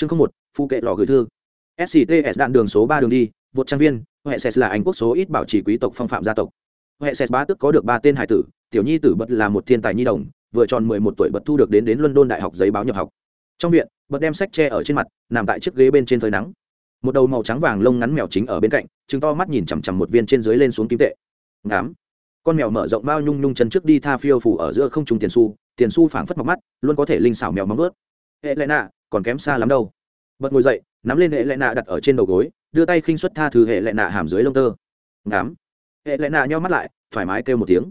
chương không một phụ kệ lò gửi thư. Scts đạn đường số ba đường đi, vượt trang viên, huệ ses là anh quốc số ít bảo trì quý tộc phong phạm gia tộc. Huệ ses bá tức có được ba tên hải tử, tiểu nhi tử bật là một thiên tài nhi đồng, vừa tròn mười một tuổi bật thu được đến đến london đại học giấy báo nhập học. Trong viện, bật đem sách tre ở trên mặt, nằm tại chiếc ghế bên trên phơi nắng. Một đầu màu trắng vàng lông ngắn mèo chính ở bên cạnh chứng to mắt nhìn chằm chằm một viên trên dưới lên xuống kim tệ. Ngám con mèo mở rộng bao nhung nhung chân trước đi tha phiêu phủ ở giữa không trùng tiền su tiền su phảng phất mọc mắt, luôn có thể linh xảo mèo móng ướt hệ lẽ nạ còn kém xa lắm đâu. Bật ngồi dậy, nắm lên hệ lệ nạ đặt ở trên đầu gối, đưa tay khinh xuất tha thứ hệ lệ nạ hàm dưới lông tơ. Ngắm. hệ lệ nạ nhau mắt lại, thoải mái kêu một tiếng.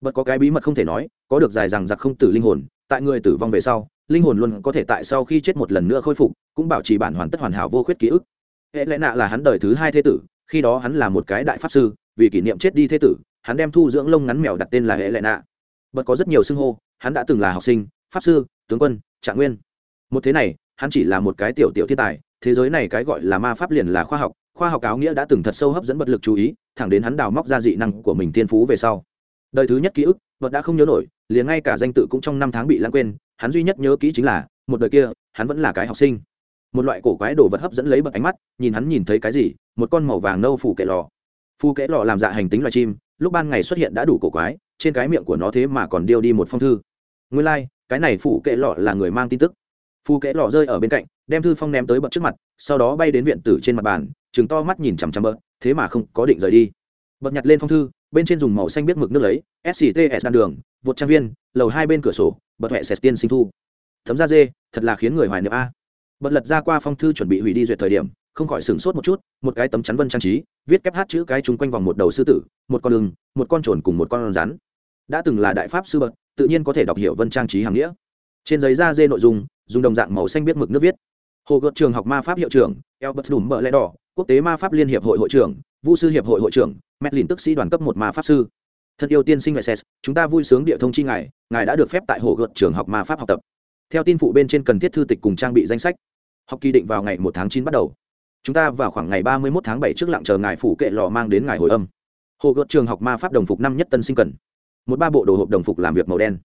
Bật có cái bí mật không thể nói, có được dài rằng giặc không tử linh hồn, tại người tử vong về sau, linh hồn luôn có thể tại sau khi chết một lần nữa khôi phục, cũng bảo trì bản hoàn tất hoàn hảo vô khuyết ký ức. Hệ lệ nạ là hắn đời thứ hai thế tử, khi đó hắn là một cái đại pháp sư, vì kỷ niệm chết đi thế tử, hắn đem thu dưỡng lông ngắn mèo đặt tên là hệ lệ nạ. Bật có rất nhiều xưng hô, hắn đã từng là học sinh, pháp sư, tướng quân, trạng nguyên một thế này hắn chỉ là một cái tiểu tiểu thiên tài thế giới này cái gọi là ma pháp liền là khoa học khoa học áo nghĩa đã từng thật sâu hấp dẫn bật lực chú ý thẳng đến hắn đào móc ra dị năng của mình thiên phú về sau. Đời thứ nhất ký ức vật đã không nhớ nổi liền ngay cả danh tự cũng trong năm tháng bị lãng quên hắn duy nhất nhớ kỹ chính là một đời kia hắn vẫn là cái học sinh. Một loại cổ quái đồ vật hấp dẫn lấy bậc ánh mắt nhìn hắn nhìn thấy cái gì một con màu vàng nâu phủ kệ lò. Phu kệ lò làm dạ hành tính loài chim lúc ban ngày xuất hiện đã đủ cổ quái trên cái miệng của nó thế mà còn điêu đi một phong thư. Nguyên lai、like, cái này phủ kệ lọ là người mang tin tức phu kẽ lọ rơi ở bên cạnh đem thư phong ném tới bậc trước mặt sau đó bay đến viện tử trên mặt bàn chừng to mắt nhìn chằm chằm bậc, thế mà không có định rời đi. Bậc nhặt lên phong thư bên trên dùng màu xanh biết mực nước lấy scts đan đường vượt trang viên lầu hai bên cửa sổ bật huệ sẹt tiên sinh thu. Thấm da dê thật là khiến người hoài niệm a. Bật lật ra qua phong thư chuẩn bị hủy đi duyệt thời điểm không khỏi sửng sốt một chút một cái tấm chắn vân trang trí viết kép hát chữ cái chung quanh vòng một đầu sư tử một con lưng một con trồn cùng một con rắn. Đã từng là đại pháp sư bậc tự nhiên có thể đọc hiểu vân trang trí hàng nghĩa. Trên giấy da dê nội dung dùng đồng dạng màu xanh biết mực nước viết. Hồ gợt trường học ma pháp hiệu trưởng, albert đùm bợ lẽ đỏ, quốc tế ma pháp liên hiệp hội hội trưởng, vũ sư hiệp hội hội trưởng medlin tức sĩ đoàn cấp một ma pháp sư. Thân yêu tiên sinh ngoại ses chúng ta vui sướng địa thông chi ngài ngài đã được phép tại hồ gợt trường học ma pháp học tập. Theo tin phụ bên trên cần thiết thư tịch cùng trang bị danh sách. Học kỳ định vào ngày một tháng chín bắt đầu. Chúng ta vào khoảng ngày ba mươi một tháng bảy trước lặng chờ ngài phủ kệ lò mang đến ngài hồi âm. Hồ gợt trường học ma pháp đồng phục năm nhất tân sinh cần. Một ba bộ đồ hộp đồng phục làm việc màu đen.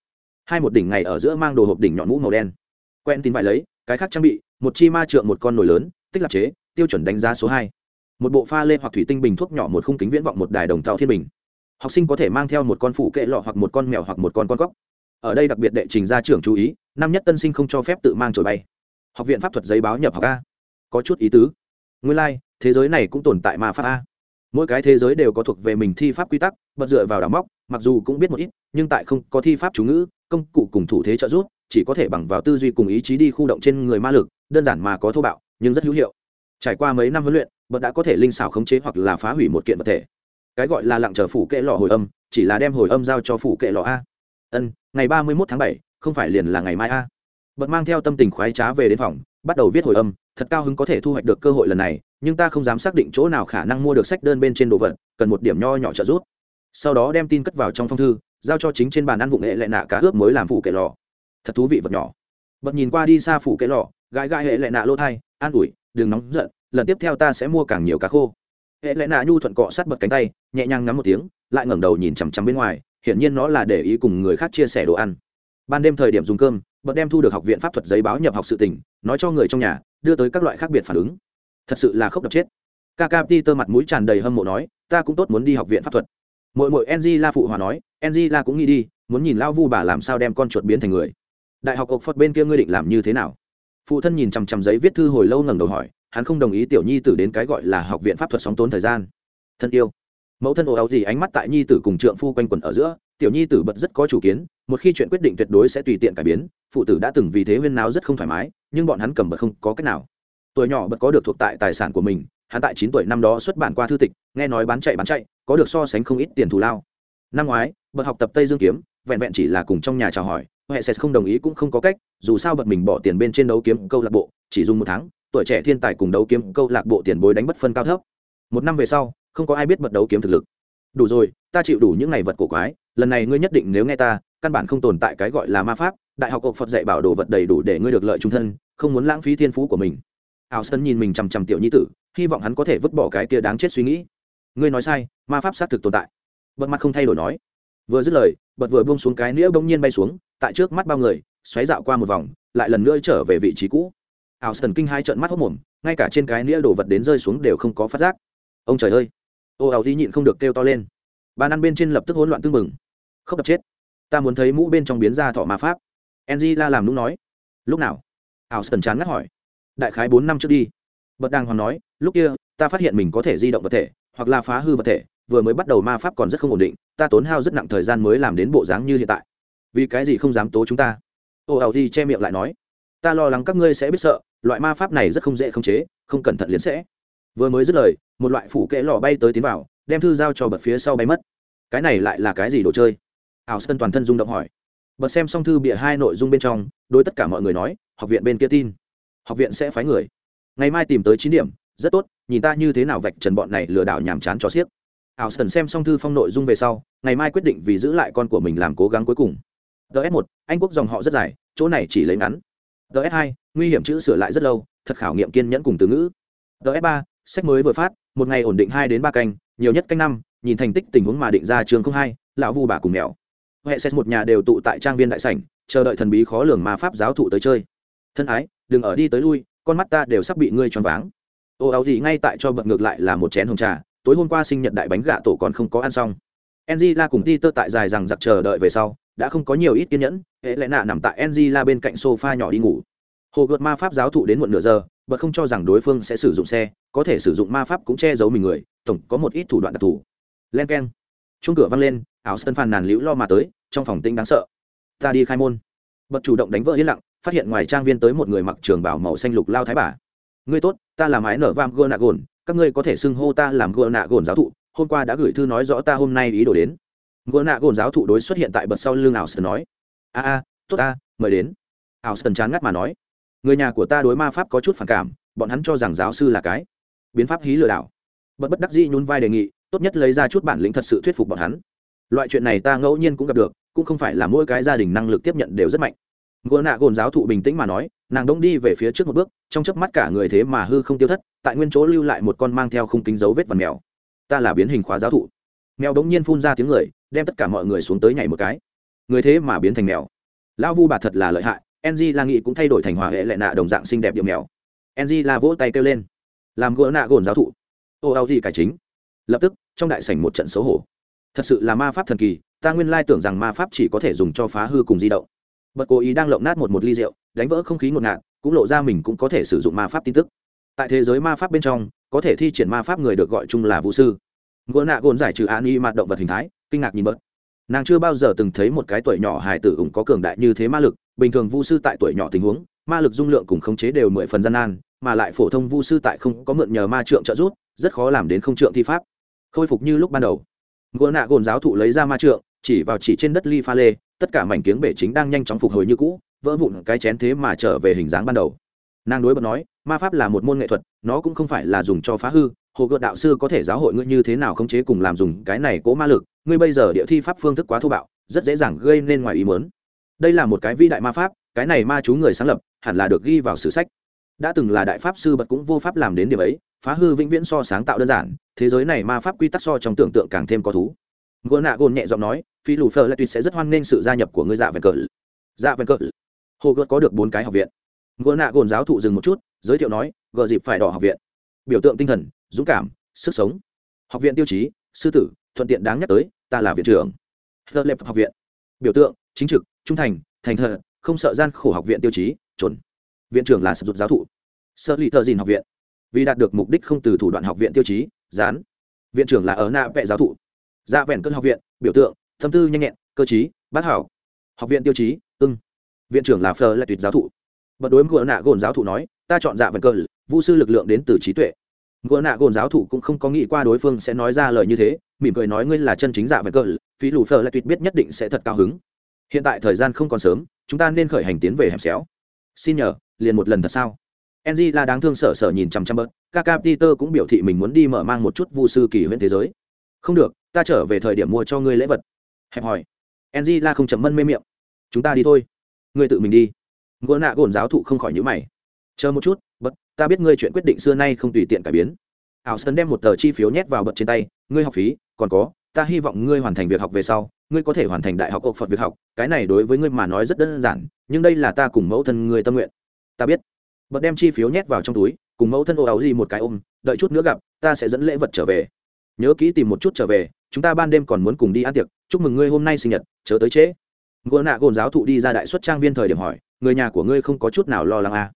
Hai một đỉnh ngày ở giữa mang đồ hộp đỉnh nhọn mũ màu đen quen tin vải lấy cái khác trang bị một chi ma trượng một con nồi lớn tích lập chế tiêu chuẩn đánh giá số hai. Một bộ pha lê hoặc thủy tinh bình thuốc nhỏ một khung kính viễn vọng một đài đồng tàu thiên bình. Học sinh có thể mang theo một con phụ kệ lọ hoặc một con mèo hoặc một con con cóc. Ở đây đặc biệt đệ trình ra trưởng chú ý năm nhất tân sinh không cho phép tự mang trổi bay. Học viện pháp thuật giấy báo nhập học a. Có chút ý tứ. Nguyên lai、like, thế giới này cũng tồn tại ma pháp a. Mỗi cái thế giới đều có thuộc về mình thi pháp quy tắc bật dựa vào đào móc mặc dù cũng biết một ít nhưng tại không có thi pháp chú ngữ công cụ cùng thủ thế trợ giúp chỉ có thể bằng vào tư duy cùng ý chí đi khu động trên người ma lực, đơn giản mà có thô bạo, nhưng rất hữu hiệu. Trải qua mấy năm huấn luyện bật đã có thể linh xảo khống chế hoặc là phá hủy một kiện vật thể. Cái gọi là lặng chờ phủ kệ lọ hồi âm, chỉ là đem hồi âm giao cho phủ kệ lọ a. Ân, ngày ba mươi một tháng bảy, không phải liền là ngày mai a. Bật mang theo tâm tình khoái trá về đến phòng, bắt đầu viết hồi âm, thật cao hứng có thể thu hoạch được cơ hội lần này, nhưng ta không dám xác định chỗ nào khả năng mua được sách đơn bên trên đồ vật, cần một điểm nho nhỏ trợ giúp. Sau đó đem tin cất vào trong phong thư, giao cho chính trên bàn ăn vụng nghệ lại nạ cá ướp mới làm phủ kệ lò thật thú vị vật nhỏ. Bật nhìn qua đi xa phủ cái lò gãi gãi hệ lại nạ lô thai, an ủi, đừng nóng giận, lần tiếp theo ta sẽ mua càng nhiều cá khô. Hệ lại nạ nhu thuận cọ sát bật cánh tay, nhẹ nhàng ngắm một tiếng, lại ngẩng đầu nhìn chằm chằm bên ngoài, hiển nhiên nó là để ý cùng người khác chia sẻ đồ ăn. Ban đêm thời điểm dùng cơm, bật đem thu được học viện pháp thuật giấy báo nhập học sự tình, nói cho người trong nhà, đưa tới các loại khác biệt phản ứng. Thật sự là khốc đập chết. Kaka tơ mặt mũi tràn đầy hâm mộ nói, ta cũng tốt muốn đi học viện pháp thuật. Mỗi mỗi enzy la phụ hòa nói enzy la cũng nghĩ đi, muốn nhìn lao vu bà làm sao đem con chuột biến thành người đại học ộc phật bên kia ngươi định làm như thế nào? Phụ thân nhìn chằm chằm giấy viết thư hồi lâu ngẩng đầu hỏi, hắn không đồng ý tiểu nhi tử đến cái gọi là học viện pháp thuật sóng tốn thời gian. Thân yêu. Mẫu thân ồ áo gì ánh mắt tại nhi tử cùng trượng phu quanh quẩn ở giữa, tiểu nhi tử bật rất có chủ kiến, một khi chuyện quyết định tuyệt đối sẽ tùy tiện cải biến, phụ tử đã từng vì thế huyên náo rất không thoải mái, nhưng bọn hắn cầm bật không có cách nào. Tuổi nhỏ bật có được thuộc tại tài sản của mình, hắn tại chín tuổi năm đó xuất bản qua thư tịch, nghe nói bán chạy bán chạy, có được so sánh không ít tiền thù lao. Năm ngoái, bật học tập tây dương kiếm, vẹn vẹn chỉ là cùng trong nhà chào hỏi huệ sẽ không đồng ý cũng không có cách, dù sao bật mình bỏ tiền bên trên đấu kiếm câu lạc bộ, chỉ dùng một tháng, tuổi trẻ thiên tài cùng đấu kiếm câu lạc bộ tiền bối đánh bất phân cao thấp. Một năm về sau, không có ai biết bật đấu kiếm thực lực. Đủ rồi, ta chịu đủ những ngày vật cổ quái, lần này ngươi nhất định nếu nghe ta, căn bản không tồn tại cái gọi là ma pháp, đại học cộng phật dạy bảo đồ vật đầy đủ để ngươi được lợi trung thân, không muốn lãng phí thiên phú của mình. Ảo sân nhìn mình chằm chằm tiểu nhi tử, hy vọng hắn có thể vứt bỏ cái kia đáng chết suy nghĩ. Ngươi nói sai, ma pháp xác thực tồn tại. Bật mặt không thay đổi nói. Vừa dứt lời, bật vừa buông xuống cái nĩa bỗng nhiên bay xuống tại trước mắt bao người, xoáy dạo qua một vòng, lại lần nữa trở về vị trí cũ. Ảo sần kinh hai trận mắt hốc mồm, ngay cả trên cái nĩa đồ vật đến rơi xuống đều không có phát giác. Ông trời ơi! Ô ảo di nhịn không được kêu to lên. Bàn ăn bên trên lập tức hỗn loạn tưng bừng. Không đập chết. Ta muốn thấy mũ bên trong biến ra thọ ma pháp. Enzy la làm đúng nói. Lúc nào? Ảo sần chán ngắt hỏi. Đại khái bốn năm trước đi. Bật đàng hoàng nói, lúc kia, ta phát hiện mình có thể di động vật thể, hoặc là phá hư vật thể, vừa mới bắt đầu ma pháp còn rất không ổn định, ta tốn hao rất nặng thời gian mới làm đến bộ dáng như hiện tại vì cái gì không dám tố chúng ta? Ô ảo di che miệng lại nói, ta lo lắng các ngươi sẽ biết sợ, loại ma pháp này rất không dễ khống chế, không cẩn thận liền sẽ. Vừa mới dứt lời, một loại phủ kệ lò bay tới tiến vào, đem thư giao cho bật phía sau bay mất. Cái này lại là cái gì đồ chơi? Ảo sơn toàn thân rung động hỏi. Bật xem xong thư bịa hai nội dung bên trong, đối tất cả mọi người nói, học viện bên kia tin. Học viện sẽ phái người. Ngày mai tìm tới chín điểm, rất tốt, nhìn ta như thế nào vạch trần bọn này lừa đảo nhàm chán cho xiếc. Ảo sơn xem xong thư phong nội dung về sau, ngày mai quyết định vì giữ lại con của mình làm cố gắng cuối cùng ts một anh quốc dòng họ rất dài chỗ này chỉ lấy ngắn. Ts hai nguy hiểm chữ sửa lại rất lâu thật khảo nghiệm kiên nhẫn cùng từ ngữ. Ts ba sách mới vừa phát một ngày ổn định hai đến ba canh nhiều nhất canh năm nhìn thành tích tình huống mà định ra trường không hai lão vu bà cùng mèo. Huệ xét một nhà đều tụ tại trang viên đại sảnh chờ đợi thần bí khó lường ma pháp giáo thụ tới chơi. Thân ái đừng ở đi tới lui con mắt ta đều sắp bị ngươi choáng váng. Ô áo gì ngay tại cho bật ngược lại là một chén hồng trà tối hôm qua sinh nhật đại bánh gạ tổ còn không có ăn xong. Angela cùng Peter tại dài rằng giặc chờ đợi về sau, đã không có nhiều ít kiên nhẫn, hệ lẽ nạ nằm tại Angela bên cạnh sofa nhỏ đi ngủ. Hồ gợt ma pháp giáo thụ đến muộn nửa giờ, bật không cho rằng đối phương sẽ sử dụng xe, có thể sử dụng ma pháp cũng che giấu mình người, tổng có một ít thủ đoạn đặc thù. Len keng. chung cửa văng lên, áo sân phàn nàn liễu lo mà tới, trong phòng tinh đáng sợ. Ta đi khai môn. Bật chủ động đánh vỡ yên lặng, phát hiện ngoài trang viên tới một người mặc trường bảo màu xanh lục lao thái bà. Ngươi tốt, ta là mái nở vam Gona các ngươi có thể xưng hô ta làm gô nạ gồn giáo thụ, hôm qua đã gửi thư nói rõ ta hôm nay ý đồ đến gỡ nạ gồn giáo thụ đối xuất hiện tại bậc sau lưng ảo sơn nói. A a, tốt ta, mời đến. Ảo sơn chán ngắt mà nói. Người nhà của ta đối ma pháp có chút phản cảm, bọn hắn cho rằng giáo sư là cái biến pháp hí lừa đảo. Bật bất đắc dĩ nhún vai đề nghị, tốt nhất lấy ra chút bản lĩnh thật sự thuyết phục bọn hắn. Loại chuyện này ta ngẫu nhiên cũng gặp được, cũng không phải là mỗi cái gia đình năng lực tiếp nhận đều rất mạnh. Gỗ nạ gồn giáo thụ bình tĩnh mà nói, nàng đông đi về phía trước một bước, trong chớp mắt cả người thế mà hư không tiêu thất, tại nguyên chỗ lưu lại một con mang theo khung kính dấu vết vằn mèo. Ta là biến hình khóa giáo thụ mèo đống nhiên phun ra tiếng người, đem tất cả mọi người xuống tới nhảy một cái. Người thế mà biến thành mèo. Lão vu bà thật là lợi hại enzy la nghị cũng thay đổi thành hòa hệ lệ nạ đồng dạng xinh đẹp điệu mèo. Enzy la vỗ tay kêu lên. Làm gỡ nạ gồn giáo thụ. Ô ao gì cải chính. Lập tức, trong đại sảnh một trận xấu hổ. Thật sự là ma pháp thần kỳ, ta nguyên lai tưởng rằng ma pháp chỉ có thể dùng cho phá hư cùng di động. Bật cố ý đang lộng nát một một ly rượu, đánh vỡ không khí ngột ngạt, cũng lộ ra mình cũng có thể sử dụng ma pháp tin tức. Tại thế giới ma pháp bên trong, có thể thi triển ma pháp người được gọi chung là vũ sư gỗ nạ gồn giải trừ án y mặt động vật hình thái, kinh ngạc nhìn bớt. Nàng chưa bao giờ từng thấy một cái tuổi nhỏ hài tử ủng có cường đại như thế ma lực, bình thường vu sư tại tuổi nhỏ tình huống, ma lực dung lượng cùng khống chế đều mười phần gian nan, mà lại phổ thông vu sư tại không có mượn nhờ ma trượng trợ giúp, rất khó làm đến không trượng thi pháp. Khôi phục như lúc ban đầu. Gỗ nạ gồn giáo thụ lấy ra ma trượng, chỉ vào chỉ trên đất ly pha lê, tất cả mảnh kiếng bể chính đang nhanh chóng phục hồi như cũ, vỡ vụn cái chén thế mà trở về hình dáng ban đầu. Nàng đối bật nói, ma pháp là một môn nghệ thuật, nó cũng không phải là dùng cho phá hư hồ gợt đạo sư có thể giáo hội ngươi như thế nào khống chế cùng làm dùng cái này cố ma lực, ngươi bây giờ địa thi pháp phương thức quá thô bạo, rất dễ dàng gây nên ngoài ý mớn đây là một cái vĩ đại ma pháp, cái này ma chú người sáng lập, hẳn là được ghi vào sử sách. Đã từng là đại pháp sư bật cũng vô pháp làm đến điểm ấy, phá hư vĩnh viễn so sáng tạo đơn giản, thế giới này ma pháp quy tắc so trong tưởng tượng càng thêm có thú. Gỗ nạ gồn nhẹ giọng nói phi lù phờ lại tuyệt sẽ rất hoan nghênh sự gia nhập của ngươi dạ vẹn cờ dạ vẹn cờ hồ gợt có được bốn cái học viện. Gỗ nạ gồn giáo thụ dừng một chút, giới thiệu nói, gờ dịp phải đỏ học viện. Biểu tượng tinh thần dũng cảm, sức sống. Học viện tiêu chí, sư tử, thuận tiện đáng nhắc tới, ta là viện trưởng. Thợ lệp học viện. Biểu tượng, chính trực, trung thành thành thờ không sợ gian khổ học viện tiêu chí, chuẩn. Viện trưởng là sập dục giáo thụ. Sợ lì thợ dìn học viện. Vì đạt được mục đích không từ thủ đoạn học viện tiêu chí, gián. Viện trưởng là ở nạ vẹ giáo thụ. Dạ vẹn cân học viện, biểu tượng, tâm tư nhanh nhẹn, cơ chí bác hảo. Học viện tiêu chí, ưng. Viện trưởng là phờ là tuyệt giáo thụ. Bật đối với nạ gồn giáo thụ nói, ta chọn dạ vẹn cơ vũ sư lực lượng đến từ trí tuệ gỡ nạ gồn giáo thụ cũng không có nghĩ qua đối phương sẽ nói ra lời như thế mỉm cười nói ngươi là chân chính dạ vật cỡ phí lù phờ lại tuyệt biết nhất định sẽ thật cao hứng hiện tại thời gian không còn sớm chúng ta nên khởi hành tiến về hẻm xéo xin nhờ liền một lần thật sao Enji là đáng thương sợ sợ nhìn chằm chằm bớt, Kaka Peter cũng biểu thị mình muốn đi mở mang một chút vu sư kỳ huyễn thế giới. Không được, ta trở về thời điểm mua cho ngươi lễ vật. Hẹp hỏi. Enji là không chậm mân mê miệng. Chúng ta đi thôi. Ngươi tự mình đi. gỡ nạ gồn giáo thụ không khỏi nhữ mày. Chờ một chút, ta biết ngươi chuyện quyết định xưa nay không tùy tiện cải biến. Ảo Sơn đem một tờ chi phiếu nhét vào bật trên tay, ngươi học phí, còn có, ta hy vọng ngươi hoàn thành việc học về sau, ngươi có thể hoàn thành đại học ộc Phật việc học, cái này đối với ngươi mà nói rất đơn giản, nhưng đây là ta cùng mẫu thân ngươi tâm nguyện. Ta biết. bật đem chi phiếu nhét vào trong túi cùng mẫu thân ô áo gì một cái ôm đợi chút nữa gặp ta sẽ dẫn lễ vật trở về nhớ kỹ tìm một chút trở về chúng ta ban đêm còn muốn cùng đi ăn tiệc chúc mừng ngươi hôm nay sinh nhật chớ tới trễ Ngô nạ gồn giáo thụ đi ra đại xuất trang viên thời điểm hỏi người nhà của ngươi không có chút nào lo lắng à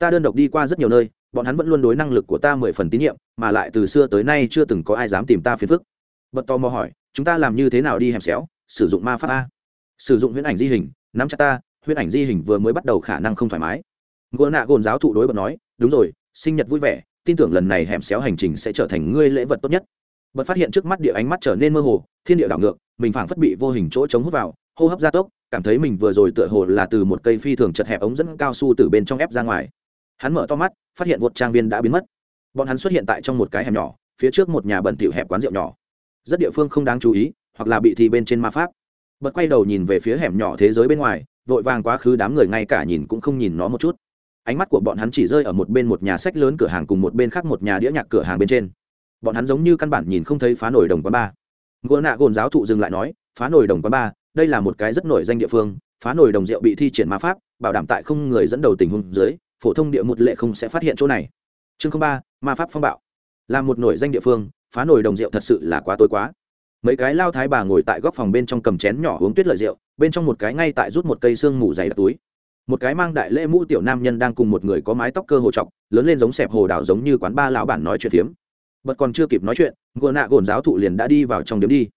ta đơn độc đi qua rất nhiều nơi, bọn hắn vẫn luôn đối năng lực của ta mười phần tín nhiệm, mà lại từ xưa tới nay chưa từng có ai dám tìm ta phiền phức. Bật tò mò hỏi, chúng ta làm như thế nào đi hẻm xéo? Sử dụng ma pháp a. Sử dụng huyễn ảnh di hình, nắm chặt ta, huyễn ảnh di hình vừa mới bắt đầu khả năng không thoải mái. Ngô nạ gồn giáo thụ đối bật nói, đúng rồi, sinh nhật vui vẻ, tin tưởng lần này hẻm xéo hành trình sẽ trở thành ngươi lễ vật tốt nhất. Bật phát hiện trước mắt địa ánh mắt trở nên mơ hồ, thiên địa đảo ngược, mình phảng phất bị vô hình chỗ chống hút vào, hô hấp gia tốc, cảm thấy mình vừa rồi tựa hồ là từ một cây phi thường chật hẹp ống dẫn cao su từ bên trong ép ra ngoài hắn mở to mắt, phát hiện một trang viên đã biến mất. Bọn hắn xuất hiện tại trong một cái hẻm nhỏ, phía trước một nhà bẩn thỉu hẹp quán rượu nhỏ. Rất địa phương không đáng chú ý, hoặc là bị thi bên trên ma pháp. Bật quay đầu nhìn về phía hẻm nhỏ thế giới bên ngoài, vội vàng quá khứ đám người ngay cả nhìn cũng không nhìn nó một chút. Ánh mắt của bọn hắn chỉ rơi ở một bên một nhà sách lớn cửa hàng cùng một bên khác một nhà đĩa nhạc cửa hàng bên trên. Bọn hắn giống như căn bản nhìn không thấy phá nổi đồng quán ba. Ngựa nạ gồn giáo thụ dừng lại nói, phá nổi đồng quán ba, đây là một cái rất nổi danh địa phương, phá nổi đồng rượu bị thi triển ma pháp, bảo đảm tại không người dẫn đầu tình huống dưới phổ thông địa một lệ không sẽ phát hiện chỗ này. Chương ba ma pháp phong bạo. Là một nổi danh địa phương phá nổi đồng rượu thật sự là quá tối quá. Mấy cái lao thái bà ngồi tại góc phòng bên trong cầm chén nhỏ uống tuyết lợi rượu bên trong một cái ngay tại rút một cây xương mù dày đặc túi. Một cái mang đại lễ mũ tiểu nam nhân đang cùng một người có mái tóc cơ hồ trọc, lớn lên giống xẹp hồ đào giống như quán ba lão bản nói chuyện phiếm. Bật còn chưa kịp nói chuyện gồn nạ gồn giáo thụ liền đã đi vào trong điếm đi.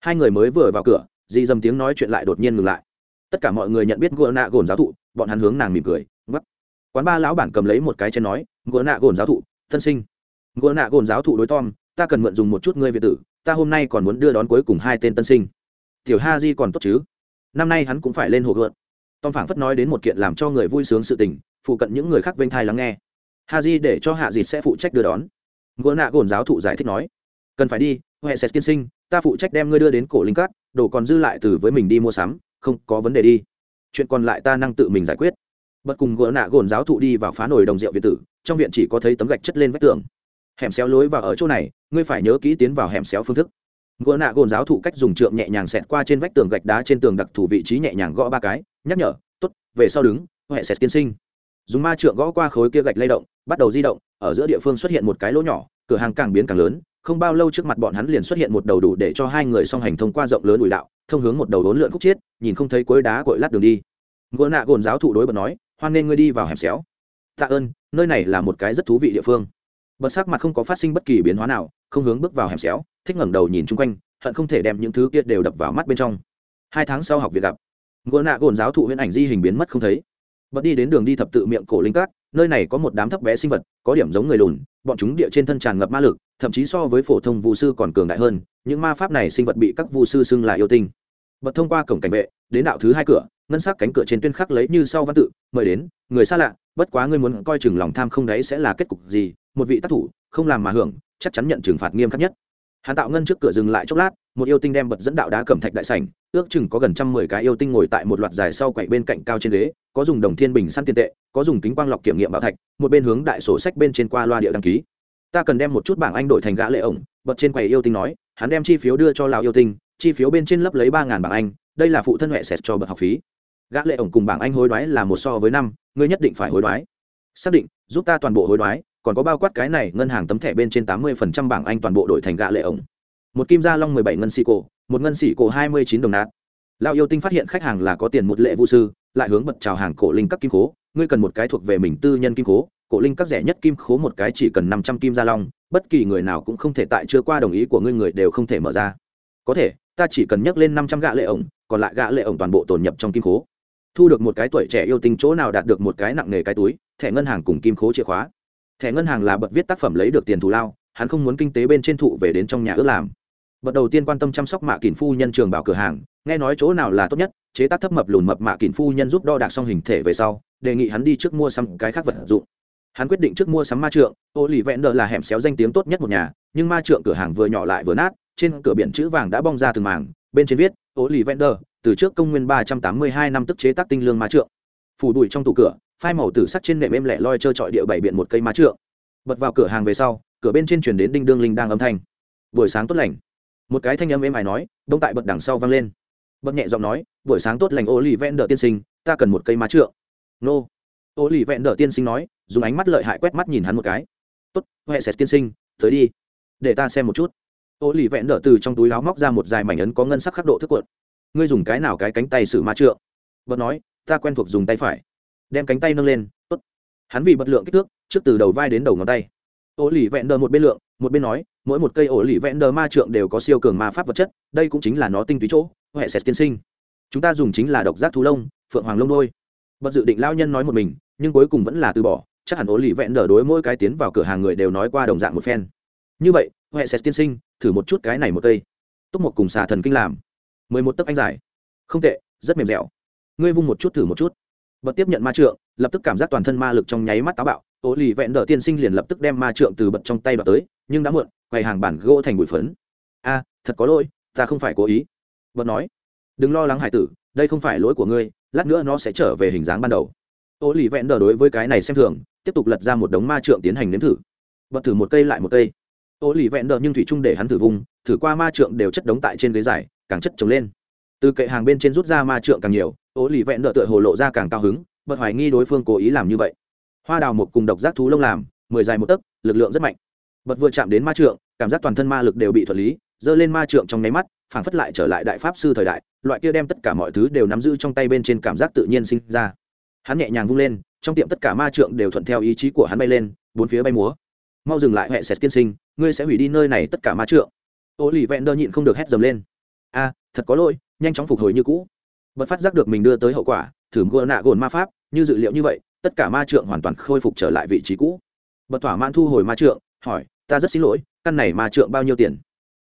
Hai người mới vừa vào cửa dì dầm tiếng nói chuyện lại đột nhiên ngừng lại. Tất cả mọi người nhận biết gồn nạ gồn giáo thụ bọn hắn hướng nàng mỉm cười ngắc quán ba lão bản cầm lấy một cái trên nói gồn nạ gồn giáo thụ, thân sinh. Gồn nạ gồn giáo thụ đối tom, ta cần mượn dùng một chút ngươi việt tử, ta hôm nay còn muốn đưa đón cuối cùng hai tên tân sinh. Tiểu ha di còn tốt chứ? Năm nay hắn cũng phải lên hồ gợn tom phảng phất nói đến một kiện làm cho người vui sướng sự tình, phụ cận những người khác vênh thai lắng nghe. Ha di để cho hạ dịt sẽ phụ trách đưa đón. Gỗ nạ gồn giáo thụ giải thích nói, cần phải đi, huệ sẽ tiên sinh, ta phụ trách đem ngươi đưa đến cổ linh cát, đồ còn dư lại từ với mình đi mua sắm, không có vấn đề đi. Chuyện còn lại ta năng tự mình giải quyết bật cùng gỡ nạ gồn giáo thụ đi vào phá nồi đồng rượu viện tử, trong viện chỉ có thấy tấm gạch chất lên vách tường. Hẻm xéo lối vào ở chỗ này, ngươi phải nhớ kỹ tiến vào hẻm xéo phương thức. Gỡ nạ gồn giáo thụ cách dùng trượng nhẹ nhàng xẹt qua trên vách tường gạch đá trên tường đặc thủ vị trí nhẹ nhàng gõ ba cái, nhắc nhở t ố t về sau đứng, huệ xẹt tiên sinh. Dùng ma trượng gõ qua khối kia gạch lay động, bắt đầu di động, ở giữa địa phương xuất hiện một cái lỗ nhỏ, cửa hàng càng biến càng lớn, không bao lâu trước mặt bọn hắn liền xuất hiện một đầu đủ để cho hai người song hành thông qua rộng lớn ủi đạo, thông hướng một đầu đốn lượn khúc chiết, nhìn không thấy cuối đá cội lát đường đi. Gỗ nạ gồn giáo thụ đối bật nói hoan nên ngươi đi vào hẻm xéo. Tạ ơn, nơi này là một cái rất thú vị địa phương. Bật sắc mặt không có phát sinh bất kỳ biến hóa nào, không hướng bước vào hẻm xéo, thích ngẩng đầu nhìn chung quanh, hận không thể đem những thứ kia đều đập vào mắt bên trong. Hai tháng sau học việc gặp gỗ nạ gồn giáo thụ huyễn ảnh di hình biến mất không thấy. Bật đi đến đường đi thập tự miệng cổ linh cát nơi này có một đám thấp bé sinh vật, có điểm giống người lùn, bọn chúng địa trên thân tràn ngập ma lực, thậm chí so với phổ thông vũ sư còn cường đại hơn, những ma pháp này sinh vật bị các vũ sư xưng là yêu tinh bật thông qua cổng cảnh vệ, đến đạo thứ hai cửa, ngân sắc cánh cửa trên tuyên khắc lấy như sau văn tự, mời đến, người xa lạ, bất quá ngươi muốn coi chừng lòng tham không đấy sẽ là kết cục gì, một vị tác thủ, không làm mà hưởng, chắc chắn nhận trừng phạt nghiêm khắc nhất. Hàn tạo ngân trước cửa dừng lại chốc lát, một yêu tinh đem bật dẫn đạo đá cẩm thạch đại sảnh, ước chừng có gần trăm mười cái yêu tinh ngồi tại một loạt dài sau quậy bên cạnh cao trên ghế, có dùng đồng thiên bình săn tiền tệ, có dùng kính quang lọc kiểm nghiệm bảo thạch, một bên hướng đại sổ sách bên trên qua loa địa đăng ký. Ta cần đem một chút bảng anh đổi thành gã lệ ổng, bật trên quầy yêu tinh nói, hắn đem chi phiếu đưa cho lào yêu tinh chi phiếu bên trên lấp lấy ba ngàn bảng anh, đây là phụ thân huệ sệt cho bậc học phí. Gã lệ ổng cùng bảng anh hối đoái là một so với năm, ngươi nhất định phải hối đoái. Xác định, giúp ta toàn bộ hối đoái, còn có bao quát cái này, ngân hàng tấm thẻ bên trên tám mươi phần trăm bảng anh toàn bộ đổi thành gã lệ ổng. Một kim gia long mười bảy ngân xì cổ, một ngân xì cổ hai mươi chín đồng nát. Lão yêu tinh phát hiện khách hàng là có tiền một lệ vũ sư, lại hướng bật chào hàng cổ linh các kim cố ngươi cần một cái thuộc về mình tư nhân kim cố cổ linh các rẻ nhất kim khố một cái chỉ cần năm trăm kim gia long, bất kỳ người nào cũng không thể tại chưa qua đồng ý của ngươi người đều không thể mở ra. Có thể ta chỉ cần nhắc lên năm trăm gạ lệ ổng, còn lại gạ lệ ổng toàn bộ tồn nhập trong kim khố. Thu được một cái tuổi trẻ yêu tinh chỗ nào đạt được một cái nặng nghề cái túi, thẻ ngân hàng cùng kim khố chìa khóa. Thẻ ngân hàng là bật viết tác phẩm lấy được tiền thù lao, hắn không muốn kinh tế bên trên thụ về đến trong nhà ước làm. Bật đầu tiên quan tâm chăm sóc mạ kỳn phu nhân trường bảo cửa hàng, nghe nói chỗ nào là tốt nhất, chế tác thấp mập lùn mập mạ kỳn phu nhân giúp đo đạc xong hình thể về sau, đề nghị hắn đi trước mua sắm cái khác vật dụng. Hắn quyết định trước mua sắm ma trượng ô lì vẹn đờ là hẻm xéo danh tiếng tốt nhất một nhà, nhưng ma trượng cửa hàng vừa nhỏ lại vừa nát trên cửa biển chữ vàng đã bong ra từng mảng, bên trên viết ô lì vẹn đờ từ trước công nguyên ba trăm tám mươi hai năm tức chế tác tinh lương ma trượng. Phủ đùi trong tủ cửa, phai màu tử sắt trên nệm êm lẻ loi trơ trọi địa bảy biện một cây ma trượng. Bật vào cửa hàng về sau, cửa bên trên chuyển đến đinh đương linh đang âm thanh. Buổi sáng tốt lành. Một cái thanh âm êm ái nói, đông tại bật đằng sau vang lên. Bật nhẹ giọng nói, buổi sáng tốt lành ô lì vẹn đờ tiên sinh, ta cần một cây má trượng. Nô. Ô lì vẹn đờ tiên sinh nói, dùng ánh mắt lợi hại quét mắt nhìn hắn một cái. Tốt, huệ sệt tiên sinh, tới đi. Để ta xem một chút ô lì vẹn đỡ từ trong túi láo móc ra một dài mảnh ấn có ngân sắc khắc độ thức cuộn ngươi dùng cái nào cái cánh tay xử ma trượng? Bật nói, ta quen thuộc dùng tay phải. Đem cánh tay nâng lên, tốt. Hắn vì bật lượng kích thước, trước từ đầu vai đến đầu ngón tay. Ổ lì vẹn đờ một bên lượng, một bên nói, mỗi một cây ổ lì vẹn đờ ma trượng đều có siêu cường ma pháp vật chất, đây cũng chính là nó tinh túy chỗ huệ sệt tiên sinh. Chúng ta dùng chính là độc giác thú lông, phượng hoàng lông đôi. Bật dự định lao nhân nói một mình, nhưng cuối cùng vẫn là từ bỏ, chắc hẳn ổ lì vẹn đờ đối mỗi cái tiến vào cửa hàng người đều nói qua đồng dạng một phen. Như vậy huệ xét tiên sinh, thử một chút cái này một cây. Túc một cùng xà thần kinh làm. Mười một tấc anh giải. Không tệ, rất mềm dẻo. Ngươi vung một chút thử một chút. Bật tiếp nhận ma trượng, lập tức cảm giác toàn thân ma lực trong nháy mắt táo bạo. Ố lì vẹn đỡ tiên sinh liền lập tức đem ma trượng từ bật trong tay đoạt tới, nhưng đã muộn quầy hàng bản gỗ thành bụi phấn. A, thật có lỗi, ta không phải cố ý. Bật nói, đừng lo lắng hải tử, đây không phải lỗi của ngươi, lát nữa nó sẽ trở về hình dáng ban đầu. Ố lì vẹn đỡ đối với cái này xem thường, tiếp tục lật ra một đống ma trượng tiến hành nếm thử. Bật thử một cây lại một cây ô lì vẹn đỡ nhưng thủy Trung để hắn thử vùng, thử qua ma trượng đều chất đống tại trên ghế dài, càng chất trồng lên. Từ kệ hàng bên trên rút ra ma trượng càng nhiều, ô lì vẹn đỡ tựa hồ lộ ra càng cao hứng bật hoài nghi đối phương cố ý làm như vậy. Hoa đào một cùng độc giác thú lông làm, mười dài một tấc, lực lượng rất mạnh. Bật vừa chạm đến ma trượng, cảm giác toàn thân ma lực đều bị thuật lý, giơ lên ma trượng trong nháy mắt, phảng phất lại trở lại đại pháp sư thời đại, loại kia đem tất cả mọi thứ đều nắm giữ trong tay bên trên cảm giác tự nhiên sinh ra. Hắn nhẹ nhàng vung lên, trong tiệm tất cả ma trượng đều thuận theo ý chí của hắn bay lên, bốn phía bay múa mau dừng lại, huệ sệt tiên sinh, ngươi sẽ hủy đi nơi này tất cả ma trượng. Ô lì vẹn đơ nhịn không được hét dầm lên. A, thật có lỗi, nhanh chóng phục hồi như cũ. Bật phát giác được mình đưa tới hậu quả, thử gỡ nạ gồn ma pháp, như dự liệu như vậy, tất cả ma trượng hoàn toàn khôi phục trở lại vị trí cũ. Bật thỏa mãn thu hồi ma trượng, hỏi, ta rất xin lỗi, căn này ma trượng bao nhiêu tiền?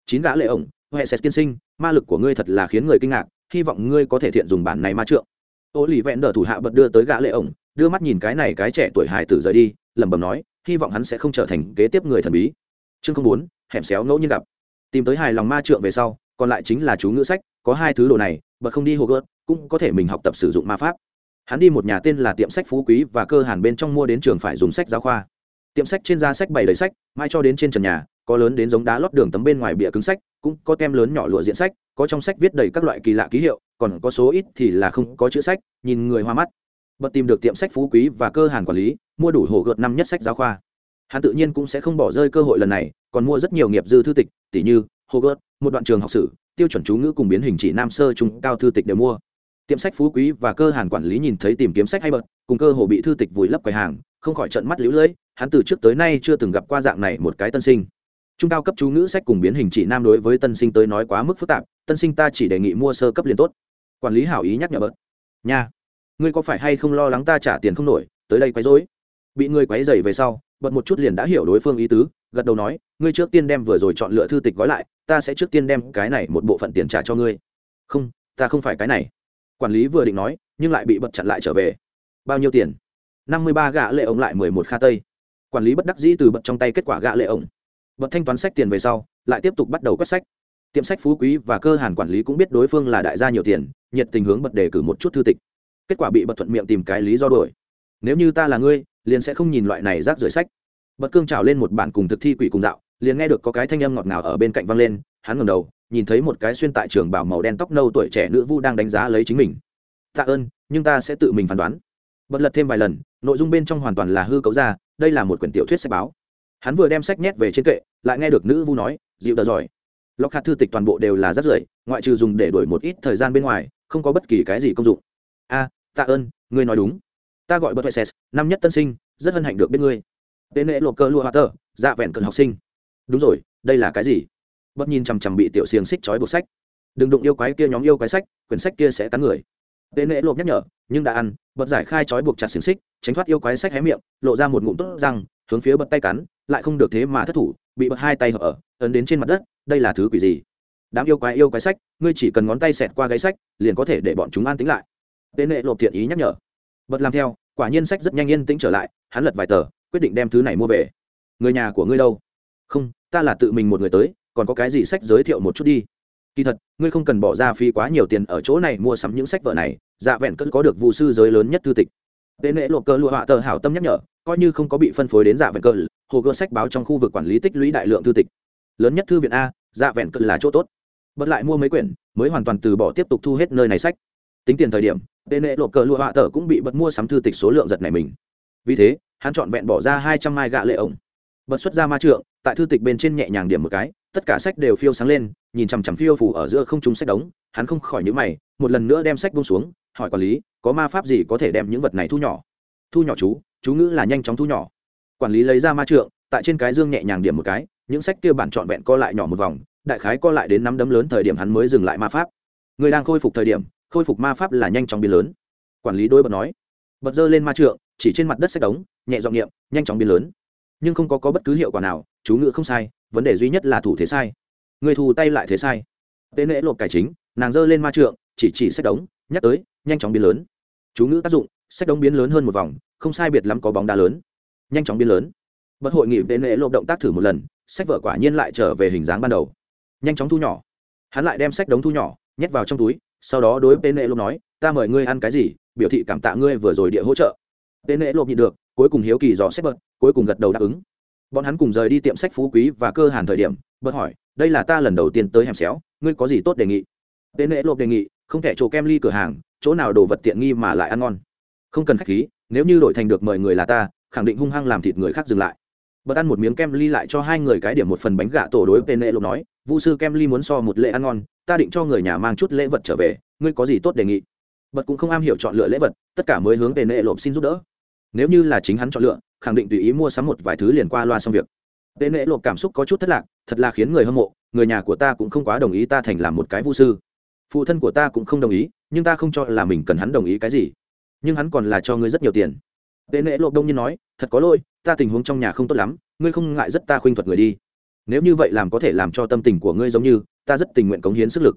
Chín gã lệ ổng, huệ sét tiên sinh, ma lực của ngươi thật là khiến người kinh ngạc, hy vọng ngươi có thể thiện dùng bản này ma trượng. Ô lì vẹn đỡ thủ hạ bật đưa tới gã lệ ổng, đưa mắt nhìn cái này cái trẻ tuổi hài tử rời đi, lẩm bẩm nói hy vọng hắn sẽ không trở thành kế tiếp người thần bí. Chương không bốn, hẻm xéo ngẫu nhiên gặp. Tìm tới hài lòng ma trượng về sau, còn lại chính là chú ngữ sách, có hai thứ đồ này, bật không đi hồ gớt cũng có thể mình học tập sử dụng ma pháp. Hắn đi một nhà tên là tiệm sách phú quý và cơ hàn bên trong mua đến trường phải dùng sách giáo khoa. Tiệm sách trên da sách bày đầy sách, mai cho đến trên trần nhà, có lớn đến giống đá lót đường tấm bên ngoài bìa cứng sách, cũng có tem lớn nhỏ lụa diện sách, có trong sách viết đầy các loại kỳ lạ ký hiệu, còn có số ít thì là không có chữ sách, nhìn người hoa mắt bật tìm được tiệm sách phú quý và cơ hàn quản lý, mua đủ hồ gợt năm nhất sách giáo khoa. Hắn tự nhiên cũng sẽ không bỏ rơi cơ hội lần này, còn mua rất nhiều nghiệp dư thư tịch tỷ như hồ gợt, một đoạn trường học sử, tiêu chuẩn chú ngữ cùng biến hình chỉ nam sơ trung cao thư tịch đều mua. Tiệm sách phú quý và cơ hàn quản lý nhìn thấy tìm kiếm sách hay bật, cùng cơ hồ bị thư tịch vùi lấp quầy hàng, không khỏi trận mắt lũ lưỡi, hắn từ trước tới nay chưa từng gặp qua dạng này một cái tân sinh. Trung cao cấp chú ngữ sách cùng biến hình chỉ nam đối với tân sinh tới nói quá mức phức tạp, tân sinh ta chỉ đề nghị mua sơ cấp liền tốt. Quản lý hảo ý nhắc nhở bớt nha ngươi có phải hay không lo lắng ta trả tiền không nổi, tới đây quấy rối? Bị ngươi quấy dày về sau bật một chút liền đã hiểu đối phương ý tứ, gật đầu nói, ngươi trước tiên đem vừa rồi chọn lựa thư tịch gói lại, ta sẽ trước tiên đem cái này một bộ phận tiền trả cho ngươi. Không, ta không phải cái này. Quản lý vừa định nói, nhưng lại bị bật chặn lại trở về. Bao nhiêu tiền? Năm mươi ba gạ lệ ổng lại mười một kha tây. Quản lý bất đắc dĩ từ bật trong tay kết quả gạ lệ ổng. Bật thanh toán sách tiền về sau, lại tiếp tục bắt đầu quét sách. Tiệm sách phú quý và cơ hàn quản lý cũng biết đối phương là đại gia nhiều tiền, nhiệt tình hướng bật đề cử một chút thư tịch kết quả bị bật thuận miệng tìm cái lý do đổi. Nếu như ta là ngươi, liền sẽ không nhìn loại này rác rưởi sách. Bật cương trào lên một bản cùng thực thi quỷ cùng dạo, liền nghe được có cái thanh âm ngọt ngào ở bên cạnh vang lên, hắn ngầm đầu, nhìn thấy một cái xuyên tại trường bảo màu đen tóc nâu tuổi trẻ nữ vu đang đánh giá lấy chính mình. Tạ ơn, nhưng ta sẽ tự mình phán đoán. Bật lật thêm vài lần, nội dung bên trong hoàn toàn là hư cấu ra, đây là một quyển tiểu thuyết sách báo. Hắn vừa đem sách nhét về trên kệ, lại nghe được nữ vu nói, dịu đờ giỏi lọc hạt thư tịch toàn bộ đều là rác rưởi, ngoại trừ dùng để đổi một ít thời gian bên ngoài, không có bất kỳ cái gì công dụng. A tạ ơn, ngươi nói đúng. Ta gọi bật huệ ses năm nhất tân sinh, rất hân hạnh được biết ngươi. Tên lễ lộ cơ lụa hoa tờ dạ vẹn cần học sinh. Đúng rồi, đây là cái gì? Bất nhìn chằm chằm bị tiểu xiềng xích trói buộc sách. Đừng đụng yêu quái kia nhóm yêu quái sách, quyển sách kia sẽ cắn người. Tên lễ lộp nhắc nhở, nhưng đã ăn, bật giải khai trói buộc chặt xiềng xích, tránh thoát yêu quái sách hé miệng, lộ ra một ngụm tốt răng, hướng phía bật tay cắn, lại không được thế mà thất thủ, bị bật hai tay hở, ấn đến trên mặt đất, đây là thứ quỷ gì? Đám yêu quái yêu quái sách, ngươi chỉ cần ngón tay xẹt qua gáy sách, liền có thể để bọn chúng an tính lại tên lệ lộp thiện ý nhắc nhở. Bật làm theo, quả nhiên sách rất nhanh yên tĩnh trở lại, hắn lật vài tờ, quyết định đem thứ này mua về. Người nhà của ngươi đâu? Không, ta là tự mình một người tới, còn có cái gì sách giới thiệu một chút đi. Kỳ thật, ngươi không cần bỏ ra phí quá nhiều tiền ở chỗ này mua sắm những sách vở này dạ vẹn cất có được vụ sư giới lớn nhất thư tịch. Tên lễ lộp cơ lụa họa tờ hảo tâm nhắc nhở, coi như không có bị phân phối đến dạ vẹn cơ, hồ cơ sách báo trong khu vực quản lý tích lũy đại lượng thư tịch. Lớn nhất thư viện a dạ vẹn cơ là chỗ tốt. Bật lại mua mấy quyển, mới hoàn toàn từ bỏ tiếp tục thu hết nơi này sách. Tính tiền thời điểm tên nệ lộp cờ lụa họa tờ cũng bị bật mua sắm thư tịch số lượng giật này mình. Vì thế, hắn chọn vẹn bỏ ra hai trăm mai gạ lệ ổng. Bật xuất ra ma trượng, tại thư tịch bên trên nhẹ nhàng điểm một cái, tất cả sách đều phiêu sáng lên, nhìn chằm chằm phiêu phủ ở giữa không chúng sách đống, hắn không khỏi nhữ mày, một lần nữa đem sách bông xuống, hỏi quản lý, có ma pháp gì có thể đem những vật này thu nhỏ? Thu nhỏ chú chú ngữ là nhanh chóng thu nhỏ. Quản lý lấy ra ma trượng, tại trên cái dương nhẹ nhàng điểm một cái, những sách kia bản trọn vẹn co lại nhỏ một vòng, đại khái co lại đến năm đấm lớn thời điểm hắn mới dừng lại ma pháp. Người đang khôi phục thời điểm khôi phục ma pháp là nhanh chóng biến lớn. Quản lý đôi bật nói. Bật dơ lên ma trượng chỉ trên mặt đất sách đống nhẹ giọng niệm nhanh chóng biến lớn. Nhưng không có, có bất cứ hiệu quả nào chú ngữ không sai vấn đề duy nhất là thủ thế sai. Người thù tay lại thế sai. Tên lễ lộp cải chính nàng dơ lên ma trượng chỉ chỉ sách đống nhắc tới nhanh chóng biến lớn. Chú ngữ tác dụng sách đống biến lớn hơn một vòng không sai biệt lắm có bóng đá lớn. Nhanh chóng biến lớn. Bất hội nghị tên lễ lộp động tác thử một lần sách vở quả nhiên lại trở về hình dáng ban đầu. Nhanh chóng thu nhỏ. Hắn lại đem sách đống thu nhỏ nhét vào trong túi sau đó đối với tên lễ lộp nói, ta mời ngươi ăn cái gì, biểu thị cảm tạ ngươi vừa rồi địa hỗ trợ. Tên lễ lộp nhịn được, cuối cùng hiếu kỳ dò xét bật cuối cùng gật đầu đáp ứng. Bọn hắn cùng rời đi tiệm sách phú quý và cơ hàn thời điểm bật hỏi, đây là ta lần đầu tiên tới hẻm xéo, ngươi có gì tốt đề nghị? Tên lễ lộp đề nghị, không thể chỗ kem ly cửa hàng, chỗ nào đồ vật tiện nghi mà lại ăn ngon. Không cần khách khí, nếu như đổi thành được mời người là ta, khẳng định hung hăng làm thịt người khác dừng lại. Bật ăn một miếng kem ly lại cho hai người cái điểm một phần bánh gà tổ đối tên lễ lộp nói, vu sư kem ly muốn so một lễ ăn ngon ta định cho người nhà mang chút lễ vật trở về, ngươi có gì tốt đề nghị? Bật cũng không am hiểu chọn lựa lễ vật, tất cả mới hướng về nệ lộp xin giúp đỡ. Nếu như là chính hắn chọn lựa, khẳng định tùy ý mua sắm một vài thứ liền qua loa xong việc. Tệ nệ lộp cảm xúc có chút thất lạc, thật là khiến người hâm mộ, người nhà của ta cũng không quá đồng ý ta thành làm một cái vu sư. Phụ thân của ta cũng không đồng ý, nhưng ta không cho là mình cần hắn đồng ý cái gì. Nhưng hắn còn là cho ngươi rất nhiều tiền. Tệ nệ lộp đông nhiên nói, thật có lỗi, ta tình huống trong nhà không tốt lắm, ngươi không ngại rất ta khuynh thuật người đi. Nếu như vậy làm có thể làm cho tâm tình của ngươi giống như ta rất tình nguyện cống hiến sức lực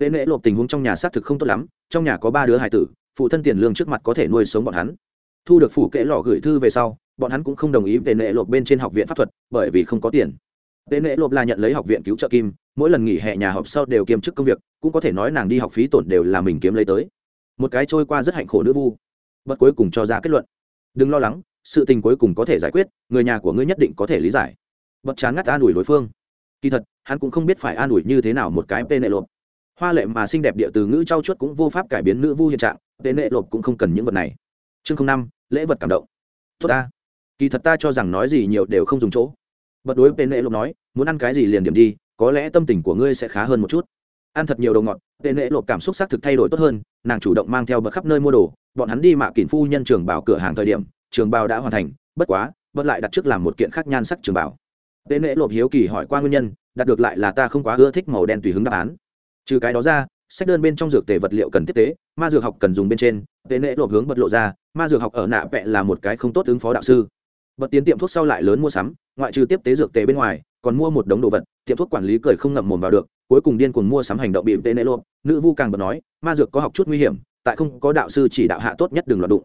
tệ nệ lộp tình huống trong nhà xác thực không tốt lắm trong nhà có ba đứa hải tử phụ thân tiền lương trước mặt có thể nuôi sống bọn hắn thu được phủ kệ lò gửi thư về sau bọn hắn cũng không đồng ý về nệ lộp bên trên học viện pháp thuật bởi vì không có tiền Tệ nệ lộp là nhận lấy học viện cứu trợ kim, mỗi lần nghỉ hè nhà họp sau đều kiêm chức công việc, cũng có thể nói nàng đi học phí tổn đều là mình kiếm lấy tới. Một cái trôi qua rất hạnh khổ nữ vu. Bất cuối cùng cho ra kết luận. Đừng lo lắng, sự tình cuối cùng có thể giải quyết, người nhà của ngươi nhất định có thể lý giải. Bất chán ngắt an ủi đối phương. Kỳ thật, hắn cũng không biết phải an ủi như thế nào một cái tên nệ lộp. Hoa lệ mà xinh đẹp địa từ ngữ trau chuốt cũng vô pháp cải biến nữ vu hiện trạng, tên nệ lộp cũng không cần những vật này. Chương năm lễ vật cảm động. Tốt ta. Kỳ thật ta cho rằng nói gì nhiều đều không dùng chỗ bật đối tên nệ lộp nói muốn ăn cái gì liền điểm đi có lẽ tâm tình của ngươi sẽ khá hơn một chút ăn thật nhiều đồ ngọt tên nệ lộp cảm xúc xác thực thay đổi tốt hơn nàng chủ động mang theo bật khắp nơi mua đồ bọn hắn đi mạ kỳn phu nhân trường bảo cửa hàng thời điểm trường bảo đã hoàn thành bất quá bật lại đặt trước làm một kiện khác nhan sắc trường bảo Tế nệ lộp hiếu kỳ hỏi qua nguyên nhân, đặt được lại là ta không quá ưa thích màu đen tùy hứng đáp án. Trừ cái đó ra, sách đơn bên trong dược tề vật liệu cần tiếp tế, ma dược học cần dùng bên trên, Tế nệ lộp hướng bật lộ ra, ma dược học ở nạ vẹ là một cái không tốt ứng phó đạo sư. Bật tiến tiệm thuốc sau lại lớn mua sắm, ngoại trừ tiếp tế dược tề bên ngoài, còn mua một đống đồ vật, tiệm thuốc quản lý cười không ngậm mồm vào được, cuối cùng điên cuồng mua sắm hành động bị tê nễ lộp. Nữ vu càng bật nói, ma dược có học chút nguy hiểm, tại không có đạo sư chỉ đạo hạ tốt nhất đừng loạt đụng.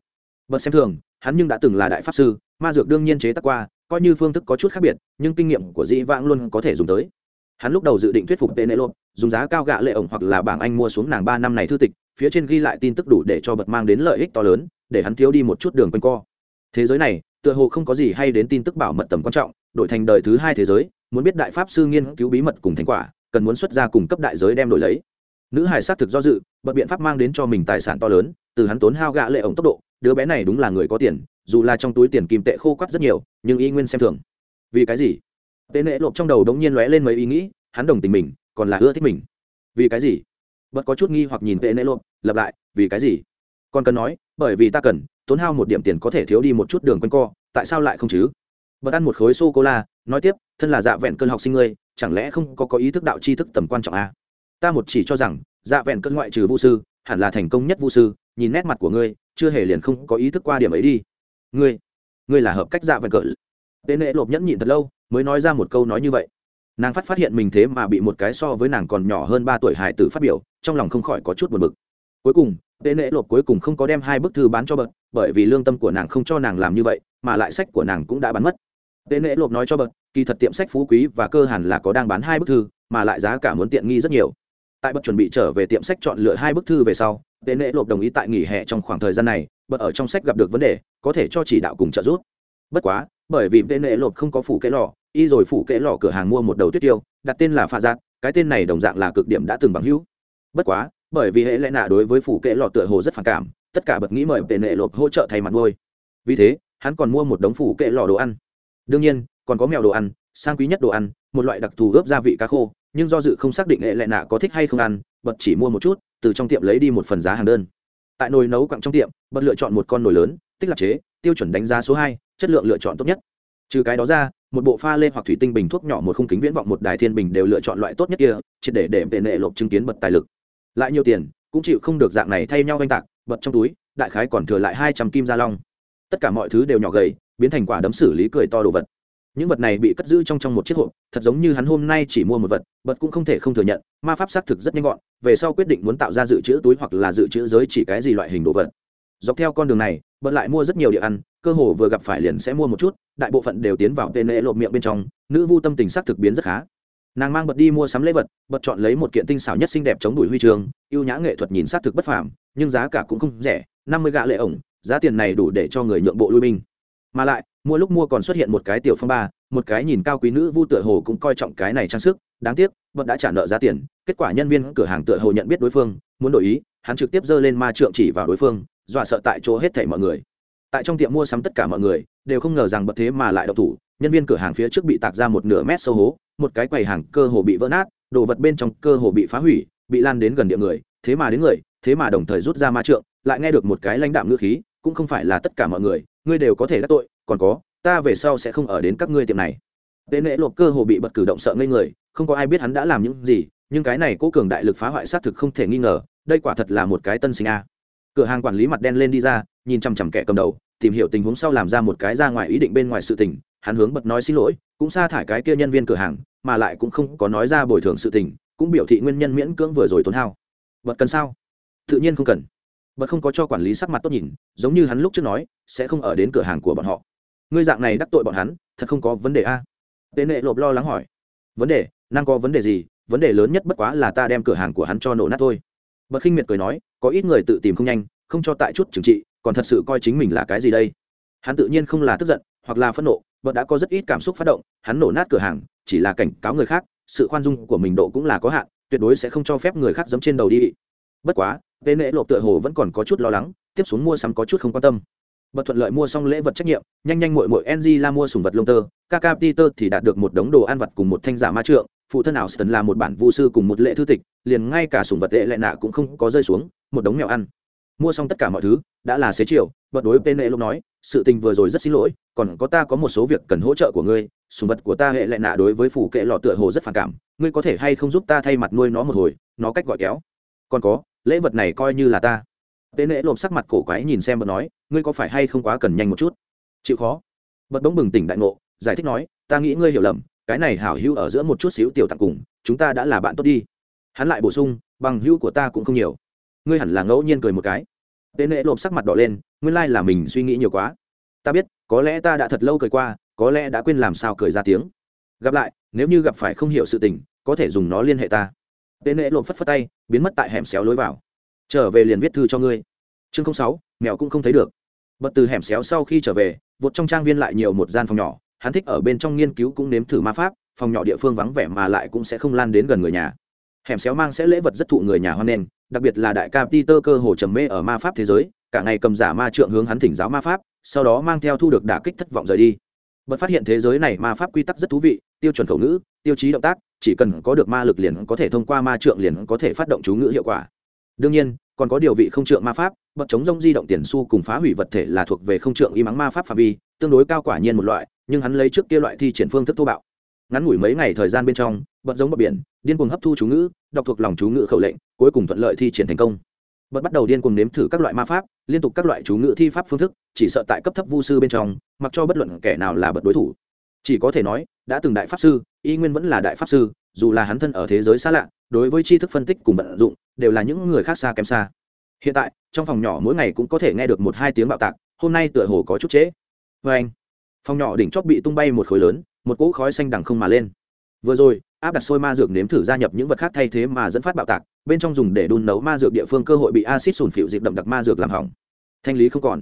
Bật xem thường, hắn nhưng đã từng là đại pháp sư, ma dược đương nhiên chế tác qua coi như phương thức có chút khác biệt, nhưng kinh nghiệm của dĩ vãng luôn có thể dùng tới. Hắn lúc đầu dự định thuyết phục tên nê lô dùng giá cao gạ lệ ổng hoặc là bảng anh mua xuống nàng ba năm này thư tịch, phía trên ghi lại tin tức đủ để cho bật mang đến lợi ích to lớn, để hắn thiếu đi một chút đường quanh co. Thế giới này, tựa hồ không có gì hay đến tin tức bảo mật tầm quan trọng, đổi thành đời thứ hai thế giới, muốn biết đại pháp sư nghiên cứu bí mật cùng thành quả, cần muốn xuất ra cùng cấp đại giới đem đổi lấy. Nữ hải xác thực do dự, bật biện pháp mang đến cho mình tài sản to lớn, từ hắn tốn hao gạ lệ ổng tốc độ, đứa bé này đúng là người có tiền dù là trong túi tiền kim tệ khô quắt rất nhiều, nhưng y nguyên xem thường. Vì cái gì? Tệ nệ lộp trong đầu đống nhiên lóe lên mấy ý nghĩ, hắn đồng tình mình, còn là ưa thích mình. Vì cái gì? Bật có chút nghi hoặc nhìn tệ nệ lộp, lặp lại, vì cái gì? Còn cần nói, bởi vì ta cần, tốn hao một điểm tiền có thể thiếu đi một chút đường quanh co, tại sao lại không chứ? Bật ăn một khối sô cô la nói tiếp, thân là dạ vẹn cơn học sinh ngươi, chẳng lẽ không có có ý thức đạo tri thức tầm quan trọng à? ta một chỉ cho rằng dạ vẹn cơn ngoại trừ vũ sư, hẳn là thành công nhất vũ sư, nhìn nét mặt của ngươi, chưa hề liền không có ý thức qua điểm ấy đi ngươi ngươi là hợp cách dạ vẹn cỡ. tên nệ lộp nhẫn nhịn thật lâu, mới nói ra một câu nói như vậy. Nàng phát phát hiện mình thế mà bị một cái so với nàng còn nhỏ hơn ba tuổi hải tử phát biểu, trong lòng không khỏi có chút buồn bực. Cuối cùng tên nệ lộp cuối cùng không có đem hai bức thư bán cho bậc, bởi vì lương tâm của nàng không cho nàng làm như vậy, mà lại sách của nàng cũng đã bán mất. Tên nệ lộp nói cho bậc, kỳ thật tiệm sách phú quý và cơ hẳn là có đang bán hai bức thư, mà lại giá cả muốn tiện nghi rất nhiều. Tại bậc chuẩn bị trở về tiệm sách chọn lựa hai bức thư về sau tệ nệ lộp đồng ý tại nghỉ hè trong khoảng thời gian này, bật ở trong sách gặp được vấn đề, có thể cho chỉ đạo cùng trợ giúp. Bất quá, bởi vì tệ nệ lộp không có phủ kẽ lò, y rồi phủ kẽ lò cửa hàng mua một đầu tuyết tiêu, đặt tên là pha giác cái tên này đồng dạng là cực điểm đã từng bằng hữu. Bất quá, bởi vì hệ lẽ nạ đối với phủ kệ lọ tựa hồ rất phản cảm, tất cả bật nghĩ mời tệ nệ lộp hỗ trợ thay mặt ngôi vì thế, hắn còn mua một đống phủ kệ lò đồ ăn. Đương nhiên, còn có mèo đồ ăn, sang quý nhất đồ ăn, một loại đặc thù ướp gia vị cá khô, nhưng do dự không xác định hệ lẽ nạ có thích hay không ăn bật chỉ mua một chút, từ trong tiệm lấy đi một phần giá hàng đơn. Tại nồi nấu quặng trong tiệm, bật lựa chọn một con nồi lớn, tích lạc chế, tiêu chuẩn đánh giá số hai, chất lượng lựa chọn tốt nhất. Trừ cái đó ra, một bộ pha lê hoặc thủy tinh bình thuốc nhỏ một khung kính viễn vọng một đài thiên bình đều lựa chọn loại tốt nhất kia chỉ để để tệ nệ lộp chứng kiến bật tài lực. Lại nhiều tiền, cũng chịu không được dạng này thay nhau oanh tạc, bật trong túi, đại khái còn thừa lại hai trăm kim gia long. Tất cả mọi thứ đều nhỏ gầy, biến thành quả đấm xử lý cười to đồ vật những vật này bị cất giữ trong trong một chiếc hộp, thật giống như hắn hôm nay chỉ mua một vật, bật cũng không thể không thừa nhận, ma pháp xác thực rất nhanh gọn, về sau quyết định muốn tạo ra dự trữ túi hoặc là dự trữ giới chỉ cái gì loại hình đồ vật. Dọc theo con đường này, bật lại mua rất nhiều địa ăn, cơ hồ vừa gặp phải liền sẽ mua một chút, đại bộ phận đều tiến vào tên lễ lộp miệng bên trong, nữ vu tâm tình xác thực biến rất khá. Nàng mang bật đi mua sắm lễ vật, bật chọn lấy một kiện tinh xảo nhất xinh đẹp chống đuổi huy trường ưu nhã nghệ thuật nhìn xác thực bất phàm, nhưng giá cả cũng không rẻ, năm mươi gạ lệ ổng, giá tiền này đủ để cho người nhượng bộ lui binh. Mà lại mua lúc mua còn xuất hiện một cái tiểu phong ba, một cái nhìn cao quý nữ vu tựa hồ cũng coi trọng cái này trang sức, đáng tiếc, vẫn đã trả nợ giá tiền, kết quả nhân viên cửa hàng tựa hồ nhận biết đối phương, muốn đổi ý, hắn trực tiếp giơ lên ma trượng chỉ vào đối phương, dọa sợ tại chỗ hết thảy mọi người. Tại trong tiệm mua sắm tất cả mọi người, đều không ngờ rằng bật thế mà lại độc thủ, nhân viên cửa hàng phía trước bị tạc ra một nửa mét sâu hố, một cái quầy hàng cơ hồ bị vỡ nát, đồ vật bên trong cơ hồ bị phá hủy, bị lan đến gần địa người, thế mà đến người, thế mà đồng thời rút ra ma trượng, lại nghe được một cái lãnh đạm ngữ khí, cũng không phải là tất cả mọi người, ngươi đều có thể đắc tội còn có, ta về sau sẽ không ở đến các ngươi tiệm này. Tệ nệ lộp cơ hồ bị bật cử động sợ ngây người, không có ai biết hắn đã làm những gì, nhưng cái này cố cường đại lực phá hoại xác thực không thể nghi ngờ, đây quả thật là một cái tân sinh a. Cửa hàng quản lý mặt đen lên đi ra, nhìn chằm chằm kẻ cầm đầu, tìm hiểu tình huống sau làm ra một cái ra ngoài ý định bên ngoài sự tình, hắn hướng bật nói xin lỗi, cũng sa thải cái kia nhân viên cửa hàng, mà lại cũng không có nói ra bồi thường sự tình, cũng biểu thị nguyên nhân miễn cưỡng vừa rồi tốn hao. Bật cần sao? Tự nhiên không cần. Bật không có cho quản lý sắc mặt tốt nhìn, giống như hắn lúc trước nói, sẽ không ở đến cửa hàng của bọn họ ngươi dạng này đắc tội bọn hắn, thật không có vấn đề a? Tệ nệ lộp lo lắng hỏi. Vấn đề? Năng có vấn đề gì? Vấn đề lớn nhất bất quá là ta đem cửa hàng của hắn cho nổ nát thôi. Bật khinh miệt cười nói, có ít người tự tìm không nhanh, không cho tại chút trừng trị, còn thật sự coi chính mình là cái gì đây? Hắn tự nhiên không là tức giận, hoặc là phẫn nộ, bật đã có rất ít cảm xúc phát động, hắn nổ nát cửa hàng, chỉ là cảnh cáo người khác, sự khoan dung của mình độ cũng là có hạn, tuyệt đối sẽ không cho phép người khác giẫm trên đầu đi. Bất quá tệ nệ lộp tựa hồ vẫn còn có chút lo lắng, tiếp xuống mua sắm có chút không quan tâm bật thuận lợi mua xong lễ vật trách nhiệm, nhanh nhanh mội mội ng la mua sùng vật lông tơ. Kaka peter thì đạt được một đống đồ ăn vật cùng một thanh giả ma trượng. Phụ thân ảo sơn là một bản vu sư cùng một lễ thư tịch, liền ngay cả sùng vật tệ lệ nạ cũng không có rơi xuống, một đống mèo ăn. Mua xong tất cả mọi thứ, đã là xế chiều, bật đối tên lệ lúc nói, sự tình vừa rồi rất xin lỗi, còn có ta có một số việc cần hỗ trợ của ngươi, sùng vật của ta hệ lệ nạ đối với phủ kệ lọ tựa hồ rất phản cảm, ngươi có thể hay không giúp ta thay mặt nuôi nó một hồi, nó cách gọi kéo. Còn có, lễ vật này coi như là ta. Tên lệ lộp sắc mặt cổ quái nhìn xem bật nói ngươi có phải hay không quá cần nhanh một chút? Chịu khó. Bật bỗng bừng tỉnh đại ngộ, giải thích nói, ta nghĩ ngươi hiểu lầm, cái này hảo hữu ở giữa một chút xíu tiểu tặng cùng, chúng ta đã là bạn tốt đi. Hắn lại bổ sung, bằng hữu của ta cũng không nhiều. Ngươi hẳn là ngẫu nhiên cười một cái. Tên lễ lộp sắc mặt đỏ lên, nguyên lai là mình suy nghĩ nhiều quá. Ta biết, có lẽ ta đã thật lâu cười qua, có lẽ đã quên làm sao cười ra tiếng. Gặp lại, nếu như gặp phải không hiểu sự tình, có thể dùng nó liên hệ ta. Tên lễ lộp phất phất tay, biến mất tại hẻm xéo lối vào. Trở về liền viết thư cho ngươi. Chương sáu, mèo cũng không thấy được bật từ hẻm xéo sau khi trở về, vụt trong trang viên lại nhiều một gian phòng nhỏ, hắn thích ở bên trong nghiên cứu cũng nếm thử ma pháp, phòng nhỏ địa phương vắng vẻ mà lại cũng sẽ không lan đến gần người nhà. Hẻm xéo mang sẽ lễ vật rất thụ người nhà hoan nghênh, đặc biệt là đại ca peter cơ hồ trầm mê ở ma pháp thế giới, cả ngày cầm giả ma trượng hướng hắn thỉnh giáo ma pháp, sau đó mang theo thu được đả kích thất vọng rời đi. Bật phát hiện thế giới này ma pháp quy tắc rất thú vị, tiêu chuẩn khẩu ngữ, tiêu chí động tác, chỉ cần có được ma lực liền có thể thông qua ma trượng liền có thể phát động chú ngữ hiệu quả đương nhiên, còn có điều vị không trượng ma pháp, bậc chống rông di động tiền su cùng phá hủy vật thể là thuộc về không trượng y mắng ma pháp phạm vi, tương đối cao quả nhiên một loại, nhưng hắn lấy trước kia loại thi triển phương thức thô bạo. Ngắn ngủi mấy ngày thời gian bên trong bật giống bờ biển, điên cuồng hấp thu chú ngữ, đọc thuộc lòng chú ngữ khẩu lệnh, cuối cùng thuận lợi thi triển thành công. Bật bắt đầu điên cuồng nếm thử các loại ma pháp, liên tục các loại chú ngữ thi pháp phương thức, chỉ sợ tại cấp thấp vu sư bên trong, mặc cho bất luận kẻ nào là bật đối thủ. Chỉ có thể nói, đã từng đại pháp sư, y nguyên vẫn là đại pháp sư, dù là hắn thân ở thế giới xa lạ, đối với tri thức phân tích cùng vận dụng đều là những người khác xa kém xa. Hiện tại, trong phòng nhỏ mỗi ngày cũng có thể nghe được một hai tiếng bạo tạc, hôm nay tựa hồ có chút trễ. Vê anh, phòng nhỏ đỉnh chóp bị tung bay một khối lớn, một cỗ khói xanh đằng không mà lên. Vừa rồi, áp đặt sôi ma dược nếm thử gia nhập những vật khác thay thế mà dẫn phát bạo tạc, bên trong dùng để đun nấu ma dược địa phương cơ hội bị acid sùn phịu dịp đậm đặc ma dược làm hỏng. Thanh lý không còn.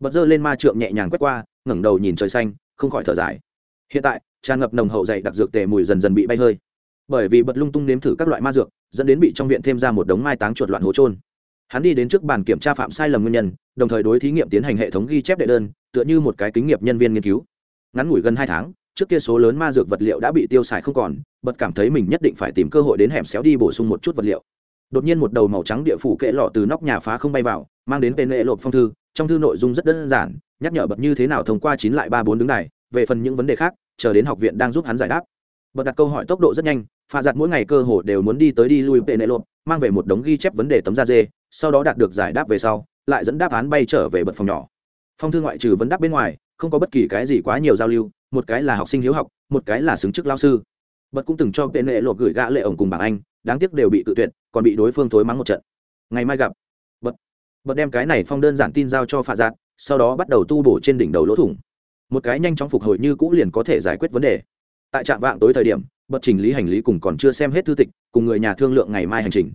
Bật dơ lên ma trượng nhẹ nhàng quét qua, ngẩng đầu nhìn trời xanh, không khỏi thở dài. Hiện tại, tràn ngập nồng hậu dày đặc dược tề mùi dần dần bị bay hơi bởi vì bật lung tung nếm thử các loại ma dược, dẫn đến bị trong viện thêm ra một đống mai táng chuột loạn hố trôn hắn đi đến trước bàn kiểm tra phạm sai lầm nguyên nhân, đồng thời đối thí nghiệm tiến hành hệ thống ghi chép đệ đơn, tựa như một cái kính nghiệp nhân viên nghiên cứu. Ngắn ngủi gần hai tháng, trước kia số lớn ma dược vật liệu đã bị tiêu xài không còn, bật cảm thấy mình nhất định phải tìm cơ hội đến hẻm xéo đi bổ sung một chút vật liệu. Đột nhiên một đầu màu trắng địa phủ kệ lọ từ nóc nhà phá không bay vào, mang đến tên lệ lộp phong thư, trong thư nội dung rất đơn giản, nhắc nhở bật như thế nào thông qua chín lại ba bốn đứng này về phần những vấn đề khác, chờ đến học viện đang giúp hắn giải đáp bật đặt câu hỏi tốc độ rất nhanh pha giặt mỗi ngày cơ hồ đều muốn đi tới đi lui tên Nệ lộp, mang về một đống ghi chép vấn đề tấm da dê, sau đó đạt được giải đáp về sau, lại dẫn đáp án bay trở về bật phòng nhỏ. Phong thư ngoại trừ vấn đáp bên ngoài, không có bất kỳ cái gì quá nhiều giao lưu, một cái là học sinh hiếu học, một cái là xứng chức lao sư. Bật cũng từng cho tên Nệ lộp gửi gã lệ ổng cùng bảng anh, đáng tiếc đều bị tự tuyệt, còn bị đối phương thối mắng một trận. Ngày mai gặp. Bật. Bật đem cái này phong đơn giản tin giao cho pha giặt sau đó bắt đầu tu bổ trên đỉnh đầu lỗ thủng. Một cái nhanh chóng phục hồi như cũ liền có thể giải quyết vấn đề tại trạm vạng tối thời điểm bật chỉnh lý hành lý cùng còn chưa xem hết thư tịch, cùng người nhà thương lượng ngày mai hành trình.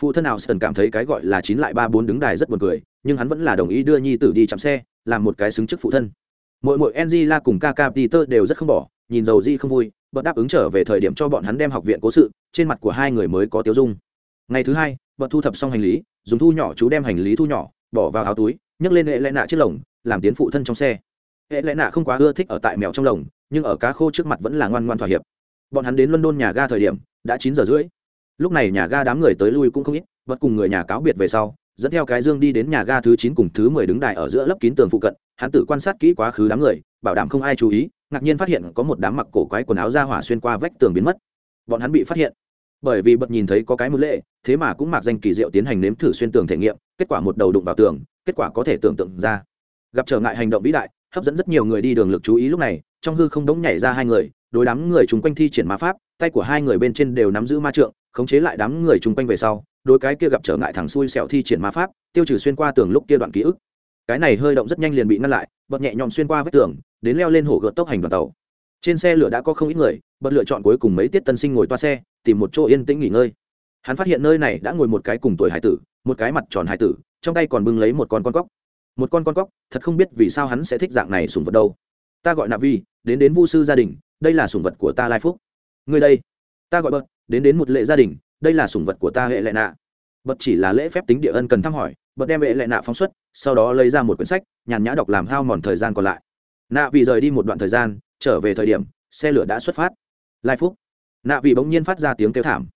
Phụ thân nào sơn cảm thấy cái gọi là chín lại ba bốn đứng đài rất buồn cười, nhưng hắn vẫn là đồng ý đưa nhi tử đi chạm xe, làm một cái xứng chức phụ thân. Mỗi mỗi angela cùng kaka peter đều rất không bỏ, nhìn dầu di không vui, bật đáp ứng trở về thời điểm cho bọn hắn đem học viện cố sự, trên mặt của hai người mới có tiêu dung. Ngày thứ hai, bật thu thập xong hành lý, dùng thu nhỏ chú đem hành lý thu nhỏ, bỏ vào áo túi, nhấc lên hệ lẽ nạ chiếc lồng, làm tiến phụ thân trong xe. Hệ lẽ nạ không quá ưa thích ở tại mèo trong lồng nhưng ở cá khô trước mặt vẫn là ngoan ngoan thỏa hiệp. Bọn hắn đến london nhà ga thời điểm, đã chín giờ rưỡi. Lúc này nhà ga đám người tới lui cũng không ít vật cùng người nhà cáo biệt về sau, dẫn theo cái dương đi đến nhà ga thứ chín cùng thứ mười đứng đài ở giữa lấp kín tường phụ cận, hắn tự quan sát kỹ quá khứ đám người, bảo đảm không ai chú ý, ngạc nhiên phát hiện có một đám mặc cổ quái quần áo ra hỏa xuyên qua vách tường biến mất. Bọn hắn bị phát hiện. Bởi vì bật nhìn thấy có cái mưu lệ, thế mà cũng mặc danh kỳ diệu tiến hành nếm thử xuyên tường thể nghiệm, kết quả một đầu đụng vào tường, kết quả có thể tưởng tượng ra. Gặp trở ngại hành động vĩ đại hấp dẫn rất nhiều người đi đường lực chú ý lúc này, trong hư không đống nhảy ra hai người, đối đám người chung quanh thi triển ma pháp, tay của hai người bên trên đều nắm giữ ma trượng, khống chế lại đám người chung quanh về sau, đối cái kia gặp trở ngại thằng xui xẻo thi triển ma pháp, tiêu trừ xuyên qua tường lúc kia đoạn ký ức. Cái này hơi động rất nhanh liền bị ngăn lại, bật nhẹ nhõm xuyên qua vách tường, đến leo lên hổ gợt tốc hành đoàn tàu. Trên xe lửa đã có không ít người, bật lựa chọn cuối cùng mấy tiết tân sinh ngồi toa xe, tìm một chỗ yên tĩnh nghỉ ngơi. Hắn phát hiện nơi này đã ngồi một cái cùng tuổi hải tử, một cái mặt tròn hải tử, trong tay còn bưng lấy một con con cóc một con con cóc, thật không biết vì sao hắn sẽ thích dạng này sùng vật đâu. Ta gọi nạ vi, đến đến vu sư gia đình, đây là sùng vật của ta lai phúc. Người đây. Ta gọi bật, đến đến một lệ gia đình, đây là sùng vật của ta hệ lệ nạ. Bật chỉ là lễ phép tính địa ân cần thăm hỏi, bật đem hệ lệ nạ phóng xuất, sau đó lấy ra một quyển sách, nhàn nhã đọc làm hao mòn thời gian còn lại. Nạ vì rời đi một đoạn thời gian, trở về thời điểm, xe lửa đã xuất phát. Lai phúc. Nạ vì bỗng nhiên phát ra tiếng kêu thảm.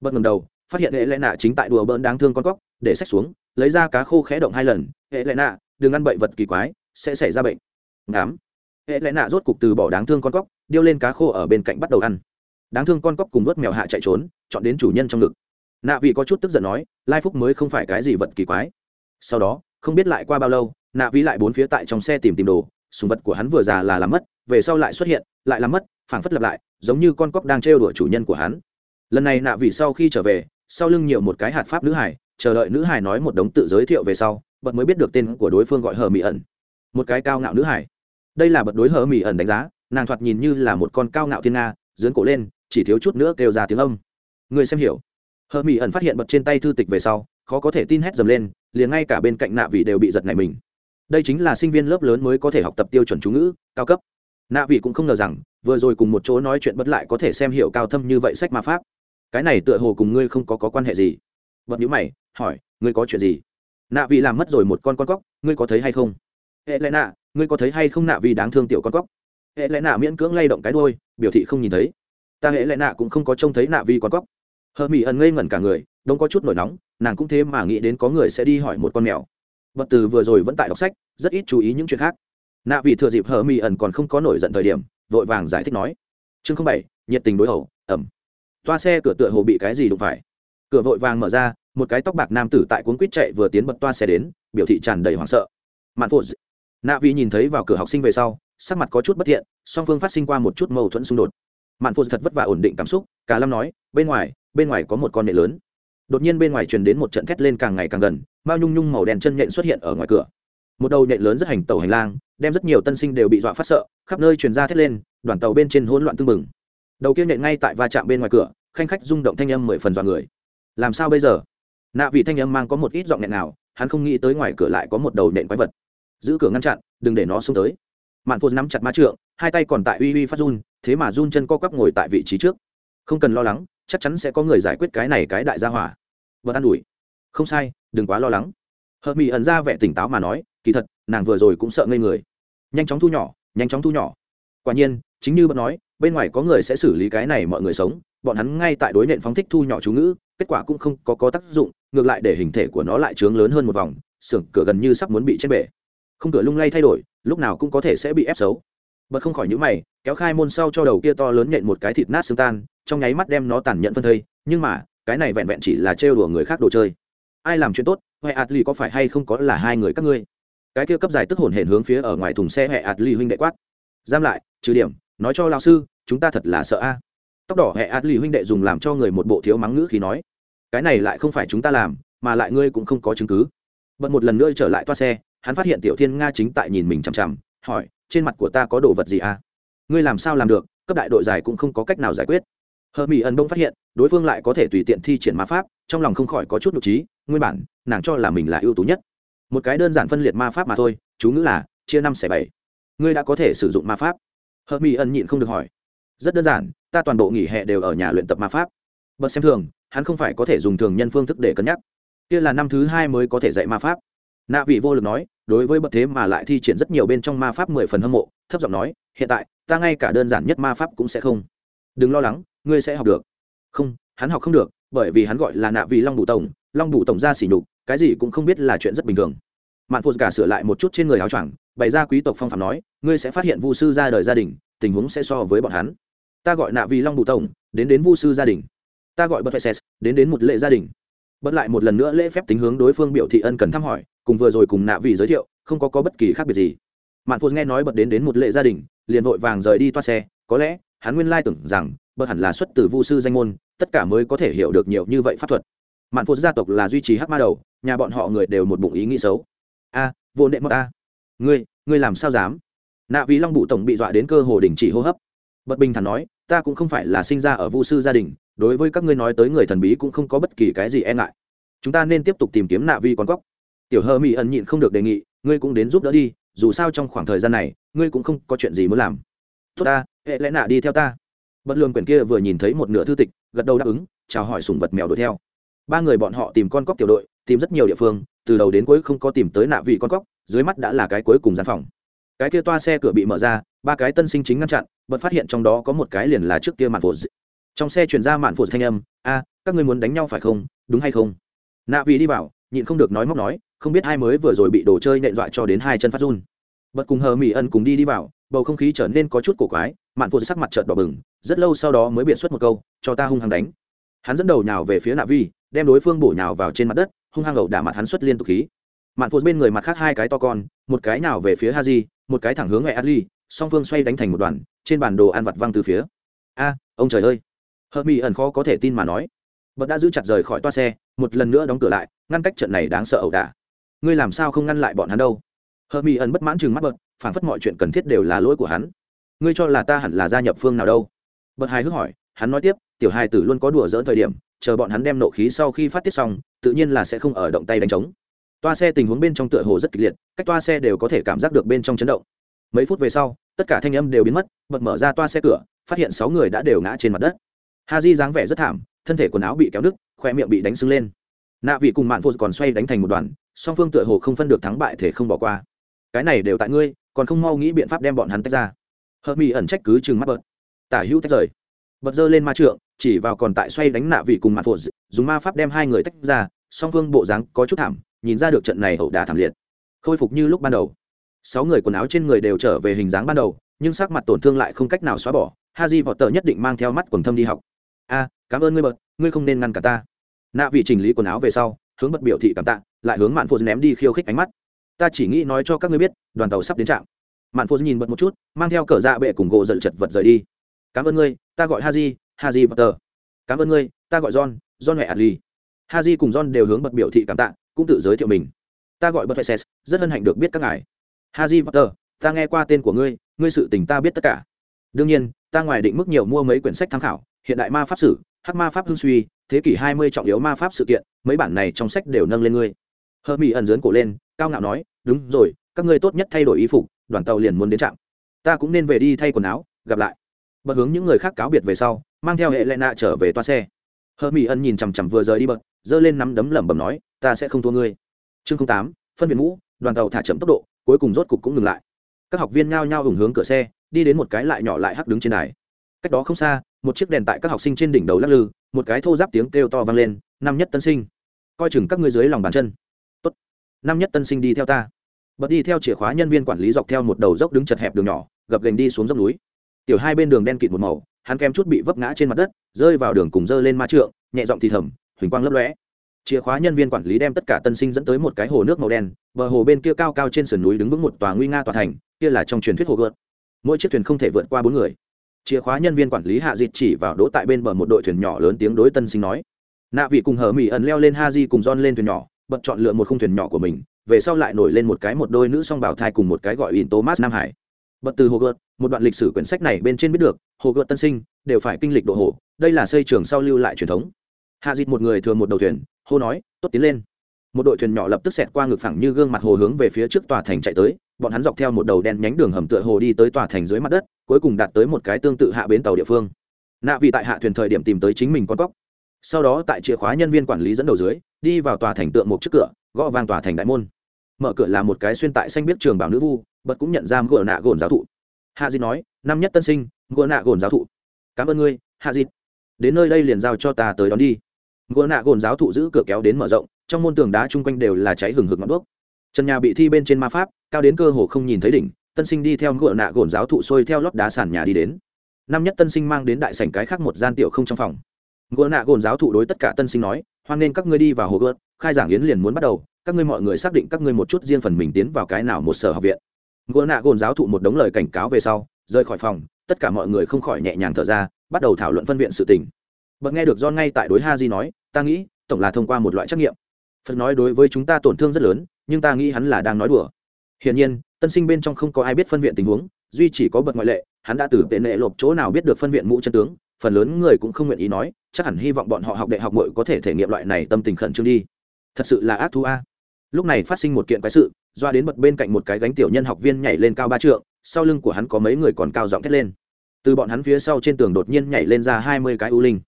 Bật ngầm đầu, phát hiện hệ lệ nạ chính tại đùa bỡn đáng thương con cóc, để sách xuống, lấy ra cá khô khẽ động hai lần hệ lệ nạ đừng ăn bậy vật kỳ quái, sẽ xảy ra bệnh. Ngám hệ lẽ nạ rốt cục từ bỏ đáng thương con cóc, điêu lên cá khô ở bên cạnh bắt đầu ăn. Đáng thương con cóc cùng vớt mèo hạ chạy trốn, chọn đến chủ nhân trong ngực. Nạ vị có chút tức giận nói, lai phúc mới không phải cái gì vật kỳ quái. Sau đó, không biết lại qua bao lâu, nạ vĩ lại bốn phía tại trong xe tìm tìm đồ sùng vật của hắn vừa già là làm mất, về sau lại xuất hiện, lại làm mất, phảng phất lặp lại, giống như con cóc đang trêu đuổi chủ nhân của hắn. Lần này nạ vì sau khi trở về, sau lưng nhiều một cái hạt pháp nữ hải chờ đợi nữ hải nói một đống tự giới thiệu về sau bật mới biết được tên của đối phương gọi hờ mỹ ẩn một cái cao ngạo nữ hải. Đây là bật đối hờ mỹ ẩn đánh giá nàng thoạt nhìn như là một con cao ngạo thiên nga dướn cổ lên chỉ thiếu chút nữa kêu ra tiếng âm. Người xem hiểu. Hờ mỹ ẩn phát hiện bật trên tay thư tịch về sau khó có thể tin hét dầm lên liền ngay cả bên cạnh nạ vị đều bị giật này mình. Đây chính là sinh viên lớp lớn mới có thể học tập tiêu chuẩn chú ngữ cao cấp. Nạ vị cũng không ngờ rằng vừa rồi cùng một chỗ nói chuyện bất lại có thể xem hiểu cao thâm như vậy sách ma pháp. Cái này tựa hồ cùng ngươi không có, có quan hệ gì. Bật nhữ mày hỏi ngươi có chuyện gì? Nạ vị làm mất rồi một con con cóc, ngươi có thấy hay không? Hệ lẽ nạ, ngươi có thấy hay không nạ vì đáng thương tiểu con cóc? Hệ lẽ nạ miễn cưỡng lay động cái đôi biểu thị không nhìn thấy. Ta hệ lẽ nạ cũng không có trông thấy nạ vì con cóc. Hờ mỹ ẩn ngây ngẩn cả người đông có chút nổi nóng, nàng cũng thế mà nghĩ đến có người sẽ đi hỏi một con mèo. Bật từ vừa rồi vẫn tại đọc sách, rất ít chú ý những chuyện khác. Nạ vì thừa dịp hờ mỹ ẩn còn không có nổi giận thời điểm, vội vàng giải thích nói. Chương không bảy, nhiệt tình đối hậu, ẩm. Toa xe cửa tựa hồ bị cái gì đụng phải cửa vội vàng mở ra, một cái tóc bạc nam tử tại cuốn quýt chạy vừa tiến bật toa xe đến, biểu thị tràn đầy hoảng sợ. Mạn phụ nạ vi nhìn thấy vào cửa học sinh về sau, sắc mặt có chút bất thiện, song phương phát sinh qua một chút mâu thuẫn xung đột. Mạn phụ thật vất vả ổn định cảm xúc, cả lâm nói, bên ngoài bên ngoài có một con nệ lớn. Đột nhiên bên ngoài truyền đến một trận thét lên càng ngày càng gần, mao nhung nhung màu đen chân nhện xuất hiện ở ngoài cửa. Một đầu nhện lớn rất hành tàu hành lang, đem rất nhiều tân sinh đều bị dọa phát sợ, khắp nơi truyền ra thét lên, đoàn tàu bên trên hỗn loạn tưng bừng. Đầu kia nhện ngay tại va chạm bên ngoài cửa, khanh khách rung động thanh âm mười phần dọa người làm sao bây giờ? Nạ vị thanh âm mang có một ít giọng nghẹn nào hắn không nghĩ tới ngoài cửa lại có một đầu nện quái vật. Giữ cửa ngăn chặn, đừng để nó xông tới. Mạn phô nắm chặt ma trượng, hai tay còn tại uy uy phát run, thế mà run chân co quắp ngồi tại vị trí trước. Không cần lo lắng, chắc chắn sẽ có người giải quyết cái này cái đại gia hỏa. Vật an ủi. Không sai, đừng quá lo lắng. Hợp mỹ ẩn ra vẻ tỉnh táo mà nói, kỳ thật, nàng vừa rồi cũng sợ ngây người. Nhanh chóng thu nhỏ, nhanh chóng thu nhỏ. Quả nhiên, chính như bận nói, bên ngoài có người sẽ xử lý cái này mọi người sống, bọn hắn ngay tại đối nện phóng thích thu nhỏ chú ngữ kết quả cũng không có, có tác dụng ngược lại để hình thể của nó lại trướng lớn hơn một vòng xưởng cửa gần như sắp muốn bị chết bể. Không cửa lung lay thay đổi lúc nào cũng có thể sẽ bị ép xấu. Bật không khỏi những mày kéo khai môn sau cho đầu kia to lớn nhện một cái thịt nát xương tan trong nháy mắt đem nó tàn nhẫn phân thây nhưng mà cái này vẹn vẹn chỉ là trêu đùa người khác đồ chơi. Ai làm chuyện tốt huệ ạt lì có phải hay không có là hai người các ngươi? Cái kia cấp dài tức hồn hển hướng phía ở ngoài thùng xe huệ ạt lì huynh đệ quát. Giam lại trừ điểm nói cho lao sư chúng ta thật là sợ a. Tóc đỏ huệ ạt lì huynh đệ dùng làm cho người một bộ thiếu mắng ngữ khi nói cái này lại không phải chúng ta làm, mà lại ngươi cũng không có chứng cứ. Bận một lần nữa trở lại toa xe, hắn phát hiện tiểu thiên nga chính tại nhìn mình chằm chằm, hỏi, trên mặt của ta có đồ vật gì à? Ngươi làm sao làm được, cấp đại đội giải cũng không có cách nào giải quyết. Hờ mỹ ẩn đông phát hiện, đối phương lại có thể tùy tiện thi triển ma pháp, trong lòng không khỏi có chút nhục trí, nguyên bản, nàng cho là mình là ưu tú nhất. Một cái đơn giản phân liệt ma pháp mà thôi, chú ngữ là, chia năm xẻ bảy. Ngươi đã có thể sử dụng ma pháp? Hờ mỹ ẩn nhịn không được hỏi. Rất đơn giản, ta toàn bộ nghỉ hè đều ở nhà luyện tập ma pháp. Bật xem thường hắn không phải có thể dùng thường nhân phương thức để cân nhắc. Kia là năm thứ hai mới có thể dạy ma pháp. Nạ vị vô lực nói, đối với bậc thế mà lại thi triển rất nhiều bên trong ma pháp mười phần hâm mộ, thấp giọng nói, hiện tại, ta ngay cả đơn giản nhất ma pháp cũng sẽ không. Đừng lo lắng, ngươi sẽ học được. Không, hắn học không được, bởi vì hắn gọi là nạ vị long bù tổng, long bù tổng ra xỉ nhục, cái gì cũng không biết là chuyện rất bình thường. Mạn phụ cả sửa lại một chút trên người áo choàng, bày ra quý tộc phong phạm nói, ngươi sẽ phát hiện vu sư ra đời gia đình, tình huống sẽ so với bọn hắn. Ta gọi nạ vị long bù tổng, đến đến vu sư gia đình ta gọi bật vệ đến đến một lễ gia đình. Bất lại một lần nữa lễ phép tính hướng đối phương biểu thị ân cần thăm hỏi, cùng vừa rồi cùng nạ vì giới thiệu, không có có bất kỳ khác biệt gì. Mạn phụt nghe nói bật đến đến một lễ gia đình, liền vội vàng rời đi toa xe, có lẽ, hắn nguyên lai tưởng rằng bật hẳn là xuất từ vu sư danh môn, tất cả mới có thể hiểu được nhiều như vậy pháp thuật. Mạn phụt gia tộc là duy trì hắc ma đầu, nhà bọn họ người đều một bụng ý nghĩ xấu. A, vô nệ mất a ngươi ngươi làm sao dám? Nạ vì long bụ tổng bị dọa đến cơ hồ đình chỉ hô hấp. Bật bình thản nói, ta cũng không phải là sinh ra ở vu sư gia đình đối với các ngươi nói tới người thần bí cũng không có bất kỳ cái gì e ngại. Chúng ta nên tiếp tục tìm kiếm nạ vi con cóc. Tiểu hơ mỹ ẩn nhịn không được đề nghị, ngươi cũng đến giúp đỡ đi, dù sao trong khoảng thời gian này, ngươi cũng không có chuyện gì muốn làm. Tốt ta, hệ lẽ nạ đi theo ta. Bất lương quyển kia vừa nhìn thấy một nửa thư tịch, gật đầu đáp ứng, chào hỏi sùng vật mèo đuổi theo. Ba người bọn họ tìm con cóc tiểu đội, tìm rất nhiều địa phương, từ đầu đến cuối không có tìm tới nạ vị con cóc, dưới mắt đã là cái cuối cùng gian phòng. Cái kia toa xe cửa bị mở ra, ba cái tân sinh chính ngăn chặn, bật phát hiện trong đó có một cái liền là trước kia mạn phổ trong xe chuyển ra mạn phổ thanh âm, a, các ngươi muốn đánh nhau phải không? Đúng hay không? Nạ vị đi vào, nhịn không được nói móc nói, không biết hai mới vừa rồi bị đồ chơi nện dọa cho đến hai chân phát run. Bật cùng hờ mỹ ân cùng đi đi vào, bầu không khí trở nên có chút cổ quái, mạn phụt sắc mặt trợt đỏ bừng, rất lâu sau đó mới biện xuất một câu, cho ta hung hăng đánh. Hắn dẫn đầu nhào về phía nạ vi đem đối phương bổ nhào vào trên mặt đất, hung hăng ẩu đả mặt hắn xuất liên tục khí. Mạn phụt bên người mặt khác hai cái to con, một cái nào về phía haji, một cái thẳng hướng ngoại adli, song phương xoay đánh thành một đoàn, trên bản đồ ăn vặt văng từ phía. A, ông trời ơi! Hờ mỹ ẩn khó có thể tin mà nói. Bật đã giữ chặt rời khỏi toa xe, một lần nữa đóng cửa lại, ngăn cách trận này đáng sợ ẩu đả. Ngươi làm sao không ngăn lại bọn hắn đâu? Hờ mỹ ẩn bất mãn chừng mắt bật, phản phất mọi chuyện cần thiết đều là lỗi của hắn. Ngươi cho là ta hẳn là gia nhập phương nào đâu? Bật hài hước hỏi, hắn nói tiếp, tiểu hài tử luôn có đùa dỡn thời điểm, chờ bọn hắn đem nộ khí sau khi phát tiết xong, tự nhiên là sẽ không ở động tay đánh trống. Toa xe tình huống bên trong tựa hồ rất kịch liệt, cách toa xe đều có thể cảm giác được bên trong chấn động. Mấy phút về sau, tất cả thanh âm đều biến mất, bật mở ra toa xe cửa, phát hiện sáu người đã đều ngã trên mặt đất ha di dáng vẻ rất thảm thân thể quần áo bị kéo đứt khoe miệng bị đánh sưng lên. Nạ vị cùng mạn vô còn xoay đánh thành một đoàn song phương tựa hồ không phân được thắng bại thể không bỏ qua. Cái này đều tại ngươi còn không mau nghĩ biện pháp đem bọn hắn tách ra. Hợp mỹ ẩn trách cứ chừng mắt bợt tả hữu tách rời. Bật dơ lên ma trượng chỉ vào còn tại xoay đánh nạ vị cùng mặt phụ, dùng ma pháp đem hai người tách ra song phương bộ dáng có chút thảm nhìn ra được trận này hậu đà thảm liệt. Khôi phục như lúc ban đầu. Sáu người quần áo trên người đều trở về hình dáng ban đầu nhưng sắc mặt tổn thương lại không cách nào xóa bỏ. Ha di vọt tờ nhất định mang theo mắt quần thâm đi học a, cảm ơn ngươi bật ngươi không nên ngăn cả ta. Nạ vị chỉnh lý quần áo về sau, hướng bật biểu thị cảm tạ, lại hướng mạn phô ném đi khiêu khích ánh mắt. Ta chỉ nghĩ nói cho các ngươi biết, đoàn tàu sắp đến trạm. Mạn phô nhìn bật một chút, mang theo cờ dạ bệ cùng gỗ giận chật vật rời đi. Cảm ơn ngươi, ta gọi haji haji potter. Cảm ơn ngươi, ta gọi john john huệ adli. Haji cùng john đều hướng bật biểu thị cảm tạ, cũng tự giới thiệu mình. Ta gọi bật huệ rất hân hạnh được biết các ngài. Haji potter, ta nghe qua tên của ngươi ngươi sự tình ta biết tất cả. Đương nhiên, ta ngoài định mức nhiều mua mấy quyển sách tham khảo hiện đại ma pháp sử, hắc ma pháp hưng suy, thế kỷ hai mươi trọng yếu ma pháp sự kiện, mấy bản này trong sách đều nâng lên ngươi. Hơ mỹ ẩn dớn cổ lên, cao ngạo nói, đúng rồi, các ngươi tốt nhất thay đổi y phục, đoàn tàu liền muốn đến trạm. Ta cũng nên về đi thay quần áo, gặp lại. Bật hướng những người khác cáo biệt về sau, mang theo hệ lệ nạ trở về toa xe. Hơ mỹ ẩn nhìn chằm chằm vừa rời đi bật, giơ lên nắm đấm lẩm bẩm nói, ta sẽ không thua ngươi. Chương tám, phân viện mũ đoàn tàu thả chậm tốc độ, cuối cùng rốt cục cũng ngừng lại. Các học viên nhao nhao hùng hướng cửa xe, đi đến một cái lại nhỏ lại hắc đứng trên đài cách đó không xa, một chiếc đèn tại các học sinh trên đỉnh đầu lắc lư, một cái thô giáp tiếng kêu to vang lên, năm nhất tân sinh, coi chừng các ngươi dưới lòng bàn chân. Tốt. năm nhất tân sinh đi theo ta. Bật đi theo chìa khóa nhân viên quản lý dọc theo một đầu dốc đứng chật hẹp đường nhỏ, gập gành đi xuống dốc núi. Tiểu hai bên đường đen kịt một màu, hắn kém chút bị vấp ngã trên mặt đất, rơi vào đường cùng dơ lên ma trượng, nhẹ giọng thì thầm, huỳnh quang lấp lóe. Chìa khóa nhân viên quản lý đem tất cả tân sinh dẫn tới một cái hồ nước màu đen, bờ hồ bên kia cao cao trên sườn núi đứng vững một tòa nguy nga tòa thành, kia là trong truyền thuyết hồ gợt. Mỗi chiếc thuyền không thể vượt qua bốn người chìa khóa nhân viên quản lý hạ dịt chỉ vào đỗ tại bên bờ một đội thuyền nhỏ lớn tiếng đối tân sinh nói. Nạ vị cùng hờ mỹ ẩn leo lên ha di cùng don lên thuyền nhỏ, bật chọn lựa một khung thuyền nhỏ của mình, về sau lại nổi lên một cái một đôi nữ song bảo thai cùng một cái gọi in thomas nam hải. Bật từ hồ gợt, một đoạn lịch sử quyển sách này bên trên biết được, hồ gợt tân sinh, đều phải kinh lịch độ hồ đây là xây trường sau lưu lại truyền thống. Hạ dịt một người thường một đầu thuyền, hô nói, tốt tiến lên. Một đội thuyền nhỏ lập tức xẹt qua ngực phẳng như gương mặt hồ hướng về phía trước tòa thành chạy tới, bọn hắn dọc theo một đầu đen nhánh đường hầm tựa hồ đi tới tòa thành dưới mặt đất cuối cùng đạt tới một cái tương tự hạ bến tàu địa phương. Nạ vị tại hạ thuyền thời điểm tìm tới chính mình con cóc. Sau đó tại chìa khóa nhân viên quản lý dẫn đầu dưới, đi vào tòa thành tượng một trước cửa, gõ vang tòa thành đại môn. Mở cửa là một cái xuyên tại xanh biết trường bảo nữ vu, bật cũng nhận ra gỡ nạ gồn giáo thụ. Hạ di nói, năm nhất tân sinh gỡ nạ gồn giáo thụ. Cảm ơn ngươi, hạ di đến nơi đây liền giao cho ta tới đón đi. Gỡ nạ gồn giáo thụ giữ cửa kéo đến mở rộng, trong môn tường đá chung quanh đều là cháy hừng hực ngọn đuốc. Trần nhà bị thi bên trên ma pháp, cao đến cơ hồ không nhìn thấy đỉnh tân sinh đi theo ngựa nạ gồn giáo thụ xuôi theo lót đá sàn nhà đi đến. Năm nhất tân sinh mang đến đại sảnh cái khác một gian tiểu không trong phòng. Ngựa nạ gồn giáo thụ đối tất cả tân sinh nói, hoan nên các ngươi đi vào hồ gợt, khai giảng yến liền muốn bắt đầu, các ngươi mọi người xác định các ngươi một chút riêng phần mình tiến vào cái nào một sở học viện. Ngựa nạ gồn giáo thụ một đống lời cảnh cáo về sau, rời khỏi phòng, tất cả mọi người không khỏi nhẹ nhàng thở ra, bắt đầu thảo luận phân viện sự tình. Bật nghe được do ngay tại đối ha di nói, ta nghĩ, tổng là thông qua một loại trắc nghiệm. Phật nói đối với chúng ta tổn thương rất lớn, nhưng ta nghĩ hắn là đang nói đùa. Hiển nhiên tân sinh bên trong không có ai biết phân viện tình huống, duy chỉ có bậc ngoại lệ, hắn đã từ tệ nệ lộp chỗ nào biết được phân viện mũ chân tướng, phần lớn người cũng không nguyện ý nói, chắc hẳn hy vọng bọn họ học đại học mội có thể thể nghiệm loại này tâm tình khẩn trương đi. Thật sự là ác thú a. Lúc này phát sinh một kiện quái sự, doa đến bật bên cạnh một cái gánh tiểu nhân học viên nhảy lên cao ba trượng, sau lưng của hắn có mấy người còn cao giọng thét lên. Từ bọn hắn phía sau trên tường đột nhiên nhảy lên ra hai mươi cái u linh.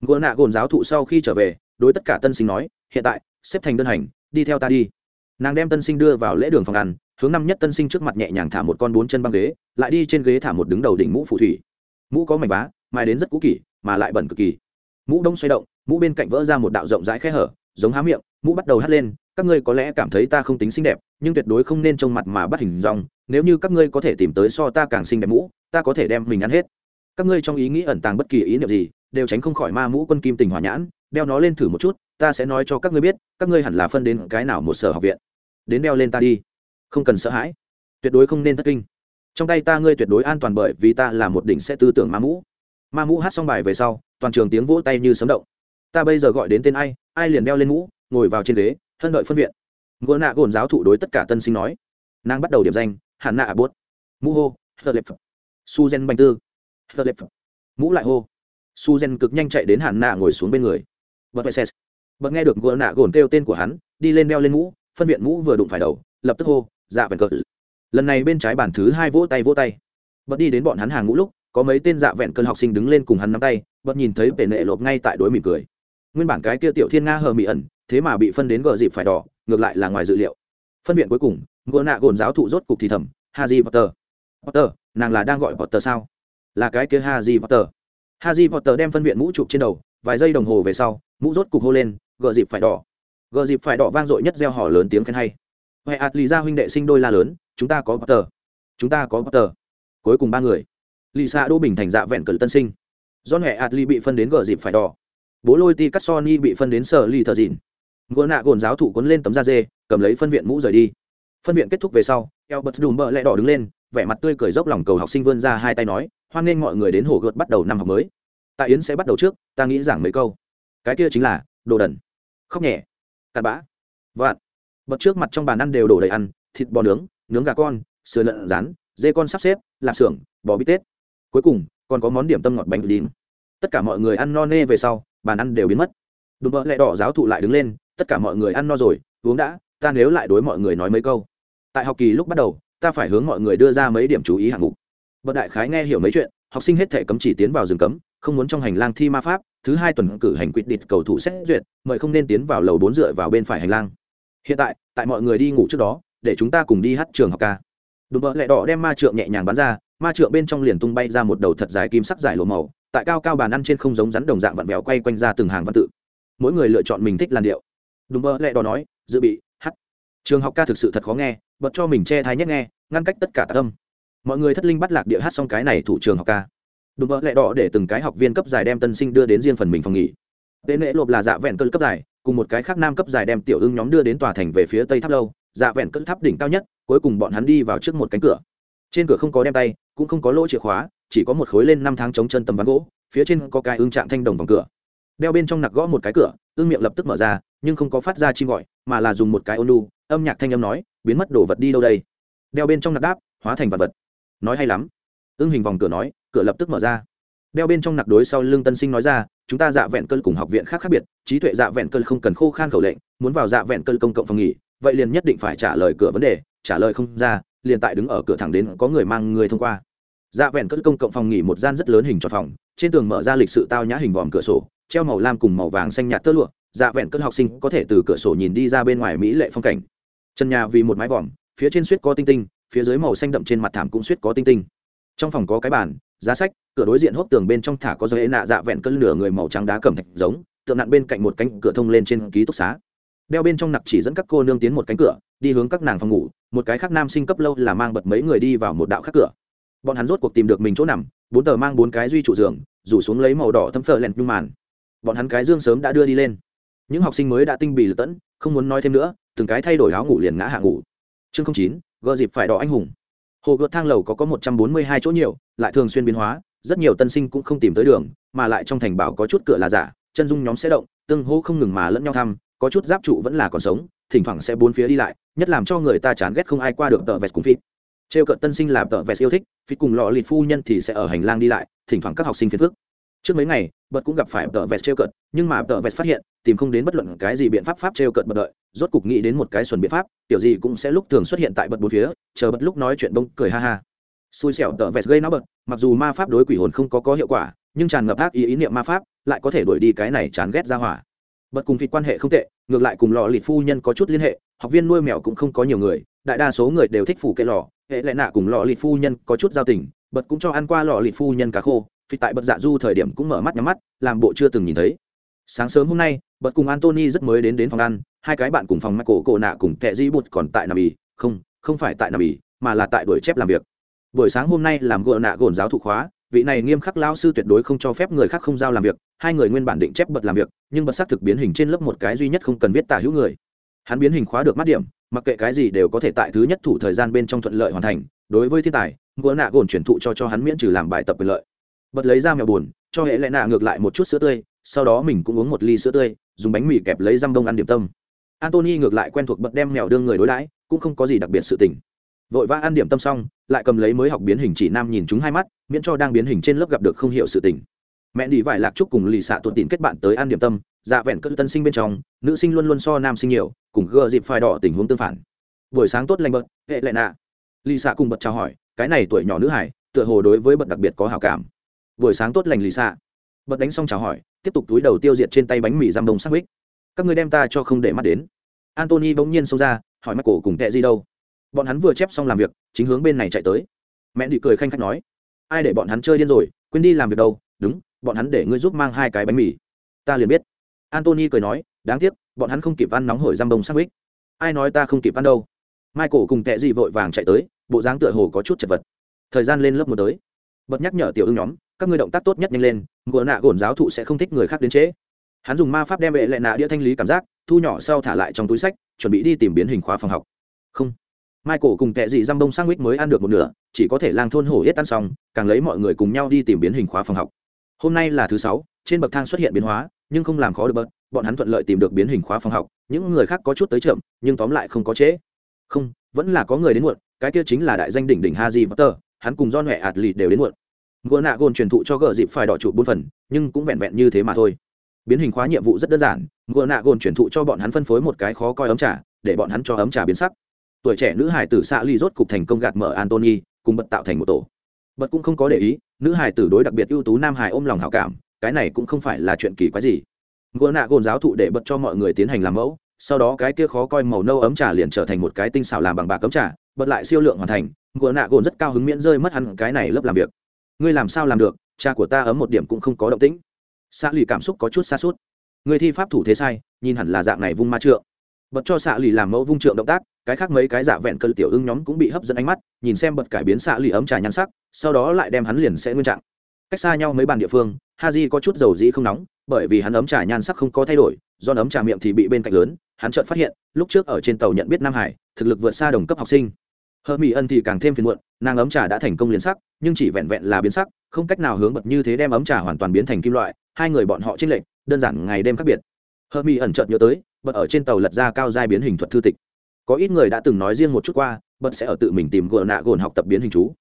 Gỗ nạ gồn giáo thụ sau khi trở về, đối tất cả tân sinh nói, hiện tại, xếp thành đơn hành, đi theo ta đi. Nàng đem tân sinh đưa vào lễ đường phòng ăn hướng năm nhất tân sinh trước mặt nhẹ nhàng thả một con bốn chân băng ghế, lại đi trên ghế thả một đứng đầu đỉnh mũ phù thủy. Mũ có mảnh vá, mài đến rất cũ kỷ mà lại bẩn cực kỳ. Mũ đông xoay động, mũ bên cạnh vỡ ra một đạo rộng rãi khe hở, giống há miệng, mũ bắt đầu hắt lên. Các ngươi có lẽ cảm thấy ta không tính xinh đẹp, nhưng tuyệt đối không nên trông mặt mà bắt hình dòng nếu như các ngươi có thể tìm tới so ta càng xinh đẹp mũ, ta có thể đem mình ăn hết. Các ngươi trong ý nghĩ ẩn tàng bất kỳ ý niệm gì, đều tránh không khỏi ma mũ quân kim tình hỏa nhãn, đeo nó lên thử một chút, ta sẽ nói cho các ngươi biết, các ngươi hẳn là phân đến cái nào một sở học viện. Đến đeo lên ta đi không cần sợ hãi. Tuyệt đối không nên thất kinh. Trong tay ta ngươi tuyệt đối an toàn bởi vì ta là một đỉnh sẽ tư tưởng ma mũ. Ma mũ hát xong bài về sau, toàn trường tiếng vỗ tay như sấm động. Ta bây giờ gọi đến tên ai ai liền đeo lên mũ, ngồi vào trên ghế, hân đợi phân viện. Ngựa nạ gồn giáo thụ đối tất cả tân sinh nói. Nàng bắt đầu điểm danh, hàn nạ bốt. Mũ hô, hờ lệp su gen bành tư. Hờ lệp mũ lại hô. Su gen cực nhanh chạy đến hàn nạ ngồi xuống bên người. Bật vệ ses bật nghe được ngựa nạ gồn kêu tên của hắn, đi lên đeo lên mũ, phân viện mũ vừa đụng phải đầu, lập tức hô dạ vẹn cờ. Lần này bên trái bản thứ hai vỗ tay vỗ tay. Bật đi đến bọn hắn hàng ngũ lúc, có mấy tên dạ vẹn cơn học sinh đứng lên cùng hắn nắm tay, bật nhìn thấy bể nệ lộp ngay tại đối mỉm cười. Nguyên bản cái kia tiểu thiên nga hờ mị ẩn, thế mà bị phân đến gờ dịp phải đỏ, ngược lại là ngoài dự liệu. Phân viện cuối cùng ngựa nạ gồn giáo thụ rốt cục thì thầm, haji potter potter, nàng là đang gọi potter sao? Là cái kia haji potter. Haji potter đem phân viện mũ chụp trên đầu, vài giây đồng hồ về sau, mũ rốt cục hô lên, gờ dịp phải đỏ. Gờ dịp phải đỏ vang dội nhất gieo hò lớn tiếng khen hay huệ ạt lì ra huynh đệ sinh đôi la lớn chúng ta có tờ, chúng ta có tờ. cuối cùng ba người. Lì xạ đô bình thành dạ vẹn cờ tân sinh. Do huệ ạt lì bị phân đến gờ dịp phải đỏ. Bố lôi ti cắt sony bị phân đến sở lì thờ dìn ngựa nạ gồn giáo thụ cuốn lên tấm da dê cầm lấy phân viện mũ rời đi. Phân viện kết thúc về sau Albert đùm bợ lẹ đỏ đứng lên vẻ mặt tươi cười dốc lòng cầu học sinh vươn ra hai tay nói hoan nghênh mọi người đến hồ gợt bắt đầu năm học mới. Tại yến sẽ bắt đầu trước ta nghĩ giảng mấy câu. Cái kia chính là đồ đần. Khóc nhẹ. Cặn bã. Vạn bật trước mặt trong bàn ăn đều đổ đầy ăn, thịt bò nướng nướng gà con, sườn lợn rán, dê con sắp xếp, lạp xưởng, bò bít tết. Cuối cùng, còn có món điểm tâm ngọt bánh đín tất cả mọi người ăn no nê về sau, bàn ăn đều biến mất. Đùm bỡ lẹ đỏ giáo thụ lại đứng lên, tất cả mọi người ăn no rồi, uống đã, ta nếu lại đối mọi người nói mấy câu. Tại học kỳ lúc bắt đầu, ta phải hướng mọi người đưa ra mấy điểm chú ý hạng mục. Bậc đại khái nghe hiểu mấy chuyện, học sinh hết thể cấm chỉ tiến vào rừng cấm, không muốn trong hành lang thi ma pháp, thứ hai tuần cử hành quyết định cầu thủ xét duyệt, mời không nên tiến vào lầu bốn dựa vào bên phải hành lang hiện tại tại mọi người đi ngủ trước đó, để chúng ta cùng đi hát trường học ca. Đùm bợ lẹ đỏ đem ma trượng nhẹ nhàng bắn ra, ma trượng bên trong liền tung bay ra một đầu thật dài kim sắc dài lỗ màu, tại cao cao bàn ăn trên không giống rắn đồng dạng vặn vẹo quay quanh ra từng hàng văn tự. Mỗi người lựa chọn mình thích làn điệu. Đùm bợ lẹ đỏ nói, dự bị, hát. Trường học ca thực sự thật khó nghe, bật cho mình che thái nhất nghe, ngăn cách tất cả tạ âm. Mọi người thất linh bắt lạc địa hát xong cái này thủ trường học ca. Đùm bợ lẹ đỏ để từng cái học viên cấp dài đem tân sinh đưa đến riêng phần mình phòng nghỉ. Tệ nệ lộp là dạ vẹn cơn cấp dài cùng một cái khác nam cấp dài đem tiểu ưng nhóm đưa đến tòa thành về phía tây tháp lâu dạ vẹn cơn tháp đỉnh cao nhất, cuối cùng bọn hắn đi vào trước một cánh cửa. Trên cửa không có đem tay, cũng không có lỗ chìa khóa, chỉ có một khối lên năm tháng chống chân tấm ván gỗ, phía trên có cái ưng trạng thanh đồng vòng cửa. Đeo bên trong nặc gõ một cái cửa, ưng miệng lập tức mở ra, nhưng không có phát ra chim gọi, mà là dùng một cái ônu âm nhạc thanh âm nói, biến mất đồ vật đi đâu đây? Đeo bên trong nặc đáp, hóa thành vật vật. Nói hay lắm. Ưng hình vòng cửa nói, cửa lập tức mở ra. Đeo bên trong nặc đối sau lưng tân sinh nói ra chúng ta dạ vẹn cơn cùng học viện khác khác biệt, trí tuệ dạ vẹn cơn không cần khô khan khẩu lệnh, muốn vào dạ vẹn cơn công cộng phòng nghỉ, vậy liền nhất định phải trả lời cửa vấn đề, trả lời không ra, liền tại đứng ở cửa thẳng đến có người mang người thông qua. Dạ vẹn cơn công cộng phòng nghỉ một gian rất lớn hình tròn phòng, trên tường mở ra lịch sự tao nhã hình vòm cửa sổ, treo màu lam cùng màu vàng xanh nhạt tơ lụa dạ vẹn cơn học sinh có thể từ cửa sổ nhìn đi ra bên ngoài mỹ lệ phong cảnh. Trần nhà vì một mái vòm, phía trên suýt có tinh tinh, phía dưới màu xanh đậm trên mặt thảm cũng suýt có tinh tinh. Trong phòng có cái bàn giá sách, cửa đối diện hốc tường bên trong thả có dây nạ dạ vẹn cơn nửa người màu trắng đá cẩm thạch giống, tượng nặn bên cạnh một cánh cửa thông lên trên ký túc xá. Đeo bên trong nặc chỉ dẫn các cô nương tiến một cánh cửa, đi hướng các nàng phòng ngủ, một cái khác nam sinh cấp lâu là mang bật mấy người đi vào một đạo khác cửa. Bọn hắn rốt cuộc tìm được mình chỗ nằm, bốn tờ mang bốn cái duy trụ giường, rủ xuống lấy màu đỏ thấm phở lẹn nhung màn. Bọn hắn cái dương sớm đã đưa đi lên. Những học sinh mới đã tinh bì lật tẫn, không muốn nói thêm nữa, từng cái thay đổi áo ngủ liền ngã hạ ngủ. Chương chín gợ dịp phải đỏ anh hùng hồ gợt thang lầu có có một trăm bốn mươi hai chỗ nhiều, lại thường xuyên biến hóa, rất nhiều tân sinh cũng không tìm tới đường, mà lại trong thành bảo có chút cửa là giả, chân dung nhóm sẽ động, tương hô không ngừng mà lẫn nhau thăm, có chút giáp trụ vẫn là còn sống, thỉnh thoảng sẽ bốn phía đi lại, nhất làm cho người ta chán ghét không ai qua được tờ vẹt cùng phít trêu cợt tân sinh là tờ vẹt yêu thích phít cùng lọ lịt phu nhân thì sẽ ở hành lang đi lại, thỉnh thoảng các học sinh phiền phức. Trước mấy ngày bật cũng gặp phải tờ vẹt trêu cợt, nhưng mà tờ vẹt phát hiện, tìm không đến bất luận cái gì biện pháp pháp trêu cợt bật đợi, rốt cục nghĩ đến một cái xuẩn biện pháp kiểu gì cũng sẽ lúc thường xuất hiện tại bật bốn phía, chờ bật lúc nói chuyện bông, cười ha ha. Xui xẻo tờ vẹt gây nó bật, mặc dù ma pháp đối quỷ hồn không có có hiệu quả, nhưng tràn ngập ác ý ý niệm ma pháp, lại có thể đuổi đi cái này chán ghét ra hỏa. Bật cùng vịt quan hệ không tệ, ngược lại cùng lò lịt phu nhân có chút liên hệ, học viên nuôi mèo cũng không có nhiều người, đại đa số người đều thích phủ kệ lò, hệ lại nạ cùng lò lịt phu nhân có chút giao tình, bật cũng cho ăn qua lò lịt phu nhân cá khô vì tại bật dạ du thời điểm cũng mở mắt nhắm mắt, làm bộ chưa từng nhìn thấy. Sáng sớm hôm nay bật cùng antony rất mới đến đến phòng ăn, hai cái bạn cùng phòng mắt cổ cổ nạ cùng tệ di bụt còn tại nằm ì. Không không phải tại nằm ì, mà là tại đuổi chép làm việc. Buổi sáng hôm nay làm gợ nạ gồn giáo thụ khóa, vị này nghiêm khắc lao sư tuyệt đối không cho phép người khác không giao làm việc, hai người nguyên bản định chép bật làm việc, nhưng bật xác thực biến hình trên lớp một cái duy nhất không cần viết tả hữu người. Hắn biến hình khóa được mắt điểm, mặc kệ cái gì đều có thể tại thứ nhất thủ thời gian bên trong thuận lợi hoàn thành. Đối với thiên tài gỡ nạ gồn chuyển thụ cho cho hắn miễn trừ làm bài tập quyền lợi bật lấy ra mèo buồn, cho hệ lẽ nạ ngược lại một chút sữa tươi, sau đó mình cũng uống một ly sữa tươi, dùng bánh mì kẹp lấy răm đông ăn điểm tâm. Antony ngược lại quen thuộc bật đem mèo đương người đối đãi, cũng không có gì đặc biệt sự tình. Vội vã ăn điểm tâm xong, lại cầm lấy mới học biến hình chỉ nam nhìn chúng hai mắt, miễn cho đang biến hình trên lớp gặp được không hiểu sự tình. Mẹ đi vải lạc trúc cùng lì xạ tuột tín kết bạn tới ăn điểm tâm dạ vẹn cỡ tân sinh bên trong, nữ sinh luôn luôn so nam sinh nhiều, cùng gờ dịp phai đỏ tình huống tương phản. Buổi sáng tốt lành bật, hệ lại nạ. Lì xạ cùng bật chào hỏi, cái này tuổi nhỏ nữ hải, tựa hồ đối với bật đặc biệt có hào cảm buổi sáng tốt lành lì xạ. Bật đánh xong chào hỏi, tiếp tục túi đầu tiêu diệt trên tay bánh mì giam đông xác bích các người đem ta cho không để mắt đến. Antony bỗng nhiên xông ra, hỏi mắt cổ cùng tệ gì đâu. Bọn hắn vừa chép xong làm việc, chính hướng bên này chạy tới. Mẹ đi cười khanh khách nói, ai để bọn hắn chơi điên rồi, quên đi làm việc đâu, đúng, bọn hắn để ngươi giúp mang hai cái bánh mì. Ta liền biết. Antony cười nói, đáng tiếc, bọn hắn không kịp ăn nóng hổi răm đông xác bích ai nói ta không kịp ăn đâu. Michael cùng tệ gì vội vàng chạy tới, bộ dáng tựa hồ có chút chật vật. Thời gian lên lớp một tới. Bật nhắc nhở tiểu ưng nhóm các ngươi động tác tốt nhất nhanh lên, ngựa nạ gồn giáo thụ sẽ không thích người khác đến trễ hắn dùng ma pháp đem vệ lệ nạ đĩa thanh lý cảm giác, thu nhỏ sau thả lại trong túi sách, chuẩn bị đi tìm biến hình khóa phòng học. Không. Michael cùng kệ dị răm bông sang mới ăn được một nửa, chỉ có thể lang thôn hổ yết tan xong, càng lấy mọi người cùng nhau đi tìm biến hình khóa phòng học. Hôm nay là thứ sáu, trên bậc thang xuất hiện biến hóa, nhưng không làm khó được bớt, bọn hắn thuận lợi tìm được biến hình khóa phòng học, những người khác có chút tới chậm, nhưng tóm lại không có trễ không, vẫn là có người đến muộn, cái kia chính là đại danh đỉnh đỉnh haji potter, hắn cùng do nhuệ ạt lì đều đến muộn gỡ nạ gồn truyền thụ cho gỡ dịp phải đỏ trụ bốn phần, nhưng cũng vẹn vẹn như thế mà thôi. Biến hình khóa nhiệm vụ rất đơn giản gỡ nạ gồn truyền thụ cho bọn hắn phân phối một cái khó coi ấm trà, để bọn hắn cho ấm trà biến sắc. Tuổi trẻ nữ hải tử xạ ly rốt cục thành công gạt mở antony cùng bật tạo thành một tổ. Bật cũng không có để ý, nữ hải tử đối đặc biệt ưu tú nam hải ôm lòng hảo cảm, cái này cũng không phải là chuyện kỳ quái gì. Gỡ nạ gồn giáo thụ để bật cho mọi người tiến hành làm mẫu, sau đó cái kia khó coi màu nâu ấm trà liền trở thành một cái tinh xảo làm bằng bạc ấm trà, bật lại siêu lượng hoàn thành gỡ nạ gồn rất cao hứng miễn rơi mất hẳn cái này lớp làm việc ngươi làm sao làm được, cha của ta ấm một điểm cũng không có động tĩnh. Xạ lì cảm xúc có chút xa suốt người thi pháp thủ thế sai, nhìn hẳn là dạng này vung ma trượng. Bật cho xạ lì làm mẫu vung trượng động tác, cái khác mấy cái giả vẹn cơn tiểu ưng nhóm cũng bị hấp dẫn ánh mắt, nhìn xem bật cải biến xạ lì ấm trà nhan sắc, sau đó lại đem hắn liền sẽ nguyên trạng. Cách xa nhau mấy bàn địa phương ha di có chút dầu dĩ không nóng, bởi vì hắn ấm trà nhan sắc không có thay đổi, do ấm trà miệng thì bị bên cạnh lớn, hắn chợt phát hiện, lúc trước ở trên tàu nhận biết nam hải, thực lực vượt xa đồng cấp học sinh hờ mỹ ân thì càng thêm phiền muộn, nàng ấm trà đã thành công liền sắc, nhưng chỉ vẹn vẹn là biến sắc, không cách nào hướng bật như thế đem ấm trà hoàn toàn biến thành kim loại, hai người bọn họ trinh lệnh đơn giản ngày đêm khác biệt. Hờ mỹ ẩn chợt nhớ tới, bật ở trên tàu lật ra cao giai biến hình thuật thư tịch. Có ít người đã từng nói riêng một chút qua, bật sẽ ở tự mình tìm gồn nạ gồn học tập biến hình chú.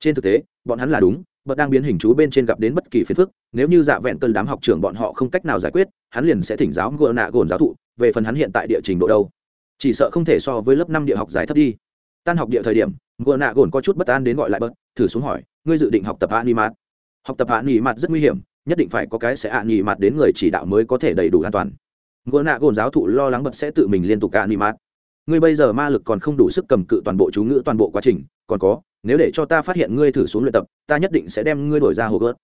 Trên thực tế, bọn hắn là đúng, bật đang biến hình chú bên trên gặp đến bất kỳ phiền phức, nếu như dạ vẹn cơn đám học trưởng bọn họ không cách nào giải quyết, hắn liền sẽ thỉnh giáo gồn nạ gồn giáo thụ, về phần hắn hiện tại địa trình độ đâu. Chỉ sợ không thể so với lớp năm địa học giải thấp đi tan học địa thời điểm gỡ nạ gồn có chút bất an đến gọi lại bớt thử xuống hỏi, ngươi dự định học tập animat? Học tập animat rất nguy hiểm, nhất định phải có cái sẽ animat đến người chỉ đạo mới có thể đầy đủ an toàn. Gỡ nạ gồn giáo thụ lo lắng bật sẽ tự mình liên tục animat. Ngươi bây giờ ma lực còn không đủ sức cầm cự toàn bộ chú ngữ toàn bộ quá trình, còn có, nếu để cho ta phát hiện ngươi thử xuống luyện tập, ta nhất định sẽ đem ngươi đổi ra hồ gớt.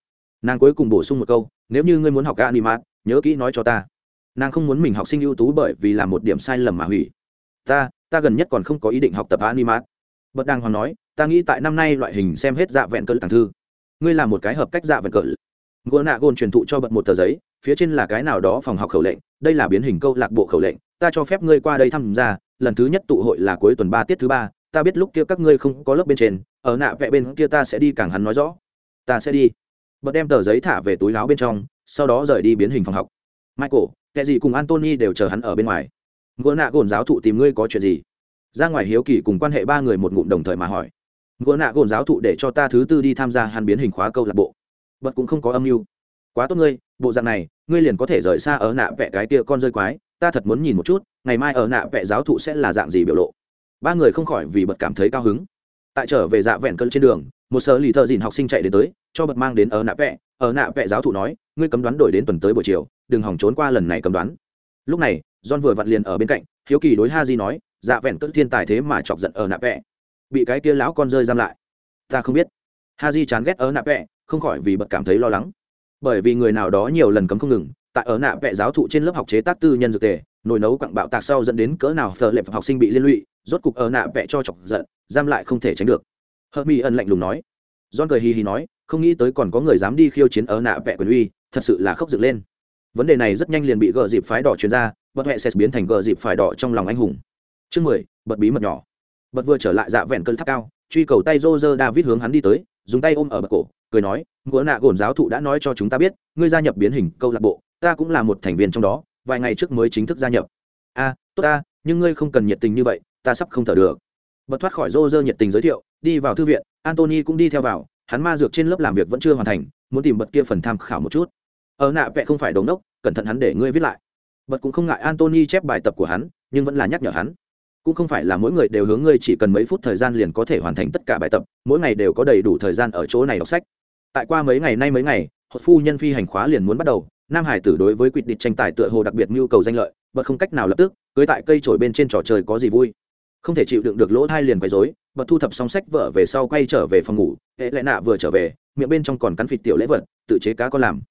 Nàng cuối cùng bổ sung một câu, nếu như ngươi muốn học animat, nhớ kỹ nói cho ta. Nàng không muốn mình học sinh ưu tú bởi vì làm một điểm sai lầm mà hủy ta ta gần nhất còn không có ý định học tập animat bật đang hoàng nói, ta nghĩ tại năm nay loại hình xem hết dạ vẹn cỡ tàng thư. Ngươi là một cái hợp cách dạ vẹn cỡ. Gỗ nạ gôn truyền thụ cho bật một tờ giấy, phía trên là cái nào đó phòng học khẩu lệnh, đây là biến hình câu lạc bộ khẩu lệnh, ta cho phép ngươi qua đây tham gia, lần thứ nhất tụ hội là cuối tuần ba tiết thứ ba, ta biết lúc kia các ngươi không có lớp bên trên, ở nạ vẽ bên kia ta sẽ đi càng hắn nói rõ. Ta sẽ đi. Bật đem tờ giấy thả về túi láo bên trong, sau đó rời đi biến hình phòng học. Michael kệ gì cùng antony đều chờ hắn ở bên ngoài gỗ nạ gồn giáo thụ tìm ngươi có chuyện gì? Ra ngoài hiếu kỳ cùng quan hệ ba người một ngụm đồng thời mà hỏi. Gỗ nạ gồn giáo thụ để cho ta thứ tư đi tham gia hàn biến hình khóa câu lạc bộ. Bật cũng không có âm mưu. Quá tốt ngươi, bộ dạng này, ngươi liền có thể rời xa ở nạ vẽ cái kia con rơi quái, ta thật muốn nhìn một chút, ngày mai ở nạ vẽ giáo thụ sẽ là dạng gì biểu lộ. Ba người không khỏi vì bật cảm thấy cao hứng. Tại trở về dạ vẹn cơn trên đường, một sở lì thợ dìn học sinh chạy đến tới, cho bật mang đến ở nạ vẽ ở nạ vẽ giáo thụ nói, ngươi cấm đoán đổi đến tuần tới buổi chiều, đừng hỏng trốn qua lần này cấm đoán. Lúc này john vừa vặn liền ở bên cạnh, hiếu kỳ đối ha Ji nói dạ vẹn cỡ thiên tài thế mà chọc giận ở nạ vẽ bị cái kia lão con rơi giam lại. Ta không biết. Ha Ji chán ghét ở nạ vẽ không khỏi vì bật cảm thấy lo lắng. Bởi vì người nào đó nhiều lần cấm không ngừng, tại ở nạ vẽ giáo thụ trên lớp học chế tác tư nhân dược tề, nồi nấu quặng bạo tạc sau dẫn đến cỡ nào thờ lệ học sinh bị liên lụy, rốt cục ở nạ vẽ cho chọc giận, giam lại không thể tránh được. Hợp mi ẩn lạnh lùng nói. John cười hì hì nói, không nghĩ tới còn có người dám đi khiêu chiến ở nạ vẽ quyền uy, thật sự là khốc dựng lên vấn đề này rất nhanh liền bị gờ dịp phái đỏ chuyên ra, bật huệ sẽ biến thành gờ dịp phái đỏ trong lòng anh hùng. Chương mười, bật bí mật nhỏ. Bật vừa trở lại dạ vẹn cơn tháp cao, truy cầu tay rô rơ david hướng hắn đi tới, dùng tay ôm ở bật cổ, cười nói, ngựa nạ gồn giáo thụ đã nói cho chúng ta biết, ngươi gia nhập biến hình câu lạc bộ, ta cũng là một thành viên trong đó, vài ngày trước mới chính thức gia nhập. A, tốt ta, nhưng ngươi không cần nhiệt tình như vậy, ta sắp không thở được. Bật thoát khỏi rô rơ nhiệt tình giới thiệu, đi vào thư viện antony cũng đi theo vào, hắn ma dược trên lớp làm việc vẫn chưa hoàn thành, muốn tìm bật kia phần tham khảo một chút ở nạ vẽ không phải đống đốc, cẩn thận hắn để ngươi viết lại. Bật cũng không ngại antony chép bài tập của hắn, nhưng vẫn là nhắc nhở hắn. Cũng không phải là mỗi người đều hướng ngươi chỉ cần mấy phút thời gian liền có thể hoàn thành tất cả bài tập, mỗi ngày đều có đầy đủ thời gian ở chỗ này đọc sách. Tại qua mấy ngày nay mấy ngày, hột phu nhân phi hành khóa liền muốn bắt đầu, nam hải tử đối với quyết định tranh tài tựa hồ đặc biệt nhu cầu danh lợi, bật không cách nào lập tức, cưới tại cây trổi bên trên trò chơi có gì vui. Không thể chịu đựng được lỗ thai liền quấy rối, bật thu thập xong sách vở về sau quay trở về phòng ngủ, hệ lẽ nạ vừa trở về, miệng bên trong còn cắn phịt tiểu lễ vật, tự chế cá có làm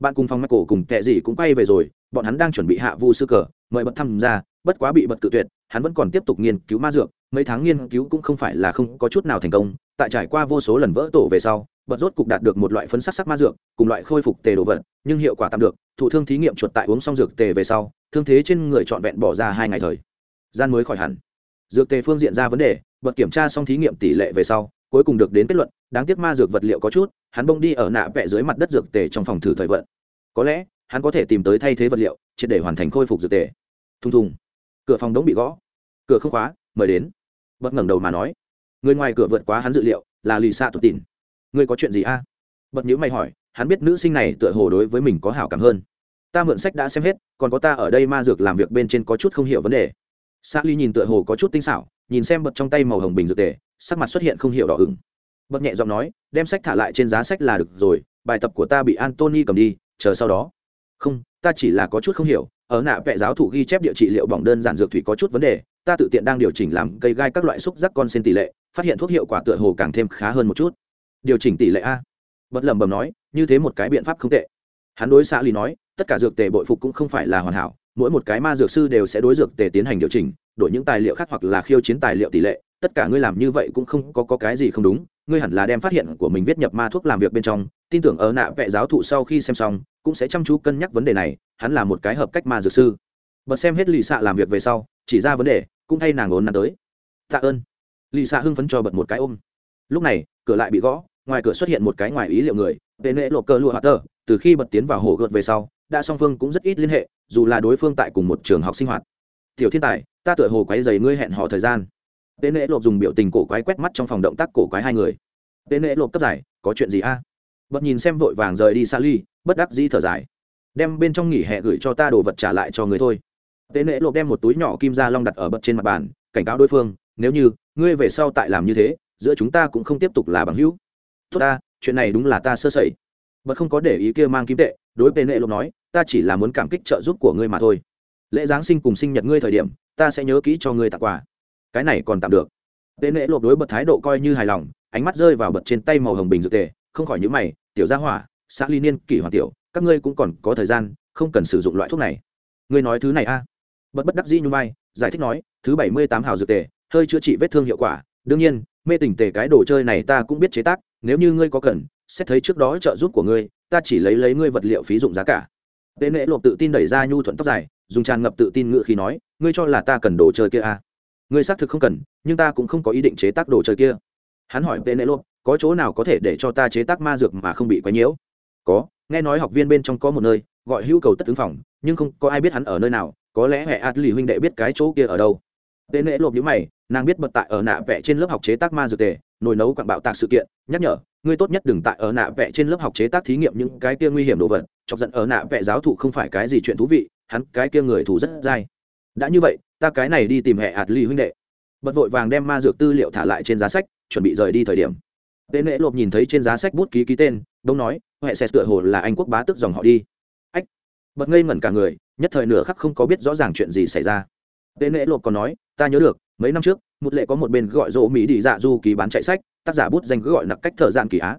bạn cùng phòng mắt cổ cùng tệ gì cũng quay về rồi, bọn hắn đang chuẩn bị hạ vu sư cờ, mời bật tham gia bất quá bị bật cự tuyệt, hắn vẫn còn tiếp tục nghiên cứu ma dược, mấy tháng nghiên cứu cũng không phải là không có chút nào thành công, tại trải qua vô số lần vỡ tổ về sau bật rốt cục đạt được một loại phấn sắc sắc ma dược, cùng loại khôi phục tề đồ vật, nhưng hiệu quả tạm được thủ thương thí nghiệm chuột tại uống xong dược tề về sau, thương thế trên người trọn vẹn bỏ ra hai ngày thời gian mới khỏi hẳn. Dược tề phương diện ra vấn đề bật kiểm tra xong thí nghiệm tỷ lệ về sau, cuối cùng được đến kết luận đáng tiếc ma dược vật liệu có chút, hắn bông đi ở nạ vẽ dưới mặt đất dược tề trong phòng thử thời vận. Có lẽ, hắn có thể tìm tới thay thế vật liệu, triệt để hoàn thành khôi phục dược tề. Thùng thùng. Cửa phòng đống bị gõ. Cửa không khóa, mời đến. Bất ngẩng đầu mà nói. Người ngoài cửa vượt quá hắn dự liệu, là lì xạ tụt tìn ngươi có chuyện gì a? Bật nhữ mày hỏi, hắn biết nữ sinh này tựa hồ đối với mình có hảo cảm hơn. Ta mượn sách đã xem hết, còn có ta ở đây ma dược làm việc bên trên có chút không hiểu vấn đề. S ly nhìn tựa hồ có chút tinh xảo, nhìn xem bật trong tay màu hồng bình dược tề, sắc mặt xuất hiện không hiểu đỏ ửng bật nhẹ giọng nói, đem sách thả lại trên giá sách là được rồi, bài tập của ta bị antony cầm đi, chờ sau đó. Không, ta chỉ là có chút không hiểu, ở nạ vẽ giáo thụ ghi chép địa trị liệu bỏng đơn giản dược thủy có chút vấn đề, ta tự tiện đang điều chỉnh làm cây gai các loại xúc giác con sen tỷ lệ, phát hiện thuốc hiệu quả tựa hồ càng thêm khá hơn một chút. Điều chỉnh tỷ lệ a. Bất lẩm bẩm nói, như thế một cái biện pháp không tệ. Hắn đối xã lý nói, tất cả dược tề bội phục cũng không phải là hoàn hảo, mỗi một cái ma dược sư đều sẽ đối dược tề tiến hành điều chỉnh, đổi những tài liệu khác hoặc là khiêu chiến tài liệu tỷ lệ tất cả ngươi làm như vậy cũng không có, có cái gì không đúng ngươi hẳn là đem phát hiện của mình viết nhập ma thuốc làm việc bên trong tin tưởng ở nạ vệ giáo thụ sau khi xem xong cũng sẽ chăm chú cân nhắc vấn đề này hắn là một cái hợp cách ma dược sư. Bật xem hết lì xạ làm việc về sau chỉ ra vấn đề cũng thay nàng ốn nắn tới. Tạ ơn. Lì xạ hưng phấn cho bật một cái ôm. Lúc này cửa lại bị gõ ngoài cửa xuất hiện một cái ngoài ý liệu người tên nệ lộ cơ lụa hạ tờ từ khi bật tiến vào hồ gợt về sau đã song phương cũng rất ít liên hệ dù là đối phương tại cùng một trường học sinh hoạt. Tiểu thiên tài ta tựa hồ quấy dày ngươi hẹn họ thời gian tên lễ lộ dùng biểu tình cổ quái quét mắt trong phòng động tác cổ quái hai người. tên lễ lộ cấp giải, có chuyện gì a? Bật nhìn xem vội vàng rời đi xa ly bất đắc dĩ thở dài. Đem bên trong nghỉ hè gửi cho ta đồ vật trả lại cho người thôi. tên lễ lộ đem một túi nhỏ kim ra long đặt ở bật trên mặt bàn, cảnh cáo đối phương, nếu như, ngươi về sau tại làm như thế, giữa chúng ta cũng không tiếp tục là bằng hữu. Tốt ta, chuyện này đúng là ta sơ sẩy. Bật không có để ý kia mang kim tệ, đối tên lễ lộp nói, ta chỉ là muốn cảm kích trợ giúp của ngươi mà thôi. Lễ giáng sinh cùng sinh nhật ngươi thời điểm, ta sẽ nhớ kỹ cho ngươi tặng quà cái này còn tạm được. Tên nệ lộp đối bật thái độ coi như hài lòng, ánh mắt rơi vào bật trên tay màu hồng bình dược tề, không khỏi những mày, tiểu gia hỏa, xã ly niên kỷ hoàng tiểu, các ngươi cũng còn có thời gian, không cần sử dụng loại thuốc này. Ngươi nói thứ này a? Bật bất đắc dĩ như vai, giải thích nói, thứ bảy mươi tám hào dược tề, hơi chữa trị vết thương hiệu quả, đương nhiên, mê tình tề cái đồ chơi này ta cũng biết chế tác, nếu như ngươi có cần, xét thấy trước đó trợ giúp của ngươi, ta chỉ lấy lấy ngươi vật liệu phí dụng giá cả. Tế nệ lộp tự tin đẩy ra nhu thuận tóc dài, dùng tràn ngập tự tin ngự khi nói, ngươi cho là ta cần đồ chơi kia à? Ngươi xác thực không cần, nhưng ta cũng không có ý định chế tác đồ chơi kia. Hắn hỏi tế nễ có chỗ nào có thể để cho ta chế tác ma dược mà không bị quấy nhiễu? Có, nghe nói học viên bên trong có một nơi, gọi hữu cầu tất ứng phòng, nhưng không có ai biết hắn ở nơi nào, có lẽ hệ ạt lì huynh đệ biết cái chỗ kia ở đâu. Tế nễ lộp nhữ mày, nàng biết bật tại ở nạ vẽ trên lớp học chế tác ma dược tề, nồi nấu quặng bạo tạc sự kiện, nhắc nhở, ngươi tốt nhất đừng tại ở nạ vẽ trên lớp học chế tác thí nghiệm những cái kia nguy hiểm đồ vật, chọc giận ở nạ vẽ giáo thụ không phải cái gì chuyện thú vị, hắn cái kia người thủ rất dai đã như vậy, ta cái này đi tìm hệ hạt ly huynh đệ. Bật vội vàng đem ma dược tư liệu thả lại trên giá sách, chuẩn bị rời đi thời điểm. Tên lễ lộp nhìn thấy trên giá sách bút ký ký tên, đông nói huệ sẽ tựa hồ là anh quốc bá tức dòng họ đi. Ách. Bật ngây ngẩn cả người, nhất thời nửa khắc không có biết rõ ràng chuyện gì xảy ra. Tên lễ lộp còn nói, ta nhớ được, mấy năm trước, một lệ có một bên gọi rỗ mỹ đi dạ du ký bán chạy sách, tác giả bút danh cứ gọi nặc cách thợ dạn kỳ á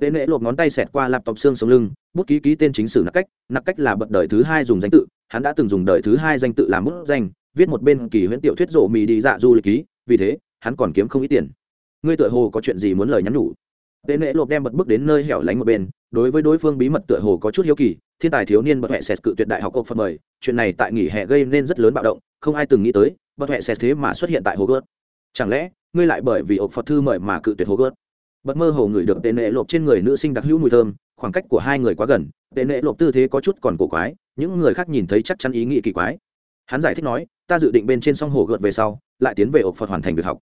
tên lễ lộp ngón tay xẹt qua laptop xương sống lưng, bút ký ký tên chính sử nặc cách nặc cách là bậc đời thứ hai dùng danh tự, hắn đã từng dùng đời thứ hai danh tự làm bút danh, viết một bên kỳ huyễn tiểu thuyết rộ mì đi dạ du lịch ký, vì thế, hắn còn kiếm không ít tiền. Ngươi tựa hồ có chuyện gì muốn lời nhắn nhủ? Tên lễ lộp đem bật bước đến nơi hẻo lánh một bên, đối với đối phương bí mật tựa hồ có chút hiếu kỳ, thiên tài thiếu niên bật hệ sẹt cự tuyệt đại học ông phần mời, chuyện này tại nghỉ hè gây nên rất lớn bạo động, không ai từng nghĩ tới, bật hệ sẹt thế mà xuất hiện tại hồ gớt chẳng lẽ, ngươi lại bởi vì ốc phật thư mời mà cự tuyệt hồ gớt bật mơ hồ ngửi được tệ nệ lộp trên người nữ sinh đặc hữu mùi thơm, khoảng cách của hai người quá gần tệ nệ lộp tư thế có chút còn cổ quái, những người khác nhìn thấy chắc chắn ý nghĩ kỳ quái. Hắn giải thích nói, ta dự định bên trên sông hồ gợt về sau, lại tiến về ộp phật hoàn thành việc học.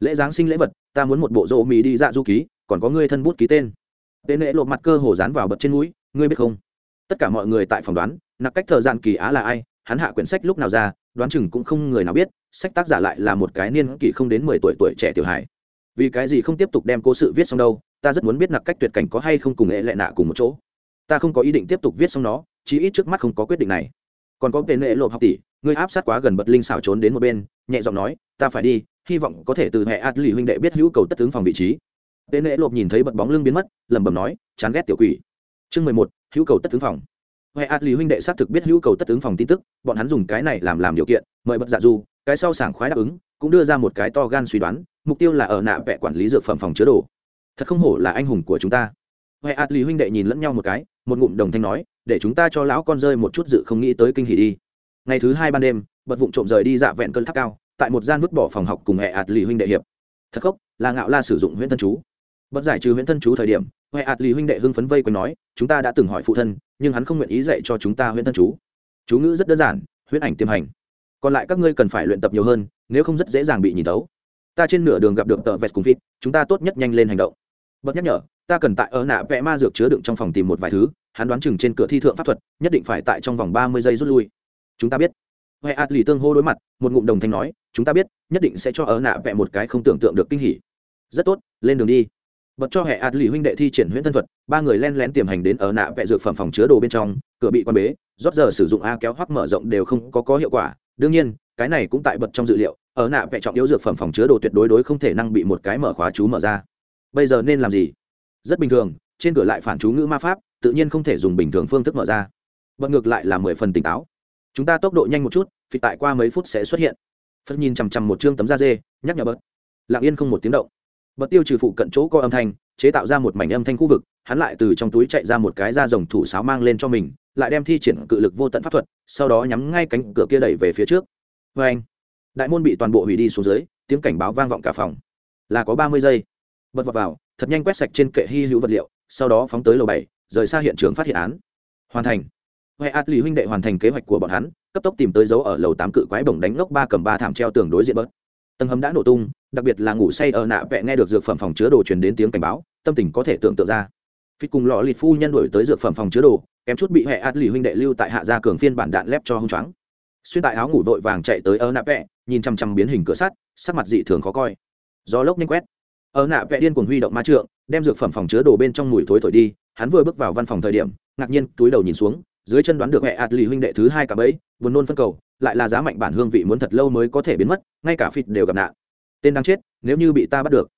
Lễ giáng sinh lễ vật, ta muốn một bộ rỗ mì đi dạ du ký, còn có ngươi thân bút ký tên. Tệ nệ lộp mặt cơ hồ dán vào bật trên mũi, ngươi biết không? Tất cả mọi người tại phòng đoán, nặc cách thợ dạn kỳ á là ai, hắn hạ quyển sách lúc nào ra, đoán chừng cũng không người nào biết, sách tác giả lại là một cái niên kỷ không đến mười tuổi tuổi trẻ tiểu hài vì cái gì không tiếp tục đem cố sự viết xong đâu, ta rất muốn biết nặc cách tuyệt cảnh có hay không cùng nghệ lệ nạ cùng một chỗ. Ta không có ý định tiếp tục viết xong nó, chí ít trước mắt không có quyết định này. Còn có tên lệ lộp học tỷ, ngươi áp sát quá gần bật linh xảo trốn đến một bên, nhẹ giọng nói, ta phải đi, hy vọng có thể từ hệ ạt lì huynh đệ biết hữu cầu tất tướng phòng vị trí. Tên lễ lộp nhìn thấy bật bóng lưng biến mất, lẩm bẩm nói, chán ghét tiểu quỷ. Chương mười một, hữu cầu tất tướng phòng. Hệ ạt lì huynh đệ xác thực biết hữu cầu tất tướng phòng tin tức, bọn hắn dùng cái này làm làm điều kiện, mời bật dạ du cái sau sảng khoái đáp ứng, cũng đưa ra một cái to gan suy đoán mục tiêu là ở nạ vẽ quản lý dược phẩm phòng chứa đồ. Thật không hổ là anh hùng của chúng ta. Huệ át lý huynh đệ nhìn lẫn nhau một cái, một ngụm đồng thanh nói, để chúng ta cho lão con rơi một chút dự không nghĩ tới kinh hỉ đi. Ngày thứ hai ban đêm, bật vụng trộm rời đi dạ vẹn cơn tháp cao, tại một gian vứt bỏ phòng học cùng hệ ạt lì huynh đệ hiệp. Thật khốc là ngạo la sử dụng huyễn thân chú. Bất giải trừ huyễn thân chú thời điểm hệ ạt lì huynh đệ hưng phấn vây quanh nói, chúng ta đã từng hỏi phụ thân, nhưng hắn không nguyện ý dạy cho chúng ta huyễn thân chú. Chú ngữ rất đơn giản, huyễn ảnh tiềm hành. Còn lại các ngươi cần phải luyện tập nhiều hơn, nếu không rất dễ dàng bị nhìn tấu ta trên nửa đường gặp được tờ vest cùng vịt chúng ta tốt nhất nhanh lên hành động. Bật nhắc nhở, ta cần tại ở nạ vẽ ma dược chứa đựng trong phòng tìm một vài thứ, hắn đoán chừng trên cửa thi thượng pháp thuật, nhất định phải tại trong vòng ba mươi giây rút lui. Chúng ta biết. Huệ ạt lì tương hô đối mặt, một ngụm đồng thanh nói, chúng ta biết, nhất định sẽ cho ở nạ vẽ một cái không tưởng tượng được kinh hỉ. Rất tốt, lên đường đi. Bật cho hệ ạt lì huynh đệ thi triển huyễn thân thuật, ba người len lén tiềm hành đến ở nạ vẽ dược phẩm phòng chứa đồ bên trong, cửa bị quan bế, rót giờ sử dụng a kéo hoắc mở rộng đều không có có hiệu quả đương nhiên, cái này cũng tại bật trong dự liệu, ở nạ vẹ trọng yếu dược phẩm phòng chứa đồ tuyệt đối đối không thể năng bị một cái mở khóa chú mở ra. Bây giờ nên làm gì? Rất bình thường, trên cửa lại phản chú ngữ ma pháp, tự nhiên không thể dùng bình thường phương thức mở ra. Bật ngược lại là mười phần tỉnh táo. Chúng ta tốc độ nhanh một chút vì tại qua mấy phút sẽ xuất hiện. Phật nhìn chằm chằm một chương tấm da dê, nhắc nhở bớt lặng yên không một tiếng động. Bật tiêu trừ phụ cận chỗ có âm thanh, chế tạo ra một mảnh âm thanh khu vực, hắn lại từ trong túi chạy ra một cái da rồng thủ sáo mang lên cho mình lại đem thi triển cự lực vô tận pháp thuật, sau đó nhắm ngay cánh cửa kia đẩy về phía trước. Vê anh, đại môn bị toàn bộ hủy đi xuống dưới, tiếng cảnh báo vang vọng cả phòng. Là có ba mươi giây. Bật vọt vào, thật nhanh quét sạch trên kệ hy hữu vật liệu, sau đó phóng tới lầu bảy, rời xa hiện trường phát hiện án. Hoàn thành. Huệ ạt lì huynh đệ hoàn thành kế hoạch của bọn hắn, cấp tốc tìm tới dấu ở lầu tám cự quái bổng đánh ngốc ba cầm ba thảm treo tường đối diện bớt. Tầng hầm đã nổ tung, đặc biệt là ngủ say ở nạ vẹ nghe được dược phẩm phòng chứa đồ truyền đến tiếng cảnh báo, tâm tình có thể tưởng tượng ra. Phi cùng lọ lịt phu nhân đổi tới dược phẩm phòng chứa đồ kém chút bị hệ át lì huynh đệ lưu tại hạ gia cường phiên bản đạn lép cho hung choáng. Xuyên tại áo ngủ vội vàng chạy tới ơ nạ vẹ, nhìn chăm chăm biến hình cửa sắt, sắc mặt dị thường khó coi. Gió lốc nhanh quét. Ơ nạ vẹ điên cuồng huy động ma trượng, đem dược phẩm phòng chứa đồ bên trong mùi thối thổi đi, hắn vừa bước vào văn phòng thời điểm, ngạc nhiên túi đầu nhìn xuống, dưới chân đoán được mẹ ạt lì huynh đệ thứ hai cả bấy buồn nôn phân cầu, lại là giá mạnh bản hương vị muốn thật lâu mới có thể biến mất, ngay cả phịt đều gặp nạn. Tên đang chết, nếu như bị ta bắt được.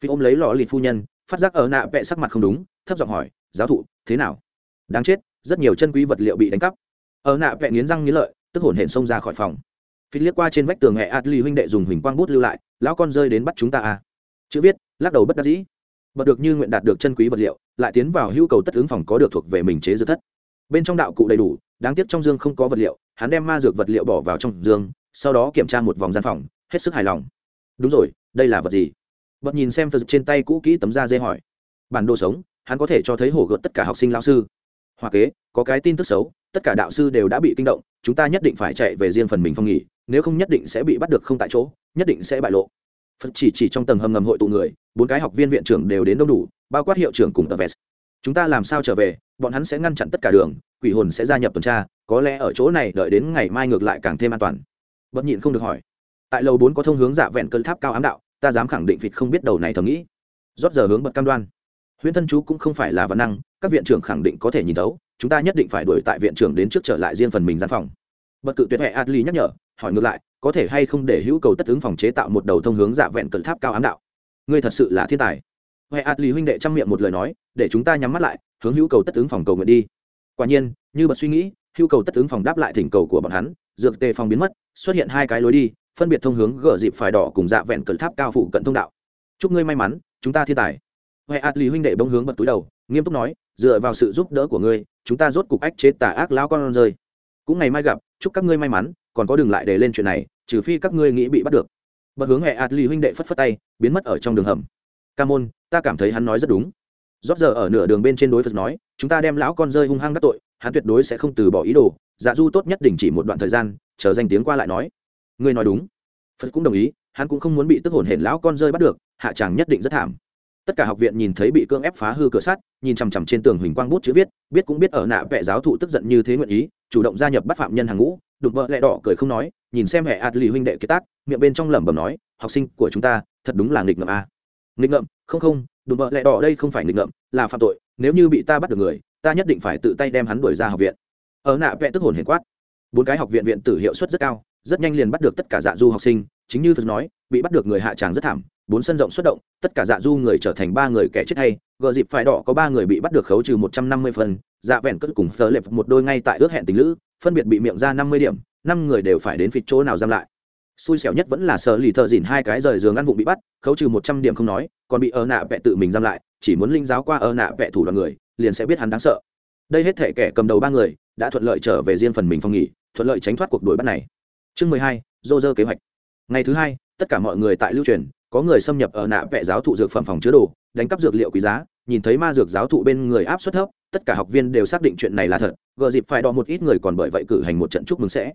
Phi ôm lấy lò lì phu nhân, phát giác ở nạ vẽ sắc mặt không đúng, thấp giọng hỏi, giáo thụ, thế nào? Đáng chết rất nhiều chân quý vật liệu bị đánh cắp. Ở nạ vẽ nghiến răng nghiến lợi, tức hổn hển xông ra khỏi phòng. Phi liếc qua trên vách tường mẹ adli huynh đệ dùng huỳnh quang bút lưu lại, lão con rơi đến bắt chúng ta à? Chữ viết, lắc đầu bất đắc dĩ. Bật được như nguyện đạt được chân quý vật liệu, lại tiến vào hưu cầu tất ứng phòng có được thuộc về mình chế dược thất. Bên trong đạo cụ đầy đủ, đáng tiếc trong dương không có vật liệu, hắn đem ma dược vật liệu bỏ vào trong dương, sau đó kiểm tra một vòng gian phòng, hết sức hài lòng. Đúng rồi, đây là vật gì? Bật nhìn xem phật trên tay cũ kỹ tấm da dê hỏi. Bản đồ sống, hắn có thể cho thấy hổ gợt tất cả học sinh lao sư hoặc kế, có cái tin tức xấu, tất cả đạo sư đều đã bị kinh động, chúng ta nhất định phải chạy về riêng phần mình phong nghỉ, nếu không nhất định sẽ bị bắt được không tại chỗ, nhất định sẽ bại lộ. Phật chỉ chỉ trong tầng hầm ngầm hội tụ người, bốn cái học viên viện trưởng đều đến đông đủ, bao quát hiệu trưởng cùng tờ vest. Chúng ta làm sao trở về, bọn hắn sẽ ngăn chặn tất cả đường, quỷ hồn sẽ gia nhập tuần tra, có lẽ ở chỗ này đợi đến ngày mai ngược lại càng thêm an toàn. Bất nhịn không được hỏi. Tại lầu bốn có thông hướng giả vẹn cơn tháp cao ám đạo, ta dám khẳng định vịt không biết đầu này thầm nghĩ. Rót giờ hướng bật cam đoan huyễn thân chú cũng không phải là văn năng, các viện trưởng khẳng định có thể nhìn thấu, chúng ta nhất định phải đuổi tại viện trưởng đến trước trở lại riêng phần mình gian phòng. Bật cự tuyệt hệ adli nhắc nhở, hỏi ngược lại, có thể hay không để hữu cầu tất ứng phòng chế tạo một đầu thông hướng dạ vẹn cận tháp cao ám đạo? Ngươi thật sự là thiên tài. Hệ adli huynh đệ chăm miệng một lời nói, để chúng ta nhắm mắt lại, hướng hữu cầu tất ứng phòng cầu nguyện đi. Quả nhiên, như bật suy nghĩ, hữu cầu tất ứng phòng đáp lại thỉnh cầu của bọn hắn, dược tề phòng biến mất, xuất hiện hai cái lối đi, phân biệt thông hướng gỡ dịp phải đỏ cùng dạ vẹn cận tháp cao phụ cận thông đạo. Chúc ngươi may mắn, chúng ta thiên tài huệ ạt lì huynh đệ bông hướng bật túi đầu, nghiêm túc nói, dựa vào sự giúp đỡ của ngươi, chúng ta rốt cục ách chế tà ác lão con rơi. Cũng ngày mai gặp, chúc các ngươi may mắn, còn có đừng lại để lên chuyện này, trừ phi các ngươi nghĩ bị bắt được. Bật hướng huệ ạt lì huynh đệ phất phất tay, biến mất ở trong đường hầm. Ca môn, ta cảm thấy hắn nói rất đúng. Rót giờ ở nửa đường bên trên đối phật nói, chúng ta đem lão con rơi hung hăng đắc tội, hắn tuyệt đối sẽ không từ bỏ ý đồ. Dạ du tốt nhất đình chỉ một đoạn thời gian, chờ danh tiếng qua lại nói, ngươi nói đúng. Phật cũng đồng ý, hắn cũng không muốn bị tức hồn hển lão con rơi bắt được, hạ tràng nhất định rất thảm tất cả học viện nhìn thấy bị cưỡng ép phá hư cửa sắt, nhìn chằm chằm trên tường huỳnh quang bút chữ viết, biết cũng biết ở nạ vệ giáo thụ tức giận như thế nguyện ý, chủ động gia nhập bắt phạm nhân hàng ngũ đục vợ lẹ đỏ cười không nói, nhìn xem hệ ạt lì huynh đệ kiệt tác, miệng bên trong lẩm bẩm nói, học sinh của chúng ta, thật đúng là nghịch ngợm a. À. nghịch ngợm? Không không đục vợ lẹ đỏ đây không phải nghịch ngợm, là phạm tội, nếu như bị ta bắt được người, ta nhất định phải tự tay đem hắn đuổi ra học viện. Ở nạ vệ tức hồn hiền quát. Bốn cái học viện viện tử hiệu suất rất cao, rất nhanh liền bắt được tất cả dạ du học sinh, chính như phật nói, bị bắt được người hạ tràng rất thảm bốn sân rộng xuất động, tất cả dạ du người trở thành ba người kẻ chết hay gợ dịp phải đỏ có ba người bị bắt được khấu trừ một trăm năm mươi phần dạ vẹn cất cùng phờ lệp một đôi ngay tại ước hẹn tình lữ, phân biệt bị miệng ra năm mươi điểm, năm người đều phải đến phịt chỗ nào giam lại. Xui xẻo nhất vẫn là sở lì thợ dìn hai cái rời giường ăn vụ bị bắt, khấu trừ một trăm điểm không nói, còn bị ơ nạ vẹ tự mình giam lại, chỉ muốn linh giáo qua ơ nạ vẹ thủ đoàn người, liền sẽ biết hắn đáng sợ. Đây hết thể kẻ cầm đầu ba người, đã thuận lợi trở về riêng phần mình phòng nghỉ, thuận lợi tránh thoát cuộc đuổi bắt này. Chương mười hai dô dơ kế hoạch. Ngày thứ hai, tất cả mọi người tại lưu truyền có người xâm nhập ở nạ vẽ giáo thụ dược phẩm phòng chứa đồ, đánh cắp dược liệu quý giá, nhìn thấy ma dược giáo thụ bên người áp suất thấp, tất cả học viên đều xác định chuyện này là thật, gờ dịp phải đo một ít người còn bởi vậy cử hành một trận chúc mừng sẽ.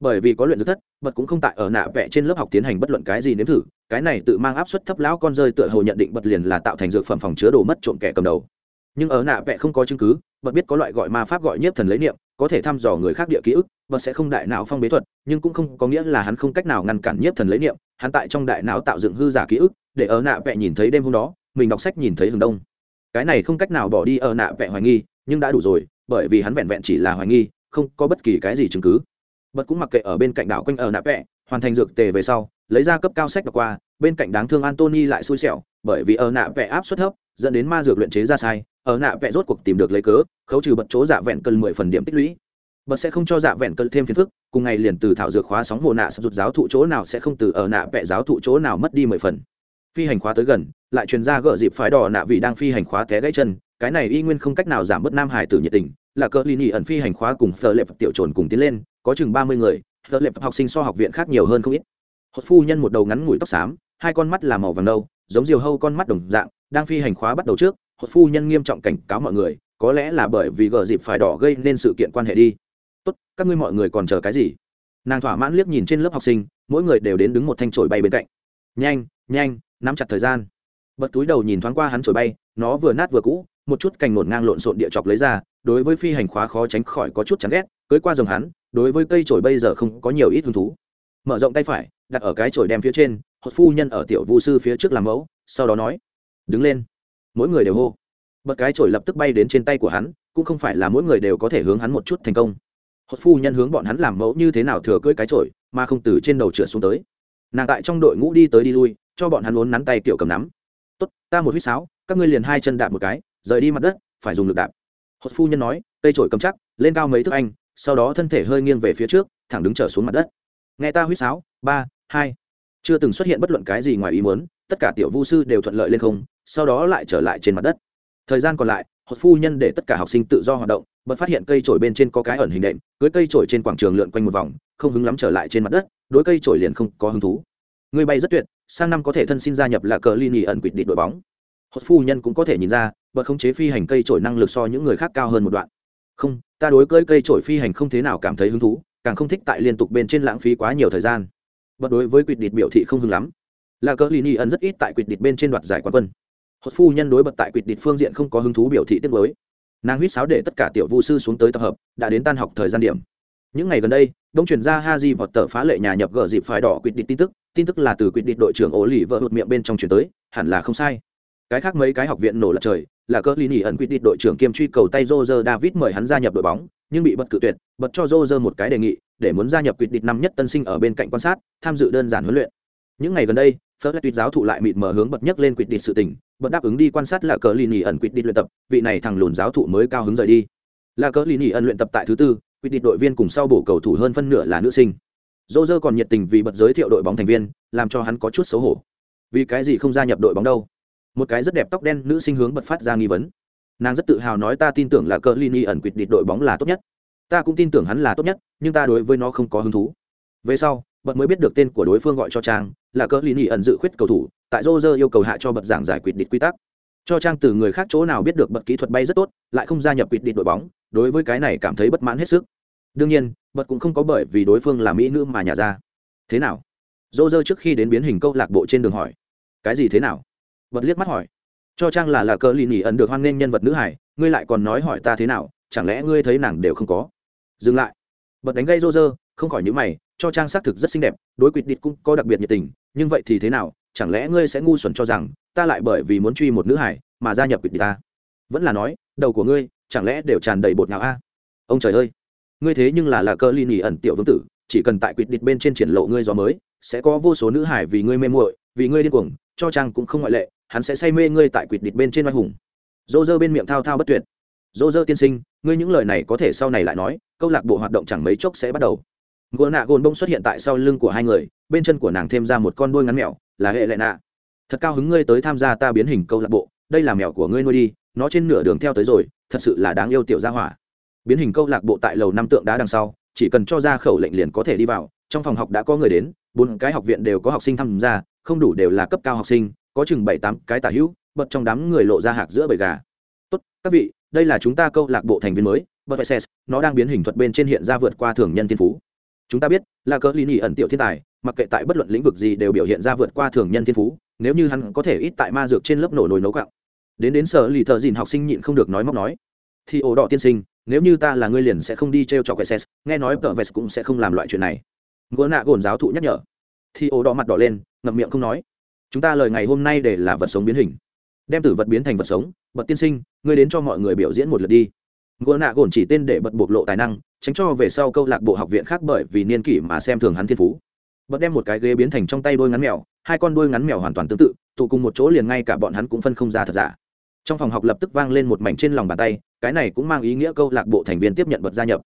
Bởi vì có luyện dược thất bật cũng không tại ở nạ vẽ trên lớp học tiến hành bất luận cái gì nếm thử, cái này tự mang áp suất thấp lão con rơi tựa hồ nhận định bật liền là tạo thành dược phẩm phòng chứa đồ mất trộm kẻ cầm đầu. Nhưng ở nạ vẽ không có chứng cứ bật biết có loại gọi ma pháp gọi nhiếp thần lấy niệm có thể thăm dò người khác địa ký ức, và sẽ không đại não phong bế thuật, nhưng cũng không có nghĩa là hắn không cách nào ngăn cản nhiếp thần lấy niệm, hắn tại trong đại não tạo dựng hư giả ký ức, để ở nạ vẽ nhìn thấy đêm hôm đó, mình đọc sách nhìn thấy hừng đông. Cái này không cách nào bỏ đi ở nạ vẽ hoài nghi, nhưng đã đủ rồi, bởi vì hắn vẹn vẹn chỉ là hoài nghi, không có bất kỳ cái gì chứng cứ. Bật cũng mặc kệ ở bên cạnh đảo quanh ở nạ vẽ hoàn thành dược tề về sau, lấy ra cấp cao sách đọc qua, bên cạnh đáng thương antony lại xui xẻo, bởi vì ở nạ vẽ áp suất thấp dẫn đến ma dược luyện chế ra sai, ở nạ vẽ rốt cuộc tìm được lấy cớ, khấu trừ bật chỗ dạ vẹn cân mười phần điểm tích lũy. Bật sẽ không cho dạ vẹn cân thêm phiền phức, cùng ngày liền từ thảo dược khóa sóng mồ nạ sập rụt giáo thụ chỗ nào sẽ không từ ở nạ vẽ giáo thụ chỗ nào mất đi mười phần. Phi hành khóa tới gần, lại truyền ra gỡ dịp phái đỏ nạ vì đang phi hành khóa té gãy chân, cái này y nguyên không cách nào giảm bớt nam hải tử nhiệt tình, là cỡ ly nhị ẩn phi hành khóa cùng phờ lệp tiểu trồn cùng tiến lên, có chừng ba mươi người phờ lệp học sinh so học viện khác nhiều hơn không ít. Hốt phu nhân một đầu ngắn ngủi tóc xám, hai con mắt là màu vàng nâu, giống diều hâu con mắt đồng dạng đang phi hành khóa bắt đầu trước hốt phu nhân nghiêm trọng cảnh cáo mọi người, có lẽ là bởi vì gờ dịp phải đỏ gây nên sự kiện quan hệ đi. Tốt, các ngươi mọi người còn chờ cái gì? Nàng thỏa mãn liếc nhìn trên lớp học sinh, mỗi người đều đến đứng một thanh trổi bay bên cạnh. Nhanh nhanh, nắm chặt thời gian. Bật túi đầu nhìn thoáng qua hắn trổi bay, nó vừa nát vừa cũ, một chút cành ngổn ngang lộn xộn địa chọc lấy ra, đối với phi hành khóa khó tránh khỏi có chút chán ghét, cưới qua dòng hắn, đối với cây trổi bây giờ không có nhiều ít hứng thú. Mở rộng tay phải, đặt ở cái trổi đem phía trên, hột phu nhân ở tiểu vu sư phía trước làm mẫu, sau đó nói đứng lên. Mỗi người đều hô. Bật cái trổi lập tức bay đến trên tay của hắn, cũng không phải là mỗi người đều có thể hướng hắn một chút thành công. Hốt phu nhân hướng bọn hắn làm mẫu như thế nào thừa cưỡi cái trổi mà không từ trên đầu trượt xuống tới. Nàng tại trong đội ngũ đi tới đi lui, cho bọn hắn uốn nắn tay kiểu cầm nắm. Tốt, ta một huýt sáo, các ngươi liền hai chân đạp một cái, rời đi mặt đất, phải dùng lực đạp. Hốt phu nhân nói, cây trổi cầm chắc, lên cao mấy thước anh, sau đó thân thể hơi nghiêng về phía trước, thẳng đứng trở xuống mặt đất. Nghe ta huýt sáo, ba, hai. Chưa từng xuất hiện bất luận cái gì ngoài ý muốn tất cả tiểu vu sư đều thuận lợi lên không, sau đó lại trở lại trên mặt đất. Thời gian còn lại, hột phu nhân để tất cả học sinh tự do hoạt động, bật phát hiện cây trổi bên trên có cái ẩn hình đệm, cưới cây trổi trên quảng trường lượn quanh một vòng, không hứng lắm trở lại trên mặt đất, đối cây trổi liền không có hứng thú. Người bay rất tuyệt, sang năm có thể thân xin gia nhập là cờ ly nhì ẩn quỵt địch đội bóng. Hột phu nhân cũng có thể nhìn ra, bật không chế phi hành cây trổi năng lực so những người khác cao hơn một đoạn. Không, ta đối cưới cây trổi phi hành không thế nào cảm thấy hứng thú, càng không thích tại liên tục bên trên lãng phí quá nhiều thời gian. Bật đối với quỵt địch biểu thị không hứng lắm là cờ lini ẩn rất ít tại quyệt địch bên trên đoạt giải quán quân. Hốt phu nhân đối bật tại quyệt địch phương diện không có hứng thú biểu thị tiết mới nàng huýt sáo để tất cả tiểu vu sư xuống tới tập hợp, đã đến tan học thời gian điểm. Những ngày gần đây, đông chuyển ra ha di vọt tờ phá lệ nhà nhập gỡ dịp phải đỏ quyết định tin tức tin tức là từ quyết định đội trưởng ổ lì vợ hụt miệng bên trong chuyển tới, hẳn là không sai. Cái khác mấy cái học viện nổ lật trời, là cỡ lini nỉ ẩn quyết định đội trưởng kiêm truy cầu tay roger david mời hắn gia nhập đội bóng, nhưng bị bật cự tuyệt, bật cho roger một cái đề nghị, để muốn gia nhập quyết định năm nhất tân sinh ở bên cạnh quan sát, tham dự đơn giản huấn luyện. Những ngày gần đây phớt tuyệt giáo thụ lại mịt mờ hướng bật nhất lên quyết định sự tình, bật đáp ứng đi quan sát là cờ lì nỉ ẩn quyết định luyện tập, vị này thằng lùn giáo thụ mới cao hứng rời đi. Là cờ lì nỉ ẩn luyện tập tại thứ tư quyết định đội viên cùng sau bổ cầu thủ hơn phân nửa là nữ sinh. Dô dơ còn nhiệt tình vì bật giới thiệu đội bóng thành viên, làm cho hắn có chút xấu hổ. Vì cái gì không gia nhập đội bóng đâu? Một cái rất đẹp tóc đen nữ sinh hướng bật phát ra nghi vấn. Nàng rất tự hào nói ta tin tưởng là cỡ lini ẩn quyết định đội bóng là tốt nhất. Ta cũng tin tưởng hắn là tốt nhất, nhưng ta đối với nó không có hứng thú. Về sau bật mới biết được tên của đối phương gọi cho trang, là cỡ lini ẩn dự khuyết cầu thủ, tại rô rơ yêu cầu hạ cho bật giảng giải quyết định quy tắc. Cho trang từ người khác chỗ nào biết được bật kỹ thuật bay rất tốt, lại không gia nhập quyết định đội bóng, đối với cái này cảm thấy bất mãn hết sức. Đương nhiên, bật cũng không có bởi vì đối phương là mỹ nữ mà nhà ra. Thế nào? Rô rơ trước khi đến biến hình câu lạc bộ trên đường hỏi. Cái gì thế nào? Bật liếc mắt hỏi. Cho trang là là cỡ lì nhỉ ẩn được hoan nghênh nhân vật nữ hải, ngươi lại còn nói hỏi ta thế nào, chẳng lẽ ngươi thấy nàng đều không có? Dừng lại. Bật đánh gây rô rơ, không khỏi những mày cho trang xác thực rất xinh đẹp, đối quỵt địch cũng có đặc biệt nhiệt tình, nhưng vậy thì thế nào, chẳng lẽ ngươi sẽ ngu xuẩn cho rằng ta lại bởi vì muốn truy một nữ hải mà gia nhập quỵt địch ta? Vẫn là nói, đầu của ngươi, chẳng lẽ đều tràn đầy bột ngạo a? Ông trời ơi! Ngươi thế nhưng là là cơ ly nỉ ẩn tiểu vương tử, chỉ cần tại quyết địch bên trên triển lộ ngươi gió mới, sẽ có vô số nữ hải vì ngươi mê muội, vì ngươi điên cuồng, cho trang cũng không ngoại lệ, hắn sẽ say mê ngươi tại quyết địch bên trên oai hùng. Dô dơ bên miệng thao thao bất tuyệt. Dô dơ tiên sinh, ngươi những lời này có thể sau này lại nói, câu lạc bộ hoạt động chẳng mấy chốc sẽ bắt đầu ngựa nạ gồn bông xuất hiện tại sau lưng của hai người, bên chân của nàng thêm ra một con đuôi ngắn mèo, là hệ lệ nạ. Thật cao hứng ngươi tới tham gia ta biến hình câu lạc bộ, đây là mèo của ngươi nuôi đi, nó trên nửa đường theo tới rồi, thật sự là đáng yêu tiểu gia hỏa. Biến hình câu lạc bộ tại lầu năm tượng đá đằng sau, chỉ cần cho ra khẩu lệnh liền có thể đi vào, trong phòng học đã có người đến, bốn cái học viện đều có học sinh tham gia, không đủ đều là cấp cao học sinh, có chừng bảy tám cái tả hữu, bật trong đám người lộ ra hạc giữa bầy gà. Tốt, các vị, đây là chúng ta câu lạc bộ thành viên mới bật nó đang biến hình thuật bên trên hiện ra vượt qua thường nhân thiên phú chúng ta biết là cỡ lý nhị ẩn tiểu thiên tài, mặc kệ tại bất luận lĩnh vực gì đều biểu hiện ra vượt qua thường nhân thiên phú, nếu như hắn có thể ít tại ma dược trên lớp nổ nồi nấu cạo. Đến đến sở lì thợ dìn học sinh nhịn không được nói móc nói. Thì ổ đỏ tiên sinh, nếu như ta là ngươi liền sẽ không đi t r e o chọc cái ses nghe nói tờ vest cũng sẽ không làm loại chuyện này. Gỡ nạ gồn giáo thụ nhắc nhở. Thì ổ đỏ mặt đỏ lên, ngậm miệng không nói. Chúng ta lời ngày hôm nay để là vật sống biến hình. Đem tử vật biến thành vật sống. Bật tiên sinh, ngươi đến cho mọi người biểu diễn một lượt đi. Gỗ nạ gồn chỉ tên để bật bộc lộ tài năng tránh cho về sau câu lạc bộ học viện khác bởi vì niên kỷ mà xem thường hắn thiên phú. Bật đem một cái ghế biến thành trong tay đôi ngắn mèo, hai con đôi ngắn mèo hoàn toàn tương tự, tụ cùng một chỗ liền ngay cả bọn hắn cũng phân không ra thật giả. Trong phòng học lập tức vang lên một mảnh trên lòng bàn tay, cái này cũng mang ý nghĩa câu lạc bộ thành viên tiếp nhận bật gia nhập.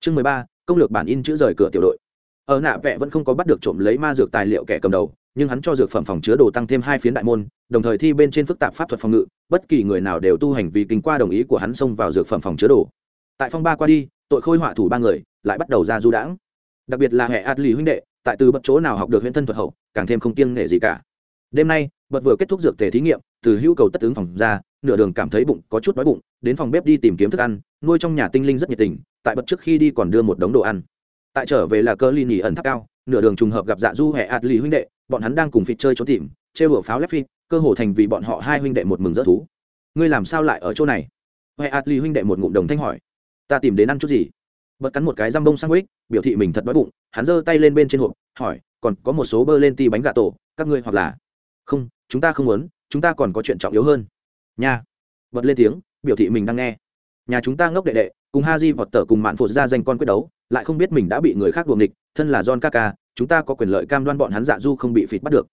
Chương mười ba, công lược bản in chữ rời cửa tiểu đội. Ở nạ vẽ vẫn không có bắt được trộm lấy ma dược tài liệu kẻ cầm đầu, nhưng hắn cho dược phẩm phòng chứa đồ tăng thêm hai phiến đại môn, đồng thời thi bên trên phức tạp pháp thuật phòng ngự, bất kỳ người nào đều tu hành vì kinh qua đồng ý của hắn xông vào dược phẩm phòng chứa đồ. Tại phong ba qua đi tội khôi họa thủ ba người, lại bắt đầu ra du đãng. Đặc biệt là hệ adli huynh đệ, tại từ bất chỗ nào học được huyễn thân thuật hậu, càng thêm không kiêng nể gì cả. Đêm nay bật vừa kết thúc dược tề thí nghiệm, từ hữu cầu tất ứng phòng ra, nửa đường cảm thấy bụng có chút đói bụng, đến phòng bếp đi tìm kiếm thức ăn, nuôi trong nhà tinh linh rất nhiệt tình, tại bật trước khi đi còn đưa một đống đồ ăn. Tại trở về là cơ ly nỉ ẩn tháp cao, nửa đường trùng hợp gặp dạ du hệ ạt lì huynh đệ, bọn hắn đang cùng phịt chơi trốn tìm chơi bửa pháo lép phi, cơ hồ thành vì bọn họ hai huynh đệ một mừng dỡ thú. Ngươi làm sao lại ở chỗ này? Hệ ạt lì huynh đệ một ngụm đồng thanh hỏi ta tìm đến ăn chút gì? Bật cắn một cái răm bông sang quýt biểu thị mình thật đói bụng, hắn giơ tay lên bên trên hộp, hỏi, còn có một số bơ lên ti bánh gà tổ, các ngươi hoặc là? Không, chúng ta không muốn, chúng ta còn có chuyện trọng yếu hơn. Nha. Bật lên tiếng, biểu thị mình đang nghe. Nhà chúng ta ngốc đệ đệ, cùng ha di vọt tờ cùng mạn phụt ra danh con quyết đấu, lại không biết mình đã bị người khác buồng địch thân là john kaka, chúng ta có quyền lợi cam đoan bọn hắn dạ du không bị phịt bắt được.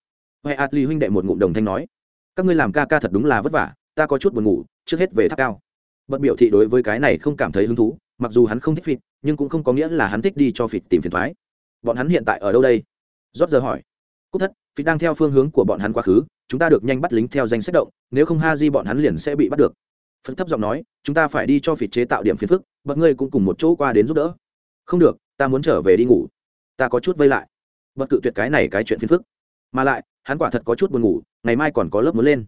Huệ atli huynh đệ một ngụm đồng thanh nói, các ngươi làm kaka thật đúng là vất vả, ta có chút buồn ngủ, trước hết về tháp cao bật biểu thị đối với cái này không cảm thấy hứng thú, mặc dù hắn không thích phịt, nhưng cũng không có nghĩa là hắn thích đi cho phịt tìm phiền thoái. Bọn hắn hiện tại ở đâu đây? Rót giờ hỏi. Cúc thất, phịt đang theo phương hướng của bọn hắn quá khứ, chúng ta được nhanh bắt lính theo danh sách động, nếu không ha di bọn hắn liền sẽ bị bắt được. Phật thấp giọng nói, chúng ta phải đi cho phịt chế tạo điểm phiền phức, bậc ngươi cũng cùng một chỗ qua đến giúp đỡ. Không được, ta muốn trở về đi ngủ. Ta có chút vây lại. Bậc cự tuyệt cái này cái chuyện phiền phức. Mà lại, hắn quả thật có chút buồn ngủ, ngày mai còn có lớp muốn lên.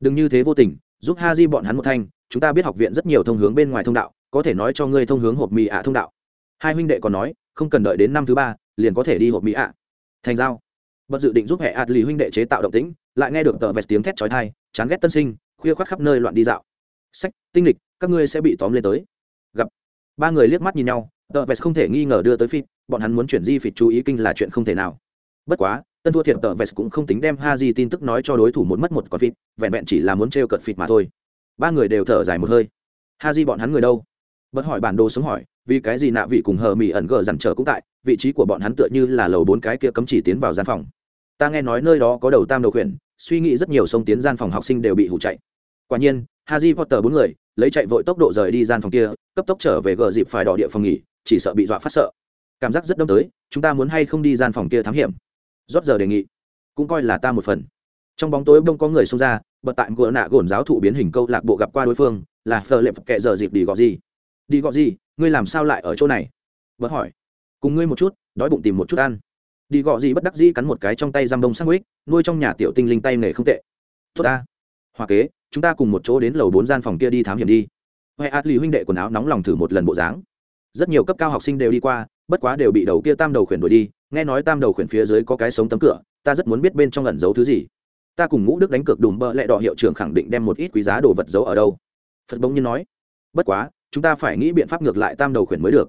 Đừng như thế vô tình, giúp ha di bọn hắn một thanh chúng ta biết học viện rất nhiều thông hướng bên ngoài thông đạo, có thể nói cho ngươi thông hướng hộp mì ạ thông đạo. Hai huynh đệ còn nói, không cần đợi đến năm thứ ba, liền có thể đi hộp mì ạ. Thành giao. Bật dự định giúp hệ ạt lì huynh đệ chế tạo động tĩnh, lại nghe được tờ vẹt tiếng thét chói thai chán ghét tân sinh, khuya khoác khắp nơi loạn đi dạo. Sách, tinh lịch, các ngươi sẽ bị tóm lên tới. Gặp. Ba người liếc mắt nhìn nhau, tờ vẹt không thể nghi ngờ đưa tới phịt, bọn hắn muốn chuyển di phịt chú ý kinh là chuyện không thể nào. Bất quá, tân thua thiệt tờ vẹt cũng không tính đem ha di tin tức nói cho đối thủ một mất một còn phịt, vẹn vẹn chỉ là muốn trêu cợt phịt mà thôi ba người đều thở dài một hơi ha di bọn hắn người đâu bất hỏi bản đồ sống hỏi vì cái gì nạ vị cùng hờ mỹ ẩn gờ dằn trở cũng tại vị trí của bọn hắn tựa như là lầu bốn cái kia cấm chỉ tiến vào gian phòng ta nghe nói nơi đó có đầu tam đầu khuyển suy nghĩ rất nhiều sông tiến gian phòng học sinh đều bị hủ chạy quả nhiên Harry Potter bốn người lấy chạy vội tốc độ rời đi gian phòng kia, cấp tốc trở về gờ dịp phải đỏ địa phòng nghỉ, chỉ sợ bị dọa phát sợ. Cảm giác rất đông tới, chúng ta muốn hay không đi gian phòng kia thám hiểm. Rốt giờ đề nghị, cũng coi là ta một phần. Trong bóng tối đông có người xông ra, bật tại gỡ nạ gồn giáo thụ biến hình câu lạc bộ gặp qua đối phương, là phờ Lệ kệ giờ dịp đi gọi gì? Đi gọi gì? Ngươi làm sao lại ở chỗ này? Bật hỏi. Cùng ngươi một chút, đói bụng tìm một chút ăn. Đi gọi gì bất đắc dĩ cắn một cái trong tay giam đông sang nuôi trong nhà tiểu tinh linh tay nghề không tệ. Tốt ta. Hòa kế, chúng ta cùng một chỗ đến lầu bốn gian phòng kia đi thám hiểm đi huệ át lì huynh đệ quần áo nóng lòng thử một lần bộ dáng rất nhiều cấp cao học sinh đều đi qua bất quá đều bị đầu kia tam đầu khuyển đuổi đi nghe nói tam đầu khuyển phía dưới có cái sống tấm cửa ta rất muốn biết bên trong ẩn giấu thứ gì ta cùng ngũ đức đánh cược đùm bợ lẹ đỏ hiệu trưởng khẳng định đem một ít quý giá đồ vật giấu ở đâu. Phật bỗng nhiên nói bất quá chúng ta phải nghĩ biện pháp ngược lại tam đầu khuyển mới được.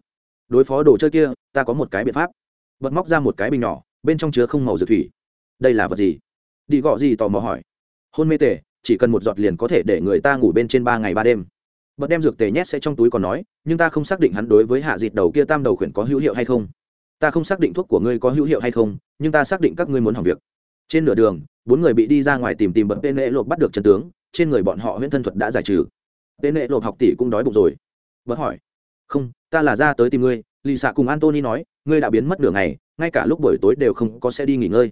Đối phó đồ chơi kia ta có một cái biện pháp. Bật móc ra một cái bình nhỏ bên trong chứa không màu dược thủy. Đây là vật gì? Đi gọ gì tò mò hỏi. Hôn mê tề, chỉ cần một giọt liền có thể để người ta ngủ bên trên ba ngày ba đêm. Bật đem dược tề nhét sẽ trong túi còn nói nhưng ta không xác định hắn đối với hạ dịt đầu kia tam đầu khuyển có hữu hiệu hay không. Ta không xác định thuốc của ngươi có hữu hiệu hay không nhưng ta xác định các ngươi muốn hỏng việc trên nửa đường, bốn người bị đi ra ngoài tìm tìm bận tên lệ lộp bắt được Trần tướng, trên người bọn họ huyễn thân thuật đã giải trừ. Tên lệ lộp học tỷ cũng đói bụng rồi. Bật hỏi, không, ta là ra tới tìm ngươi. Lì xạ cùng antony nói, ngươi đã biến mất nửa ngày, ngay cả lúc buổi tối đều không có xe đi nghỉ ngơi.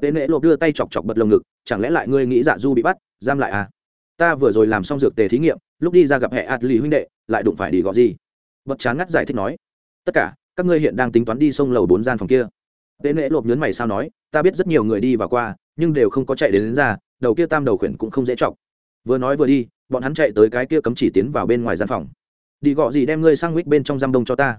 Tên lệ lộp đưa tay chọc chọc bật lồng ngực, chẳng lẽ lại ngươi nghĩ dạ du bị bắt, giam lại à? Ta vừa rồi làm xong dược tề thí nghiệm, lúc đi ra gặp hệ ạt lì huynh đệ, lại đụng phải đi gọ gì? Bật chán ngắt giải thích nói, tất cả, các ngươi hiện đang tính toán đi sông lầu bốn gian phòng kia tế lễ lộp nhớn mày sao nói ta biết rất nhiều người đi và qua nhưng đều không có chạy đến, đến ra đầu kia tam đầu khuyển cũng không dễ chọc. Vừa nói vừa đi bọn hắn chạy tới cái kia cấm chỉ tiến vào bên ngoài gian phòng. Đi gọ gì đem ngươi sang quýt bên trong giam đông cho ta?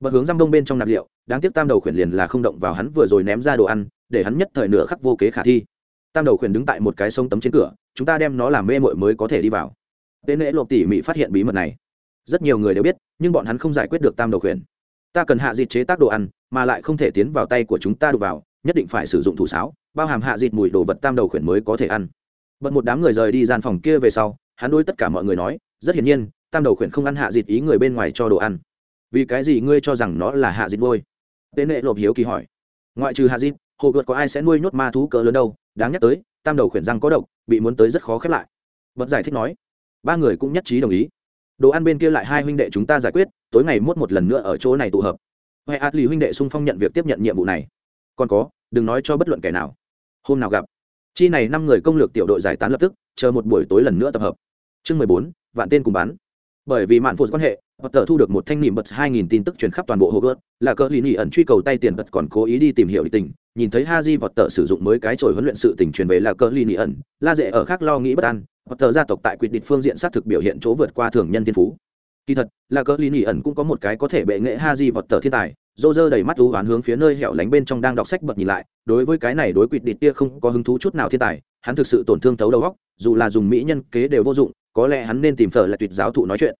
Bật hướng giam đông bên trong nạp liệu đáng tiếc tam đầu khuyển liền là không động vào hắn vừa rồi ném ra đồ ăn để hắn nhất thời nửa khắc vô kế khả thi. Tam đầu khuyển đứng tại một cái sông tấm trên cửa chúng ta đem nó làm mê mội mới có thể đi vào. Tên lễ lộp tỉ mỉ phát hiện bí mật này. Rất nhiều người đều biết nhưng bọn hắn không giải quyết được tam đầu khuyển ta cần hạ dịt chế tác đồ ăn, mà lại không thể tiến vào tay của chúng ta đục vào, nhất định phải sử dụng thủ sáo, bao hàm hạ dịt mùi đồ vật tam đầu khuyển mới có thể ăn. Bật một đám người rời đi gian phòng kia về sau, hắn đôi tất cả mọi người nói, rất hiển nhiên, tam đầu khuyển không ăn hạ dịt ý người bên ngoài cho đồ ăn. Vì cái gì ngươi cho rằng nó là hạ dịt vôi tên nệ lộp hiếu kỳ hỏi. Ngoại trừ hạ dịt, hồ gợt có ai sẽ nuôi nhốt ma thú cỡ lớn đâu? Đáng nhắc tới, tam đầu khuyển răng có độc, bị muốn tới rất khó khép lại. Bật giải thích nói. Ba người cũng nhất trí đồng ý đồ ăn bên kia lại hai huynh đệ chúng ta giải quyết, tối ngày mốt một lần nữa ở chỗ này tụ hợp. Huệ át lì huynh đệ sung phong nhận việc tiếp nhận nhiệm vụ này. Còn có, đừng nói cho bất luận kẻ nào. Hôm nào gặp. Chi này năm người công lược tiểu đội giải tán lập tức, chờ một buổi tối lần nữa tập hợp. Chương mười bốn, vạn tên cùng bán. Bởi vì mạn phụ quan hệ và tờ thu được một thanh niệm bật hai nghìn tin tức truyền khắp toàn bộ hồ gớt là cỡ lì nỉ ẩn truy cầu tay tiền bật còn cố ý đi tìm hiểu tình nhìn thấy Haji vọt tợ sử dụng mới cái trồi huấn luyện sự tình truyền về là cỡ lì nỉ ẩn, la Dệ ở khác lo nghĩ bất an vọt tợ gia tộc tại quyết định phương diện sát thực biểu hiện chỗ vượt qua thường nhân thiên phú. Kỳ thật, là cỡ lì nỉ ẩn cũng có một cái có thể bệ nghệ Haji vọt tợ thiên tài Roger đầy mắt u oán hướng phía nơi hẻo lánh bên trong đang đọc sách bật nhìn lại, đối với cái này đối quyết định tia không có hứng thú chút nào thiên tài, hắn thực sự tổn thương thấu đầu óc, dù là dùng mỹ nhân kế đều vô dụng, có lẽ hắn nên tìm phở là tuyệt giáo thụ nói chuyện.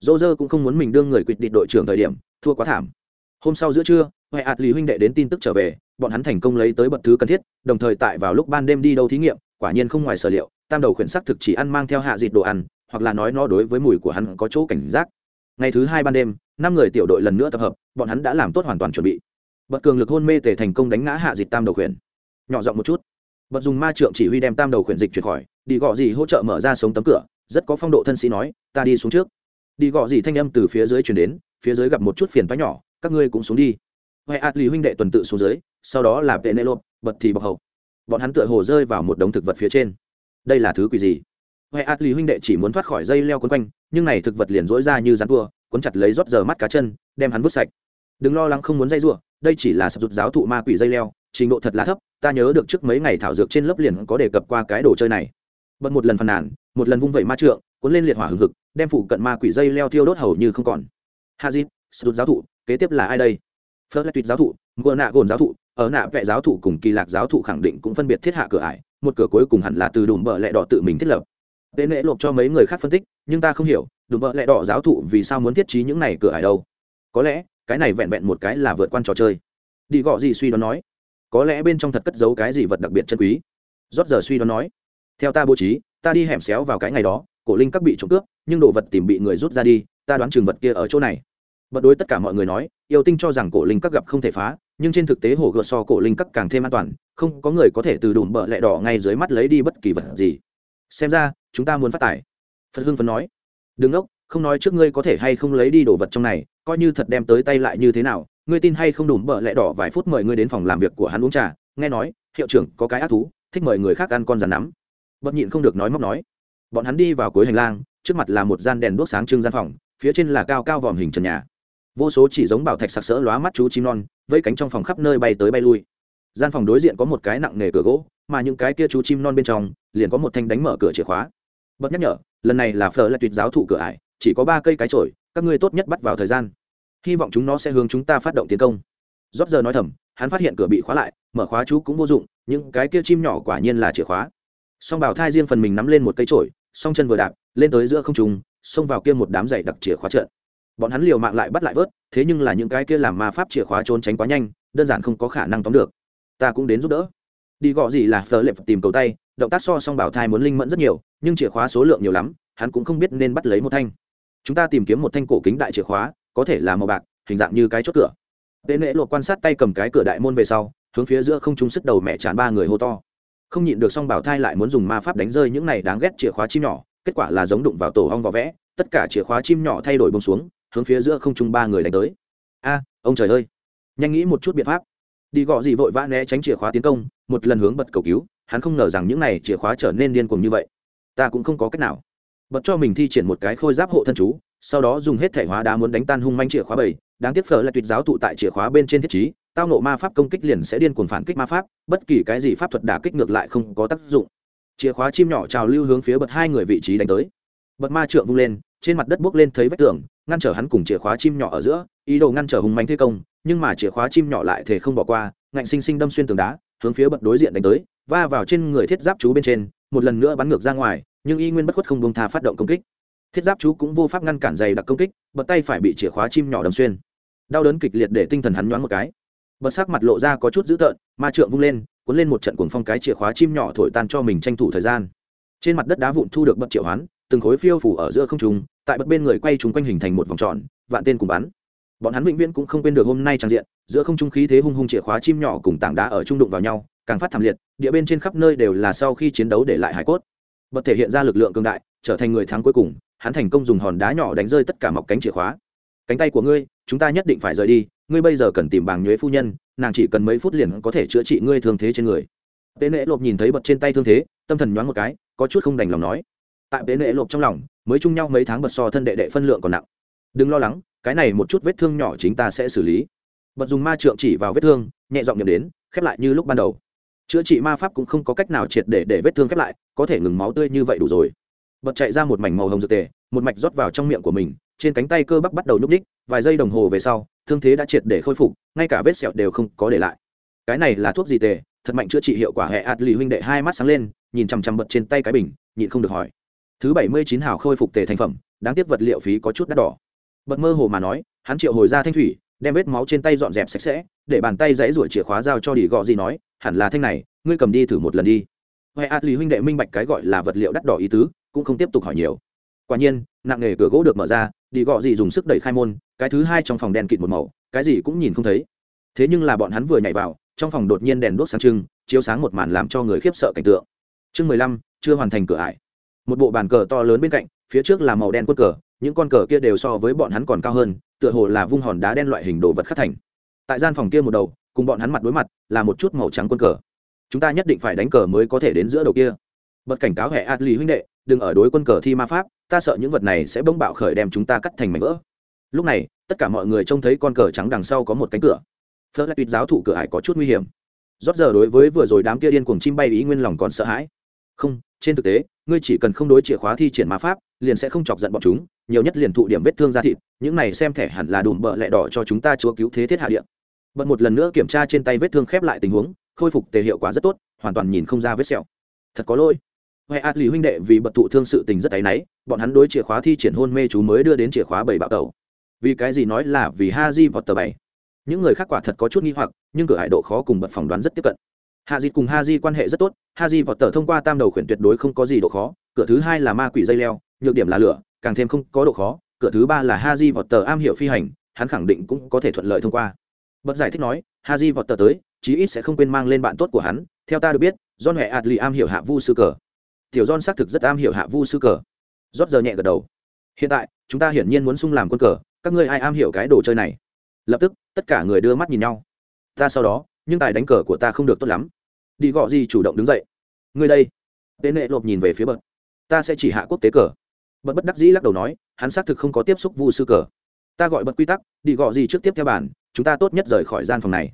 Roger cũng không muốn mình đương người quyết định đội trưởng thời điểm, thua quá thảm. Hôm sau giữa trưa Hoài ạt Lý huynh đệ đến tin tức trở về bọn hắn thành công lấy tới bậc thứ cần thiết, đồng thời tại vào lúc ban đêm đi đâu thí nghiệm, quả nhiên không ngoài sở liệu, tam đầu khuyển sắc thực chỉ ăn mang theo hạ dịt đồ ăn, hoặc là nói nó đối với mùi của hắn có chỗ cảnh giác. Ngày thứ hai ban đêm, năm người tiểu đội lần nữa tập hợp, bọn hắn đã làm tốt hoàn toàn chuẩn bị. Bật cường lực hôn mê tề thành công đánh ngã hạ dịt tam đầu khuyển. Nhỏ giọng một chút. Bật dùng ma trượng chỉ huy đem tam đầu khuyển dịch chuyển khỏi, đi gọ gì hỗ trợ mở ra sống tấm cửa, rất có phong độ thân sĩ nói, ta đi xuống trước. Đi gọ gì thanh âm từ phía dưới chuyển đến, phía dưới gặp một chút phiền toái nhỏ, các ngươi cũng xuống đi huệ ạt lì huynh đệ tuần tự xuống dưới, sau đó là vệ nê lộp bật thì bọc hậu. Bọn hắn tựa hồ rơi vào một đống thực vật phía trên. Đây là thứ quỷ gì? Huệ ạt lì huynh đệ chỉ muốn thoát khỏi dây leo quấn quanh, nhưng này thực vật liền dỗi ra như rắn tua, cuốn chặt lấy rót giờ mắt cá chân, đem hắn vứt sạch. Đừng lo lắng không muốn dây rủa, đây chỉ là sập rụt giáo thụ ma quỷ dây leo, trình độ thật là thấp, ta nhớ được trước mấy ngày thảo dược trên lớp liền có đề cập qua cái đồ chơi này. Bật một lần phàn nàn, một lần vung vẩy ma trượng, cuốn lên liệt hỏa hừng hực, đem phụ cận ma quỷ dây leo thiêu đốt hầu như không còn. Hazit sụt giáo thụ, kế tiếp là ai đây? Phớt lại tuyệt giáo thụ ngựa nạ gồn giáo thụ, ở nạ vẽ giáo thụ cùng kỳ lạc giáo thụ khẳng định cũng phân biệt thiết hạ cửa ải, một cửa cuối cùng hẳn là từ đùm bờ lẹ đỏ tự mình thiết lập. Tên lễ lộp cho mấy người khác phân tích, nhưng ta không hiểu, đùm bờ lẹ đỏ giáo thụ vì sao muốn thiết trí những này cửa ải đâu? Có lẽ, cái này vẹn vẹn một cái là vượt qua trò chơi. Đi gọ gì suy đoán nói? Có lẽ bên trong thật cất giấu cái gì vật đặc biệt chân quý. Rót giờ suy đoán nói, theo ta bố trí, ta đi hẻm xéo vào cái ngày đó, cổ linh các bị trộm cướp, nhưng đồ vật tìm bị người rút ra đi, ta đoán trường vật kia ở chỗ này bật đối tất cả mọi người nói, yêu tinh cho rằng cổ linh các gặp không thể phá, nhưng trên thực tế hồ gợt so cổ linh các càng thêm an toàn, không có người có thể từ đùm bợ lẹ đỏ ngay dưới mắt lấy đi bất kỳ vật gì. Xem ra, chúng ta muốn phát tài. Phật hưng phấn nói, đừng ốc không nói trước ngươi có thể hay không lấy đi đồ vật trong này, coi như thật đem tới tay lại như thế nào, ngươi tin hay không đùm bợ lẹ đỏ vài phút mời ngươi đến phòng làm việc của hắn uống trà, nghe nói, hiệu trưởng có cái ác thú, thích mời người khác ăn con rắn nắm. Bật nhịn không được nói móc nói, bọn hắn đi vào cuối hành lang, trước mặt là một gian đèn đuốc sáng trưng gian phòng, phía trên là cao cao vòm hình trần nhà vô số chỉ giống bảo thạch sặc sỡ lóa mắt chú chim non, vây cánh trong phòng khắp nơi bay tới bay lui. Gian phòng đối diện có một cái nặng nề cửa gỗ, mà những cái kia chú chim non bên trong, liền có một thanh đánh mở cửa chìa khóa. Bật nhắc nhở, lần này là phở là tuyệt giáo thụ cửa ải, chỉ có ba cây cái trổi các ngươi tốt nhất bắt vào thời gian. Hy vọng chúng nó sẽ hướng chúng ta phát động tiến công. Rót giờ nói thầm, hắn phát hiện cửa bị khóa lại, mở khóa chú cũng vô dụng, những cái kia chim nhỏ quả nhiên là chìa khóa. Song bảo thai riêng phần mình nắm lên một cây trổi song chân vừa đạp, lên tới giữa không trùng xông vào kia một đám giày đặc chìa khóa trợn bọn hắn liều mạng lại bắt lại vớt, thế nhưng là những cái kia làm ma pháp chìa khóa trốn tránh quá nhanh, đơn giản không có khả năng tóm được. Ta cũng đến giúp đỡ. Đi gọ gì là phờ lệ tìm cầu tay, động tác so song bảo thai muốn linh mẫn rất nhiều, nhưng chìa khóa số lượng nhiều lắm, hắn cũng không biết nên bắt lấy một thanh. Chúng ta tìm kiếm một thanh cổ kính đại chìa khóa, có thể là màu bạc, hình dạng như cái chốt cửa. Tệ nệ lột quan sát tay cầm cái cửa đại môn về sau, hướng phía giữa không trung sức đầu mẹ chán ba người hô to. Không nhịn được song bảo thai lại muốn dùng ma pháp đánh rơi những này đáng ghét chìa khóa chim nhỏ, kết quả là giống đụng vào tổ hong vỏ vẽ, tất cả chìa khóa chim nhỏ thay đổi bông xuống hướng phía giữa không trung ba người đánh tới. A, ông trời ơi. Nhanh nghĩ một chút biện pháp. Đi gọ gì vội vã né tránh chìa khóa tiến công, một lần hướng bật cầu cứu, hắn không ngờ rằng những này chìa khóa trở nên điên cuồng như vậy. Ta cũng không có cách nào. Bật cho mình thi triển một cái khôi giáp hộ thân chú, sau đó dùng hết thể hóa đá muốn đánh tan hung manh chìa khóa bảy. Đáng tiếc phở là tuyệt giáo tụ tại chìa khóa bên trên thiết trí, tao nộ ma pháp công kích liền sẽ điên cuồng phản kích ma pháp, bất kỳ cái gì pháp thuật đả kích ngược lại không có tác dụng. Chìa khóa chim nhỏ trào lưu hướng phía bật hai người vị trí đánh tới. Bật ma trượng vung lên trên mặt đất bước lên thấy vách tường, ngăn trở hắn cùng chìa khóa chim nhỏ ở giữa, ý đồ ngăn trở hùng mạnh thế công, nhưng mà chìa khóa chim nhỏ lại thể không bỏ qua, ngạnh sinh sinh đâm xuyên tường đá, hướng phía bật đối diện đánh tới, va vào trên người thiết giáp chú bên trên, một lần nữa bắn ngược ra ngoài, nhưng y nguyên bất khuất không bông tha phát động công kích. Thiết giáp chú cũng vô pháp ngăn cản dày đặc công kích, bật tay phải bị chìa khóa chim nhỏ đâm xuyên. Đau đớn kịch liệt để tinh thần hắn nhoáng một cái. Bật sắc mặt lộ ra có chút dữ tợn, ma trượng vung lên, cuốn lên một trận cuồng phong cái chìa khóa chim nhỏ thổi tan cho mình tranh thủ thời gian. Trên mặt đất đá vụn thu được bật triệu hoán từng khối phiêu phủ ở giữa không trung, tại bật bên người quay chúng quanh hình thành một vòng tròn, vạn tên cùng bắn. Bọn hắn vĩnh viễn cũng không quên được hôm nay trang diện, giữa không trung khí thế hung hung chìa khóa chim nhỏ cùng tảng đá ở trung đụng vào nhau, càng phát thảm liệt, địa bên trên khắp nơi đều là sau khi chiến đấu để lại hải cốt. Bật thể hiện ra lực lượng cường đại, trở thành người thắng cuối cùng, hắn thành công dùng hòn đá nhỏ đánh rơi tất cả mọc cánh chìa khóa. Cánh tay của ngươi, chúng ta nhất định phải rời đi, ngươi bây giờ cần tìm bàng nhuế phu nhân, nàng chỉ cần mấy phút liền có thể chữa trị ngươi thương thế trên người. Tế nệ lộp nhìn thấy bật trên tay thương thế, tâm thần nhoáng một cái, có chút không đành lòng nói tại tế nệ lộp trong lòng, mới chung nhau mấy tháng bật so thân đệ đệ phân lượng còn nặng. Đừng lo lắng, cái này một chút vết thương nhỏ chính ta sẽ xử lý. Bật dùng ma trượng chỉ vào vết thương, nhẹ giọng nhầm đến, khép lại như lúc ban đầu. Chữa trị ma pháp cũng không có cách nào triệt để để vết thương khép lại, có thể ngừng máu tươi như vậy đủ rồi. Bật chạy ra một mảnh màu hồng dược tề, một mạch rót vào trong miệng của mình, trên cánh tay cơ bắp bắt đầu nhúc ních vài giây đồng hồ về sau, thương thế đã triệt để khôi phục, ngay cả vết sẹo đều không có để lại. Cái này là thuốc gì tề? Thật mạnh chữa trị hiệu quả hệ ạt lì huynh đệ hai mắt sáng lên, nhìn chằm chằm bật trên tay cái bình, nhịn không được hỏi thứ bảy mươi chín hào khôi phục tề thành phẩm, đáng tiếc vật liệu phí có chút đắt đỏ. Bật mơ hồ mà nói, hắn triệu hồi ra thanh thủy, đem vết máu trên tay dọn dẹp sạch sẽ, để bàn tay dãy ruổi chìa khóa giao cho đi gọ gì nói, hẳn là thanh này, ngươi cầm đi thử một lần đi. Huệ ạt lì huynh đệ minh bạch cái gọi là vật liệu đắt đỏ ý tứ, cũng không tiếp tục hỏi nhiều. Quả nhiên, nặng nghề cửa gỗ được mở ra đi gọ gì dùng sức đẩy khai môn, cái thứ hai trong phòng đèn kịt một màu, cái gì cũng nhìn không thấy. Thế nhưng là bọn hắn vừa nhảy vào, trong phòng đột nhiên đèn đốt sáng trưng, chiếu sáng một màn làm cho người khiếp sợ cảnh tượng. Chương mười lăm, chưa hoàn thành cửa ải một bộ bàn cờ to lớn bên cạnh, phía trước là màu đen quân cờ, những con cờ kia đều so với bọn hắn còn cao hơn, tựa hồ là vung hòn đá đen loại hình đồ vật khắc thành. Tại gian phòng kia một đầu, cùng bọn hắn mặt đối mặt, là một chút màu trắng quân cờ. Chúng ta nhất định phải đánh cờ mới có thể đến giữa đầu kia. Bật cảnh cáo hệ adli huynh đệ, đừng ở đối quân cờ thi ma pháp, ta sợ những vật này sẽ bỗng bạo khởi đem chúng ta cắt thành mảnh vỡ. Lúc này, tất cả mọi người trông thấy con cờ trắng đằng sau có một cánh cửa. Phớt lại tuyệt giáo thủ cửa ải có chút nguy hiểm. Rót giờ đối với vừa rồi đám kia điên cuồng chim bay ý nguyên lòng còn sợ hãi. Không trên thực tế, ngươi chỉ cần không đối chìa khóa thi triển ma pháp, liền sẽ không chọc giận bọn chúng, nhiều nhất liền thụ điểm vết thương da thịt, những này xem thẻ hẳn là đùm bợ lẹ đỏ cho chúng ta chúa cứu thế thiết hạ điện bận một lần nữa kiểm tra trên tay vết thương khép lại tình huống, khôi phục tề hiệu quả rất tốt, hoàn toàn nhìn không ra vết sẹo. Thật có lỗi. Huệ ạt lì huynh đệ vì bật thụ thương sự tình rất áy náy, bọn hắn đối chìa khóa thi triển hôn mê chú mới đưa đến chìa khóa bảy bạo tàu vì cái gì nói là vì ha di vọt tờ bảy? Những người khác quả thật có chút nghi hoặc, nhưng cửa hải độ khó cùng bật phỏng đoán rất tiếp cận hạ dịt cùng ha di quan hệ rất tốt ha di vọt tờ thông qua tam đầu khuyển tuyệt đối không có gì độ khó, cửa thứ hai là ma quỷ dây leo, nhược điểm là lửa, càng thêm không có độ khó, cửa thứ ba là ha di vọt tờ am hiểu phi hành, hắn khẳng định cũng có thể thuận lợi thông qua. Bật giải thích nói ha di vọt tờ tới, chí ít sẽ không quên mang lên bạn tốt của hắn, theo ta được biết, John huệ ạt lì am hiểu hạ vu sư cờ. Tiểu John xác thực rất am hiểu hạ vu sư cờ. Rót giờ nhẹ gật đầu. Hiện tại, chúng ta hiển nhiên muốn sung làm quân cờ, các ngươi ai am hiểu cái đồ chơi này? Lập tức, tất cả người đưa mắt nhìn nhau. Ta sau đó, nhưng tài đánh cờ của ta không được tốt lắm đi gọ gì chủ động đứng dậy. Ngươi đây. Tên nệ lộp nhìn về phía bật. Ta sẽ chỉ hạ quốc tế cờ. Bật bất đắc dĩ lắc đầu nói, hắn xác thực không có tiếp xúc vu sư cờ. Ta gọi bật quy tắc, đi gọ gì trước tiếp theo bản chúng ta tốt nhất rời khỏi gian phòng này.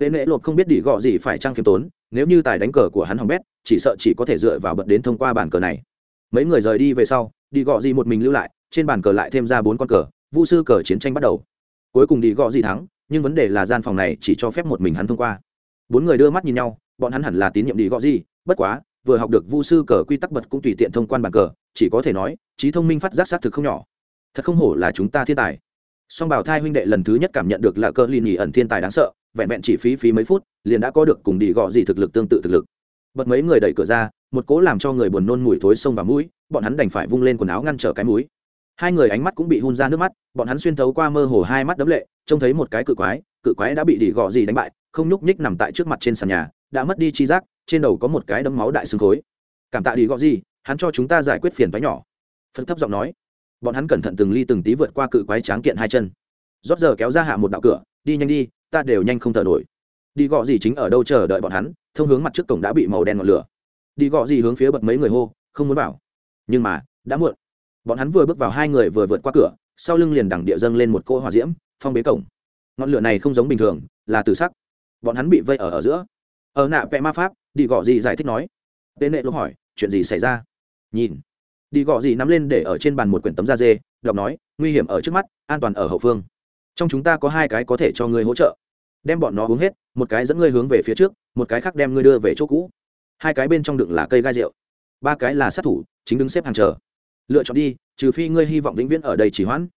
Tên nệ lộp không biết đi gọ gì phải trang khiêm tốn, nếu như tài đánh cờ của hắn hỏng bét, chỉ sợ chỉ có thể dựa vào bật đến thông qua bàn cờ này. Mấy người rời đi về sau, đi gọ gì một mình lưu lại, trên bàn cờ lại thêm ra bốn con cờ, vu sư cờ chiến tranh bắt đầu. Cuối cùng đi gọ gì thắng, nhưng vấn đề là gian phòng này chỉ cho phép một mình hắn thông qua. Bốn người đưa mắt nhìn nhau bọn hắn hẳn là tín nhiệm đi gõ gì, bất quá, vừa học được vu sư cờ quy tắc bật cũng tùy tiện thông quan bàn cờ, chỉ có thể nói, trí thông minh phát giác xác thực không nhỏ. Thật không hổ là chúng ta thiên tài. Song bảo thai huynh đệ lần thứ nhất cảm nhận được là cơ lì nhì ẩn thiên tài đáng sợ, vẹn vẹn chỉ phí phí mấy phút, liền đã có được cùng đi gọ gì thực lực tương tự thực lực. Bật mấy người đẩy cửa ra, một cố làm cho người buồn nôn mùi thối sông vào mũi, bọn hắn đành phải vung lên quần áo ngăn trở cái mũi. Hai người ánh mắt cũng bị hun ra nước mắt, bọn hắn xuyên thấu qua mơ hồ hai mắt đấm lệ, trông thấy một cái cự quái cự quái đã bị đỉ gọ gì đánh bại, không nhúc nhích nằm tại trước mặt trên sàn nhà đã mất đi chi giác, trên đầu có một cái đấm máu đại xương khối. Cảm tạ đi gọ gì, hắn cho chúng ta giải quyết phiền phái nhỏ. Phật thấp giọng nói. Bọn hắn cẩn thận từng ly từng tí vượt qua cự quái tráng kiện hai chân. Rót giờ kéo ra hạ một đạo cửa, đi nhanh đi, ta đều nhanh không thở nổi. Đi gọ gì chính ở đâu chờ đợi bọn hắn, thông hướng mặt trước cổng đã bị màu đen ngọn lửa. Đi gọ gì hướng phía bật mấy người hô, không muốn vào. Nhưng mà, đã muộn. Bọn hắn vừa bước vào hai người vừa vượt qua cửa, sau lưng liền đằng địa dâng lên một cô hỏa diễm, phong bế cổng. Ngọn lửa này không giống bình thường, là từ sắc. Bọn hắn bị vây ở ở giữa ở nạ vẽ ma pháp, đi gọ gì giải thích nói. Tên nệ lúc hỏi, chuyện gì xảy ra? Nhìn. Đi gọ gì nắm lên để ở trên bàn một quyển tấm da dê, đọc nói, nguy hiểm ở trước mắt, an toàn ở hậu phương. Trong chúng ta có hai cái có thể cho ngươi hỗ trợ. Đem bọn nó uống hết, một cái dẫn ngươi hướng về phía trước, một cái khác đem ngươi đưa về chỗ cũ. Hai cái bên trong đựng là cây gai rượu. Ba cái là sát thủ, chính đứng xếp hàng chờ. Lựa chọn đi, trừ phi ngươi hy vọng vĩnh viễn ở đây chỉ hoãn.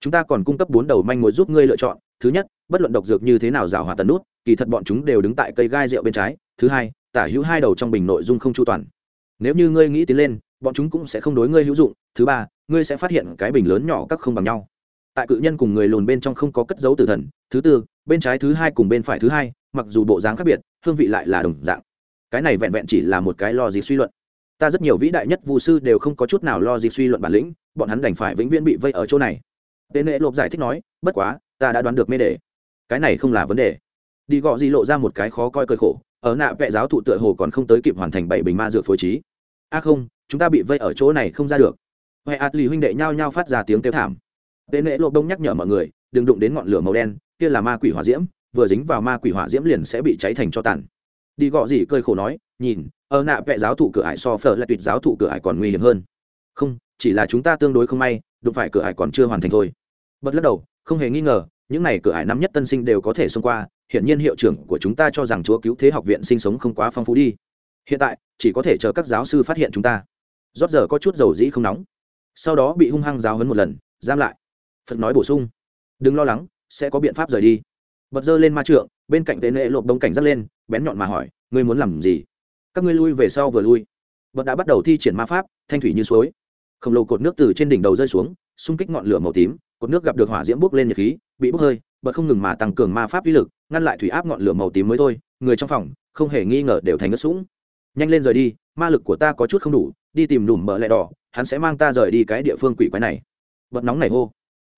Chúng ta còn cung cấp bốn đầu manh mối giúp ngươi lựa chọn thứ nhất, bất luận độc dược như thế nào rào hòa tần nút, kỳ thật bọn chúng đều đứng tại cây gai rượu bên trái. Thứ hai, tả hữu hai đầu trong bình nội dung không chu toàn. Nếu như ngươi nghĩ tiến lên, bọn chúng cũng sẽ không đối ngươi hữu dụng. Thứ ba, ngươi sẽ phát hiện cái bình lớn nhỏ các không bằng nhau. Tại cự nhân cùng người lùn bên trong không có cất dấu tử thần. Thứ tư, bên trái thứ hai cùng bên phải thứ hai, mặc dù bộ dáng khác biệt, hương vị lại là đồng dạng. Cái này vẹn vẹn chỉ là một cái lo gì suy luận. Ta rất nhiều vĩ đại nhất vụ sư đều không có chút nào lo gì suy luận bản lĩnh, bọn hắn đành phải vĩnh viễn bị vây ở chỗ này tên nệ lộp giải thích nói, bất quá, ta đã đoán được mê đề. Cái này không là vấn đề. Đi gọ gì lộ ra một cái khó coi cơi khổ, ở nạ vẽ giáo thụ tựa hồ còn không tới kịp hoàn thành bảy bình ma dược phối trí. A không, chúng ta bị vây ở chỗ này không ra được. Huệ ạt lì huynh đệ nhao nhao phát ra tiếng kêu thảm. Tên lễ lộp đông nhắc nhở mọi người, đừng đụng đến ngọn lửa màu đen, kia là ma quỷ hỏa diễm, vừa dính vào ma quỷ hỏa diễm liền sẽ bị cháy thành cho tàn. Đi gọ gì cơi khổ nói, nhìn, ở nạ vẽ giáo thụ cửa ải so phở là tuyệt giáo thụ cửa ải còn nguy hiểm hơn. Không, chỉ là chúng ta tương đối không may, đụng phải cửa ải còn chưa hoàn thành thôi bật lắc đầu, không hề nghi ngờ, những này cửa ải năm nhất tân sinh đều có thể xông qua hiện nhiên hiệu trưởng của chúng ta cho rằng chúa cứu thế học viện sinh sống không quá phong phú đi. Hiện tại, chỉ có thể chờ các giáo sư phát hiện chúng ta. Rót giờ có chút dầu dĩ không nóng. Sau đó bị hung hăng giáo hấn một lần, giam lại. Phật nói bổ sung. Đừng lo lắng, sẽ có biện pháp rời đi. Bật dơ lên ma trượng, bên cạnh tế nệ lộp đông cảnh dắt lên, bén nhọn mà hỏi, ngươi muốn làm gì? Các ngươi lui về sau vừa lui. Bật đã bắt đầu thi triển ma pháp, thanh thủy như suối. Khổng lồ cột nước từ trên đỉnh đầu rơi xuống, xung kích ngọn lửa màu tím cột nước gặp được hỏa diễm bốc lên nhiệt khí, bị bốc hơi, bật không ngừng mà tăng cường ma pháp uy lực, ngăn lại thủy áp ngọn lửa màu tím mới thôi, người trong phòng, không hề nghi ngờ đều thành ngất sũng. Nhanh lên rời đi, ma lực của ta có chút không đủ, đi tìm đùm mở lẹ đỏ, hắn sẽ mang ta rời đi cái địa phương quỷ quái này. Bật nóng này hô.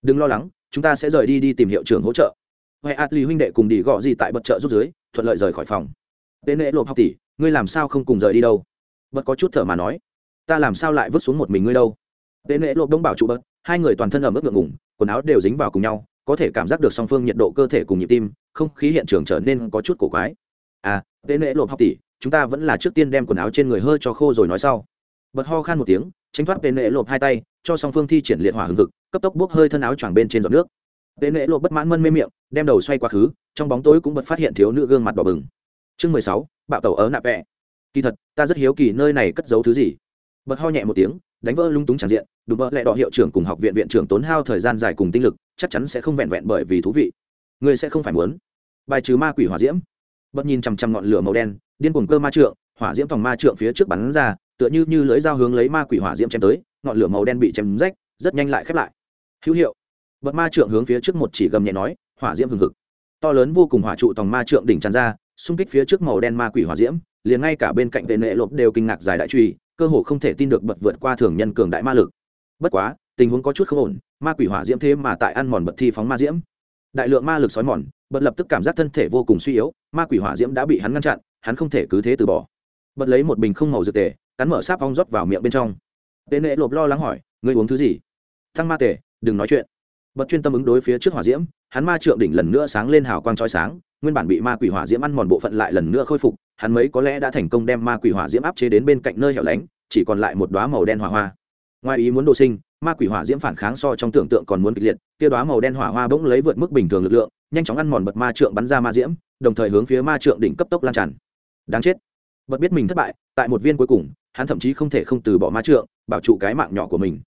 Đừng lo lắng, chúng ta sẽ rời đi đi tìm hiệu trưởng hỗ trợ. Huệ ạt lì huynh đệ cùng đi gõ gì tại bật trợ rút dưới, thuận lợi rời khỏi phòng. Tên nệ lộp học tỷ, ngươi làm sao không cùng rời đi đâu? Bật có chút thở mà nói. Ta làm sao lại vứt xuống một mình ngươi đâu? Tên nệ lộp đông bảo trụ bật, hai người toàn thân ở mức ngượng ngủng quần áo đều dính vào cùng nhau, có thể cảm giác được song phương nhiệt độ cơ thể cùng nhịp tim, không khí hiện trường trở nên có chút cổ quái. À tệ lễ lộp học tỷ, chúng ta vẫn là trước tiên đem quần áo trên người hơi cho khô rồi nói sau. Bật ho khan một tiếng, tránh thoát tệ lễ lộp hai tay, cho song phương thi triển liệt hỏa hừng hực, cấp tốc bốc hơi thân áo choàng bên trên giọt nước. Tệ lễ lộp bất mãn mân mê miệng, đem đầu xoay quá khứ, trong bóng tối cũng bật phát hiện thiếu nữ gương mặt đỏ bừng. Chương mười sáu, bạo tẩu ớ nạp vẹ kỳ thật, ta rất hiếu kỳ nơi này cất giấu thứ gì. Bật ho nhẹ một tiếng đánh vỡ lung túng tràn diện, đùm bỡ lẹ đỏ hiệu trưởng cùng học viện viện trưởng tốn hao thời gian dài cùng tinh lực, chắc chắn sẽ không vẹn vẹn bởi vì thú vị. Ngươi sẽ không phải muốn. Bài trừ ma quỷ hỏa diễm. Bật nhìn chằm chằm ngọn lửa màu đen, điên cuồng cơ ma trượng, hỏa diễm phòng ma trượng phía trước bắn ra, tựa như như lưới dao hướng lấy ma quỷ hỏa diễm chém tới, ngọn lửa màu đen bị chém rách, rất nhanh lại khép lại. Hữu hiệu. Bật ma trượng hướng phía trước một chỉ gầm nhẹ nói, hỏa diễm hừng hực. To lớn vô cùng hỏa trụ tòng ma trượng đỉnh tràn ra, xung kích phía trước màu đen ma quỷ hỏa diễm, liền ngay cả bên cạnh vệ nệ lộp đều kinh ngạc dài đại truy cơ hồ không thể tin được bật vượt qua thường nhân cường đại ma lực. Bất quá, tình huống có chút không ổn, ma quỷ hỏa diễm thế mà tại ăn mòn bật thi phóng ma diễm. Đại lượng ma lực xói mòn, bật lập tức cảm giác thân thể vô cùng suy yếu, ma quỷ hỏa diễm đã bị hắn ngăn chặn, hắn không thể cứ thế từ bỏ. Bật lấy một bình không màu dược tề, cắn mở sáp ong rót vào miệng bên trong. Tên nệ lộp lo lắng hỏi, ngươi uống thứ gì? Thăng ma tề, đừng nói chuyện. Bật chuyên tâm ứng đối phía trước hỏa diễm, hắn ma trượng đỉnh lần nữa sáng lên hào quang trói sáng, nguyên bản bị ma quỷ hỏa diễm ăn mòn bộ phận lại lần nữa khôi phục hắn mấy có lẽ đã thành công đem ma quỷ hỏa diễm áp chế đến bên cạnh nơi hẻo lánh, chỉ còn lại một đoá màu đen hỏa hoa. Ngoài ý muốn đồ sinh, ma quỷ hỏa diễm phản kháng so trong tưởng tượng còn muốn kịch liệt, kia đoá màu đen hỏa hoa bỗng lấy vượt mức bình thường lực lượng, nhanh chóng ăn mòn bật ma trượng bắn ra ma diễm, đồng thời hướng phía ma trượng đỉnh cấp tốc lan tràn. Đáng chết. Bật biết mình thất bại, tại một viên cuối cùng, hắn thậm chí không thể không từ bỏ ma trượng, bảo trụ cái mạng nhỏ của mình.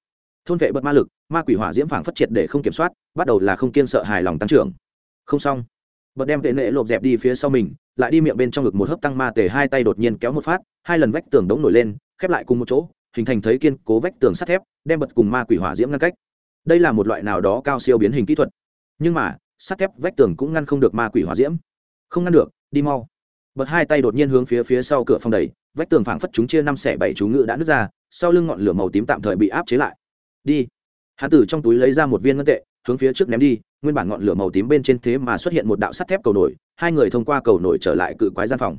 Thôn vệ bật ma lực, ma quỷ hỏa diễm phản phát triệt để không kiểm soát, bắt đầu là không kiên sợ hài lòng tăng trưởng. Không xong bật đem tệ nệ lộp dẹp đi phía sau mình, lại đi miệng bên trong ngực một hớp tăng ma tề hai tay đột nhiên kéo một phát, hai lần vách tường đống nổi lên, khép lại cùng một chỗ, hình thành thấy kiên cố vách tường sắt thép, đem bật cùng ma quỷ hỏa diễm ngăn cách. Đây là một loại nào đó cao siêu biến hình kỹ thuật. Nhưng mà, sắt thép vách tường cũng ngăn không được ma quỷ hỏa diễm. Không ngăn được, đi mau. Bật hai tay đột nhiên hướng phía phía sau cửa phòng đầy vách tường phảng phất chúng chia năm xẻ bảy chú ngự đã nứt ra, sau lưng ngọn lửa màu tím tạm thời bị áp chế lại. Đi. Hắn tử trong túi lấy ra một viên ngân tệ hướng phía trước ném đi, nguyên bản ngọn lửa màu tím bên trên thế mà xuất hiện một đạo sắt thép cầu nổi, hai người thông qua cầu nổi trở lại cự quái gian phòng.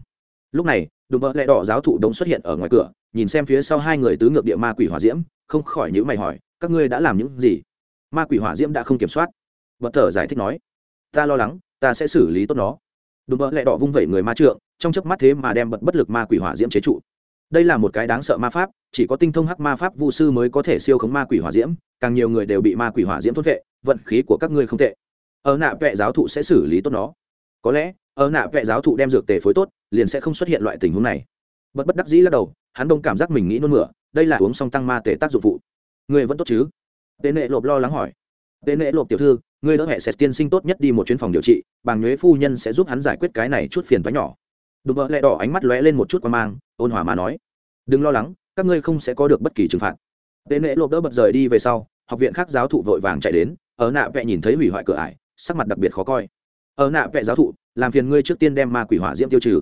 Lúc này, đùm bợ lẹ đỏ giáo thụ đống xuất hiện ở ngoài cửa, nhìn xem phía sau hai người tứ ngược địa ma quỷ hỏa diễm, không khỏi những mày hỏi, các ngươi đã làm những gì? Ma quỷ hỏa diễm đã không kiểm soát. Bật thở giải thích nói, ta lo lắng, ta sẽ xử lý tốt nó. Đùm bợ lẹ đỏ vung vẩy người ma trượng, trong chớp mắt thế mà đem bật bất lực ma quỷ hỏa diễm chế trụ. Đây là một cái đáng sợ ma pháp, chỉ có tinh thông hắc ma pháp vu sư mới có thể siêu khống ma quỷ hỏa diễm, càng nhiều người đều bị ma quỷ hỏa diễm thốt vệ vận khí của các ngươi không tệ. Ở nạ vệ giáo thụ sẽ xử lý tốt nó. Có lẽ, ở nạ vệ giáo thụ đem dược tề phối tốt, liền sẽ không xuất hiện loại tình huống này. Bất bất đắc dĩ lắc đầu, hắn đông cảm giác mình nghĩ nôn mửa, đây là uống xong tăng ma tề tác dụng phụ. Người vẫn tốt chứ? Tệ nệ lộp lo lắng hỏi. Tệ nệ lộp tiểu thư người đỡ hệ sẽ tiên sinh tốt nhất đi một chuyến phòng điều trị, bàng nhuế phu nhân sẽ giúp hắn giải quyết cái này chút phiền toái nhỏ. Đùm bợ lẹ đỏ ánh mắt lóe lên một chút qua mang, ôn hòa mà nói. Đừng lo lắng, các ngươi không sẽ có được bất kỳ trừng phạt. Tệ nệ lộp đỡ bật rời đi về sau, học viện khác giáo thụ vội vàng chạy đến ở nạ vẽ nhìn thấy hủy hoại cửa ải, sắc mặt đặc biệt khó coi. Ở nạ vẽ giáo thụ, làm phiền ngươi trước tiên đem ma quỷ hỏa diễm tiêu trừ.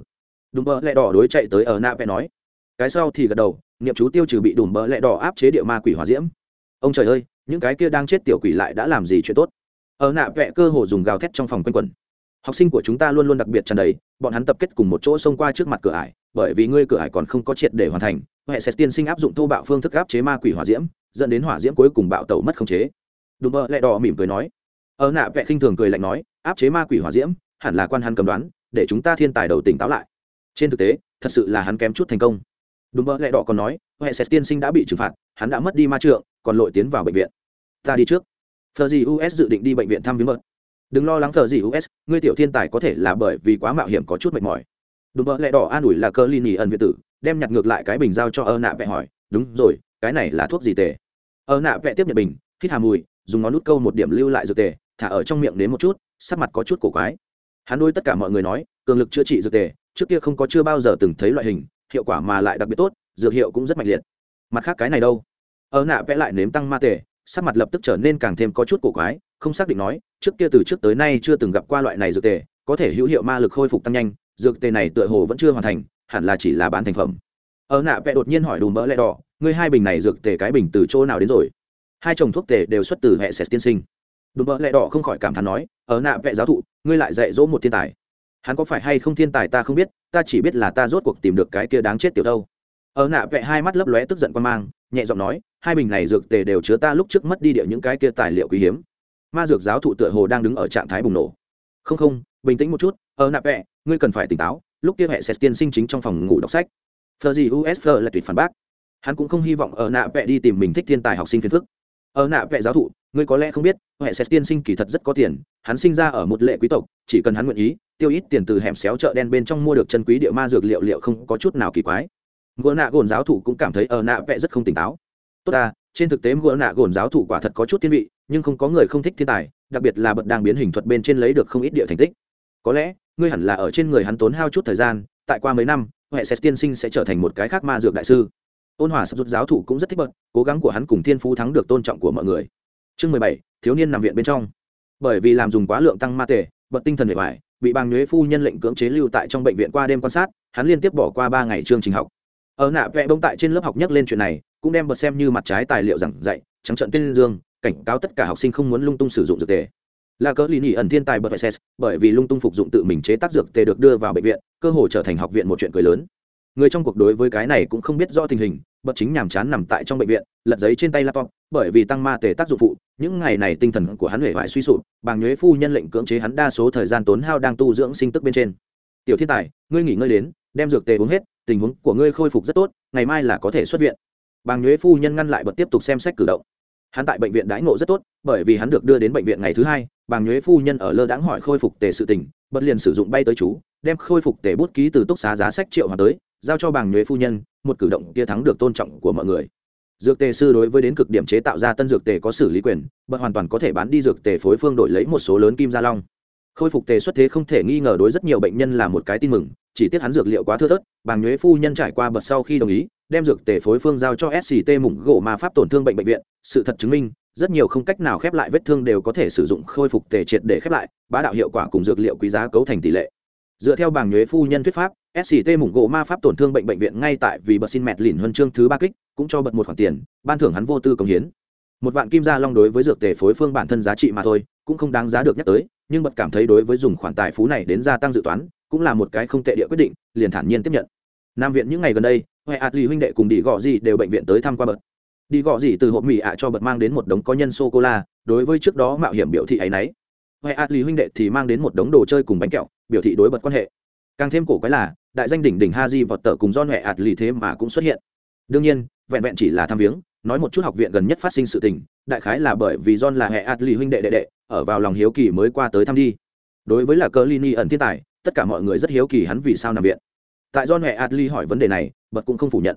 Đùm bơ lẹ đỏ đối chạy tới ở nạ vẽ nói. Cái sau thì gật đầu, niệm chú tiêu trừ bị đùm bơ lẹ đỏ áp chế địa ma quỷ hỏa diễm. Ông trời ơi, những cái kia đang chết tiểu quỷ lại đã làm gì chuyện tốt? Ở nạ vẽ cơ hồ dùng gào thét trong phòng quanh quẩn. Học sinh của chúng ta luôn luôn đặc biệt tràn đầy, bọn hắn tập kết cùng một chỗ xông qua trước mặt cửa ải, bởi vì ngươi cửa ải còn không có triệt để hoàn thành, hệ sẽ tiên sinh áp dụng thô bạo phương thức áp chế ma quỷ hỏa diễm, dẫn đến hỏa diễm cuối cùng bạo tẩu mất khống chế đùm bợ lẹ đỏ mỉm cười nói. Ở nạ vẽ khinh thường cười lạnh nói, áp chế ma quỷ hỏa diễm, hẳn là quan hắn cầm đoán, để chúng ta thiên tài đầu tỉnh táo lại. Trên thực tế, thật sự là hắn kém chút thành công. Đùm bợ lẹ đỏ còn nói hệ sẽ tiên sinh đã bị trừng phạt, hắn đã mất đi ma trượng, còn lội tiến vào bệnh viện. Ta đi trước. Thờ gì us dự định đi bệnh viện thăm viếng mật. Đừng lo lắng thờ gì us ngươi tiểu thiên tài có thể là bởi vì quá mạo hiểm có chút mệt mỏi. Đùm bợ lẹ đỏ an ủi là cơ ly nhì ẩn việt tử, đem nhặt ngược lại cái bình giao cho ơ nạ vẽ hỏi, đúng rồi, cái này là thuốc gì tề? Ơ nạ vẽ tiếp nhận bình, hít hà mùi dùng ngón nút câu một điểm lưu lại dược tề, thả ở trong miệng đến một chút, sắc mặt có chút cổ quái. Hắn đôi tất cả mọi người nói, cường lực chữa trị dược tề, trước kia không có chưa bao giờ từng thấy loại hình, hiệu quả mà lại đặc biệt tốt, dược hiệu cũng rất mạnh liệt. Mặt khác cái này đâu? Ơ nạ vẽ lại nếm tăng ma tề, sắc mặt lập tức trở nên càng thêm có chút cổ quái, không xác định nói, trước kia từ trước tới nay chưa từng gặp qua loại này dược tề, có thể hữu hiệu ma lực khôi phục tăng nhanh, dược tề này tựa hồ vẫn chưa hoàn thành, hẳn là chỉ là bán thành phẩm. Ở nạ vẽ đột nhiên hỏi đùm mỡ lẽ đỏ, ngươi hai bình này dược tề cái bình từ chỗ nào đến rồi? Hai chồng thuốc tề đều xuất từ hệ sệt tiên sinh. Đùm bợ lẹ đỏ không khỏi cảm thán nói ở nạ vẽ giáo thụ, ngươi lại dạy dỗ một thiên tài. Hắn có phải hay không thiên tài ta không biết, ta chỉ biết là ta rốt cuộc tìm được cái kia đáng chết tiểu đâu. Ở nạ vẽ hai mắt lấp lóe tức giận quan mang, nhẹ giọng nói, hai bình này dược tề đều chứa ta lúc trước mất đi địa những cái kia tài liệu quý hiếm. Ma dược giáo thụ tựa hồ đang đứng ở trạng thái bùng nổ. Không không, bình tĩnh một chút ở nạ vẽ ngươi cần phải tỉnh táo, lúc kia hệ sẽ tiên sinh chính trong phòng ngủ đọc sách. Phờ gì usf là tuyệt phản bác. Hắn cũng không hy vọng ở nạ vẽ đi tìm mình thích thiên tài học sinh phiền phức ở nạ vệ giáo thụ, ngươi có lẽ không biết hệ sẽ tiên sinh kỳ thật rất có tiền, hắn sinh ra ở một lệ quý tộc, chỉ cần hắn nguyện ý, tiêu ít tiền từ hẻm xéo chợ đen bên trong mua được chân quý địa ma dược liệu liệu không có chút nào kỳ quái. Ngựa nạ gồn giáo thụ cũng cảm thấy ở nạ vệ rất không tỉnh táo. Tốt ta, trên thực tế ngựa nạ gồn giáo thụ quả thật có chút thiên vị, nhưng không có người không thích thiên tài, đặc biệt là bậc đang biến hình thuật bên trên lấy được không ít địa thành tích. Có lẽ, ngươi hẳn là ở trên người hắn tốn hao chút thời gian, tại qua mấy năm, huệ sẽ tiên sinh sẽ trở thành một cái khác ma dược đại sư ôn hòa sắp rút giáo thủ cũng rất thích bật, cố gắng của hắn cùng thiên phú thắng được tôn trọng của mọi người. Chương mười bảy thiếu niên nằm viện bên trong. Bởi vì làm dùng quá lượng tăng ma tề bật tinh thần hệ hoại bị bàng nhuế phu nhân lệnh cưỡng chế lưu tại trong bệnh viện qua đêm quan sát hắn liên tiếp bỏ qua ba ngày chương trình học. Ở nạ vẽ bông tại trên lớp học nhắc lên chuyện này cũng đem bật xem như mặt trái tài liệu giảng dạy trắng trận tên dương cảnh cáo tất cả học sinh không muốn lung tung sử dụng dược tề. Là cỡ lì nỉ ẩn thiên tài bật ss bởi vì lung tung phục dụng tự mình chế tác dược tề được đưa vào bệnh viện cơ hồ trở thành học viện một chuyện cười lớn người trong cuộc đối với cái này cũng không biết rõ tình hình bật chính nhàm chán nằm tại trong bệnh viện, lật giấy trên tay laptop, bởi vì tăng ma tề tác dụng phụ, những ngày này tinh thần của hắn hề hoại suy sụp, bàng nhuế phu nhân lệnh cưỡng chế hắn đa số thời gian tốn hao đang tu dưỡng sinh tức bên trên. Tiểu thiên tài, ngươi nghỉ ngơi đến, đem dược tề uống hết, tình huống của ngươi khôi phục rất tốt, ngày mai là có thể xuất viện. Bàng nhuế phu nhân ngăn lại bật tiếp tục xem xét cử động. Hắn tại bệnh viện đãi ngộ rất tốt, bởi vì hắn được đưa đến bệnh viện ngày thứ hai, bàng nhuế phu nhân ở lơ đãng hỏi khôi phục tề sự tình, bật liền sử dụng bay tới chú, đem khôi phục tề bút ký từ túc xá giá sách triệu hòa tới giao cho bàng nhuế phu nhân, một cử động kia thắng được tôn trọng của mọi người. Dược tề sư đối với đến cực điểm chế tạo ra tân dược tề có xử lý quyền bật hoàn toàn có thể bán đi dược tề phối phương đổi lấy một số lớn kim gia long. Khôi phục tề xuất thế không thể nghi ngờ đối rất nhiều bệnh nhân là một cái tin mừng, chỉ tiếc hắn dược liệu quá thưa thớt, bàng nhuế phu nhân trải qua bật sau khi đồng ý, đem dược tề phối phương giao cho sct mủng gỗ ma pháp tổn thương bệnh bệnh viện, sự thật chứng minh, rất nhiều không cách nào khép lại vết thương đều có thể sử dụng khôi phục tề triệt để khép lại, bá đạo hiệu quả cùng dược liệu quý giá cấu thành tỷ lệ dựa theo bảng nhuế phu nhân thuyết pháp sct mủng gỗ ma pháp tổn thương bệnh bệnh viện ngay tại vì bật xin mẹt lìn huân chương thứ ba kích, cũng cho bật một khoản tiền, ban thưởng hắn vô tư công hiến. Một vạn kim gia long đối với dược tề phối phương bản thân giá trị mà thôi, cũng không đáng giá được nhắc tới, nhưng bật cảm thấy đối với dùng khoản tài phú này đến gia tăng dự toán, cũng là một cái không tệ địa quyết định, liền thản nhiên tiếp nhận. Nam viện những ngày gần đây, huệ ạt lì huynh đệ cùng đi gọ gì đều bệnh viện tới thăm qua bật. Đi gọ gì từ hộp mì ạ cho bật mang đến một đống có nhân sô cô la, đối với trước đó mạo hiểm biểu thị ấy nấy hoài ạt lì huynh đệ thì mang đến một đống đồ chơi cùng bánh kẹo biểu thị đối bật quan hệ. Càng thêm cổ quái là đại danh đỉnh đỉnh ha di vọt tờ cùng do huệ ạt lì thế mà cũng xuất hiện. Đương nhiên vẹn vẹn chỉ là thăm viếng nói một chút học viện gần nhất phát sinh sự tình đại khái là bởi vì john là hệ ạt lì huynh đệ đệ đệ ở vào lòng hiếu kỳ mới qua tới thăm đi. Đối với là cơ lini ẩn thiên tài tất cả mọi người rất hiếu kỳ hắn vì sao nằm viện. Tại john hệ ạt lì hỏi vấn đề này bật cũng không phủ nhận.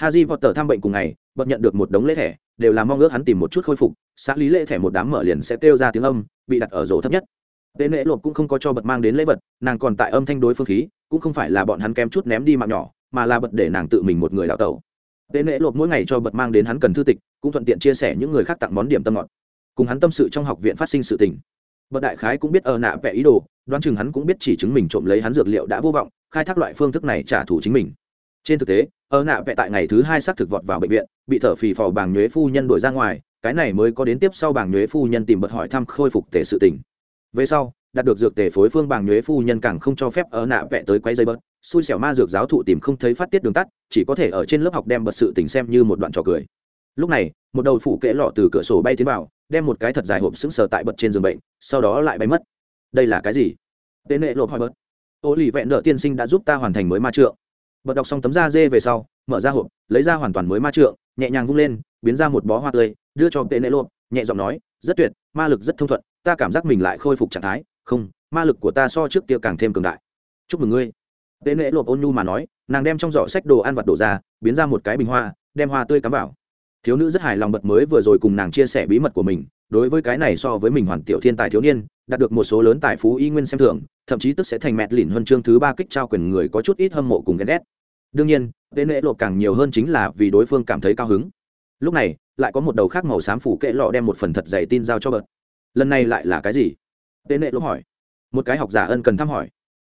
Haji Potter thăm bệnh cùng ngày, bật nhận được một đống lễ thẻ, đều là mong ước hắn tìm một chút khôi phục, xã lý lễ thẻ một đám mở liền sẽ kêu ra tiếng âm, bị đặt ở rổ thấp nhất. Tế lễ lộp cũng không có cho bật mang đến lễ vật, nàng còn tại âm thanh đối phương khí, cũng không phải là bọn hắn kém chút ném đi mạng nhỏ, mà là bật để nàng tự mình một người đào tẩu. tế nễ lộp mỗi ngày cho bật mang đến hắn cần thư tịch cũng thuận tiện chia sẻ những người khác tặng món điểm tâm ngọt cùng hắn tâm sự trong học viện phát sinh sự tình bậc đại khái cũng biết ở nạ vẽ ý đồ đoán chừng hắn cũng biết chỉ chứng mình trộm lấy hắn dược liệu đã vô vọng khai thác loại phương thức này trả thù chính mình trên thực tế, ở nạ vẽ tại ngày thứ hai xác thực vọt vào bệnh viện, bị thở phì phò bàng nhuế phu nhân đuổi ra ngoài, cái này mới có đến tiếp sau bàng nhuế phu nhân tìm bật hỏi thăm khôi phục tể sự tình. Về sau, đạt được dược tể phối phương bàng nhuế phu nhân càng không cho phép ở nạ vẽ tới quay dây bớt, xui xẻo ma dược giáo thụ tìm không thấy phát tiết đường tắt, chỉ có thể ở trên lớp học đem bật sự tình xem như một đoạn trò cười. Lúc này, một đầu phủ kệ lọ từ cửa sổ bay tiến vào, đem một cái thật dài hộp sững sờ tại bật trên giường bệnh, sau đó lại bay mất. Đây là cái gì? Tên nệ lộp hỏi bớt. Ô lì vẹn nợ tiên sinh đã giúp ta hoàn thành mới ma trượng bật đọc xong tấm da dê về sau, mở ra hộp, lấy ra hoàn toàn mới ma trượng, nhẹ nhàng vung lên, biến ra một bó hoa tươi, đưa cho tệ nệ lộp, nhẹ giọng nói, rất tuyệt, ma lực rất thông thuận, ta cảm giác mình lại khôi phục trạng thái. Không, ma lực của ta so trước kia càng thêm cường đại. Chúc mừng ngươi. Tệ nệ lộp ôn nhu mà nói, nàng đem trong giỏ sách đồ ăn vặt đổ ra, biến ra một cái bình hoa, đem hoa tươi cắm vào. Thiếu nữ rất hài lòng bật mới vừa rồi cùng nàng chia sẻ bí mật của mình, đối với cái này so với mình hoàn tiểu thiên tài thiếu niên, đạt được một số lớn tài phú y nguyên xem thường, thậm chí tức sẽ thành mẹt lỉn huân chương thứ ba kích trao quyền người có chút ít hâm mộ cùng ghen ghét đương nhiên, tên lễ lộ càng nhiều hơn chính là vì đối phương cảm thấy cao hứng. Lúc này, lại có một đầu khác màu xám phủ kệ lọ đem một phần thật dày tin giao cho bật. Lần này lại là cái gì? Tên lễ lộ hỏi. Một cái học giả ân cần thăm hỏi.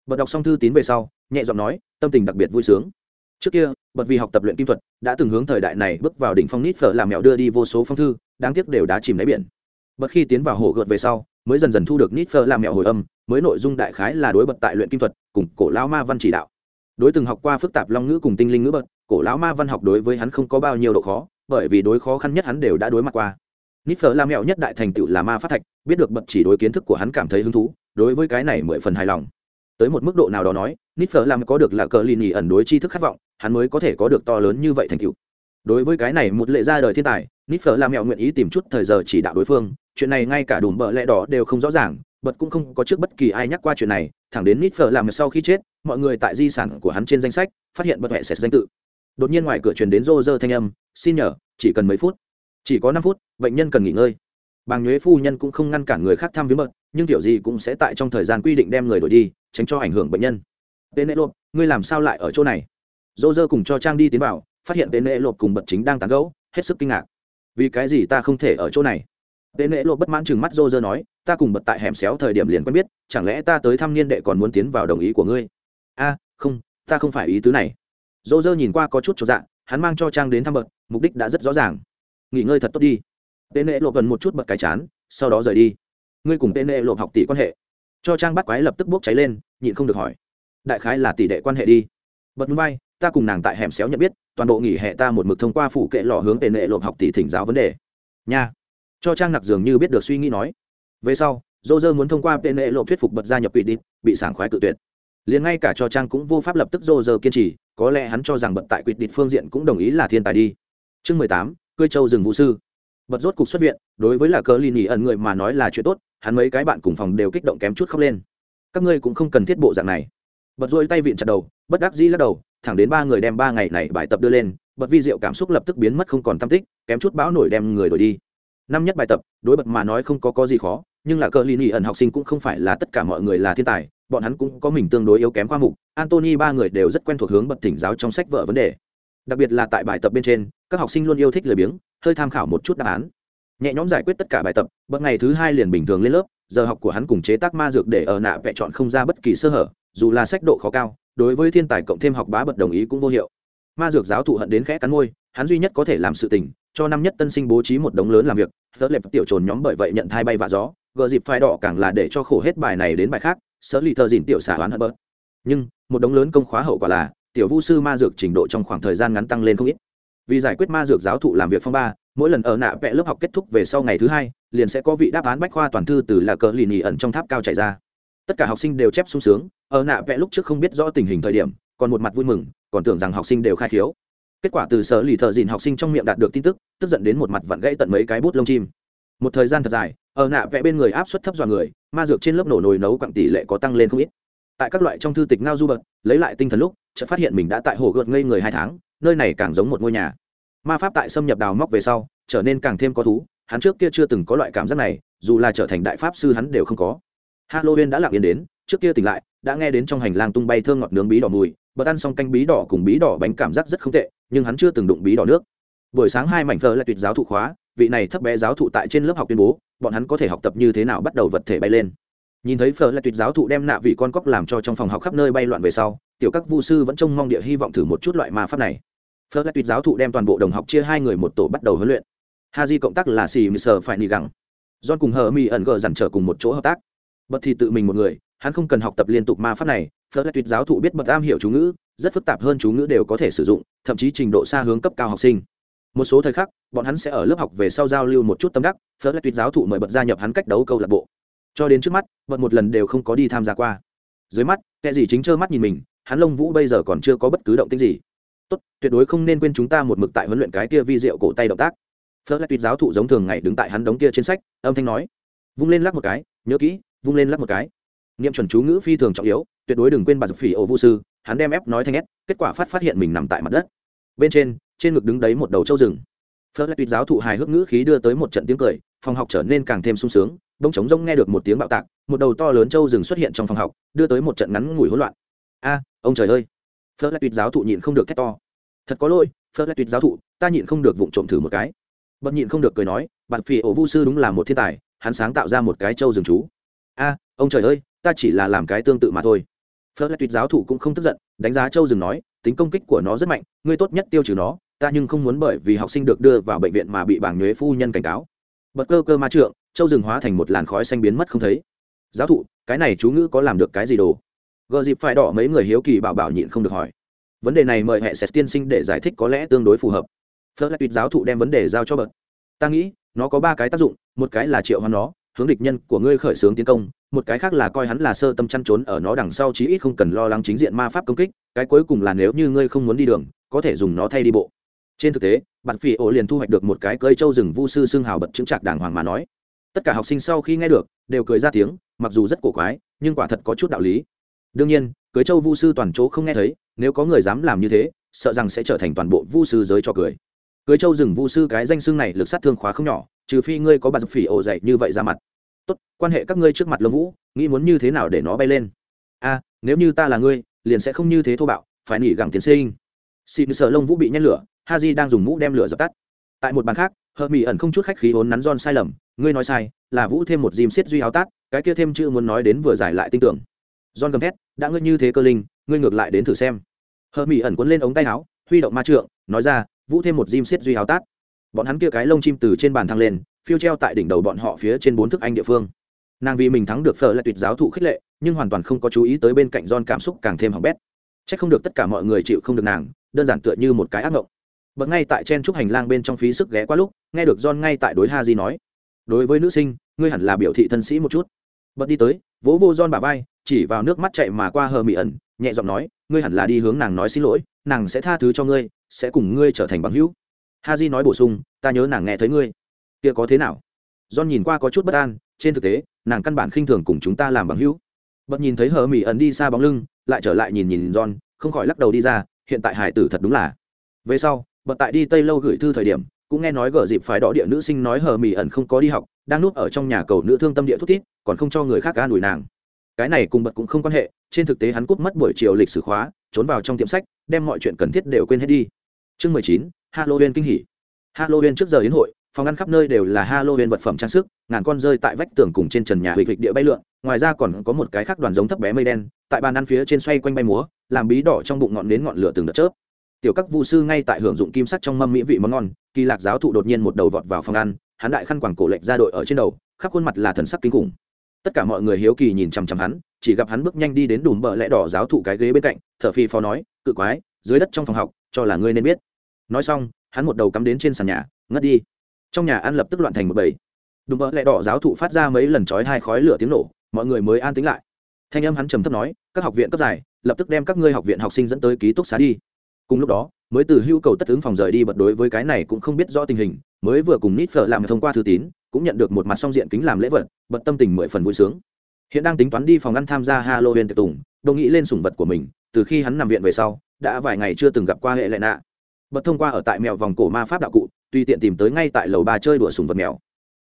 Bật đọc xong thư tín về sau, nhẹ giọng nói, tâm tình đặc biệt vui sướng. Trước kia, bật vì học tập luyện kim thuật, đã từng hướng thời đại này bước vào đỉnh phong nít phở làm mẹo đưa đi vô số phong thư, đáng tiếc đều đã chìm đáy biển. Bật khi tiến vào hồ gợt về sau, mới dần dần thu được nít phở làm mẹo hồi âm, mới nội dung đại khái là đối bật tại luyện kim thuật cùng cổ lão ma văn chỉ đạo đối từng học qua phức tạp long ngữ cùng tinh linh ngữ bật cổ lão ma văn học đối với hắn không có bao nhiêu độ khó, bởi vì đối khó khăn nhất hắn đều đã đối mặt qua. Nít phở làm mẹo nhất đại thành tựu là ma phát thạch, biết được bật chỉ đối kiến thức của hắn cảm thấy hứng thú, đối với cái này mười phần hài lòng. Tới một mức độ nào đó nói, nít phở làm có được là cờ lì nhì ẩn đối tri thức khát vọng, hắn mới có thể có được to lớn như vậy thành tựu. Đối với cái này một lệ ra đời thiên tài, nít phở làm mẹo nguyện ý tìm chút thời giờ chỉ đạo đối phương, chuyện này ngay cả đùm bợ lẽ đỏ đều không rõ ràng bật cũng không có trước bất kỳ ai nhắc qua chuyện này, thẳng đến nít phở làm sau khi chết, mọi người tại di sản của hắn trên danh sách, phát hiện bật hệ sệt danh tự. Đột nhiên ngoài cửa truyền đến rô rơ thanh âm, xin nhờ, chỉ cần mấy phút. Chỉ có năm phút, bệnh nhân cần nghỉ ngơi. Bàng nhuế phu nhân cũng không ngăn cản người khác tham viếng bật, nhưng kiểu gì cũng sẽ tại trong thời gian quy định đem người đổi đi, tránh cho ảnh hưởng bệnh nhân. Tên nệ lộp, ngươi làm sao lại ở chỗ này? Dô dơ cùng cho trang đi tiến vào, phát hiện tên nệ lộp cùng bật chính đang tán gẫu, hết sức kinh ngạc. Vì cái gì ta không thể ở chỗ này? Tên nệ lộ bất mãn chừng mắt rô dơ nói, ta cùng bật tại hẻm xéo thời điểm liền quen biết, chẳng lẽ ta tới thăm niên đệ còn muốn tiến vào đồng ý của ngươi? A, không, ta không phải ý tứ này. Rô dơ nhìn qua có chút cho dạ hắn mang cho trang đến thăm bật, mục đích đã rất rõ ràng. Nghỉ ngơi thật tốt đi. Tên nệ lộ gần một chút bật cái chán, sau đó rời đi. Ngươi cùng tên nệ lộ học tỷ quan hệ. Cho trang bắt quái lập tức bốc cháy lên, nhịn không được hỏi. Đại khái là tỷ đệ quan hệ đi. Bật núi bay ta cùng nàng tại hẻm xéo nhận biết, toàn bộ nghỉ hè ta một mực thông qua phủ kệ lò hướng tên nệ lộ học tỷ thỉnh giáo vấn đề. Nha cho trang nặc dường như biết được suy nghĩ nói. Về sau, dô dơ muốn thông qua tên nệ lộ thuyết phục bật gia nhập quỷ đi bị sảng khoái cự tuyệt. Liền ngay cả cho trang cũng vô pháp lập tức dô dơ kiên trì, có lẽ hắn cho rằng bật tại quỷ địch phương diện cũng đồng ý là thiên tài đi. Chương mười tám cơi châu rừng vũ sư. Bật rốt cục xuất viện, đối với là cờ lì nỉ ẩn người mà nói là chuyện tốt, hắn mấy cái bạn cùng phòng đều kích động kém chút khóc lên. Các ngươi cũng không cần thiết bộ dạng này. Bật dôi tay vịn chặt đầu, bất đắc dĩ lắc đầu, thẳng đến ba người đem ba ngày này bài tập đưa lên, bật vi diệu cảm xúc lập tức biến mất không còn tâm tích, kém chút bão nổi đem người đổi đi năm nhất bài tập, đối bật mà nói không có có gì khó, nhưng là cờ lì nỉ ẩn học sinh cũng không phải là tất cả mọi người là thiên tài, bọn hắn cũng có mình tương đối yếu kém khoa mục antony ba người đều rất quen thuộc hướng bật thỉnh giáo trong sách vở vấn đề. Đặc biệt là tại bài tập bên trên, các học sinh luôn yêu thích lười biếng, hơi tham khảo một chút đáp án. Nhẹ nhõm giải quyết tất cả bài tập bậc ngày thứ hai liền bình thường lên lớp, giờ học của hắn cùng chế tác ma dược để ở nạ vẽ chọn không ra bất kỳ sơ hở, dù là sách độ khó cao, đối với thiên tài cộng thêm học bá bật đồng ý cũng vô hiệu. Ma dược giáo thụ hận đến khẽ cắn môi, hắn duy nhất có thể làm sự tình cho năm nhất tân sinh bố trí một đống lớn làm việc tớ lệp tiểu trồn nhóm bởi vậy nhận thai bay và gió, gờ dịp phai đỏ càng là để cho khổ hết bài này đến bài khác sở lì thơ dìn tiểu xả oán hận bớt. Nhưng, một đống lớn công khóa hậu quả là, tiểu vu sư ma dược trình độ trong khoảng thời gian ngắn tăng lên không ít. Vì giải quyết ma dược giáo thụ làm việc phong ba, mỗi lần ở nạ vẽ lớp học kết thúc về sau ngày thứ hai, liền sẽ có vị đáp án bách khoa toàn thư từ là cờ lì nỉ ẩn trong tháp cao chạy ra. Tất cả học sinh đều chép sung sướng, ở nạ vẽ lúc trước không biết rõ tình hình thời điểm, còn một mặt vui mừng, còn tưởng rằng học sinh đều khai khiếu. Kết quả từ sở lì thợ dìn học sinh trong miệng đạt được tin tức tức giận đến một mặt vặn gãy tận mấy cái bút lông chim. Một thời gian thật dài, ở nạ vẽ bên người áp suất thấp dọa người, ma dược trên lớp nổ nồi nấu quặng tỷ lệ có tăng lên không ít. Tại các loại trong thư tịch ngao du bật lấy lại tinh thần lúc, chợt phát hiện mình đã tại hồ gợt ngây người hai tháng, nơi này càng giống một ngôi nhà. Ma pháp tại xâm nhập đào móc về sau, trở nên càng thêm có thú, hắn trước kia chưa từng có loại cảm giác này, dù là trở thành đại pháp sư hắn đều không có. Halloween đã lặng yên đến, trước kia tỉnh lại, đã nghe đến trong hành lang tung bay thơm ngọt nướng bí đỏ mùi bật ăn xong canh bí đỏ cùng bí đỏ bánh cảm giác rất không tệ, nhưng hắn chưa từng đụng bí đỏ nước buổi sáng hai mảnh thờ là tuyệt giáo thụ khóa, vị này thấp bé giáo thụ tại trên lớp học tuyên bố, bọn hắn có thể học tập như thế nào bắt đầu vật thể bay lên. Nhìn thấy phở là tuyệt giáo thụ đem nạ vị con cóc làm cho trong phòng học khắp nơi bay loạn về sau, tiểu các vu sư vẫn trông mong địa hy vọng thử một chút loại ma pháp này. Phở là tuyệt giáo thụ đem toàn bộ đồng học chia hai người một tổ bắt đầu huấn luyện. Ha di cộng tác là xì mì sờ phải nỉ gẳng. John cùng hờ mi ẩn gờ dằn trở cùng một chỗ hợp tác. Bật thì tự mình một người, hắn không cần học tập liên tục ma pháp này, phở là tuyệt giáo thụ biết bật am hiểu chú ngữ, rất phức tạp hơn chú ngữ đều có thể sử dụng, thậm chí trình độ xa hướng cấp cao học sinh một số thời khắc, bọn hắn sẽ ở lớp học về sau giao lưu một chút tâm đắc, phớt lại tuyết giáo thụ mời bật gia nhập hắn cách đấu câu lạc bộ. Cho đến trước mắt, bật một lần đều không có đi tham gia qua. Dưới mắt, kẻ gì chính trơ mắt nhìn mình, hắn lông vũ bây giờ còn chưa có bất cứ động tích gì. Tốt, tuyệt đối không nên quên chúng ta một mực tại huấn luyện cái kia vi diệu cổ tay động tác. Phớt lại tuyết giáo thụ giống thường ngày đứng tại hắn đống kia trên sách, âm thanh nói. Vung lên lắc một cái, nhớ kỹ, vung lên lắc một cái. Niệm chuẩn chú ngữ phi thường trọng yếu, tuyệt đối đừng quên bà dập phỉ ổ vũ sư, hắn đem ép nói thanh ép kết quả phát phát hiện mình nằm tại mặt đất. Bên trên trên ngực đứng đấy một đầu trâu rừng. Phớt lại tuyệt giáo thụ hài hước ngữ khí đưa tới một trận tiếng cười, phòng học trở nên càng thêm sung sướng bỗng trống rông nghe được một tiếng bạo tạc, một đầu to lớn trâu rừng xuất hiện trong phòng học, đưa tới một trận ngắn ngủi hỗn loạn. A, ông trời ơi! Phớt lại tuyệt giáo thụ nhịn không được thét to. Thật có lỗi, phớt lại tuyệt giáo thụ, ta nhịn không được vụng trộm thử một cái. Bật nhịn không được cười nói, bạn phỉ ổ vu sư đúng là một thiên tài, hắn sáng tạo ra một cái trâu rừng chú. A, ông trời ơi, ta chỉ là làm cái tương tự mà thôi. Phớt lại tuyệt giáo thụ cũng không tức giận, đánh giá châu rừng nói, tính công kích của nó rất mạnh, ngươi tốt nhất tiêu trừ nó ta nhưng không muốn bởi vì học sinh được đưa vào bệnh viện mà bị bảng nhuế phu nhân cảnh cáo. Bật cơ cơ ma trượng, châu rừng hóa thành một làn khói xanh biến mất không thấy. Giáo thụ, cái này chú ngữ có làm được cái gì đồ? Gờ dịp phải đỏ mấy người hiếu kỳ bảo bảo nhịn không được hỏi. Vấn đề này mời hệ sét tiên sinh để giải thích có lẽ tương đối phù hợp. Phớt lại tuyệt giáo thụ đem vấn đề giao cho bật ta nghĩ, nó có ba cái tác dụng, một cái là triệu hoán nó, hướng địch nhân của ngươi khởi xướng tiến công, một cái khác là coi hắn là sơ tâm chăn trốn ở nó đằng sau chí ít không cần lo lắng chính diện ma pháp công kích, cái cuối cùng là nếu như ngươi không muốn đi đường, có thể dùng nó thay đi bộ trên thực tế, bạn phi ổ liền thu hoạch được một cái cây châu rừng vu sư xương hào bật chứng trạc đàng hoàng mà nói. Tất cả học sinh sau khi nghe được, đều cười ra tiếng, mặc dù rất cổ quái, nhưng quả thật có chút đạo lý. Đương nhiên cưới châu vu sư toàn chỗ không nghe thấy, nếu có người dám làm như thế, sợ rằng sẽ trở thành toàn bộ vu sư giới cho cười. Cưới châu rừng vu sư cái danh xương này lực sát thương khóa không nhỏ, trừ phi ngươi có bạt phỉ ổ dậy như vậy ra mặt. Tốt, quan hệ các ngươi trước mặt lâm vũ, nghĩ muốn như thế nào để nó bay lên? A, nếu như ta là ngươi, liền sẽ không như thế thô bạo, phải nỉ gẳng tiến sinh. Xịn sợ lông vũ bị nhét lửa Haji đang dùng mũ đem lửa dập tắt. Tại một bàn khác hờ mỹ ẩn không chút khách khí hốn nắn giòn sai lầm ngươi nói sai là vũ thêm một dìm xiết duy áo tát cái kia thêm chữ muốn nói đến vừa giải lại tinh tưởng. Giòn gầm thét đã ngươi như thế cơ linh ngươi ngược lại đến thử xem. Hờ mỹ ẩn cuốn lên ống tay áo huy động ma trượng nói ra vũ thêm một dìm xiết duy áo tát. Bọn hắn kia cái lông chim từ trên bàn thăng lên phiêu treo tại đỉnh đầu bọn họ phía trên bốn thức anh địa phương. Nàng vì mình thắng được phở lại tuyệt giáo thụ khích lệ nhưng hoàn toàn không có chú ý tới bên cạnh John cảm xúc càng thêm hỏng bét. Chắc không được tất cả mọi người chịu không được nàng, đơn giản tựa như một cái ác ngộng. Bật ngay tại trên trúc hành lang bên trong phí sức ghé qua lúc, nghe được John ngay tại đối ha di nói: "Đối với nữ sinh, ngươi hẳn là biểu thị thân sĩ một chút." Bật đi tới, vỗ vô John bà vai, chỉ vào nước mắt chạy mà qua hờ mị ẩn, nhẹ giọng nói: "Ngươi hẳn là đi hướng nàng nói xin lỗi, nàng sẽ tha thứ cho ngươi, sẽ cùng ngươi trở thành bằng hữu." ha di nói bổ sung: "Ta nhớ nàng nghe thấy ngươi." Kia có thế nào? John nhìn qua có chút bất an, trên thực tế, nàng căn bản khinh thường cùng chúng ta làm bằng hữu bật nhìn thấy hờ mị ẩn đi xa bóng lưng lại trở lại nhìn nhìn john không khỏi lắc đầu đi ra hiện tại hải tử thật đúng là về sau bật tại đi tây lâu gửi thư thời điểm, cũng nghe nói gở dịp phái đỏ địa nữ sinh nói hờ mỹ ẩn không có đi học, đang núp ở trong nhà cầu nữ thương tâm địa thút tít còn không cho người khác ca đuổi nàng. Cái này cùng bật cũng không quan hệ, trên thực tế hắn cút mất buổi chiều lịch sử khóa, trốn vào trong tiệm sách, đem mọi chuyện cần thiết đều quên hết đi. Chương mười chín, halloween kinh hỉ. Halloween trước giờ đến hội, phòng ăn khắp nơi đều là halloween vật phẩm trang sức, ngàn con rơi tại vách tường cùng trên trần nhà hịch hịch địa bay lượn, ngoài ra còn có một cái khác đoàn giống thấp bé mây đen, tại bàn ăn phía trên xoay quanh bay múa, làm bí đỏ trong bụng ngọn nến ngọn lửa từng đợt chớp tiểu các vu sư ngay tại hưởng dụng kim sắt trong mâm mỹ vị món ngon, kỳ lạc giáo thụ đột nhiên một đầu vọt vào phòng ăn, hắn đại khăn quàng cổ lệch ra đội ở trên đầu, khắp khuôn mặt là thần sắc kinh khủng. Tất cả mọi người hiếu kỳ nhìn chằm chằm hắn, chỉ gặp hắn bước nhanh đi đến đùm bờ lẽ đỏ giáo thụ cái ghế bên cạnh, thở phi phó nói, cự quái, dưới đất trong phòng học, cho là ngươi nên biết. Nói xong, hắn một đầu cắm đến trên sàn nhà, ngất đi. Trong nhà ăn lập tức loạn thành một bầy. Đùm bờ lẽ đỏ giáo thụ phát ra mấy lần chói hai khói lửa tiếng nổ, mọi người mới an tính lại. Thanh âm hắn trầm thấp nói, các học viện cấp dài, lập tức đem các ngươi học viện học sinh dẫn tới ký túc xá đi cùng lúc đó, mới từ hưu cầu tất ứng phòng rời đi bật đối với cái này cũng không biết rõ tình hình, mới vừa cùng nít phở làm thông qua thư tín, cũng nhận được một mặt song diện kính làm lễ vật, bật tâm tình mười phần vui sướng. Hiện đang tính toán đi phòng ăn tham gia halloween tiệc tùng đồng nghĩ lên sủng vật của mình, từ khi hắn nằm viện về sau, đã vài ngày chưa từng gặp qua hệ lệ nạ. Bật thông qua ở tại mèo vòng cổ ma pháp đạo cụ, tùy tiện tìm tới ngay tại lầu ba chơi đùa sùng vật mèo.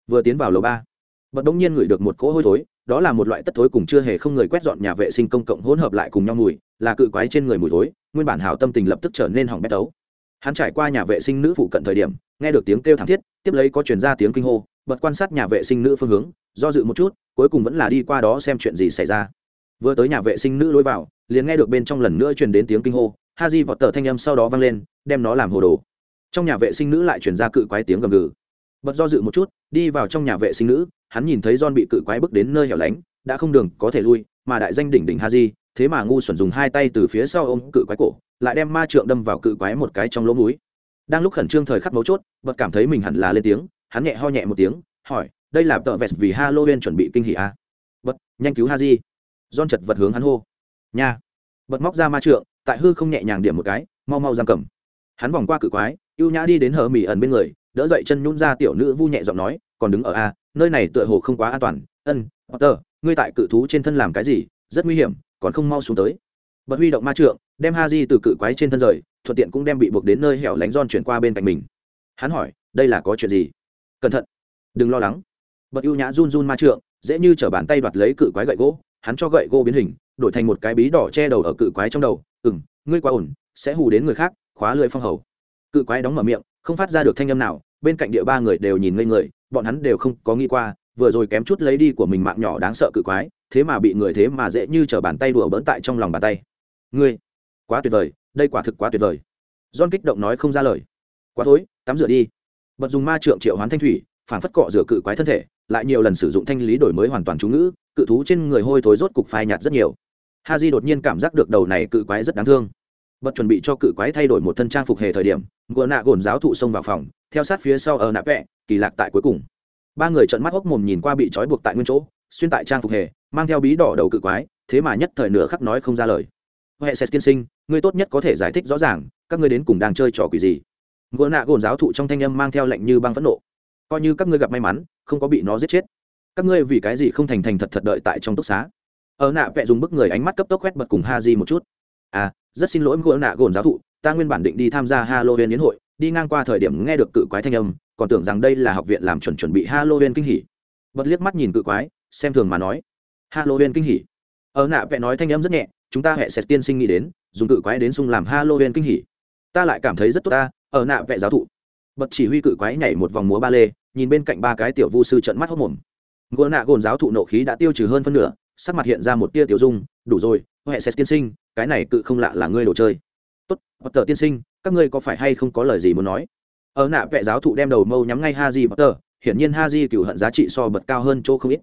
Vừa tiến vào lầu ba, bật đông nhiên ngửi được một cỗ hôi thối, đó là một loại tất thối cùng chưa hề không người quét dọn nhà vệ sinh công cộng hỗn hợp lại cùng nhau mùi là cự quái trên người mùi thối, nguyên bản hảo tâm tình lập tức trở nên hỏng bét tấu hắn trải qua nhà vệ sinh nữ phụ cận thời điểm, nghe được tiếng kêu thảm thiết, tiếp lấy có chuyển ra tiếng kinh hô, bật quan sát nhà vệ sinh nữ phương hướng, do dự một chút, cuối cùng vẫn là đi qua đó xem chuyện gì xảy ra. Vừa tới nhà vệ sinh nữ lối vào, liền nghe được bên trong lần nữa truyền đến tiếng kinh hô, ha di vọt tờ thanh âm sau đó vang lên, đem nó làm hồ đồ. Trong nhà vệ sinh nữ lại truyền ra cự quái tiếng gầm gừ. Bật do dự một chút, đi vào trong nhà vệ sinh nữ, hắn nhìn thấy john bị cự quái bước đến nơi hẻo lánh, đã không đường có thể lui, mà đại danh đỉnh đỉnh ha di thế mà ngu xuẩn dùng hai tay từ phía sau ôm cự quái cổ, lại đem ma trượng đâm vào cự quái một cái trong lỗ mũi. Đang lúc khẩn trương thời khắc mấu chốt, bật cảm thấy mình hẳn là lên tiếng, hắn nhẹ ho nhẹ một tiếng, hỏi, đây là tợ vẹt vì halloween chuẩn bị kinh hỉ à? bật, nhanh cứu ha di don chật vật hướng hắn hô. Nha. Bật móc ra ma trượng, tại hư không nhẹ nhàng điểm một cái, mau mau giam cầm. Hắn vòng qua cự quái, ưu nhã đi đến hờ mỹ ẩn bên người, đỡ dậy chân nhún ra tiểu nữ vu nhẹ giọng nói, còn đứng ở a nơi này tựa hồ không quá an toàn. Ân tờ ngươi tại cự thú trên thân làm cái gì? Rất nguy hiểm còn không mau xuống tới. Bật huy động ma trượng, đem ha di từ cự quái trên thân rời, thuận tiện cũng đem bị buộc đến nơi hẻo lánh giòn chuyển qua bên cạnh mình. Hắn hỏi, đây là có chuyện gì? Cẩn thận, đừng lo lắng. Bật ưu nhã run run ma trượng, dễ như t bàn tay đoạt lấy cự quái gậy gỗ, hắn cho gậy gỗ biến hình, đổi thành một cái bí đỏ che đầu ở cự quái trong đầu ừ m ngươi quá ổn, sẽ hù đến người khác, khóa lưỡi phong hầu. Cự quái đóng mở miệng, không phát ra được thanh âm nào, bên cạnh địa ba người đều nhìn ngây người, bọn hắn đều không có nghĩ qua vừa rồi kém chút lấy đi của mình mạng nhỏ đáng sợ cự quái, thế mà bị người thế mà dễ như t bàn tay đùa bỡn tại trong lòng bàn tay. Ngươi, quá tuyệt vời, đây quả thực quá tuyệt vời. John kích động nói không ra lời. Quá thối, tắm rửa đi. Bật dùng ma trượng triệu hoán thanh thủy, phản phất cọ rửa cự quái thân thể, lại nhiều lần sử dụng thanh lý đổi mới hoàn toàn chú ngữ, cự thú trên người hôi thối rốt cục phai nhạt rất nhiều. Ha di đột nhiên cảm giác được đầu này cự quái rất đáng thương. Bật chuẩn bị cho cự quái thay đổi một thân trang phục hề thời điểm gỡ nạ gồn giáo thụ xông vào phòng, theo sát phía sau ở nạ vẹ kỳ lạc tại cuối cùng ba người trợn mắt hốc mồm nhìn qua bị trói buộc tại nguyên chỗ, xuyên tại trang phục hề, mang theo bí đỏ đầu cự quái, thế mà nhất thời nửa khắc nói không ra lời. Huệ sẽ tiên sinh, ngươi tốt nhất có thể giải thích rõ ràng, các ngươi đến cùng đang chơi trò quỷ gì? Gỡ nạ gồn giáo thụ trong thanh âm mang theo lệnh như băng phẫn nộ. Coi như các ngươi gặp may mắn, không có bị nó giết chết. Các ngươi vì cái gì không thành thành thật thật đợi tại trong túc xá? Ở nạ vẽ dùng bức người ánh mắt cấp tốc quét bật cùng ha di một chút. À rất xin lỗi gỡ nạ gồn giáo thụ, ta nguyên bản định đi tham gia halloween yến hội, đi ngang qua thời điểm nghe được cự quái thanh âm còn tưởng rằng đây là học viện làm chuẩn chuẩn bị halloween kinh hỉ. Bật liếc mắt nhìn cự quái, xem thường mà nói, halloween kinh hỉ? Ở nạ vẽ nói thanh âm rất nhẹ, chúng ta hệ sẽ tiên sinh nghĩ đến, dùng cự quái đến sung làm halloween kinh hỉ. Ta lại cảm thấy rất tốt ta, ở nạ vẽ giáo thụ. Bật chỉ huy cự quái nhảy một vòng múa ba lê, nhìn bên cạnh ba cái tiểu vu sư trận mắt hốc mồm. Gỗ nạ gồn giáo thụ nộ khí đã tiêu trừ hơn phân nửa, sắc mặt hiện ra một tia tiểu dung, đủ rồi huệ sẽ tiên sinh, cái này cự không lạ là ngươi đồ chơi. Tốt, potter tiên sinh, các ngươi có phải hay không có lời gì muốn nói? Ở nạ vệ giáo thụ đem đầu mâu nhắm ngay ha potter, hiển nhiên ha di cựu hận giá trị so bật cao hơn chỗ không ít.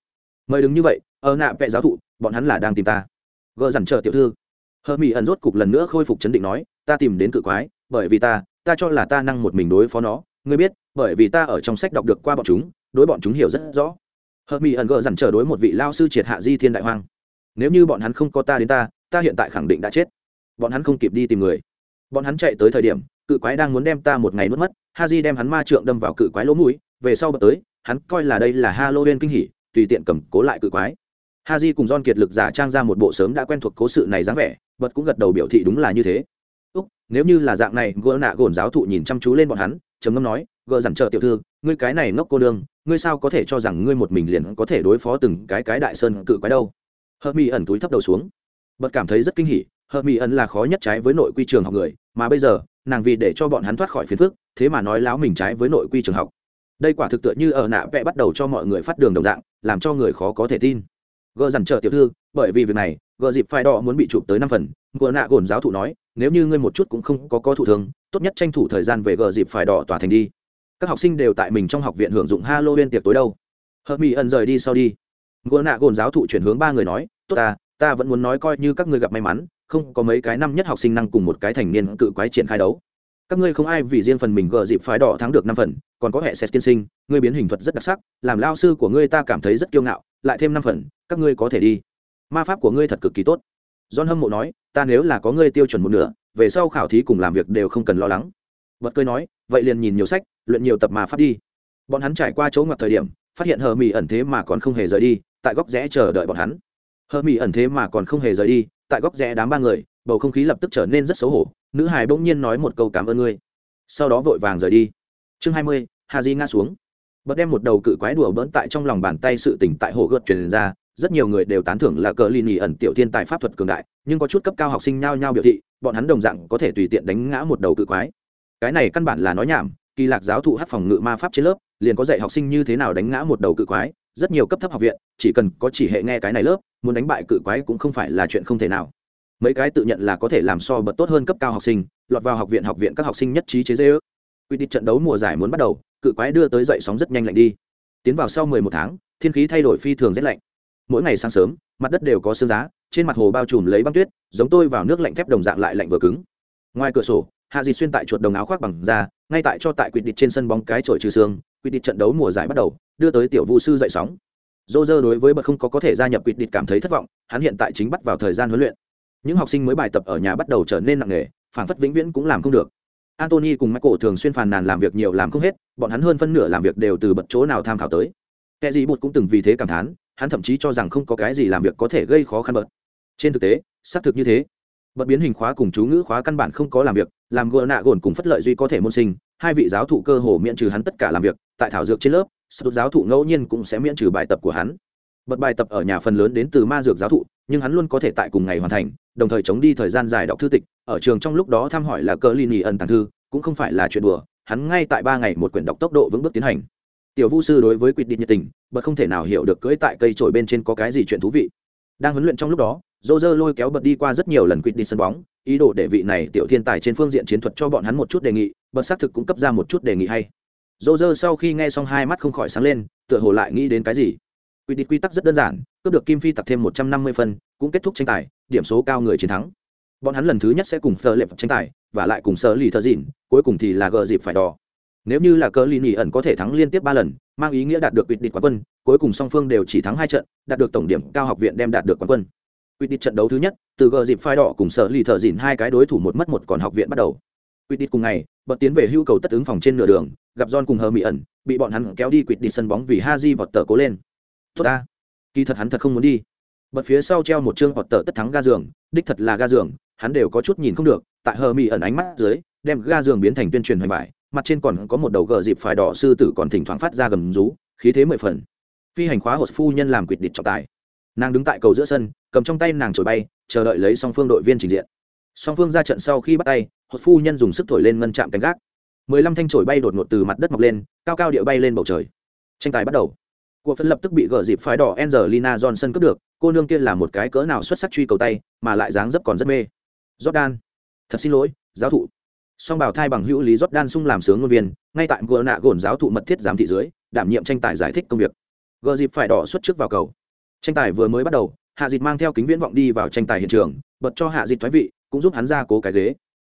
Mời đứng như vậy, ở nạ vệ giáo thụ, bọn hắn là đang tìm ta. Gỡ dằn chờ tiểu thư. Hơ mỹ ẩn rốt cục lần nữa khôi phục chấn định nói, ta tìm đến cự quái, bởi vì ta ta cho là ta năng một mình đối phó nó. Ngươi biết, bởi vì ta ở trong sách đọc được qua bọn chúng, đối bọn chúng hiểu rất rõ. Hơ mỹ ẩn gỡ dằn chờ đối một vị lao sư triệt hạ di thiên đại hoang. Nếu như bọn hắn không có ta đến ta ta hiện tại khẳng định đã chết. Bọn hắn không kịp đi tìm người. Bọn hắn chạy tới thời điểm, cự quái đang muốn đem ta một ngày nuốt mất ha đem hắn ma trượng đâm vào cự quái lỗ mũi, về sau bật tới, hắn coi là đây là halloween kinh hỉ, tùy tiện cầm cố lại cự quái. Ha cùng don kiệt lực giả trang ra một bộ sớm đã quen thuộc cố sự này dáng vẻ, bật cũng gật đầu biểu thị đúng là như thế. Úc, nếu như là dạng này, gỡ nạ gồn giáo thụ nhìn chăm chú lên bọn hắn, trầm ngâm nói, gỡ dằn trợ tiểu thư, ngươi cái này ngốc cô đương ngươi sao có thể cho rằng ngươi một mình liền có thể đối phó từng cái cái đại sơn cự quái đâu? Hợp mi ẩn túi thấp đầu xuống. Bật cảm thấy rất kinh hỉ, hợp mỹ ẩn là khó nhất trái với nội quy trường học người, mà bây giờ nàng vì để cho bọn hắn thoát khỏi phiền phức, thế mà nói láo mình trái với nội quy trường học. Đây quả thực tựa như ở nạ vẽ bắt đầu cho mọi người phát đường đồng dạng, làm cho người khó có thể tin. Gợ dằn trợ tiểu thư, bởi vì việc này gợ dịp phai đỏ muốn bị chụp tới năm phần gợ nạ gồn giáo thụ nói, nếu như ngươi một chút cũng không có có thụ thường tốt nhất tranh thủ thời gian về gợ dịp phai đỏ tỏa thành đi. Các học sinh đều tại mình trong học viện hưởng dụng halloween tiệc tối đâu. Hợp mỹ ẩn rời đi sau đi. Gợ nạ gồn giáo thụ chuyển hướng ba người nói, tốt ta ta vẫn muốn nói coi như các ngươi gặp may mắn không có mấy cái năm nhất học sinh năng cùng một cái thành niên cự quái triển khai đấu. Các ngươi không ai vì riêng phần mình gờ dịp phái đỏ thắng được năm phần, còn có hệ xét tiên sinh, ngươi biến hình thuật rất đặc sắc, làm lao sư của ngươi ta cảm thấy rất kiêu ngạo, lại thêm năm phần, các ngươi có thể đi. Ma pháp của ngươi thật cực kỳ tốt. John hâm mộ nói, ta nếu là có ngươi tiêu chuẩn một nửa, về sau khảo thí cùng làm việc đều không cần lo lắng. Vật cười nói, vậy liền nhìn nhiều sách, luyện nhiều tập ma pháp đi. Bọn hắn trải qua chỗ ngoặt thời điểm, phát hiện hờ mỹ ẩn thế mà còn không hề rời đi, tại góc rẽ chờ đợi bọn hắn. Hờ mỹ ẩn thế mà còn không hề rời đi tại góc rẽ đám ba người, bầu không khí lập tức trở nên rất xấu hổ. Nữ hài bỗng nhiên nói một câu cảm ơn ngươi. Sau đó vội vàng rời đi. Chương hai mươi, hà di ngã xuống. Bật đem một đầu cự quái đùa bỡn tại trong lòng bàn tay sự tỉnh tại hồ gợt truyền ra. Rất nhiều người đều tán thưởng là cờ lì nhì ẩn tiểu thiên tài pháp thuật cường đại, nhưng có chút cấp cao học sinh nhao nhao biểu thị, bọn hắn đồng dạng có thể tùy tiện đánh ngã một đầu cự quái. Cái này căn bản là nói nhảm, kỳ lạc giáo thụ hát phòng ngự ma pháp trên lớp, liền có dạy học sinh như thế nào đánh ngã một đầu cự quái rất nhiều cấp thấp học viện, chỉ cần có chỉ hệ nghe cái này lớp, muốn đánh bại cự quái cũng không phải là chuyện không thể nào. Mấy cái tự nhận là có thể làm so bật tốt hơn cấp cao học sinh, lọt vào học viện học viện các học sinh nhất trí chế dễ ước. Quy định trận đấu mùa giải muốn bắt đầu, cự quái đưa tới dậy sóng rất nhanh lạnh đi. Tiến vào sau 11 tháng, thiên khí thay đổi phi thường rét lạnh. Mỗi ngày sáng sớm, mặt đất đều có sương giá, trên mặt hồ bao trùm lấy băng tuyết, giống tôi vào nước lạnh thép đồng dạng lại lạnh vừa cứng. Ngoài cửa sổ hạ dì xuyên tại chuột đồng áo khoác bằng da, ngay tại cho tại quyết định trên sân bóng cái trội trừ xương quyết định trận đấu mùa giải bắt đầu, đưa tới tiểu vũ sư dậy sóng. Dô dơ đối với bậc không có có thể gia nhập quyết định cảm thấy thất vọng, hắn hiện tại chính bắt vào thời gian huấn luyện. Những học sinh mới bài tập ở nhà bắt đầu trở nên nặng nề, phản phất vĩnh viễn cũng làm không được. Antony cùng michael thường xuyên phàn nàn làm việc nhiều làm không hết, bọn hắn hơn phân nửa làm việc đều từ bật chỗ nào tham khảo tới. Kẻ gì bụt cũng từng vì thế cảm thán, hắn thậm chí cho rằng không có cái gì làm việc có thể gây khó khăn bật trên thực tế, xác thực như thế bật biến hình khóa cùng chú ngữ khóa căn bản không có làm việc, làm gỡ nạ gồn cùng phất lợi duy có thể môn sinh, hai vị giáo thụ cơ hồ miễn trừ hắn tất cả làm việc, tại thảo dược trên lớp sút giáo thụ ngẫu nhiên cũng sẽ miễn trừ bài tập của hắn. Bật bài tập ở nhà phần lớn đến từ ma dược giáo thụ, nhưng hắn luôn có thể tại cùng ngày hoàn thành, đồng thời chống đi thời gian dài đọc thư tịch, ở trường trong lúc đó thăm hỏi là cơ ly nỉ ẩn tàng thư, cũng không phải là chuyện đùa, hắn ngay tại ba ngày một quyển đọc tốc độ vững bước tiến hành. Tiểu vu sư đối với quyết định nhiệt tình, bật không thể nào hiểu được cưỡi tại cây trổi bên trên có cái gì chuyện thú vị. Đang huấn luyện trong lúc đó dô dơ lôi kéo bật đi qua rất nhiều lần quýt đi sân bóng, ý đồ để vị này tiểu thiên tài trên phương diện chiến thuật cho bọn hắn một chút đề nghị, bật xác thực cũng cấp ra một chút đề nghị hay. Dô dơ sau khi nghe xong hai mắt không khỏi sáng lên, tựa hồ lại nghĩ đến cái gì. Quy định quy tắc rất đơn giản, cướp được kim phi tặc thêm một trăm năm mươi phân, cũng kết thúc tranh tài, điểm số cao người chiến thắng. Bọn hắn lần thứ nhất sẽ cùng phờ lệp tranh tài, và lại cùng sơ lì thợ dịn cuối cùng thì là gờ dịp phải đỏ. Nếu như là cờ lì nỉ ẩn có thể thắng liên tiếp ba lần, mang ý nghĩa đạt được quyết định quán quân, cuối cùng song phương đều chỉ thắng hai trận, đạt được tổng điểm cao học viện đem đạt được quán quân quyết định trận đấu thứ nhất, từ gờ dịp phai đỏ cùng sở lì thợ dìn hai cái đối thủ một mất một còn học viện bắt đầu. Quyết định cùng ngày, bật tiến về hưu cầu tất ứng phòng trên nửa đường, gặp john cùng hờ mỹ ẩn, bị bọn hắn kéo đi quyết định sân bóng vì ha di vọt tờ cố lên. Tốt ta. Kỳ thật hắn thật không muốn đi. Bật phía sau treo một chương vọt tờ tất thắng ga giường, đích thật là ga giường, hắn đều có chút nhìn không được, tại hờ mỹ ẩn ánh mắt dưới, đem ga giường biến thành tuyên truyền hoành bại, mặt trên còn có một đầu gờ dịp phải đỏ sư tử còn thỉnh thoảng phát ra gầm rú, khí thế mười phần. Phi hành khóa hột phu nhân làm quyết định trọng tài nàng đứng tại cầu giữa sân, cầm trong tay nàng trổi bay, chờ đợi lấy song phương đội viên trình diện. Song phương ra trận sau khi bắt tay, hột phu nhân dùng sức thổi lên ngân chạm cánh gác. Mười lăm thanh trổi bay đột ngột từ mặt đất mọc lên, cao cao địa bay lên bầu trời. Tranh tài bắt đầu. Cuộc phân lập tức bị gỡ dịp phái đỏ angelina johnson cướp được, cô nương kia là một cái cỡ nào xuất sắc truy cầu tay, mà lại dáng dấp còn rất mê. Jordan. Thật xin lỗi, giáo thụ. Song bảo thai bằng hữu lý jordan sung làm sướng ngôn viên, ngay tại gỡ nạ gồn giáo thụ mật thiết giám thị dưới, đảm nhiệm tranh tài giải thích công việc. Gỡ dịp phải đỏ xuất trước vào cầu tranh tài vừa mới bắt đầu, hạ dịt mang theo kính viễn vọng đi vào tranh tài hiện trường, bật cho hạ dịt thoái vị, cũng giúp hắn ra cố cái ghế.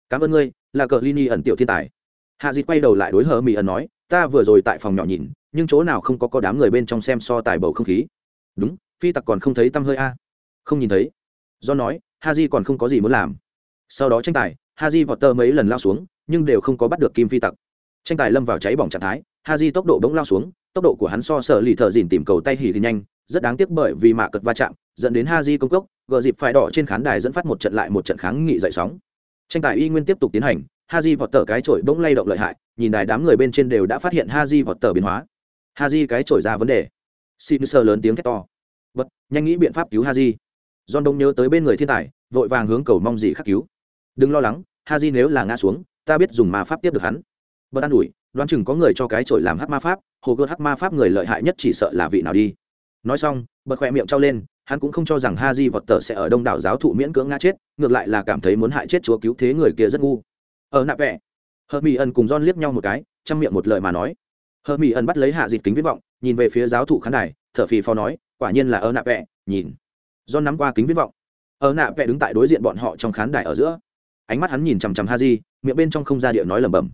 Cảm ơn ngươi, là cờ lini ẩn tiểu thiên tài. Hạ dịt quay đầu lại đối hờ mỹ ẩn nói, ta vừa rồi tại phòng nhỏ nhìn, nhưng chỗ nào không có có đám người bên trong xem so tài bầu không khí. Đúng, phi tặc còn không thấy tăm hơi a. Không nhìn thấy. Do nói ha j còn không có gì muốn làm. Sau đó tranh tài ha j vọt tơ mấy lần lao xuống, nhưng đều không có bắt được kim phi tặc. Tranh tài lâm vào cháy bỏng trạng thái ha j tốc độ bỗng lao xuống, tốc độ của hắn so sợ lì thợ dìn tìm cầu tay hỉ thì nhanh rất đáng tiếc bởi vì mạ cật va chạm, dẫn đến ha di công cốc, gờ dịp phải đỏ trên khán đài dẫn phát một trận lại một trận kháng nghị dậy sóng. Tranh tài y nguyên tiếp tục tiến hành, ha di vọt tờ cái chổi bỗng lay động lợi hại, nhìn đài đám người bên trên đều đã phát hiện ha di vọt tờ biến hóa. Ha di cái chổi ra vấn đề. Xin sơ lớn tiếng thét to. Bất, nhanh nghĩ biện pháp cứu ha di. John đông nhớ tới bên người thiên tài, vội vàng hướng cầu mong gì khắc cứu. Đừng lo lắng, ha di nếu là ngã xuống, ta biết dùng ma pháp tiếp được hắn. Bất an ủi, đoán chừng có người cho cái chổi làm hát ma pháp, hồ gươm hát ma pháp người lợi hại nhất chỉ sợ là vị nào đi nói xong, bật khoe miệng trao lên, hắn cũng không cho rằng ha di vọt tờ sẽ ở đông đảo giáo thụ miễn cưỡng ngã chết, ngược lại là cảm thấy muốn hại chết chúa cứu thế người kia rất ngu. Ở nạp vẽ hờ mỹ ẩn cùng don liếc nhau một cái, chăm miệng một lời mà nói. Hờ mỹ ẩn bắt lấy hạ dịt kính viết vọng, nhìn về phía giáo thụ khán đài, thở phì phò nói, quả nhiên là ở nạp vẽ nhìn. Don nắm qua kính viết vọng. Ở nạp vẽ đứng tại đối diện bọn họ trong khán đài ở giữa. Ánh mắt hắn nhìn chằm chằm ha di miệng bên trong không ra địa nói lẩm bẩm.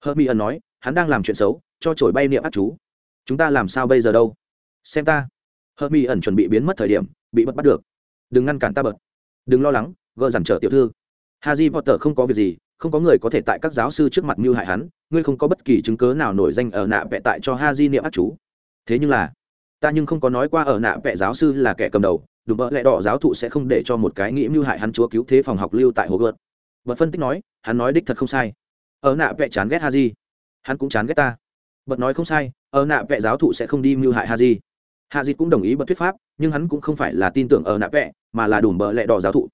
Hờ mỹ ẩn nói, hắn đang làm chuyện xấu, cho trổi bay niệm ác chú. Chúng ta làm sao bây giờ đâu? Xem ta hờ mỹ ẩn chuẩn bị biến mất thời điểm, bị bật bắt được. Đừng ngăn cản ta bật. Đừng lo lắng, gờ dằn trở tiểu thư. Haji potter không có việc gì, không có người có thể tại các giáo sư trước mặt mưu hại hắn, ngươi không có bất kỳ chứng cớ nào nổi danh ở nạ vẽ tại cho haji niệm ác chú. Thế nhưng là, ta nhưng không có nói qua ở nạ vẽ giáo sư là kẻ cầm đầu đúng bỡ lẽ đỏ giáo thụ sẽ không để cho một cái nghĩ mưu hại hắn chúa cứu thế phòng học lưu tại hồ gợt bật phân tích nói, hắn nói đích thật không sai. Ở nạ vẽ chán ghét haji hắn cũng chán ghét ta. Bật nói không sai, ở nạ vẽ giáo thụ sẽ không đi mưu hại haji hạ dịt cũng đồng ý bật thuyết pháp nhưng hắn cũng không phải là tin tưởng ở nạ vẽ mà là đùm bờ lẹ đỏ giáo thụ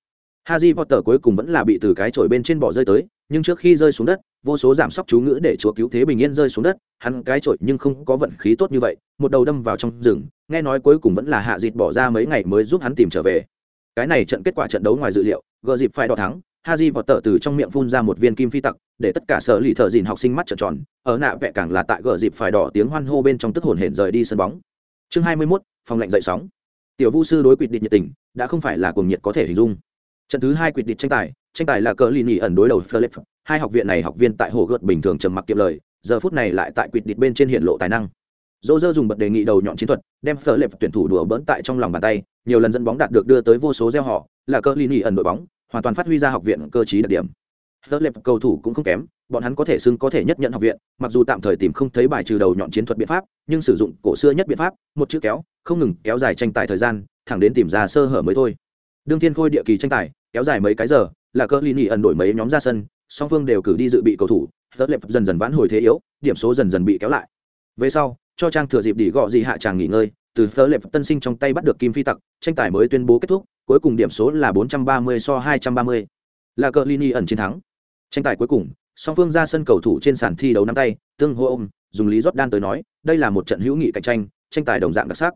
Harry Potter cuối cùng vẫn là bị từ cái chổi bên trên bỏ rơi tới, nhưng trước khi rơi xuống đất, vô số giảm sóc chú ngữ để chúa cứu thế bình yên rơi xuống đất, hắn cái chổi nhưng không có vận khí tốt như vậy, một đầu đâm vào trong rừng, nghe nói cuối cùng vẫn là hạ dịt bỏ ra mấy ngày mới giúp hắn tìm trở về. Cái này trận kết quả trận đấu ngoài dự liệu, gờ dịp phải đỏ thắng, Haji vọt tở từ trong miệng phun ra một viên kim phi tặc, để tất cả sở lì thợ dìn học sinh mắt trợn tròn, ở nạ vẽ càng là tại gờ dịp phải đỏ tiếng hoan hô bên trong tức hồn hển rời đi sân bóng. Chương 21, phòng lệnh dậy sóng. Tiểu Vu sư đối quyết định nhiệt tình, đã không phải là cuồng nhiệt có thể hình dung. Trận thứ hai quyết định tranh tài tranh tài là cờ lì nhì ẩn đối đầu philip. Hai học viện này học viên tại hồ gợt bình thường trầm mặc kiệm lời giờ phút này lại tại quyết định bên trên hiện lộ tài năng. Dỗ dơ dùng bật đề nghị đầu nhọn chiến thuật đem philip tuyển thủ đùa bỡn tại trong lòng bàn tay nhiều lần dẫn bóng đạt được đưa tới vô số gieo họ là cờ lì nhì ẩn đội bóng hoàn toàn phát huy ra học viện cơ chí đặc điểm. Philip cầu thủ cũng không kém bọn hắn có thể xưng có thể nhất nhận học viện, mặc dù tạm thời tìm không thấy bài trừ đầu nhọn chiến thuật biện pháp, nhưng sử dụng cổ xưa nhất biện pháp, một chữ kéo, không ngừng kéo dài tranh tài thời gian, thẳng đến tìm ra sơ hở mới thôi. Đương thiên khôi địa kỳ tranh tài, kéo dài mấy cái giờ, là cỡ lini ẩn đổi mấy nhóm ra sân, song phương đều cử đi dự bị cầu thủ tất lệp dần dần vãn hồi thế yếu, điểm số dần dần bị kéo lại. Về sau, cho trang thừa dịp đỉ gọ gì hạ tràng nghỉ ngơi, từ tớt lệp tân sinh trong tay bắt được kim phi tặc, tranh tài mới tuyên bố kết thúc, cuối cùng điểm số là 430 so 230. là Cờ lini ẩn chiến thắng. Tranh tài cuối cùng song phương ra sân cầu thủ trên sàn thi đấu nắm tay, tương hô ôm, dùng lý rót đan tới nói, đây là một trận hữu nghị cạnh tranh tranh tài đồng dạng đặc sắc.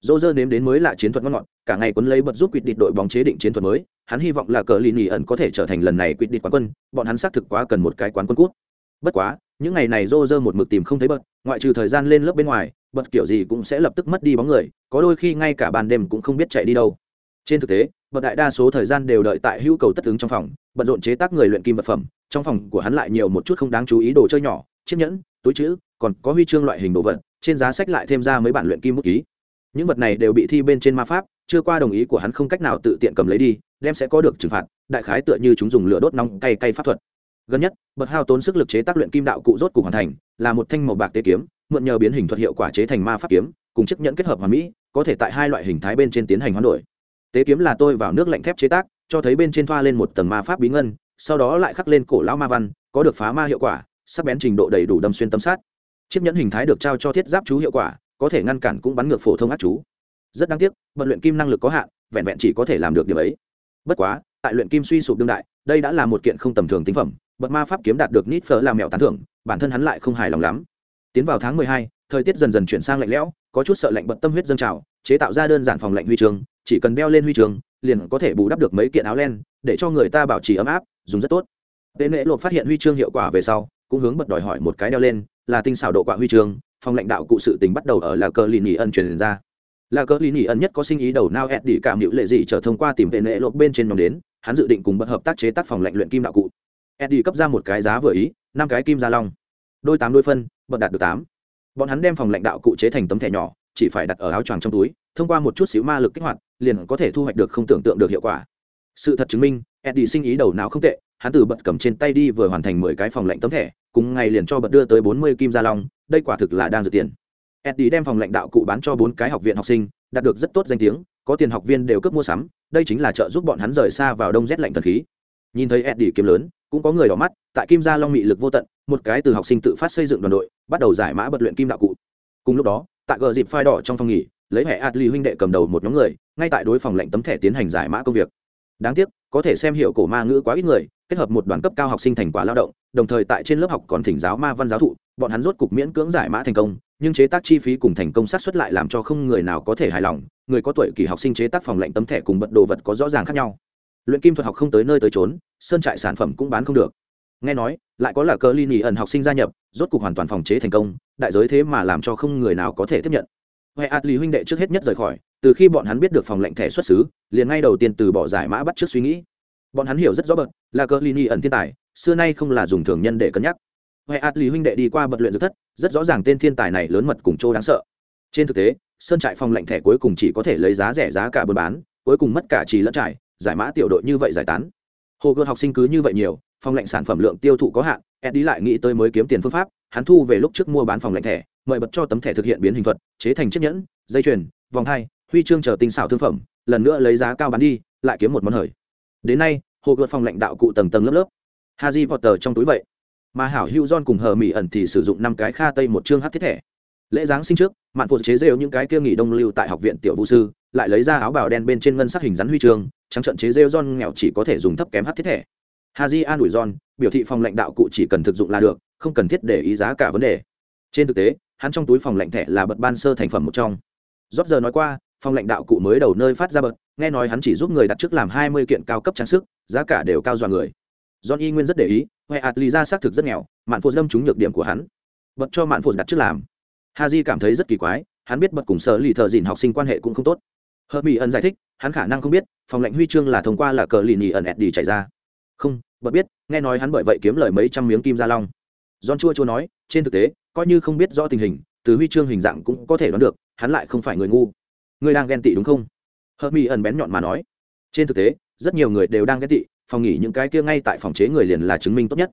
Dô dơ nếm đến mới là chiến thuật ngon ngọt, cả ngày quấn lấy bật giúp quyết định đội bóng chế định chiến thuật mới, hắn hy vọng là cờ lì nỉ ẩn có thể trở thành lần này quyết định quán quân, bọn hắn xác thực quá cần một cái quán quân cút. Bất quá, những ngày này dô dơ một mực tìm không thấy bật, ngoại trừ thời gian lên lớp bên ngoài, bật kiểu gì cũng sẽ lập tức mất đi bóng người, có đôi khi ngay cả ban đêm cũng không biết chạy đi đâu. Trên thực tế, bật đại đa số thời gian đều đợi tại hữu cầu tất ứng trong phòng, bận rộn chế tác người luyện kim vật phẩm trong phòng của hắn lại nhiều một chút không đáng chú ý đồ chơi nhỏ, chiếc nhẫn, túi chữ, còn có huy chương loại hình đồ vật, trên giá sách lại thêm ra mấy bản luyện kim bút ký. Những vật này đều bị thi bên trên ma pháp, chưa qua đồng ý của hắn không cách nào tự tiện cầm lấy đi, đem sẽ có được trừng phạt, đại khái tựa như chúng dùng lửa đốt nóng cay cay pháp thuật. Gần nhất, bậc hao tốn sức lực chế tác luyện kim đạo cụ rốt cục hoàn thành, là một thanh màu bạc tế kiếm, mượn nhờ biến hình thuật hiệu quả chế thành ma pháp kiếm, cùng chiếc nhẫn kết hợp hoàn mỹ, có thể tại hai loại hình thái bên trên tiến hành hoán đổi. Tế kiếm là tôi vào nước lạnh thép chế tác, cho thấy bên trên thoa lên một tầng ma pháp bí ngân sau đó lại khắc lên cổ lão ma văn, có được phá ma hiệu quả, sắc bén trình độ đầy đủ đâm xuyên tâm sát. Chiếc nhẫn hình thái được trao cho thiết giáp chú hiệu quả, có thể ngăn cản cũng bắn ngược phổ thông ác chú. Rất đáng tiếc bận luyện kim năng lực có hạn, vẹn vẹn chỉ có thể làm được điều ấy. Bất quá, tại luyện kim suy sụp đương đại, đây đã là một kiện không tầm thường tính phẩm, bậc ma pháp kiếm đạt được nít phở làm mẹo tán thưởng, bản thân hắn lại không hài lòng lắm. Tiến vào tháng mười hai, thời tiết dần dần chuyển sang lạnh lẽo, có chút sợ lạnh bận tâm huyết dâng trào, chế tạo ra đơn giản phòng lạnh huy trường chỉ cần đeo lên huy trường liền có thể bù đắp được mấy kiện áo len, để cho người ta bảo trì ấm áp dùng rất tốt. Tên lễ lộp phát hiện huy chương hiệu quả về sau, cũng hướng bật đòi hỏi một cái đeo lên, là tinh xảo độ quả huy chương, phòng lãnh đạo cụ sự tình bắt đầu ở là cờ lì nhì ân truyền ra. Là cờ lì nhì ân nhất có sinh ý đầu nao ed đi cảm hữu lệ gì trở thông qua tìm tên lễ lộp bên trên nhóm đến, hắn dự định cùng bật hợp tác chế tác phòng lãnh luyện kim đạo cụ. Eddie cấp ra một cái giá vừa ý, năm cái kim gia long. Đôi tám đôi phân, bật đạt được tám. Bọn hắn đem phòng lãnh đạo cụ chế thành tấm thẻ nhỏ, chỉ phải đặt ở áo choàng trong túi, thông qua một chút xíu ma lực kích hoạt, liền có thể thu hoạch được không tưởng tượng được hiệu quả. Sự thật chứng minh eddie sinh ý đầu não không tệ, hắn từ bật cầm trên tay đi vừa hoàn thành mười cái phòng lạnh tấm thẻ, cùng ngày liền cho bật đưa tới bốn mươi kim gia long, đây quả thực là đang dự tiền. Eddie đem phòng lệnh đạo cụ bán cho bốn cái học viện học sinh, đạt được rất tốt danh tiếng, có tiền học viên đều cướp mua sắm, đây chính là trợ giúp bọn hắn rời xa vào đông rét lạnh thần khí. Nhìn thấy eddie kiếm lớn, cũng có người đỏ mắt, tại kim gia long mị lực vô tận, một cái từ học sinh tự phát xây dựng đoàn đội, bắt đầu giải mã bật luyện kim đạo cụ. Cùng lúc đó, tại gờ dịp phai đỏ trong phòng nghỉ, lấy hệ adli huynh đệ cầm đầu một nhóm người, ngay tại đối phòng lệnh tấm thẻ tiến hành giải mã công việc. Đáng tiếc có thể xem hiệu cổ ma ngữ quá ít người, kết hợp một đoàn cấp cao học sinh thành quả lao động, đồng thời tại trên lớp học còn thỉnh giáo ma văn giáo thụ, bọn hắn rốt cục miễn cưỡng giải mã thành công, nhưng chế tác chi phí cùng thành công sát xuất lại làm cho không người nào có thể hài lòng, người có tuổi kỳ học sinh chế tác phòng lệnh tấm thẻ cùng bật đồ vật có rõ ràng khác nhau. Luyện kim thuật học không tới nơi tới trốn sơn trại sản phẩm cũng bán không được. Nghe nói, lại có là cơ ly nỉ ẩn học sinh gia nhập, rốt cục hoàn toàn phòng chế thành công, đại giới thế mà làm cho không người nào có thể tiếp nhận. Huệ ạt lý huynh đệ trước hết nhất rời khỏi từ khi bọn hắn biết được phòng lệnh thẻ xuất xứ, liền ngay đầu tiên từ bỏ giải mã bắt trước suy nghĩ. Bọn hắn hiểu rất rõ bật, là cơ ly ẩn thiên tài, xưa nay không là dùng thường nhân để cân nhắc. Huệ ạt lý huynh đệ đi qua bật luyện dược thất, rất rõ ràng tên thiên tài này lớn mật cùng chỗ đáng sợ. Trên thực tế, sơn trại phòng lệnh thẻ cuối cùng chỉ có thể lấy giá rẻ giá cả buôn bán, cuối cùng mất cả trì lẫn trải, giải mã tiểu đội như vậy giải tán. Hồ gươm học sinh cứ như vậy nhiều, phòng lệnh sản phẩm lượng tiêu thụ có hạn, eddie lại nghĩ tới mới kiếm tiền phương pháp, hắn thu về lúc trước mua bán phòng lệnh thẻ, mời bật cho tấm thẻ thực hiện biến hình thuật, chế thành chiếc nhẫn, dây chuyền, vòng hai huy chương chờ tinh xảo thương phẩm, lần nữa lấy giá cao bán đi, lại kiếm một món hời. Đến nay, hồ gợt phòng lệnh đạo cụ tầng tầng lớp lớp. Haji Harry tờ trong túi vậy. Mà hảo hữu John cùng hờ mỹ ẩn thì sử dụng năm cái kha tây một chương hát thiết thẻ lễ giáng sinh trước, mạn phụ chế rêu những cái kia nghỉ đông lưu tại học viện tiểu vũ sư, lại lấy ra áo bào đen bên trên ngân sắc hình rắn huy chương, trắng trận chế rêu john nghèo chỉ có thể dùng thấp kém hát thiết thẻ haji an ủi john, biểu thị phòng lãnh đạo cụ chỉ cần thực dụng là được, không cần thiết để ý giá cả vấn đề. Trên thực tế, hắn trong túi phòng lạnh thẻ là bật ban sơ thành phẩm một trong. Rót giờ nói qua phòng lãnh đạo cụ mới đầu nơi phát ra bậc, nghe nói hắn chỉ giúp người đặt trước làm hai mươi kiện cao cấp trang sức, giá cả đều cao dọa người. John y nguyên rất để ý huệ ạt lì ra xác thực rất nghèo, mạn phụ đâm trúng nhược điểm của hắn. Bật cho mạn phụ đặt trước làm. Haji cảm thấy rất kỳ quái, hắn biết bật cùng sở lì thợ dìn học sinh quan hệ cũng không tốt. Hợp mỹ ẩn giải thích, hắn khả năng không biết, phòng lãnh huy chương là thông qua là cờ lì nhì ẩn ẹt đi chạy ra. Không bật biết, nghe nói hắn bởi vậy kiếm lời mấy trăm miếng kim gia long. John chua chua nói, trên thực tế, coi như không biết rõ tình hình, từ huy chương hình dạng cũng có thể đoán được, hắn lại không phải người ngu. Ngươi đang ghen tị đúng không? Hợp mỹ ẩn bén nhọn mà nói. Trên thực tế, rất nhiều người đều đang ghen tị, phòng nghỉ những cái kia ngay tại phòng chế người liền là chứng minh tốt nhất.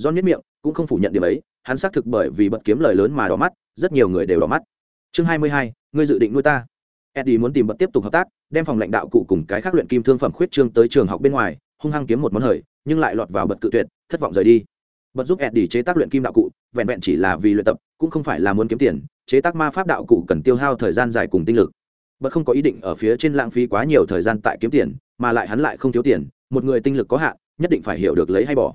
John nhất miệng, cũng không phủ nhận điểm ấy, hắn xác thực bởi vì bật kiếm lời lớn mà đỏ mắt, rất nhiều người đều đỏ mắt. Chương hai mươi hai, ngươi dự định nuôi ta. Eddie muốn tìm bật tiếp tục hợp tác, đem phòng lãnh đạo cụ cùng cái khác luyện kim thương phẩm khuyết trương tới trường học bên ngoài, hung hăng kiếm một món hời, nhưng lại lọt vào bật cự tuyệt, thất vọng rời đi. Bật giúp eddie chế tác luyện kim đạo cụ, vẹn vẹn chỉ là vì luyện tập, cũng không phải là muốn kiếm tiền, chế tác ma pháp đạo cụ cần tiêu hao thời gian dài cùng tinh lực. Bất không có ý định ở phía trên lãng phí quá nhiều thời gian tại kiếm tiền, mà lại hắn lại không thiếu tiền, một người tinh lực có hạn, nhất định phải hiểu được lấy hay bỏ.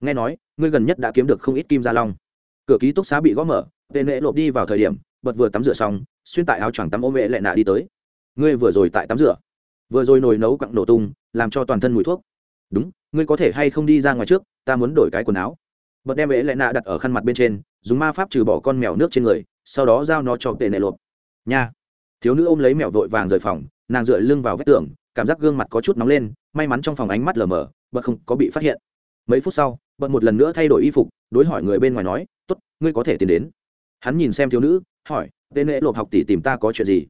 Nghe nói, ngươi gần nhất đã kiếm được không ít kim gia long. Cửa ký túc xá bị gõ mở, tên lễ lộp đi vào thời điểm, bật vừa tắm rửa xong, xuyên tại áo choàng tắm ôm mẹ lại nạ đi tới. Ngươi vừa rồi tại tắm rửa. Vừa rồi nồi nấu quặng nổ tung, làm cho toàn thân mùi thuốc. Đúng, ngươi có thể hay không đi ra ngoài trước, ta muốn đổi cái quần áo. Bật đem mẹ lại nạ đặt ở khăn mặt bên trên, dùng ma pháp trừ bỏ con mèo nước trên người, sau đó giao nó cho tệ nệ lộp. Nha thiếu nữ ôm lấy mèo vội vàng rời phòng, nàng dựa lưng vào vách tường, cảm giác gương mặt có chút nóng lên, may mắn trong phòng ánh mắt lờ mờ, bật không có bị phát hiện. Mấy phút sau, bật một lần nữa thay đổi y phục, đối hỏi người bên ngoài nói t ố t ngươi có thể tiến đến. Hắn nhìn xem thiếu nữ, hỏi, tên lễ lộp học tỷ tìm ta có chuyện gì?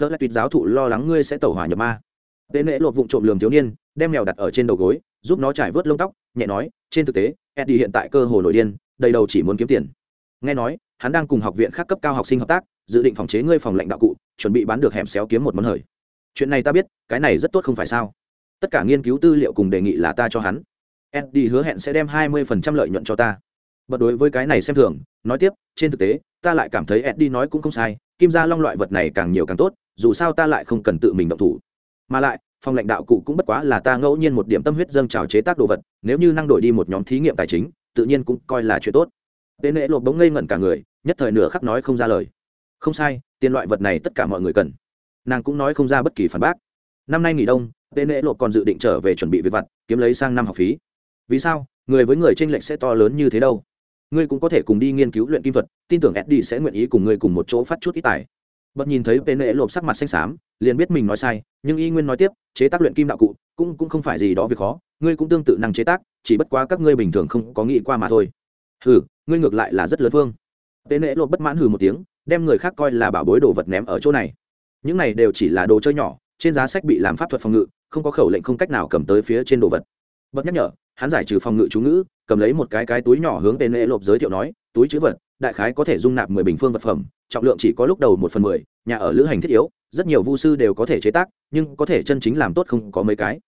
Phớt lại tuyệt giáo thụ lo lắng ngươi sẽ tẩu hỏa nhập ma. Tên lễ lộp vụng trộm lường thiếu niên, đem mèo đặt ở trên đầu gối, giúp nó trải vớt lông tóc, nhẹ nói, trên thực tế, eddie hiện tại cơ hồ nổi điên, đầy đầu chỉ muốn kiếm tiền. Nghe nói, hắn đang cùng học viện khác cấp cao học sinh hợp tác dự định phòng chế ngươi phòng lãnh đạo cụ, chuẩn bị bán được hẻm xéo kiếm một món hời. Chuyện này ta biết, cái này rất tốt không phải sao? Tất cả nghiên cứu tư liệu cùng đề nghị là ta cho hắn. Eddie hứa hẹn sẽ đem hai mươi phần trăm lợi nhuận cho ta. Bật đối với cái này xem thường, nói tiếp, trên thực tế, ta lại cảm thấy eddie nói cũng không sai, kim gia long loại vật này càng nhiều càng tốt, dù sao ta lại không cần tự mình động thủ. Mà lại, phòng lãnh đạo cụ cũng bất quá là ta ngẫu nhiên một điểm tâm huyết dâng trào chế tác đồ vật, nếu như năng đổi đi một nhóm thí nghiệm tài chính, tự nhiên cũng coi là chuyện tốt. Tên lễ lộp bỗng ngây ngẩn cả người, nhất thời nửa khắc nói không ra lời không sai, tiền loại vật này tất cả mọi người cần. Nàng cũng nói không ra bất kỳ phản bác. Năm nay nghỉ đông, tên lễ lộp còn dự định trở về chuẩn bị việc vặt, kiếm lấy sang năm học phí. Vì sao? Người với người tranh lệch sẽ to lớn như thế đâu. Ngươi cũng có thể cùng đi nghiên cứu luyện kim thuật, tin tưởng eddie sẽ nguyện ý cùng ngươi cùng một chỗ phát chút ít tài. Bật nhìn thấy tên lễ lộp sắc mặt xanh xám, liền biết mình nói sai, nhưng y nguyên nói tiếp, chế tác luyện kim đạo cụ, cũng cũng không phải gì đó việc khó, ngươi cũng tương tự năng chế tác, chỉ bất quá các ngươi bình thường không có nghĩ qua mà thôi. Hừ, ngươi ngược lại là rất lớn phương. Tên lễ lộp bất mãn hừ một tiếng đem người khác coi là bảo bối đồ vật ném ở chỗ này. Những này đều chỉ là đồ chơi nhỏ, trên giá sách bị làm pháp thuật phòng ngự, không có khẩu lệnh không cách nào cầm tới phía trên đồ vật. Bật nhắc nhở, hắn giải trừ phòng ngự chú ngữ, cầm lấy một cái cái túi nhỏ hướng tên lễ lộp giới thiệu nói, túi chữ vật, đại khái có thể dung nạp mười bình phương vật phẩm, trọng lượng chỉ có lúc đầu một phần mười, nhà ở lữ hành thiết yếu, rất nhiều vu sư đều có thể chế tác, nhưng có thể chân chính làm tốt không có mấy cái.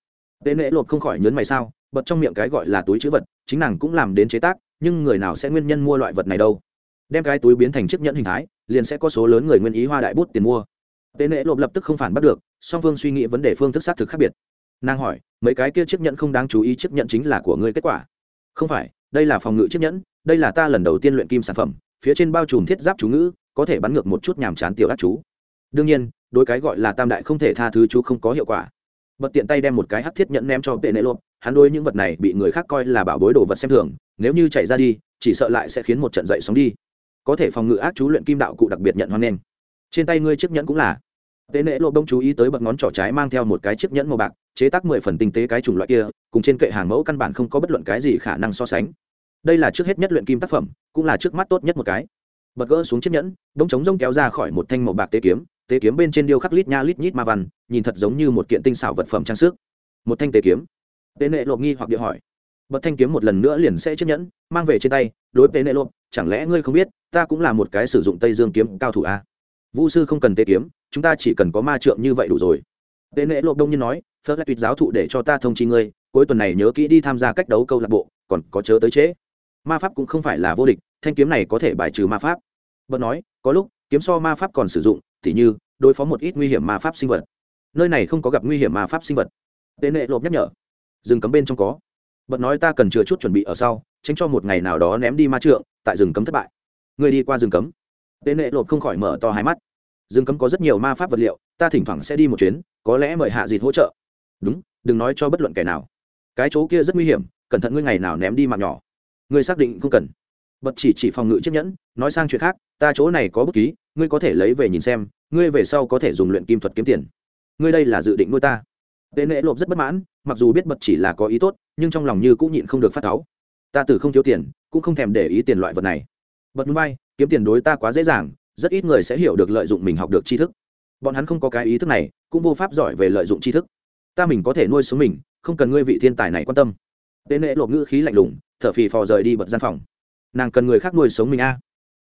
Tên lễ lộp không khỏi nhớn mày sao, bật trong miệng cái gọi là túi chữ vật, chính nàng cũng làm đến chế tác, nhưng người nào sẽ nguyên nhân mua loại vật này đâu? Đem cái túi biến thành chiếc nhẫn hình thái, liền sẽ có số lớn người nguyên ý hoa đại bút tiền mua. Tên Nễ lộp lập tức không phản bắt được, song phương suy nghĩ vấn đề phương thức xác thực khác biệt. Nàng hỏi, mấy cái kia chiếc nhẫn không đáng chú ý chiếc nhẫn chính là của ngươi kết quả? Không phải, đây là phòng ngự chiếc nhẫn, đây là ta lần đầu tiên luyện kim sản phẩm, phía trên bao trùm thiết giáp chú ngữ, có thể bắn ngược một chút nhàm chán tiểu ác chú. Đương nhiên đôi cái gọi là tam đại không thể tha thứ chú không có hiệu quả. Bật tiện tay đem một cái hắc thiết nhẫn ném cho tệ nệ lộp, hắn đôi những vật này bị người khác coi là bảo bối đồ vật xem thường, nếu như chạy ra đi, chỉ sợ lại sẽ khiến một trận dậy sóng đi có thể phòng ngự ác chú luyện kim đạo cụ đặc biệt nhận hoan nghênh. Trên tay ngươi chiếc nhẫn cũng là. Tế nễ lộ đông chú ý tới bậc ngón trỏ trái mang theo một cái chiếc nhẫn màu bạc, chế tác mười phần tinh tế cái chủng loại kia, cùng trên kệ hàng mẫu căn bản không có bất luận cái gì khả năng so sánh. Đây là trước hết nhất luyện kim tác phẩm, cũng là trước mắt tốt nhất một cái. Bật gỡ xuống chiếc nhẫn bông trống rông kéo ra khỏi một thanh màu bạc tế kiếm tế kiếm bên trên điêu khắc lít nha lít nhít ma văn, nhìn thật giống như một kiện tinh xảo vật phẩm trang sức. Một thanh tế kiếm. Tế nệ lộ nghi hoặc địa hỏi bật thanh kiếm một lần nữa liền sẽ chiếc nhẫn, mang về trên tay, đối tế nệ lộp chẳng lẽ ngươi không biết, ta cũng là một cái sử dụng tây dương kiếm cao thủ à? vũ sư không cần tê kiếm, chúng ta chỉ cần có ma trượng như vậy đủ rồi. Tế nệ lộp đông nhiên nói, phớt lại tuyệt giáo thụ để cho ta thông chi ngươi, cuối tuần này nhớ kỹ đi tham gia cách đấu câu lạc bộ, còn có chớ tới trễ. Ma pháp cũng không phải là vô địch, thanh kiếm này có thể bài trừ ma pháp. Bật nói, có lúc, kiếm so ma pháp còn sử dụng t như, đối phó một ít nguy hiểm ma pháp sinh vật. Nơi này không có gặp nguy hiểm ma pháp sinh vật. Tệ nệ lộp nhắc nhở. Rừng cấm bên trong có bật nói ta cần chừa chút chuẩn bị ở sau, tránh cho một ngày nào đó ném đi ma trượng, tại rừng cấm thất bại. Người đi qua rừng cấm. Tệ nệ lộp không khỏi mở to hai mắt. Rừng cấm có rất nhiều ma pháp vật liệu, ta thỉnh thoảng sẽ đi một chuyến, có lẽ mời hạ dịt hỗ trợ. Đúng, đừng nói cho bất luận kẻ nào. Cái chỗ kia rất nguy hiểm, cẩn thận ngươi ngày nào ném đi mạng nhỏ. Ngươi xác định không cần. Bật chỉ chỉ phòng ngự chiếc nhẫn, nói sang chuyện khác, ta chỗ này có bút ký, ngươi có thể lấy về nhìn xem, ngươi về sau có thể dùng luyện kim thuật kiếm tiền. Ngươi đây là dự định nuôi ta tệ nệ lộp rất bất mãn, mặc dù biết bật chỉ là có ý tốt, nhưng trong lòng như cũng nhịn không được phát cáu. Ta từ không thiếu tiền, cũng không thèm để ý tiền loại vật này. Bật núi bay, kiếm tiền đối ta quá dễ dàng, rất ít người sẽ hiểu được lợi dụng mình học được tri thức. Bọn hắn không có cái ý thức này, cũng vô pháp giỏi về lợi dụng tri thức. Ta mình có thể nuôi sống mình, không cần ngươi vị thiên tài này quan tâm. Tệ nệ lộp ngữ khí lạnh lùng, thở phì phò rời đi bật gian phòng. Nàng cần người khác nuôi sống mình a.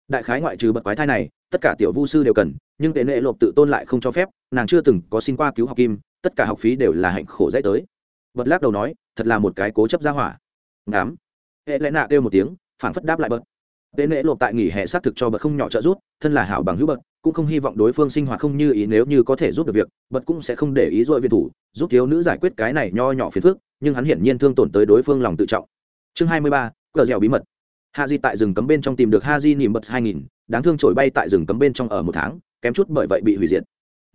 Đại khái ngoại trừ bật quái thai này, tất cả tiểu vu sư đều cần, nhưng tệ nệ lộp tự tôn lại không cho phép, nàng chưa từng có xin qua cứu học kim tất cả học phí đều là hạnh khổ dễ tới. Bật lắc đầu nói thật là một cái cố chấp ra hỏa. Ngám hệ lẽ nạ kêu một tiếng phảng phất đáp lại bật. Tế nệ lộp tại nghỉ hè xác thực cho bật không nhỏ trợ giúp, thân là hảo bằng hữu bật cũng không hy vọng đối phương sinh hoạt không như ý nếu như có thể giúp được việc bật cũng sẽ không để ý dội viện thủ giúp thiếu nữ giải quyết cái này nho nhỏ phiền phức nhưng hắn hiển nhiên thương tổn tới đối phương lòng tự trọng. Chương hai mươi ba cờ dẻo bí mật. Ha di tại rừng cấm bên trong tìm được ha di nỉm bật hai nghìn đáng thương trổi bay tại rừng cấm bên trong ở một tháng kém chút bởi vậy bị hủy diệt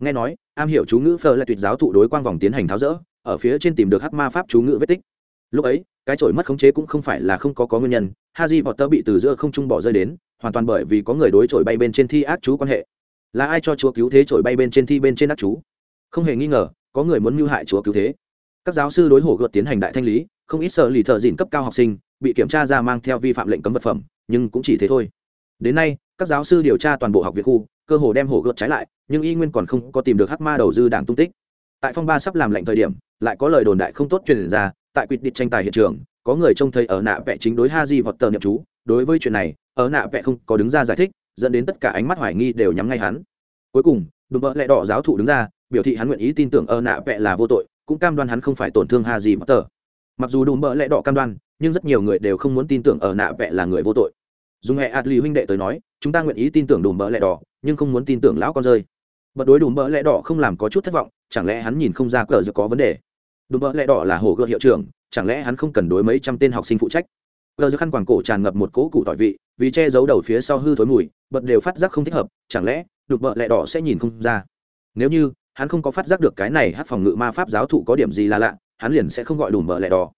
nghe nói, am hiểu chú ngữ phờ là tuyệt giáo thụ đối quang vòng tiến hành tháo rỡ, ở phía trên tìm được hắc ma pháp chú ngữ vết tích. Lúc ấy, cái trổi mất khống chế cũng không phải là không có có nguyên nhân ha di potter bị từ giữa không trung bỏ rơi đến, hoàn toàn bởi vì có người đối trổi bay bên trên thi ác chú quan hệ. Là ai cho chúa cứu thế trổi bay bên trên thi bên trên ác chú? Không hề nghi ngờ, có người muốn mưu hại chúa cứu thế. Các giáo sư đối hổ gợt tiến hành đại thanh lý, không ít sợ lì thợ dịn cấp cao học sinh, bị kiểm tra ra mang theo vi phạm lệnh cấm vật phẩm, nhưng cũng chỉ thế thôi. Đến nay, các giáo sư điều tra toàn bộ học viện khu cơ hồ đem hổ gợt trái lại, nhưng y nguyên còn không có tìm được hắc ma đầu dư đảng tung tích. Tại phong ba sắp làm lệnh thời điểm, lại có lời đồn đại không tốt truyền ra, tại quyết định tranh tài hiện trường, có người trông thấy ở nạ vẽ chính đối ha di hoặc tờ niệm chú. Đối với chuyện này, ở nạ vẽ không có đứng ra giải thích, dẫn đến tất cả ánh mắt hoài nghi đều nhắm ngay hắn. Cuối cùng, đùm bỡ lẹ đỏ giáo thụ đứng ra, biểu thị hắn nguyện ý tin tưởng ở nạ vẽ là vô tội, cũng cam đoan hắn không phải tổn thương ha di hoặc tờ mặc dù đùm bỡ lẹ đỏ cam đoan, nhưng rất nhiều người đều không muốn tin tưởng ở nạ vẽ là người vô tội dùng hệ ạt lì huynh đệ tới nói, chúng ta nguyện ý tin tưởng đùm bỡ lẹ đỏ, nhưng không muốn tin tưởng lão con rơi. Bật đối đùm bỡ lẹ đỏ không làm có chút thất vọng, chẳng lẽ hắn nhìn không ra cờ giờ có vấn đề? Đùm bỡ lẹ đỏ là hồ gợ hiệu trưởng, chẳng lẽ hắn không cần đối mấy trăm tên học sinh phụ trách? Cờ giờ khăn quàng cổ tràn ngập một cỗ cụ tỏi vị, vì che giấu đầu phía sau hư thối mùi, bật đều phát giác không thích hợp, chẳng lẽ đùm bợ lẹ đỏ sẽ nhìn không ra? Nếu như hắn không có phát giác được cái này hát phòng ngự ma pháp giáo thụ có điểm gì là lạ, hắn liền sẽ không gọi đùm bợ lẹ đỏ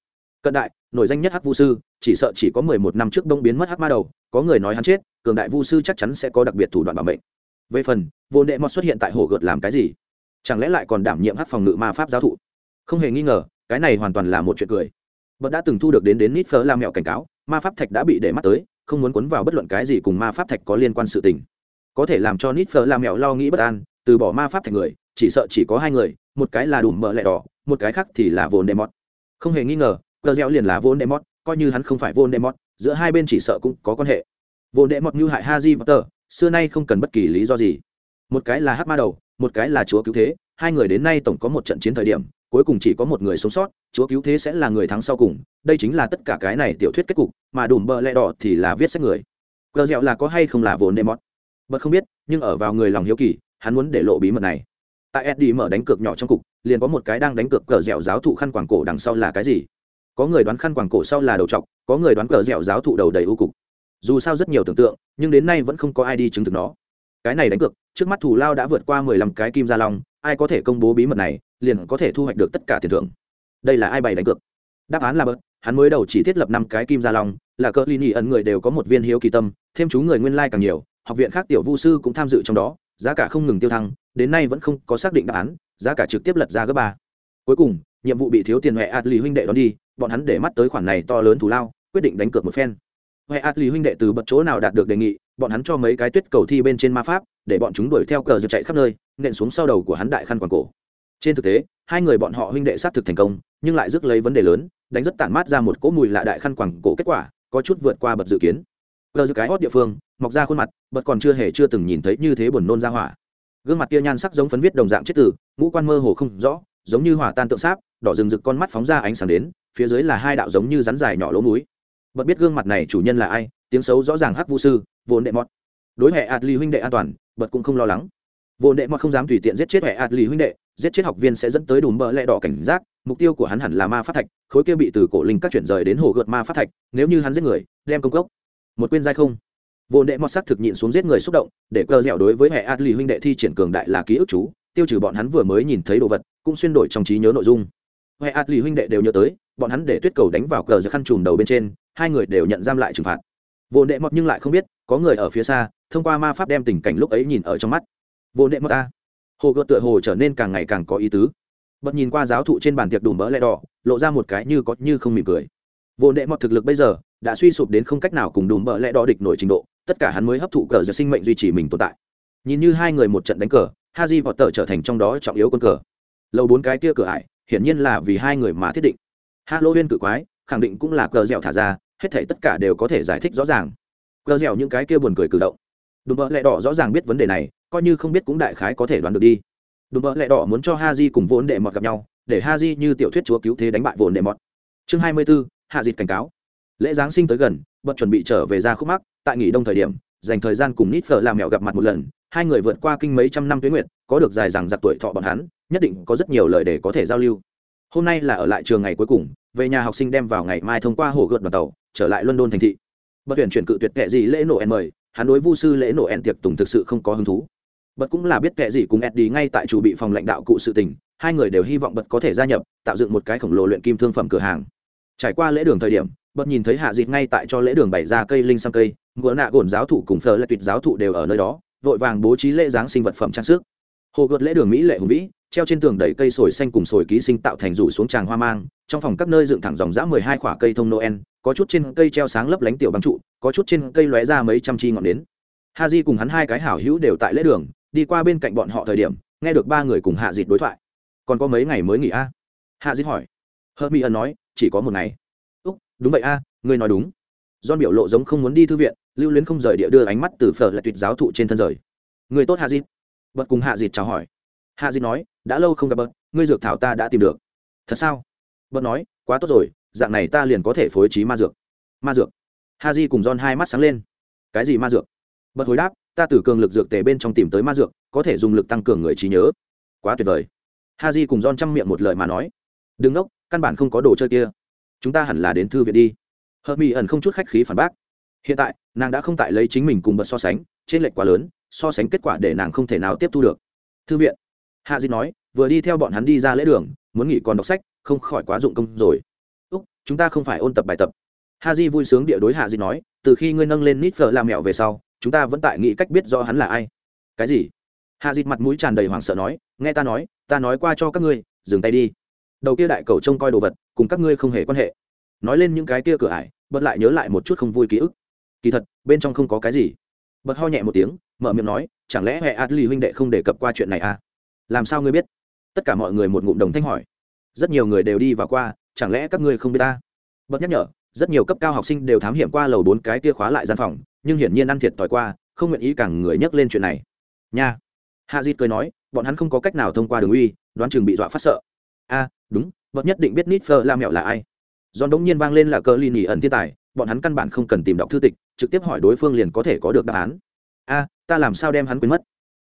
cận đại, nổi danh nhất hắc vu sư, chỉ sợ chỉ có mười một năm trước đông biến mất hắc ma đầu, có người nói hắn chết, cường đại vu sư chắc chắn sẽ có đặc biệt thủ đoạn bảo mệnh. Về phần, vô đệ mọt xuất hiện tại hồ gợt làm cái gì? Chẳng lẽ lại còn đảm nhiệm hắc phòng ngự ma pháp giáo thụ? Không hề nghi ngờ, cái này hoàn toàn là một chuyện cười. Bật đã từng thu được đến đến nít phở làm mẹo cảnh cáo, ma pháp thạch đã bị để mắt tới, không muốn cuốn vào bất luận cái gì cùng ma pháp thạch có liên quan sự tình. Có thể làm cho nít phở làm mẹo lo nghĩ bất an, từ bỏ ma pháp thạch người, chỉ sợ chỉ có hai người, một cái là đủ mỡ lẹ đỏ, một cái khác thì là vô đệ mọt. Không hề nghi ngờ cờ reo liền là vốn đệ mót, coi như hắn không phải vốn đệ mót. giữa hai bên chỉ sợ cũng có quan hệ vốn đệ mót như hại haji potter xưa nay không cần bất kỳ lý do gì một cái là hát ma đầu một cái là chúa cứu thế hai người đến nay tổng có một trận chiến thời điểm cuối cùng chỉ có một người sống sót chúa cứu thế sẽ là người thắng sau cùng đây chính là tất cả cái này tiểu thuyết kết cục mà đùm bơ lẹ đỏ thì là viết sách người cờ dẻo là có hay không là vốn đệ mót. bật không biết nhưng ở vào người lòng hiếu kỳ hắn muốn để lộ bí mật này tại eddie mở đánh cược nhỏ trong cục liền có một cái đang đánh cược cờ dẻo giáo thụ khăn quàng cổ đằng sau là cái gì có người đoán khăn quàng cổ sau là đầu trọc, có người đoán cờ dẻo giáo thụ đầu đầy ưu cục. Dù sao rất nhiều tưởng tượng, nhưng đến nay vẫn không có ai đi chứng thực nó. Cái này đánh cược, trước mắt thủ lao đã vượt qua mười lăm cái kim gia long, ai có thể công bố bí mật này, liền có thể thu hoạch được tất cả tiền thưởng. Đây là ai bày đánh cược? Đáp án là bớt hắn mới đầu chỉ thiết lập năm cái kim gia long, là cỡ ly nhị ẩn người đều có một viên hiếu kỳ tâm, thêm chú người nguyên lai、like、càng nhiều, học viện khác tiểu vu sư cũng tham dự trong đó, giá cả không ngừng tiêu thăng, đến nay vẫn không có xác định đáp án, giá cả trực tiếp lật ra gấp ba. Cuối cùng, nhiệm vụ bị thiếu tiền huệ ạt lì huynh đệ đón đi bọn hắn để mắt tới khoản này to lớn thù lao, quyết định đánh cược một phen. Huệ ạt lì huynh đệ từ bật chỗ nào đạt được đề nghị, bọn hắn cho mấy cái tuyết cầu thi bên trên ma pháp, để bọn chúng đuổi theo cờ giật chạy khắp nơi, nện xuống sau đầu của hắn đại khăn quàng cổ. Trên thực tế, hai người bọn họ huynh đệ xác thực thành công, nhưng lại rước lấy vấn đề lớn, đánh rất tản mát ra một cỗ mùi lạ đại khăn quàng cổ kết quả, có chút vượt qua bật dự kiến. Cờ giật cái hót địa phương, mọc ra khuôn mặt, bật còn chưa hề chưa từng nhìn thấy như thế buồn nôn ra hỏa. Gương mặt kia nhan sắc giống phấn viết đồng dạng chết tử, ngũ quan mơ hồ không rõ, giống như hỏa tan tượng sáp, đỏ rừng rực con mắt phóng ra ánh sáng đến phía dưới là hai đạo giống như rắn dài nhỏ lỗ núi. Bật biết gương mặt này chủ nhân là ai, tiếng xấu rõ ràng hắc vu sư vốn đệ mọt. đối hệ adli huynh đệ an toàn, bật cũng không lo lắng. Vô đệ mọt không dám tùy tiện giết chết hệ adli huynh đệ, giết chết học viên sẽ dẫn tới đùm bỡ lẹ đỏ cảnh giác, mục tiêu của hắn hẳn là ma phát thạch, khối kia bị từ cổ linh các chuyển rời đến hồ gợt ma phát thạch, nếu như hắn giết người, đem công cốc. Một quên dai không. Vô đệ mọt sắc thực nhịn xuống giết người xúc động, để cơ dẻo đối với hệ adli huynh đệ thi triển cường đại là ký ức chú, tiêu trừ bọn hắn vừa mới nhìn thấy đồ vật, cũng xuyên đổi trong trí nhớ nội dung hệ lì huynh đệ đều nhớ tới, bọn hắn để tuyết cầu đánh vào cờ giật khăn trùm đầu bên trên, hai người đều nhận giam lại trừng phạt. Vô đệ mọt nhưng lại không biết, có người ở phía xa, thông qua ma pháp đem tình cảnh lúc ấy nhìn ở trong mắt. Vô đệ mọt ta. Hồ gợt tựa hồ trở nên càng ngày càng có ý tứ. Bật nhìn qua giáo thụ trên bàn tiệc đùm bỡ lẹ đỏ, lộ ra một cái như có như không mỉm cười. Vô đệ mọt thực lực bây giờ, đã suy sụp đến không cách nào cùng đùm bỡ lẹ đỏ địch nổi trình độ, tất cả hắn mới hấp thụ cờ giật sinh mệnh duy trì mình tồn tại. Nhìn như hai người một trận đánh cờ, haji vọt tờ trở thành trong đó trọng yếu quân cờ. Lâu bốn cái kia cửa ải hiển nhiên là vì hai người mà thiết định. Halloween cự quái, khẳng định cũng là cờ dẻo thả ra, hết thể tất cả đều có thể giải thích rõ ràng. Cờ dẻo những cái kia buồn cười cử động. Đùm bợ lẹ đỏ rõ ràng biết vấn đề này, coi như không biết cũng đại khái có thể đoán được đi. Đùm bợ lẹ đỏ muốn cho ha di cùng vốn đệ mọt gặp nhau, để ha di như tiểu thuyết chúa cứu thế đánh bại vốn đệ mọt. Chương hai mươi b ố hạ dịt cảnh cáo. Lễ giáng sinh tới gần, bật chuẩn bị trở về ra khúc mắc, tại nghỉ đông thời điểm, dành thời gian cùng nít phở làm mẹo gặp mặt một lần, hai người vượt qua kinh mấy trăm năm tuyến nguyện có được dài rằng giặc tuổi thọ bọn hắn, nhất định có rất nhiều lời để có thể giao lưu. Hôm nay là ở lại trường ngày cuối cùng, về nhà học sinh đem vào ngày mai thông qua hồ gợt đoàn tàu, trở lại london thành thị. Bất tuyển chuyển cự tuyệt kệ gì lễ nổ en mời, hắn đối vu sư lễ nổ en tiệc tùng thực sự không có hứng thú. Bật cũng là biết kệ gì cùng eddie ngay tại chủ bị phòng lãnh đạo cụ sự tình, hai người đều hy vọng bật có thể gia nhập, tạo dựng một cái khổng lồ luyện kim thương phẩm cửa hàng. Trải qua lễ đường thời điểm bật nhìn thấy hạ dịt ngay tại cho lễ đường bày ra cây linh sang cây, ngựa nạ gồn giáo thụ cùng phờ là tuyệt giáo thụ đều ở nơi đó, vội vàng bố trí lễ giáng sinh vật phẩm trang sức hồ gợt lễ đường mỹ lệ hùng vĩ, treo trên tường đầy cây sồi xanh cùng sồi ký sinh tạo thành rủ xuống tràng hoa mang, trong phòng các nơi dựng thẳng dòng dã mười hai khoả cây thông noel, có chút trên cây treo sáng lấp lánh tiểu băng trụ, có chút trên cây lóe ra mấy trăm chi ngọn nến. Ha di cùng hắn hai cái hảo hữu đều tại lễ đường, đi qua bên cạnh bọn họ thời điểm, nghe được ba người cùng hạ dịt đối thoại. Còn có mấy ngày mới nghỉ a? Hạ dịt hỏi. Hơ mỹ ẩn nói, chỉ có một ngày. Úc, đúng vậy a, ngươi nói đúng. Do biểu lộ giống không muốn đi thư viện, lưu luyến không rời địa đưa ánh mắt từ phở lại tuyệt giáo thụ trên thân rời. Người tốt hạ dịt bật cùng hạ dịt chào hỏi. Hạ dịt nói, đã lâu không gặp bật, ngươi dược thảo ta đã tìm được. Thật sao? Bật nói, quá tốt rồi, dạng này ta liền có thể phối trí ma dược. Ma dược? Ha di cùng don hai mắt sáng lên. Cái gì ma dược? Bật hồi đáp, ta từ cường lực dược tề bên trong tìm tới ma dược, có thể dùng lực tăng cường người trí nhớ. Quá tuyệt vời. Ha di cùng don chăm miệng một lời mà nói. Đừng đốc căn bản không có đồ chơi kia. Chúng ta hẳn là đến thư viện đi. Hợp mỹ ẩn không chút khách khí phản bác. Hiện tại, nàng đã không tại lấy chính mình cùng bật so sánh, trên lệch quá lớn so sánh kết quả để nàng không thể nào tiếp thu được. Thư viện. Hạ di nói, vừa đi theo bọn hắn đi ra lễ đường, muốn nghỉ còn đọc sách, không khỏi quá dụng công rồi. Úc, chúng ta không phải ôn tập bài tập. Ha di vui sướng địa đối hạ di nói, từ khi ngươi nâng lên nít phở làm mẹo về sau, chúng ta vẫn tại nghĩ cách biết do hắn là ai. Cái gì? Hạ di mặt mũi tràn đầy hoảng sợ nói, nghe ta nói ta nói qua cho các ngươi, dừng tay đi. Đầu kia đại cầu trông coi đồ vật, cùng các ngươi không hề quan hệ. Nói lên những cái kia cửa ải, bật lại nhớ lại một chút không vui ký ức. Kỳ thật, bên trong không có cái gì. Bật ho nhẹ một tiếng mở miệng nói, chẳng lẽ hệ adli huynh đệ không đề cập qua chuyện này à? Làm sao ngươi biết? Tất cả mọi người một ngụm đồng thanh hỏi. Rất nhiều người đều đi và qua, chẳng lẽ các ngươi không biết ta? Bật nhắc nhở, rất nhiều cấp cao học sinh đều thám hiểm qua lầu bốn cái kia khóa lại gian phòng, nhưng hiển nhiên ăn thiệt tỏi qua, không nguyện ý càng người nhắc lên chuyện này. Nha. Hạ dịt cười nói, bọn hắn không có cách nào thông qua đường uy, đoán chừng bị dọa phát sợ. A, đúng, bật nhất định biết nít phơ la mẹo là ai. Giòn đống nhiên vang lên là cờ ly nỉ ẩn thiên tài, bọn hắn căn bản không cần tìm đọc thư tịch, trực tiếp hỏi đối phương liền có thể có được đáp án. A ta làm sao đem hắn quên mất?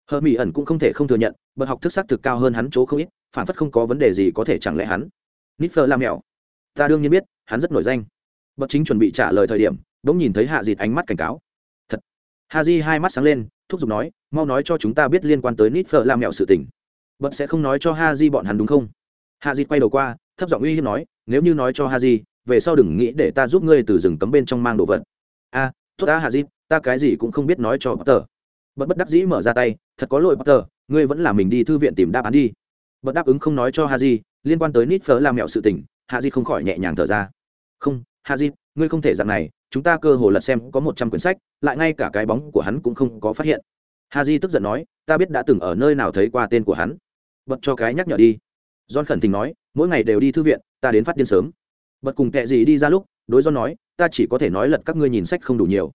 Hờ mỹ ẩn cũng không thể không thừa nhận bậc học thức xác thực cao hơn hắn chỗ không ít phản phất không có vấn đề gì có thể chẳng lẽ hắn? Nít phơ làm mẹo ta đương nhiên biết hắn rất nổi danh. Bậc chính chuẩn bị trả lời thời điểm đống nhìn thấy hạ dịt ánh mắt cảnh cáo. Thật. Ha di hai mắt sáng lên thúc giục nói mau nói cho chúng ta biết liên quan tới nít phở làm mẹo sự tình. Bậc sẽ không nói cho ha di bọn hắn đúng không? Hạ dịt quay đầu qua thấp giọng uy hiếp nói nếu như nói cho ha di về sau đừng nghĩ để ta giúp ngươi từ rừng cấm bên trong mang đồ vật. A à, tốt ta hạ dịt ta cái gì cũng không biết nói cho bất tờ bất bất đắc dĩ mở ra tay, thật có lỗi, potter, ngươi vẫn là mình đi thư viện tìm đáp án đi. Bất đáp ứng không nói cho haji di liên quan tới nít phở làm mẹo sự tình hạ di không khỏi nhẹ nhàng thở ra. Không hạ di ngươi không thể dạng này, chúng ta cơ hồ lật xem có một trăm quyển sách, lại ngay cả cái bóng của hắn cũng không có phát hiện. Haji di tức giận nói, ta biết đã từng ở nơi nào thấy qua tên của hắn. Bật cho cái nhắc nhở đi. John khẩn tình nói, mỗi ngày đều đi thư viện, ta đến phát điên sớm. Bật cùng kệ gì đi ra lúc, đối john nói, ta chỉ có thể nói lật các ngươi nhìn sách không đủ nhiều.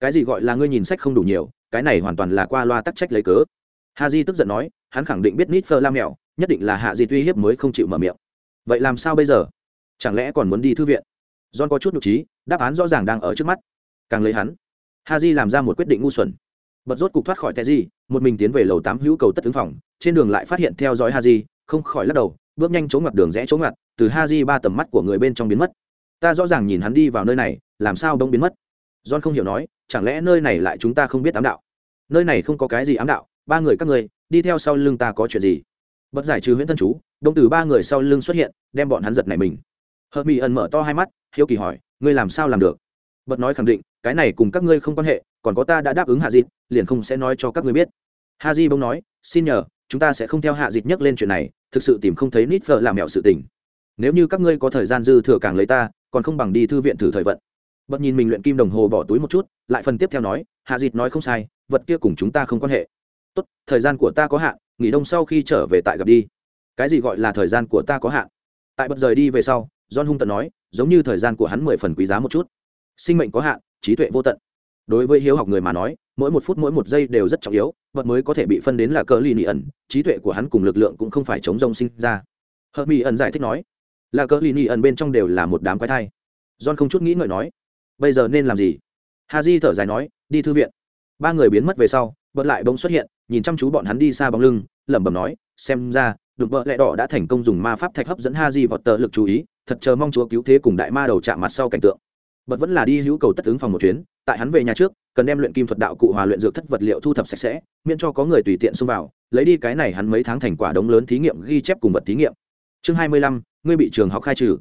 Cái gì gọi là ngươi nhìn sách không đủ nhiều? Cái này hoàn toàn là qua loa tắc trách lấy cớ. Ha di tức giận nói, hắn khẳng định biết nít phơ la mẹo, nhất định là hạ di uy hiếp mới không chịu mở miệng. Vậy làm sao bây giờ? Chẳng lẽ còn muốn đi thư viện? John có chút nhục trí đáp án rõ ràng đang ở trước mắt. Càng lấy hắn, ha j làm ra một quyết định ngu xuẩn. Bật rốt cục thoát khỏi tè di, một mình tiến về lầu tám hữu cầu tất ứng phòng, trên đường lại phát hiện theo dõi ha di, không khỏi lắc đầu, bước nhanh chống ngặt đường rẽ chống ngặt từ ha di ba tầm mắt của người bên trong biến mất. Ta rõ ràng nhìn hắn đi vào nơi này, làm sao đông biến mất? John không hiểu nói, chẳng lẽ nơi này lại chúng ta không biết ám đạo? Nơi này không có cái gì ám đạo, ba người các người đi theo sau lưng ta có chuyện gì? Bật giải trừ huyễn thân chú, đông từ ba người sau lưng xuất hiện, đem bọn hắn giật này mình. Hợp mỹ ẩn mở to hai mắt, hiếu kỳ hỏi, ngươi làm sao làm được? Bật nói khẳng định, cái này cùng các ngươi không quan hệ, còn có ta đã đáp ứng hạ dịt liền không sẽ nói cho các ngươi biết. Ha di bỗng nói, xin nhờ, chúng ta sẽ không theo hạ dịt nhắc lên chuyện này, thực sự tìm không thấy nít phở làm mẹo sự tình. Nếu như các ngươi có thời gian dư thừa càng lấy ta, còn không bằng đi thư viện thử thời vận bật nhìn mình luyện kim đồng hồ bỏ túi một chút, lại phần tiếp theo nói, hạ dịt nói không sai, vật kia cùng chúng ta không quan hệ. Tốt, thời gian của ta có hạn, nghỉ đông sau khi trở về tại gặp đi. Cái gì gọi là thời gian của ta có hạn? Tại bật rời đi về sau, john hung tận nói, giống như thời gian của hắn mười phần quý giá một chút. Sinh mệnh có hạn, trí tuệ vô tận. Đối với hiếu học người mà nói, mỗi một phút mỗi một giây đều rất trọng yếu, vật mới có thể bị phân đến là cờ lì nị ẩn, trí tuệ của hắn cùng lực lượng cũng không phải chống rông sinh ra. Hợp mỹ ẩn giải thích nói, là cờ lì nị ẩn bên trong đều là một đám quái thai. John không chút nghĩ ngợi nói bây giờ nên làm gì? Ha di thở dài nói, đi thư viện. Ba người biến mất về sau, bật lại bỗng xuất hiện, nhìn chăm chú bọn hắn đi xa bóng lưng, lẩm bẩm nói, xem ra đục vợ lẹ đỏ đã thành công dùng ma pháp thạch hấp dẫn ha di vọt tờ lực chú ý, thật chờ mong chúa cứu thế cùng đại ma đầu chạm mặt sau cảnh tượng. Bật vẫn là đi hữu cầu tất ứng phòng một chuyến, tại hắn về nhà trước, cần đem luyện kim thuật đạo cụ hòa luyện dược thất vật liệu thu thập sạch sẽ, miễn cho có người tùy tiện xông vào, lấy đi cái này hắn mấy tháng thành quả đống lớn thí nghiệm ghi chép cùng vật thí nghiệm. Chương hai mươi lăm, ngươi bị trường học khai trừ.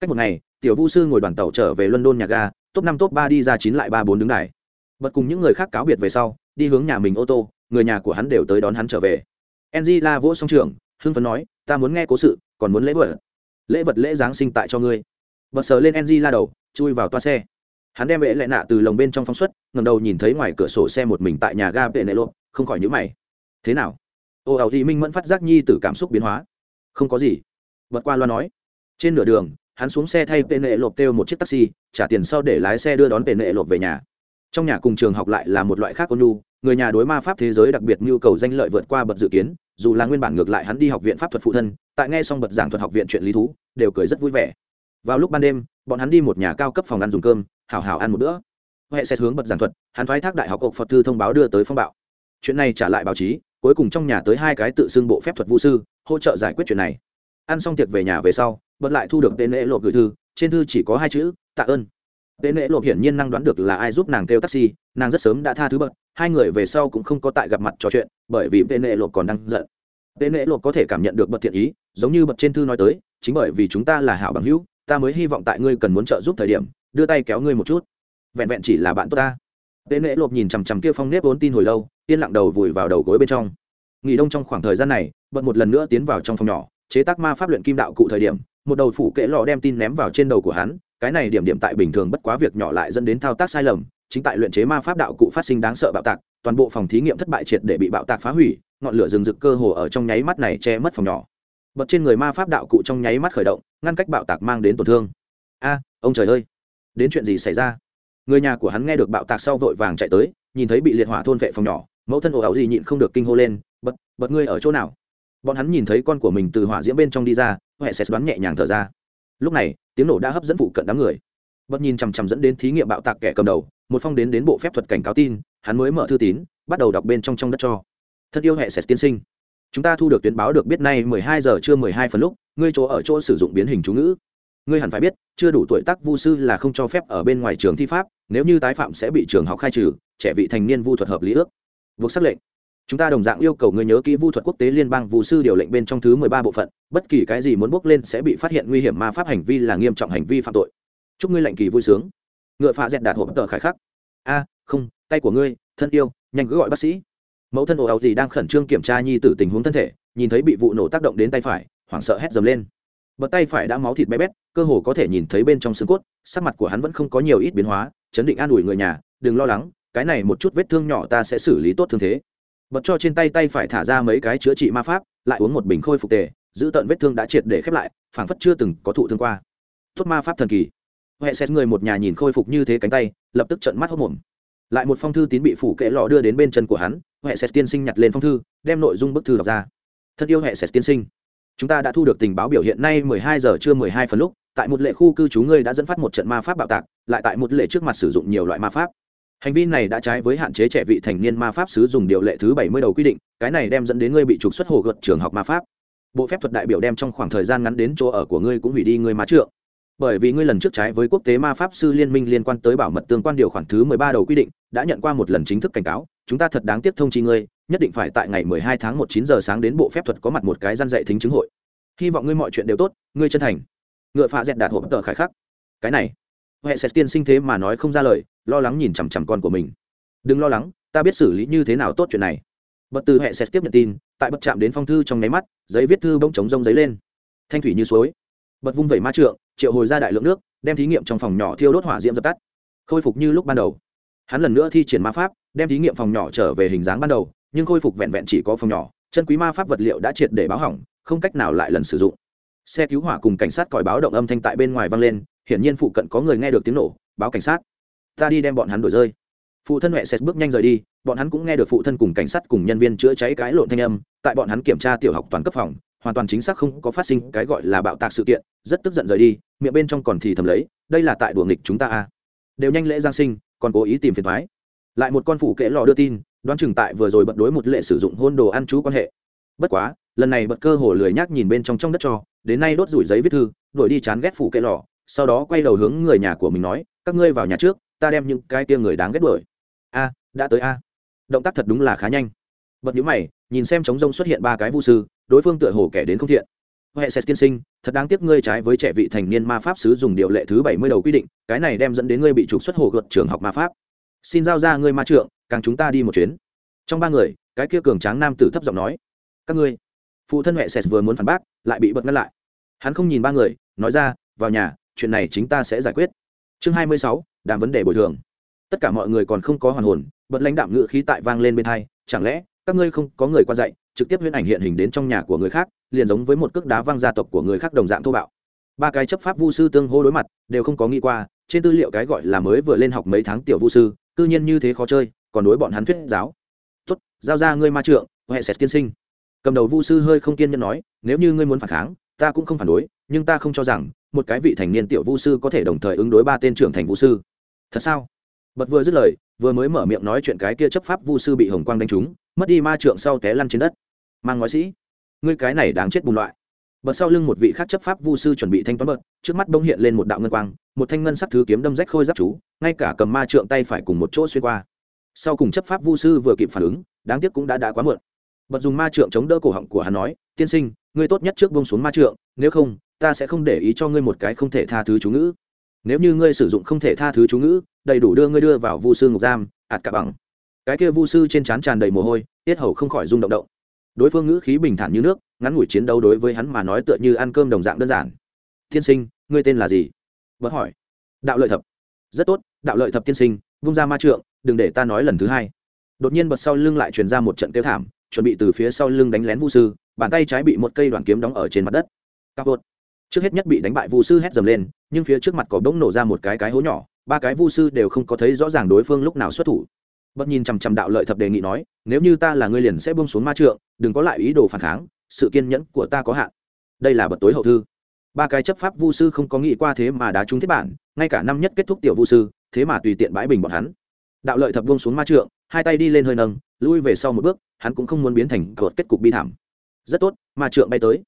Cách một ngày, tiểu vu sư ngồi đoàn tàu trở về london nhà ga top năm, top ba đi ra chín lại ba bốn đứng đài. Bật cùng những người khác cáo biệt về sau, đi hướng nhà mình ô tô, người nhà của hắn đều tới đón hắn trở về. Enzy la vỗ song trường hưng phấn nói, ta muốn nghe cố sự, còn muốn lễ vật. Lễ vật lễ giáng sinh tại cho ngươi. Bật sờ lên enzy la đầu, chui vào toa xe. Hắn đem vệ lệ nạ từ lồng bên trong phóng xuất ngầm đầu nhìn thấy ngoài cửa sổ xe một mình tại nhà ga vệ nệ lộ không khỏi nhữ mày. Thế nào? Ô ảo gì minh mẫn phát giác nhi tử cảm xúc biến hóa. Không có gì. Vượt qua loa nói. Trên nửa đường hắn xuống xe thay tên nệ lộp kêu một chiếc taxi, trả tiền sau để lái xe đưa đón tên nệ lộp về nhà. Trong nhà cùng trường học lại là một loại khác ôn nhu, người nhà đối ma pháp thế giới đặc biệt nhu cầu danh lợi vượt qua bậc dự kiến, dù là nguyên bản ngược lại hắn đi học viện pháp thuật phụ thân, tại nghe xong bậc giảng thuật học viện chuyện lý thú, đều cười rất vui vẻ. Vào lúc ban đêm, bọn hắn đi một nhà cao cấp phòng ăn dùng cơm, hảo hảo ăn một bữa. Huệ sẽ hướng bật giảng thuật, hắn thoái thác đại học ộc phật thư thông báo đưa tới phong bạo. Chuyện này trả lại báo chí, cuối cùng trong nhà tới hai cái tự xưng bộ phép thuật vũ sư, hỗ trợ giải quyết chuyện này ăn xong tiệc về nhà về sau, bật lại thu được tên lễ lộp gửi thư, trên thư chỉ có hai chữ, tạ ơn. Tên lễ lộp hiển nhiên năng đoán được là ai giúp nàng kêu taxi, nàng rất sớm đã tha thứ bật, hai người về sau cũng không có tại gặp mặt trò chuyện, bởi vì tên lễ lộp còn đang giận. Tên lễ lộp có thể cảm nhận được bật thiện ý, giống như bật trên thư nói tới, chính bởi vì chúng ta là hảo bằng hữu, ta mới hy vọng tại ngươi cần muốn trợ giúp thời điểm, đưa tay kéo ngươi một chút. Vẹn vẹn chỉ là bạn tốt ta. Tên lễ lộp nhìn chằm chằm kia phong nếp vốn tin hồi lâu, yên lặng đầu vùi vào đầu gối bên trong. Nghỉ đông trong khoảng thời gian này, bật một lần nữa tiến vào trong phòng nhỏ chế tác ma pháp luyện kim đạo cụ thời điểm, một đầu phủ kệ lọ đem tin ném vào trên đầu của hắn, cái này điểm điểm tại bình thường bất quá việc nhỏ lại dẫn đến thao tác sai lầm, chính tại luyện chế ma pháp đạo cụ phát sinh đáng sợ bạo tạc, toàn bộ phòng thí nghiệm thất bại triệt để bị bạo tạc phá hủy, ngọn lửa rừng rực cơ hồ ở trong nháy mắt này che mất phòng nhỏ. Bật trên người ma pháp đạo cụ trong nháy mắt khởi động, ngăn cách bạo tạc mang đến tổn thương. A, ông trời ơi! Đến chuyện gì xảy ra? Người nhà của hắn nghe được bạo tạc sau vội vàng chạy tới, nhìn thấy bị liệt hỏa thôn vệ phòng nhỏ, mẫu thân ồ áo gì nhịn không được kinh hô lên, bật bật ngươi ở chỗ nào? Bọn hắn nhìn thấy con của mình từ hỏa diễm bên trong đi ra, huệ sẽ đoán nhẹ nhàng thở ra. Lúc này, tiếng nổ đã hấp dẫn phụ cận đám người. Bất nhìn chằm chằm dẫn đến thí nghiệm bạo tạc kẻ cầm đầu, một phong đến đến bộ phép thuật cảnh cáo tin, hắn mới mở thư tín, bắt đầu đọc bên trong trong đất cho. Thân yêu hệ sẽ tiên sinh. Chúng ta thu được tuyến báo được biết nay mười hai giờ trưa mười hai phần lúc, ngươi chỗ ở chỗ sử dụng biến hình chú ngữ. Ngươi hẳn phải biết, chưa đủ tuổi tác vu sư là không cho phép ở bên ngoài trường thi pháp, nếu như tái phạm sẽ bị trường học khai trừ, trẻ vị thành niên vu thuật hợp lý ước. Buộc xác lệnh chúng ta đồng dạng yêu cầu người nhớ kỹ vu thuật quốc tế liên bang vũ sư điều lệnh bên trong thứ mười ba bộ phận, bất kỳ cái gì muốn bước lên sẽ bị phát hiện nguy hiểm ma pháp hành vi là nghiêm trọng hành vi phạm tội. Chúc ngươi lệnh kỳ vui sướng. Ngựa phạ dẹt đạt hộp tờ khải khắc. A, không, tay của ngươi, thân yêu, nhanh cứ gọi bác sĩ. Mẫu thân ồ ào gì đang khẩn trương kiểm tra nhi tử tình huống thân thể, nhìn thấy bị vụ nổ tác động đến tay phải, hoảng sợ hét dầm lên. Bật tay phải đã máu thịt bé bét, cơ hồ có thể nhìn thấy bên trong xương cốt, sắc mặt của hắn vẫn không có nhiều ít biến hóa, chấn định an ủi người nhà, đừng lo lắng, cái này một chút vết thương nhỏ ta sẽ xử lý tốt thương thế bật cho trên tay tay phải thả ra mấy cái chữa trị ma pháp, lại uống một bình khôi phục tề, giữ tận vết thương đã triệt để khép lại, phảng phất chưa từng có thụ thương qua. Tốt ma pháp thần kỳ. Huệ xét người một nhà nhìn khôi phục như thế cánh tay, lập tức trận mắt hốc mồm lại một phong thư tín bị phủ kệ lọ đưa đến bên chân của hắn, huệ xét tiên sinh nhặt lên phong thư, đem nội dung bức thư đọc ra. Thân yêu huệ xét tiên sinh, chúng ta đã thu được tình báo biểu hiện nay 12 giờ trưa 12 phần lúc, tại một lệ khu cư trú ngươi đã dẫn phát một trận ma pháp bạo tạc, lại tại một lệ trước mặt sử dụng nhiều loại ma pháp hành vi này đã trái với hạn chế trẻ vị thành niên ma pháp sứ dùng điều lệ thứ bảy mươi đầu quy định, cái này đem dẫn đến ngươi bị trục xuất hồ gợt trường học ma pháp. Bộ phép thuật đại biểu đem trong khoảng thời gian ngắn đến chỗ ở của ngươi cũng hủy đi ngươi ma trượng. Bởi vì ngươi lần trước trái với quốc tế ma pháp sư liên minh liên quan tới bảo mật tương quan điều khoản thứ mười ba đầu quy định, đã nhận qua một lần chính thức cảnh cáo, chúng ta thật đáng tiếc thông chi ngươi, nhất định phải tại ngày mười hai tháng một chín giờ sáng đến bộ phép thuật có mặt một cái gian dạy thính chứng hội. Hy vọng ngươi mọi chuyện đều tốt, ngươi chân thành. Ngựa phạ dẹt đạt hộp tờ khải khắc. Cái này huệ sẽ tiên sinh thế mà nói không ra lời, lo lắng nhìn chằm chằm con của mình. Đừng lo lắng, ta biết xử lý như thế nào tốt chuyện này. Bật từ hệ sẽ tiếp nhận tin, tại bật chạm đến phong thư trong nháy mắt, giấy viết thư bỗng trống rông giấy lên. Thanh thủy như suối. Bật vung vẩy ma trượng, triệu hồi ra đại lượng nước, đem thí nghiệm trong phòng nhỏ thiêu đốt hỏa diễm dập tắt. Khôi phục như lúc ban đầu. Hắn lần nữa thi triển ma pháp, đem thí nghiệm phòng nhỏ trở về hình dáng ban đầu, nhưng khôi phục vẹn vẹn chỉ có phòng nhỏ, chân quý ma pháp vật liệu đã triệt để báo hỏng, không cách nào lại lần sử dụng. Xe cứu hỏa cùng cảnh sát còi báo động âm thanh tại bên ngoài vang lên hiển nhiên phụ cận có người nghe được tiếng nổ, báo cảnh sát. Ta đi đem bọn hắn đuổi rơi. Phụ thân huệ xét bước nhanh rời đi, bọn hắn cũng nghe được phụ thân cùng cảnh sát cùng nhân viên chữa cháy cái lộn thanh âm, tại bọn hắn kiểm tra tiểu học toàn cấp phòng, hoàn toàn chính xác không có phát sinh cái gọi là bạo tạc sự kiện, rất tức giận rời đi, miệng bên trong còn thì thầm lấy, đây là tại đùa nghịch chúng ta à. đều nhanh lễ giang sinh, còn cố ý tìm phiền thoái lại một con phụ kệ lò đưa tin, đoán chừng tại vừa rồi bật đối một lệ sử dụng hôn đồ ăn chú quan hệ. Bất quá, lần này bật cơ hồ lười nhác nhìn bên trong trong đất cho, đến nay đốt rủi giấy viết thư, đuổi đi chán ghét phụ kệ lò sau đó quay đầu hướng người nhà của mình nói, các ngươi vào nhà trước, ta đem những cái tia người đáng ghét đuổi. A, đã tới a. Động tác thật đúng là khá nhanh. Bật nhũ mày, nhìn xem trống rông xuất hiện ba cái vu sư, đối phương tựa hồ kẻ đến không thiện. Huệ sẽ tiên sinh, thật đáng tiếc ngươi trái với trẻ vị thành niên ma pháp sứ dùng điều lệ thứ bảy mươi đầu quy định, cái này đem dẫn đến ngươi bị trục xuất hồ gợt trường học ma pháp. Xin giao ra ngươi ma trượng, càng chúng ta đi một chuyến. Trong ba người, cái kia cường tráng nam tử thấp giọng nói, các ngươi. Phụ thân huệ sẽ vừa muốn phản bác, lại bị bật ngăn lại. Hắn không nhìn ba người, nói ra, vào nhà chuyện này chính ta sẽ giải quyết. Chương hai mươi sáu, đàm vấn đề bồi thường. Tất cả mọi người còn không có hoàn hồn, bật lãnh đạm ngự khí tại vang lên bên thai chẳng lẽ các ngươi không có người qua dạy, trực tiếp huyễn ảnh hiện hình đến trong nhà của người khác, liền giống với một cước đá văng gia tộc của người khác đồng dạng thô bạo. Ba cái chấp pháp vu sư tương hô đối mặt, đều không có nghĩ qua, trên tư liệu cái gọi là mới vừa lên học mấy tháng tiểu vu sư, cư nhiên như thế khó chơi, còn đối bọn hắn thuyết giáo. Tốt, giao ra ngươi ma trượng hệ sệt tiên sinh. Cầm đầu vu sư hơi không kiên nhẫn nói, nếu như ngươi muốn phản kháng, ta cũng không phản đối nhưng ta không cho rằng một cái vị thành niên tiểu vu sư có thể đồng thời ứng đối ba tên trưởng thành vu sư. Thật sao? Bật vừa dứt lời, vừa mới mở miệng nói chuyện cái kia chấp pháp vu sư bị hồng quang đánh trúng, mất đi ma trượng sau té lăn trên đất. Mang ngói sĩ, ngươi cái này đáng chết bùn loại. Bật sau lưng một vị khác chấp pháp vu sư chuẩn bị thanh toán bật, trước mắt bông hiện lên một đạo ngân quang, một thanh ngân sắc thứ kiếm đâm rách khôi giáp chú, ngay cả cầm ma trượng tay phải cùng một chỗ xuyên qua. Sau cùng chấp pháp vu sư vừa kịp phản ứng, đáng tiếc cũng đã đã quá muộn. Bật dùng ma trượng chống đỡ cổ họng của hắn nói, tiên sinh, ngươi tốt nhất trước bông xuống ma trượng, nếu không ta sẽ không để ý cho ngươi một cái không thể tha thứ chú ngữ. Nếu như ngươi sử dụng không thể tha thứ chú ngữ, đầy đủ đưa ngươi đưa vào vu sư ngục giam, ạt cả bằng. Cái kia vu sư trên trán tràn đầy mồ hôi, tiết hầu không khỏi rung động động. Đối phương ngữ khí bình thản như nước, ngắn ngủi chiến đấu đối với hắn mà nói tựa như ăn cơm đồng dạng đơn giản. Tiên sinh, ngươi tên là gì? Vẫn hỏi. Đạo lợi thập. Rất tốt, đạo lợi thập tiên sinh, vung ra ma trượng, đừng để ta nói lần thứ hai. Đột nhiên bật sau lưng lại truyền ra một trận kêu thảm, chuẩn bị từ phía sau lưng đánh lén vu sư, bàn tay trái bị một cây đoạn kiếm đóng ở trên mặt đất. Cao bột trước hết nhất bị đánh bại vu sư hét dầm lên nhưng phía trước mặt có bỗng nổ ra một cái cái hố nhỏ ba cái vu sư đều không có thấy rõ ràng đối phương lúc nào xuất thủ bất nhìn chằm chằm đạo lợi thập đề nghị nói nếu như ta là ngươi liền sẽ bông xuống ma trượng đừng có lại ý đồ phản kháng sự kiên nhẫn của ta có hạn đây là bật tối hậu thư ba cái chấp pháp vu sư không có nghĩ qua thế mà đá trúng thiết bản ngay cả năm nhất kết thúc tiểu vu sư thế mà tùy tiện bãi bình bọn hắn đạo lợi thập bông xuống ma trượng hai tay đi lên hơi nâng lui về sau một bước hắn cũng không muốn biến thành cột kết cục bi thảm rất tốt ma trượng bay tới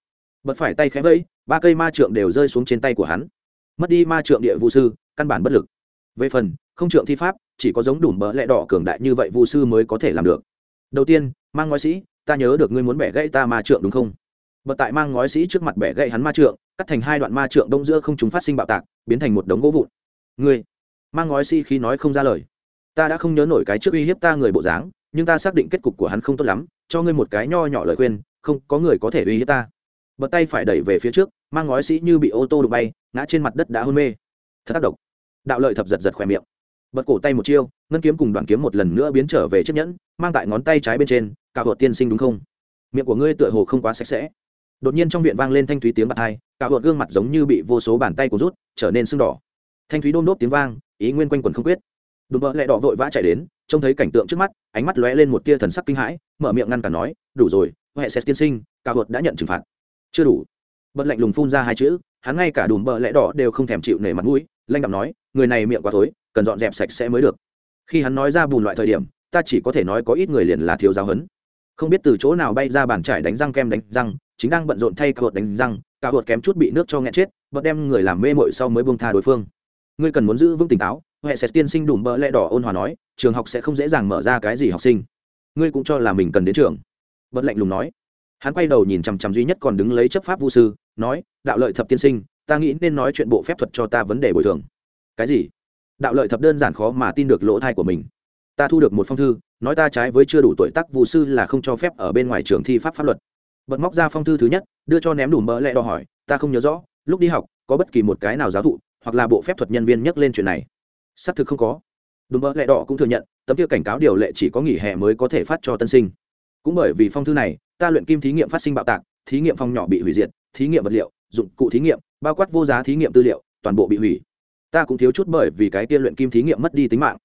bật phải tay khẽ vẫy, ba cây ma trượng đều rơi xuống trên tay của hắn. Mất đi ma trượng địa vu sư, căn bản bất lực. Về phần, không trượng thi pháp, chỉ có giống đủ bỡ lẹ đỏ cường đại như vậy vu sư mới có thể làm được. Đầu tiên, mang ngói sĩ, ta nhớ được ngươi muốn bẻ gãy ta ma trượng đúng không? Bật tại mang ngói sĩ trước mặt bẻ gãy hắn ma trượng, cắt thành hai đoạn ma trượng đông giữa không chúng phát sinh bạo tạc, biến thành một đống gỗ vụn. Ngươi, mang ngói sĩ khi nói không ra lời. Ta đã không nhớ nổi cái trước uy hiếp ta người bộ dáng, nhưng ta xác định kết cục của hắn không tốt lắm, cho ngươi một cái nho nhỏ lời khuyên, không có người có thể uy hiếp ta bật tay phải đẩy về phía trước, mang ngói sĩ như bị ô tô đụng bay, ngã trên mặt đất đã hôn mê. Thật tác động đạo lợi thập giật giật khỏe miệng. Bật cổ tay một chiêu, ngân kiếm cùng đoàn kiếm một lần nữa biến trở về chiếc nhẫn, mang tại ngón tay trái bên trên, cả vợt tiên sinh đúng không? Miệng của ngươi tựa hồ không quá sạch sẽ. Đột nhiên trong viện vang lên thanh thúy tiếng bạc hai, cả vợt gương mặt giống như bị vô số bàn tay của rút, trở nên sưng đỏ. Thanh thúy đôm đốt tiếng vang, ý nguyên quanh quần không quyết. Đùm bợ lẹ đỏ vội vã chạy đến, trông thấy cảnh tượng trước mắt, ánh mắt lóe lên một tia thần sắc kinh hãi, mở miệng ngăn cản nói, đủ rồi, huệ sẽ tiên sinh, cả vợt đã nhận trừng phạt chưa đủ. Bật lạnh lùng phun ra hai chữ, hắn ngay cả đùm bợ lẽ đỏ đều không thèm chịu nể mặt mũi lanh đạm nói, người này miệng quá thối, cần dọn dẹp sạch sẽ mới được. Khi hắn nói ra bùn loại thời điểm, ta chỉ có thể nói có ít người liền là thiếu giáo huấn. Không biết từ chỗ nào bay ra bàn trải đánh răng kem đánh răng, chính đang bận rộn thay cột đánh răng cả cột kém chút bị nước cho nghẹn chết, bật đem người làm mê mội sau mới buông tha đối phương. Ngươi cần muốn giữ vững tỉnh táo, huệ sẽ tiên sinh đùm bỡ lẽ đỏ ôn hòa nói, trường học sẽ không dễ dàng mở ra cái gì học sinh. Ngươi cũng cho là mình cần đến trường. Bật lạnh lùng nói hắn quay đầu nhìn chằm chằm duy nhất còn đứng lấy chấp pháp vu sư, nói, đạo lợi thập tiên sinh, ta nghĩ nên nói chuyện bộ phép thuật cho ta vấn đề bồi thường. Cái gì? Đạo lợi thập đơn giản khó mà tin được lỗ thai của mình. Ta thu được một phong thư, nói ta trái với chưa đủ tuổi tác vũ sư là không cho phép ở bên ngoài trường thi pháp pháp luật. Bật móc ra phong thư thứ nhất, đưa cho ném đủ mỡ lẹ đỏ hỏi, ta không nhớ rõ, lúc đi học, có bất kỳ một cái nào giáo thụ, hoặc là bộ phép thuật nhân viên nhắc lên chuyện này? Xác thực không có. Đúng mỡ lẹ đỏ cũng thừa nhận, tấm kia cảnh cáo điều lệ chỉ có nghỉ hè mới có thể phát cho tân sinh cũng bởi vì phong thư này, ta luyện kim thí nghiệm phát sinh bạo tạc, thí nghiệm phòng nhỏ bị hủy diệt, thí nghiệm vật liệu, dụng cụ thí nghiệm, bao quát vô giá thí nghiệm tư liệu, toàn bộ bị hủy. Ta cũng thiếu chút bởi vì cái kia luyện kim thí nghiệm mất đi tính mạng.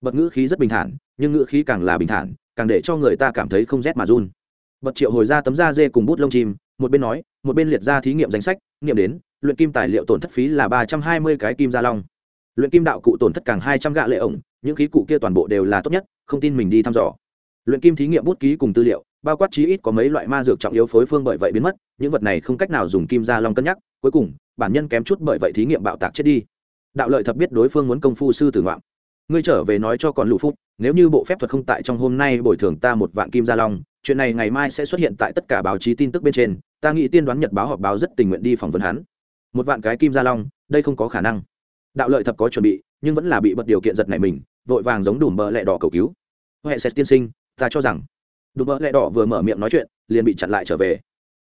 Bật ngữ khí rất bình thản, nhưng ngữ khí càng là bình thản, càng để cho người ta cảm thấy không rét mà run. Bật triệu hồi ra tấm da dê cùng bút lông chim, một bên nói, một bên liệt ra thí nghiệm danh sách, nghiệm đến, luyện kim tài liệu tổn thất phí là ba trăm hai mươi cái kim gia long. Luyện kim đạo cụ tổn thất càng hai trăm gạ lệ ổng, những khí cụ kia toàn bộ đều là tốt nhất, không tin mình đi thăm dò luyện kim thí nghiệm bút ký cùng tư liệu, bao quát chí ít có mấy loại ma dược trọng yếu phối phương bởi vậy biến mất, những vật này không cách nào dùng kim gia long cân nhắc, cuối cùng, bản nhân kém chút bởi vậy thí nghiệm bạo tạc chết đi. Đạo lợi thập biết đối phương muốn công phu sư tử ngoạm. Ngươi trở về nói cho còn lũ phúc, nếu như bộ phép thuật không tại trong hôm nay bồi thường ta một vạn kim gia long, chuyện này ngày mai sẽ xuất hiện tại tất cả báo chí tin tức bên trên, ta nghĩ tiên đoán nhật báo họp báo rất tình nguyện đi phỏng vấn hắn. Một vạn cái kim gia long, đây không có khả năng. Đạo lợi thập có chuẩn bị, nhưng vẫn là bị bật điều kiện giật này mình, vội vàng giống đủ bờ lẹ đỏ cầu cứu. Huệ sẽ tiên sinh ta cho rằng. Đùm mỡ lẹ đỏ vừa mở miệng nói chuyện, liền bị chặn lại trở về.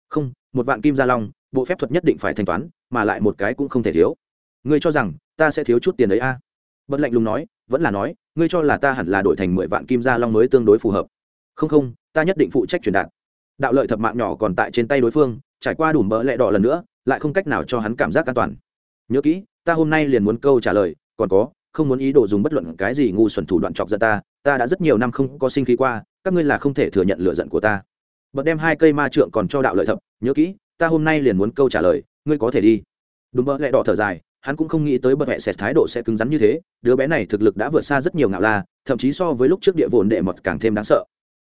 Không, một vạn kim gia long, bộ phép thuật nhất định phải thanh toán, mà lại một cái cũng không thể thiếu. Ngươi cho rằng, ta sẽ thiếu chút tiền đấy a? À? Bất lạnh lùng nói, vẫn là nói, ngươi cho là ta hẳn là đổi thành mười vạn kim gia long mới tương đối phù hợp. Không không, ta nhất định phụ trách truyền đạt. Đạo lợi thập mạng nhỏ còn tại trên tay đối phương, trải qua đủ bỡ lẹ đỏ lần nữa, lại không cách nào cho hắn cảm giác an toàn. Nhớ kỹ, ta hôm nay liền muốn câu trả lời, còn có, không muốn ý đồ dùng bất luận cái gì ngu xuẩn thủ đoạn chọc giận ta ta đã rất nhiều năm không có sinh khí qua, các ngươi là không thể thừa nhận lựa giận của ta. Bật đem hai cây ma trượng còn cho đạo lợi thập, nhớ kỹ, ta hôm nay liền muốn câu trả lời, ngươi có thể đi. Đúng bỡ lẹ đỏ thở dài, hắn cũng không nghĩ tới bật mẹ xẹt thái độ sẽ cứng rắn như thế, đứa bé này thực lực đã vượt xa rất nhiều ngạo la, thậm chí so với lúc trước địa vồn đệ mật càng thêm đáng sợ.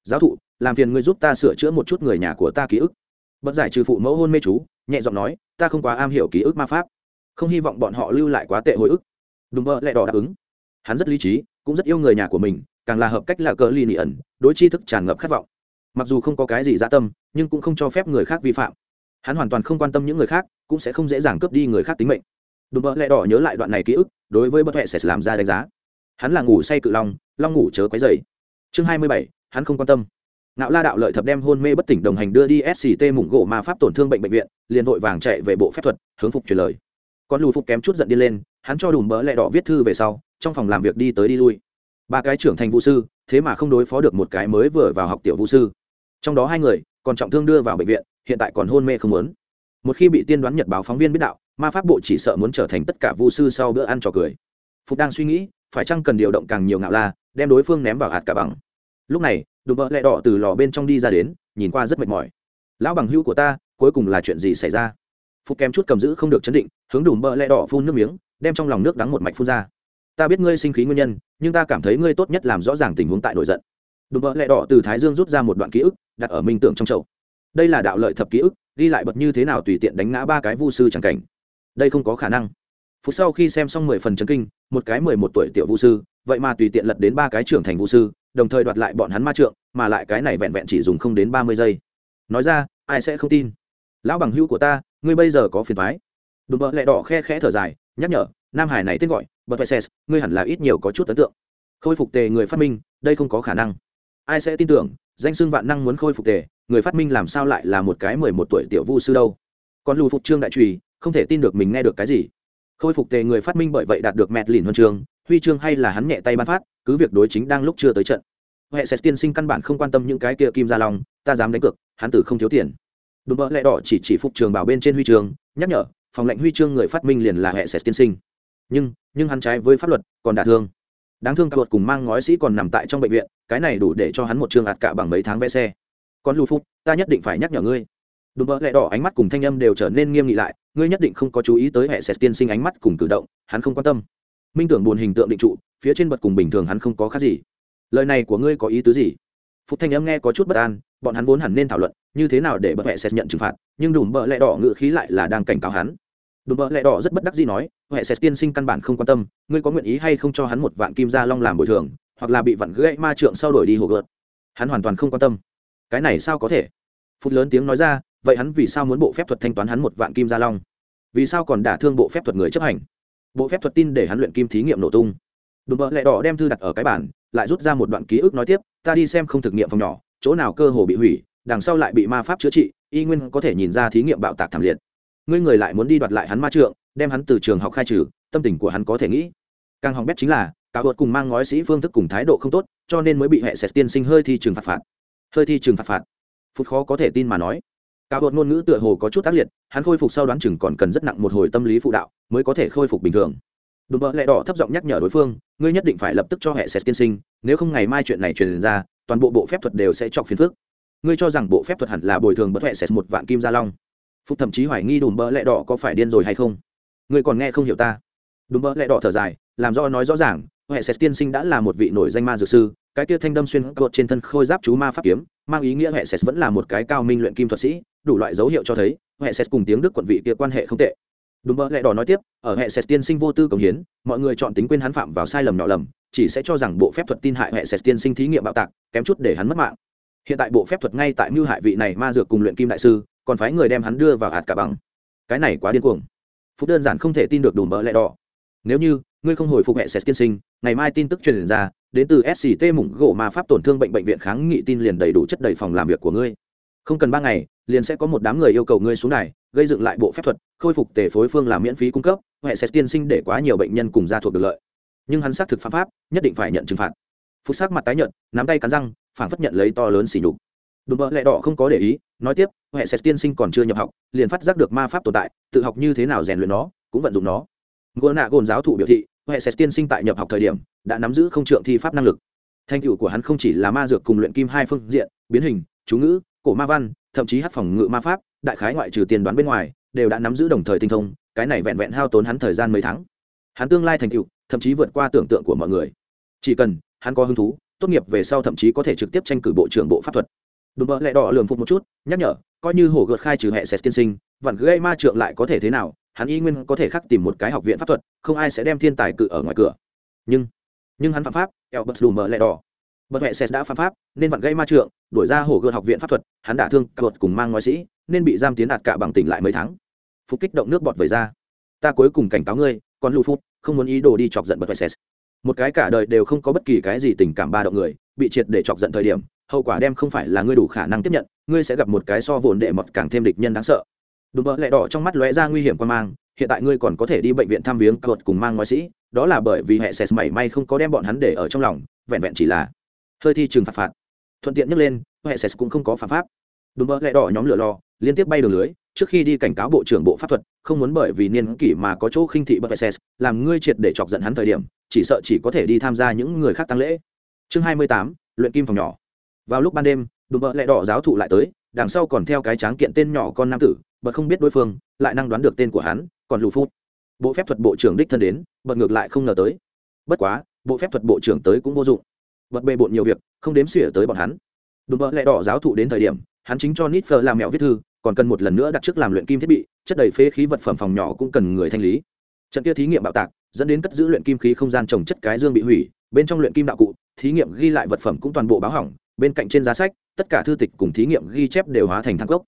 Giáo thụ, làm phiền ngươi giúp ta sửa chữa một chút người nhà của ta ký ức. Bật giải trừ phụ mẫu hôn mê chú, nhẹ giọng nói, ta không quá am hiểu ký ức ma pháp. Không hy vọng bọn họ lưu lại quá tệ hồi ức. Đúng bơ lẹ đỏ đáp ứng. Hắn rất lý trí, cũng rất yêu người nhà của mình càng là hợp cách là cờ ly nị ẩn, đối tri thức tràn ngập khát vọng. Mặc dù không có cái gì dã tâm, nhưng cũng không cho phép người khác vi phạm. Hắn hoàn toàn không quan tâm những người khác, cũng sẽ không dễ dàng cướp đi người khác tính mệnh. Đùm bợ lẹ đỏ nhớ lại đoạn này ký ức, đối với bất huệ sẽ làm ra đánh giá. Hắn là ngủ say cự long long ngủ chớ quấy dày chương hai mươi bảy, hắn không quan tâm. Nạo la đạo lợi thập đem hôn mê bất tỉnh đồng hành đưa đi sct mủng gỗ ma pháp tổn thương bệnh bệnh viện, liền vội vàng chạy về bộ phép thuật, hướng phục truyền lời. Con lù phục kém chút giận đi lên, hắn cho đùm bỡ lẹ đỏ viết thư về sau, trong phòng làm việc đi tới đi lui ba cái trưởng thành vũ sư, thế mà không đối phó được một cái mới vừa vào học tiểu vũ sư. Trong đó hai người, còn trọng thương đưa vào bệnh viện, hiện tại còn hôn mê không muốn. Một khi bị tiên đoán nhật báo phóng viên biết đạo, ma pháp bộ chỉ sợ muốn trở thành tất cả vũ sư sau bữa ăn trò cười. Phục đang suy nghĩ, phải chăng cần điều động càng nhiều ngạo la, đem đối phương ném vào hạt cả bằng. Lúc này, đùm bợ lẹ đỏ từ lò bên trong đi ra đến, nhìn qua rất mệt mỏi. Lão bằng hữu của ta, cuối cùng là chuyện gì xảy ra? Phục kém chút cầm giữ không được chấn định, hướng đùm bợ lẹ đỏ phun nước miếng, đem trong lòng nước đắng một mạch phun ra ta biết ngươi sinh khí nguyên nhân, nhưng ta cảm thấy ngươi tốt nhất làm rõ ràng tình huống tại nổi giận. Đùm bợ lẹ đỏ từ thái dương rút ra một đoạn ký ức, đặt ở minh tưởng trong chậu. Đây là đạo lợi thập ký ức, ghi lại bật như thế nào tùy tiện đánh ngã ba cái vu sư chẳng cảnh. Đây không có khả năng. Phút sau khi xem xong mười phần chấn kinh, một cái mười một tuổi tiểu vu sư, vậy mà tùy tiện lật đến ba cái trưởng thành vu sư, đồng thời đoạt lại bọn hắn ma trượng, mà lại cái này vẹn vẹn chỉ dùng không đến ba mươi giây. Nói ra, ai sẽ không tin? Lão bằng hữu của ta, ngươi bây giờ có phiền thoái đùm bợ lẹ đỏ khe khẽ thở dài, nhắc nhở, nam hải này tên gọi bật vệ ses ngươi hẳn là ít nhiều có chút ấn tượng. Khôi phục tề người phát minh, đây không có khả năng. Ai sẽ tin tưởng, danh xưng vạn năng muốn khôi phục tề, người phát minh làm sao lại là một cái mười một tuổi tiểu vu sư đâu? Còn lù phục trương đại trùy, không thể tin được mình nghe được cái gì. Khôi phục tề người phát minh bởi vậy đạt được mẹt lìn huân trường, huy chương hay là hắn nhẹ tay ban phát, cứ việc đối chính đang lúc chưa tới trận. Huệ sẽ tiên sinh căn bản không quan tâm những cái kia kim gia long, ta dám đánh cược, hắn tử không thiếu tiền. Đùm bỡ lẹ đỏ chỉ chỉ phục trường bảo bên trên huy chương, nhắc nhở, phòng lệnh huy chương người phát minh liền là huệ sẽ tiên sinh nhưng nhưng hắn trái với pháp luật, còn đả thương. Đáng thương cả luật cùng mang ngói sĩ còn nằm tại trong bệnh viện, cái này đủ để cho hắn một trường ạt cả bằng mấy tháng vé xe. Còn lưu phúc, ta nhất định phải nhắc nhở ngươi. Đùm bỡ lẹ đỏ ánh mắt cùng thanh âm đều trở nên nghiêm nghị lại, ngươi nhất định không có chú ý tới hệ sẹt tiên sinh ánh mắt cùng cử động, hắn không quan tâm. Minh tưởng buồn hình tượng định trụ, phía trên bật cùng bình thường hắn không có khác gì. Lời này của ngươi có ý tứ gì? Phục thanh âm nghe có chút bất an, bọn hắn vốn hẳn nên thảo luận, như thế nào để bật hệ sẹt nhận trừng phạt, nhưng đùm bợ lẹ đỏ ngự khí lại là đang cảnh cáo hắn đùm bợ lẹ đỏ rất bất đắc dĩ nói, huệ sẽ tiên sinh căn bản không quan tâm, ngươi có nguyện ý hay không cho hắn một vạn kim gia long làm bồi thường, hoặc là bị vặn gãy ma trượng sau đổi đi hồ gợt? Hắn hoàn toàn không quan tâm. Cái này sao có thể? Phút lớn tiếng nói ra, vậy hắn vì sao muốn bộ phép thuật thanh toán hắn một vạn kim gia long? Vì sao còn đả thương bộ phép thuật người chấp hành? Bộ phép thuật tin để hắn luyện kim thí nghiệm nổ tung. Đùm bợ lẹ đỏ đem thư đặt ở cái bản lại rút ra một đoạn ký ức nói tiếp, ta đi xem không thực nghiệm phòng nhỏ, chỗ nào cơ hồ bị hủy, đằng sau lại bị ma pháp chữa trị, y nguyên có thể nhìn ra thí nghiệm bạo tạc thảm liệt ngươi người lại muốn đi đoạt lại hắn ma trượng, đem hắn từ trường học khai trừ, tâm tình của hắn có thể nghĩ. Càng hỏng bét chính là, cả vợt cùng mang ngói sĩ phương thức cùng thái độ không tốt, cho nên mới bị hệ sẹt tiên sinh hơi thi trường phạt phạt. Hơi thi trường phạt phạt. Phút khó có thể tin mà nói. Cả vợt ngôn ngữ tựa hồ có chút tác liệt, hắn khôi phục sau đoán chừng còn cần rất nặng một hồi tâm lý phụ đạo, mới có thể khôi phục bình thường. Đùm bợ lẹ đỏ thấp giọng nhắc nhở đối phương, ngươi nhất định phải lập tức cho hệ sẹt tiên sinh, nếu không ngày mai chuyện này truyền ra, toàn bộ bộ phép thuật đều sẽ chọc phiền phức. Ngươi cho rằng bộ phép thuật hẳn là bồi thường bất hệ sẹt một vạn kim gia long phục thậm chí hoài nghi đùm bỡ lẹ đỏ có phải điên rồi hay không? Ngươi còn nghe không hiểu ta. Đùm bỡ lẹ đỏ thở dài, làm do nói rõ ràng hệ sét tiên sinh đã là một vị nổi danh ma dược sư, cái kia thanh đâm xuyên cột trên thân khôi giáp chú ma pháp kiếm, mang ý nghĩa hệ sét vẫn là một cái cao minh luyện kim thuật sĩ, đủ loại dấu hiệu cho thấy hệ sét cùng tiếng đức quận vị kia quan hệ không tệ. Đúng mơ lẹ đỏ nói tiếp, ở hệ sét tiên sinh vô tư cống hiến, mọi người chọn tính quên hắn phạm vào sai lầm nhỏ lầm, chỉ sẽ cho rằng bộ phép thuật tin hại hệ sét tiên sinh thí nghiệm bạo tạc, kém chút để hắn mất mạng. Hiện tại bộ phép thuật ngay tại mưu hại vị này ma dược cùng luyện kim đại sư còn phái người đem hắn đưa vào hạt cả bằng. Cái này quá điên cuồng. Phúc đơn giản không thể tin được đủ mỡ lẹ đỏ. Nếu như, ngươi không hồi phục hệ sệt tiên sinh, ngày mai tin tức truyền ra, đến từ sct mủng gỗ ma pháp tổn thương bệnh bệnh viện kháng nghị tin liền đầy đủ chất đầy phòng làm việc của ngươi. Không cần ba ngày, liền sẽ có một đám người yêu cầu ngươi xuống đài, gây dựng lại bộ phép thuật, khôi phục tề phối phương làm miễn phí cung cấp, hệ sẽ tiên sinh để quá nhiều bệnh nhân cùng gia thuộc được lợi. Nhưng hắn xác thực phạm pháp, nhất định phải nhận trừng phạt. Phúc sắc mặt tái nhận nắm tay cắn răng phản phất nhận lấy to lớn xỉ nhục đùm bợ lẹ đỏ không có để ý, nói tiếp, hệ sẽ tiên sinh còn chưa nhập học, liền phát giác được ma pháp tồn tại, tự học như thế nào rèn luyện nó, cũng vận dụng nó. Ngô nạ gồn giáo thụ biểu thị, hệ sẽ tiên sinh tại nhập học thời điểm, đã nắm giữ không trượng thi pháp năng lực. Thành tựu của hắn không chỉ là ma dược cùng luyện kim hai phương diện, biến hình, chú ngữ, cổ ma văn, thậm chí hát phòng ngự ma pháp, đại khái ngoại trừ tiền đoán bên ngoài, đều đã nắm giữ đồng thời tinh thông, cái này vẹn vẹn hao tốn hắn thời gian mấy tháng. Hắn tương lai thành tựu, thậm chí vượt qua tưởng tượng của mọi người. Chỉ cần hắn có hứng thú, tốt nghiệp về sau thậm chí có thể trực tiếp tranh cử bộ trưởng bộ pháp thuật đùm bợ lẹ đỏ lường phục một chút, nhắc nhở, coi như hổ gợt khai trừ hệ sét tiên sinh vặn gây ma trượng lại có thể thế nào, hắn y nguyên có thể khắc tìm một cái học viện pháp thuật, không ai sẽ đem thiên tài cự ở ngoài cửa. Nhưng nhưng hắn phạm pháp, eo bật đùm bợ lẹ đỏ. Bật hệ sét đã phạm pháp, nên vặn gây ma trượng, đuổi ra hổ gợt học viện pháp thuật, hắn đả thương cợt cùng mang ngoại sĩ, nên bị giam tiến đạt cả bằng tỉnh lại mấy tháng. Phục kích động nước bọt về ra. Ta cuối cùng cảnh cáo ngươi, còn lưu phút không muốn ý đồ đi chọc giận bật vệ một cái cả đời đều không có bất kỳ cái gì tình cảm ba động người, bị triệt để chọc giận thời điểm hậu quả đem không phải là ngươi đủ khả năng tiếp nhận, ngươi sẽ gặp một cái so vồn đệ mọt càng thêm địch nhân đáng sợ. Đùm bỡ lẹ đỏ trong mắt lóe ra nguy hiểm quan mang, hiện tại ngươi còn có thể đi bệnh viện thăm viếng cột cùng mang ngoại sĩ, đó là bởi vì hệ sệt mảy may không có đem bọn hắn để ở trong lòng, vẹn vẹn chỉ là hơi thi trừng phạt phạt. Thuận tiện nhắc lên, hệ sệt cũng không có phạm pháp. Đùm bỡ lẹ đỏ nhóm lửa lo, liên tiếp bay đường lưới, trước khi đi cảnh cáo bộ trưởng bộ pháp thuật, không muốn bởi vì niên kỷ mà có chỗ khinh thị bậc ss làm ngươi triệt để chọc giận hắn thời điểm, chỉ sợ chỉ có thể đi tham gia những người khác tăng lễ. Chương hai mươi tám, luyện kim phòng nhỏ vào lúc ban đêm, đùm bợ lẹ đỏ giáo thụ lại tới, đằng sau còn theo cái tráng kiện tên nhỏ con nam tử bật không biết đối phương, lại năng đoán được tên của hắn, còn lù phút. Bộ phép thuật bộ trưởng đích thân đến bật ngược lại không ngờ tới. Bất quá, bộ phép thuật bộ trưởng tới cũng vô dụng. Bật bề bộn nhiều việc, không đếm xỉa tới bọn hắn. Đùm bợ lẹ đỏ giáo thụ đến thời điểm, hắn chính cho nít phờ làm mẹo viết thư, còn cần một lần nữa đặt trước làm luyện kim thiết bị, chất đầy phế khí vật phẩm phòng nhỏ cũng cần người thanh lý. Trận kia thí nghiệm bạo tạc, dẫn đến cất giữ luyện kim khí không gian trồng chất cái dương bị hủy, bên trong luyện kim đạo cụ, thí nghiệm ghi lại vật phẩm cũng toàn bộ báo hỏng bên cạnh trên giá sách, tất cả thư tịch cùng thí nghiệm ghi chép đều hóa thành thang cốc.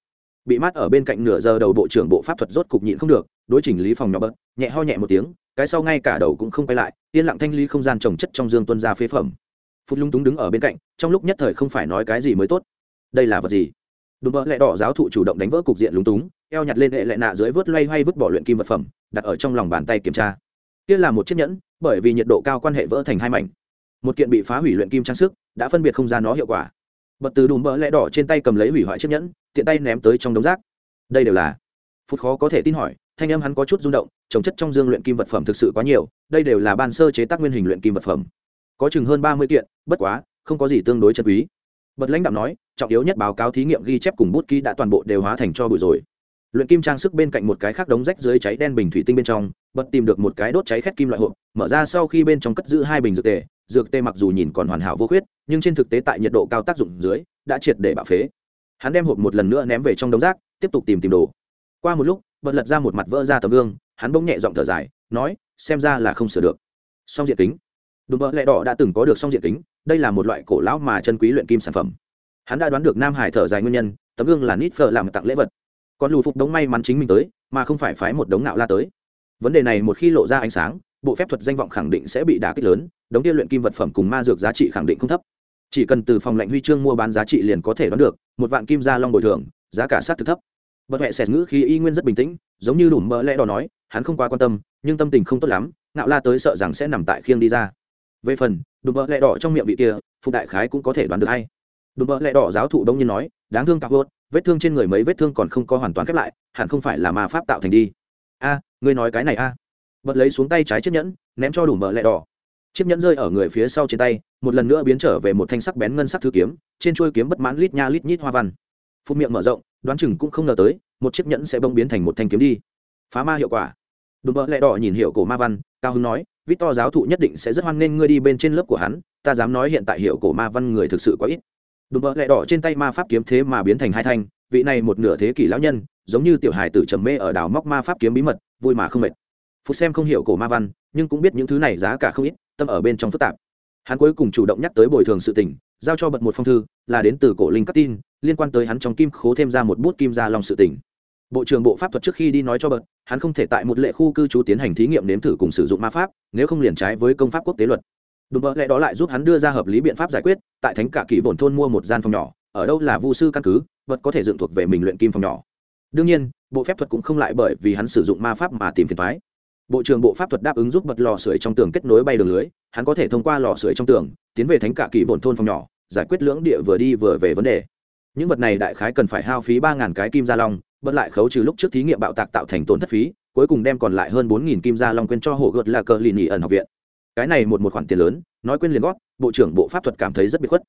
Bị mát ở bên cạnh nửa giờ đầu bộ trưởng bộ pháp thuật rốt cục nhịn không được, đối chỉnh lý phòng nhỏ bớt nhẹ ho nhẹ một tiếng, cái sau ngay cả đầu cũng không quay lại, yên lặng thanh lý không gian trồng chất trong dương tuân ra phế phẩm. Phút lung túng đứng ở bên cạnh, trong lúc nhất thời không phải nói cái gì mới tốt. Đây là vật gì? Đùm bỡ lẹ đỏ giáo thụ chủ động đánh vỡ cục diện lúng túng, eo nhặt lên hệ lẹ nạ dưới vớt loay hoay vứt bỏ luyện kim vật phẩm, đặt ở trong lòng bàn tay kiểm tra. Kia là một chiếc nhẫn, bởi vì nhiệt độ cao quan hệ vỡ thành hai mảnh một kiện bị phá hủy luyện kim trang sức, đã phân biệt không gian nó hiệu quả. Bật từ đùm bỡ lẽ đỏ trên tay cầm lấy hủy hoại chiếc nhẫn, tiện tay ném tới trong đống rác. Đây đều là? Phút khó có thể tin hỏi, thanh âm hắn có chút rung động, trồng chất trong dương luyện kim vật phẩm thực sự quá nhiều, đây đều là ban sơ chế tác nguyên hình luyện kim vật phẩm. Có chừng hơn ba mươi kiện, bất quá, không có gì tương đối chân quý. Bật lãnh đạo nói, trọng yếu nhất báo cáo thí nghiệm ghi chép cùng bút ký đã toàn bộ đều hóa thành cho bụi rồi. Luyện kim trang sức bên cạnh một cái khác đống rách dưới cháy đen bình thủy tinh bên trong, bật tìm được một cái đốt cháy khét kim loại hộp, mở ra sau khi bên trong cất giữ hai bình dược tề dược tê mặc dù nhìn còn hoàn hảo vô khuyết, nhưng trên thực tế tại nhiệt độ cao tác dụng dưới, đã triệt để bạo phế. Hắn đem hộp một lần nữa ném về trong đống rác, tiếp tục tìm tìm đồ. Qua một lúc, bật lật ra một mặt vỡ ra tấm gương, hắn bỗng nhẹ giọng thở dài, nói, xem ra là không sửa được. Song diện kính. Đùm bỡ lẹ đỏ đã từng có được song diện kính, đây là một loại cổ lão mà chân quý luyện kim sản phẩm. Hắn đã đoán được nam hải thở dài nguyên nhân, tấm gương là nít phở làm tặng lễ vật. Còn lù phục đống may mắn chính mình tới, mà không phải phái một đống nạo la tới. Vấn đề này một khi lộ ra ánh sáng bộ phép thuật danh vọng khẳng định sẽ bị đả kích lớn, đống kia luyện kim vật phẩm cùng ma dược giá trị khẳng định không thấp. Chỉ cần từ phòng lệnh huy chương mua bán giá trị liền có thể đoán được, một vạn kim gia long bồi thường, giá cả sát thực thấp. Bất huệ xẹt ngữ khi y nguyên rất bình tĩnh, giống như đủ mỡ lẽ đỏ nói, hắn không quá quan tâm, nhưng tâm tình không tốt lắm nạo la tới sợ rằng sẽ nằm tại khiêng đi ra. Về phần đùm mỡ lẽ đỏ trong miệng vị kia phụ đại khái cũng có thể đoán được hay. Đùm mỡ lẽ đỏ giáo thụ đông nhiên nói, đáng thương cao hốt vết thương trên người mấy vết thương còn không có hoàn toàn khép lại, hẳn không phải là ma pháp tạo thành đi. A, ngươi nói cái này a bật lấy xuống tay trái chiếc nhẫn, ném cho đủ mỡ lẹ đỏ. Chiếc nhẫn rơi ở người phía sau trên tay, một lần nữa biến trở về một thanh sắc bén ngân sắc thư kiếm, trên chuôi kiếm bất mãn lít nha lít nhít hoa văn. Phút miệng mở rộng, đoán chừng cũng không ngờ tới, một chiếc nhẫn sẽ bông biến thành một thanh kiếm đi. Phá ma hiệu quả. Đùm bợ lẹ đỏ nhìn hiệu cổ ma văn, cao hưng nói vít to giáo thụ nhất định sẽ rất hoan nghênh ngươi đi bên trên lớp của hắn, ta dám nói hiện tại hiệu cổ ma văn người thực sự quá ít. Đùm bợ lẹ đỏ trên tay ma pháp kiếm thế mà biến thành hai thanh, vị này một nửa thế kỷ lão nhân, giống như tiểu hài tử trầm mê ở đảo móc ma pháp kiếm bí mật, vui mà không mệt phút xem không hiểu cổ ma văn, nhưng cũng biết những thứ này giá cả không ít, tâm ở bên trong phức tạp. Hắn cuối cùng chủ động nhắc tới bồi thường sự tình, giao cho bật một phong thư, là đến từ cổ linh các tin, liên quan tới hắn trong kim khố thêm ra một bút kim ra lòng sự tình. Bộ trưởng bộ pháp thuật trước khi đi nói cho bật, hắn không thể tại một lệ khu cư trú tiến hành thí nghiệm nếm thử cùng sử dụng ma pháp, nếu không liền trái với công pháp quốc tế luật. Đúng bỡ lẽ đó lại giúp hắn đưa ra hợp lý biện pháp giải quyết, tại thánh cả kỳ bổn thôn mua một gian phòng nhỏ, ở đâu là vu sư căn cứ vật có thể dựng thuộc về mình luyện kim phòng nhỏ. Đương nhiên, bộ phép thuật cũng không lại bởi vì hắn sử dụng ma pháp mà tìm phiền thoái bộ trưởng bộ pháp thuật đáp ứng giúp bật lò sưởi trong tường kết nối bay đường lưới, hắn có thể thông qua lò sưởi trong tường, tiến về thánh cả kỳ bổn thôn phòng nhỏ, giải quyết lưỡng địa vừa đi vừa về vấn đề. Những vật này đại khái cần phải hao phí ba ngàn cái kim gia long, bật lại khấu trừ lúc trước thí nghiệm bạo tạc tạo thành tổn thất phí, cuối cùng đem còn lại hơn bốn nghìn kim gia long quên cho hồ gợt là cờ lì nhì ẩn học viện. Cái này một một khoản tiền lớn, nói quên liền gót, bộ trưởng bộ pháp thuật cảm thấy rất bị khuất.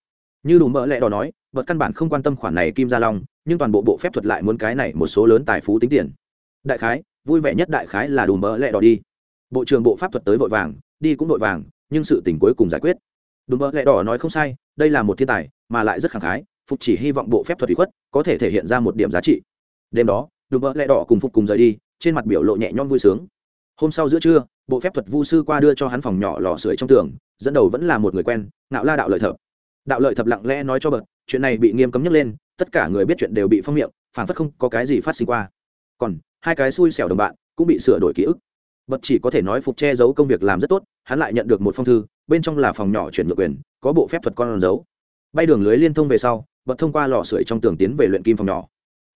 Như đủ mỡ lẽ đó nói, bật căn bản không quan tâm khoản này kim gia long, nhưng toàn bộ bộ phép thuật lại muốn cái này một số lớn tài phú tính tiền. Đại khái vui vẻ nhất đại khái là đùm mỡ lẹ đỏ đi. Bộ trưởng bộ pháp thuật tới vội vàng, đi cũng vội vàng, nhưng sự tình cuối cùng giải quyết. Đùm mỡ lẹ đỏ nói không sai, đây là một thiên tài, mà lại rất khẳng khái, phục chỉ hy vọng bộ phép thuật ủy khuất có thể thể hiện ra một điểm giá trị. Đêm đó, đùm mỡ lẹ đỏ cùng phục cùng rời đi, trên mặt biểu lộ nhẹ nhõm vui sướng. Hôm sau giữa trưa, bộ phép thuật vu sư qua đưa cho hắn phòng nhỏ lò sưởi trong tường, dẫn đầu vẫn là một người quen nạo la đạo lợi thập. Đạo lợi thập lặng lẽ nói cho bật, chuyện này bị nghiêm cấm nhắc lên, tất cả người biết chuyện đều bị phong miệng phản phất không có cái gì phát sinh qua. Còn hai cái xui xẻo đồng bạn cũng bị sửa đổi ký ức. Bật chỉ có thể nói phục che giấu công việc làm rất tốt, hắn lại nhận được một phong thư, bên trong là phòng nhỏ chuyển nhượng quyền, có bộ phép thuật con giấu bay đường lưới liên thông về sau, bật thông qua lò sưởi trong tường tiến về luyện kim phòng nhỏ.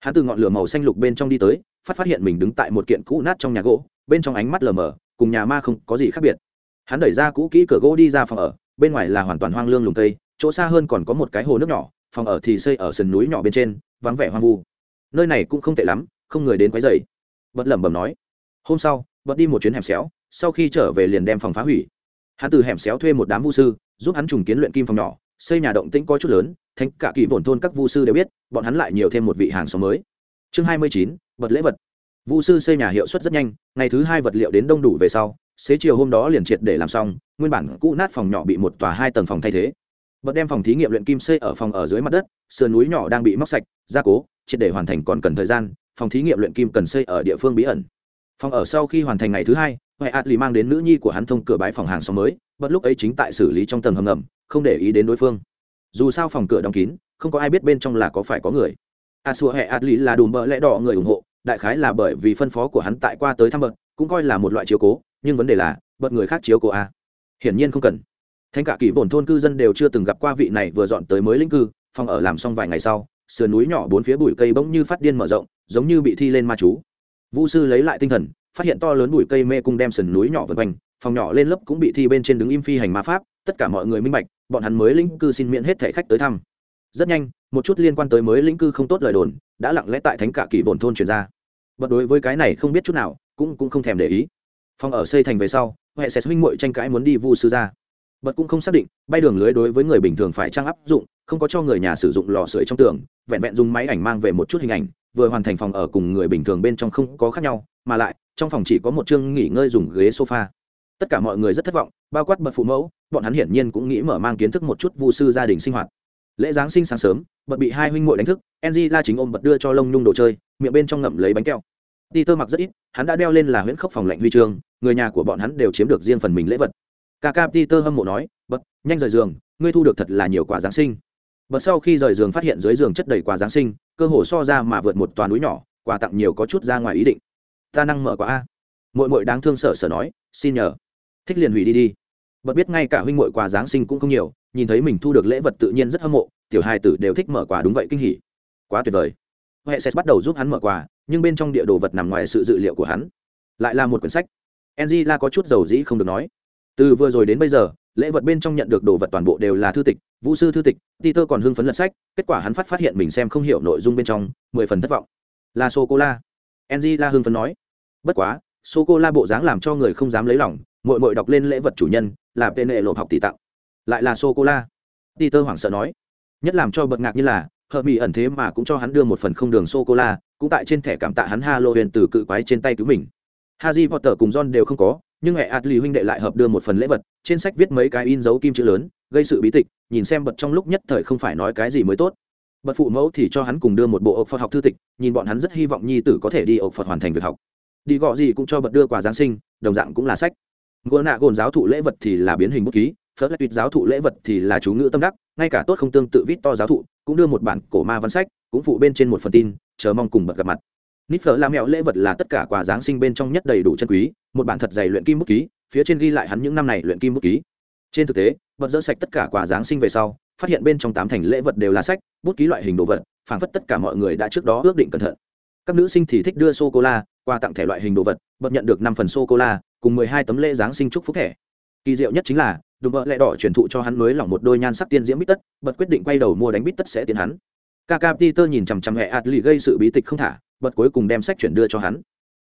Hắn từ ngọn lửa màu xanh lục bên trong đi tới, phát phát hiện mình đứng tại một kiện cũ nát trong nhà gỗ, bên trong ánh mắt lờ mờ, cùng nhà ma không có gì khác biệt. Hắn đẩy ra cũ kỹ cửa gỗ đi ra phòng ở, bên ngoài là hoàn toàn hoang lương lùng tây chỗ xa hơn còn có một cái hồ nước nhỏ, phòng ở thì xây ở sườn núi nhỏ bên trên, vắng vẻ hoang vu. Nơi này cũng không tệ lắm, không người đến quấy dày bật lẩm bẩm nói, hôm sau, bật đi một chuyến hẻm xéo, sau khi trở về liền đem phòng phá hủy. Hắn từ hẻm xéo thuê một đám vu sư, giúp hắn trùng kiến luyện kim phòng nhỏ, xây nhà động tĩnh có chút lớn, thánh cả kỳ bổn thôn các vu sư đều biết, bọn hắn lại nhiều thêm một vị hàng xóm mới. Chương hai mươi chín vật lễ vật. Vu sư xây nhà hiệu suất rất nhanh, ngày thứ hai vật liệu đến đông đủ về sau, xế chiều hôm đó liền triệt để làm xong, nguyên bản cũ nát phòng nhỏ bị một tòa hai tầng phòng thay thế. Bật đem phòng thí nghiệm luyện kim xây ở phòng ở dưới mặt đất, sườn núi nhỏ đang bị móc sạch, gia cố, triệt để hoàn thành còn cần thời gian phòng thí nghiệm luyện kim cần xây ở địa phương bí ẩn. Phòng ở sau khi hoàn thành ngày thứ hai, huệ ạt lì mang đến nữ nhi của hắn thông cửa bãi phòng hàng xóm mới, bất lúc ấy chính tại xử lý trong tầng hầm ngầm, không để ý đến đối phương. Dù sao phòng cửa đóng kín, không có ai biết bên trong là có phải có người. À, a sùa hệ ạt lì là đùm bợ lẽ đỏ người ủng hộ, đại khái là bởi vì phân phó của hắn tại qua tới thăm bợt cũng coi là một loại chiếu cố, nhưng vấn đề là bợt người khác chiếu cố a hiển nhiên không cần. Thanh cả kỳ bổn thôn cư dân đều chưa từng gặp qua vị này vừa dọn tới mới lĩnh cư, phòng ở làm xong vài ngày sau sườn núi nhỏ bốn phía bụi cây bỗng như phát điên mở rộng, giống như bị thi lên ma chú. Vu sư lấy lại tinh thần, phát hiện to lớn bụi cây mê cung đem sườn núi nhỏ vân quanh, phòng nhỏ lên lớp cũng bị thi bên trên đứng im phi hành ma pháp, tất cả mọi người minh bạch, bọn hắn mới lĩnh cư xin miễn hết thể khách tới thăm. Rất nhanh, một chút liên quan tới mới lĩnh cư không tốt lời đồn, đã lặng lẽ tại thánh cả kỳ bồn thôn truyền ra. Bật đối với cái này không biết chút nào, cũng cũng không thèm để ý. Phòng ở xây thành về sau huệ sẽ huynh muội tranh cãi muốn đi vu sư ra bật cũng không xác định bay đường lưới đối với người bình thường phải trang áp dụng không có cho người nhà sử dụng lò sưởi trong tường vẹn vẹn dùng máy ảnh mang về một chút hình ảnh vừa hoàn thành phòng ở cùng người bình thường bên trong không có khác nhau mà lại trong phòng chỉ có một chương nghỉ ngơi dùng ghế sofa. Tất cả mọi người rất thất vọng bao quát bật phụ mẫu bọn hắn hiển nhiên cũng nghĩ mở mang kiến thức một chút vu sư gia đình sinh hoạt. Lễ giáng sinh sáng sớm bật bị hai huynh muội đánh thức enzy la chính ôm bật đưa cho lông nhung đồ chơi miệng bên trong ngậm lấy bánh kẹo. Tơ mặc rất ít, hắn đã đeo lên là huyễn khốc phòng lạnh huy chương, người nhà của bọn hắn đều chiếm được riêng phần mình lễ vật. Kaka Peter hâm mộ nói, "Bật, nhanh rời giường, ngươi thu được thật là nhiều quả giáng sinh." Bật sau khi rời giường phát hiện dưới giường chất đầy quả giáng sinh, cơ hồ so ra mà vượt một toàn núi nhỏ, quà tặng nhiều có chút ra ngoài ý định. "Ta năng mở quả a." Mội Mội đáng thương sở sở nói, "Xin nhờ." Thích liền hủy đi đi. Bật biết ngay cả huynh mội quà giáng sinh cũng không nhiều, nhìn thấy mình thu được lễ vật tự nhiên rất hâm mộ, tiểu hai tử đều thích mở quà đúng vậy kinh hỉ. Quá tuyệt vời. huệ sẽ bắt đầu giúp hắn mở quà, nhưng bên trong địa đồ vật nằm ngoài sự dự liệu của hắn lại là một quyển sách angela có chút dầu dĩ không được nói từ vừa rồi đến bây giờ lễ vật bên trong nhận được đồ vật toàn bộ đều là thư tịch vũ sư thư tịch peter còn hưng phấn lật sách kết quả hắn phát phát hiện mình xem không hiểu nội dung bên trong mười phần thất vọng. Là sô cô la angela hưng phấn nói. Bất quá sô cô la bộ dáng làm cho người không dám lấy lòng mội mội đọc lên lễ vật chủ nhân là tên nệ lộ học tỷ tặng. Lại là sô cô la peter hoảng sợ nói. Nhất làm cho bật ngạc như là hờ mỹ ẩn thế mà cũng cho hắn đưa một phần không đường sô cô la cũng tại trên thẻ cảm tạ hắn halloween từ cự quái trên tay cứu mình. Harry Potter cùng John đều không có, nhưng hệ Atli huynh đệ lại hợp đưa một phần lễ vật, trên sách viết mấy cái in dấu kim chữ lớn, gây sự bí tịch, nhìn xem bật trong lúc nhất thời không phải nói cái gì mới tốt. Bật phụ mẫu thì cho hắn cùng đưa một bộ ộc Phật học thư tịch, nhìn bọn hắn rất hy vọng nhi tử có thể đi ộc Phật hoàn thành việc học. Đi gọ gì cũng cho bật đưa quà giáng sinh, đồng dạng cũng là sách. Gỗ nạ gồn giáo thụ lễ vật thì là biến hình bút ký, phớt lại tuyệt giáo thụ lễ vật thì là chú ngữ tâm đắc, ngay cả tốt không tương tự vít to giáo thụ cũng đưa một bản cổ ma văn sách, cũng phụ bên trên một phần tin, chờ mong cùng bật gặp mặt nít phở la mẹo lễ vật là tất cả quà giáng sinh bên trong nhất đầy đủ chân quý, một bản thật dày luyện kim bút ký, phía trên ghi lại hắn những năm này luyện kim bút ký. Trên thực tế, bật dỡ sạch tất cả quà giáng sinh về sau, phát hiện bên trong tám thành lễ vật đều là sách, bút ký loại hình đồ vật, phảng phất tất cả mọi người đã trước đó ước định cẩn thận. Các nữ sinh thì thích đưa sô cô la quà tặng thẻ loại hình đồ vật, bật nhận được năm phần sô cô la cùng mười hai tấm lễ giáng sinh chúc phúc thẻ. Kỳ diệu nhất chính là, đùm bợ lẹ đỏ truyền thụ cho hắn mới lỏng một đôi nhan sắc tiên diễm bít tất, bật quyết định quay đầu mua đánh bít tất sẽ tiến hắn. Kaka Peter nhìn chằm chằm hệ Atli gây sự bí tịch không thả, bật cuối cùng đem sách chuyển đưa cho hắn.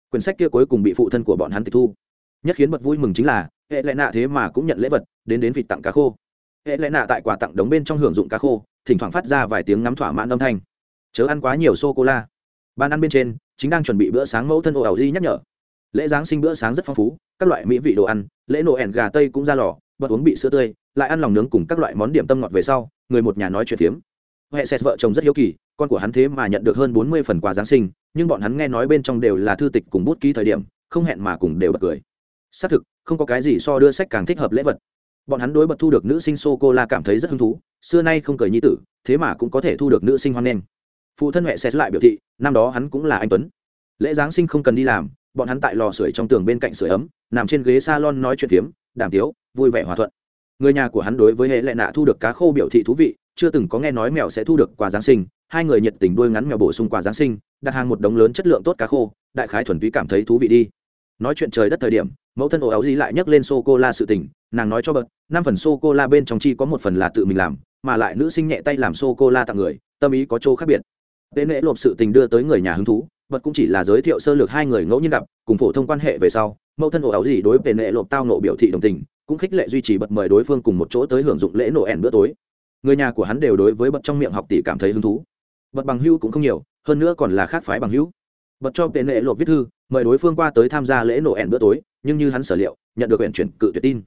Quyển sách kia cuối cùng bị phụ thân của bọn hắn tịch thu. Nhất khiến bật vui mừng chính là, hệ lệ nạ thế mà cũng nhận lễ vật, đến đến vịt tặng cá khô. Hệ lệ nạ tại quà tặng đống bên trong hưởng dụng cá khô, thỉnh thoảng phát ra vài tiếng ngắm thỏa mãn âm thanh. Chớ ăn quá nhiều sô cô la. Ban ăn bên trên, chính đang chuẩn bị bữa sáng mẫu thân ồ ảo di nhắc nhở. Lễ giáng sinh bữa sáng rất phong phú, các loại mỹ vị đồ ăn, lễ nổ ẻn gà tây cũng ra lò, bật uống bị sữa tươi, lại ăn lòng nướng cùng các loại món điểm tâm ngọt về sau, người một nhà nói chuyện phiếm hệ xét vợ chồng rất hiếu kỳ, con của hắn thế mà nhận được hơn bốn mươi phần quà giáng sinh, nhưng bọn hắn nghe nói bên trong đều là thư tịch cùng bút ký thời điểm, không hẹn mà cùng đều bật cười. Xác thực, không có cái gì so đưa sách càng thích hợp lễ vật. Bọn hắn đối bật thu được nữ sinh sô cô la cảm thấy rất hứng thú, xưa nay không cười nhi tử, thế mà cũng có thể thu được nữ sinh hoan nghênh. Phụ thân hệ xét lại biểu thị, năm đó hắn cũng là anh tuấn. Lễ giáng sinh không cần đi làm, bọn hắn tại lò sưởi trong tường bên cạnh sưởi ấm, nằm trên ghế salon nói chuyện phiếm, đàm tiếu, vui vẻ hòa thuận. Người nhà của hắn đối với hệ lệ nạ thu được cá khô biểu thị thú vị chưa từng có nghe nói mèo sẽ thu được quà giáng sinh hai người nhiệt tình đuôi ngắn mèo bổ sung quà giáng sinh đặt hàng một đống lớn chất lượng tốt cá khô đại khái thuần túy cảm thấy thú vị đi. Nói chuyện trời đất thời điểm mẫu thân ồ áo dí lại nhắc lên sô cô la sự tình nàng nói cho bật, năm phần sô cô la bên trong chi có một phần là tự mình làm mà lại nữ sinh nhẹ tay làm sô cô la tặng người tâm ý có chỗ khác biệt. Tế lễ lộp sự tình đưa tới người nhà hứng thú bật cũng chỉ là giới thiệu sơ lược hai người ngẫu nhiên gặp cùng phổ thông quan hệ về sau mẫu thân ồ áo dí đối với nệ lộp tao nộ biểu thị đồng tình cũng khích lệ duy trì bật mời đối phương cùng một chỗ tới hưởng dụng lễ nổ ẻn bữa tối người nhà của hắn đều đối với bật trong miệng học tỷ cảm thấy hứng thú. Bật bằng hữu cũng không nhiều, hơn nữa còn là khác phái bằng hữu. Bật cho tệ nệ lộp viết thư, mời đối phương qua tới tham gia lễ nổ ẻn bữa tối, nhưng như hắn sở liệu, nhận được huyện chuyển cự tuyệt tin.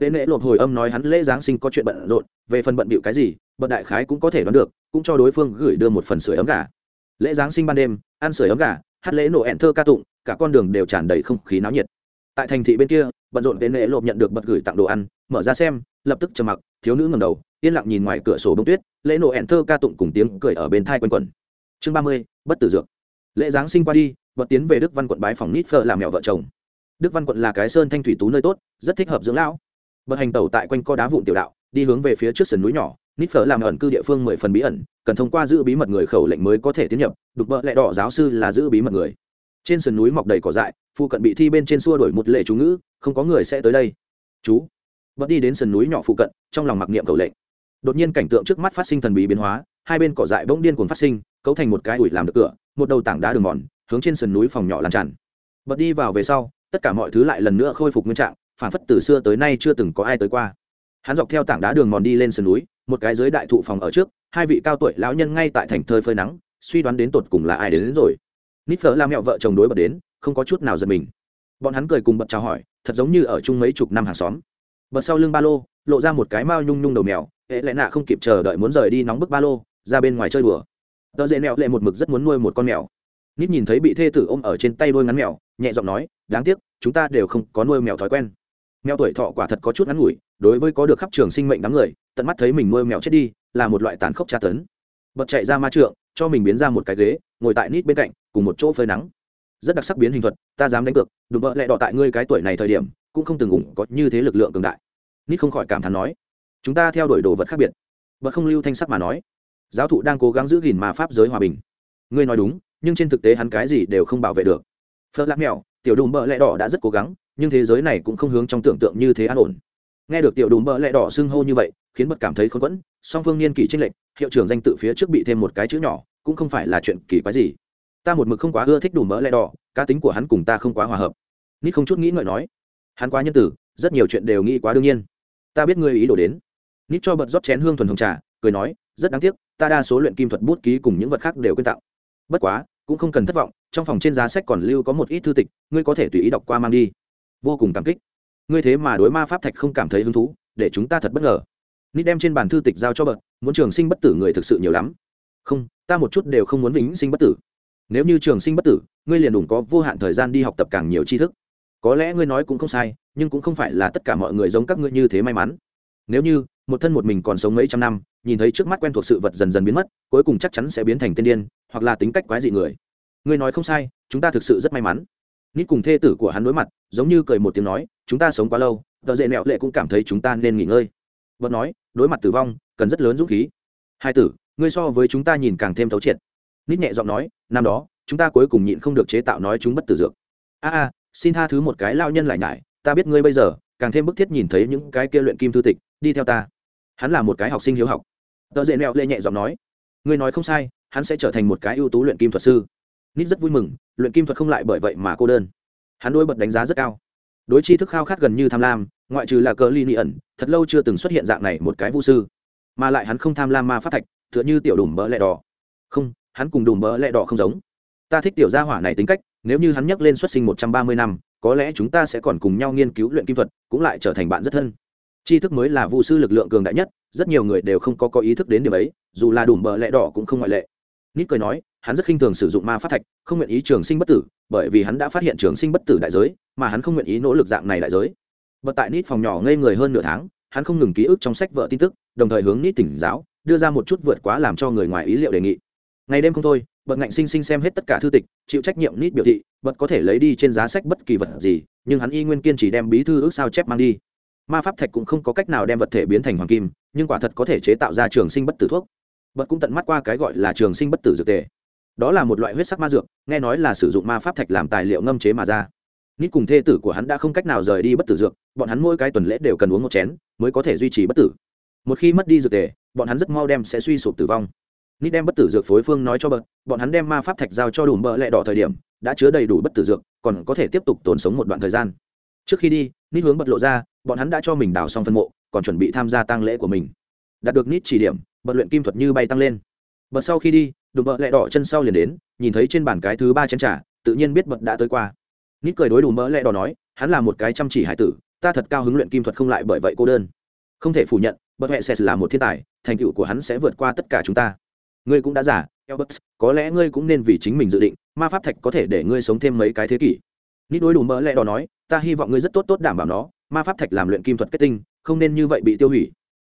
Tệ nệ lộp hồi âm nói hắn lễ giáng sinh có chuyện bận rộn, về phần bận bịu cái gì bật đại khái cũng có thể đoán được, cũng cho đối phương gửi đưa một phần sưởi ấm gà. Lễ giáng sinh ban đêm, ăn sưởi ấm gà, hát lễ nổ ẻn thơ ca tụng, cả con đường đều tràn đầy không khí náo nhiệt. Tại thành thị bên kia, bận rộn tệ nệ lộp nhận được bật gửi tặng đồ ăn, mở ra xem lập tức trầm mặc, thiếu nữ ngầm đầu, yên lặng nhìn ngoài cửa sổ bông tuyết, lễ nổ hẹn thơ ca tụng cùng tiếng cười ở bên thai quanh quẩn. Chương ba mươi, bất tử dược. Lễ giáng sinh qua đi bật tiến về đức văn quận bái phòng nít phơ làm mẹo vợ chồng. Đức văn quận là cái sơn thanh thủy tú nơi tốt, rất thích hợp dưỡng lão. Bật hành tẩu tại quanh co đá vụn tiểu đạo, đi hướng về phía trước sườn núi nhỏ, nít phở làm ẩn cư địa phương mười phần bí ẩn, cần thông qua giữ bí mật người khẩu lệnh mới có thể tiến nhập, đục bợ lẹ đỏ giáo sư là giữ bí mật người. Trên sườn núi mọc đầy cỏ dại, phụ cận bị thi bên trên xua đổi một lệ chú ngữ, không có người sẽ tới đây. Chú bật đi đến sườn núi nhỏ phụ cận trong lòng mặc niệm cầu lệnh. Đột nhiên cảnh tượng trước mắt phát sinh thần bí biến hóa hai bên cỏ dại bỗng điên cuồng phát sinh cấu thành một cái ủi làm được cửa một đầu tảng đá đường mòn hướng trên sườn núi phòng nhỏ lan tràn. Bật đi vào về sau tất cả mọi thứ lại lần nữa khôi phục nguyên trạng phản phất từ xưa tới nay chưa từng có ai tới qua. Hắn dọc theo tảng đá đường mòn đi lên sườn núi một cái dưới đại thụ phòng ở trước hai vị cao tuổi lão nhân ngay tại thành thơi phơi nắng suy đoán đến tột cùng là ai đến, đến rồi. Nít phở la mẹo vợ chồng đối bật đến không có chút nào giật mình. Bọn hắn cười cùng bật chào hỏi thật giống như ở chung mấy chục năm hàng xóm bật sau lưng ba lô, lộ ra một cái mao nhung nhung đầu mèo hệ lẽ nạ không kịp chờ đợi muốn rời đi nóng bức ba lô, ra bên ngoài chơi đùa. Tờ dễ nẹo lệ một mực rất muốn nuôi một con mèo. Nít nhìn thấy bị thê tử ôm ở trên tay đôi ngắn mèo, nhẹ giọng nói, đáng tiếc, chúng ta đều không có nuôi mèo thói quen. Mèo tuổi thọ quả thật có chút ngắn ngủi, đối với có được khắp trường sinh mệnh đám người, tận mắt thấy mình nuôi mèo chết đi, là một loại tàn khốc tra tấn. Bật chạy ra ma trượng, cho mình biến ra một cái ghế, ngồi tại nít bên cạnh, cùng một chỗ phơi nắng. Rất đặc sắc biến hình thuật, ta dám đánh cược, đùm bợ lẹ đỏ tại ngươi cái tuổi này thời điểm cũng không từng ủng có như thế lực lượng cường đại. Nít không khỏi cảm thán nói, chúng ta theo đuổi đồ vật khác biệt. Bật không lưu thanh sắc mà nói, giáo thụ đang cố gắng giữ gìn mà pháp giới hòa bình. Ngươi nói đúng, nhưng trên thực tế hắn cái gì đều không bảo vệ được. Phớt lắc mèo, tiểu đùm bợ lẽ đỏ đã rất cố gắng, nhưng thế giới này cũng không hướng trong tưởng tượng như thế an ổn. Nghe được tiểu đùm bợ lẽ đỏ xưng hô như vậy, khiến bật cảm thấy khốn quẫn, song phương niên kỷ tranh lệch, hiệu trưởng danh tự phía trước bị thêm một cái chữ nhỏ, cũng không phải là chuyện kỳ quái gì. Ta một mực không quá ưa thích đùm bợ lẽ đỏ, cá tính của hắn cùng ta không quá hòa hợp. Nít không chút nghĩ ngợi nói hắn quá nhân tử, rất nhiều chuyện đều nghĩ quá đương nhiên. Ta biết ngươi ý đồ đến. Nít cho bật rót chén hương thuần hồng trà, cười nói, rất đáng tiếc, ta đa số luyện kim thuật bút ký cùng những vật khác đều quyên tặng bất quá, cũng không cần thất vọng, trong phòng trên giá sách còn lưu có một ít thư tịch, ngươi có thể tùy ý đọc qua mang đi. Vô cùng cảm kích. Ngươi thế mà đối ma pháp thạch không cảm thấy hứng thú, để chúng ta thật bất ngờ. Nít đem trên bàn thư tịch giao cho bật, muốn trường sinh bất tử người thực sự nhiều lắm. Không, ta một chút đều không muốn vĩnh sinh bất tử. Nếu như trường sinh bất tử, ngươi liền đủ có vô hạn thời gian đi học tập càng nhiều tri thức có lẽ ngươi nói cũng không sai, nhưng cũng không phải là tất cả mọi người giống các ngươi như thế may mắn. Nếu như, một thân một mình còn sống mấy trăm năm, nhìn thấy trước mắt quen thuộc sự vật dần dần biến mất, cuối cùng chắc chắn sẽ biến thành tiên điên, hoặc là tính cách quái dị người. Ngươi nói không sai, chúng ta thực sự rất may mắn. Nít cùng thê tử của hắn đối mặt, giống như cười một tiếng nói, chúng ta sống quá lâu, tờ dễ nẹo lệ cũng cảm thấy chúng ta nên nghỉ ngơi. Vợ nói, đối mặt tử vong, cần rất lớn dũng khí. Hai tử, ngươi so với chúng ta nhìn càng thêm thấu triệt. Nít nhẹ giọng nói, năm đó, chúng ta cuối cùng nhịn không được chế tạo nói chúng bất tử dược. A a xin tha thứ một cái lao nhân lại nhải, ta biết ngươi bây giờ, càng thêm bức thiết nhìn thấy những cái kia luyện kim thư tịch, đi theo ta. Hắn là một cái học sinh hiếu học. Tờ dễ nẹo lê nhẹ giọng nói, ngươi nói không sai, hắn sẽ trở thành một cái ưu tú luyện kim thuật sư. Nít rất vui mừng, luyện kim thuật không lại bởi vậy mà cô đơn. Hắn đôi bật đánh giá rất cao. Đối chi thức khao khát gần như tham lam, ngoại trừ là cờ ly ni ẩn, thật lâu chưa từng xuất hiện dạng này một cái vũ sư. Mà lại hắn không tham lam ma phát thạch, tựa như tiểu đùm bỡ lẹ đỏ. Không, hắn cùng đùm bỡ lẹ đỏ không giống. Ta thích tiểu gia hỏa này tính cách nếu như hắn nhắc lên xuất sinh một trăm ba mươi năm, có lẽ chúng ta sẽ còn cùng nhau nghiên cứu luyện kim thuật, cũng lại trở thành bạn rất thân. Tri thức mới là vũ sư lực lượng cường đại nhất, rất nhiều người đều không có có ý thức đến điểm ấy, dù là đủ bờ lẽ đỏ cũng không ngoại lệ. Nít cười nói, hắn rất khinh thường sử dụng ma pháp thạch, không nguyện ý trường sinh bất tử, bởi vì hắn đã phát hiện trường sinh bất tử đại giới, mà hắn không nguyện ý nỗ lực dạng này đại giới. Bật tại nít phòng nhỏ ngây người hơn nửa tháng, hắn không ngừng ký ức trong sách vợ tin tức, đồng thời hướng nít tỉnh giáo, đưa ra một chút vượt quá làm cho người ngoài ý liệu đề nghị ngày đêm không thôi bật ngạnh sinh sinh xem hết tất cả thư tịch, chịu trách nhiệm nít biểu thị bật có thể lấy đi trên giá sách bất kỳ vật gì, nhưng hắn y nguyên kiên chỉ đem bí thư ước sao chép mang đi. Ma pháp thạch cũng không có cách nào đem vật thể biến thành hoàng kim, nhưng quả thật có thể chế tạo ra trường sinh bất tử thuốc. Bật cũng tận mắt qua cái gọi là trường sinh bất tử dược tề. Đó là một loại huyết sắc ma dược, nghe nói là sử dụng ma pháp thạch làm tài liệu ngâm chế mà ra. Nít cùng thê tử của hắn đã không cách nào rời đi bất tử dược, bọn hắn mỗi cái tuần lễ đều cần uống một chén mới có thể duy trì bất tử. Một khi mất đi dược tề, bọn hắn rất mau đem sẽ suy sụp tử vong nít đem bất tử dược phối phương nói cho bợt, bọn hắn đem ma pháp thạch giao cho đủ bợ lẹ đỏ thời điểm đã chứa đầy đủ bất tử dược còn có thể tiếp tục tồn sống một đoạn thời gian. Trước khi đi nít hướng bật lộ ra bọn hắn đã cho mình đào xong phân mộ còn chuẩn bị tham gia tang lễ của mình. Đạt được nít chỉ điểm bật luyện kim thuật như bay tăng lên. Bật sau khi đi đủ bợ lẹ đỏ chân sau liền đến nhìn thấy trên bàn cái thứ ba chén t r à tự nhiên biết bật đã tới qua. Nít cười đối đủ bợ lẹ đỏ nói hắn là một cái chăm chỉ hải tử ta thật cao hứng luyện kim thuật không lại bởi vậy cô đơn. Không thể phủ nhận bật huệ sẽ là một thiên tài thành tựu của hắn sẽ vượt qua tất cả chúng ta ngươi cũng đã giả Elbert, có lẽ ngươi cũng nên vì chính mình dự định ma pháp thạch có thể để ngươi sống thêm mấy cái thế kỷ. Nít đối đùm mỡ lẹ đỏ nói ta hy vọng ngươi rất tốt tốt đảm bảo nó ma pháp thạch làm luyện kim thuật kết tinh không nên như vậy bị tiêu hủy.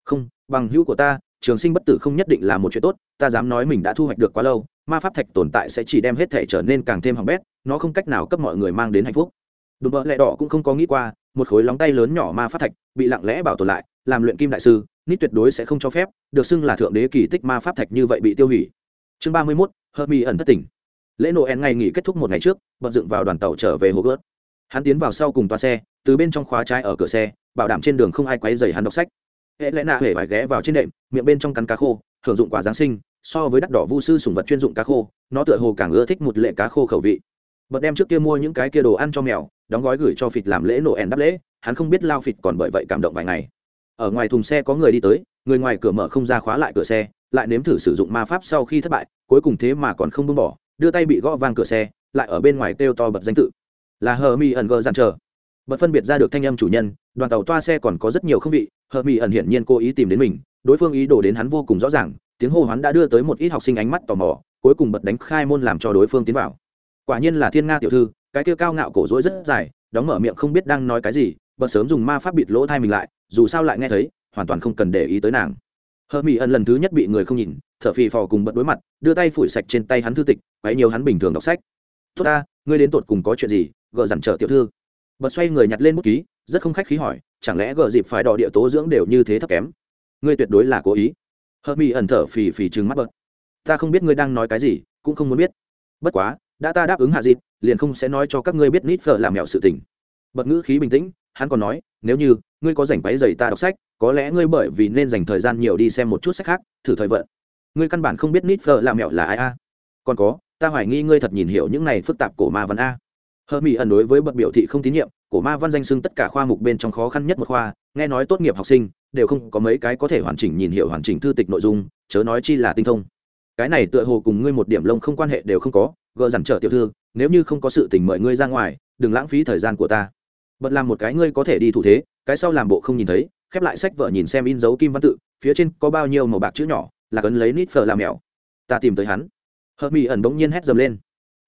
Không bằng hữu của ta trường sinh bất tử không nhất định là một chuyện tốt ta dám nói mình đã thu hoạch được quá lâu ma pháp thạch tồn tại sẽ chỉ đem hết thể trở nên càng thêm hỏng bét nó không cách nào cấp mọi người mang đến hạnh phúc. Đùm mỡ lẹ đỏ cũng không có nghĩ qua một khối lóng tay lớn nhỏ ma pháp thạch bị lặng lẽ bảo tồn lại làm luyện kim đại sư, nít tuyệt đối sẽ không cho phép, được xưng là thượng đế kỳ tích ma pháp thạch như vậy bị tiêu hủy. Chương ba mươi mốt hermi ẩn thất tỉnh. Lễ noel ngày nghỉ kết thúc một ngày trước, bận dựng vào đoàn tàu trở về hồ gớt. Hắn tiến vào sau cùng toa xe, từ bên trong khóa trái ở cửa xe, bảo đảm trên đường không ai quấy dày hắn đọc sách. Hệ lẽ nạ hễ phải ghé vào trên đệm, miệng bên trong cắn cá khô hưởng dụng quả giáng sinh, so với đắt đỏ vu sư sùng vật chuyên dụng cá khô, nó tựa hồ càng ưa thích một lệ cá khô khẩu vị. Bật đem trước kia mua những cái kia đồ ăn cho mèo, đóng gói gửi cho phịt làm lễ nổ ẻn đắp lễ, hắn không biết lao phịt còn bởi vậy cảm động vài ngày ở ngoài thùng xe có người đi tới, người ngoài cửa mở không ra khóa lại cửa xe, lại nếm thử sử dụng ma pháp sau khi thất bại, cuối cùng thế mà còn không buông bỏ, đưa tay bị gõ vang cửa xe, lại ở bên ngoài kêu to bật danh tự. Là hờ mi ẩn gờ dàn chờ bật phân biệt ra được thanh âm chủ nhân, đoàn tàu toa xe còn có rất nhiều không vị hờ mi ẩn hiển nhiên cố ý tìm đến mình, đối phương ý đồ đến hắn vô cùng rõ ràng, tiếng hô hoán đã đưa tới một ít học sinh ánh mắt tò mò, cuối cùng bật đánh khai môn làm cho đối phương tiến vào. Quả nhiên là thiên nga tiểu thư, cái kia cao ngạo cổ rối rất dài, đóng mở miệng không biết đang nói cái gì bật sớm dùng ma pháp bịt lỗ thai mình lại, dù sao lại nghe thấy, hoàn toàn không cần để ý tới nàng. Hờ mỹ ẩn lần thứ nhất bị người không nhìn, thở phì phò cùng bật đối mặt, đưa tay phủi sạch trên tay hắn thư tịch, quấy nhiều hắn bình thường đọc sách. Tốt ta, ngươi đến tột cùng có chuyện gì? Gờ dằn trở tiểu thư. Bật xoay người nhặt lên bút ký, rất không khách khí hỏi, chẳng lẽ gờ dịp phải đỏ địa tố dưỡng đều như thế thấp kém? Ngươi tuyệt đối là cố ý. Hờ mỹ ẩn thở phì phì trừng mắt bật. Ta không biết ngươi đang nói cái gì, cũng không muốn biết. Bất quá, đã ta đáp ứng hạ dịp, liền không sẽ nói cho các ngươi biết nít phở làm mẹo sự tình. Bật ngữ khí bình tĩnh hắn còn nói, nếu như ngươi có rảnh váy dày ta đọc sách, có lẽ ngươi bởi vì nên dành thời gian nhiều đi xem một chút sách khác, thử thời vận. Ngươi căn bản không biết nít phở làm mẹo là ai a. Còn có, ta hoài nghi ngươi thật nhìn hiểu những này phức tạp cổ ma văn a. Hơ mỹ ẩn đối với bậc biểu thị không tín nhiệm cổ ma văn danh xưng tất cả khoa mục bên trong khó khăn nhất một khoa, nghe nói tốt nghiệp học sinh, đều không có mấy cái có thể hoàn chỉnh nhìn hiểu hoàn chỉnh thư tịch nội dung, chớ nói chi là tinh thông. Cái này tựa hồ cùng ngươi một điểm lông không quan hệ đều không có gợ dằn trở tiểu thư, nếu như không có sự tình mời ngươi ra ngoài, đừng lãng phí thời gian của ta bật làm một cái ngươi có thể đi thủ thế, cái sau làm bộ không nhìn thấy, khép lại sách vợ nhìn xem in dấu kim văn tự, phía trên có bao nhiêu màu bạc chữ nhỏ, là cấn lấy nít phở làm mèo. Ta tìm tới hắn. Hợp mỹ ẩn bỗng nhiên hét dầm lên.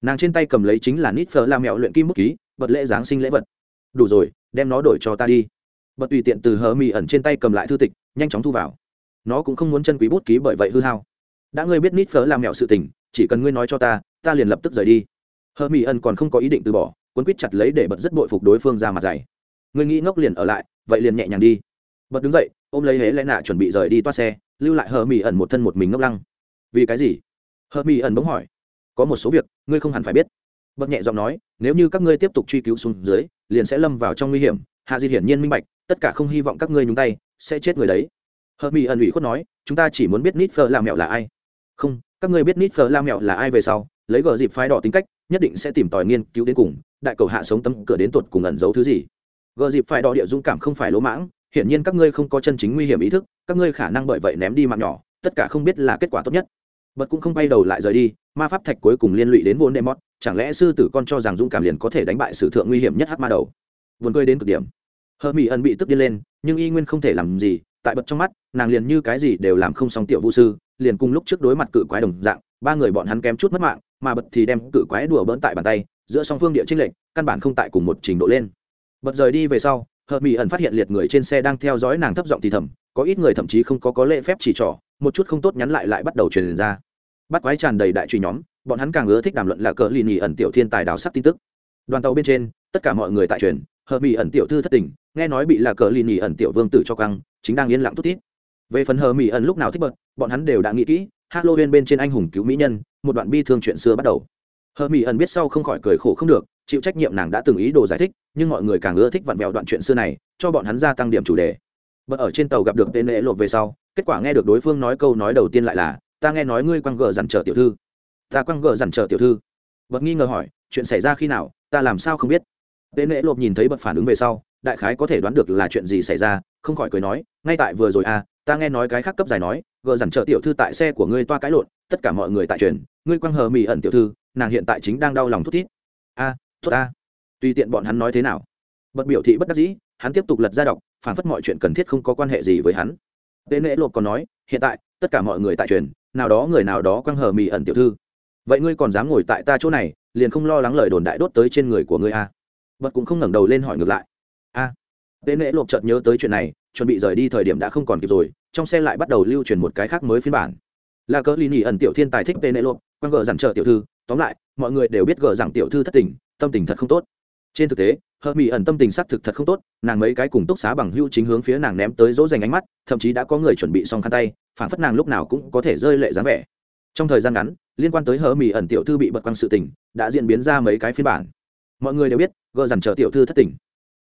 Nàng trên tay cầm lấy chính là nít phở làm mèo luyện kim bút ký, bật lễ giáng sinh lễ vật. Đủ rồi, đem nó đổi cho ta đi. Bật tùy tiện từ hờ mỹ ẩn trên tay cầm lại thư tịch, nhanh chóng thu vào. Nó cũng không muốn chân quý bút ký bởi vậy hư hao. Đã ngươi biết nít phở làm mèo sự tình, chỉ cần ngươi nói cho ta ta liền lập tức rời đi. Hờ mỹ ẩn còn không có ý định từ bỏ cuốn quýt chặt lấy để bật rất bội phục đối phương ra mặt dày. Người nghĩ ngốc liền ở lại, vậy liền nhẹ nhàng đi. Bật đứng dậy, ôm lấy hễ lẽ nạ chuẩn bị rời đi toa xe, lưu lại hờ mỹ ẩn một thân một mình ngốc lăng. Vì cái gì? Hờ mỹ ẩn bỗng hỏi. Có một số việc, ngươi không hẳn phải biết. Bật nhẹ giọng nói, nếu như các ngươi tiếp tục truy cứu xuống dưới, liền sẽ lâm vào trong nguy hiểm. Hạ di hiển nhiên minh bạch, tất cả không hy vọng các ngươi nhúng tay, sẽ chết người đấy. Hờ mỹ ẩn ủy khuất nói, chúng ta chỉ muốn biết nít phơ làm mẹo là ai. Không, các ngươi biết nít phơ làm mẹo là ai về sau, lấy gờ dịp phái đỏ tính cách, nhất định sẽ tìm tòi nghiên cứu đến cùng đại cầu hạ sống tấm cửa đến tột cùng ẩn giấu thứ gì. Gờ dịp phải đo địa dũng cảm không phải lỗ mãng, hiển nhiên các ngươi không có chân chính nguy hiểm ý thức, các ngươi khả năng bởi vậy ném đi mạng nhỏ, tất cả không biết là kết quả tốt nhất. Bật cũng không bay đầu lại rời đi, ma pháp thạch cuối cùng liên lụy đến vốn đệ mót chẳng lẽ sư tử con cho rằng dũng cảm liền có thể đánh bại sử thượng nguy hiểm nhất hát ma đầu? Vườn cười đến cực điểm. Hờ mỹ ẩn bị tức điên lên, nhưng y nguyên không thể làm gì, tại bật trong mắt, nàng liền như cái gì đều làm không xong tiểu vũ sư, liền cùng lúc trước đối mặt cự quái đồng dạng, ba người bọn hắn kém chút mất mạng, mà bật thì đem cự quái đùa bỡn tại bàn tay giữa song phương địa trinh lệnh căn bản không tại cùng một trình độ lên. Bật rời đi về sau, hợp mỹ ẩn phát hiện liệt người trên xe đang theo dõi nàng thấp giọng thì thầm, có ít người thậm chí không có có lễ phép chỉ trỏ, một chút không tốt nhắn lại lại bắt đầu truyền ra. Bắt quái tràn đầy đại truy nhóm, bọn hắn càng ưa thích đàm luận là cờ lì nhì ẩn tiểu thiên tài đào sắc tin tức. Đoàn tàu bên trên, tất cả mọi người tại truyền, hợp mỹ ẩn tiểu thư thất tình, nghe nói bị là cờ lì nhì ẩn tiểu vương tử cho căng, chính đang yên lặng tốt tít về phần hờ mỹ ẩn lúc nào thích bật, bọn hắn đều đã nghĩ kỹ halloween bên trên anh hùng cứu mỹ nhân, một đoạn bi thương chuyện xưa bắt đầu hờ mỹ ẩn biết sau không khỏi cười khổ không được, chịu trách nhiệm nàng đã từng ý đồ giải thích, nhưng mọi người càng ưa thích vặn vẹo đoạn chuyện xưa này, cho bọn hắn gia tăng điểm chủ đề. Bật ở trên tàu gặp được tên lễ lộp về sau, kết quả nghe được đối phương nói câu nói đầu tiên lại là, ta nghe nói ngươi quăng gờ dằn trở tiểu thư. Ta quăng gờ dằn trở tiểu thư? Bật nghi ngờ hỏi, chuyện xảy ra khi nào, ta làm sao không biết? Tên lễ lộp nhìn thấy bật phản ứng về sau, đại khái có thể đoán được là chuyện gì xảy ra, không khỏi cười nói, ngay tại vừa rồi à ta nghe nói cái khác cấp dài nói, gờ dằn trợ tiểu thư tại xe của ngươi toa cãi lộn, tất cả mọi người tại truyền, ngươi quăng hờ mỹ ẩn tiểu thư nàng hiện tại chính đang đau lòng thút thít. A à, a tùy tiện bọn hắn nói thế nào. Bật biểu thị bất đắc dĩ hắn tiếp tục lật ra đọc phản phất mọi chuyện cần thiết không có quan hệ gì với hắn. Tên lễ lộp còn nói hiện tại tất cả mọi người tại truyền nào đó người nào đó quăng hờ mì ẩn tiểu thư. Vậy ngươi còn dám ngồi tại ta chỗ này liền không lo lắng lời đồn đại đốt tới trên người của ngươi à? a bật cũng không ngẩng đầu lên hỏi ngược lại. A. Tên lễ lộp chợt nhớ tới chuyện này chuẩn bị rời đi thời điểm đã không còn kịp rồi trong xe lại bắt đầu lưu truyền một cái khác mới phiên bản. Là cỡ lì nhì ẩn tiểu thiên tài thích tên lễ lộp quăng gờ dằn trợ tiểu thư tóm lại, mọi người đều biết gờ rằng tiểu thư thất tình, tâm tình thật không tốt. Trên thực tế hờ mỹ ẩn tâm tình xác thực thật không tốt, nàng mấy cái cùng túc xá bằng hưu chính hướng phía nàng ném tới dỗ dành ánh mắt, thậm chí đã có người chuẩn bị xong khăn tay phản phất nàng lúc nào cũng có thể rơi lệ dáng vẻ. Trong thời gian ngắn, liên quan tới hờ mỹ ẩn tiểu thư bị bật quăng sự tình, đã diễn biến ra mấy cái phiên bản. Mọi người đều biết, gờ rằng chờ tiểu thư thất tình.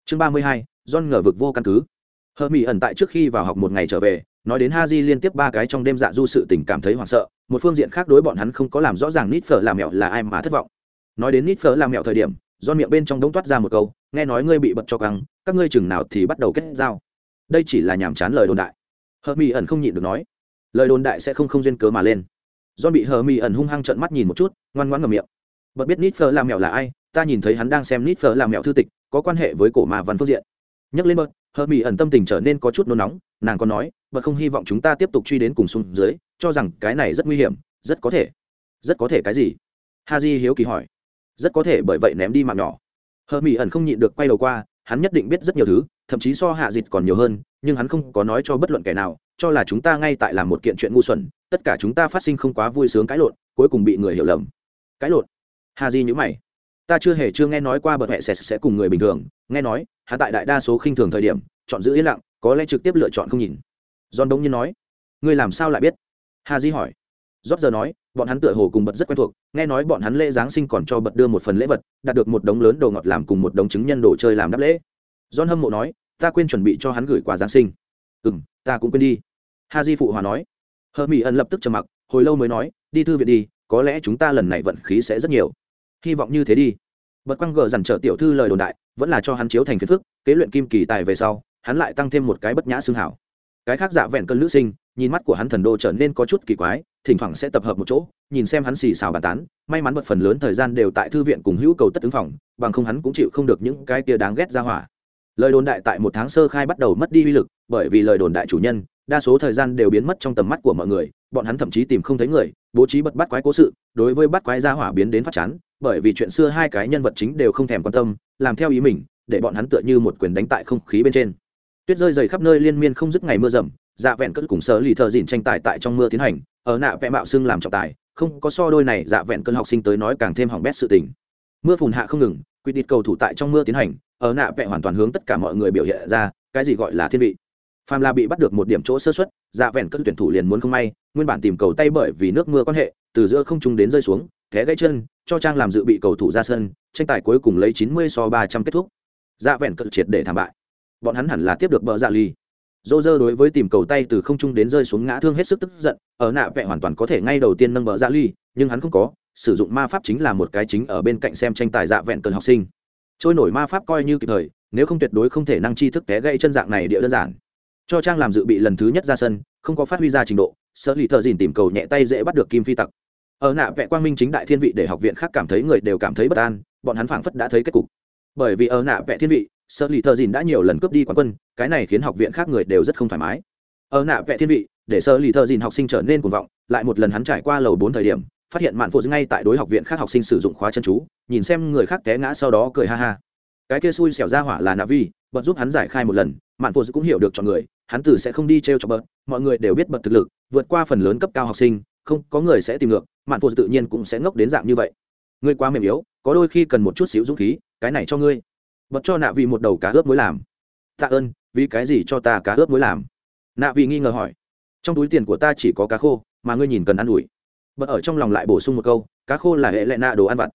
Chương ba mươi hai don ngờ vực vô căn cứ. Hờ mỹ ẩn tại trước khi vào học một ngày trở về nói đến ha di liên tiếp ba cái trong đêm dạ du sự tình cảm thấy hoảng sợ, một phương diện khác đối bọn hắn không có làm rõ ràng nít phở làm mẹo là ai mà thất vọng. Nói đến nít phở làm mẹo thời điểm do miệng bên trong đống toát ra một câu, nghe nói ngươi bị bật cho căng, các ngươi chừng nào thì bắt đầu kết giao? Đây chỉ là nhàm chán lời đồn đại. Hờ mỹ ẩn không nhịn được nói, lời đồn đại sẽ không không duyên cớ mà lên. Do bị hờ mỹ ẩn hung hăng trợn mắt nhìn một chút, ngoan ngoãn ngầm miệng. Bật biết nít phở làm mẹo là ai, ta nhìn thấy hắn đang xem nít phở làm mẹo thư tịch, có quan hệ với cổ mà văn phương diện. Nhắc lên bớt hờ mỹ ẩn tâm tình trở nên có chút nôn nóng, nàng còn nói bớt không hy vọng chúng ta tiếp tục truy đến cùng xuống dưới, cho rằng cái này rất nguy hiểm, rất có thể, rất có thể cái gì? Ha di hiếu kỳ hỏi. Rất có thể, bởi vậy ném đi mạng nhỏ. Hờ mỹ ẩn không nhịn được quay đầu qua, hắn nhất định biết rất nhiều thứ, thậm chí so hạ dịt còn nhiều hơn, nhưng hắn không có nói cho bất luận kẻ nào, cho là chúng ta ngay tại làm một kiện chuyện ngu xuẩn, tất cả chúng ta phát sinh không quá vui sướng cãi lộn, cuối cùng bị người hiểu lầm. Cãi lộn? Hà di nhữ mày ta chưa hề chưa nghe nói qua bậc hệ sẽ sẽ cùng người bình thường. Nghe nói hạ tại đại đa số khinh thường thời điểm, chọn giữ yên lặng, có lẽ trực tiếp lựa chọn không nhìn. John đông như nói, ngươi làm sao lại biết? Hà di hỏi. Rót giờ nói, bọn hắn tựa hồ cùng bật rất quen thuộc. Nghe nói bọn hắn lễ giáng sinh còn cho bật đưa một phần lễ vật, đạt được một đống lớn đồ ngọt làm cùng một đống chứng nhân đồ chơi làm đáp lễ. John hâm mộ nói, ta quên chuẩn bị cho hắn gửi quà giáng sinh. Ừ m ta cũng quên đi. Ha di phụ hòa nói. Hờ mỹ ẩn lập tức trầm mặc, hồi lâu mới nói, đi thư viện đi, có lẽ chúng ta lần này vận khí sẽ rất nhiều hy vọng như thế đi. Bật quăng gờ dằn trở tiểu thư lời đồn đại, vẫn là cho hắn chiếu thành phiền phức, kế luyện kim kỳ tài về sau, hắn lại tăng thêm một cái bất nhã xương hảo. Cái khác dạ vẹn cơn nữ sinh, nhìn mắt của hắn thần đô trở nên có chút kỳ quái, thỉnh thoảng sẽ tập hợp một chỗ, nhìn xem hắn xì xào bàn tán, may mắn một phần lớn thời gian đều tại thư viện cùng hữu cầu tất ứng phòng, bằng không hắn cũng chịu không được những cái kia đáng ghét ra hỏa. Lời đồn đại tại một tháng sơ khai bắt đầu mất đi uy lực, bởi vì lời đồn đại chủ nhân, đa số thời gian đều biến mất trong tầm mắt của mọi người bọn hắn thậm chí tìm không thấy người, bố trí bật bắt quái cố sự, đối với bắt quái gia hỏa biến đến phát chán, bởi vì chuyện xưa hai cái nhân vật chính đều không thèm quan tâm, làm theo ý mình, để bọn hắn tựa như một quyền đánh tại không khí bên trên. Tuyết rơi dày khắp nơi liên miên không dứt ngày mưa rầm dạ vẹn cất cùng sở lì thợ dìn tranh tài tại trong mưa tiến hành, ở nạ vẽ mạo xưng làm trọng tài, không có so đôi này dạ vẹn cơn học sinh tới nói càng thêm hỏng bét sự tình. Mưa phùn hạ không ngừng, quy định cầu thủ tại trong mưa tiến hành, ở nạ vẽ hoàn toàn hướng tất cả mọi người biểu hiện ra, cái gì gọi là thiên vị. Phàm là bị bắt được một điểm chỗ sơ xuất dạ vẹn cơn tuyển thủ liền muốn không may nguyên bản tìm cầu tay bởi vì nước mưa quan hệ, từ giữa không trung đến rơi xuống thế gãy chân, cho trang làm dự bị cầu thủ ra sân, tranh tài cuối cùng lấy 90 so 300 kết thúc. Dạ vẹn cận triệt để thảm bại. Bọn hắn hẳn là tiếp được bờ dạ ly dô dơ đối với tìm cầu tay từ không trung đến rơi xuống ngã thương hết sức tức giận, ở nạ vẹ hoàn toàn có thể ngay đầu tiên nâng bờ dạ ly nhưng hắn không có, sử dụng ma pháp chính là một cái chính ở bên cạnh xem tranh tài dạ vẹn cần học sinh. Trôi nổi ma pháp coi như kịp thời, nếu không tuyệt đối không thể năng chi thức té gây chân dạng này địa đơn giản. Cho trang làm dự bị lần thứ nhất ra sân, không có phát huy ra trình độ Sở lì thợ dìn tìm cầu nhẹ tay dễ bắt được kim phi tặc. Ở nạ vẽ quang minh chính đại thiên vị để học viện khác cảm thấy người đều cảm thấy bất an, bọn hắn phảng phất đã thấy kết cục. Bởi vì ở nạ vẽ thiên vị, Sở lì thợ dìn đã nhiều lần cướp đi quán quân, cái này khiến học viện khác người đều rất không thoải mái. Ở nạ vẽ thiên vị, để Sở lì thợ dìn học sinh trở nên cuồng vọng, lại một lần hắn trải qua lầu bốn thời điểm, phát hiện mạn phụ ngay tại đối học viện khác học sinh sử dụng khóa chân chú, nhìn xem người khác té ngã sau đó cười ha ha. Cái kia xui xẻo ra hỏa là navi bật giúp hắn giải khai một lần, mạn phụ cũng hiểu được chọn người hắn tử sẽ không đi t r e o cho bật mọi người đều biết bật thực lực, vượt qua phần lớn cấp cao học sinh, không, có người sẽ tìm ngược, mạn phụ tự nhiên cũng sẽ ngốc đến dạng như vậy. Ngươi quá mềm yếu, có đôi khi cần một chút xíu dũng khí, cái này cho ngươi. Bật cho nạ vị một đầu cá ướp mới làm. Tạ ơn, vì cái gì cho ta cá ướp mới làm? Nạ vị nghi ngờ hỏi. Trong túi tiền của ta chỉ có cá khô, mà ngươi nhìn cần ăn ủi. Bật ở trong lòng lại bổ sung một câu, cá khô là hệ lệ nạ đồ ăn vặt.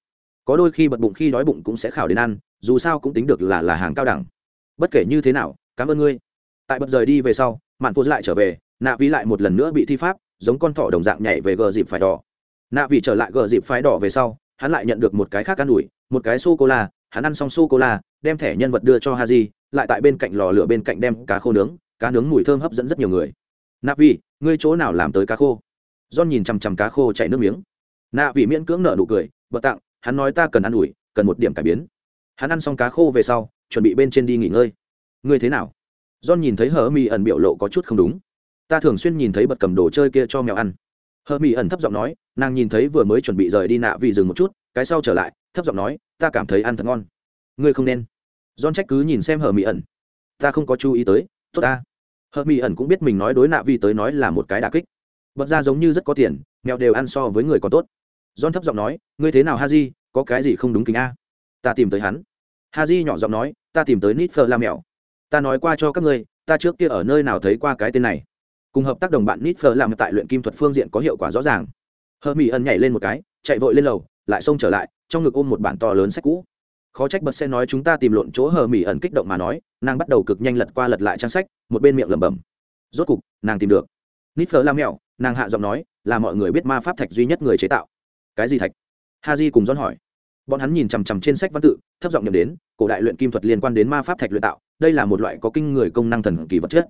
Có đôi khi bật bụng khi đói bụng cũng sẽ khảo đến ăn, dù sao cũng tính được là là hàng cao đẳng. Bất kể như thế nào, cảm ơn ngươi tại bật rời đi về sau mạn phụ lại trở về nạ Vi lại một lần nữa bị thi pháp giống con thỏ đồng dạng nhảy về gờ dịp phải đỏ. Nạ Vi trở lại gờ dịp phái đỏ về sau hắn lại nhận được một cái khác ăn ủi một cái sô cô la hắn ăn xong sô cô la đem thẻ nhân vật đưa cho haji lại tại bên cạnh lò lửa bên cạnh đem cá khô nướng cá nướng mùi thơm hấp dẫn rất nhiều người. Nạ Vi, ngươi chỗ nào làm tới cá khô? John nhìn chằm chằm cá khô chảy nước miếng. Nạ vị miễn cưỡng nở nụ cười bật tặng hắn nói ta cần ăn ủi cần một điểm cải biến. Hắn ăn xong cá khô về sau chuẩn bị bên trên đi nghỉ ngơi. Ngươi thế nào? John nhìn thấy hờ mi ẩn biểu lộ có chút không đúng. Ta thường xuyên nhìn thấy bật cầm đồ chơi kia cho mèo ăn. Hờ mi ẩn thấp giọng nói, nàng nhìn thấy vừa mới chuẩn bị rời đi nạ vì dừng một chút, cái sau trở lại, thấp giọng nói, ta cảm thấy ăn thật ngon. Ngươi không nên. John trách cứ nhìn xem hờ Mị ẩn. Ta không có chú ý tới, tốt ta. Hờ Mị ẩn cũng biết mình nói đối nạ vì tới nói là một cái đả kích. Bật ra giống như rất có tiền, mèo đều ăn so với người còn tốt. John thấp giọng nói, ngươi thế nào Haji? có cái gì không đúng kính a? Ta tìm tới hắn. Haji nhỏ giọng nói, ta tìm tới Nitfer là la mèo ta nói qua cho các ngươi, ta trước kia ở nơi nào thấy qua cái tên này. Cùng hợp tác đồng bạn nít phơ làm tại luyện kim thuật phương diện có hiệu quả rõ ràng. Hờ mỹ ẩn nhảy lên một cái, chạy vội lên lầu, lại xông trở lại, trong ngực ôm một bản to lớn sách cũ. Khó trách bật sẽ nói chúng ta tìm lộn chỗ hờ mỹ ẩn kích động mà nói, nàng bắt đầu cực nhanh lật qua lật lại trang sách, một bên miệng lẩm bẩm. Rốt cục, nàng tìm được. Nít phở làm mẹo, nàng hạ giọng nói, là mọi người biết ma pháp thạch duy nhất người chế tạo. Cái gì thạch? Ha di cùng dón hỏi. Bọn hắn nhìn chằm chằm trên sách văn tự, thấp giọng nhầm đến, cổ đại luyện kim thuật liên quan đến ma pháp thạch luyện tạo đây là một loại có kinh người công năng thần kỳ vật chất.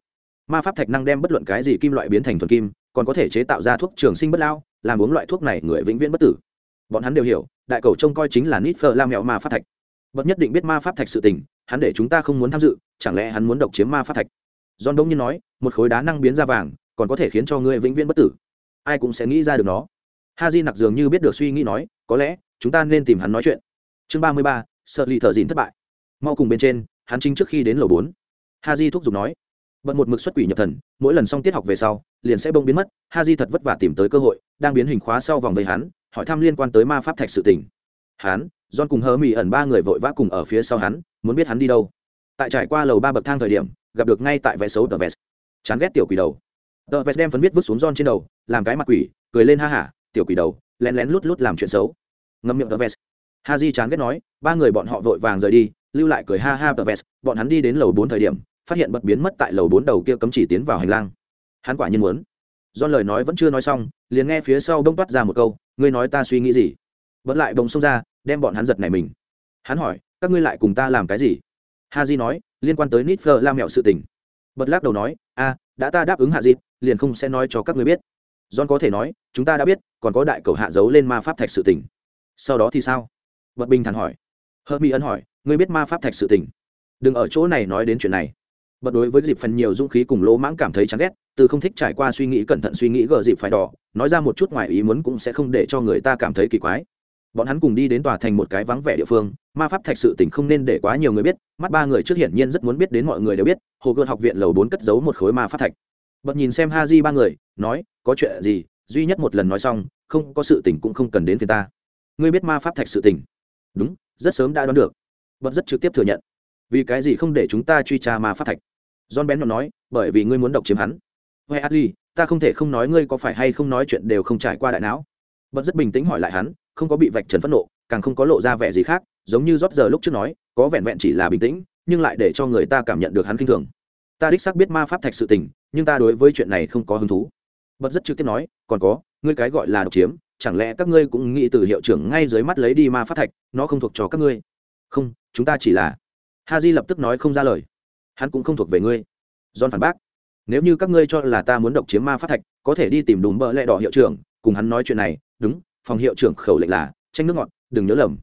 Ma pháp thạch năng đem bất luận cái gì kim loại biến thành thuần kim, còn có thể chế tạo ra thuốc trường sinh bất lao, làm uống loại thuốc này người vĩnh viễn bất tử. Bọn hắn đều hiểu, đại cầu trông coi chính là nít phơ la mẹo ma pháp thạch. Bất nhất định biết ma pháp thạch sự tình, hắn để chúng ta không muốn tham dự, chẳng lẽ hắn muốn độc chiếm ma pháp thạch? John đông nhiên nói, một khối đá năng biến ra vàng, còn có thể khiến cho ngươi vĩnh viễn bất tử. Ai cũng sẽ nghĩ ra được nó. Ha di nặc dường như biết được suy nghĩ nói, có lẽ, chúng ta nên tìm hắn nói chuyện. Chương ba mươi ba sợ lì thợ dìn thất bại. Mau cùng bên trên hắn chính trước khi đến lầu bốn. Ha di thúc giục nói, bận một mực xuất quỷ nhập thần, mỗi lần xong tiết học về sau, liền sẽ bông biến mất. Ha di thật vất vả tìm tới cơ hội, đang biến hình khóa sau vòng vây hắn, hỏi thăm liên quan tới ma pháp thạch sự tình. Hắn, john cùng hơ mỹ ẩn ba người vội vã cùng ở phía sau hắn, muốn biết hắn đi đâu. Tại trải qua lầu ba bậc thang thời điểm, gặp được ngay tại vé xấu tờ vest. Chán ghét tiểu quỷ đầu. Tờ vest đem phấn viết vứt xuống john trên đầu, làm cái mặt quỷ, cười lên ha hả, tiểu quỷ đầu, lén lén lút lút làm chuyện xấu. Ngâm miệng tờ vest. Ha di chán ghét nói, ba người bọn họ vội vàng rời đi lưu lại cười ha ha tờ vest, bọn hắn đi đến lầu bốn thời điểm, phát hiện bật biến mất tại lầu bốn đầu kia cấm chỉ tiến vào hành lang. Hắn quả nhiên muốn. Do lời nói vẫn chưa nói xong, liền nghe phía sau bông toát ra một câu, ngươi nói ta suy nghĩ gì? Bật lại bồng xông ra, đem bọn hắn giật này mình. Hắn hỏi, các ngươi lại cùng ta làm cái gì? Ha di nói, liên quan tới nít phờ la mẹo sự tình. Bật lắc đầu nói, a, đã ta đáp ứng hạ dịp liền không sẽ nói cho các ngươi biết. John có thể nói, chúng ta đã biết, còn có đại cầu hạ giấu lên ma pháp thạch sự tình. Sau đó thì sao? Bật bình thản hỏi. Hớt mỹ ân hỏi ngươi biết ma pháp thạch sự tình. Đừng ở chỗ này nói đến chuyện này. Bật đối với dịp phần nhiều dũng khí cùng lỗ mãng cảm thấy chán ghét, từ không thích trải qua suy nghĩ cẩn thận suy nghĩ gờ dịp phải đỏ, nói ra một chút ngoài ý muốn cũng sẽ không để cho người ta cảm thấy kỳ quái. Bọn hắn cùng đi đến tòa thành một cái vắng vẻ địa phương, ma pháp thạch sự tình không nên để quá nhiều người biết, mắt ba người trước hiển nhiên rất muốn biết đến mọi người đều biết, hồ gợt học viện lầu bốn cất giấu một khối ma pháp thạch. Bật nhìn xem ha di ba người, nói, có chuyện gì? Duy nhất một lần nói xong, không có sự tình cũng không cần đến phía ta. Ngươi biết ma pháp thạch sự tình? Đúng, rất sớm đã đoán được bật rất trực tiếp thừa nhận. Vì cái gì không để chúng ta truy tra ma pháp thạch? John bén nói, bởi vì ngươi muốn độc chiếm hắn. Huệ adli ta không thể không nói ngươi có phải hay không nói chuyện đều không trải qua đại não. Bật rất bình tĩnh hỏi lại hắn, không có bị vạch trần phẫn nộ, càng không có lộ ra vẻ gì khác, giống như rót giờ lúc trước nói, có vẹn vẹn chỉ là bình tĩnh, nhưng lại để cho người ta cảm nhận được hắn kinh thường. Ta đích xác biết ma pháp thạch sự tình, nhưng ta đối với chuyện này không có hứng thú. Bật rất trực tiếp nói, còn có, ngươi cái gọi là độc chiếm, chẳng lẽ các ngươi cũng nghĩ từ hiệu trưởng ngay dưới mắt lấy đi ma pháp thạch, nó không thuộc cho các ngươi? Không, chúng ta chỉ là. Ha di lập tức nói không ra lời. Hắn cũng không thuộc về ngươi. John phản bác. Nếu như các ngươi cho là ta muốn độc chiếm ma phát thạch, có thể đi tìm đùm bợ lẹ đỏ hiệu trưởng, cùng hắn nói chuyện này. Đúng, phòng hiệu trưởng khẩu lệnh là, tranh nước ngọt, đừng nhớ lầm.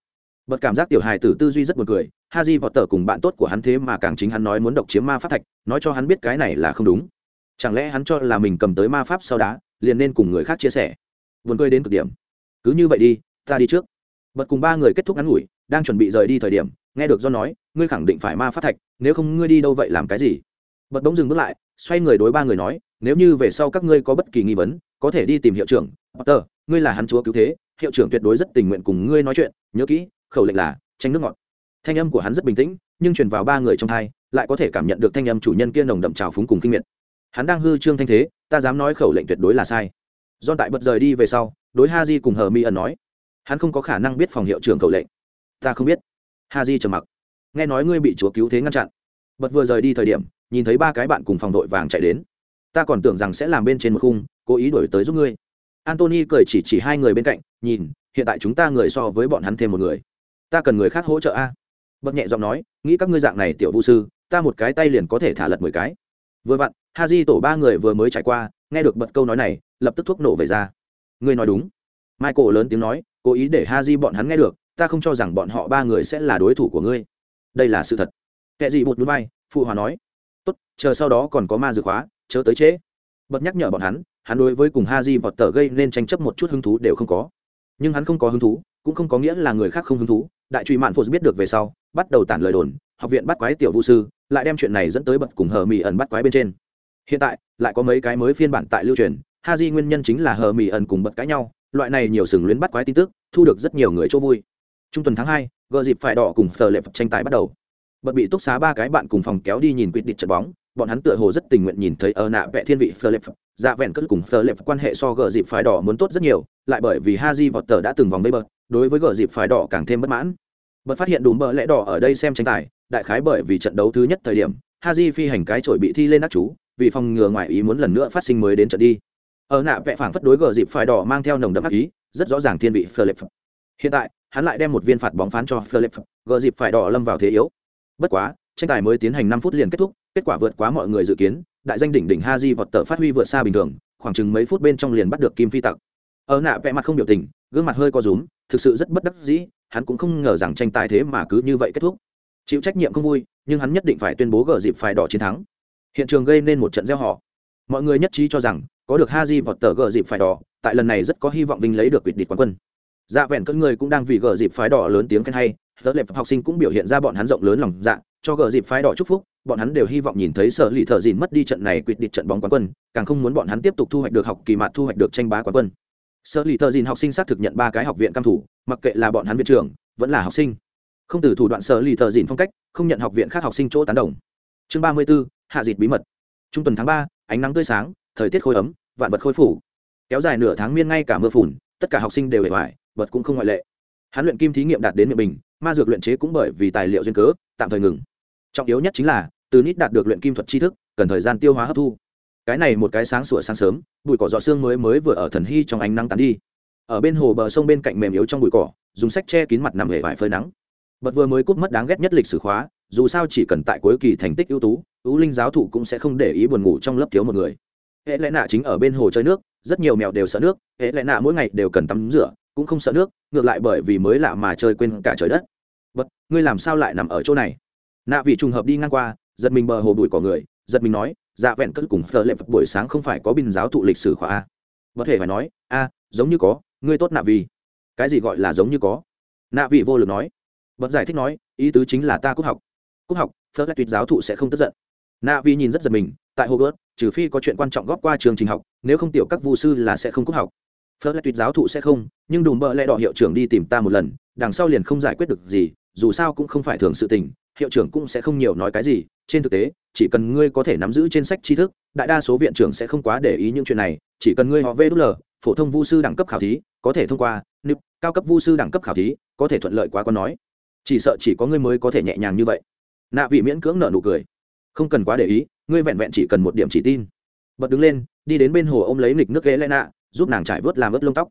Bật cảm giác tiểu hài tử tư duy rất buồn cười. Ha di vọt tờ cùng bạn tốt của hắn thế mà càng chính hắn nói muốn độc chiếm ma pháp thạch, nói cho hắn biết cái này là không đúng. Chẳng lẽ hắn cho là mình cầm tới ma pháp sau đá, liền nên cùng người khác chia sẻ? Buồn cười đến cực điểm. Cứ như vậy đi, ta đi trước bật cùng ba người kết thúc ngắn ngủi, đang chuẩn bị rời đi thời điểm, nghe được do nói, ngươi khẳng định phải ma pháp thạch, nếu không ngươi đi đâu vậy làm cái gì? Bật bỗng dừng bước lại, xoay người đối ba người nói, nếu như về sau các ngươi có bất kỳ nghi vấn, có thể đi tìm hiệu trưởng. Potter, ngươi là hắn chúa cứu thế, hiệu trưởng tuyệt đối rất tình nguyện cùng ngươi nói chuyện. Nhớ kỹ, khẩu lệnh là tranh nước ngọt. Thanh âm của hắn rất bình tĩnh, nhưng truyền vào ba người trong hai lại có thể cảm nhận được thanh âm chủ nhân kia nồng đậm trào phúng cùng kinh miệt. Hắn đang hư trương thanh thế, ta dám nói khẩu lệnh tuyệt đối là sai. Do tại bật rời đi về sau, đối ha di cùng hờ mi ẩn nói hắn không có khả năng biết phòng hiệu trưởng cầu lệnh. Ta không biết. Ha di trầm mặc. Nghe nói ngươi bị chúa cứu thế ngăn chặn. Bật vừa rời đi thời điểm, nhìn thấy ba cái bạn cùng phòng đội vàng chạy đến. Ta còn tưởng rằng sẽ làm bên trên một khung, cố ý đổi tới giúp ngươi. Antony cười chỉ chỉ hai người bên cạnh, nhìn, hiện tại chúng ta người so với bọn hắn thêm một người. Ta cần người khác hỗ trợ a. Bật nhẹ giọng nói, nghĩ các ngươi dạng này tiểu vũ sư, ta một cái tay liền có thể thả lật mười cái. Vừa vặn, ha di tổ ba người vừa mới trải qua, nghe được bật câu nói này, lập tức thuốc nổ về ra ngươi nói đúng. Michael lớn tiếng nói cố ý để ha di bọn hắn nghe được, ta không cho rằng bọn họ ba người sẽ là đối thủ của ngươi. Đây là sự thật. Kệ gì một núi vai, phụ hòa nói. Tốt, chờ sau đó còn có ma dược khóa chớ tới trễ. Bật nhắc nhở bọn hắn hắn đối với cùng ha di vọt tờ gây nên tranh chấp một chút hứng thú đều không có. Nhưng hắn không có hứng thú, cũng không có nghĩa là người khác không hứng thú. Đại truy mạn phô biết được về sau, bắt đầu tản lời đồn, học viện bắt quái tiểu vũ sư, lại đem chuyện này dẫn tới bật cùng hờ mỹ ẩn bắt quái bên trên. Hiện tại, lại có mấy cái mới phiên bản tại lưu truyền ha di nguyên nhân chính là hờ mỹ ẩn cùng bật cãi nhau loại này nhiều sừng luyến bắt quái tin tức, thu được rất nhiều người chỗ vui. Trung tuần tháng hai gợ dịp phải đỏ cùng phờ lệ phật tranh tài bắt đầu. Bật bị túc xá ba cái bạn cùng phòng kéo đi nhìn quyết định trận bóng, bọn hắn tựa hồ rất tình nguyện nhìn thấy ở nạ vẽ thiên vị phờ lệ phật dạ vẹn cất cùng phờ lệ phật quan hệ so gợ dịp phải đỏ muốn tốt rất nhiều, lại bởi vì ha di vọt tờ đã từng vòng bê bật, đối với gợ dịp phải đỏ càng thêm bất mãn. Bật phát hiện đúng bờ lẽ đỏ ở đây xem tranh tài, đại khái bởi vì trận đấu thứ nhất thời điểm ha di phi hành cái trội bị thi lên ác chú, vì phòng ngừa ngoài ý muốn lần nữa phát sinh mới đến trận đi ở nạ vẽ phảng phất đối gờ dịp phải đỏ mang theo nồng đậm ác ý rất rõ ràng thiên vị phờ hiện tại hắn lại đem một viên phạt bóng phán cho Philip, gờ dịp phải đỏ lâm vào thế yếu. Bất quá, tranh tài mới tiến hành năm phút liền kết thúc, kết quả vượt quá mọi người dự kiến, đại danh đỉnh đỉnh Haji vọt tờ phát huy vượt xa bình thường, khoảng chừng mấy phút bên trong liền bắt được kim phi tặc. Ở nạ vẽ mặt không biểu tình, gương mặt hơi co rúm thực sự rất bất đắc dĩ hắn cũng không ngờ rằng tranh tài thế mà cứ như vậy kết thúc chịu trách nhiệm không vui nhưng hắn nhất định phải tuyên bố gờ dịp phải đỏ chiến thắng hiện trường gây nên một trận gieo họ mọi người nhất trí cho rằng có được haji vọt tờ gờ dịp phải đỏ, tại lần này rất có hy vọng vinh lấy được quyết Địch quán quân. Dạ vẹn cơn người cũng đang vì gờ dịp phái đỏ lớn tiếng khen hay lớp lệp học sinh cũng biểu hiện ra bọn hắn rộng lớn lòng dạ cho gờ dịp phái đỏ chúc phúc, bọn hắn đều hy vọng nhìn thấy sở lì thợ dìn mất đi trận này quyết Địch trận bóng quán quân, càng không muốn bọn hắn tiếp tục thu hoạch được học kỳ mạt thu hoạch được tranh bá quán quân. Sở lì thợ dìn học sinh xác thực nhận ba cái học viện cam thủ, mặc kệ là bọn hắn viện trưởng, vẫn là học sinh. Không từ thủ đoạn sở lì thợ dìn phong cách, không nhận học viện khác học sinh chỗ tán đồng. Chương ba mươi b ố hạ Dịp bí mật. Trung tuần tháng ba, ánh nắng tươi sáng thời tiết khôi ấm, vạn vật khôi phủ kéo dài nửa tháng miên ngay cả mưa phùn, tất cả học sinh đều hề hoài bật cũng không ngoại lệ. Hắn luyện kim thí nghiệm đạt đến miệng bình, ma dược luyện chế cũng bởi vì tài liệu duyên cớ, tạm thời ngừng. Trọng yếu nhất chính là, từ nít đạt được luyện kim thuật tri thức, cần thời gian tiêu hóa hấp thu. Cái này một cái sáng sủa sáng sớm, bụi cỏ dọ xương mới mới vừa ở thần hy trong ánh nắng tán đi. Ở bên hồ bờ sông bên cạnh mềm yếu trong bụi cỏ, dùng sách che kín mặt nằm hề vải phơi nắng. Bật vừa mới cút mất đáng ghét nhất lịch sử khóa, dù sao chỉ cần tại cuối kỳ thành tích ưu tú, ưu linh giáo thụ cũng sẽ không để ý buồn ngủ trong lớp thiếu một người hệ lẽ nạ chính ở bên hồ chơi nước, rất nhiều mèo đều sợ nước, hệ lẽ nạ mỗi ngày đều cần tắm rửa, cũng không sợ nước, ngược lại bởi vì mới lạ mà chơi quên cả trời đất. Bất, ngươi làm sao lại nằm ở chỗ này? Nạ vì trùng hợp đi ngang qua, giật mình bờ hồ bụi cỏ người, giật mình nói dạ vẹn cất cùng phở lệ vật buổi sáng không phải có bình giáo thụ lịch sử khóa a? Bất thể phải nói, a, giống như có, ngươi tốt nạ vì cái gì gọi là giống như có? Nạ vị vô lực nói. Bất giải thích nói, ý tứ chính là ta cúc học. Cúc học, phở lệ tuyệt giáo thụ sẽ không tức giận. Nạ vì nhìn rất giật mình, tại hồ gớt trừ phi có chuyện quan trọng góp qua trường trình học, nếu không tiểu các vu sư là sẽ không cúc học. Phớt lại tuyệt giáo thụ sẽ không, nhưng đùm bợ lẽ đỏ hiệu trưởng đi tìm ta một lần, đằng sau liền không giải quyết được gì, dù sao cũng không phải thường sự tình, hiệu trưởng cũng sẽ không nhiều nói cái gì. Trên thực tế, chỉ cần ngươi có thể nắm giữ trên sách tri thức, đại đa số viện trưởng sẽ không quá để ý những chuyện này. Chỉ cần ngươi họ vl phổ thông vu sư đẳng cấp khảo thí, có thể thông qua nịp cao cấp vu sư đẳng cấp khảo thí, có thể thuận lợi quá con nói. Chỉ sợ chỉ có ngươi mới có thể nhẹ nhàng như vậy. Nạ vị miễn cưỡng nợ nụ cười. Không cần quá để ý ngươi vẹn vẹn chỉ cần một điểm chỉ tin. Bật đứng lên, đi đến bên hồ ô m lấy nghịch nước ghế lẽ nạ giúp nàng trải vớt làm ướt lông tóc.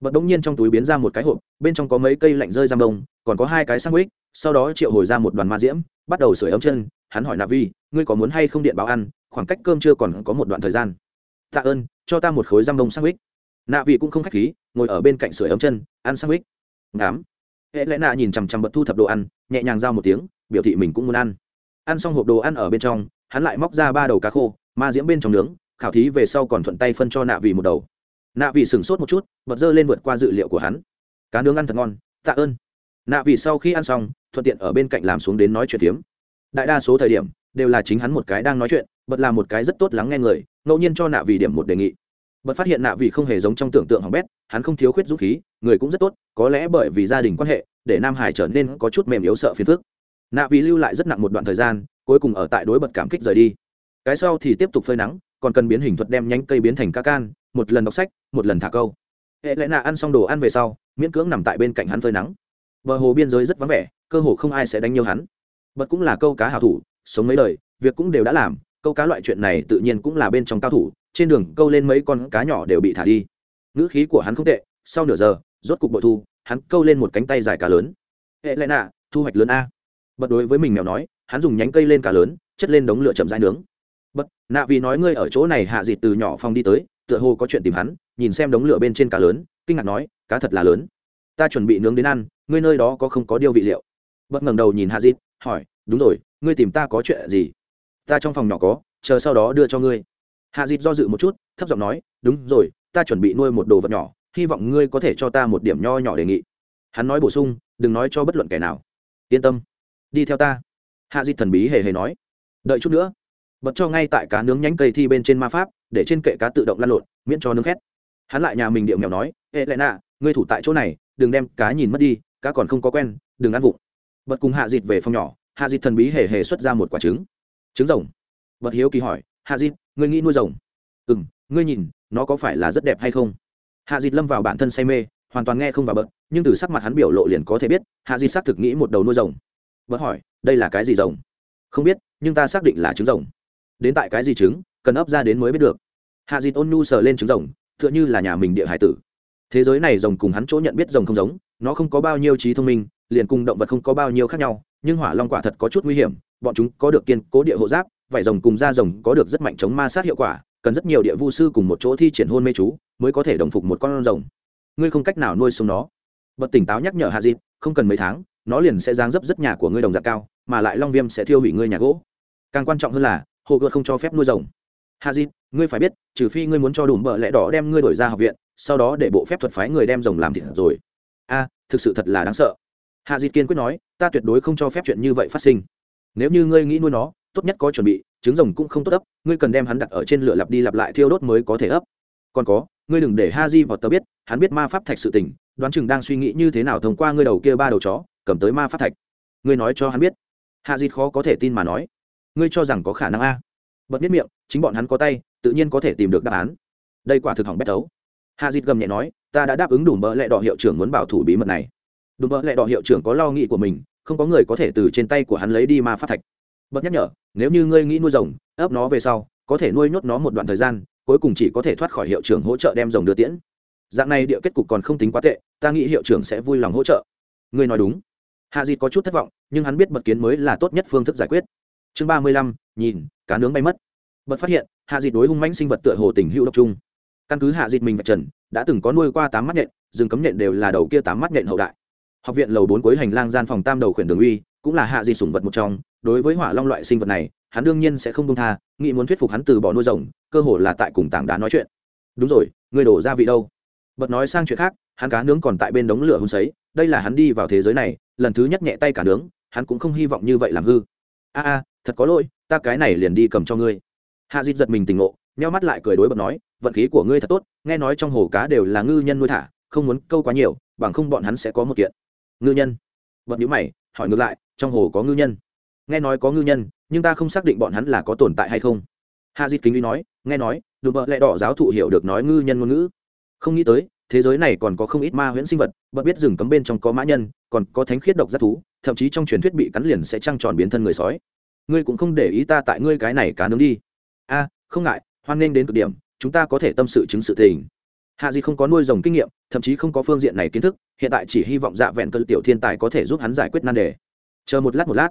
Bật đống nhiên trong túi biến ra một cái hộp, bên trong có mấy cây lạnh rơi giam đông, còn có hai cái sang ích sau đó triệu hồi ra một đoàn ma diễm, bắt đầu sửa ấm chân. Hắn hỏi nạ vi ngươi có muốn hay không điện báo ăn? Khoảng cách cơm chưa còn có một đoạn thời gian. Tạ ơn, cho ta một khối giam đông sang ích nạ vi cũng không k h á c h khí, ngồi ở bên cạnh sửa ấm chân, ăn sang ích ngám hệ lẽ nạ nhìn chằm chằm bật thu thập đồ ăn, nhẹ nhàng giao một tiếng, biểu thị mình cũng muốn ăn. Ăn xong hộp đồ ăn ở bên trong hắn lại móc ra ba đầu cá khô, ma diễm bên trong nướng, khảo thí về sau còn thuận tay phân cho nạ vì một đầu. Nạ vì sửng sốt một chút, bật dơ lên vượt qua dự liệu của hắn. Cá nướng ăn thật ngon, tạ ơn. Nạ vì sau khi ăn xong, thuận tiện ở bên cạnh làm xuống đến nói chuyện tiếm. đại đa số thời điểm, đều là chính hắn một cái đang nói chuyện, bật là một cái rất tốt lắng nghe người, ngẫu nhiên cho nạ vì điểm một đề nghị. Bật phát hiện nạ vì không hề giống trong tưởng tượng hỏng bét, hắn không thiếu khuyết dũng khí, người cũng rất tốt, có lẽ bởi vì gia đình quan hệ, để nam hải trở nên có chút mềm yếu sợ phiền phức. Nạ vì lưu lại rất nặng một đoạn thời gian cuối cùng ở tại đối bật cảm kích rời đi. Cái sau thì tiếp tục phơi nắng, còn cần biến hình thuật đem nhánh cây biến thành ca can, một lần đọc sách, một lần thả câu. Hệ lẽ nạ ăn xong đồ ăn về sau, miễn cưỡng nằm tại bên cạnh hắn phơi nắng. Bờ hồ biên giới rất vắng vẻ, cơ hồ không ai sẽ đánh nhiều hắn. Bật cũng là câu cá hảo thủ, sống mấy đời, việc cũng đều đã làm, câu cá loại chuyện này tự nhiên cũng là bên trong cao thủ, trên đường câu lên mấy con cá nhỏ đều bị thả đi. Ngữ khí của hắn không tệ, sau nửa giờ, rốt cục bội thu, hắn câu lên một cánh tay dài cá lớn. Hệ lẽ nạ, thu hoạch lớn a. Bật đối với mình mèo nói hắn dùng nhánh cây lên cá lớn, chất lên đống lửa chậm rãi nướng. Bất, nạ vì nói ngươi ở chỗ này hạ dịt từ nhỏ phong đi tới, tựa hồ có chuyện tìm hắn, nhìn xem đống lửa bên trên cá lớn, kinh ngạc nói, cá thật là lớn. Ta chuẩn bị nướng đến ăn, ngươi nơi đó có không có điều vị liệu? Bất ngẩng đầu nhìn hạ dịt, hỏi, đúng rồi, ngươi tìm ta có chuyện gì? Ta trong phòng nhỏ có, chờ sau đó đưa cho ngươi. Hạ dịt do dự một chút, thấp giọng nói, đúng rồi, ta chuẩn bị nuôi một đồ vật nhỏ, hy vọng ngươi có thể cho ta một điểm nho nhỏ đề nghị. Hắn nói bổ sung, đừng nói cho bất luận kẻ nào. Yên tâm, đi theo ta hạ dịt thần bí hề hề nói, đợi chút nữa, bật cho ngay tại cá nướng nhánh cây thi bên trên ma pháp, để trên kệ cá tự động lăn lộn, miễn cho nướng khét. Hắn lại nhà mình điệu mèo nói, ê lẽ nạ, ngươi thủ tại chỗ này, đừng đem cá nhìn mất đi, cá còn không có quen, đừng ăn vụng. Bật cùng hạ dịt về phòng nhỏ, hạ dịt thần bí hề hề xuất ra một quả trứng. Trứng rồng? Bật hiếu kỳ hỏi, hạ dịt ngươi nghĩ nuôi rồng? Ừ m ngươi nhìn, nó có phải là rất đẹp hay không? Hạ dịt lâm vào bản thân say mê, hoàn toàn nghe không vào bận nhưng từ sắc mặt hắn biểu lộ liền có thể biết, hạ dịt xác thực nghĩ một đầu nuôi rồng bớt hỏi, đây là cái gì rồng? Không biết, nhưng ta xác định là trứng rồng. Đến tại cái gì trứng? Cần ấp ra đến mới biết được. Hạ dịt ôn nhu sờ lên trứng rồng, tựa như là nhà mình địa hải tử. Thế giới này rồng cùng hắn chỗ nhận biết rồng không giống, nó không có bao nhiêu trí thông minh, liền cùng động vật không có bao nhiêu khác nhau, nhưng hỏa long quả thật có chút nguy hiểm, bọn chúng có được kiên cố địa hộ giáp, vải rồng cùng da rồng có được rất mạnh chống ma sát hiệu quả, cần rất nhiều địa vu sư cùng một chỗ thi triển hôn mê chú mới có thể đồng phục một con rồng. Ngươi không cách nào nuôi sống nó. Bật tỉnh táo nhắc nhở hạ dịt không cần mấy tháng nó liền sẽ giáng dấp rất nhà của ngươi đồng dạng cao, mà lại long viêm sẽ thiêu hủy ngươi nhà gỗ. Càng quan trọng hơn là, hồ gợt không cho phép nuôi rồng. Hạ dịt ngươi phải biết, trừ phi ngươi muốn cho đủ bợ lẽ đỏ đem ngươi đổi ra học viện, sau đó để bộ phép thuật phái người đem rồng làm thịt rồi. A, thực sự thật là đáng sợ. Hạ dịt kiên quyết nói, ta tuyệt đối không cho phép chuyện như vậy phát sinh. Nếu như ngươi nghĩ nuôi nó, tốt nhất có chuẩn bị, trứng rồng cũng không tốt ấp, ngươi cần đem hắn đặt ở trên lửa lặp đi lặp lại thiêu đốt mới có thể ấp. Còn có, ngươi đừng để ha di vào tớ biết, hắn biết ma pháp thạch sự tình, đoán chừng đang suy nghĩ như thế nào thông qua ngươi đầu kia ba đầu chó cầm tới ma pháp thạch. Ngươi nói cho hắn biết. Hạ dịt khó có thể tin mà nói. Ngươi cho rằng có khả năng a? Bật biết miệng, chính bọn hắn có tay, tự nhiên có thể tìm được đáp án. Đây quả thực hỏng bét tấu hạ dịt gầm nhẹ nói, ta đã đáp ứng đủ bỡ lẹ đỏ hiệu trưởng muốn bảo thủ bí mật này. Đủ bỡ lẹ đỏ hiệu trưởng có lo nghĩ của mình, không có người có thể từ trên tay của hắn lấy đi ma pháp thạch. Bật nhắc nhở, nếu như ngươi nghĩ nuôi rồng, ấp nó về sau, có thể nuôi nhốt nó một đoạn thời gian, cuối cùng chỉ có thể thoát khỏi hiệu trưởng hỗ trợ đem rồng đưa tiễn. Dạng này địa kết cục còn không tính quá tệ, ta nghĩ hiệu trưởng sẽ vui lòng hỗ trợ. Ngươi nói đúng hạ dịt có chút thất vọng, nhưng hắn biết bật kiến mới là tốt nhất phương thức giải quyết. Chương ba mươi lăm, nhìn, cá nướng bay mất. Bật phát hiện, hạ dịt đối hung mãnh sinh vật tựa hồ tình hữu độc trung căn cứ hạ dịt mình và trần, đã từng có nuôi qua tám mắt nhện, rừng cấm nhện đều là đầu kia tám mắt nhện hậu đại. Học viện lầu bốn cuối hành lang gian phòng tam đầu khuyển đường uy, cũng là hạ dịt sủng vật một trong. Đối với hỏa long loại sinh vật này, hắn đương nhiên sẽ không công tha, nghĩ muốn thuyết phục hắn từ bỏ nuôi rồng, cơ hồ là tại cùng tảng đá nói chuyện. Đúng rồi, người đổ gia vị đâu? Bật nói sang chuyện khác, hắn cá nướng còn tại bên đống lửa hôn sấy, đây là hắn đi vào thế giới này lần thứ nhất nhẹ tay cả nướng, hắn cũng không hy vọng như vậy làm hư. A a, thật có lỗi, ta cái này liền đi cầm cho ngươi. Hạ dịt giật mình tỉnh ngộ, nheo mắt lại cười đối bật nói, vận khí của ngươi thật tốt, nghe nói trong hồ cá đều là ngư nhân nuôi thả, không muốn câu quá nhiều, bằng không bọn hắn sẽ có một kiện. Ngư nhân? Bật nhữ mày, hỏi ngược lại, trong hồ có ngư nhân? Nghe nói có ngư nhân, nhưng ta không xác định bọn hắn là có tồn tại hay không. Hạ dịt kính uy nói, nghe nói, đùm bợ lẹ đỏ giáo thụ hiểu được nói ngư nhân ngôn ngữ. Không nghĩ tới, thế giới này còn có không ít ma huyễn sinh vật, bật biết rừng cấm bên trong có mã nhân còn có thánh khiết độc giác thú, thậm chí trong truyền thuyết bị cắn liền sẽ trăng tròn biến thân người sói. Ngươi cũng không để ý ta tại ngươi cái này cá nướng đi. A, không ngại, hoan nghênh đến cực điểm, chúng ta có thể tâm sự chứng sự tình. Hạ di không có nuôi rồng kinh nghiệm, thậm chí không có phương diện này kiến thức, hiện tại chỉ hy vọng dạ vẹn cơn tiểu thiên tài có thể giúp hắn giải quyết nan đề. Chờ một lát một lát.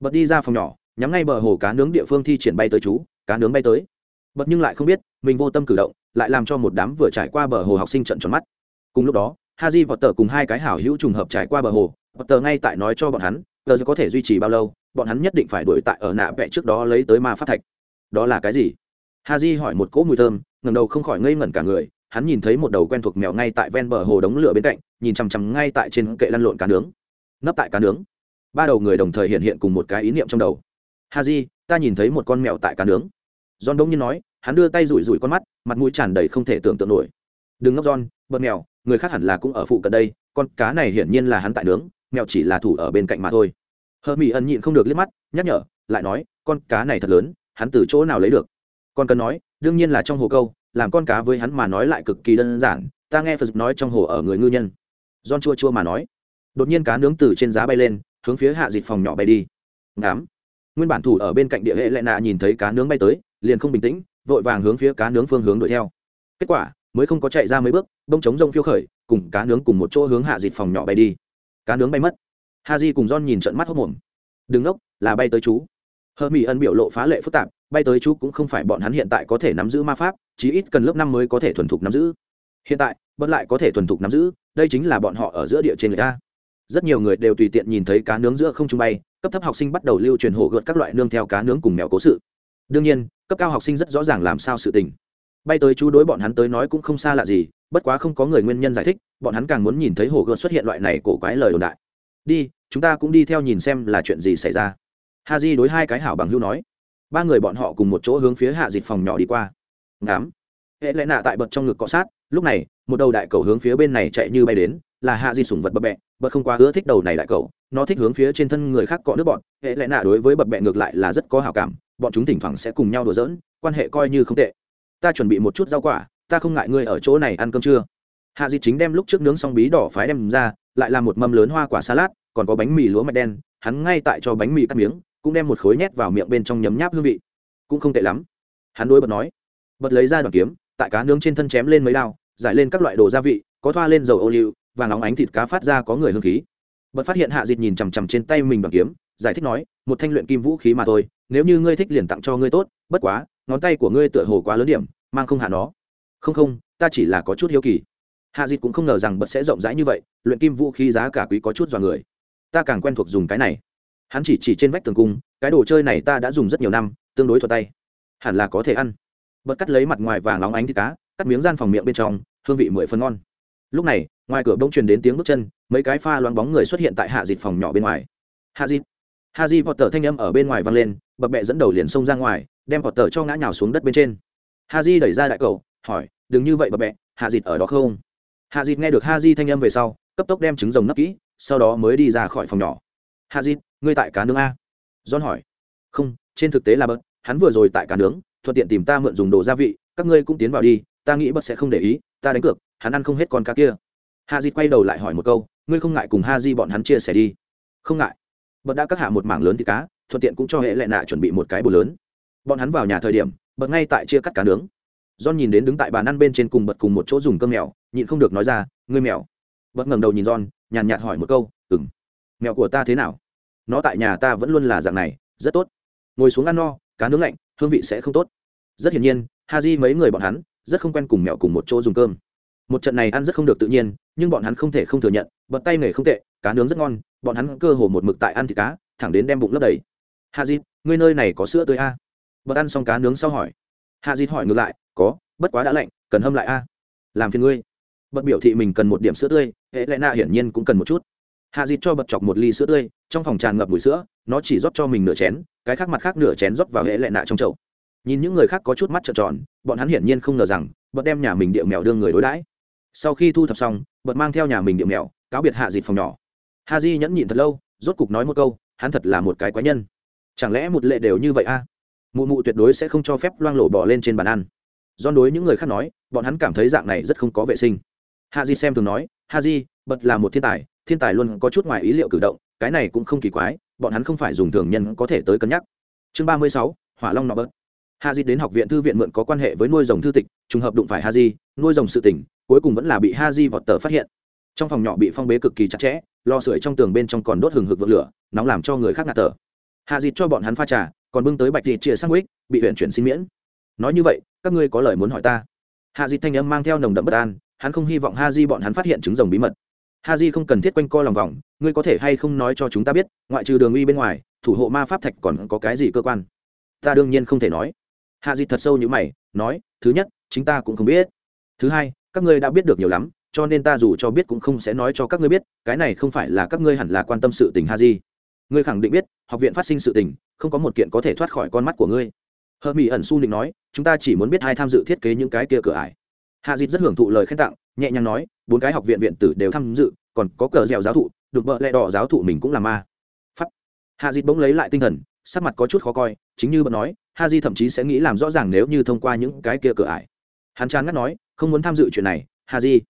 Bật đi ra phòng nhỏ, nhắm ngay bờ hồ cá nướng địa phương thi triển bay tới chú, cá nướng bay tới. Bật nhưng lại không biết, mình vô tâm cử động, lại làm cho một đám vừa trải qua bờ hồ học sinh trận tròn mắt. Cùng lúc đó haji và tờ cùng hai cái hảo hữu trùng hợp trải qua bờ hồ. Potter tờ ngay tại nói cho bọn hắn, giờ có thể duy trì bao lâu? Bọn hắn nhất định phải đuổi tại ở nạ vẽ trước đó lấy tới ma phát thạch. Đó là cái gì? Haji hỏi một cỗ mùi thơm, ngẩng đầu không khỏi ngây ngẩn cả người. Hắn nhìn thấy một đầu quen thuộc mèo ngay tại ven bờ hồ đống lửa bên cạnh, nhìn chằm chằm ngay tại trên kệ lăn lộn cá nướng. Nấp tại cá nướng. Ba đầu người đồng thời hiện hiện cùng một cái ý niệm trong đầu. Haji, ta nhìn thấy một con mèo tại cá nướng. John đông nhiên nói, hắn đưa tay rủi rủi con mắt, mặt mũi tràn đầy không thể tưởng tượng nổi. Đừng ngốc, john bật mèo người khác hẳn là cũng ở phụ cận đây con cá này hiển nhiên là hắn tại nướng mèo chỉ là thủ ở bên cạnh mà thôi. Hờ mỹ ẩn nhịn không được liếc mắt nhắc nhở lại nói con cá này thật lớn hắn từ chỗ nào lấy được? Con cần nói đương nhiên là trong hồ câu làm con cá với hắn mà nói lại cực kỳ đơn giản ta nghe phật nói trong hồ ở người ngư nhân. Don chua chua mà nói. Đột nhiên cá nướng từ trên giá bay lên hướng phía hạ dịt phòng nhỏ bay đi. Ngắm, nguyên bản thủ ở bên cạnh địa hệ lệ nạ nhìn thấy cá nướng bay tới liền không bình tĩnh vội vàng hướng phía cá nướng phương hướng đuổi theo. Kết quả mới không có chạy ra mấy bước, bông chống rông phiêu khởi, cùng cá nướng cùng một chỗ hướng hạ dịt phòng nhỏ bay đi. Cá nướng bay mất. Ha di cùng john nhìn trận mắt hốc mồm đứng ốc là bay tới chú. Hơ mỹ ân biểu lộ phá lệ phức tạp, bay tới chú cũng không phải bọn hắn hiện tại có thể nắm giữ ma pháp, chí ít cần lớp năm mới có thể thuần thục nắm giữ. Hiện tại bất lại có thể thuần thục nắm giữ, đây chính là bọn họ ở giữa địa trên người ta. Rất nhiều người đều tùy tiện nhìn thấy cá nướng giữa không trung bay, cấp thấp học sinh bắt đầu lưu truyền hồ gợt các loại nương theo cá nướng cùng mèo cố sự. Đương nhiên, cấp cao học sinh rất rõ ràng làm sao sự tình bay tới chú đối bọn hắn tới nói cũng không xa lạ gì, bất quá không có người nguyên nhân giải thích, bọn hắn càng muốn nhìn thấy hồ gợt xuất hiện loại này cổ quái lời đồn đại. Đi, chúng ta cũng đi theo nhìn xem là chuyện gì xảy ra. Ha di đối hai cái hảo bằng hưu nói. Ba người bọn họ cùng một chỗ hướng phía hạ dịch phòng nhỏ đi qua. Ngám hệ lẽ nạ tại bật trong ngực cọ sát, lúc này, một đầu đại cầu hướng phía bên này chạy như bay đến, là hạ di sủng vật bập bẹ, bật không quá ưa thích đầu này đại cầu, nó thích hướng phía trên thân người khác cọ nước bọn. Hệ lẽ nạ đối với bập bẹ ngược lại là rất có hảo cảm, bọn chúng thỉnh thoảng sẽ cùng nhau đùa giỡn, quan hệ coi như không tệ ta chuẩn bị một chút rau quả, ta không ngại ngươi ở chỗ này ăn cơm trưa. Hạ di chính đem lúc trước nướng xong bí đỏ phái đem ra, lại làm một mâm lớn hoa quả salad, còn có bánh mì lúa mạch đen, hắn ngay tại cho bánh mì cắt miếng, cũng đem một khối nhét vào miệng bên trong nhấm nháp hương vị. Cũng không tệ lắm. Hắn đối bật nói, bật lấy ra đoàn kiếm, tại cá nướng trên thân chém lên mấy đao, giải lên các loại đồ gia vị, có thoa lên dầu ô liu và nóng ánh thịt cá phát ra có người hương khí bật phát hiện hạ dịt nhìn chằm chằm trên tay mình bằng kiếm, giải thích nói, một thanh luyện kim vũ khí mà thôi, nếu như ngươi thích liền tặng cho ngươi tốt, bất quá, ngón tay của ngươi tựa hồ quá lớn điểm, mang không hạ nó. Không không, ta chỉ là có chút hiếu kỳ. Hạ dịt cũng không ngờ rằng bật sẽ rộng rãi như vậy, luyện kim vũ khí giá cả quý có chút dọa người. Ta càng quen thuộc dùng cái này. Hắn chỉ chỉ trên vách tường cung, cái đồ chơi này ta đã dùng rất nhiều năm, tương đối thuật tay. Hẳn là có thể ăn. Bật cắt lấy mặt ngoài vàng óng ánh thịt cá, cắt miếng gian phòng miệng bên trong, hương vị mười phần ngon. Lúc này, ngoài cửa bông truyền đến tiếng bước chân mấy cái pha loáng bóng người xuất hiện tại hạ dịt phòng nhỏ bên ngoài. Hạ dịt. Hạ dịt vọt tờ thanh âm ở bên ngoài vang lên, bập bẹ dẫn đầu liền xông ra ngoài, đem vọt tờ cho ngã nhào xuống đất bên trên. Hạ di đẩy ra đại cầu, hỏi, đừng như vậy bập bẹ, hạ dịt ở đó không? Hạ dịt nghe được hạ di thanh âm về sau, cấp tốc đem trứng rồng nấp kỹ, sau đó mới đi ra khỏi phòng nhỏ. Hạ dịt, ngươi tại cá nướng a? John hỏi. Không, trên thực tế là bớt, hắn vừa rồi tại cá nướng, thuận tiện tìm ta mượn dùng đồ gia vị, các ngươi cũng tiến vào đi, ta nghĩ bớt sẽ không để ý, ta đánh cược, hắn ăn không hết con cá kia. Hạ dịt quay đầu lại hỏi một câu ngươi không ngại cùng ha di bọn hắn chia sẻ đi. Không ngại. Bật đã cắt hạ một mảng lớn thịt cá, thuận tiện cũng cho hệ lệ nạ chuẩn bị một cái bồ lớn. Bọn hắn vào nhà thời điểm, bật ngay tại chia cắt cá nướng. John nhìn đến đứng tại bàn ăn bên trên cùng bật cùng một chỗ dùng cơm mèo, nhịn không được nói ra, ngươi mèo. Bật ngẩng đầu nhìn john, nhàn nhạt hỏi một câu ừng mèo của ta thế nào? Nó tại nhà ta vẫn luôn là dạng này, rất tốt. Ngồi xuống ăn no, cá nướng lạnh, hương vị sẽ không tốt. Rất hiển nhiên, ha di mấy người bọn hắn, rất không quen cùng mèo cùng một chỗ dùng cơm một trận này ăn rất không được tự nhiên, nhưng bọn hắn không thể không thừa nhận, bật tay nghề không tệ, cá nướng rất ngon, bọn hắn cơ hồ một mực tại ăn thịt cá, thẳng đến đem bụng lấp đầy. Hạ dịt, ngươi nơi này có sữa tươi a? Bật ăn xong cá nướng sau hỏi. Hạ dịt hỏi ngược lại, có, bất quá đã lạnh, cần hâm lại a? Làm phiền ngươi. Bật biểu thị mình cần một điểm sữa tươi, hệ lẽ nạ hiển nhiên cũng cần một chút. Hạ dịt cho bật chọc một ly sữa tươi, trong phòng tràn ngập mùi sữa, nó chỉ rót cho mình nửa chén, cái khác mặt khác nửa chén rót vào hệ lẽ nạ trong chậu. Nhìn những người khác có chút mắt trợn tròn, bọn hắn hiển nhiên không ngờ rằng, bật đem nhà mình điệu mèo đương người đối đãi sau khi thu thập xong, bật mang theo nhà mình điệu mèo, cáo biệt hạ dịt phòng nhỏ. Ha di nhẫn nhịn thật lâu, rốt cục nói một câu, hắn thật là một cái quái nhân. Chẳng lẽ một lệ đều như vậy a? Mụ mụ tuyệt đối sẽ không cho phép loang lổ bỏ lên trên bàn ăn. Do đối những người khác nói, bọn hắn cảm thấy dạng này rất không có vệ sinh. Ha di xem thường nói, ha di, bật là một thiên tài thiên tài luôn có chút ngoài ý liệu cử động, cái này cũng không kỳ quái, bọn hắn không phải dùng thường nhân có thể tới cân nhắc. Chương ba mươi sáu, hỏa long nọ bớt. Ha di đến học viện thư viện mượn có quan hệ với nuôi rồng thư tịch, trùng hợp đụng phải ha di nuôi rồng sự tỉnh cuối cùng vẫn là bị ha di vọt tờ phát hiện. Trong phòng nhỏ bị phong bế cực kỳ chặt chẽ, lò sưởi trong tường bên trong còn đốt hừng hực vượt lửa, nóng làm cho người khác ngạt thở. Hạ dịt cho bọn hắn pha trà, còn bưng tới bạch thịt chia sang ích bị huyện chuyển xin miễn. Nói như vậy, các ngươi có lời muốn hỏi ta? Hạ dịt thanh âm mang theo nồng đậm bất an, hắn không hy vọng ha di bọn hắn phát hiện trứng rồng bí mật. Ha di không cần thiết quanh co lòng vòng, ngươi có thể hay không nói cho chúng ta biết, ngoại trừ đường uy bên ngoài, thủ hộ ma pháp thạch còn có cái gì cơ quan? Ta đương nhiên không thể nói. Hạ dịt thật sâu như mày, nói, thứ nhất, chính ta cũng không biết thứ hai, các ngươi đã biết được nhiều lắm, cho nên ta dù cho biết cũng không sẽ nói cho các ngươi biết, cái này không phải là các ngươi hẳn là quan tâm sự tình ha di ngươi khẳng định biết, học viện phát sinh sự tình, không có một kiện có thể thoát khỏi con mắt của ngươi. Hờ mỹ ẩn su định nói, chúng ta chỉ muốn biết ai tham dự thiết kế những cái kia cửa ải. Hạ dịt rất hưởng thụ lời khen tặng, nhẹ nhàng nói, bốn cái học viện viện tử đều tham dự, còn có cờ dẻo giáo thụ, được vợ lẹ đỏ giáo thụ mình cũng là ma. Phắt hạ dịt bỗng lấy lại tinh thần, sắc mặt có chút khó coi, chính như bận nói ha di thậm chí sẽ nghĩ làm rõ ràng nếu như thông qua những cái kia cửa ải. Hắn chán ngắt nói không muốn tham dự chuyện này hà di.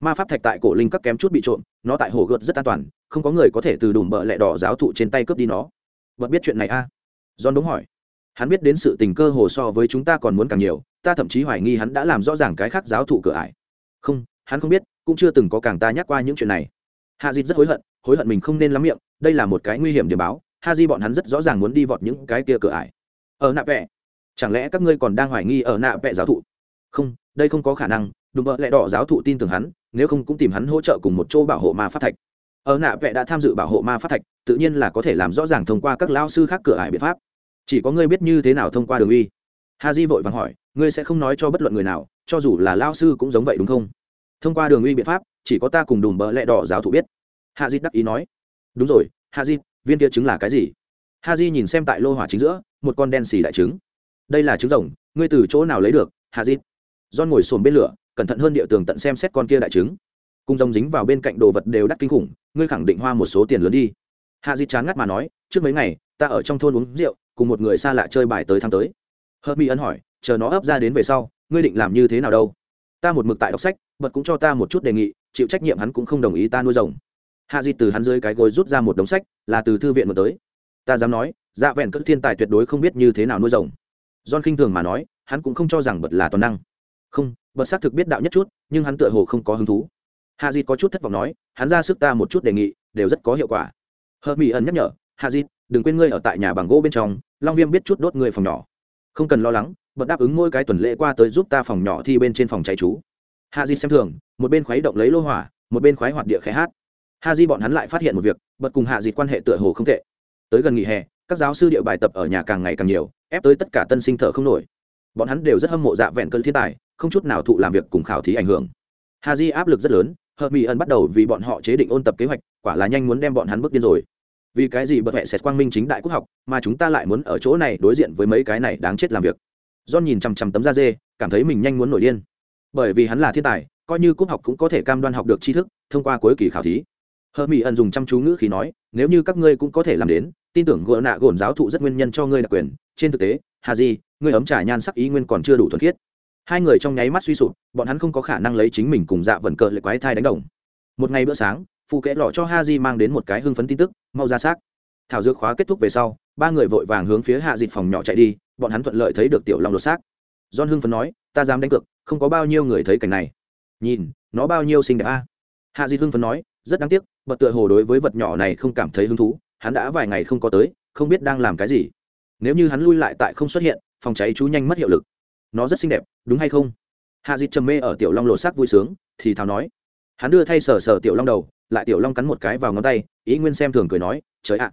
Ma pháp thạch tại cổ linh các kém chút bị trộm, nó tại hồ gợt rất an toàn, không có người có thể từ đùm bợ lẹ đỏ giáo thụ trên tay cướp đi nó. Bật biết chuyện này a? À? john đúng hỏi. Hắn biết đến sự tình cơ hồ so với chúng ta còn muốn càng nhiều, ta thậm chí hoài nghi hắn đã làm rõ ràng cái khác giáo thụ cửa ải. Không, hắn không biết, cũng chưa từng có càng ta nhắc qua những chuyện này. Hạ dịt rất hối hận hối hận mình không nên lắm miệng, đây là một cái nguy hiểm điểm báo, ha di bọn hắn rất rõ ràng muốn đi vọt những cái kia cửa ải. Ở nạ vẹ, chẳng lẽ các ngươi còn đang hoài nghi ở nạ vẹ giáo thụ? Không đây không có khả năng, đùm bợ lẹ đỏ giáo thụ tin tưởng hắn, nếu không cũng tìm hắn hỗ trợ cùng một chỗ bảo hộ ma phát thạch. Ở nạ vẽ đã tham dự bảo hộ ma phát thạch, tự nhiên là có thể làm rõ ràng thông qua các lao sư khác cửa ải biện pháp. Chỉ có ngươi biết như thế nào thông qua đường uy. Ha di vội vàng hỏi, ngươi sẽ không nói cho bất luận người nào, cho dù là lao sư cũng giống vậy đúng không? Thông qua đường uy biện pháp, chỉ có ta cùng đùm bợ lẹ đỏ giáo thụ biết. Ha di đắc ý nói. Đúng rồi ha di viên kia trứng là cái gì? Ha di nhìn xem tại lô hỏa chính giữa, một con đen xì đại trứng. Đây là trứng rồng, ngươi từ chỗ nào lấy được ha di don ngồi xổm bên lửa, cẩn thận hơn địa tường tận xem xét con kia đại trứng. Cung rồng dính vào bên cạnh đồ vật đều đắt kinh khủng, ngươi khẳng định hoa một số tiền lớn đi. Hạ di chán ngắt mà nói, trước mấy ngày, ta ở trong thôn uống rượu, cùng một người xa lạ chơi bài tới tháng tới. Hợp mi ân hỏi, chờ nó ấp ra đến về sau, ngươi định làm như thế nào đâu? Ta một mực tại đọc sách, bật cũng cho ta một chút đề nghị, chịu trách nhiệm hắn cũng không đồng ý ta nuôi rồng. Hạ di từ hắn dưới cái gối rút ra một đống sách, là từ thư viện mà tới. Ta dám nói dạ vẹn cỡ thiên tài tuyệt đối không biết như thế nào nuôi rồng. John khinh thường mà nói, hắn cũng không cho rằng bật là toàn năng không, bật xác thực biết đạo nhất chút, nhưng hắn tựa hồ không có hứng thú. Hạ dịt có chút thất vọng nói, hắn ra sức ta một chút đề nghị, đều rất có hiệu quả. Hờ mỹ ẩn nhắc nhở, hạ dịt, đừng quên ngươi ở tại nhà bằng gỗ bên trong, long viêm biết chút đốt người phòng nhỏ. Không cần lo lắng, bật đáp ứng mỗi cái tuần lễ qua tới giúp ta phòng nhỏ thi bên trên phòng cháy chú. Hạ Di xem thường, một bên khuấy động lấy lô hỏa, một bên khoái hoạt địa khẽ hát. Ha di bọn hắn lại phát hiện một việc, bật cùng hạ Di quan hệ tựa hồ không tệ. Tới gần nghỉ hè, các giáo sư địa bài tập ở nhà càng ngày càng nhiều, ép tới tất cả tân sinh thở không nổi bọn hắn đều rất hâm mộ dạ vẹn cơn thiên tài, không chút nào thụ làm việc cùng khảo thí ảnh hưởng. Ha di áp lực rất lớn, hợp mỹ ẩn bắt đầu vì bọn họ chế định ôn tập kế hoạch, quả là nhanh muốn đem bọn hắn bước điên rồi. Vì cái gì bật hệ sẽ quang minh chính đại quốc học, mà chúng ta lại muốn ở chỗ này đối diện với mấy cái này đáng chết làm việc. John nhìn chằm chằm tấm da dê, cảm thấy mình nhanh muốn nổi điên. Bởi vì hắn là thiên tài, coi như cúp học cũng có thể cam đoan học được tri thức, thông qua cuối kỳ khảo thí. Hờ mỹ ẩn dùng chăm chú ngữ khí nói, nếu như các ngươi cũng có thể làm đến, tin tưởng gỡ nạ gồn giáo thụ rất nguyên nhân cho ngươi đặc quyền, trên thực tế hà di ngươi ấm trà nhan sắc ý nguyên còn chưa đủ thuần khiết. Hai người trong nháy mắt suy sụp, bọn hắn không có khả năng lấy chính mình cùng dạ vần cờ lại quái thai đánh đồng. Một ngày bữa sáng, phụ kệ lọ cho ha di mang đến một cái hưng phấn tin tức, mau ra xác. Thảo dược khóa kết thúc về sau, ba người vội vàng hướng phía hạ dịt phòng nhỏ chạy đi, bọn hắn thuận lợi thấy được tiểu long lột xác. John hưng phấn nói, ta dám đánh cược, không có bao nhiêu người thấy cảnh này. Nhìn, nó bao nhiêu xinh đẹp a? Hạ dịt hưng phấn nói, rất đáng tiếc, bật tựa hồ đối với vật nhỏ này không cảm thấy hứng thú, hắn đã vài ngày không có tới, không biết đang làm cái gì. Nếu như hắn lui lại tại không xuất hiện phòng cháy chú nhanh mất hiệu lực. Nó rất xinh đẹp, đúng hay không? Hạ dịt trầm mê ở tiểu long lột xác vui sướng, thì thào nói. Hắn đưa thay sờ sờ tiểu long đầu, lại tiểu long cắn một cái vào ngón tay, ý nguyên xem thường cười nói, trời ạ,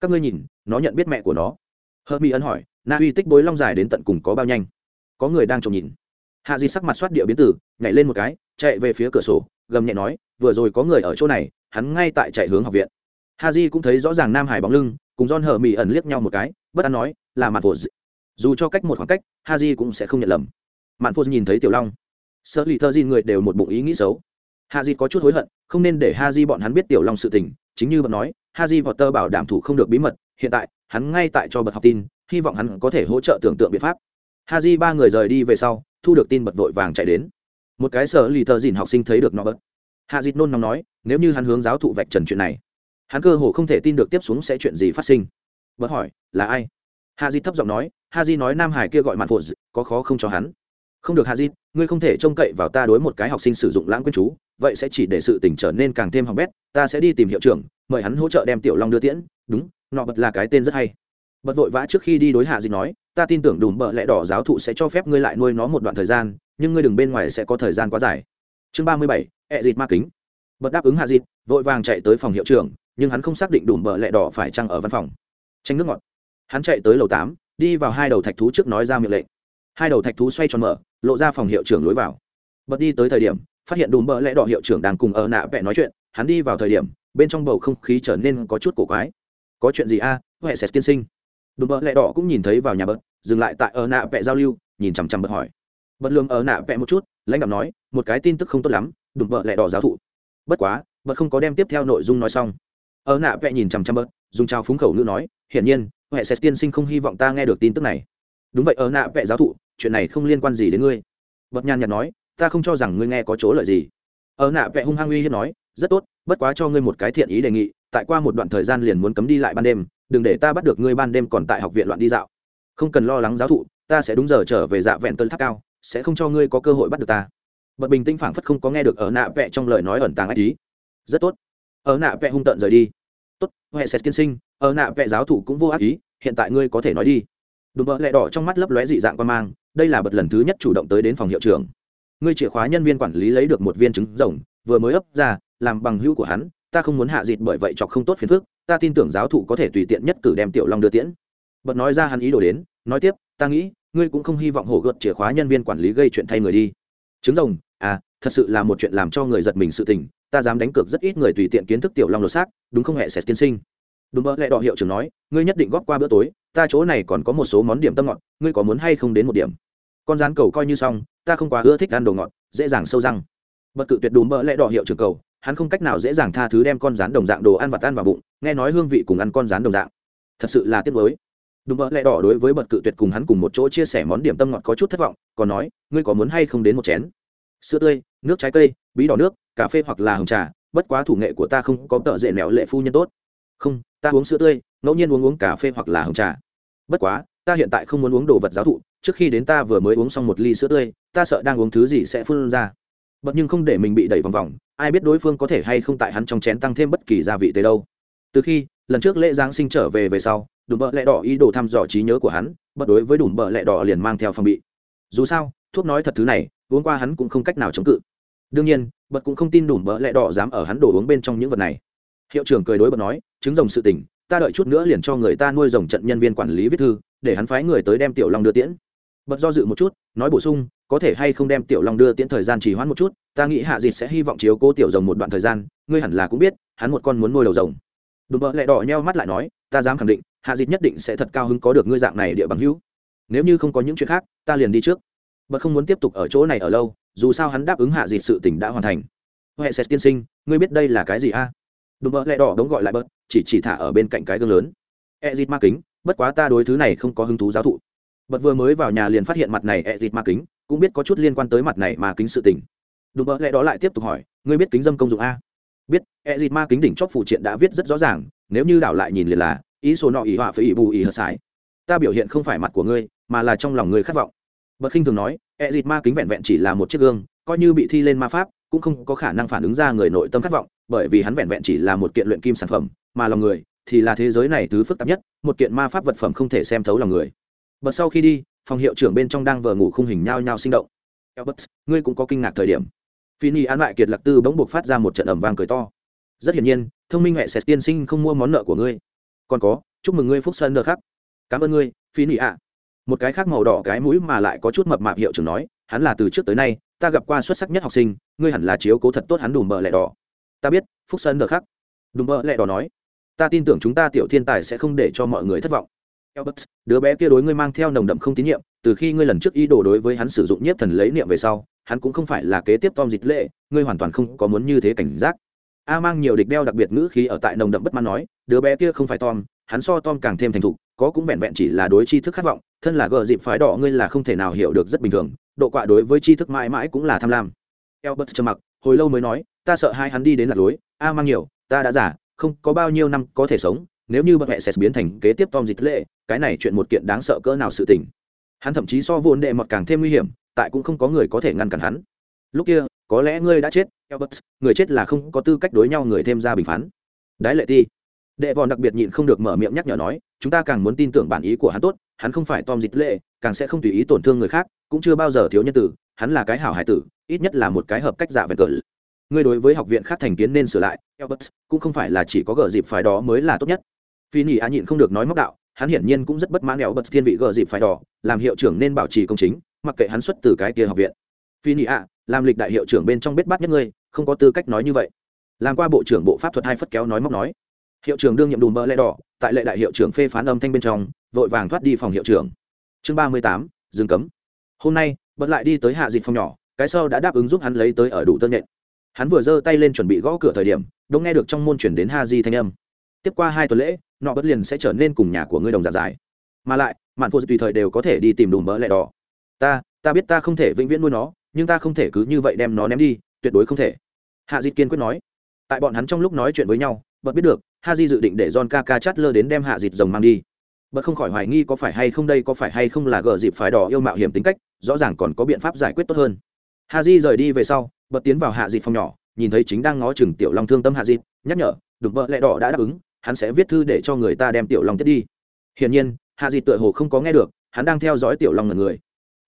các ngươi nhìn, nó nhận biết mẹ của nó. Hơ mi ấn hỏi, na uy tích bối long dài đến tận cùng có bao nhanh? Có người đang trông nhìn. Hạ di sắc mặt soát địa biến tử, nhảy lên một cái, chạy về phía cửa sổ, gầm nhẹ nói, vừa rồi có người ở chỗ này, hắn ngay tại chạy hướng học viện. Ha di cũng thấy rõ ràng nam hải bóng lưng, cùng don hờ mỹ ẩn liếc nhau một cái, bất an nói, là mặt phô dù cho cách một khoảng cách ha di cũng sẽ không nhận lầm. Mạn phô nhìn thấy tiểu long. Sợ lì thơ di người đều một bụng ý nghĩ xấu. Ha di có chút hối hận, không nên để ha di bọn hắn biết tiểu long sự tình, chính như bật nói ha di vọt tơ bảo đảm thủ không được bí mật, hiện tại, hắn ngay tại cho bật học tin, hy vọng hắn có thể hỗ trợ tưởng tượng biện pháp. Ha di ba người rời đi về sau, thu được tin bật vội vàng chạy đến. Một cái sở lì thơ dìn học sinh thấy được nó bớt hạ dịt nôn nóng nói, nếu như hắn hướng giáo thụ vạch trần chuyện này, hắn cơ hồ không thể tin được tiếp xuống sẽ chuyện gì phát sinh. Bớt hỏi, là ai? Hạ dịt thấp giọng nói ha di nói nam hải kia gọi mạn phụ có khó không cho hắn? Không được hạ dịt ngươi không thể trông cậy vào ta đối một cái học sinh sử dụng lãng quên chú, vậy sẽ chỉ để sự tình trở nên càng thêm hỏng bét, ta sẽ đi tìm hiệu trưởng, mời hắn hỗ trợ đem tiểu long đưa tiễn, đúng, nọ bật là cái tên rất hay. Bật vội vã trước khi đi đối hạ dịch nói, ta tin tưởng đùm bợ lẽ đỏ giáo thụ sẽ cho phép ngươi lại nuôi nó một đoạn thời gian, nhưng ngươi đừng bên ngoài sẽ có thời gian quá dài. Chương ba mươi bảy, ẹ dịt ma kính. Bật đáp ứng hạ dịch vội vàng chạy tới phòng hiệu trưởng, nhưng hắn không xác định đùm bợ lẽ đỏ phải chăng ở văn phòng. Tranh nước ngọt hắn chạy tới lầu tám đi vào hai đầu thạch thú trước nói ra miệng lệnh. Hai đầu thạch thú xoay tròn mở lộ ra phòng hiệu trưởng lối vào. Bật đi tới thời điểm phát hiện đùm bợ lẽ đỏ hiệu trưởng đang cùng ở nạ vẽ nói chuyện. Hắn đi vào thời điểm bên trong bầu không khí trở nên có chút cổ quái. Có chuyện gì a? À? huệ sẽ tiên sinh. Đùm bợ lẽ đỏ cũng nhìn thấy vào nhà bớt, dừng lại tại ở nạ vẽ giao lưu nhìn chằm chằm bớt hỏi. Bật lương ở nạ vẽ một chút lãnh đạo nói một cái tin tức không tốt lắm đùm bợ lẽ đỏ giáo thụ. Bất quá bật không có đem tiếp theo nội dung nói xong. Ở nạ vẽ nhìn chằm chằm bớt, dùng trao phúng khẩu ngữ nói hiển nhiên huệ sẽ tiên sinh không hy vọng ta nghe được tin tức này. Đúng vậy ở nạ vệ giáo thụ, chuyện này không liên quan gì đến ngươi. Bật nhàn nhạt nói, ta không cho rằng ngươi nghe có chỗ lợi gì. Ở nạ vệ hung hăng uy hiếp nói, rất tốt, bất quá cho ngươi một cái thiện ý đề nghị, tại qua một đoạn thời gian liền muốn cấm đi lại ban đêm, đừng để ta bắt được ngươi ban đêm còn tại học viện loạn đi dạo. Không cần lo lắng giáo thụ, ta sẽ đúng giờ trở về dạ vẹn cơn tháp cao, sẽ không cho ngươi có cơ hội bắt được ta. Bật bình tĩnh phảng phất không có nghe được ở nạ vẹ trong lời nói ẩn tàng ác ý. Rất tốt. Ở nạ vẹ hung tợn rời đi. Tốt, huệ sẽ tiên sinh ở nạ vẹ giáo thụ cũng vô ác ý hiện tại ngươi có thể nói đi. Đùm bợ lẹ đỏ trong mắt lấp lóe dị dạng quan mang, đây là bật lần thứ nhất chủ động tới đến phòng hiệu trưởng. Ngươi chìa khóa nhân viên quản lý lấy được một viên trứng rồng, vừa mới ấp ra, làm bằng hữu của hắn, ta không muốn hạ dịt bởi vậy chọc không tốt phiền phức, ta tin tưởng giáo thụ có thể tùy tiện nhất cử đem tiểu long đưa tiễn. Bật nói ra hắn ý đồ đến, nói tiếp, ta nghĩ, ngươi cũng không hy vọng hổ gợt chìa khóa nhân viên quản lý gây chuyện thay người đi. Trứng rồng à thật sự là một chuyện làm cho người giật mình sự tình, ta dám đánh cược rất ít người tùy tiện kiến thức tiểu long lột xác, đúng không hẹ sẽ tiên sinh? Đúng mơ lẹ đỏ hiệu trưởng nói, ngươi nhất định góp qua bữa tối, ta chỗ này còn có một số món điểm tâm ngọt, ngươi có muốn hay không đến một điểm? Con rán cầu coi như xong, ta không quá ưa thích ăn đồ ngọt, dễ dàng sâu răng. Bật cự tuyệt đùm bỡ lẽ đỏ hiệu trưởng cầu, hắn không cách nào dễ dàng tha thứ đem con rán đồng dạng đồ ăn và tan vào bụng, nghe nói hương vị cùng ăn con rán đồng dạng. Thật sự là tiếc mới đùm bỡ lẽ đỏ đối với bật cự tuyệt cùng hắn cùng một chỗ chia sẻ món điểm tâm ngọt có chút thất vọng, còn nói, ngươi có muốn hay không đến một chén? Sữa tươi, nước trái cây, bí đỏ nước, cà phê hoặc là hồng trà, bất quá thủ nghệ của ta không có tợ dễ nẹo lệ phu nhân tốt. Không ta uống sữa tươi, ngẫu nhiên uống uống cà phê hoặc là hồng trà. Bất quá, ta hiện tại không muốn uống đồ vật giáo thụ, trước khi đến ta vừa mới uống xong một ly sữa tươi, ta sợ đang uống thứ gì sẽ phun ra. Bật nhưng không để mình bị đẩy vòng vòng, ai biết đối phương có thể hay không tại hắn trong chén tăng thêm bất kỳ gia vị tới đâu. Từ khi, lần trước lễ giáng sinh trở về về sau, đùm bợ lẹ đỏ ý đồ thăm dò trí nhớ của hắn, bật đối với đùm bợ lẹ đỏ liền mang theo phòng bị. Dù sao, thuốc nói thật thứ này, uống qua hắn cũng không cách nào chống cự. Đương nhiên, bật cũng không tin đủ bỡ lẹ đỏ dám ở hắn đổ uống bên trong những vật này hiệu trưởng cười đối bật nói, chứng rồng sự tình, ta đợi chút nữa liền cho người ta nuôi rồng trận nhân viên quản lý viết thư, để hắn phái người tới đem tiểu long đưa tiễn. Bật do dự một chút, nói bổ sung, có thể hay không đem tiểu long đưa tiễn thời gian trì hoãn một chút, ta nghĩ hạ dịt sẽ hy vọng chiếu cố tiểu rồng một đoạn thời gian, ngươi hẳn là cũng biết, hắn một con muốn nuôi đầu rồng. Đùm bợ lại đỏ nheo mắt lại nói, ta dám khẳng định, hạ dịt nhất định sẽ thật cao hứng có được ngươi dạng này địa bằng hữu. Nếu như không có những chuyện khác, ta liền đi trước. Bật không muốn tiếp tục ở chỗ này ở lâu, dù sao hắn đáp ứng hạ dịt sự tỉnh đã hoàn thành. Huệ sẽ tiên sinh, ngươi biết đây là cái gì a? à? Đùm bợ lẹ đỏ đống gọi lại bớt, chỉ chỉ thả ở bên cạnh cái gương lớn. E dịt ma kính, bất quá ta đối thứ này không có hứng thú giáo thụ. Bật vừa mới vào nhà liền phát hiện mặt này e dịt ma kính, cũng biết có chút liên quan tới mặt này ma kính sự tình. Đùm bợ lẹ đó lại tiếp tục hỏi, ngươi biết kính dâm công dụng a? Biết e dịt ma kính đỉnh chóp phụ triện đã viết rất rõ ràng, nếu như đảo lại nhìn liền là, ý số nọ ý họa phải ý bù ý hợt sải. Ta biểu hiện không phải mặt của ngươi, mà là trong lòng ngươi khát vọng. Bật khinh thường nói e dịt ma kính vẹn vẹn chỉ là một chiếc gương, coi như bị thi lên ma pháp cũng không có khả năng phản ứng ra người nội tâm khát vọng bởi vì hắn vẹn vẹn chỉ là một kiện luyện kim sản phẩm mà lòng người thì là thế giới này thứ phức tạp nhất một kiện ma pháp vật phẩm không thể xem thấu lòng người bật sau khi đi phòng hiệu trưởng bên trong đang vờ ngủ khung hình nhao nhao sinh động Elbert, ngươi cũng có kinh ngạc thời điểm Phi An lại kiệt lạc tư bỗng buộc phát ra một trận ầm vang cười to. Rất hiển nhiên, thông minh mẹ sẽ tiên sinh không mua món nợ của ngươi. Còn có, chúc mừng ngươi phúc sơn được khắc. Cảm ơn ngươi, Phi ạ. Một cái khác màu đỏ cái mũi mà lại có chút mập mạp hiệu trưởng nói, hắn là từ trước tới nay, ta gặp qua xuất sắc nhất học sinh, ngươi hẳn là chiếu cố thật tốt hắn đùm bợ lẹ đỏ. Ta biết, phúc sơn được khắc. Đùm bợ lẹ đỏ nói, ta tin tưởng chúng ta tiểu thiên tài sẽ không để cho mọi người thất vọng. Elbert, đứa bé kia đối ngươi mang theo nồng đậm không tín nhiệm, từ khi ngươi lần trước ý đồ đối với hắn sử dụng nhiếp thần lấy niệm về sau, hắn cũng không phải là kế tiếp Tom dịch lệ, ngươi hoàn toàn không có muốn như thế cảnh giác. A mang nhiều địch đeo đặc biệt ngữ khí ở tại nồng đậm bất mãn nói, đứa bé kia không phải Tom, hắn so Tom càng thêm thành thục, có cũng vẹn vẹn chỉ là đối tri thức khát vọng, thân là gờ dịp phái đỏ ngươi là không thể nào hiểu được rất bình thường, độ quạ đối với tri thức mãi mãi cũng là tham lam. Elbert trầm mặc, hồi lâu mới nói, ta sợ hai hắn đi đến lạc lối, A mang nhiều, ta đã giả, không có bao nhiêu năm có thể sống, nếu như bậc mẹ sẽ biến thành kế tiếp Tom dịch lệ, cái này chuyện một kiện đáng sợ cỡ nào sự tình. Hắn thậm chí so vốn đệ mọt càng thêm nguy hiểm tại cũng không có người có thể ngăn cản hắn. Lúc kia có lẽ ngươi đã chết Elbert, người chết là không có tư cách đối nhau người thêm ra bình phán. Đái lệ ti đệ vòn đặc biệt nhịn không được mở miệng nhắc nhở nói chúng ta càng muốn tin tưởng bản ý của hắn tốt hắn không phải tom dịch lệ càng sẽ không tùy ý tổn thương người khác cũng chưa bao giờ thiếu nhân tử hắn là cái hảo hải tử ít nhất là một cái hợp cách giả vẹn cỡ. Ngươi đối với học viện khác thành kiến nên sửa lại Albert, cũng không phải là chỉ có gờ dịp phải đó mới là tốt nhất. Phi nhị á nhịn không được nói móc đạo hắn hiển nhiên cũng rất bất mãn đèo thiên vị gờ dịp phải đỏ làm hiệu trưởng nên bảo trì công chính mặc kệ hắn xuất từ cái kia học viện. Phi nhị á làm lịch đại hiệu trưởng bên trong biết bắt nhất ngươi không có tư cách nói như vậy. Làm qua bộ trưởng bộ pháp thuật hai phất kéo nói móc nói hiệu trưởng đương nhiệm đùm bơ lẽ đỏ, tại lệ đại hiệu trưởng phê phán âm thanh bên trong, vội vàng thoát đi phòng hiệu trưởng. Chương ba mươi tám, dừng cấm. Hôm nay, bật lại đi tới hạ dịp phòng nhỏ, cái sau đã đáp ứng giúp hắn lấy tới ở đủ tân nhện. Hắn vừa giơ tay lên chuẩn bị gõ cửa thời điểm đông nghe được trong môn chuyển đến ha di thanh âm. Tiếp qua hai tuần lễ, nọ bất liền sẽ trở nên cùng nhà của ngươi đồng giả giải. mà lại, mạn phụ tùy thời đều có thể đi tìm đùm bỡ lẹ đỏ. Ta ta biết ta không thể vĩnh viễn nuôi nó, nhưng ta không thể cứ như vậy đem nó ném đi, tuyệt đối không thể. Hạ di kiên quyết nói. Tại bọn hắn trong lúc nói chuyện với nhau bật biết được ha di dự định để john kaka chát lơ đến đem hạ dịt rồng mang đi. Bật không khỏi hoài nghi có phải hay không đây có phải hay không là gờ dịp phải đỏ yêu mạo hiểm tính cách, rõ ràng còn có biện pháp giải quyết tốt hơn. Ha di rời đi về sau, bật tiến vào hạ dịt phòng nhỏ, nhìn thấy chính đang ngó chừng tiểu long thương tâm hạ dịt, nhắc nhở đùm bợ, lẹ đỏ đã đáp ứng, hắn sẽ viết thư để cho người ta đem tiểu long tiếp đi. Hiển nhiên, hạ dịt tựa hồ không có nghe được, hắn đang theo dõi tiểu long ngần người.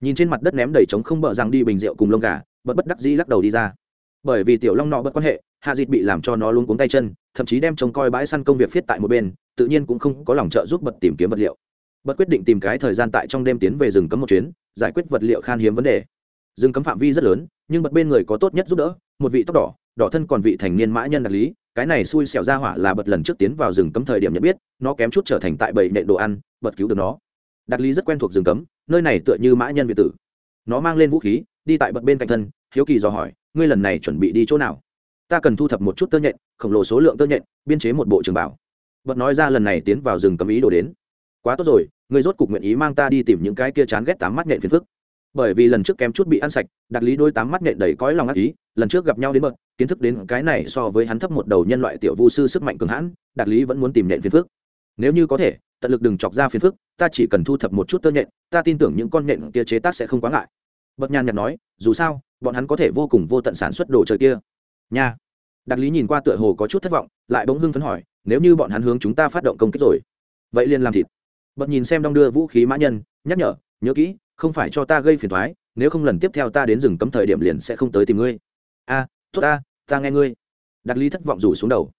Nhìn trên mặt đất ném đầy trống không bờ rằng đi bình rượu cùng lông gà, bật bất đắc dĩ lắc đầu đi ra. Bởi vì tiểu long nọ bất quan hệ hạ dịt bị làm cho nó luôn cuống tay chân, thậm chí đem trông coi bãi săn công việc viết tại một bên, tự nhiên cũng không có lòng trợ giúp bật tìm kiếm vật liệu. Bật quyết định tìm cái thời gian tại trong đêm tiến về rừng cấm một chuyến, giải quyết vật liệu khan hiếm vấn đề. Rừng cấm phạm vi rất lớn, nhưng bật bên người có tốt nhất giúp đỡ, một vị tóc đỏ đỏ thân còn vị thành niên mã nhân đặc lý, cái này xui xẻo ra hỏa là bật lần trước tiến vào rừng cấm thời điểm nhận biết, nó kém chút trở thành tại bầy nện đồ ăn, bật cứu được nó. Đặc lý rất quen thuộc rừng cấm, nơi này tựa như mã nhân việt tử. Nó mang lên vũ khí, đi tại bật bên cạnh thân, hiếu kỳ dò hỏi, ngươi lần này chuẩn bị đi chỗ nào? Ta cần thu thập một chút tơ nhện, khổng lồ số lượng tơ nhện, biên chế một bộ trường bảo. Bật nói ra lần này tiến vào rừng cấm ý đồ đến. Quá tốt rồi, người rốt cục nguyện ý mang ta đi tìm những cái kia chán ghét tám mắt nhện phiền phức. Bởi vì lần trước kém chút bị ăn sạch đặc lý đôi tám mắt nhện đầy cõi lòng ác ý, lần trước gặp nhau đến bậc kiến thức đến cái này so với hắn thấp một đầu nhân loại tiểu vu sư sức mạnh cường hãn đặc lý vẫn muốn tìm nhện phiền phức. Nếu như có thể, tận lực đừng chọc ra phiền phức, ta chỉ cần thu thập một chút tơ nhện, ta tin tưởng những con nhện kia chế tác sẽ không quá ngại. Bậc nhàn nhạt nói, dù sao, bọn hắn có thể vô cùng vô tận sản xuất đồ chơi kia nha. Đặc lý nhìn qua tựa hồ có chút thất vọng, lại bỗng hưng phấn hỏi, nếu như bọn hắn hướng chúng ta phát động công kích rồi, vậy liền làm thịt. Bật nhìn xem đong đưa vũ khí mã nhân, nhắc nhở, nhớ kỹ, không phải cho ta gây phiền thoái nếu không lần tiếp theo ta đến rừng cấm thời điểm liền sẽ không tới tìm ngươi. A, tốt ta ta nghe ngươi. Đặc lý thất vọng rủ xuống đầu.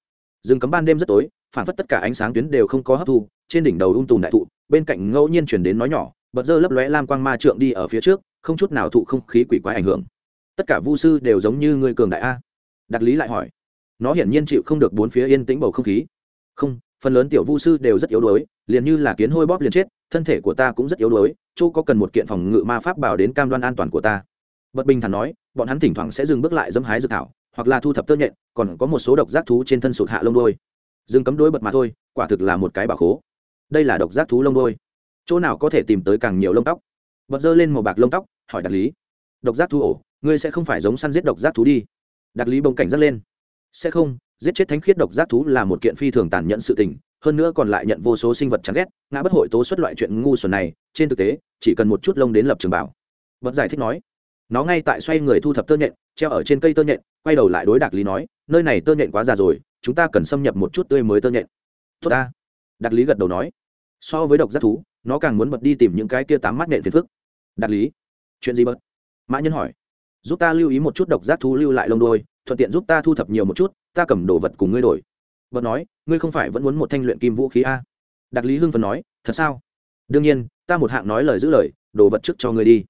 Rừng cấm ban đêm rất tối, phản phất tất cả ánh sáng tuyến đều không có hấp thu, trên đỉnh đầu ung tùm đại thụ, bên cạnh ngẫu nhiên chuyển đến nói nhỏ, bật dơ lấp lóe lam quang ma trượng đi ở phía trước, không chút nào thụ không khí quỷ quái ảnh hưởng. Tất cả vu sư đều giống như Ngươi cường đại a đặc lý lại hỏi. Nó hiển nhiên chịu không được bốn phía yên tĩnh bầu không khí. Không, phần lớn tiểu vu sư đều rất yếu đuối, liền như là kiến hôi bóp liền chết, thân thể của ta cũng rất yếu đuối, chỗ có cần một kiện phòng ngự ma pháp bảo đến cam đoan an toàn của ta. Bật bình thản nói, bọn hắn thỉnh thoảng sẽ dừng bước lại dâm hái dược thảo, hoặc là thu thập tơ nhện, còn có một số độc giác thú trên thân sụt hạ lông đôi dừng cấm đôi bật mà thôi, quả thực là một cái bảo khố. Đây là độc giác thú lông đôi chỗ nào có thể tìm tới càng nhiều lông tóc? Bật dơ lên màu bạc lông tóc, hỏi đặc lý. Độc giác thú ổ, ngươi sẽ không phải giống săn giết độc giác thú đi đặc lý bông cảnh giác lên. Sẽ không, giết chết thánh khiết độc giác thú là một kiện phi thường tàn nhẫn sự tình, hơn nữa còn lại nhận vô số sinh vật chán ghét, ngã bất hội tố xuất loại chuyện ngu xuẩn này, trên thực tế, chỉ cần một chút lông đến lập trường bảo. Bật giải thích nói, nó ngay tại xoay người thu thập tơ nhện, treo ở trên cây tơ nhện, quay đầu lại đối đặc lý nói, nơi này tơ nhện quá già rồi, chúng ta cần xâm nhập một chút tươi mới tơ nhện. Tốt ta. Đặc lý gật đầu nói. So với độc giác thú, nó càng muốn bật đi tìm những cái kia tám mắt nện phiền phức. Đặc lý, chuyện gì bật? Mã nhân hỏi giúp ta lưu ý một chút độc giác thú lưu lại lông đôi thuận tiện giúp ta thu thập nhiều một chút, ta cầm đồ vật cùng ngươi đổi. Bật nói, ngươi không phải vẫn muốn một thanh luyện kim vũ khí a? Đặc lý hưng phần nói, thật sao? Đương nhiên, ta một hạng nói lời giữ lời, đồ vật trước cho ngươi đi.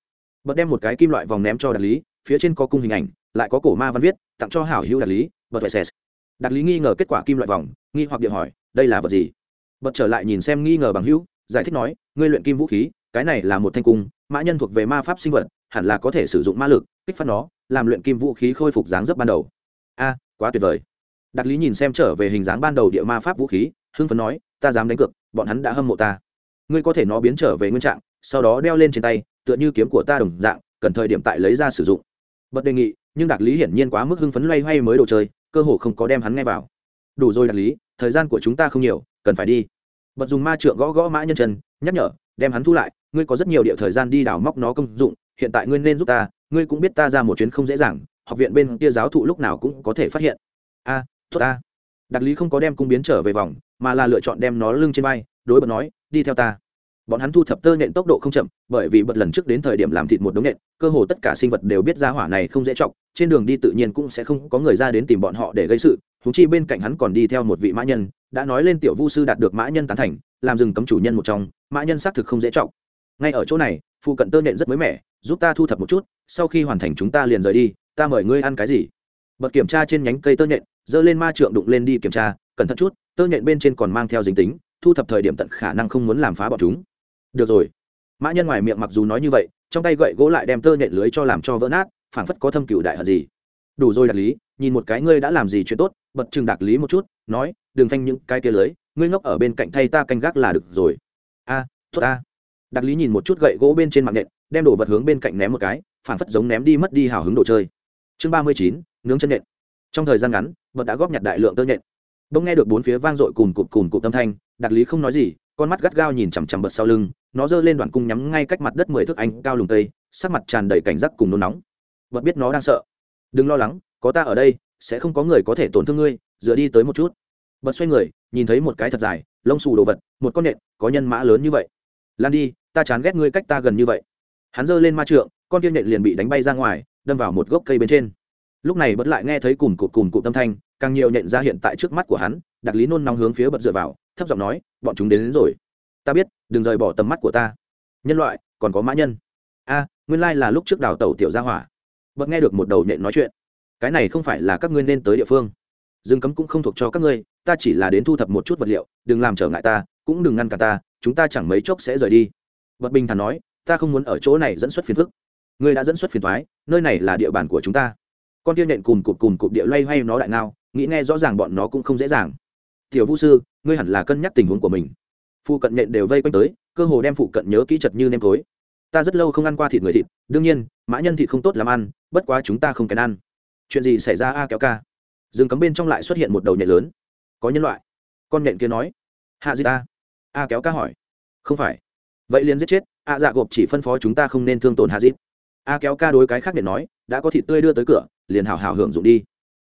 Bật đem một cái kim loại vòng ném cho đặc lý, phía trên có cung hình ảnh, lại có cổ ma văn viết, tặng cho hảo hữu đặc lý bật phải xẹt. Đặc lý nghi ngờ kết quả kim loại vòng, nghi hoặc điện hỏi, đây là vật gì? Bật trở lại nhìn xem nghi ngờ bằng hữu, giải thích nói, ngươi luyện kim vũ khí, cái này là một thanh cung, mã nhân thuộc về ma pháp sinh vật, hẳn là có thể sử dụng ma lực kích phát nó, làm luyện kim vũ khí khôi phục dáng dấp ban đầu. A, quá tuyệt vời. Đặc lý nhìn xem trở về hình dáng ban đầu địa ma pháp vũ khí, hưng phấn nói, ta dám đánh cược, bọn hắn đã hâm mộ ta. Ngươi có thể nó biến trở về nguyên trạng, sau đó đeo lên trên tay, tựa như kiếm của ta đồng dạng, cần thời điểm tại lấy ra sử dụng. Bật đề nghị, nhưng đặc lý hiển nhiên quá mức hưng phấn loay hoay mới đồ chơi, cơ hồ không có đem hắn nghe vào. Đủ rồi đặc lý, thời gian của chúng ta không nhiều, cần phải đi. Bật dùng ma trượng gõ gõ mã nhân chân, nhắc nhở, đem hắn thu lại, ngươi có rất nhiều địa thời gian đi đào móc nó công dụng, hiện tại ngươi nên giúp ta ngươi cũng biết ta ra một chuyến không dễ dàng học viện bên kia giáo thụ lúc nào cũng có thể phát hiện. A à, tốt ta. Đặc lý không có đem cung biến trở về vòng mà là lựa chọn đem nó lưng trên vai đối bật nói đi theo ta. Bọn hắn thu thập tơ nện tốc độ không chậm bởi vì bật lần trước đến thời điểm làm thịt một đống nện cơ hồ tất cả sinh vật đều biết ra hỏa này không dễ chọc trên đường đi tự nhiên cũng sẽ không có người ra đến tìm bọn họ để gây sự thú chi bên cạnh hắn còn đi theo một vị mã nhân đã nói lên tiểu vu sư đạt được mã nhân tán thành làm rừng cấm chủ nhân một trong mã nhân xác thực không dễ chọc. Ngay ở chỗ này phụ cận tơ nện rất mới mẻ giúp ta thu thập một chút sau khi hoàn thành chúng ta liền rời đi, ta mời ngươi ăn cái gì? Bật kiểm tra trên nhánh cây tơ nhện, dơ lên ma trượng đụng lên đi kiểm tra, cẩn thận chút, tơ nhện bên trên còn mang theo dính tính, thu thập thời điểm tận khả năng không muốn làm phá bọn chúng. Được rồi. Mã nhân ngoài miệng mặc dù nói như vậy, trong tay gậy gỗ lại đem tơ nhện lưới cho làm cho vỡ nát, phảng phất có thâm cựu đại hận gì. Đủ rồi đặc lý, nhìn một cái ngươi đã làm gì chuyện tốt, bật chừng đặc lý một chút, nói, đừng phanh những cái kia lưới, ngươi ngốc ở bên cạnh thay ta canh gác là được rồi. A, tốt a đặc lý nhìn một chút gậy gỗ bên trên mạng nện đem đồ vật hướng bên cạnh ném một cái phản phất giống ném đi mất đi hào hứng đồ chơi. Chương ba mươi chín, nướng chân nện trong thời gian ngắn, bật đã góp nhặt đại lượng tơ nhện. Bỗng nghe được bốn phía vang dội cùn cụt cùn cụt âm thanh đặc lý không nói gì, con mắt gắt gao nhìn chằm chằm bật sau lưng, nó giơ lên đoạn cung nhắm ngay cách mặt đất mười thước anh cao lùng tây, sắc mặt tràn đầy cảnh giác cùng nôn nóng. Bật biết nó đang sợ. Đừng lo lắng, có ta ở đây, sẽ không có người có thể tổn thương ngươi, dựa đi tới một chút. Bật xoay người, nhìn thấy một cái thật dài, lông xù đồ vật, một con nện có nhân mã lớn như vậy. Lan đi, ta chán ghét ngươi cách ta gần như vậy. Hắn giơ lên ma trượng con tiên nhện liền bị đánh bay ra ngoài đâm vào một gốc cây bên trên. Lúc này bật lại nghe thấy cùng cụt cùng cụt tâm thanh càng nhiều nhện ra hiện tại trước mắt của hắn đặc lý nôn nóng hướng phía bật dựa vào thấp giọng nói bọn chúng đến, đến rồi. Ta biết đừng rời bỏ tầm mắt của ta. Nhân loại còn có mã nhân. A nguyên lai là lúc trước đào tàu tiểu gia hỏa. Bật nghe được một đầu nhện nói chuyện. Cái này không phải là các ngươi nên tới địa phương. Rừng cấm cũng không thuộc cho các ngươi ta chỉ là đến thu thập một chút vật liệu đừng làm trở ngại ta cũng đừng ngăn cả ta chúng ta chẳng mấy chốc sẽ rời đi. Bật bình thản nói ta không muốn ở chỗ này dẫn xuất phiền phức ngươi đã dẫn xuất phiền thoái, nơi này là địa bàn của chúng ta. Con tiên nện cùm cụp cùm cụp địa loay hoay nó đại ngao, nghĩ nghe rõ ràng bọn nó cũng không dễ dàng. Tiểu vũ sư, ngươi hẳn là cân nhắc tình huống của mình. Phụ cận nện đều vây quanh tới, cơ hồ đem phụ cận nhớ kỹ chật như nêm tối. Ta rất lâu không ăn qua thịt người thịt, đương nhiên, mã nhân thịt không tốt làm ăn, bất quá chúng ta không kèn ăn. Chuyện gì xảy ra a kéo ca? Rừng cấm bên trong lại xuất hiện một đầu nhện lớn. Có nhân loại. Con nhện kia nói. Hạ gì ta. A kéo ca hỏi. Không phải. Vậy liền giết chết, a dạ gộp chỉ phân phó chúng ta không nên thương tổn hạ dịp a kéo ca đối cái khác để nói, đã có thịt tươi đưa tới cửa, liền hào hào hưởng dụng đi.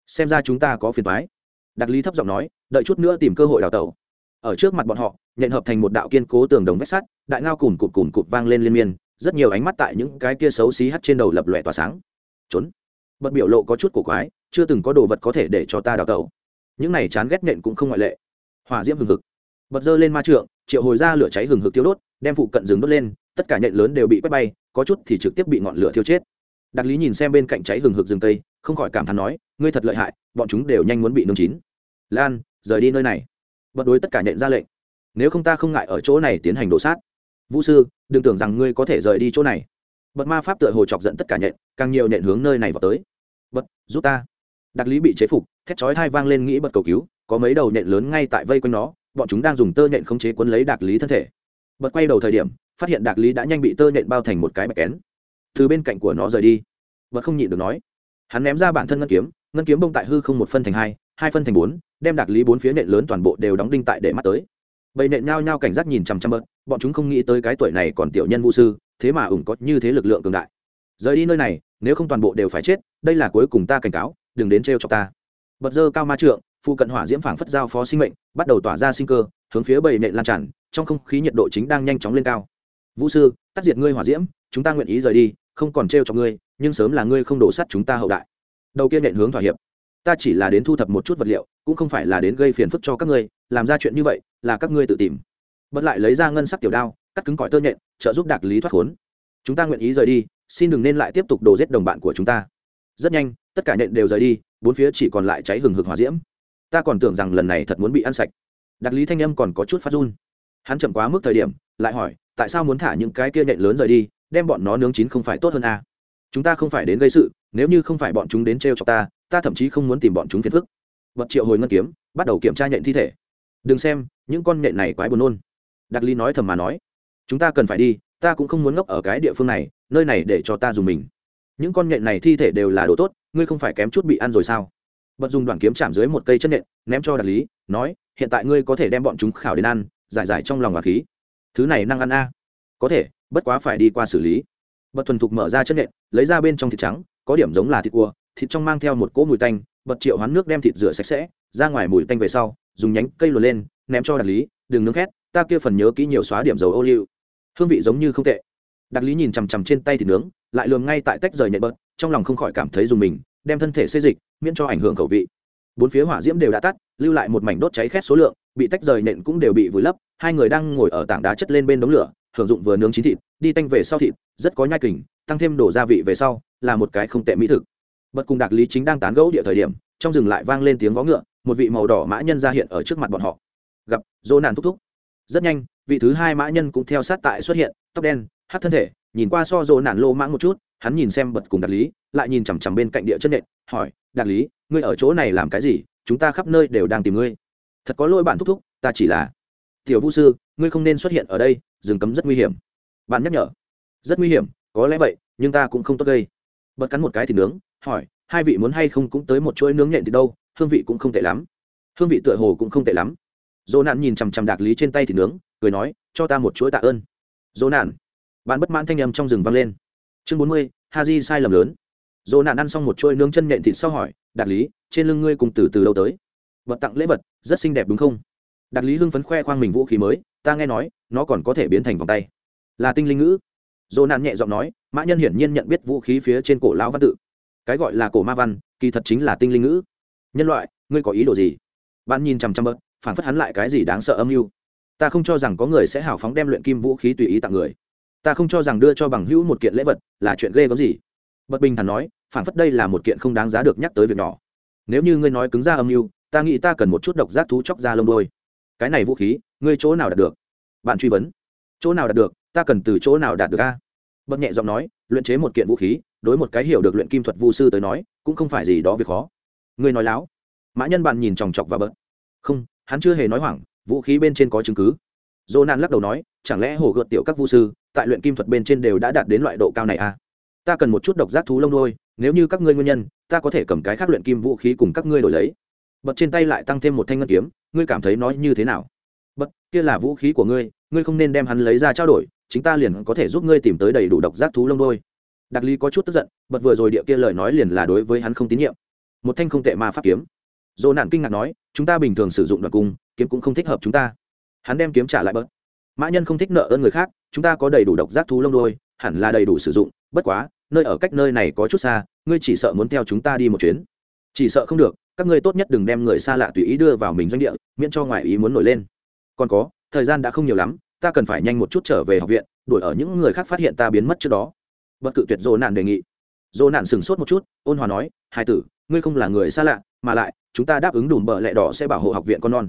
Xem ra chúng ta có phiền toái. Đặc lý thấp giọng nói, đợi chút nữa tìm cơ hội đào tẩu. Ở trước mặt bọn họ, nhện hợp thành một đạo kiên cố tường đồng vách sắt, đại ngao cùm cụt cùm cụt vang lên liên miên, rất nhiều ánh mắt tại những cái kia xấu xí hắt trên đầu lập lòe tỏa sáng. Trốn. Bật biểu lộ có chút cổ quái, chưa từng có đồ vật có thể để cho ta đào tẩu. Những này chán ghét nện cũng không ngoại lệ. Hỏa diễm hừng hực. Bật dơ lên ma trượng, triệu hồi ra lửa cháy hừng hực tiêu đốt, đem phụ cận rừng đốt lên tất cả nhện lớn đều bị quét bay, có chút thì trực tiếp bị ngọn lửa thiêu chết. Đặc lý nhìn xem bên cạnh cháy hừng hực rừng tây không khỏi cảm thán nói, ngươi thật lợi hại, bọn chúng đều nhanh muốn bị nương chín. Lan, rời đi nơi này. Bật đối tất cả nhện ra lệnh. Nếu không ta không ngại ở chỗ này tiến hành đổ sát. Vũ sư, đừng tưởng rằng ngươi có thể rời đi chỗ này. Bật ma pháp tựa hồ chọc giận tất cả nhện, càng nhiều nhện hướng nơi này vào tới. Bật, giúp ta. Đặc lý bị chế phục, thét chói thai vang lên nghĩ bật cầu cứu, có mấy đầu nhện lớn ngay tại vây quanh nó, bọn chúng đang dùng tơ nhện khống chế quấn lấy đặc lý thân thể. Bật quay đầu thời điểm phát hiện đặc lý đã nhanh bị tơ nhện bao thành một cái bạch kén. Từ bên cạnh của nó rời đi. Vẫn không nhịn được nói. Hắn ném ra bản thân ngân kiếm ngân kiếm bông tại hư không một phân thành hai hai phân thành bốn, đem đặc lý bốn phía nện lớn toàn bộ đều đóng đinh tại để mắt tới. Bầy nện nhao nhao cảnh giác nhìn chằm chằm bớt, bọn chúng không nghĩ tới cái tuổi này còn tiểu nhân vũ sư, thế mà ủng có như thế lực lượng cường đại. Rời đi nơi này, nếu không toàn bộ đều phải chết, đây là cuối cùng ta cảnh cáo, đừng đến trêu chọc ta. Bật dơ cao ma trượng, phụ cận hỏa diễm phảng phất giao phó sinh mệnh, bắt đầu tỏa ra sinh cơ, hướng phía bầy nện lan tràn, trong không khí nhiệt độ chính đang nhanh chóng lên cao vũ sư, tắt diệt ngươi hỏa diễm, chúng ta nguyện ý rời đi, không còn treo cho ngươi, nhưng sớm là ngươi không đổ sắt chúng ta hậu đại. Đầu kia nện hướng thỏa hiệp. Ta chỉ là đến thu thập một chút vật liệu, cũng không phải là đến gây phiền phức cho các ngươi, làm ra chuyện như vậy, là các ngươi tự tìm. Bật lại lấy ra ngân sắc tiểu đao, cắt cứng cỏi tơ nhện, trợ giúp đạc lý thoát khốn. Chúng ta nguyện ý rời đi, xin đừng nên lại tiếp tục đổ giết đồng bạn của chúng ta. Rất nhanh, tất cả nhện đều rời đi, bốn phía chỉ còn lại cháy hừng hực hỏa diễm. Ta còn tưởng rằng lần này thật muốn bị ăn sạch. Đặc lý thanh âm còn có chút phát run. Hắn chậm quá mức thời điểm, lại hỏi tại sao muốn thả những cái kia nhện lớn rời đi, đem bọn nó nướng chín không phải tốt hơn à? chúng ta không phải đến gây sự, nếu như không phải bọn chúng đến t r e o cho ta ta thậm chí không muốn tìm bọn chúng phiền phức. Vật triệu hồi ngân kiếm, bắt đầu kiểm tra nhện thi thể. Đừng xem, những con nhện này quái buồn nôn. Đặc lý nói thầm mà nói, chúng ta cần phải đi, ta cũng không muốn ngốc ở cái địa phương này, nơi này để cho ta dùng mình. Những con nhện này thi thể đều là đồ tốt, ngươi không phải kém chút bị ăn rồi sao? Bật dùng đoạn kiếm chạm dưới một cây chân nhện, ném cho đặc lý nói, hiện tại ngươi có thể đem bọn chúng khảo đến ăn, giải giải trong lòng và khí thứ này năng ăn a. Có thể, bất quá phải đi qua xử lý. Bật thuần thục mở ra chân nện, lấy ra bên trong thịt trắng, có điểm giống là thịt cua, thịt trong mang theo một cỗ mùi tanh, bật triệu hoán nước đem thịt rửa sạch sẽ, ra ngoài mùi tanh về sau, dùng nhánh cây luồn lên, ném cho đặc lý, đừng nướng khét, ta kia phần nhớ kỹ nhiều xóa điểm dầu ô liu. Hương vị giống như không tệ. Đặc lý nhìn chằm chằm trên tay thịt nướng, lại lường ngay tại tách rời nhện bớt trong lòng không khỏi cảm thấy dùng mình, đem thân thể xê dịch, miễn cho ảnh hưởng khẩu vị. Bốn phía hỏa diễm đều đã tắt, lưu lại một mảnh đốt cháy khét số lượng, bị tách rời nện cũng đều bị vùi lấp hai người đang ngồi ở tảng đá chất lên bên đống lửa, hưởng dụng vừa nướng chín thịt, đi tanh về sau thịt, rất có nhai kình, tăng thêm đổ gia vị về sau, là một cái không tệ mỹ thực. Bật cùng đặc lý chính đang tán gẫu địa thời điểm, trong rừng lại vang lên tiếng vó ngựa, một vị màu đỏ mã nhân ra hiện ở trước mặt bọn họ. Gặp dô nàn thúc thúc. Rất nhanh, vị thứ hai mã nhân cũng theo sát tại xuất hiện, tóc đen, hát thân thể, nhìn qua so dô nàn lô mãng một chút, hắn nhìn xem bật cùng đặc lý, lại nhìn chằm chằm bên cạnh địa chân nện, hỏi đặc lý, ngươi ở chỗ này làm cái gì? Chúng ta khắp nơi đều đang tìm ngươi. Thật có lỗi bạn thúc thúc, ta chỉ là tiểu vũ sư, ngươi không nên xuất hiện ở đây, rừng cấm rất nguy hiểm. Bạn nhắc nhở. Rất nguy hiểm, có lẽ vậy, nhưng ta cũng không tốt gây. Bật cắn một cái thì nướng, hỏi, hai vị muốn hay không cũng tới một chuỗi nướng nhện thì đâu, hương vị cũng không tệ lắm. Hương vị tựa hồ cũng không tệ lắm. Dỗ nạn nhìn chằm chằm đạc lý trên tay thì nướng, cười nói, cho ta một chuỗi tạ ơn. Dỗ nạn. Bạn bất mãn thanh âm trong rừng vang lên. Chương bốn mươi, ha di sai lầm lớn. Dỗ nạn ăn xong một chuỗi nướng chân nhện thịt sau hỏi, đạc lý, trên lưng ngươi cùng từ từ đâu tới? Vật tặng lễ vật, rất xinh đẹp đúng không? Đặc lý hưng phấn khoe khoang mình vũ khí mới, ta nghe nói, nó còn có thể biến thành vòng tay. Là tinh linh ngữ. Dỗ nạn nhẹ giọng nói, mã nhân hiển nhiên nhận biết vũ khí phía trên cổ lão văn tự. Cái gọi là cổ ma văn, kỳ thật chính là tinh linh ngữ. Nhân loại, ngươi có ý đồ gì? Bạn nhìn chằm chằm bớt, phản phất hắn lại cái gì đáng sợ âm mưu. Ta không cho rằng có người sẽ hào phóng đem luyện kim vũ khí tùy ý tặng người. Ta không cho rằng đưa cho bằng hữu một kiện lễ vật là chuyện ghê có gì. Bất bình thản nói, phản phất đây là một kiện không đáng giá được nhắc tới việc nhỏ. Nếu như ngươi nói cứng ra âm mưu, ta nghĩ ta cần một chút độc giác thú chóc ra lông đôi cái này vũ khí, ngươi chỗ nào đạt được? Bạn truy vấn. Chỗ nào đạt được, ta cần từ chỗ nào đạt được a? Bật nhẹ giọng nói, luyện chế một kiện vũ khí, đối một cái hiểu được luyện kim thuật vu sư tới nói, cũng không phải gì đó việc khó. Ngươi nói láo. Mã nhân bạn nhìn chòng chọc và bớt. Không, hắn chưa hề nói hoảng, vũ khí bên trên có chứng cứ. Dô nan lắc đầu nói, chẳng lẽ hồ gợt tiểu các vu sư, tại luyện kim thuật bên trên đều đã đạt đến loại độ cao này à? Ta cần một chút độc giác thú lông đôi nếu như các ngươi nguyên nhân, ta có thể cầm cái khác luyện kim vũ khí cùng các ngươi đổi lấy bật trên tay lại tăng thêm một thanh ngân kiếm, ngươi cảm thấy nói như thế nào? Bật, kia là vũ khí của ngươi ngươi không nên đem hắn lấy ra trao đổi, chính ta liền có thể giúp ngươi tìm tới đầy đủ độc giác thú lông đôi. Đặc lý có chút tức giận, bật vừa rồi địa kia lời nói liền là đối với hắn không tín nhiệm. Một thanh không tệ mà pháp kiếm. Dồ nạn kinh ngạc nói, chúng ta bình thường sử dụng đoạn cung, kiếm cũng không thích hợp chúng ta. Hắn đem kiếm trả lại bớt mã nhân không thích nợ ơn người khác, chúng ta có đầy đủ độc giác thú lông đôi, hẳn là đầy đủ sử dụng, bất quá, nơi ở cách nơi này có chút xa, ngươi chỉ sợ muốn theo chúng ta đi một chuyến. Chỉ sợ không được các ngươi tốt nhất đừng đem người xa lạ tùy ý đưa vào mình doanh địa, miễn cho ngoại ý muốn nổi lên. Còn có, thời gian đã không nhiều lắm, ta cần phải nhanh một chút trở về học viện, đuổi ở những người khác phát hiện ta biến mất trước đó. Bất cự tuyệt dỗ nạn đề nghị. Dỗ nạn sửng sốt một chút, ôn hòa nói, hai tử, ngươi không là người xa lạ, mà lại, chúng ta đáp ứng đủ bợ lẹ đỏ sẽ bảo hộ học viện con non.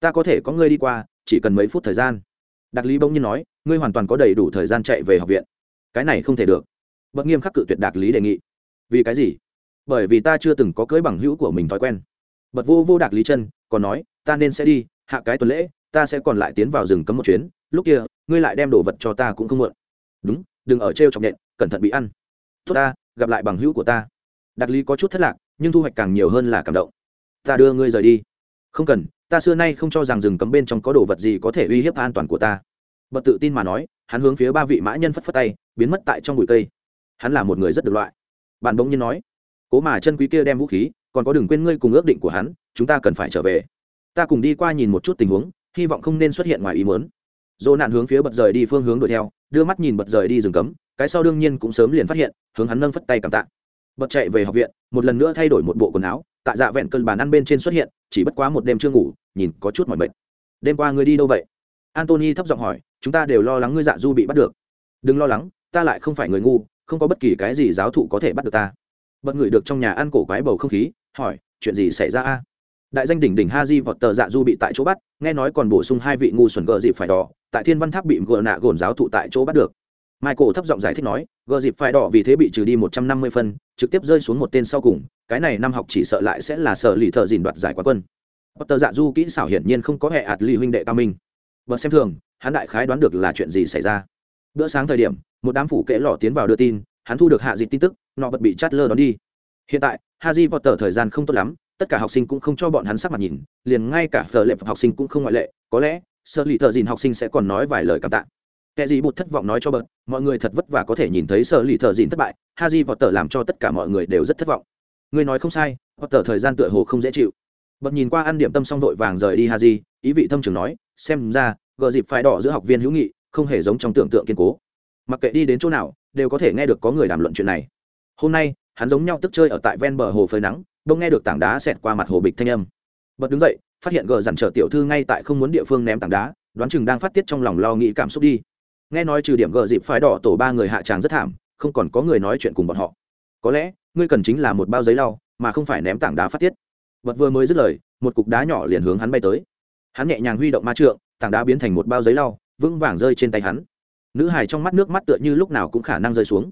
Ta có thể có ngươi đi qua, chỉ cần mấy phút thời gian. Đặc lý bỗng nhiên nói, ngươi hoàn toàn có đầy đủ thời gian chạy về học viện. Cái này không thể được. Bất nghiêm khắc cự tuyệt đặc lý đề nghị. Vì cái gì? Bởi vì ta chưa từng có cưới bằng hữu của mình thói quen. Bật vô vô đạc lý chân còn nói, ta nên sẽ đi, hạ cái tuần lễ, ta sẽ còn lại tiến vào rừng cấm một chuyến, lúc kia, ngươi lại đem đồ vật cho ta cũng không muộn. Đúng, đừng ở t r e o chọc nhện, cẩn thận bị ăn. Tốt ta, gặp lại bằng hữu của ta. Đặc lý có chút thất lạc, nhưng thu hoạch càng nhiều hơn là cảm động. Ta đưa ngươi rời đi. Không cần, ta xưa nay không cho rằng rừng cấm bên trong có đồ vật gì có thể uy hiếp an toàn của ta. Bật tự tin mà nói, hắn hướng phía ba vị mã nhân phất phất tay, biến mất tại trong bụi cây. Hắn là một người rất được loại. Bạn bỗng nhiên nói cố mà chân quý kia đem vũ khí, còn có đừng quên ngươi cùng ước định của hắn, chúng ta cần phải trở về. Ta cùng đi qua nhìn một chút tình huống, hy vọng không nên xuất hiện ngoài ý muốn. Dỗ nạn hướng phía bật rời đi phương hướng đuổi theo, đưa mắt nhìn bật rời đi rừng cấm, cái sau đương nhiên cũng sớm liền phát hiện, hướng hắn nâng phất tay cảm tạ. Bật chạy về học viện, một lần nữa thay đổi một bộ quần áo, tại dạ vẹn cơn bàn ăn bên trên xuất hiện, chỉ bất quá một đêm chưa ngủ, nhìn có chút mỏi mệt. Đêm qua ngươi đi đâu vậy? Antony thấp giọng hỏi, chúng ta đều lo lắng ngươi dạ du bị bắt được. Đừng lo lắng, ta lại không phải người ngu, không có bất kỳ cái gì giáo thụ có thể bắt được ta bật ngửi được trong nhà ăn cổ quái bầu không khí hỏi chuyện gì xảy ra a đại danh đỉnh đỉnh ha di vọt tờ dạ du bị tại chỗ bắt nghe nói còn bổ sung hai vị ngu xuẩn gợ dịp phải đỏ tại thiên văn tháp bị gợ nạ gồn giáo thụ tại chỗ bắt được michael thấp giọng giải thích nói gợ dịp phải đỏ vì thế bị trừ đi một trăm năm mươi phân trực tiếp rơi xuống một tên sau cùng cái này năm học chỉ sợ lại sẽ là sở lì thợ dìn đoạt giải quá quân Potter dạ du kỹ xảo hiển nhiên không có hệ ạt ly huynh đệ cao minh. Bật xem thường, hắn đại khái đoán được là chuyện gì xảy ra. Bữa sáng thời điểm, một đám phủ kệ lọ tiến vào đưa tin, hắn thu được hạ dịch tin tức, nọ bật bị chát lơ đón đi. Hiện tại, Harry Potter thời gian không tốt lắm, tất cả học sinh cũng không cho bọn hắn sắc mặt nhìn, liền ngay cả phở lệ học sinh cũng không ngoại lệ, có lẽ, sơ lì thợ dìn học sinh sẽ còn nói vài lời cảm tạ. Kẻ gì bụt thất vọng nói cho bợt mọi người thật vất vả có thể nhìn thấy sơ lì thợ dìn thất bại, Harry Potter làm cho tất cả mọi người đều rất thất vọng. Người nói không sai, Potter thời gian tựa hồ không dễ chịu bật nhìn qua ăn điểm tâm xong vội vàng rời đi ha di ý vị thâm trường nói xem ra gờ dịp phải đỏ giữa học viên hữu nghị không hề giống trong tưởng tượng kiên cố mặc kệ đi đến chỗ nào đều có thể nghe được có người đàm luận chuyện này hôm nay, hắn giống nhau tức chơi ở tại ven bờ hồ phơi nắng, bỗng nghe được tảng đá xẹt qua mặt hồ bịch thanh âm. Bật đứng dậy, phát hiện gờ dằn trở tiểu thư ngay tại không muốn địa phương ném tảng đá, đoán chừng đang phát tiết trong lòng lo nghĩ cảm xúc đi. Nghe nói trừ điểm gờ dịp phái đỏ tổ ba người hạ tràng rất thảm, không còn có người nói chuyện cùng bọn họ. Có lẽ, ngươi cần chính là một bao giấy lau, mà không phải ném tảng đá phát tiết. Bật vừa mới dứt lời, một cục đá nhỏ liền hướng hắn bay tới. Hắn nhẹ nhàng huy động ma trượng, tảng đá biến thành một bao giấy lau, vững vàng rơi trên tay hắn. Nữ hài trong mắt nước mắt tựa như lúc nào cũng khả năng rơi xuống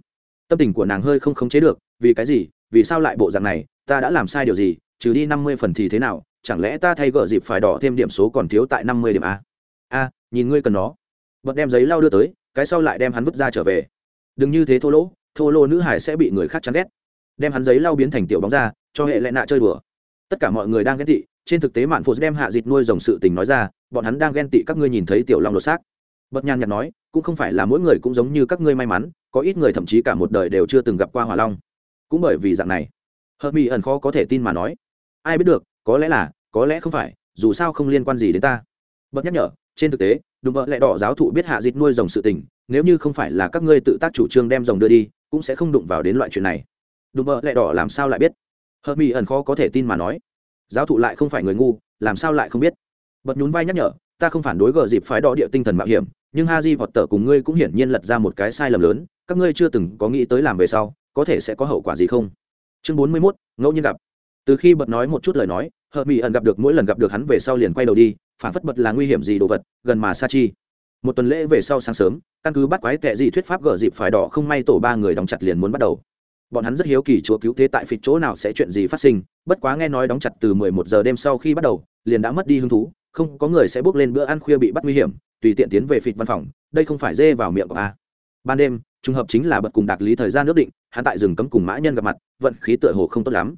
tâm tình của nàng hơi không khống chế được, vì cái gì, vì sao lại bộ dạng này, ta đã làm sai điều gì, trừ đi năm mươi phần thì thế nào, chẳng lẽ ta thay gỡ dịp phải đỏ thêm điểm số còn thiếu tại năm mươi điểm a? A, nhìn ngươi cần nó. Bật đem giấy lau đưa tới, cái sau lại đem hắn vứt ra trở về. Đừng như thế thô lỗ thô lỗ nữ hải sẽ bị người khác chán ghét. Đem hắn giấy lau biến thành tiểu bóng ra cho hệ lệ nạ chơi đùa. Tất cả mọi người đang ghen tị, trên thực tế mạn phụ đem hạ dịt nuôi dòng sự tình nói ra, bọn hắn đang ghen tị các ngươi nhìn thấy tiểu long lột xác. Bật nhàn nhạt nói, cũng không phải là mỗi người cũng giống như các ngươi may mắn có ít người thậm chí cả một đời đều chưa từng gặp qua hỏa long. Cũng bởi vì dạng này, hợp mỹ ẩn khó có thể tin mà nói, ai biết được, có lẽ là, có lẽ không phải, dù sao không liên quan gì đến ta. Bật nhắc nhở, trên thực tế, đúng vợ lẹ đỏ giáo thụ biết hạ dịt nuôi dòng sự tình, nếu như không phải là các ngươi tự tác chủ trương đem dòng đưa đi, cũng sẽ không đụng vào đến loại chuyện này. Đúng vợ lẹ đỏ làm sao lại biết? Hợp mỹ ẩn khó có thể tin mà nói, giáo thụ lại không phải người ngu, làm sao lại không biết? Bật nhún vai nhắc nhở, ta không phản đối gờ dịp phái đỏ địa tinh thần mạo hiểm, nhưng ha di vọt tờ cùng ngươi cũng hiển nhiên lật ra một cái sai lầm lớn các ngươi chưa từng có nghĩ tới làm về sau, có thể sẽ có hậu quả gì không? Chương bốn mươi mốt, ngẫu nhiên gặp. Từ khi bật nói một chút lời nói hờ mỹ ẩn gặp được mỗi lần gặp được hắn về sau liền quay đầu đi, phản phất bật là nguy hiểm gì đồ vật, gần mà sa chi. Một tuần lễ về sau sáng sớm, căn cứ bắt quái tệ gì thuyết pháp gỡ dịp phải đỏ không may tổ ba người đóng chặt liền muốn bắt đầu. Bọn hắn rất hiếu kỳ chúa cứu thế tại phịt chỗ nào sẽ chuyện gì phát sinh, bất quá nghe nói đóng chặt từ mười một giờ đêm sau khi bắt đầu, liền đã mất đi hứng thú, không có người sẽ bước lên bữa ăn khuya bị bắt nguy hiểm, tùy tiện tiến về phịt văn phòng, đây không phải dê vào miệng của a ban đêm trùng hợp chính là bật cùng đặc lý thời gian ước định, hắn tại rừng cấm cùng mã nhân gặp mặt, vận khí tựa hồ không tốt lắm.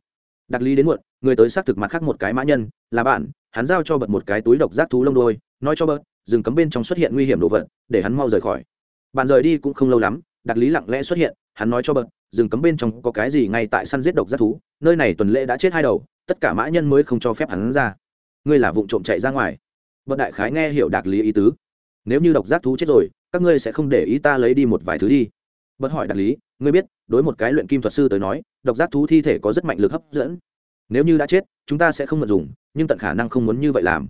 Đặc lý đến muộn, người tới xác thực mặt khác một cái mã nhân, là bạn, hắn giao cho bật một cái túi độc giác thú lông đôi, nói cho bớt rừng cấm bên trong xuất hiện nguy hiểm đồ vật, để hắn mau rời khỏi. Bạn rời đi cũng không lâu lắm đặc lý lặng lẽ xuất hiện, hắn nói cho bớt rừng cấm bên trong có cái gì ngay tại săn giết độc giác thú, nơi này tuần lễ đã chết hai đầu, tất cả mã nhân mới không cho phép hắn ra. Ngươi là vụ trộm chạy ra ngoài. Bớt đại khái nghe hiểu đặc lý ý tứ. Nếu như độc giác thú chết rồi, các ngươi sẽ không để ý ta lấy đi một vài thứ đi bất hỏi đặc lý, ngươi biết, đối một cái luyện kim thuật sư tới nói, độc giác thú thi thể có rất mạnh lực hấp dẫn. Nếu như đã chết, chúng ta sẽ không mượn dùng, nhưng tận khả năng không muốn như vậy làm.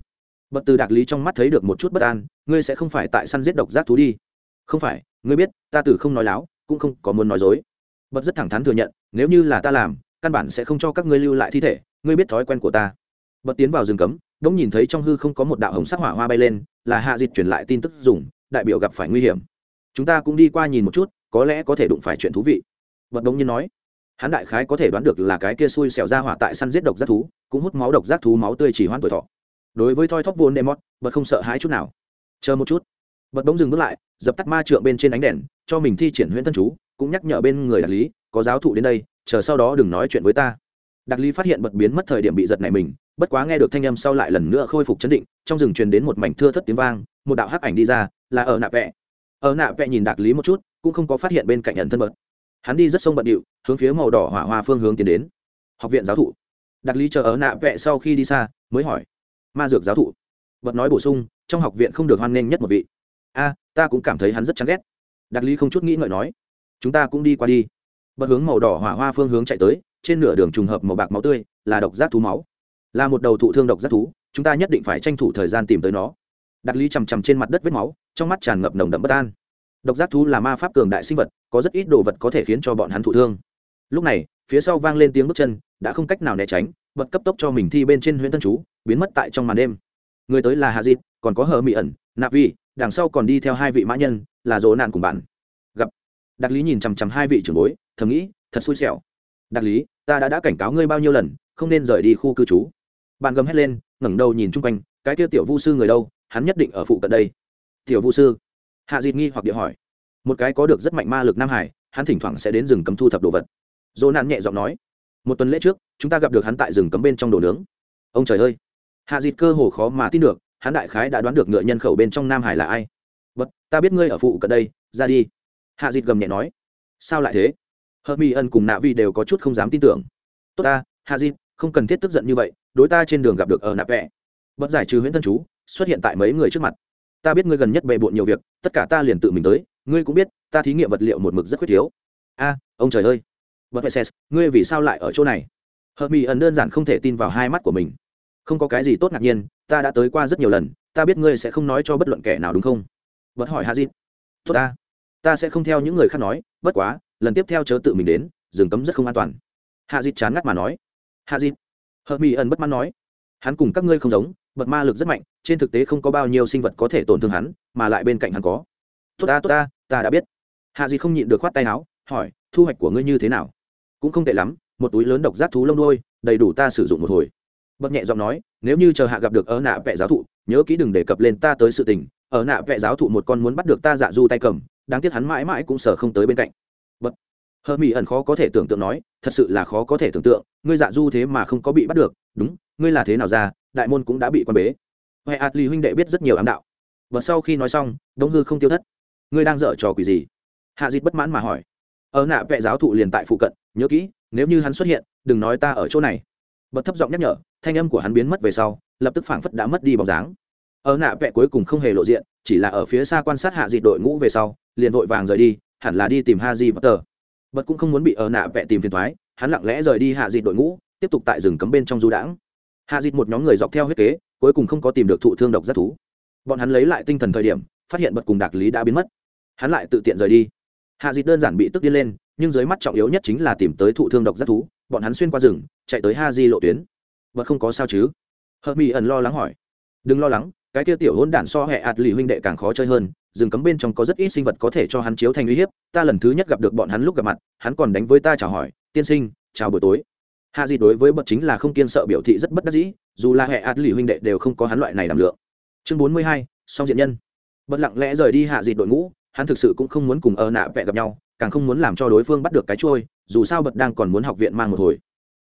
Bật từ đặc lý trong mắt thấy được một chút bất an, ngươi sẽ không phải tại săn giết độc giác thú đi. Không phải, ngươi biết, ta từ không nói láo, cũng không có muốn nói dối. Bật rất thẳng thắn thừa nhận, nếu như là ta làm, căn bản sẽ không cho các ngươi lưu lại thi thể, ngươi biết thói quen của ta. Bật tiến vào rừng cấm, đống nhìn thấy trong hư không có một đạo hồng sắc hỏa hoa bay lên, là hạ dịch truyền lại tin tức dùng, đại biểu gặp phải nguy hiểm. Chúng ta cũng đi qua nhìn một chút có lẽ có thể đụng phải chuyện thú vị. Vật đống nhiên nói, hắn đại khái có thể đoán được là cái kia xui xẻo ra hỏa tại săn giết độc giác thú, cũng hút máu độc giác thú máu tươi chỉ hoãn tuổi thọ. Đối với thoi thóp vốn đệ mót bật không sợ hãi chút nào. Chờ một chút. Bật bỗng dừng bước lại, dập tắt ma trượng bên trên ánh đèn, cho mình thi triển huyễn thân chú, cũng nhắc nhở bên người đặc lý, có giáo thụ đến đây, chờ sau đó đừng nói chuyện với ta. Đặc lý phát hiện bật biến mất thời điểm bị giật này mình, bất quá nghe được thanh âm sau lại lần nữa khôi phục chấn định, trong rừng truyền đến một mảnh thưa thất tiếng vang, một đạo hắc ảnh đi ra, là ở nạ vẹ. Ở nạ vẹ nhìn đặc lý một chút cũng không có phát hiện bên cạnh ẩn thân bật hắn đi rất sông bận điệu, hướng phía màu đỏ hỏa hoa phương hướng tiến đến. Học viện giáo thụ. Đặc lý chờ ở nạ vẹ sau khi đi xa, mới hỏi. Ma dược giáo thụ. Bật nói bổ sung, trong học viện không được hoan nghênh nhất một vị. A, ta cũng cảm thấy hắn rất chán ghét. Đặc lý không chút nghĩ ngợi nói. Chúng ta cũng đi qua đi. Bật hướng màu đỏ hỏa hoa phương hướng chạy tới, trên nửa đường trùng hợp màu bạc máu tươi, là độc giác thú máu. Là một đầu thụ thương độc giác thú, chúng ta nhất định phải tranh thủ thời gian tìm tới nó. Đặc lý chằm chằm trên mặt đất vết máu, trong mắt tràn ngập nồng đậm bất an độc giác thú là ma pháp cường đại sinh vật, có rất ít đồ vật có thể khiến cho bọn hắn thụ thương. Lúc này, phía sau vang lên tiếng bước chân, đã không cách nào né tránh bật cấp tốc cho mình thi bên trên huyện tân chú, biến mất tại trong màn đêm. Người tới là hà dịt còn có hờ mỹ ẩn, nạp vi, đằng sau còn đi theo hai vị mã nhân, là dỗ nạn cùng bạn. Gặp. Đặc lý nhìn chằm chằm hai vị trưởng bối, thầm nghĩ, thật xui xẻo. Đặc lý, ta đã đã cảnh cáo ngươi bao nhiêu lần, không nên rời đi khu cư trú. Bạn gầm hét lên, ngẩng đầu nhìn chung quanh, cái kia tiểu vu sư người đâu, hắn nhất định ở phụ cận đây. Tiểu vu sư hạ dịt nghi hoặc địa hỏi, một cái có được rất mạnh ma lực nam hải, hắn thỉnh thoảng sẽ đến rừng cấm thu thập đồ vật. Dỗ nạn nhẹ giọng nói, một tuần lễ trước, chúng ta gặp được hắn tại rừng cấm bên trong đồ nướng. Ông trời ơi! Hạ dịt cơ hồ khó mà tin được, hắn đại khái đã đoán được ngựa nhân khẩu bên trong nam hải là ai. Bất, ta biết ngươi ở phụ cận đây, ra đi. Hạ dịt gầm nhẹ nói, sao lại thế? Hờ mỹ ân cùng nạ vi đều có chút không dám tin tưởng. Tốt ta, hạ dịt, không cần thiết tức giận như vậy, đối ta trên đường gặp được ở nạp vẽ bất giải trừ huyễn thân chú, xuất hiện tại mấy người trước mặt ta biết ngươi gần nhất bề bộn nhiều việc, tất cả ta liền tự mình tới, ngươi cũng biết, ta thí nghiệm vật liệu một mực rất khuyết thiếu. A, ông trời ơi. Bất vệ ngươi vì sao lại ở chỗ này? Hợp mỹ ẩn đơn giản không thể tin vào hai mắt của mình. Không có cái gì tốt ngạc nhiên, ta đã tới qua rất nhiều lần, ta biết ngươi sẽ không nói cho bất luận kẻ nào đúng không? Vẫn hỏi hazit. Tốt ta. Ta sẽ không theo những người khác nói, bất quá, lần tiếp theo chớ tự mình đến, rừng cấm rất không an toàn. Hạ chán ngắt mà nói. Hạ hợp mỹ ẩn bất mãn nói. Hắn cùng các ngươi không giống bật ma lực rất mạnh, trên thực tế không có bao nhiêu sinh vật có thể tổn thương hắn, mà lại bên cạnh hắn có. Tốt ta tốt ta ta đã biết. Hạ dịt không nhịn được khoát tay áo, hỏi, thu hoạch của ngươi như thế nào? Cũng không tệ lắm, một túi lớn độc giác thú lông đôi đầy đủ ta sử dụng một hồi. Bật nhẹ giọng nói, nếu như chờ hạ gặp được ở nạ vệ giáo thụ, nhớ kỹ đừng đề cập lên ta tới sự tình, ở nạ vệ giáo thụ một con muốn bắt được ta dạ du tay cầm, đáng tiếc hắn mãi mãi cũng sợ không tới bên cạnh. Bật hờ mỹ ẩn khó có thể tưởng tượng nói, thật sự là khó có thể tưởng tượng, ngươi dạ du thế mà không có bị bắt được, đúng, ngươi là thế nào ra đại môn cũng đã bị quan bế. Huệ ạt lì huynh đệ biết rất nhiều ám đạo. Và sau khi nói xong, đông hư không tiêu thất. Ngươi đang dở trò quỷ gì? Hạ dịt bất mãn mà hỏi. Ở nạ vệ giáo thụ liền tại phụ cận, nhớ kỹ, nếu như hắn xuất hiện, đừng nói ta ở chỗ này. Bật thấp giọng nhắc nhở, thanh âm của hắn biến mất về sau, lập tức phảng phất đã mất đi bóng dáng. Ở nạ vệ cuối cùng không hề lộ diện, chỉ là ở phía xa quan sát hạ dịt đội ngũ về sau, liền vội vàng rời đi, hẳn là đi tìm ha di bất tờ bật cũng không muốn bị ở nạ vệ tìm phiền thoái hắn lặng lẽ rời đi hạ dịt đội ngũ, tiếp tục tại rừng cấm bên trong du đãng hạ dịt một nhóm người dọc theo huyết kế, cuối cùng không có tìm được thụ thương độc giác thú. Bọn hắn lấy lại tinh thần thời điểm, phát hiện bật cùng đặc lý đã biến mất. Hắn lại tự tiện rời đi. Hạ dịt đơn giản bị tức điên lên, nhưng dưới mắt trọng yếu nhất chính là tìm tới thụ thương độc giác thú, bọn hắn xuyên qua rừng, chạy tới ha di lộ tuyến. Vật không có sao chứ? Hợp mỹ ẩn lo lắng hỏi. Đừng lo lắng, cái kia tiểu hôn đản so hẹ ạt lì huynh đệ càng khó chơi hơn, rừng cấm bên trong có rất ít sinh vật có thể cho hắn chiếu thành uy hiếp, ta lần thứ nhất gặp được bọn hắn lúc gặp mặt, hắn còn đánh với ta chào hỏi, tiên sinh, chào buổi tối hạ di đối với bậc chính là không kiên sợ biểu thị rất bất đắc dĩ, dù là hệ ạt lì huynh đệ đều không có hắn loại này đảm lượng. Chương bốn mươi hai, song diện nhân. Bật lặng lẽ rời đi hạ di đội ngũ, hắn thực sự cũng không muốn cùng ơ nạ vẹ gặp nhau, càng không muốn làm cho đối phương bắt được cái trôi dù sao bật đang còn muốn học viện mang một hồi.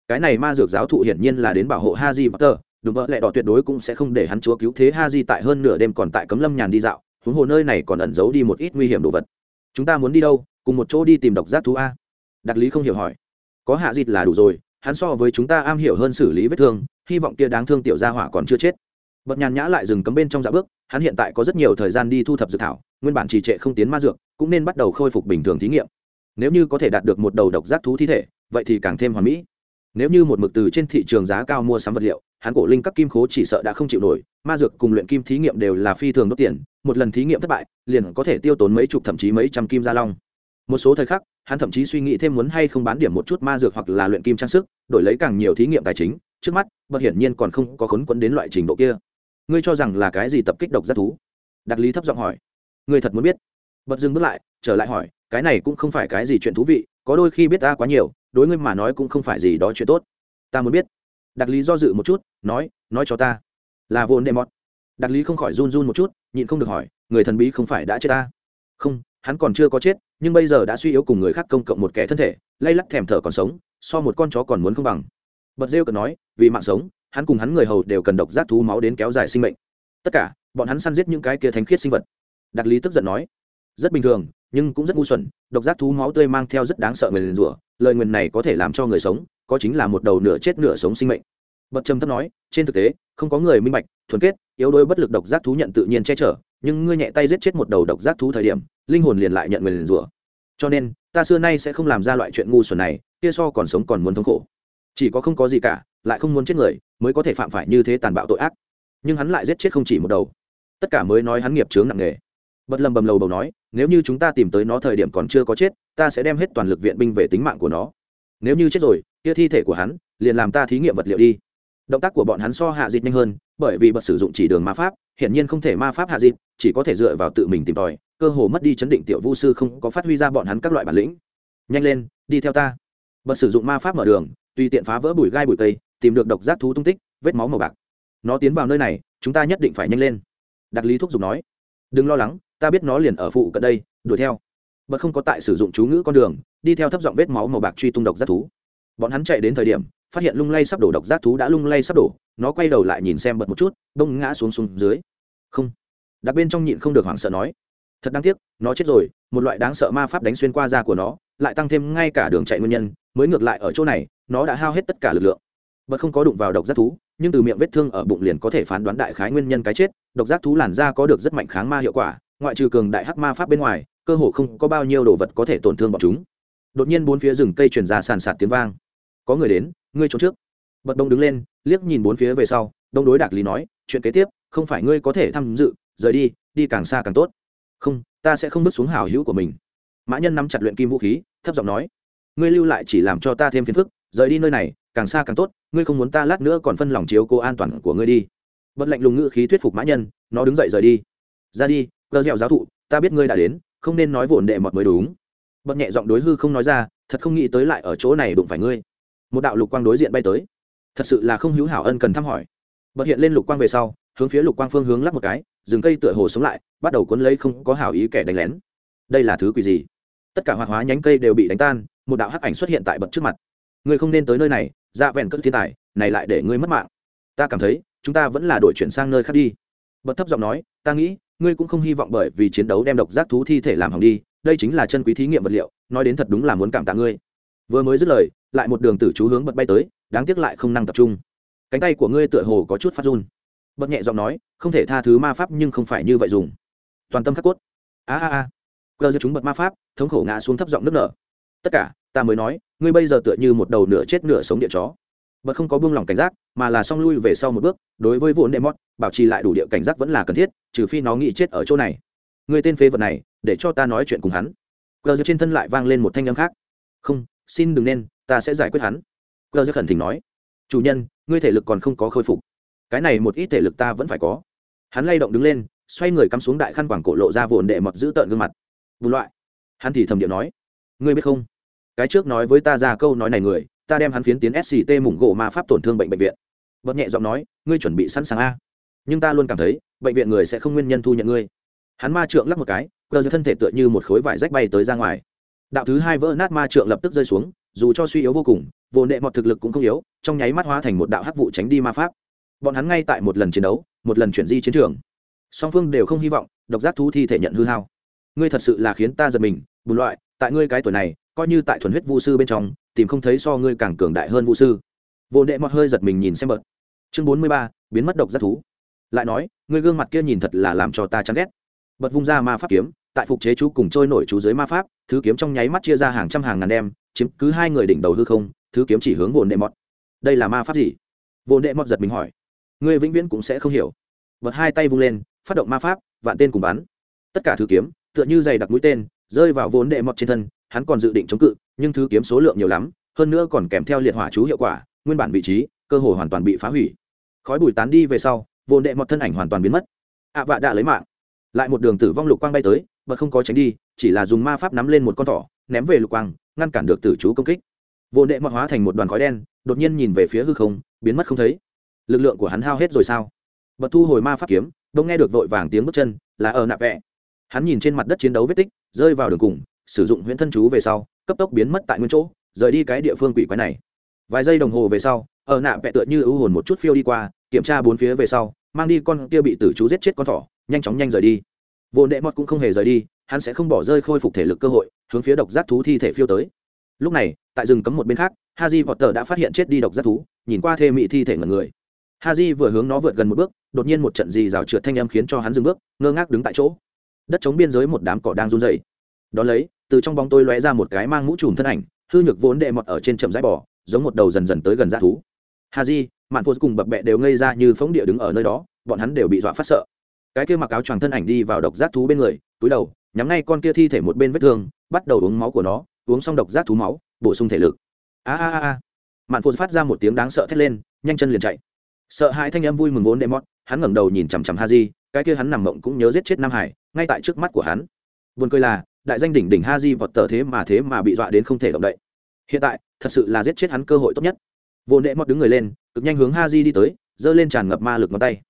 Cái này ma dược giáo thụ hiển nhiên là đến bảo hộ Ha Di haji tờ đúng vợ lẽ đỏ tuyệt đối cũng sẽ không để hắn chúa cứu thế Ha Di tại hơn nửa đêm còn tại cấm lâm nhàn đi dạo, huống hồ nơi này còn ẩn giấu đi một ít nguy hiểm đồ vật. Chúng ta muốn đi đâu, cùng một chỗ đi tìm độc giác thú a. Đặc lý không hiểu hỏi. Có hạ dịt là đủ rồi hắn so với chúng ta am hiểu hơn xử lý vết thương, hy vọng kia đáng thương tiểu gia hỏa còn chưa chết. Bật nhàn nhã lại dừng cấm bên trong dạ bước, hắn hiện tại có rất nhiều thời gian đi thu thập dược thảo, nguyên bản trì trệ không tiến ma dược, cũng nên bắt đầu khôi phục bình thường thí nghiệm. Nếu như có thể đạt được một đầu độc giác thú thi thể, vậy thì càng thêm hoàn mỹ. Nếu như một mực từ trên thị trường giá cao mua sắm vật liệu, hắn cổ linh các kim khố chỉ sợ đã không chịu nổi, ma dược cùng luyện kim thí nghiệm đều là phi thường đốt tiền, một lần thí nghiệm thất bại, liền có thể tiêu tốn mấy chục thậm chí mấy trăm kim gia long một số thời khắc, hắn thậm chí suy nghĩ thêm muốn hay không bán điểm một chút ma dược hoặc là luyện kim trang sức, đổi lấy càng nhiều thí nghiệm tài chính, trước mắt bậc hiển nhiên còn không có khốn quấn đến loại trình độ kia. Ngươi cho rằng là cái gì tập kích độc giác thú? Đặc lý thấp giọng hỏi. Ngươi thật muốn biết. Bật dừng bước lại, trở lại hỏi, cái này cũng không phải cái gì chuyện thú vị, có đôi khi biết ta quá nhiều, đối ngươi mà nói cũng không phải gì đó chuyện tốt. Ta muốn biết. Đặc lý do dự một chút, nói nói cho ta. Là vốn đệ mọt đặc lý không khỏi run run một chút, nhịn không được hỏi, người thần bí không phải đã chết ta? Không hắn còn chưa có chết, nhưng bây giờ đã suy yếu cùng người khác công cộng một kẻ thân thể, lay lắc thèm thở còn sống, so một con chó còn muốn không bằng. Bật rêu cần nói, vì mạng sống, hắn cùng hắn người hầu đều cần độc giác thú máu đến kéo dài sinh mệnh. Tất cả, bọn hắn săn giết những cái kia thánh khiết sinh vật. Đặc lý tức giận nói, rất bình thường, nhưng cũng rất ngu xuẩn, độc giác thú máu tươi mang theo rất đáng sợ người liền rủa, lời nguyền này có thể làm cho người sống, có chính là một đầu nửa chết nửa sống sinh mệnh. Bật trầm thấp nói, trên thực tế, không có người minh bạch, thuần kết, yếu đuối bất lực độc giác thú nhận tự nhiên che chở nhưng ngươi nhẹ tay giết chết một đầu độc giác thú thời điểm, linh hồn liền lại nhận người liền rủa. Cho nên, ta xưa nay sẽ không làm ra loại chuyện ngu xuẩn này, kia so còn sống còn muốn thống khổ. Chỉ có không có gì cả, lại không muốn chết người, mới có thể phạm phải như thế tàn bạo tội ác. Nhưng hắn lại giết chết không chỉ một đầu. Tất cả mới nói hắn nghiệp chướng nặng nề. Bất lầm bầm lầu bầu nói, nếu như chúng ta tìm tới nó thời điểm còn chưa có chết, ta sẽ đem hết toàn lực viện binh về tính mạng của nó. Nếu như chết rồi, kia thi thể của hắn, liền làm ta thí nghiệm vật liệu đi. Động tác của bọn hắn so hạ dịch nhanh hơn bởi vì bật sử dụng chỉ đường ma pháp, hiển nhiên không thể ma pháp hạ dịp, chỉ có thể dựa vào tự mình tìm tòi, cơ hồ mất đi chấn định tiểu vu sư không có phát huy ra bọn hắn các loại bản lĩnh. Nhanh lên, đi theo ta. Bật sử dụng ma pháp mở đường, tùy tiện phá vỡ bụi gai bụi cây, tìm được độc giác thú tung tích, vết máu màu bạc. Nó tiến vào nơi này, chúng ta nhất định phải nhanh lên. Đặc lý thúc giục nói. Đừng lo lắng, ta biết nó liền ở phụ cận đây, đuổi theo. Bật không có tại sử dụng chú ngữ con đường, đi theo thấp giọng vết máu màu bạc truy tung độc giác thú. Bọn hắn chạy đến thời điểm phát hiện lung lay sắp đổ độc giác thú đã lung lay sắp đổ, nó quay đầu lại nhìn xem bật một chút, bông ngã xuống xuống dưới. Không. Đặc bên trong nhịn không được hoảng sợ nói, thật đáng tiếc, nó chết rồi, một loại đáng sợ ma pháp đánh xuyên qua da của nó, lại tăng thêm ngay cả đường chạy nguyên nhân, mới ngược lại ở chỗ này, nó đã hao hết tất cả lực lượng. Bật không có đụng vào độc giác thú, nhưng từ miệng vết thương ở bụng liền có thể phán đoán đại khái nguyên nhân cái chết, độc giác thú làn da có được rất mạnh kháng ma hiệu quả, ngoại trừ cường đại hắc ma pháp bên ngoài, cơ hồ không có bao nhiêu đồ vật có thể tổn thương bọn chúng. Đột nhiên bốn phía rừng cây truyền ra sàn sạt tiếng vang có người đến, ngươi trốn trước. Bật đông đứng lên, liếc nhìn bốn phía về sau, đông đối đạc lý nói, chuyện kế tiếp, không phải ngươi có thể tham dự, rời đi đi càng xa càng tốt. Không, ta sẽ không bước xuống hảo hữu của mình. Mã nhân nắm chặt luyện kim vũ khí, thấp giọng nói, ngươi lưu lại chỉ làm cho ta thêm phiền phức, rời đi nơi này, càng xa càng tốt, ngươi không muốn ta lát nữa còn phân lòng chiếu cô an toàn của ngươi đi. Bất lạnh lùng ngữ khí thuyết phục mã nhân, nó đứng dậy rời đi. Ra đi, gờ dẻo giáo thụ, ta biết ngươi đã đến, không nên nói vồn đệ mọt mới đúng. Bật nhẹ giọng đối hư không nói ra, thật không nghĩ tới lại ở chỗ này đụng phải ngươi một đạo lục quang đối diện bay tới. Thật sự là không hữu hảo ân cần thăm hỏi. Bật hiện lên lục quang về sau, hướng phía lục quang phương hướng lắp một cái, rừng cây tựa hồ sống lại, bắt đầu cuốn lấy không có hảo ý kẻ đánh lén. Đây là thứ quỷ gì? Tất cả hoạt hóa nhánh cây đều bị đánh tan, một đạo hắc ảnh xuất hiện tại bật trước mặt. Ngươi không nên tới nơi này ra vẹn cất thiên tài, này lại để ngươi mất mạng. Ta cảm thấy, chúng ta vẫn là đổi chuyển sang nơi khác đi. Bật thấp giọng nói, ta nghĩ, ngươi cũng không hy vọng bởi vì chiến đấu đem độc giác thú thi thể làm hỏng đi, đây chính là chân quý thí nghiệm vật liệu, nói đến thật đúng là muốn cảm tạ ngươi vừa mới dứt lời, lại một đường tử chú hướng bật bay tới, đáng tiếc lại không năng tập trung. Cánh tay của ngươi tựa hồ có chút phát run. Bật nhẹ giọng nói, không thể tha thứ ma pháp nhưng không phải như vậy dùng. Toàn tâm khắc cốt. A a a. Gờ giật chúng bật ma pháp, thống khổ ngã xuống thấp giọng nước nở. Tất cả, ta mới nói, ngươi bây giờ tựa như một đầu nửa chết nửa sống địa chó. Bật không có buông lỏng cảnh giác, mà là xong lui về sau một bước, đối với vốn đệ mót bảo trì lại đủ địa cảnh giác vẫn là cần thiết, trừ phi nó nghĩ chết ở chỗ này. Người tên phế vật này, để cho ta nói chuyện cùng hắn. Gờ giật trên thân lại vang lên một thanh âm khác. Không xin đừng nên, ta sẽ giải quyết hắn. Cơ rất khẩn thỉnh nói. Chủ nhân, ngươi thể lực còn không có khôi phục. Cái này một ít thể lực ta vẫn phải có. Hắn lay động đứng lên, xoay người cắm xuống đại khăn quảng cổ lộ ra vồn đệ mọt giữ tợn gương mặt. Bùn loại. Hắn thì thầm điệu nói. Ngươi biết không? Cái trước nói với ta ra câu nói này người, ta đem hắn phiến tiến sct mủng gỗ ma pháp tổn thương bệnh bệnh viện. Bật nhẹ giọng nói, ngươi chuẩn bị sẵn sàng a. Nhưng ta luôn cảm thấy, bệnh viện người sẽ không nguyên nhân thu nhận ngươi. Hắn ma trượng lắc một cái cơ dưới thân thể tựa như một khối vải rách bay tới ra ngoài đạo thứ hai vỡ nát ma trượng lập tức rơi xuống, dù cho suy yếu vô cùng, vô nệ mọt thực lực cũng không yếu, trong nháy mắt hóa thành một đạo hắc vụ tránh đi ma pháp. Bọn hắn ngay tại một lần chiến đấu, một lần chuyển di chiến trường. Song phương đều không hy vọng, độc giác thú thi thể nhận hư hao. Ngươi thật sự là khiến ta giật mình, bùn loại, tại ngươi cái tuổi này, coi như tại thuần huyết vu sư bên trong, tìm không thấy so ngươi càng cường đại hơn vu sư. Vô đệ mọt hơi giật mình nhìn xem bợt chương bốn mươi ba, biến mất độc giác thú. Lại nói, ngươi gương mặt kia nhìn thật là làm cho ta chán ghét. Bật vung ra ma pháp kiếm tại phục chế chú cùng trôi nổi chú dưới ma pháp, thứ kiếm trong nháy mắt chia ra hàng trăm hàng ngàn đem, chiếm cứ hai người đỉnh đầu hư không, thứ kiếm chỉ hướng vồn đệ mọt. Đây là ma pháp gì? Vồn đệ mọt giật mình hỏi. Ngươi vĩnh viễn cũng sẽ không hiểu. Bật hai tay vung lên, phát động ma pháp, vạn tên cùng bắn. Tất cả thứ kiếm, tựa như dày đặc mũi tên, rơi vào vốn đệ mọt trên thân, hắn còn dự định chống cự, nhưng thứ kiếm số lượng nhiều lắm, hơn nữa còn kèm theo liệt hỏa chú hiệu quả, nguyên bản vị trí, cơ hồ hoàn toàn bị phá hủy. Khói bụi tán đi về sau vốn đệ mọt thân ảnh hoàn toàn biến mất. Ạ vạ đã lấy mạng. Lại một đường tử vong lục quang bay tới bật không có tránh đi, chỉ là dùng ma pháp nắm lên một con thỏ, ném về lục quang, ngăn cản được tử chú công kích. Vô đệ mọt hóa thành một đoàn khói đen, đột nhiên nhìn về phía hư không, biến mất không thấy. Lực lượng của hắn hao hết rồi sao? Bật thu hồi ma pháp kiếm đông nghe được vội vàng tiếng bước chân, là ở nạp vẹ. Hắn nhìn trên mặt đất chiến đấu vết tích, rơi vào đường cùng, sử dụng huyễn thân chú về sau, cấp tốc biến mất tại nguyên chỗ, rời đi cái địa phương quỷ quái này. Vài giây đồng hồ về sau, ở nạ vẹ tựa như ưu hồn một chút phiêu đi qua, kiểm tra bốn phía về sau, mang đi con kia bị tử chú giết chết con thỏ, nhanh chóng nhanh rời đi vô đệ mọt cũng không hề rời đi, hắn sẽ không bỏ rơi khôi phục thể lực cơ hội, hướng phía độc giác thú thi thể phiêu tới. Lúc này, tại rừng cấm một bên khác, haji potter đã phát hiện chết đi độc giác thú, nhìn qua thê mị thi thể ngần người. Haji vừa hướng nó vượt gần một bước, đột nhiên một trận gì rào trượt thanh âm khiến cho hắn dừng bước, ngơ ngác đứng tại chỗ. Đất chống biên giới một đám cỏ đang run dày đ ó lấy, từ trong bóng tôi lóe ra một cái mang mũ trùm thân ảnh, hư nhược vốn đệ mọt ở trên chậm rãi bỏ giống một đầu dần dần tới gần dã thú. Haji, mạn phô cùng bập bẹ đều ngây ra như phóng địa đứng ở nơi đó, bọn hắn đều bị dọa phát sợ cái kia mặc áo choàng thân ảnh đi vào độc giác thú bên người, túi đầu, nhắm ngay con kia thi thể một bên vết thương, bắt đầu uống máu của nó, uống xong độc giác thú máu, bổ sung thể lực. A a a a. Mạn phô phát ra một tiếng đáng sợ thét lên, nhanh chân liền chạy. Sợ hãi thanh âm vui mừng vốn đệ mót hắn ngẩng đầu nhìn chằm chằm ha di cái kia hắn nằm mộng cũng nhớ giết chết nam hải, ngay tại trước mắt của hắn. Buồn cười là, đại danh đỉnh đỉnh ha di vọt tờ thế mà thế mà bị dọa đến không thể động đậy. Hiện tại, thật sự là giết chết hắn cơ hội tốt nhất. Vốn đệ mót đứng người lên, cực nhanh hướng ha di đi tới, giơ lên tràn ngập ma lực ngón tay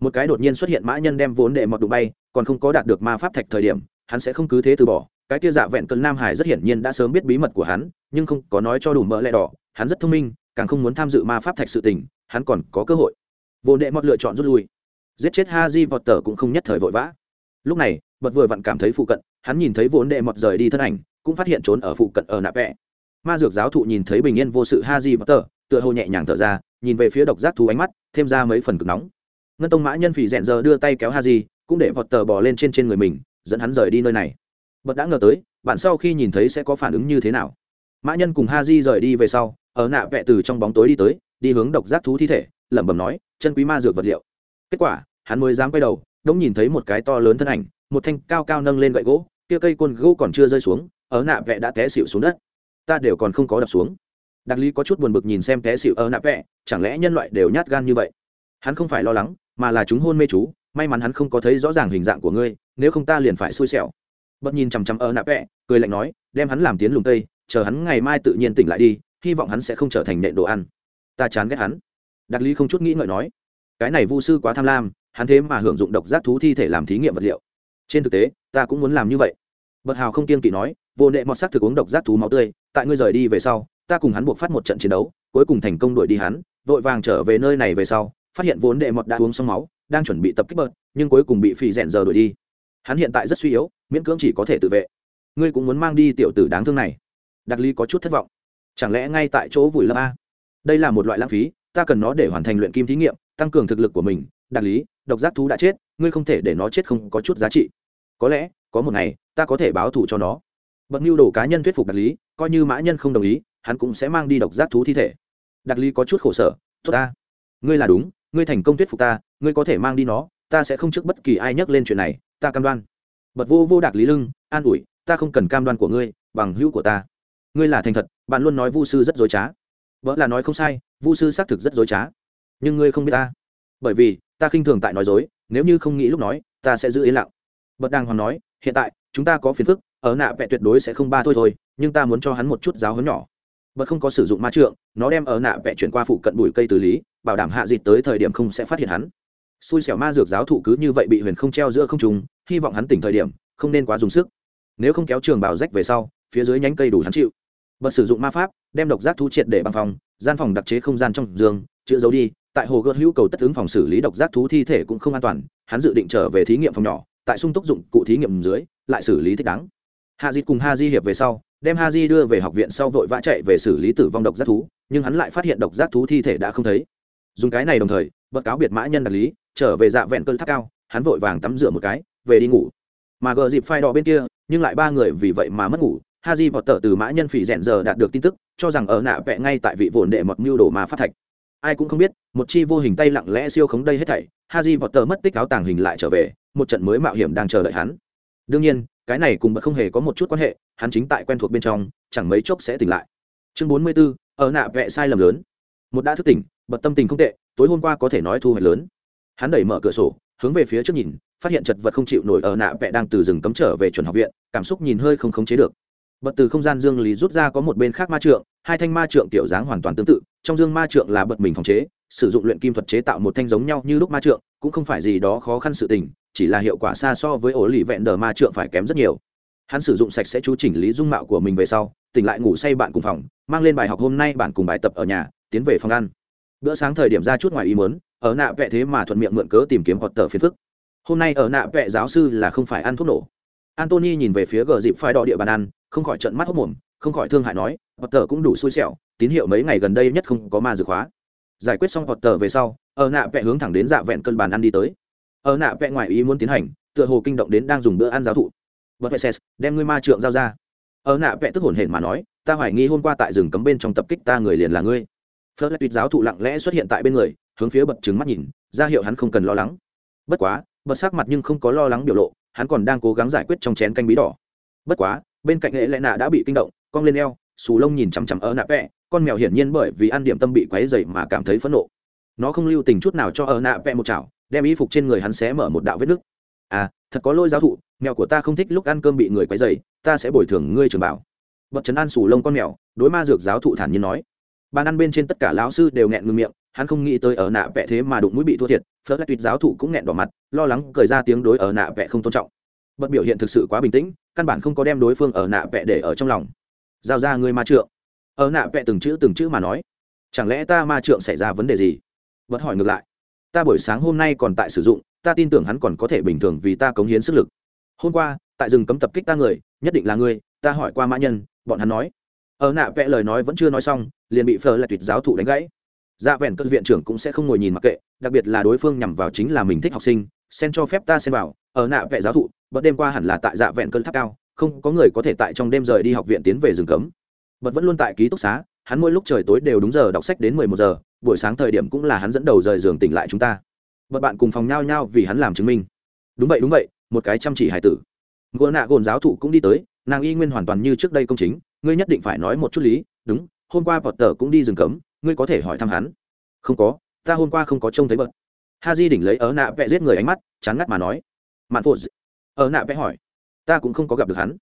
một cái đột nhiên xuất hiện mã nhân đem vốn đệ mọt đụng bay, còn không có đạt được ma pháp thạch thời điểm, hắn sẽ không cứ thế từ bỏ. Cái kia dạ vẹn cơn nam hải rất hiển nhiên đã sớm biết bí mật của hắn, nhưng không có nói cho đủ mỡ lẻ đỏ. Hắn rất thông minh, càng không muốn tham dự ma pháp thạch sự tình, hắn còn có cơ hội. Vốn đệ mọt lựa chọn rút lui. Giết chết ha di vọt tờ cũng không nhất thời vội vã. Lúc này, bật vừa vặn cảm thấy phụ cận, hắn nhìn thấy vốn đệ mọt rời đi thân ảnh, cũng phát hiện trốn ở phụ cận ở nạp vẽ ma dược giáo thụ nhìn thấy bình yên vô sự ha di vọt tờ tựa hồ nhẹ nhàng thở ra, nhìn về phía độc giác thú ánh mắt, thêm ra mấy phần cực nóng ngân tông mã nhân phỉ rẽn giờ đưa tay kéo ha di cũng để vọt tờ bỏ lên trên trên người mình, dẫn hắn rời đi nơi này. Bật đã ngờ tới, bạn sau khi nhìn thấy sẽ có phản ứng như thế nào. Mã nhân cùng ha di rời đi về sau, ở nạ vẹ từ trong bóng tối đi tới, đi hướng độc giác thú thi thể, lẩm bẩm nói, chân quý ma dược vật liệu. Kết quả, hắn mới dám quay đầu đống nhìn thấy một cái to lớn thân ảnh, một thanh cao cao nâng lên gậy gỗ, kia cây côn gỗ còn chưa rơi xuống, ở nạ vẹ đã té xịu xuống đất. Ta đều còn không có đập xuống. Đặc lý có chút buồn bực nhìn xem té xịu ở nạ vẹ, chẳng lẽ nhân loại đều nhát gan như vậy? Hắn không phải lo lắng mà là chúng hôn mê chú, may mắn hắn không có thấy rõ ràng hình dạng của ngươi, nếu không ta liền phải xui xẻo. Bật nhìn chằm chằm ở nạp vẹ, cười lạnh nói, đem hắn làm tiến lùng tây, chờ hắn ngày mai tự nhiên tỉnh lại đi, hy vọng hắn sẽ không trở thành nệ đồ ăn. Ta chán ghét hắn. Đặc lý không chút nghĩ ngợi nói, cái này vu sư quá tham lam, hắn thế mà hưởng dụng độc giác thú thi thể làm thí nghiệm vật liệu. Trên thực tế, ta cũng muốn làm như vậy. Bật hào không kiên kỵ nói, vô nệ mọt sắc thực uống độc giác thú máu tươi, tại ngươi rời đi về sau, ta cùng hắn buộc phát một trận chiến đấu, cuối cùng thành công đuổi đi hắn, vội vàng trở về nơi này về sau phát hiện vốn đệ mọt đã uống xong máu, đang chuẩn bị tập kích bợt, nhưng cuối cùng bị phi rèn giờ đuổi đi. Hắn hiện tại rất suy yếu, miễn cưỡng chỉ có thể tự vệ. Ngươi cũng muốn mang đi tiểu tử đáng thương này. Đặc ly có chút thất vọng. Chẳng lẽ ngay tại chỗ vùi Lâm a? Đây là một loại lãng phí, ta cần nó để hoàn thành luyện kim thí nghiệm, tăng cường thực lực của mình. Đặc lý độc giác thú đã chết, ngươi không thể để nó chết không có chút giá trị. Có lẽ, có một ngày, ta có thể báo thù cho nó. Bật mưu đồ cá nhân thuyết phục đặc lý coi như mã nhân không đồng ý, hắn cũng sẽ mang đi độc giác thú thi thể. Đặc lý có chút khổ sở, tốt ta, ngươi là đúng ngươi thành công thuyết phục ta, ngươi có thể mang đi nó, ta sẽ không trước bất kỳ ai nhắc lên chuyện này, ta cam đoan. Bật vô vô đạc lý lưng, an ủi, ta không cần cam đoan của ngươi, bằng hữu của ta. Ngươi là thành thật, bạn luôn nói vu sư rất dối trá. Vợ là nói không sai, vu sư xác thực rất dối trá. Nhưng ngươi không biết ta. Bởi vì, ta khinh thường tại nói dối, nếu như không nghĩ lúc nói, ta sẽ giữ yên lặng. Bật đang hoàng nói, hiện tại, chúng ta có phiền phức, ở nạ vẹ tuyệt đối sẽ không ba thôi thôi, nhưng ta muốn cho hắn một chút giáo hấn nhỏ. Bật không có sử dụng ma trượng, nó đem ở nạ vẹ chuyển qua phụ cận bụi cây từ lý bảo đảm hạ dịt tới thời điểm không sẽ phát hiện hắn. Xui xẻo ma dược giáo thụ cứ như vậy bị huyền không treo giữa không trùng hy vọng hắn tỉnh thời điểm, không nên quá dùng sức. Nếu không kéo trường bảo rách về sau, phía dưới nhánh cây đủ hắn chịu. Bật sử dụng ma pháp, đem độc giác thú triệt để bằng phòng, gian phòng đặc chế không gian trong giường, chữa giấu đi, tại hồ gợt hữu cầu tất ứng phòng xử lý độc giác thú thi thể cũng không an toàn, hắn dự định trở về thí nghiệm phòng nhỏ, tại sung túc dụng cụ thí nghiệm dưới, lại xử lý thích đáng. Hạ dịt cùng ha di hiệp về sau, đem ha di đưa về học viện sau vội vã chạy về xử lý tử vong độc giác thú, nhưng hắn lại phát hiện độc giác thú thi thể đã không thấy dùng cái này đồng thời bật cáo biệt mã nhân đặc lý trở về dạ vẹn cơn tháp cao hắn vội vàng tắm rửa một cái về đi ngủ. Mà gờ dịp phai đỏ bên kia nhưng lại ba người vì vậy mà mất ngủ. Haji vọt tờ từ mã nhân phỉ rèn giờ đạt được tin tức cho rằng ở nạ vẹ ngay tại vị vồn đệ mọt mưu đồ mà phát thạch. Ai cũng không biết một chi vô hình tay lặng lẽ siêu khống đây hết thảy haji vọt tờ mất tích áo tàng hình lại trở về một trận mới mạo hiểm đang chờ đợi hắn. Đương nhiên cái này cùng bật không hề có một chút quan hệ hắn chính tại quen thuộc bên trong chẳng mấy chốc sẽ tỉnh lại. Chương bốn mươi 44, ở nạ vẹ sai lầm lớn. Một đã thức tỉnh bật tâm tình không tệ, tối hôm qua có thể nói thu hoạch lớn. Hắn đẩy mở cửa sổ, hướng về phía trước nhìn, phát hiện chật vật không chịu nổi ở nạ vẽ đang từ rừng cấm trở về chuẩn học viện, cảm xúc nhìn hơi không khống chế được. Bật từ không gian dương lý rút ra có một bên khác ma trượng, hai thanh ma trượng tiểu dáng hoàn toàn tương tự, trong dương ma trượng là bật mình phòng chế, sử dụng luyện kim thuật chế tạo một thanh giống nhau như lúc ma trượng, cũng không phải gì đó khó khăn sự tình, chỉ là hiệu quả xa so với ổ lì vẹn đờ ma trượng phải kém rất nhiều. Hắn sử dụng sạch sẽ chú chỉnh lý dung mạo của mình về sau, tỉnh lại ngủ say bạn cùng phòng, mang lên bài học hôm nay bạn cùng bài tập ở nhà, tiến về phòng ăn bữa sáng thời điểm ra chút ngoài ý muốn, ở nạ vẽ thế mà thuận miệng mượn cớ tìm kiếm hoặc tờ phiền phức. Hôm nay ở nạ vẽ giáo sư là không phải ăn thuốc nổ. Antony nhìn về phía gờ dịp phai đọ địa bàn ăn, không khỏi trận mắt hốc mồm, không khỏi thương hại nói hoặc tờ cũng đủ xui xẻo, tín hiệu mấy ngày gần đây nhất không có ma dược khóa giải quyết xong hoặc tờ về sau, ở nạ vẽ hướng thẳng đến dạ vẹn cân bàn ăn đi tới. Ở nạ vẽ ngoài ý muốn tiến hành, tựa hồ kinh động đến đang dùng bữa ăn giáo thụ. Vật vệ ses đem ngươi ma trượng giao ra. Ở nạ vẽ tức hồn hển mà nói, ta hoài nghi hôm qua tại rừng cấm bên trong tập kích ta người liền là ngươi phớt lại tuyệt giáo thụ lặng lẽ xuất hiện tại bên người, hướng phía bật trứng mắt nhìn, ra hiệu hắn không cần lo lắng. Bất quá, bật sắc mặt nhưng không có lo lắng biểu lộ, hắn còn đang cố gắng giải quyết trong chén canh bí đỏ. Bất quá, bên cạnh hệ lẽ nạ đã bị kinh động, cong lên eo, xù lông nhìn chằm chằm ở nạ vẽ con mèo hiển nhiên bởi vì ăn điểm tâm bị quấy dày mà cảm thấy phẫn nộ. Nó không lưu tình chút nào cho ở nạ vẽ một chảo, đem y phục trên người hắn xé mở một đạo vết nứt. À thật có lôi giáo thụ, mèo của ta không thích lúc ăn cơm bị người quấy dày ta sẽ bồi thường ngươi trường bảo. Bật chấn an sù lông con mèo, đối ma dược giáo thụ thản nhiên nói bàn ăn bên trên tất cả lão sư đều nghẹn ngừng miệng, hắn không nghĩ tới ở nạ vẽ thế mà đụng mũi bị thua thiệt, phớt lại tuyệt giáo thụ cũng nghẹn đỏ mặt, lo lắng cười ra tiếng đối ở nạ vẽ không tôn trọng. Bật biểu hiện thực sự quá bình tĩnh, căn bản không có đem đối phương ở nạ vẽ để ở trong lòng. Giao ra người ma trượng. Ở nạ vẽ từng chữ từng chữ mà nói, chẳng lẽ ta ma trượng xảy ra vấn đề gì? Bật hỏi ngược lại, ta buổi sáng hôm nay còn tại sử dụng, ta tin tưởng hắn còn có thể bình thường vì ta cống hiến sức lực. Hôm qua, tại rừng cấm tập kích ta người, nhất định là ngươi, ta hỏi qua mã nhân, bọn hắn nói ở nạ vẽ lời nói vẫn chưa nói xong, liền bị phờ là tuyệt giáo thụ đánh gãy. Dạ vẹn cơn viện trưởng cũng sẽ không ngồi nhìn mặc kệ, đặc biệt là đối phương nhằm vào chính là mình thích học sinh, xen cho phép ta xen vào. Ở nạ vẽ giáo thụ, bật đêm qua hẳn là tại dạ vẹn cơn tháp cao, không có người có thể tại trong đêm rời đi học viện tiến về rừng cấm. Bật vẫn luôn tại ký túc xá, hắn mỗi lúc trời tối đều đúng giờ đọc sách đến mười một giờ, buổi sáng thời điểm cũng là hắn dẫn đầu rời giường tỉnh lại chúng ta. Bật bạn cùng phòng nhau nhau vì hắn làm chứng minh. Đúng vậy đúng vậy, một cái chăm chỉ hải tử. Gỗ nạ gồn giáo thụ cũng đi tới, nàng y nguyên hoàn toàn như trước đây công chính ngươi nhất định phải nói một chút lý, đúng, hôm qua vọt tờ cũng đi rừng cấm, ngươi có thể hỏi thăm hắn. Không có, ta hôm qua không có trông thấy bật ha di đỉnh lấy ớ nạ vẽ giết người ánh mắt, chán ngắt mà nói. Mạn phụ ớ nạ vẽ hỏi. Ta cũng không có gặp được hắn.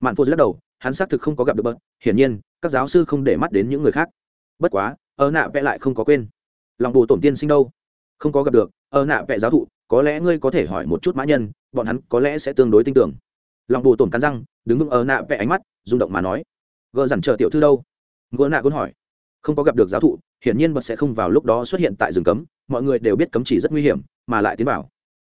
Mạn phụ lắc đầu, hắn xác thực không có gặp được bật hiển nhiên, các giáo sư không để mắt đến những người khác. Bất quá, ớ nạ vẽ lại không có quên. Lòng bù tổn tiên sinh đâu? Không có gặp được, ớ nạ vẽ giáo thụ, có lẽ ngươi có thể hỏi một chút mã nhân, bọn hắn có lẽ sẽ tương đối tin tưởng. Lòng bù tổn cắn răng, đứng vững ớ nạ vẽ ánh mắt, rung động mà nói gờ dằn chờ tiểu thư đâu? Gỡ nạ cũng hỏi. Không có gặp được giáo thụ, hiển nhiên bật sẽ không vào lúc đó xuất hiện tại rừng cấm, mọi người đều biết cấm chỉ rất nguy hiểm, mà lại tiến vào.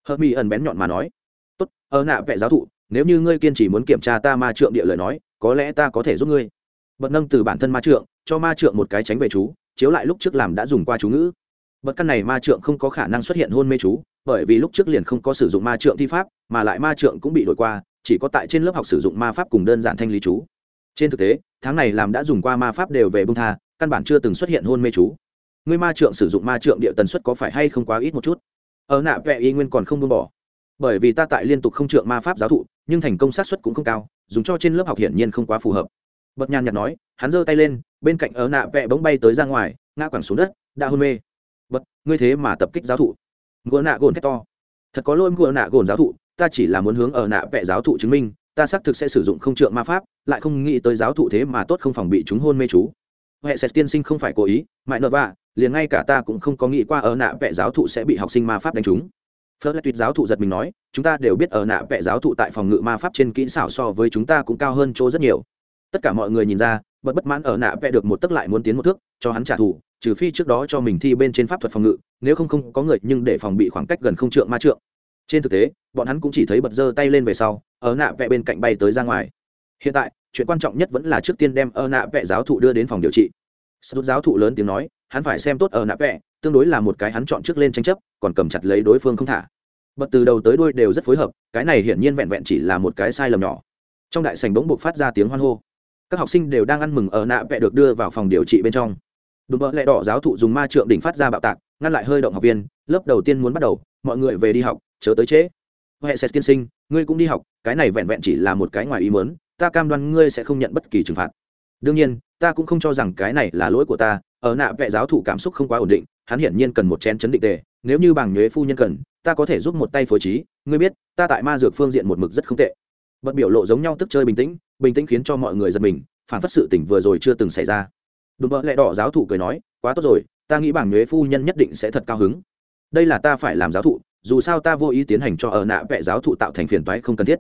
Hớt mi ẩn bén nhọn mà nói. Tốt ở nạ vẽ giáo thụ, nếu như ngươi kiên trì muốn kiểm tra ta ma trượng địa lời nói, có lẽ ta có thể giúp ngươi. Bật nâng từ bản thân ma trượng, cho ma trượng một cái tránh về chú, chiếu lại lúc trước làm đã dùng qua chú ngữ. Bật căn này ma trượng không có khả năng xuất hiện hôn mê chú, bởi vì lúc trước liền không có sử dụng ma trượng thi pháp, mà lại ma trượng cũng bị đổi qua, chỉ có tại trên lớp học sử dụng ma pháp cùng đơn giản thanh lý chú trên thực tế, tháng này làm đã dùng qua ma pháp đều về bông tha, căn bản chưa từng xuất hiện hôn mê chú. Ngươi ma trượng sử dụng ma trượng địa tần suất có phải hay không quá ít một chút? Ở nạ vẽ y nguyên còn không buông bỏ. Bởi vì ta tại liên tục không trượng ma pháp giáo thụ, nhưng thành công sát xuất cũng không cao, dùng cho trên lớp học hiển nhiên không quá phù hợp. Bật nhàn nhạt nói, hắn giơ tay lên, bên cạnh ở nạ vẽ bỗng bay tới ra ngoài, ngã quẳng xuống đất, đã hôn mê. Bật, ngươi thế mà tập kích giáo thụ. Ngựa nạ gồn thét to. Thật có lỗi, ngựa nạ gồn giáo thụ, ta chỉ là muốn hướng ở nạ vẽ giáo thụ chứng minh ta xác thực sẽ sử dụng không trượng ma pháp, lại không nghĩ tới giáo thụ thế mà tốt không phòng bị chúng hôn mê chú. Hệ sẽ tiên sinh không phải cố ý, mãi nợ vạ, liền ngay cả ta cũng không có nghĩ qua ở nạ vẽ giáo thụ sẽ bị học sinh ma pháp đánh trúng. Phớt lại tuyệt giáo thụ giật mình nói, chúng ta đều biết ở nạ vẽ giáo thụ tại phòng ngự ma pháp trên kỹ xảo so với chúng ta cũng cao hơn chỗ rất nhiều. Tất cả mọi người nhìn ra bật bất mãn ở nạ vẽ được một tức lại muốn tiến một thước, cho hắn trả thù, trừ phi trước đó cho mình thi bên trên pháp thuật phòng ngự, nếu không không có người nhưng để phòng bị khoảng cách gần không trượng ma trượng. Trên thực tế, bọn hắn cũng chỉ thấy bật giơ tay lên về sau ở nạ vẽ bên cạnh bay tới ra ngoài. Hiện tại, chuyện quan trọng nhất vẫn là trước tiên đem ở nạ vẽ giáo thụ đưa đến phòng điều trị. Sút giáo thụ lớn tiếng nói, hắn phải xem tốt ở nạ vẽ tương đối là một cái hắn chọn trước lên tranh chấp, còn cầm chặt lấy đối phương không thả. Bật từ đầu tới đuôi đều rất phối hợp, cái này hiển nhiên vẹn vẹn chỉ là một cái sai lầm nhỏ. Trong đại sảnh bỗng buộc phát ra tiếng hoan hô. Các học sinh đều đang ăn mừng ở nạ vẽ được đưa vào phòng điều trị bên trong. Đùm bợ lẽ đỏ giáo thụ dùng ma trượng đỉnh phát ra bạo tạc, ngăn lại hơi động học viên, lớp đầu tiên muốn bắt đầu, mọi người về đi học, chớ tới trễ huệ sẽ tiên sinh, ngươi cũng đi học, cái này vẹn vẹn chỉ là một cái ngoài ý mớn ta cam đoan ngươi sẽ không nhận bất kỳ trừng phạt. Đương nhiên, ta cũng không cho rằng cái này là lỗi của ta, ở nạ vẽ giáo thụ cảm xúc không quá ổn định, hắn hiển nhiên cần một chén chấn định tề, nếu như bảng nhuế phu nhân cần, ta có thể giúp một tay phối trí, ngươi biết, ta tại ma dược phương diện một mực rất không tệ. Bật biểu lộ giống nhau tức chơi bình tĩnh bình tĩnh khiến cho mọi người giật mình, phản phất sự tỉnh vừa rồi chưa từng xảy ra. Đùm bợ lẽ đỏ giáo thụ cười nói, quá tốt rồi, ta nghĩ bảng nhuế phu nhân nhất định sẽ thật cao hứng. Đây là ta phải làm giáo thụ dù sao ta vô ý tiến hành cho ở nạ vẽ giáo thụ tạo thành phiền toái không cần thiết.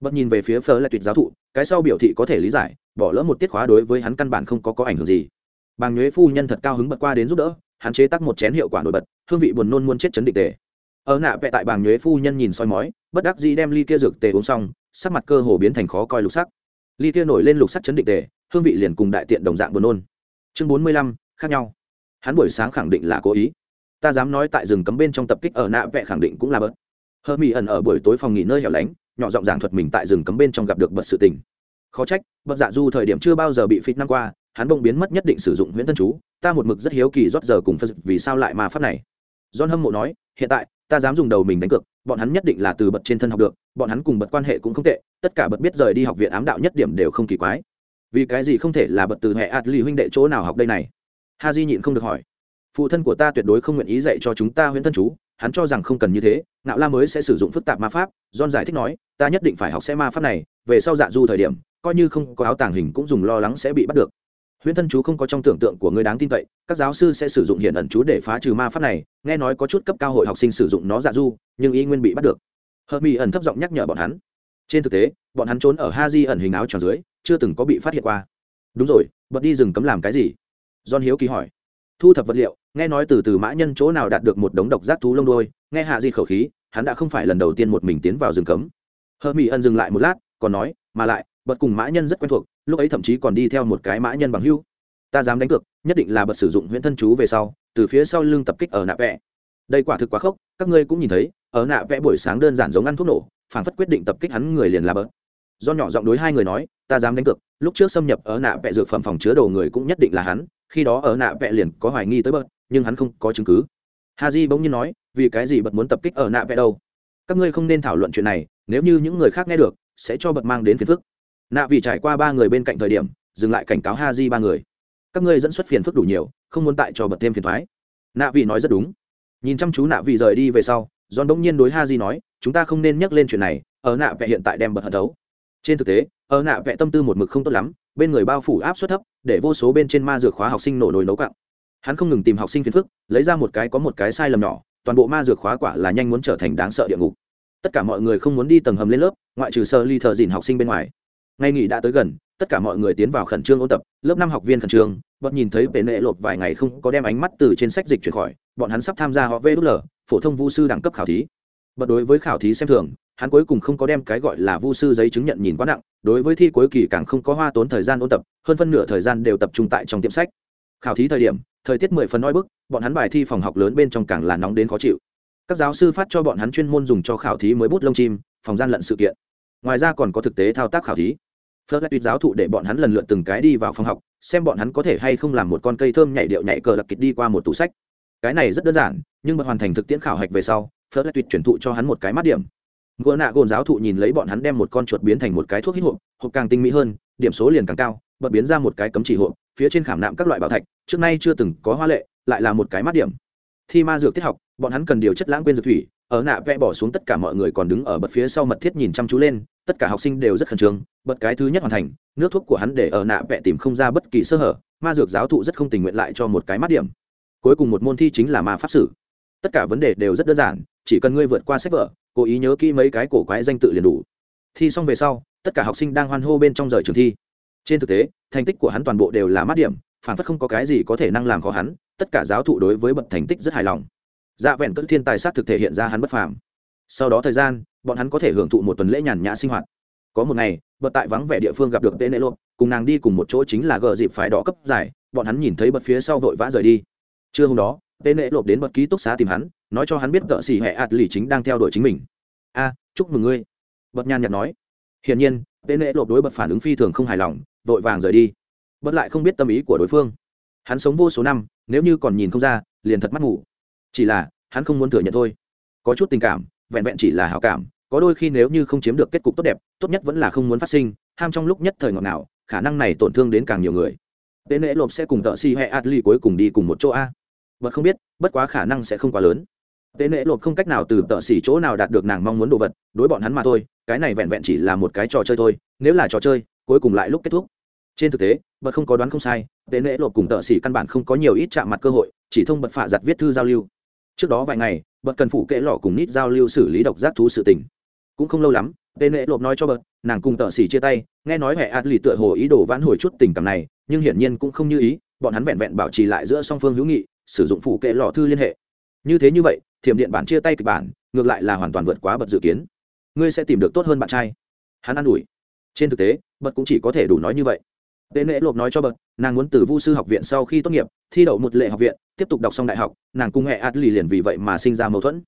Bất nhìn về phía phở lại tuyệt giáo thụ, cái sau biểu thị có thể lý giải, bỏ lỡ một tiết khóa đối với hắn căn bản không có có ảnh hưởng gì. Bàng nhuế phu nhân thật cao hứng bật qua đến giúp đỡ, hắn chế tắc một chén hiệu quả nổi bật, hương vị buồn nôn muôn chết chấn định tề. Ở nạ vẽ tại bàng nhuế phu nhân nhìn soi mói, bất đắc dĩ đem ly kia dược tề uống xong, sắc mặt cơ hồ biến thành khó coi lục sắc. Ly kia nổi lên lục sắc chấn định tề, hương vị liền cùng đại tiện đồng dạng buồn nôn. Chương bốn mươi lăm, khác nhau. Hắn buổi sáng khẳng định là cố ý ta dám nói tại rừng cấm bên trong tập kích ở nạ vẽ khẳng định cũng là bớt. Hơ mỹ ẩn ở buổi tối phòng nghỉ nơi hẻo lánh, nhỏ giọng giảng thuật mình tại rừng cấm bên trong gặp được bật sự tình. Khó trách bật dạ du thời điểm chưa bao giờ bị phít năm qua, hắn bỗng biến mất nhất định sử dụng nguyễn tân chú, ta một mực rất hiếu kỳ rót giờ cùng phân vì sao lại mà pháp này. John hâm mộ nói, hiện tại, ta dám dùng đầu mình đánh cược, bọn hắn nhất định là từ bật trên thân học được, bọn hắn cùng bật quan hệ cũng không tệ, tất cả bật biết rời đi học viện ám đạo nhất điểm đều không kỳ quái. Vì cái gì không thể là bật từ hệ ạt lì huynh đệ chỗ nào học đây này? Ha di nhịn không được hỏi phụ thân của ta tuyệt đối không nguyện ý dạy cho chúng ta huyễn thân chú, hắn cho rằng không cần như thế ngạo la mới sẽ sử dụng phức tạp ma pháp, john giải thích nói, ta nhất định phải học xe ma pháp này, về sau dạ du thời điểm, coi như không có áo tàng hình cũng dùng lo lắng sẽ bị bắt được. Huyễn thân chú không có trong tưởng tượng của người đáng tin cậy, các giáo sư sẽ sử dụng hiện ẩn chú để phá trừ ma pháp này, nghe nói có chút cấp cao hội học sinh sử dụng nó dạ du, nhưng y nguyên bị bắt được. Hợp mỹ ẩn thấp giọng nhắc nhở bọn hắn. Trên thực tế, bọn hắn trốn ở ha di ẩn hình áo tròn dưới, chưa từng có bị phát hiện qua. Đúng rồi, bật đi rừng cấm làm cái gì? John hiếu kỳ hỏi. Thu thập vật liệu nghe nói từ từ mã nhân chỗ nào đạt được một đống độc giác thú lông đôi nghe hạ di khẩu khí, hắn đã không phải lần đầu tiên một mình tiến vào rừng cấm. Hơ mỹ ân dừng lại một lát, còn nói, mà lại, bật cùng mã nhân rất quen thuộc, lúc ấy thậm chí còn đi theo một cái mã nhân bằng hưu. Ta dám đánh cược, nhất định là bật sử dụng huyễn thân chú về sau, từ phía sau lưng tập kích ở nạ vẽ. Đây quả thực quá khốc, các ngươi cũng nhìn thấy, ở nạ vẽ buổi sáng đơn giản giống ăn thuốc nổ, phản phất quyết định tập kích hắn người liền là bớt do nhỏ giọng đối hai người nói, ta dám đánh cược, lúc trước xâm nhập ở nạ vẽ dược phẩm phòng chứa đồ người cũng nhất định là hắn, khi đó ở nạ vẽ liền có hoài nghi tới bớt nhưng hắn không có chứng cứ. Ha j bỗng nhiên nói, vì cái gì bật muốn tập kích ở nạ vẽ đâu? Các ngươi không nên thảo luận chuyện này, nếu như những người khác nghe được, sẽ cho bật mang đến phiền phức. Nạ vì trải qua ba người bên cạnh thời điểm, dừng lại cảnh cáo ha j ba người. Các ngươi dẫn xuất phiền phức đủ nhiều, không muốn tại cho bật thêm phiền thoái. Nạ vì nói rất đúng. Nhìn chăm chú nạ vì rời đi về sau, john bỗng nhiên đối ha j nói, chúng ta không nên nhắc lên chuyện này, ở nạ vẽ hiện tại đem bật hận thấu. Trên thực tế, ở nạ vẽ tâm tư một mực không tốt lắm, bên người bao phủ áp suất thấp, để vô số bên trên ma dược khóa học sinh nổ nồi nấu cặng hắn không ngừng tìm học sinh phiền phức, lấy ra một cái có một cái sai lầm nhỏ, toàn bộ ma dược khóa quả là nhanh muốn trở thành đáng sợ địa ngục. Tất cả mọi người không muốn đi tầng hầm lên lớp, ngoại trừ sơ ly thợ dìn học sinh bên ngoài. Ngày nghỉ đã tới gần, tất cả mọi người tiến vào khẩn trương ôn tập, lớp năm học viên khẩn trương bật nhìn thấy bệ nệ lột vài ngày không có đem ánh mắt từ trên sách dịch chuyển khỏi, bọn hắn sắp tham gia họ vê đ phổ thông vu sư đẳng cấp khảo thí. Bật đối với khảo thí xem thường, hắn cuối cùng không có đem cái gọi là vu sư giấy chứng nhận nhìn quá nặng, đối với thi cuối kỳ càng không có hoa tốn thời gian ôn tập, hơn phân nửa thời gian đều tập trung tại trong tiệm sách khảo thí thời điểm, thời tiết mười phần oi bức, bọn hắn bài thi phòng học lớn bên trong càng là nóng đến khó chịu. Các giáo sư phát cho bọn hắn chuyên môn dùng cho khảo thí mới bút lông chim, phòng gian lận sự kiện. Ngoài ra còn có thực tế thao tác khảo thí. Phớt lại tuyệt giáo thụ để bọn hắn lần lượt từng cái đi vào phòng học, xem bọn hắn có thể hay không làm một con cây thơm nhảy điệu nhảy cờ đặc kịch đi qua một tủ sách. Cái này rất đơn giản, nhưng mà hoàn thành thực tiễn khảo hạch về sau, phớt lại tuyệt chuyển thụ cho hắn một cái mắt điểm. Gỡ nạ gồn giáo thụ nhìn lấy bọn hắn đem một con chuột biến thành một cái thuốc hít hộp hộp càng tinh mỹ hơn, điểm số liền càng cao bật biến ra một cái cấm chỉ hộ phía trên khảm nạm các loại bảo thạch, trước nay chưa từng có hoa lệ, lại là một cái mắt điểm. Thi ma dược tiết học, bọn hắn cần điều chất lãng quên dược thủy, ở nạ vẽ bỏ xuống tất cả mọi người còn đứng ở bật phía sau mật thiết nhìn chăm chú lên, tất cả học sinh đều rất khẩn trương, bật cái thứ nhất hoàn thành, nước thuốc của hắn để ở nạ vẽ tìm không ra bất kỳ sơ hở, ma dược giáo thụ rất không tình nguyện lại cho một cái mắt điểm. Cuối cùng một môn thi chính là ma pháp sử. Tất cả vấn đề đều rất đơn giản, chỉ cần ngươi vượt qua sách vở, cố ý nhớ kỹ mấy cái cổ quái danh tự liền đủ. Thi xong về sau, tất cả học sinh đang hoan hô bên trong rời trường thi trên thực tế, thành tích của hắn toàn bộ đều là mát điểm, phản phất không có cái gì có thể năng làm khó hắn, tất cả giáo thụ đối với bậc thành tích rất hài lòng. Dạ vẹn cỡ thiên tài sát thực thể hiện ra hắn bất phàm. Sau đó thời gian, bọn hắn có thể hưởng thụ một tuần lễ nhàn nhã sinh hoạt. Có một ngày, bậc tại vắng vẻ địa phương gặp được tên nệ lộp cùng nàng đi cùng một chỗ chính là gờ dịp phải đỏ cấp giải, bọn hắn nhìn thấy bậc phía sau vội vã rời đi. Trưa hôm đó tên nệ lộp đến bậc ký túc xá tìm hắn, nói cho hắn biết cỡ xỉ hệ ạt lì chính đang theo đuổi chính mình. A, chúc mừng ngươi, bậc nhan nhạt nói. Hiển nhiên tên nệ lộp đối bật phản ứng phi thường không hài lòng, vội vàng rời đi. Bất lại không biết tâm ý của đối phương. Hắn sống vô số năm, nếu như còn nhìn không ra, liền thật mắt ngủ. Chỉ là, hắn không muốn thừa nhận thôi. Có chút tình cảm, vẹn vẹn chỉ là hảo cảm, có đôi khi nếu như không chiếm được kết cục tốt đẹp, tốt nhất vẫn là không muốn phát sinh, ham trong lúc nhất thời ngọt nào khả năng này tổn thương đến càng nhiều người. Tên lễ lộp sẽ cùng tợ si hay adli cuối cùng đi cùng một chỗ a. Vật không biết, bất quá khả năng sẽ không quá lớn. Tên lễ lộp không cách nào từ tợ xỉ chỗ nào đạt được nàng mong muốn đồ vật, đối bọn hắn mà thôi cái này vẹn vẹn chỉ là một cái trò chơi thôi, nếu là trò chơi, cuối cùng lại lúc kết thúc. Trên thực tế, bật không có đoán không sai tên lễ lộp cùng tợ xỉ căn bản không có nhiều ít chạm mặt cơ hội, chỉ thông bật phạ giặt viết thư giao lưu. Trước đó vài ngày, bật cần phụ kệ lọ cùng nít giao lưu xử lý độc giác thú sự tình. Cũng không lâu lắm tên lễ lộp nói cho bật, nàng cùng tợ xỉ chia tay, nghe nói hệ ạt lì tựa hồ ý đồ vãn hồi chút tình cảm này, nhưng hiển nhiên cũng không như ý, bọn hắn vẹn vẹn bảo trì lại giữa song phương hữu nghị, sử dụng phụ kệ lọ thư liên hệ. Như thế như vậy, thiểm điện bản chia tay kịch bản, ngược lại là hoàn toàn vượt quá bật dự kiến ngươi sẽ tìm được tốt hơn bạn trai. Hắn an ủi. Trên thực tế, bật cũng chỉ có thể đủ nói như vậy. Tên lễ lộp nói cho bật, nàng muốn từ vu sư học viện sau khi tốt nghiệp, thi đậu một lệ học viện, tiếp tục đọc xong đại học, nàng cùng hệ ạt lì liền vì vậy mà sinh ra mâu thuẫn.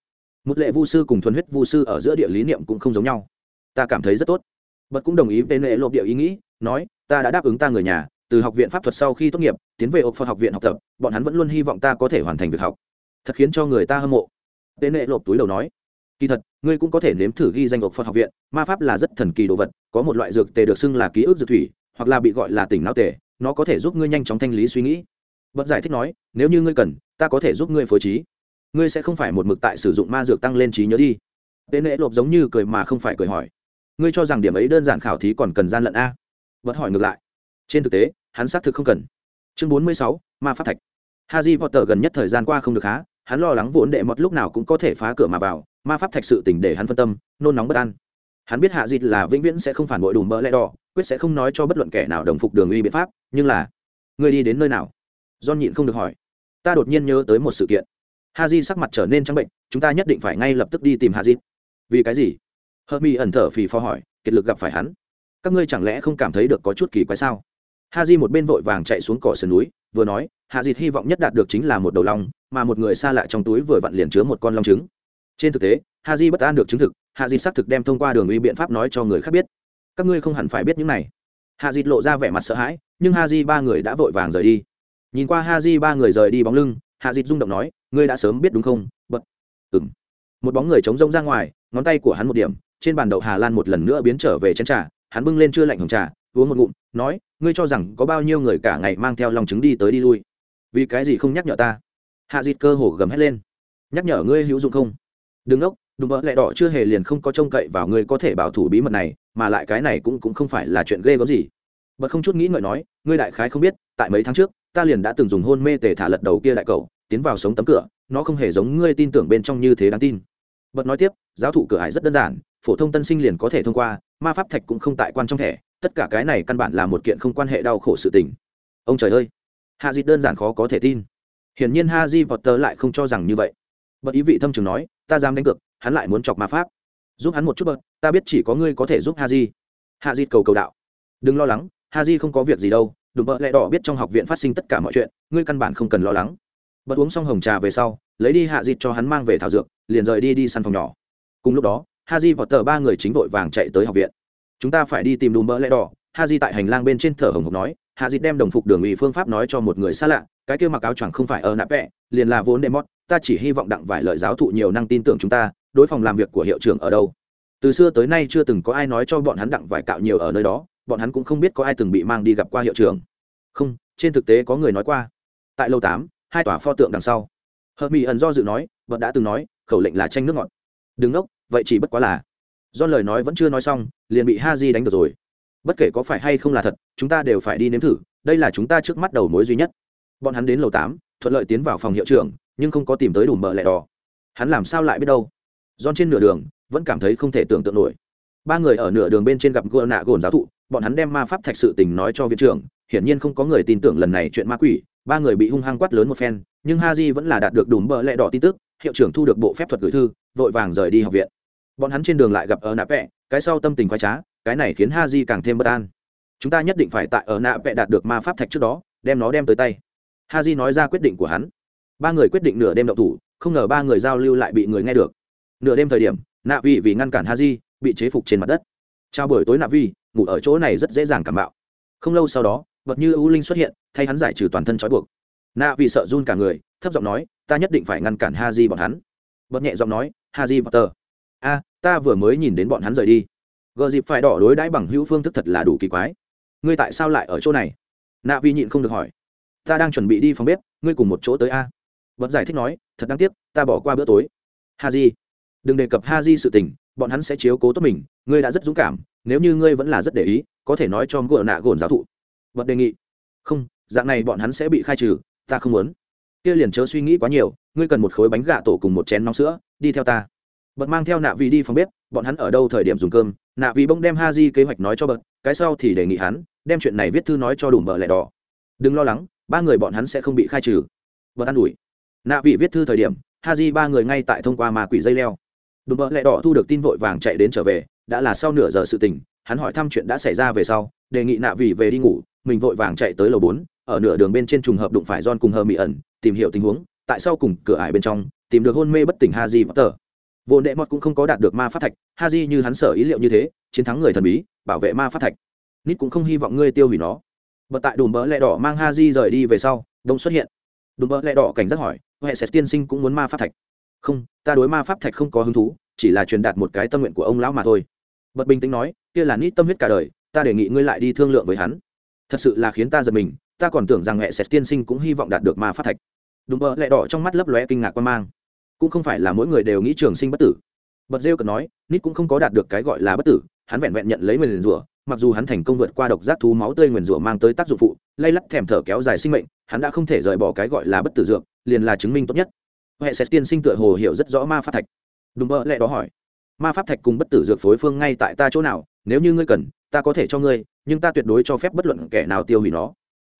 Một lệ vu sư cùng thuần huyết vu sư ở giữa địa lý niệm cũng không giống nhau. Ta cảm thấy rất tốt. Bật cũng đồng ý Tế lệ lộp địa ý nghĩ, nói, ta đã đáp ứng ta người nhà, từ học viện pháp thuật sau khi tốt nghiệp, tiến về ộc phật học viện học tập, bọn hắn vẫn luôn hy vọng ta có thể hoàn thành việc học. Thật khiến cho người ta hâm mộ. Tên Nệ lộp túi đầu nói, kỳ thật ngươi cũng có thể nếm thử ghi danh ộc phật học viện, ma pháp là rất thần kỳ đồ vật, có một loại dược tề được xưng là ký ức dược thủy, hoặc là bị gọi là tỉnh não tề, nó có thể giúp ngươi nhanh chóng thanh lý suy nghĩ. Bật giải thích nói, nếu như ngươi cần, ta có thể giúp ngươi phối trí. Ngươi sẽ không phải một mực tại sử dụng ma dược tăng lên trí nhớ đi. Tên nệ lộp giống như cười mà không phải cười hỏi, ngươi cho rằng điểm ấy đơn giản khảo thí còn cần gian lận a? Bật hỏi ngược lại, trên thực tế, hắn xác thực không cần. Chương bốn mươi sáu, ma pháp thạch. Haji potter gần nhất thời gian qua không được há hắn lo lắng vốn đệ mọt lúc nào cũng có thể phá cửa mà vào ma pháp thạch sự tình để hắn phân tâm, nôn nóng bất an. Hắn biết hạ dịt là vĩnh viễn sẽ không phản bội đủ mỡ lẽ đỏ, quyết sẽ không nói cho bất luận kẻ nào đồng phục đường uy biện pháp, nhưng là, người đi đến nơi nào? John nhịn không được hỏi. Ta đột nhiên nhớ tới một sự kiện. Ha di sắc mặt trở nên trắng bệnh, chúng ta nhất định phải ngay lập tức đi tìm hạ dịt vì cái gì? Hơ mi ẩn thở phì phò hỏi, kiệt lực gặp phải hắn. Các ngươi chẳng lẽ không cảm thấy được có chút kỳ quái sao? Ha di một bên vội vàng chạy xuống cỏ sườn núi, vừa nói, hạ dịt hy vọng nhất đạt được chính là một đầu long, mà một người xa lạ trong túi vừa vặn liền chứa một con long trứng trên thực tế ha di bất an được chứng thực, hạ Di xác thực đem thông qua đường uy biện pháp nói cho người khác biết. Các ngươi không hẳn phải biết những này. Hạ dịt lộ ra vẻ mặt sợ hãi, nhưng ha di ba người đã vội vàng rời đi. Nhìn qua ha di ba người rời đi bóng lưng, hạ dịt rung động nói, ngươi đã sớm biết đúng không? Bật. Ừng một bóng người trống rông ra ngoài, ngón tay của hắn một điểm, trên bàn đậu hà lan một lần nữa biến trở về chén trà, hắn bưng lên chưa lạnh hồng trà, uống một ngụm, nói, ngươi cho rằng có bao nhiêu người cả ngày mang theo lòng trứng đi tới đi lui? Vì cái gì không nhắc nhở ta? Hạ dịt cơ hồ gầm hét lên, nhắc nhở ngươi hữu dụng không? Đừng ốc đùm bỡ lẹ đỏ chưa hề liền không có trông cậy vào ngươi có thể bảo thủ bí mật này, mà lại cái này cũng cũng không phải là chuyện ghê gớm gì. Bật không chút nghĩ ngợi nói, ngươi đại khái không biết, tại mấy tháng trước, ta liền đã từng dùng hôn mê tề thả lật đầu kia đại cậu tiến vào sống tấm cửa, nó không hề giống ngươi tin tưởng bên trong như thế đáng tin. Bật nói tiếp, giáo thụ cửa hải rất đơn giản, phổ thông tân sinh liền có thể thông qua, ma pháp thạch cũng không tại quan trong thẻ, tất cả cái này căn bản là một kiện không quan hệ đau khổ sự tình. Ông trời ơi! Hạ dịt đơn giản khó có thể tin. Hiển nhiên ha di potter lại không cho rằng như vậy bật ý vị thâm trường nói, ta dám đánh cược, hắn lại muốn chọc ma pháp. Giúp hắn một chút bật, ta biết chỉ có ngươi có thể giúp ha di hạ di cầu cầu đạo. Đừng lo lắng ha di không có việc gì đâu đùm bợ lẹ đỏ biết trong học viện phát sinh tất cả mọi chuyện, ngươi căn bản không cần lo lắng. Bật uống xong hồng trà về sau, lấy đi hạ dịt cho hắn mang về thảo dược, liền rời đi đi săn phòng nhỏ. Cùng lúc đó ha di và tờ ba người chính vội vàng chạy tới học viện. Chúng ta phải đi tìm đùm bợ lẹ đỏ. Ha di tại hành lang bên trên thở hồng hộc nói. Hạ dịt đem đồng phục đường ủy phương pháp nói cho một người xa lạ, cái kia mặc áo choàng không phải ở nạp vẽ liền là vốn đệ mót ta chỉ hy vọng đặng vải lợi giáo thụ nhiều năng tin tưởng chúng ta, đối phòng làm việc của hiệu trưởng ở đâu. Từ xưa tới nay chưa từng có ai nói cho bọn hắn đặng vải cạo nhiều ở nơi đó, bọn hắn cũng không biết có ai từng bị mang đi gặp qua hiệu trưởng. Không, trên thực tế có người nói qua. Tại lâu tám, hai tòa pho tượng đằng sau. Hợp mỹ ẩn do dự nói vẫn đã từng nói, khẩu lệnh là tranh nước ngọt. Đứng ốc vậy chỉ bất quá là. Do lời nói vẫn chưa nói xong, liền bị ha di đánh được rồi. Bất kể có phải hay không là thật, chúng ta đều phải đi nếm thử, đây là chúng ta trước mắt đầu mối duy nhất. Bọn hắn đến lầu tám, thuận lợi tiến vào phòng hiệu trưởng nhưng không có tìm tới đủ mờ lẹ đỏ. Hắn làm sao lại biết đâu? Don trên nửa đường vẫn cảm thấy không thể tưởng tượng nổi. Ba người ở nửa đường bên trên gặp gỡ nạ gồn giáo thụ, bọn hắn đem ma pháp thạch sự tình nói cho viện trưởng, hiển nhiên không có người tin tưởng lần này chuyện ma quỷ, ba người bị hung hăng quát lớn một phen, nhưng ha di vẫn là đạt được đủ bờ lẹ đỏ tin tức, hiệu trưởng thu được bộ phép thuật gửi thư, vội vàng rời đi học viện. Bọn hắn trên đường lại gặp ở nạ vẹ cái sau tâm tình khoái trá, cái này khiến ha di càng thêm bất an. Chúng ta nhất định phải tại ở nạ vẹ đạt được ma pháp thạch trước đó, đem nó đem tới tay. Ha di nói ra quyết định của hắn ba người quyết định nửa đêm động thủ, không ngờ ba người giao lưu lại bị người nghe được. Nửa đêm thời điểm, nạ vị vì ngăn cản ha di bị chế phục trên mặt đất. Trao buổi tối nạ vi ngủ ở chỗ này rất dễ dàng cảm bạo. Không lâu sau đó, vật như ưu linh xuất hiện, thay hắn giải trừ toàn thân trói buộc. Nạ vì sợ run cả người, thấp giọng nói, ta nhất định phải ngăn cản ha di bọn hắn. Bật nhẹ giọng nói ha di potter a, ta vừa mới nhìn đến bọn hắn rời đi. Gờ dịp phải đỏ đối đãi bằng hữu phương thức thật là đủ kỳ quái. Ngươi tại sao lại ở chỗ này? Nạ vi nhịn không được hỏi. Ta đang chuẩn bị đi phòng bếp, ngươi cùng một chỗ tới a bật giải thích nói, thật đáng tiếc, ta bỏ qua bữa tối. Ha di, đừng đề cập ha di sự tình, bọn hắn sẽ chiếu cố tốt mình, ngươi đã rất dũng cảm, nếu như ngươi vẫn là rất để ý, có thể nói cho ngựa nạ gồn giáo thụ. Bật đề nghị. Không, dạng này bọn hắn sẽ bị khai trừ, ta không muốn. Kia liền chớ suy nghĩ quá nhiều, ngươi cần một khối bánh gà tổ cùng một chén nóng sữa, đi theo ta. Bật mang theo nạ Vi đi phòng bếp, bọn hắn ở đâu thời điểm dùng cơm, nạ Vi bỗng đem ha di kế hoạch nói cho bật, cái sau thì đề nghị hắn, đem chuyện này viết thư nói cho đủ bờ lẻ đỏ. Đừng lo lắng, ba người bọn hắn sẽ không bị khai trừ. Bật an ủi nạ vị viết thư thời điểm ha di ba người ngay tại thông qua ma quỷ dây leo. Đùm bợ lẹ đỏ thu được tin vội vàng chạy đến trở về, đã là sau nửa giờ sự tình, hắn hỏi thăm chuyện đã xảy ra về sau, đề nghị nạ vị về đi ngủ, mình vội vàng chạy tới lầu bốn, ở nửa đường bên trên trùng hợp đụng phải John cùng hờ mỹ ẩn, tìm hiểu tình huống, tại sao cùng cửa ải bên trong, tìm được hôn mê bất tỉnh haji tờ vô đệ mọt cũng không có đạt được ma phát thạch ha di như hắn sở ý liệu như thế, chiến thắng người thần bí, bảo vệ ma phát thạch. Nít cũng không hy vọng ngươi tiêu hủy nó. Bật tại đùm bỡ lẹ đỏ mang ha di rời đi về sau, đông xuất hiện. Đùm bỡ lẹ đỏ cảnh giác hỏi huệ sẽ tiên sinh cũng muốn ma Pháp thạch. Không, ta đối ma pháp thạch không có hứng thú, chỉ là truyền đạt một cái tâm nguyện của ông lão mà thôi. Bật bình tĩnh nói, kia là nít tâm huyết cả đời, ta đề nghị ngươi lại đi thương lượng với hắn. Thật sự là khiến ta giật mình, ta còn tưởng rằng huệ sẽ tiên sinh cũng hy vọng đạt được ma pháp thạch. Đúng bơ lẹ đỏ trong mắt lấp lóe kinh ngạc quan mang. Cũng không phải là mỗi người đều nghĩ trường sinh bất tử. Bật rêu cần nói, nít cũng không có đạt được cái gọi là bất tử, hắn vẹn vẹn nhận lấy nguyền rủa, mặc dù hắn thành công vượt qua độc giác thú máu tươi nguyền rủa mang tới tác dụng phụ, lay lắc thèm thở kéo dài sinh mệnh, hắn đã không thể rời bỏ cái gọi là bất tử dược liền là chứng minh tốt nhất. Huệ sẽ tiên sinh tựa hồ hiểu rất rõ ma pháp thạch. Đùm bơ lẹ đó hỏi. Ma pháp thạch cùng bất tử dược phối phương ngay tại ta chỗ nào, nếu như ngươi cần, ta có thể cho ngươi, nhưng ta tuyệt đối cho phép bất luận kẻ nào tiêu hủy nó.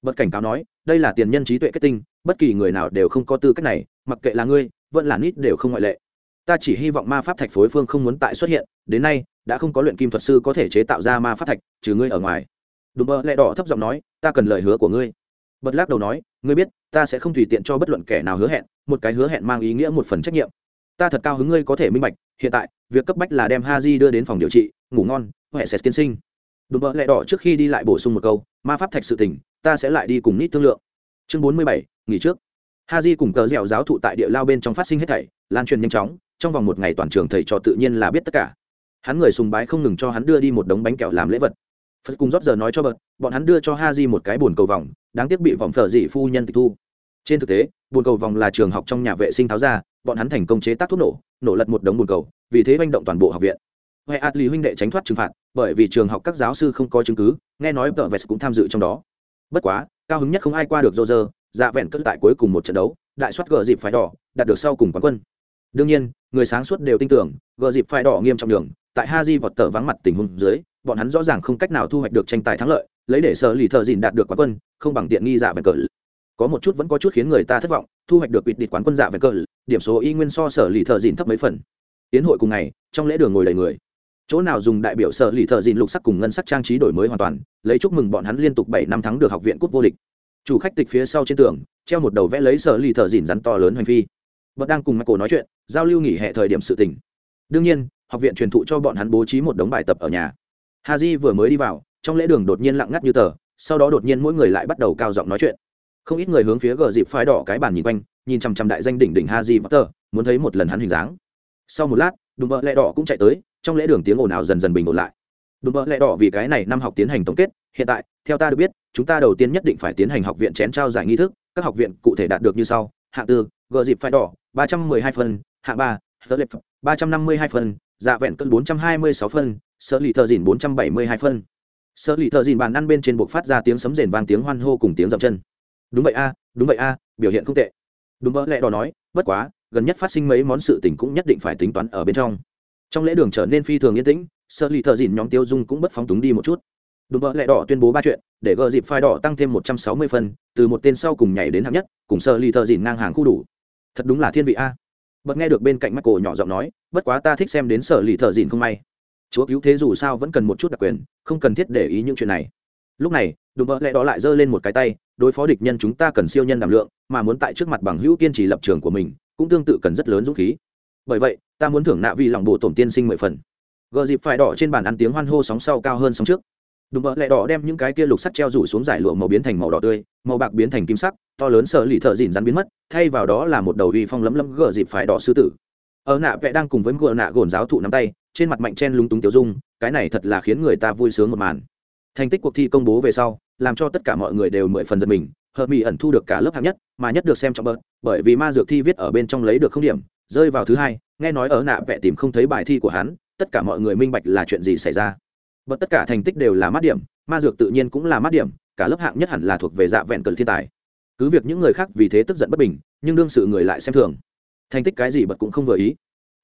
Bật cảnh cáo nói, đây là tiền nhân trí tuệ kết tinh, bất kỳ người nào đều không có tư cách này, mặc kệ là ngươi, vẫn là nít đều không ngoại lệ. Ta chỉ hy vọng ma pháp thạch phối phương không muốn tại xuất hiện, đến nay, đã không có luyện kim thuật sư có thể chế tạo ra ma pháp thạch, trừ ngươi ở ngoài. Đùm bơ lẹ đỏ thấp giọng nói, ta cần lời hứa của ngươi bật lắc đầu nói, ngươi biết, ta sẽ không tùy tiện cho bất luận kẻ nào hứa hẹn, một cái hứa hẹn mang ý nghĩa một phần trách nhiệm. Ta thật cao hứng ngươi có thể minh bạch, hiện tại, việc cấp bách là đem ha di đưa đến phòng điều trị, ngủ ngon huệ sẽ tiên sinh. Đùm bơ lẹ đỏ trước khi đi lại bổ sung một câu, ma pháp thạch sự tình, ta sẽ lại đi cùng nít thương lượng. Chương bốn mươi bảy, nghỉ trước. Ha di cùng cờ dẻo giáo thụ tại địa lao bên trong phát sinh hết thảy, lan truyền nhanh chóng, trong vòng một ngày toàn trường thầy trò tự nhiên là biết tất cả. Hắn người sùng bái không ngừng cho hắn đưa đi một đống bánh kẹo làm lễ vật. Phật cùng rót giờ nói cho bật bọn hắn đưa cho ha di một cái bồn cầu vòng đáng tiếc bị vòng phở dị phu nhân tịch thu. Trên thực tế bồn cầu vòng là trường học trong nhà vệ sinh tháo ra, bọn hắn thành công chế tác thuốc nổ nổ lật một đống bồn cầu, vì thế manh động toàn bộ học viện. Huệ ạt lý huynh đệ tránh thoát trừng phạt, bởi vì trường học các giáo sư không có chứng cứ, nghe nói vợ vest cũng tham dự trong đó. Bất quá, cao hứng nhất không ai qua được dô dơ dạ vẹn cất tại cuối cùng một trận đấu, đại soát gờ dịp phải đỏ, đạt được sau cùng quán quân. Đương nhiên, người sáng suốt đều tin tưởng, gờ dịp phải đỏ nghiêm trọng đường, tại ha di vọt tờ vắng mặt tình huống dưới bọn hắn rõ ràng không cách nào thu hoạch được tranh tài thắng lợi, lấy để sở lì thợ dìn đạt được quán quân, không bằng tiện nghi dạ vẹn cờ. Có một chút vẫn có chút khiến người ta thất vọng, thu hoạch được quỵt địch quán quân dạ vẹn cờ, điểm số y nguyên so sở lì thợ dìn thấp mấy phần. Tiến hội cùng ngày, trong lễ đường ngồi đầy người. Chỗ nào dùng đại biểu sở lì thợ dìn lục sắc cùng ngân sắc trang trí đổi mới hoàn toàn, lấy chúc mừng bọn hắn liên tục bảy năm thắng được học viện cúp vô địch. Chủ khách tịch phía sau trên tường, treo một đầu vẽ lấy sở lì thợ dìn rắn to lớn hành phi. Vẫn đang cùng michael nói chuyện, giao lưu nghỉ hè thời điểm sự tình. Đương nhiên, học viện truyền thụ cho bọn hắn bố trí một đống bài tập ở nhà haji vừa mới đi vào, trong lễ đường đột nhiên lặng ngắt như tờ, sau đó đột nhiên mỗi người lại bắt đầu cao giọng nói chuyện. Không ít người hướng phía gờ dịp phái đỏ cái bàn nhìn quanh, nhìn chằm chằm đại danh đỉnh đỉnh haji potter muốn thấy một lần hắn hình dáng. Sau một lát, đùm bợ lẹ đỏ cũng chạy tới, trong lễ đường tiếng ồn ào dần dần bình ổn lại. Đùm bợ lẹ đỏ vì cái này năm học tiến hành tổng kết, hiện tại, theo ta được biết, chúng ta đầu tiên nhất định phải tiến hành học viện chén trao giải nghi thức, các học viện cụ thể đạt được như sau, hạng tư, gờ dịp phái đỏ, ba trăm mười hai phân hạng ba thơ lệp ba trăm năm mươi hai phân dạ vẹn cân bốn trăm hai mươi sáu phân sở lì thợ dìn bốn trăm bảy mươi hai phân. Sở lì thợ dìn bàn ăn bên trên buộc phát ra tiếng sấm rền vang, tiếng hoan hô cùng tiếng dậm chân. Đúng vậy a, đúng vậy a, biểu hiện không tệ. Đúng mơ lẹ đỏ nói, bất quá, gần nhất phát sinh mấy món sự tình cũng nhất định phải tính toán ở bên trong. Trong lễ đường trở nên phi thường yên tĩnh, sở lì thợ dìn nhóm tiêu dung cũng bất phóng túng đi một chút. Đúng mơ lẹ đỏ tuyên bố ba chuyện, để gờ dịp phai đỏ tăng thêm một trăm sáu mươi phân, từ một tên sau cùng nhảy đến hạng nhất, cùng sở lì thợ dìn ngang hàng khu đủ. Thật đúng là thiên vị a. Bật nghe được bên cạnh mắt cổ nhỏ giọng nói, bất quá ta thích xem đến sở lì thợ dìn không may chúa cứu thế dù sao vẫn cần một chút đặc quyền, không cần thiết để ý những chuyện này. Lúc này, đùm bợ lẽ đó lại giơ lên một cái tay, đối phó địch nhân chúng ta cần siêu nhân đảm lượng, mà muốn tại trước mặt bằng hữu kiên trì lập trường của mình, cũng tương tự cần rất lớn dũng khí. Bởi vậy, ta muốn thưởng nạ vì lòng bộ tổn tiên sinh mười phần. Gờ dịp phải đỏ trên bàn ăn tiếng hoan hô sóng sau cao hơn sóng trước. Đùm bợ lẹ đỏ đem những cái kia lục sắt treo rủ xuống giải lụa màu biến thành màu đỏ tươi, màu bạc biến thành kim sắc, to lớn sợ lì thợ dìn rắn biến mất, thay vào đó là một đầu uy phong lấm lấm gờ dịp phải đỏ sư tử. Ở nạ vẽ đang cùng với gờ nạ gồn giáo thụ nắm tay trên mặt mạnh chen lúng túng tiêu dung, cái này thật là khiến người ta vui sướng một màn. Thành tích cuộc thi công bố về sau, làm cho tất cả mọi người đều mười phần giật mình, hợp mỹ ẩn thu được cả lớp hạng nhất, mà nhất được xem trong bớt, bởi vì ma dược thi viết ở bên trong lấy được không điểm, rơi vào thứ hai, nghe nói ở nạ vẽ tìm không thấy bài thi của hắn, tất cả mọi người minh bạch là chuyện gì xảy ra. Bớt tất cả thành tích đều là mát điểm, ma dược tự nhiên cũng là mát điểm, cả lớp hạng nhất hẳn là thuộc về dạ vẹn cờ thiên tài. Cứ việc những người khác vì thế tức giận bất bình, nhưng đương sự người lại xem thường. Thành tích cái gì bật cũng không vừa ý.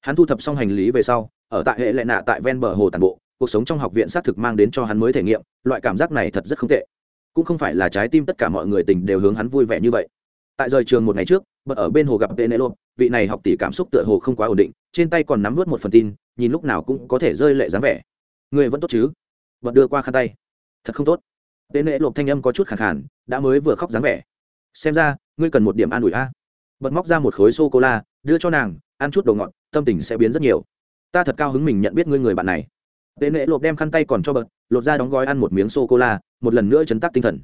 Hắn thu thập xong hành lý về sau ở tại hệ lệ nạ tại ven bờ hồ tàn bộ, cuộc sống trong học viện xác thực mang đến cho hắn mới thể nghiệm, loại cảm giác này thật rất không tệ. Cũng không phải là trái tim tất cả mọi người tình đều hướng hắn vui vẻ như vậy. Tại rời trường một ngày trước, bật ở bên hồ gặp penelope, vị này học tỷ cảm xúc tựa hồ không quá ổn định, trên tay còn nắm vớt một phần tin, nhìn lúc nào cũng có thể rơi lệ dáng vẻ. Người vẫn tốt chứ? Bật đưa qua khăn tay. Thật không tốt. Penelope thanh âm có chút khẳng khản đã mới vừa khóc dáng vẻ. Xem ra, ngươi cần một điểm an ủi a. Bật móc ra một khối sô cô la đưa cho nàng, ăn chút đồ ngọt, tâm tình sẽ biến rất nhiều ta thật cao hứng mình nhận biết ngươi người bạn này. Tệ nệ lộp đem khăn tay còn cho bật, lột ra đóng gói ăn một miếng sô cô la một lần nữa chấn tác tinh thần.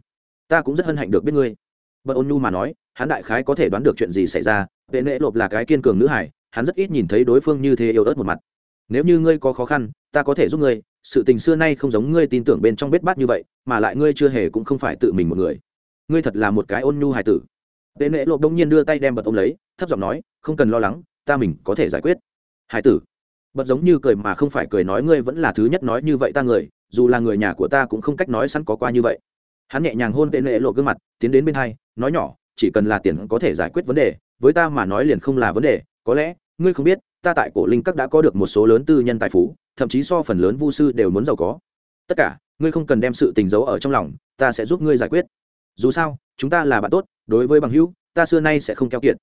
Ta cũng rất hân hạnh được biết ngươi. Bật ôn nhu mà nói, hắn đại khái có thể đoán được chuyện gì xảy ra. Tệ nệ lộp là cái kiên cường nữ hải hắn rất ít nhìn thấy đối phương như thế yêu ớt một mặt. Nếu như ngươi có khó khăn, ta có thể giúp ngươi. Sự tình xưa nay không giống ngươi tin tưởng bên trong bết bát như vậy, mà lại ngươi chưa hề cũng không phải tự mình một người. Ngươi thật là một cái ôn nhu hài tử. Tệ nệ lộp đông nhiên đưa tay đem bật ôm lấy, thấp giọng nói, không cần lo lắng, ta mình có thể giải quyết. Hải tử bật giống như cười mà không phải cười nói ngươi vẫn là thứ nhất nói như vậy ta người, dù là người nhà của ta cũng không cách nói sẵn có qua như vậy. Hắn nhẹ nhàng hôn tên lệ lộ gương mặt, tiến đến bên hai, nói nhỏ, chỉ cần là tiền có thể giải quyết vấn đề, với ta mà nói liền không là vấn đề, có lẽ, ngươi không biết, ta tại cổ linh các đã có được một số lớn tư nhân tài phú, thậm chí so phần lớn vu sư đều muốn giàu có. Tất cả, ngươi không cần đem sự tình giấu ở trong lòng, ta sẽ giúp ngươi giải quyết. Dù sao, chúng ta là bạn tốt, đối với bằng hữu, ta xưa nay sẽ không keo kiệt.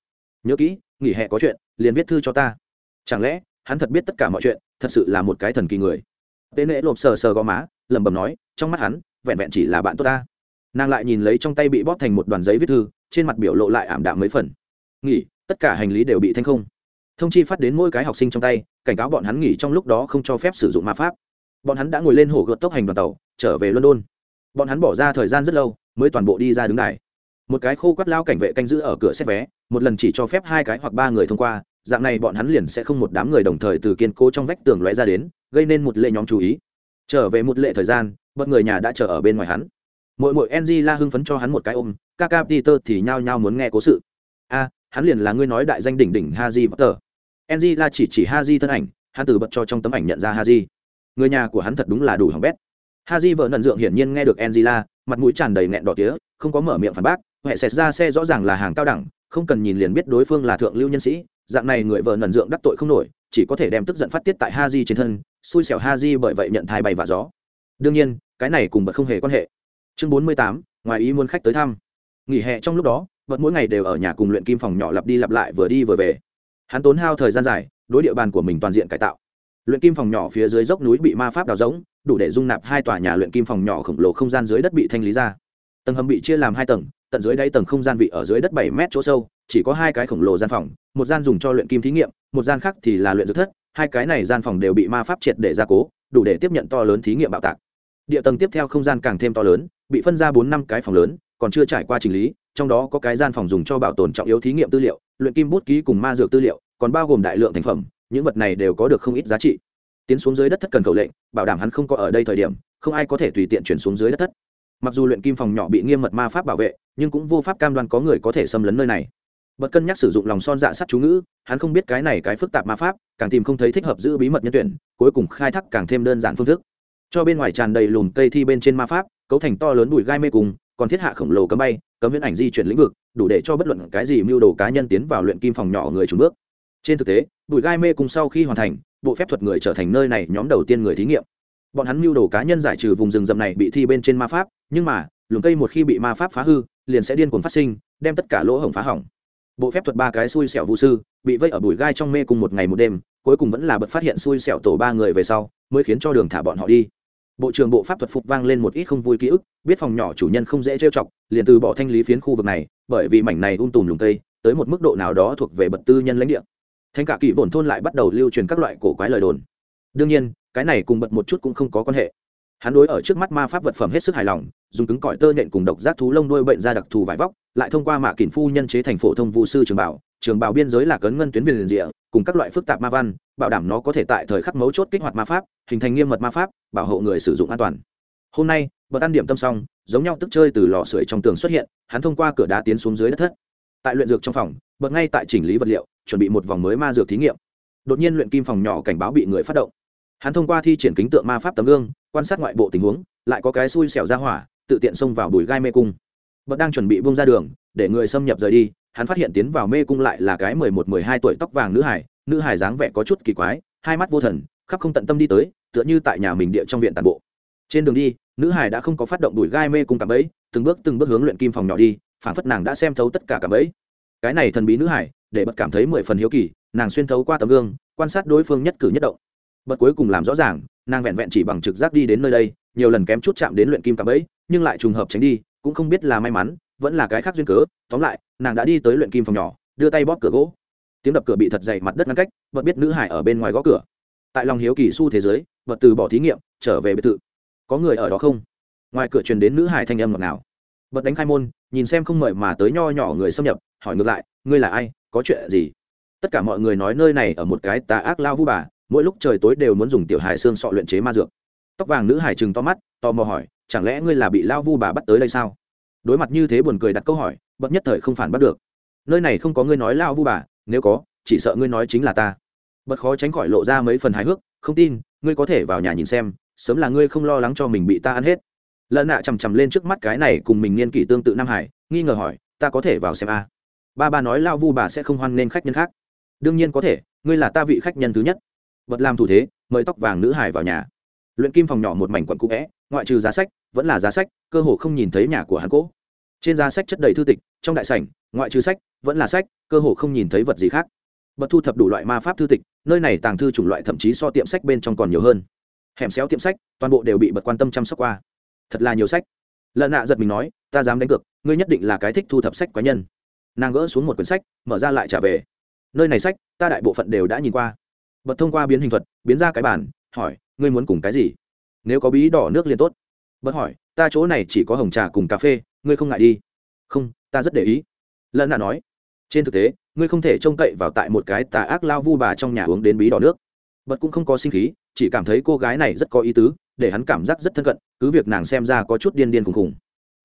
Nhớ kỹ, nghỉ hè có chuyện, liền viết thư cho ta. Chẳng lẽ hắn thật biết tất cả mọi chuyện, thật sự là một cái thần kỳ người. Tế nễ lộp sờ sờ gò má, lẩm bẩm nói, trong mắt hắn, vẹn vẹn chỉ là bạn tốt ta. Nàng lại nhìn lấy trong tay bị bóp thành một đoàn giấy viết thư, trên mặt biểu lộ lại ảm đạm mấy phần. Nghỉ, tất cả hành lý đều bị thanh không. Thông chi phát đến mỗi cái học sinh trong tay, cảnh cáo bọn hắn nghỉ trong lúc đó không cho phép sử dụng ma pháp. Bọn hắn đã ngồi lên hồ gợt tốc hành đoàn tàu, trở về london. Bọn hắn bỏ ra thời gian rất lâu, mới toàn bộ đi ra đứng đài. Một cái khô quắt lao cảnh vệ canh giữ ở cửa xét vé, một lần chỉ cho phép hai cái hoặc ba người thông qua dạng này bọn hắn liền sẽ không một đám người đồng thời từ kiên cố trong vách tường lóe ra đến, gây nên một lệ nhóm chú ý. Trở về một lệ thời gian, bất người nhà đã chờ ở bên ngoài hắn. Mỗi mỗi ng la hưng phấn cho hắn một cái ôm kaka peter thì nhao nhao muốn nghe cố sự. A, hắn liền là ngươi nói đại danh đỉnh đỉnh haji tờ ng la chỉ chỉ haji thân ảnh, hắn từ bật cho trong tấm ảnh nhận ra haji. Người nhà của hắn thật đúng là đủ hỏng bét. Haji vợ nần dượng hiển nhiên nghe được ng la mặt mũi tràn đầy nghẹn đỏ tía, không có mở miệng phản bác huệ xẹt ra xe rõ ràng là hàng cao đẳng, không cần nhìn liền biết đối phương là thượng lưu nhân sĩ dạng này người vợ nần dượng đắc tội không nổi, chỉ có thể đem tức giận phát tiết tại ha di trên thân, xui xẻo ha di bởi vậy nhận thai bay và gió. Đương nhiên, cái này cùng bật không hề quan hệ. Chương bốn mươi tám, ngoài ý muốn khách tới thăm. Nghỉ hè trong lúc đó, bật mỗi ngày đều ở nhà cùng luyện kim phòng nhỏ lặp đi lặp lại vừa đi vừa về. Hắn tốn hao thời gian dài, đối địa bàn của mình toàn diện cải tạo. Luyện kim phòng nhỏ phía dưới dốc núi bị ma pháp đào rỗng, đủ để dung nạp hai tòa nhà luyện kim phòng nhỏ khổng lồ không gian dưới đất bị thanh lý ra. Tầng hầm bị chia làm hai tầng, tận dưới đáy tầng không gian vị ở dưới đất bảy mét chỗ sâu chỉ có hai cái khổng lồ gian phòng, một gian dùng cho luyện kim thí nghiệm, một gian khác thì là luyện dược thất, hai cái này gian phòng đều bị ma pháp triệt để gia cố, đủ để tiếp nhận to lớn thí nghiệm bạo tạc. Địa tầng tiếp theo không gian càng thêm to lớn, bị phân ra bốn năm cái phòng lớn, còn chưa trải qua trình lý, trong đó có cái gian phòng dùng cho bảo tồn trọng yếu thí nghiệm tư liệu, luyện kim bút ký cùng ma dược tư liệu, còn bao gồm đại lượng thành phẩm, những vật này đều có được không ít giá trị. Tiến xuống dưới đất thất cần cầu lệnh, bảo đảm hắn không có ở đây thời điểm, không ai có thể tùy tiện chuyển xuống dưới đất thất. Mặc dù luyện kim phòng nhỏ bị nghiêm mật ma pháp bảo vệ, nhưng cũng vô pháp cam đoan có người có thể xâm lấn nơi này bật cân nhắc sử dụng lòng son dạ sắt chú ngữ, hắn không biết cái này cái phức tạp ma pháp, càng tìm không thấy thích hợp giữ bí mật nhân tuyển, cuối cùng khai thác càng thêm đơn giản phương thức. Cho bên ngoài tràn đầy lùm cây thi bên trên ma pháp, cấu thành to lớn bụi gai mê cùng còn thiết hạ khổng lồ cấm bay, cấm viễn ảnh di chuyển lĩnh vực, đủ để cho bất luận cái gì mưu đồ cá nhân tiến vào luyện kim phòng nhỏ người trùng bước. Trên thực tế, bụi gai mê cùng sau khi hoàn thành, bộ phép thuật người trở thành nơi này nhóm đầu tiên người thí nghiệm. Bọn hắn mưu đồ cá nhân giải trừ vùng rừng rậm này bị thi bên trên ma pháp, nhưng mà, lùm cây một khi bị ma pháp phá hư, liền sẽ điên cuồng phát sinh, đem tất cả lỗ hổng phá hỏng bộ phép thuật ba cái xui xẻo vũ sư, bị vây ở bụi gai trong mê cùng một ngày một đêm, cuối cùng vẫn là bật phát hiện xui xẻo tổ ba người về sau, mới khiến cho đường thả bọn họ đi. Bộ trưởng bộ pháp thuật phục vang lên một ít không vui ký ức, biết phòng nhỏ chủ nhân không dễ trêu chọc, liền từ bỏ thanh lý phiến khu vực này, bởi vì mảnh này um tùm lùng tây tới một mức độ nào đó thuộc về bật tư nhân lãnh địa. Thanh cả kỳ bổn thôn lại bắt đầu lưu truyền các loại cổ quái lời đồn. Đương nhiên, cái này cùng bật một chút cũng không có quan hệ. Hắn đối ở trước mắt ma pháp vật phẩm hết sức hài lòng dùng cứng cỏi tơ nện cùng độc giác thú lông đuôi bệnh ra đặc thù vải vóc, lại thông qua mạ kỳn phu nhân chế thành phổ thông vũ sư trường bảo. Trường bảo biên giới là cấn ngân tuyến viền rịa, cùng các loại phức tạp ma văn, bảo đảm nó có thể tại thời khắc mấu chốt kích hoạt ma pháp, hình thành nghiêm mật ma pháp, bảo hộ người sử dụng an toàn. Hôm nay, bật ăn điểm tâm xong, giống nhau tức chơi từ lò sưởi trong tường xuất hiện, hắn thông qua cửa đá tiến xuống dưới đất thất. Tại luyện dược trong phòng, bật ngay tại chỉnh lý vật liệu, chuẩn bị một vòng mới ma dược thí nghiệm. Đột nhiên luyện kim phòng nhỏ cảnh báo bị người phát động. Hắn thông qua thi triển kính tượng ma pháp tấm gương, quan sát ngoại bộ tình huống, lại có cái xui xẻo ra hỏa tự tiện xông vào bùi gai mê cung. Bật đang chuẩn bị bung ra đường, để người xâm nhập rời đi, hắn phát hiện tiến vào mê cung lại là cái mười một, mười hai tuổi tóc vàng nữ hải nữ hải dáng vẻ có chút kỳ quái, hai mắt vô thần, khắp không tận tâm đi tới, tựa như tại nhà mình địa trong viện tàn bộ. Trên đường đi, nữ hải đã không có phát động đùi gai mê cung cảm ấy từng bước từng bước hướng luyện kim phòng nhỏ đi phản phất nàng đã xem thấu tất cả cảm ấy cái này thần bí nữ hải để bật cảm thấy mười phần hiếu kỳ, nàng xuyên thấu qua tấm gương, quan sát đối phương nhất cử nhất động. Bật cuối cùng làm rõ ràng, nàng vẹn vẹn chỉ bằng trực giác đi đến nơi đây nhiều lần kém chút chạm đến luyện kim cạm ấy nhưng lại trùng hợp tránh đi, cũng không biết là may mắn, vẫn là cái khác duyên cớ. Tóm lại, nàng đã đi tới luyện kim phòng nhỏ, đưa tay bóp cửa gỗ. Tiếng đập cửa bị thật dày mặt đất ngăn cách vật biết nữ hải ở bên ngoài gõ cửa. Tại lòng hiếu kỳ su thế giới vật từ bỏ thí nghiệm, trở về biệt thự. Có người ở đó không? Ngoài cửa truyền đến nữ hải thanh âm ngọt nào vật đánh khai môn, nhìn xem không mời mà tới nho nhỏ người xâm nhập, hỏi ngược lại, ngươi là ai? Có chuyện gì? Tất cả mọi người nói nơi này ở một cái tà ác lao vu bà, mỗi lúc trời tối đều muốn dùng tiểu hài xương sọ luyện chế ma dược tóc vàng nữ hải chừng to mắt, tò mò hỏi, chẳng lẽ ngươi là bị lao vu bà bắt tới đây sao? Đối mặt như thế buồn cười đặt câu hỏi, bất nhất thời không phản bắt được. Nơi này không có ngươi nói lao vu bà, nếu có, chỉ sợ ngươi nói chính là ta. Bật khó tránh khỏi lộ ra mấy phần hài hước, không tin, ngươi có thể vào nhà nhìn xem, sớm là ngươi không lo lắng cho mình bị ta ăn hết. Lợn nạ chằm chằm lên trước mắt cái này cùng mình niên kỷ tương tự nam hải, nghi ngờ hỏi, ta có thể vào xem a? Ba ba nói lao vu bà sẽ không hoan nên khách nhân khác. Đương nhiên có thể, ngươi là ta vị khách nhân thứ nhất. Bật làm thủ thế, mời tóc vàng nữ hải vào nhà luyện kim phòng nhỏ một mảnh quận cũ vẽ, ngoại trừ giá sách, vẫn là giá sách, cơ hồ không nhìn thấy nhà của hắn cỗ. Trên giá sách chất đầy thư tịch, trong đại sảnh, ngoại trừ sách, vẫn là sách, cơ hồ không nhìn thấy vật gì khác. Bật thu thập đủ loại ma pháp thư tịch, nơi này tàng thư chủng loại thậm chí so tiệm sách bên trong còn nhiều hơn. Hẻm xéo tiệm sách, toàn bộ đều bị bật quan tâm chăm sóc qua. Thật là nhiều sách. Lợn nạ giật mình nói, ta dám đánh cược, ngươi nhất định là cái thích thu thập sách cá nhân. Nàng gỡ xuống một quyển sách, mở ra lại trả về. Nơi này sách, ta đại bộ phận đều đã nhìn qua. Bật thông qua biến hình thuật, biến ra cái bản hỏi ngươi muốn cùng cái gì? Nếu có bí đỏ nước liền tốt. Bất hỏi, ta chỗ này chỉ có hồng trà cùng cà phê, ngươi không ngại đi. Không, ta rất để ý. Lân nạ nói, trên thực tế, ngươi không thể trông cậy vào tại một cái tà ác lao vu bà trong nhà uống đến bí đỏ nước. Bật cũng không có sinh khí, chỉ cảm thấy cô gái này rất có ý tứ, để hắn cảm giác rất thân cận, cứ việc nàng xem ra có chút điên điên khùng khùng.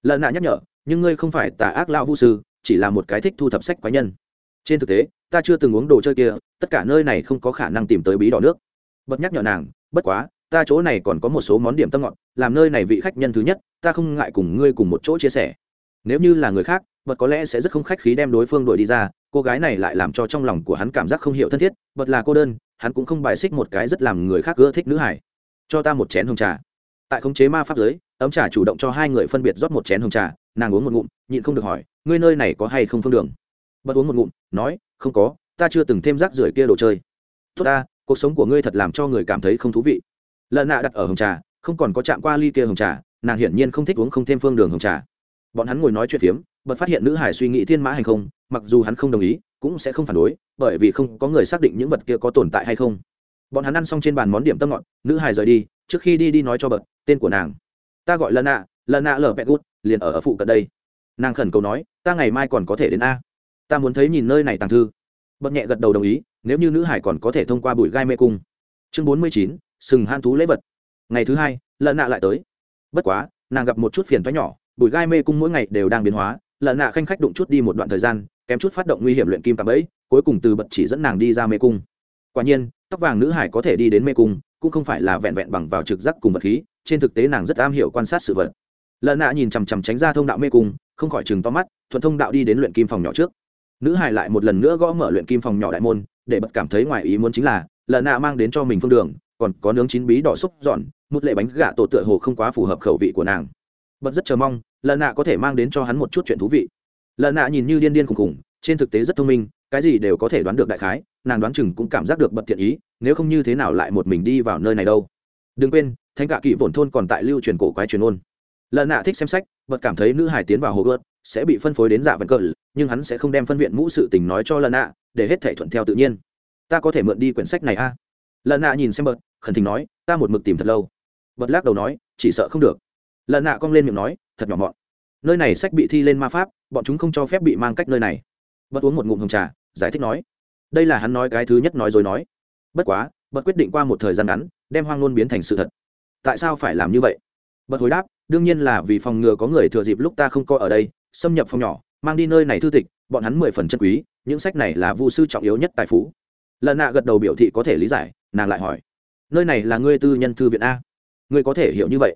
Lợn nạ nhắc nhở, nhưng ngươi không phải tà ác lao vu sư, chỉ là một cái thích thu thập sách quái nhân. Trên thực tế, ta chưa từng uống đồ chơi kia, tất cả nơi này không có khả năng tìm tới bí đỏ nước. Bật nhắc nhở nàng bất quá, ta chỗ này còn có một số món điểm tâm ngọt, làm nơi này vị khách nhân thứ nhất, ta không ngại cùng ngươi cùng một chỗ chia sẻ. Nếu như là người khác, bật có lẽ sẽ rất không khách khí đem đối phương đuổi đi ra, cô gái này lại làm cho trong lòng của hắn cảm giác không hiểu thân thiết, bật là cô đơn, hắn cũng không bài xích một cái rất làm người khác ưa thích nữ hải cho ta một chén hồng trà. Tại khống chế ma pháp giới, ấm trà chủ động cho hai người phân biệt rót một chén hồng trà, nàng uống một ngụm, nhịn không được hỏi, ngươi nơi này có hay không phương đường? Bật uống một ngụm, nói, không có, ta chưa từng thêm rác rưởi kia đồ chơi. Tốt ta cuộc sống của ngươi thật làm cho người cảm thấy không thú vị. Lợn nạ đặt ở hồng trà, không còn có chạm qua ly kia hồng trà, nàng hiển nhiên không thích uống không thêm phương đường hồng trà. Bọn hắn ngồi nói chuyện phiếm, bật phát hiện nữ hải suy nghĩ thiên mã hành không, mặc dù hắn không đồng ý, cũng sẽ không phản đối, bởi vì không có người xác định những vật kia có tồn tại hay không. Bọn hắn ăn xong trên bàn món điểm tâm ngọt, nữ hải rời đi, trước khi đi đi nói cho bật, tên của nàng. Ta gọi lần nạ lần nạ lờ pet gút, liền ở ở phụ cận đây. Nàng khẩn cầu nói, ta ngày mai còn có thể đến a. Ta muốn thấy nhìn nơi này tàng thư. Bật nhẹ gật đầu đồng ý nếu như nữ hải còn có thể thông qua bụi gai mê cung. Chương bốn mươi chín, sừng han thú lễ vật. Ngày thứ hai lợn nạ lại tới. Bất quá, nàng gặp một chút phiền thoái nhỏ, bụi gai mê cung mỗi ngày đều đang biến hóa lợn nạ khanh khách đụng chút đi một đoạn thời gian, kém chút phát động nguy hiểm luyện kim tạm ấy cuối cùng từ bật chỉ dẫn nàng đi ra mê cung. Quả nhiên, tóc vàng nữ hải có thể đi đến mê cung, cũng không phải là vẹn vẹn bằng vào trực giác cùng vật khí, trên thực tế nàng rất am hiểu quan sát sự vật. Lợn nạ nhìn chằm chằm tránh ra thông đạo mê cung, không khỏi chừng to mắt, thuận thông đạo đi đến luyện kim phòng nhỏ trước. Nữ hải lại một lần nữa gõ mở luyện kim phòng nhỏ đại môn để bật cảm thấy ngoài ý muốn chính là lợn nạ mang đến cho mình phương đường, còn có nướng chín bí đỏ xúc giòn, một lệ bánh gà tổ tựa hồ không quá phù hợp khẩu vị của nàng. Bật rất chờ mong lợn nạ có thể mang đến cho hắn một chút chuyện thú vị. Lợn nạ nhìn như điên điên khùng khùng trên thực tế rất thông minh, cái gì đều có thể đoán được đại khái, nàng đoán chừng cũng cảm giác được bật thiện ý, nếu không như thế nào lại một mình đi vào nơi này đâu. Đừng quên, thánh cả kỵ vồn thôn còn tại lưu truyền cổ quái truyền ôn lần nạ thích xem sách, bật cảm thấy nữ hải tiến vào hồ gợt sẽ bị phân phối đến dạ vần cờ, nhưng hắn sẽ không đem phân viện mũ sự tình nói cho lần nạ, để hết thể thuận theo tự nhiên. Ta có thể mượn đi quyển sách này a. À? lần nạ nhìn xem bật, khẩn thỉnh nói, ta một mực tìm thật lâu. Bật lắc đầu nói, chỉ sợ không được. Lần nạ cong lên miệng nói, thật nhỏ mọn. Nơi này sách bị thi lên ma pháp, bọn chúng không cho phép bị mang cách nơi này. Bật uống một ngụm hồng trà, giải thích nói. Đây là hắn nói cái thứ nhất nói rồi nói. Bất quá, bật quyết định qua một thời gian ngắn, đem hoang ngôn biến thành sự thật. Tại sao phải làm như vậy? Bật hồi đáp đương nhiên là vì phòng ngừa có người thừa dịp lúc ta không coi ở đây xâm nhập phòng nhỏ mang đi nơi này thư tịch bọn hắn mười phần chân quý những sách này là vu sư trọng yếu nhất tài phú. Lần nạ gật đầu biểu thị có thể lý giải nàng lại hỏi nơi này là ngươi tư nhân thư viện a? Ngươi có thể hiểu như vậy?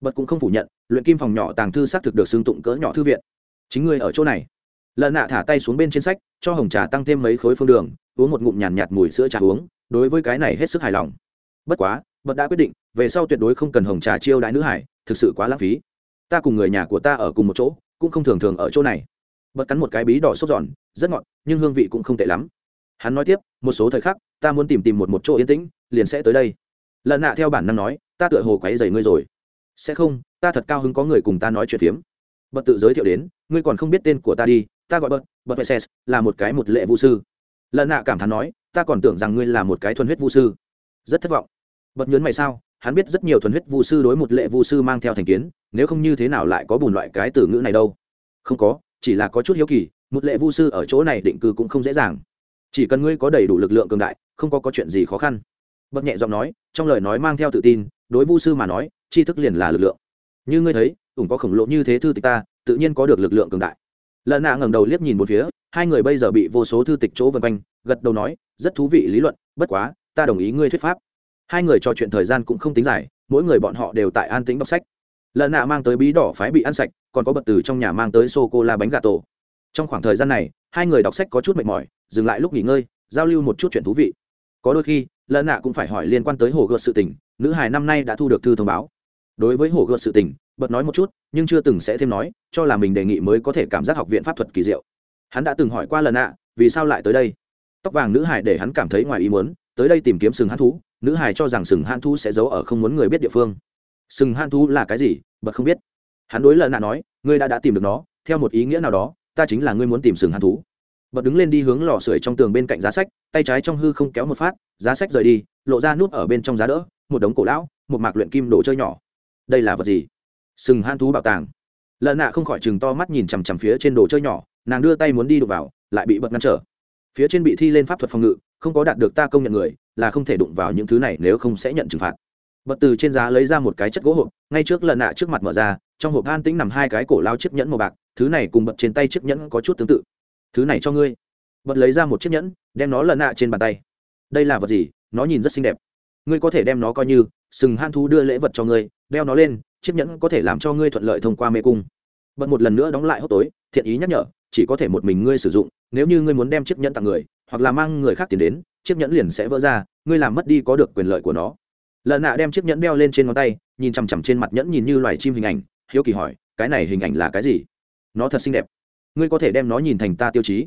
Bật cũng không phủ nhận luyện kim phòng nhỏ tàng thư xác thực được xương tụng cỡ nhỏ thư viện. Chính ngươi ở chỗ này. Lần nạ thả tay xuống bên trên sách cho hồng trà tăng thêm mấy khối phương đường uống một ngụm nhàn nhạt, nhạt mùi sữa trà uống đối với cái này hết sức hài lòng. Bất quá bật đã quyết định về sau tuyệt đối không cần hồng trà chiêu đãi nữ hải thực sự quá lãng phí. Ta cùng người nhà của ta ở cùng một chỗ, cũng không thường thường ở chỗ này. Bật cắn một cái bí đỏ sốt giòn, rất ngọt, nhưng hương vị cũng không tệ lắm. Hắn nói tiếp, một số thời khắc, ta muốn tìm tìm một một chỗ yên tĩnh, liền sẽ tới đây. Lần nạ theo bản năng nói, ta tựa hồ quáy dày ngươi rồi. Sẽ không, ta thật cao hứng có người cùng ta nói chuyện phiếm. Bật tự giới thiệu đến, ngươi còn không biết tên của ta đi, ta gọi bật bật vệ ses là một cái một lệ vũ sư. Lần nạ cảm thán nói, ta còn tưởng rằng ngươi là một cái thuần huyết vũ sư. Rất thất vọng. Bật nhớn mày sao? Hắn biết rất nhiều thuần huyết vu sư đối một lệ vu sư mang theo thành kiến, nếu không như thế nào lại có bùn loại cái từ ngữ này đâu? Không có, chỉ là có chút hiếu kỳ, một lệ vu sư ở chỗ này định cư cũng không dễ dàng. Chỉ cần ngươi có đầy đủ lực lượng cường đại, không có có chuyện gì khó khăn. Bậc nhẹ giọng nói, trong lời nói mang theo tự tin, đối vu sư mà nói, tri thức liền là lực lượng. Như ngươi thấy, ủng có khổng lồ như thế thư tịch ta, tự nhiên có được lực lượng cường đại. Lần nạ ngẩng đầu liếc nhìn một phía, hai người bây giờ bị vô số thư tịch chỗ vân quanh, gật đầu nói, rất thú vị lý luận, bất quá, ta đồng ý ngươi thuyết pháp hai người trò chuyện thời gian cũng không tính dài, mỗi người bọn họ đều tại an tĩnh đọc sách. Lần nạ mang tới bí đỏ phái bị ăn sạch, còn có bật từ trong nhà mang tới sô cô la bánh gà tổ. Trong khoảng thời gian này, hai người đọc sách có chút mệt mỏi, dừng lại lúc nghỉ ngơi, giao lưu một chút chuyện thú vị. Có đôi khi, lần nạ cũng phải hỏi liên quan tới hồ gợt sự tình, nữ hài năm nay đã thu được thư thông báo. Đối với hồ gợt sự tình, bật nói một chút, nhưng chưa từng sẽ thêm nói, cho là mình đề nghị mới có thể cảm giác học viện pháp thuật kỳ diệu. Hắn đã từng hỏi qua lần nạ, vì sao lại tới đây? Tóc vàng nữ hải để hắn cảm thấy ngoài ý muốn, tới đây tìm kiếm sừng hát thú nữ hải cho rằng sừng hãn thú sẽ giấu ở không muốn người biết địa phương. Sừng hãn thú là cái gì, bật không biết. Hắn đối lợn nạ nói, ngươi đã đã tìm được nó, theo một ý nghĩa nào đó, ta chính là ngươi muốn tìm sừng hãn thú. Bật đứng lên đi hướng lò sưởi trong tường bên cạnh giá sách, tay trái trong hư không kéo một phát, giá sách rời đi, lộ ra nút ở bên trong giá đỡ, một đống cổ lão, một mạc luyện kim đồ chơi nhỏ. Đây là vật gì? Sừng han thú bảo tàng. Lợn nạ không khỏi chừng to mắt nhìn chằm chằm phía trên đồ chơi nhỏ, nàng đưa tay muốn đi đục vào, lại bị bật ngăn trở. Phía trên bị thi lên pháp thuật phòng ngự, không có đạt được ta công nhận người là không thể đụng vào những thứ này nếu không sẽ nhận trừng phạt. Bật từ trên giá lấy ra một cái chất gỗ hộp, ngay trước lần nạ trước mặt mở ra, trong hộp an tĩnh nằm hai cái cổ lao chiếc nhẫn màu bạc, thứ này cùng bật trên tay chiếc nhẫn có chút tương tự. Thứ này cho ngươi. Bật lấy ra một chiếc nhẫn, đem nó lần nạ trên bàn tay. Đây là vật gì? Nó nhìn rất xinh đẹp. Ngươi có thể đem nó coi như sừng han thú đưa lễ vật cho ngươi, đeo nó lên, chiếc nhẫn có thể làm cho ngươi thuận lợi thông qua mê cung. Bật một lần nữa đóng lại hốc tối, thiện ý nhắc nhở, chỉ có thể một mình ngươi sử dụng, nếu như ngươi muốn đem chiếc nhẫn tặng người, hoặc là mang người khác tiền đến chiếc nhẫn liền sẽ vỡ ra, ngươi làm mất đi có được quyền lợi của nó. Lợn nạ đem chiếc nhẫn đeo lên trên ngón tay, nhìn chằm chằm trên mặt nhẫn nhìn như loài chim hình ảnh, hiếu kỳ hỏi, cái này hình ảnh là cái gì? Nó thật xinh đẹp. Ngươi có thể đem nó nhìn thành ta tiêu chí.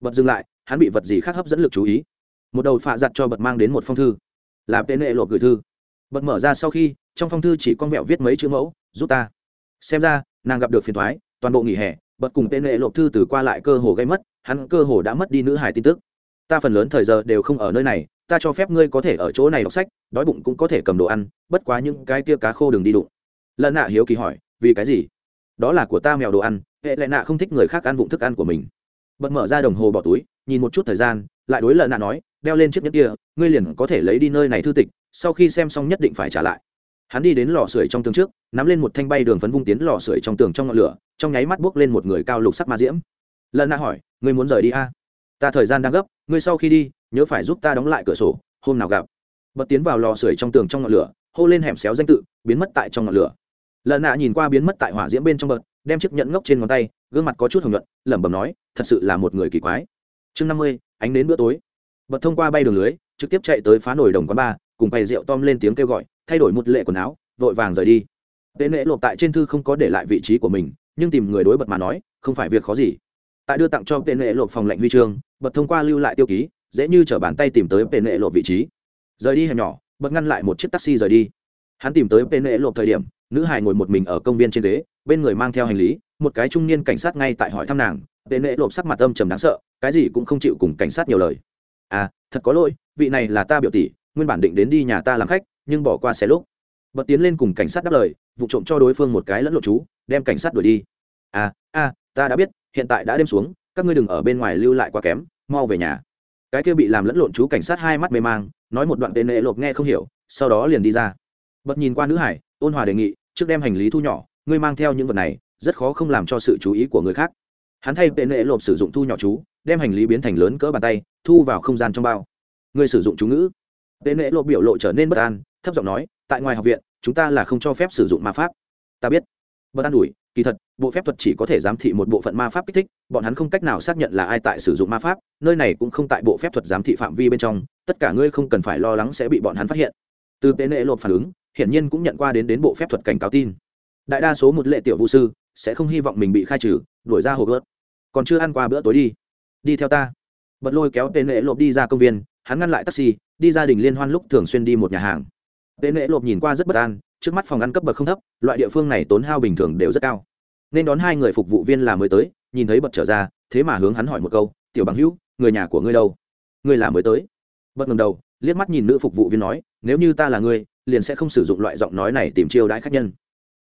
Bật dừng lại, hắn bị vật gì khác hấp dẫn lực chú ý. Một đầu phạ giặt cho bật mang đến một phong thư. Là tên nệ lộp gửi thư. Bật mở ra sau khi, trong phong thư chỉ con vẹo viết mấy chữ mẫu, giúp ta. Xem ra, nàng gặp được phiền thoái toàn bộ nghỉ hè, bật cùng tên nệ lộp thư từ qua lại cơ hồ gây mất, hắn cơ hồ đã mất đi nữ hải tin tức ta phần lớn thời giờ đều không ở nơi này, ta cho phép ngươi có thể ở chỗ này đọc sách, đói bụng cũng có thể cầm đồ ăn, bất quá những cái kia cá khô đừng đi đụng. Lần nạ hiếu kỳ hỏi, vì cái gì? Đó là của ta mèo đồ ăn, hệ lại nạ không thích người khác ăn vụng thức ăn của mình. Bật mở ra đồng hồ bỏ túi, nhìn một chút thời gian, lại đối lần nạ nói, đeo lên chiếc nhẫn kia, ngươi liền có thể lấy đi nơi này thư tịch, sau khi xem xong nhất định phải trả lại. Hắn đi đến lò sưởi trong tường trước, nắm lên một thanh bay đường phấn vung tiến lò sưởi trong tường trong ngọn lửa, trong nháy mắt buốc lên một người cao lục sắc ma diễm. Lần nạ hỏi, ngươi muốn rời đi a? à? Ta thời gian đang gấp, ngươi sau khi đi, nhớ phải giúp ta đóng lại cửa sổ, hôm nào gặp. Bật tiến vào lò sưởi trong tường trong ngọn lửa, hô lên hẻm xéo danh tự, biến mất tại trong ngọn lửa. Lần nạ nhìn qua biến mất tại hỏa diễm bên trong bật đem chiếc nhẫn ngốc trên ngón tay, gương mặt có chút hồng nhuận, lẩm bẩm nói, thật sự là một người kỳ quái. Chương năm mươi, ánh đến bữa tối. Bật thông qua bay đường lưới, trực tiếp chạy tới phá nổi đồng quán ba, cùng bày rượu tom lên tiếng kêu gọi, thay đổi một lệ quần áo, vội vàng rời đi. Tên lễ lộp tại trên thư không có để lại vị trí của mình, nhưng tìm người đối bật mà nói, không phải việc khó gì tại đưa tặng cho tên lệ lộp phòng lệnh huy chương, bật thông qua lưu lại tiêu ký, dễ như chở bàn tay tìm tới tên lệ lộp vị trí. Rời đi hẻm nhỏ, bật ngăn lại một chiếc taxi rời đi. Hắn tìm tới tên lệ lộp thời điểm, nữ hài ngồi một mình ở công viên trên ghế, bên người mang theo hành lý, một cái trung niên cảnh sát ngay tại hỏi thăm nàng. Tên lệ lộp sắc mặt âm trầm đáng sợ, cái gì cũng không chịu cùng cảnh sát nhiều lời. À thật có lỗi, vị này là ta biểu tỷ, nguyên bản định đến đi nhà ta làm khách, nhưng bỏ qua xe lúc. Bật tiến lên cùng cảnh sát đáp lời, vụ trộm cho đối phương một cái lẫn lộn chú, đem cảnh sát đuổi đi. À a ta đã biết hiện tại đã đêm xuống, các ngươi đừng ở bên ngoài lưu lại quá kém, mau về nhà. Cái kia bị làm lẫn lộn chú cảnh sát hai mắt mê mang, nói một đoạn tên nệ lộp nghe không hiểu, sau đó liền đi ra. Bật nhìn qua nữ hải, ôn hòa đề nghị, trước đem hành lý thu nhỏ, ngươi mang theo những vật này, rất khó không làm cho sự chú ý của người khác. Hắn thay tên nệ lộp sử dụng thu nhỏ chú, đem hành lý biến thành lớn cỡ bàn tay, thu vào không gian trong bao. Ngươi sử dụng chú ngữ. Tên nệ lộp biểu lộ trở nên bất an, thấp giọng nói, tại ngoài học viện, chúng ta là không cho phép sử dụng ma pháp. Ta biết. Bất an ủi kỳ thật, bộ phép thuật chỉ có thể giám thị một bộ phận ma pháp kích thích, bọn hắn không cách nào xác nhận là ai tại sử dụng ma pháp, nơi này cũng không tại bộ phép thuật giám thị phạm vi bên trong, tất cả ngươi không cần phải lo lắng sẽ bị bọn hắn phát hiện. Từ tế nệ lộp phản ứng, hiển nhiên cũng nhận qua đến đến bộ phép thuật cảnh cáo tin. Đại đa số một lệ tiểu vũ sư, sẽ không hy vọng mình bị khai trừ, đuổi ra hồ gớt còn chưa ăn qua bữa tối đi. Đi theo ta. Bật lôi kéo tên lệ lộp đi ra công viên, hắn ngăn lại taxi, đi gia đình liên hoan lúc thường xuyên đi một nhà hàng. Tên lệ lộp nhìn qua rất bất an trước mắt phòng ăn cấp bậc không thấp, loại địa phương này tốn hao bình thường đều rất cao. Nên đón hai người phục vụ viên là mới tới, nhìn thấy bật trở ra, thế mà hướng hắn hỏi một câu, tiểu bằng hữu, người nhà của ngươi đâu? Ngươi là mới tới. Bật ngầm đầu, liếc mắt nhìn nữ phục vụ viên nói, nếu như ta là ngươi, liền sẽ không sử dụng loại giọng nói này tìm chiêu đãi khách nhân.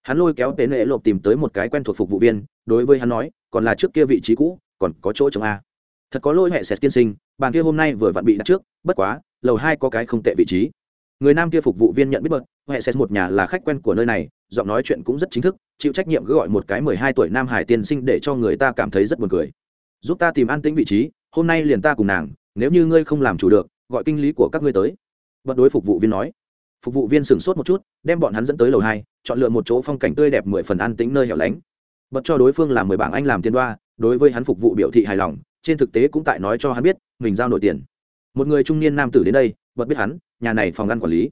Hắn lôi kéo tế nệ lộp tìm tới một cái quen thuộc phục vụ viên, đối với hắn nói, còn là trước kia vị trí cũ, còn có chỗ trống a. Thật có lỗi hệ sệt tiên sinh, bàn kia hôm nay vừa vặn bị đặt trước, bất quá, lầu hai có cái không tệ vị trí người nam kia phục vụ viên nhận biết bật huệ xét một nhà là khách quen của nơi này, giọng nói chuyện cũng rất chính thức, chịu trách nhiệm cứ gọi một cái mười hai tuổi nam hải tiên sinh để cho người ta cảm thấy rất buồn cười. Giúp ta tìm an tĩnh vị trí, hôm nay liền ta cùng nàng, nếu như ngươi không làm chủ được, gọi kinh lý của các ngươi tới. Bật đối phục vụ viên nói. Phục vụ viên sửng sốt một chút, đem bọn hắn dẫn tới lầu hai, chọn lựa một chỗ phong cảnh tươi đẹp mười phần an tĩnh nơi hẻo lánh. Bật cho đối phương làm mười bảng anh làm tiên đoa, đối với hắn phục vụ biểu thị hài lòng, trên thực tế cũng tại nói cho hắn biết, mình giao nổi tiền. Một người trung niên nam tử đến đây bật biết hắn, nhà này phòng ngăn quản lý.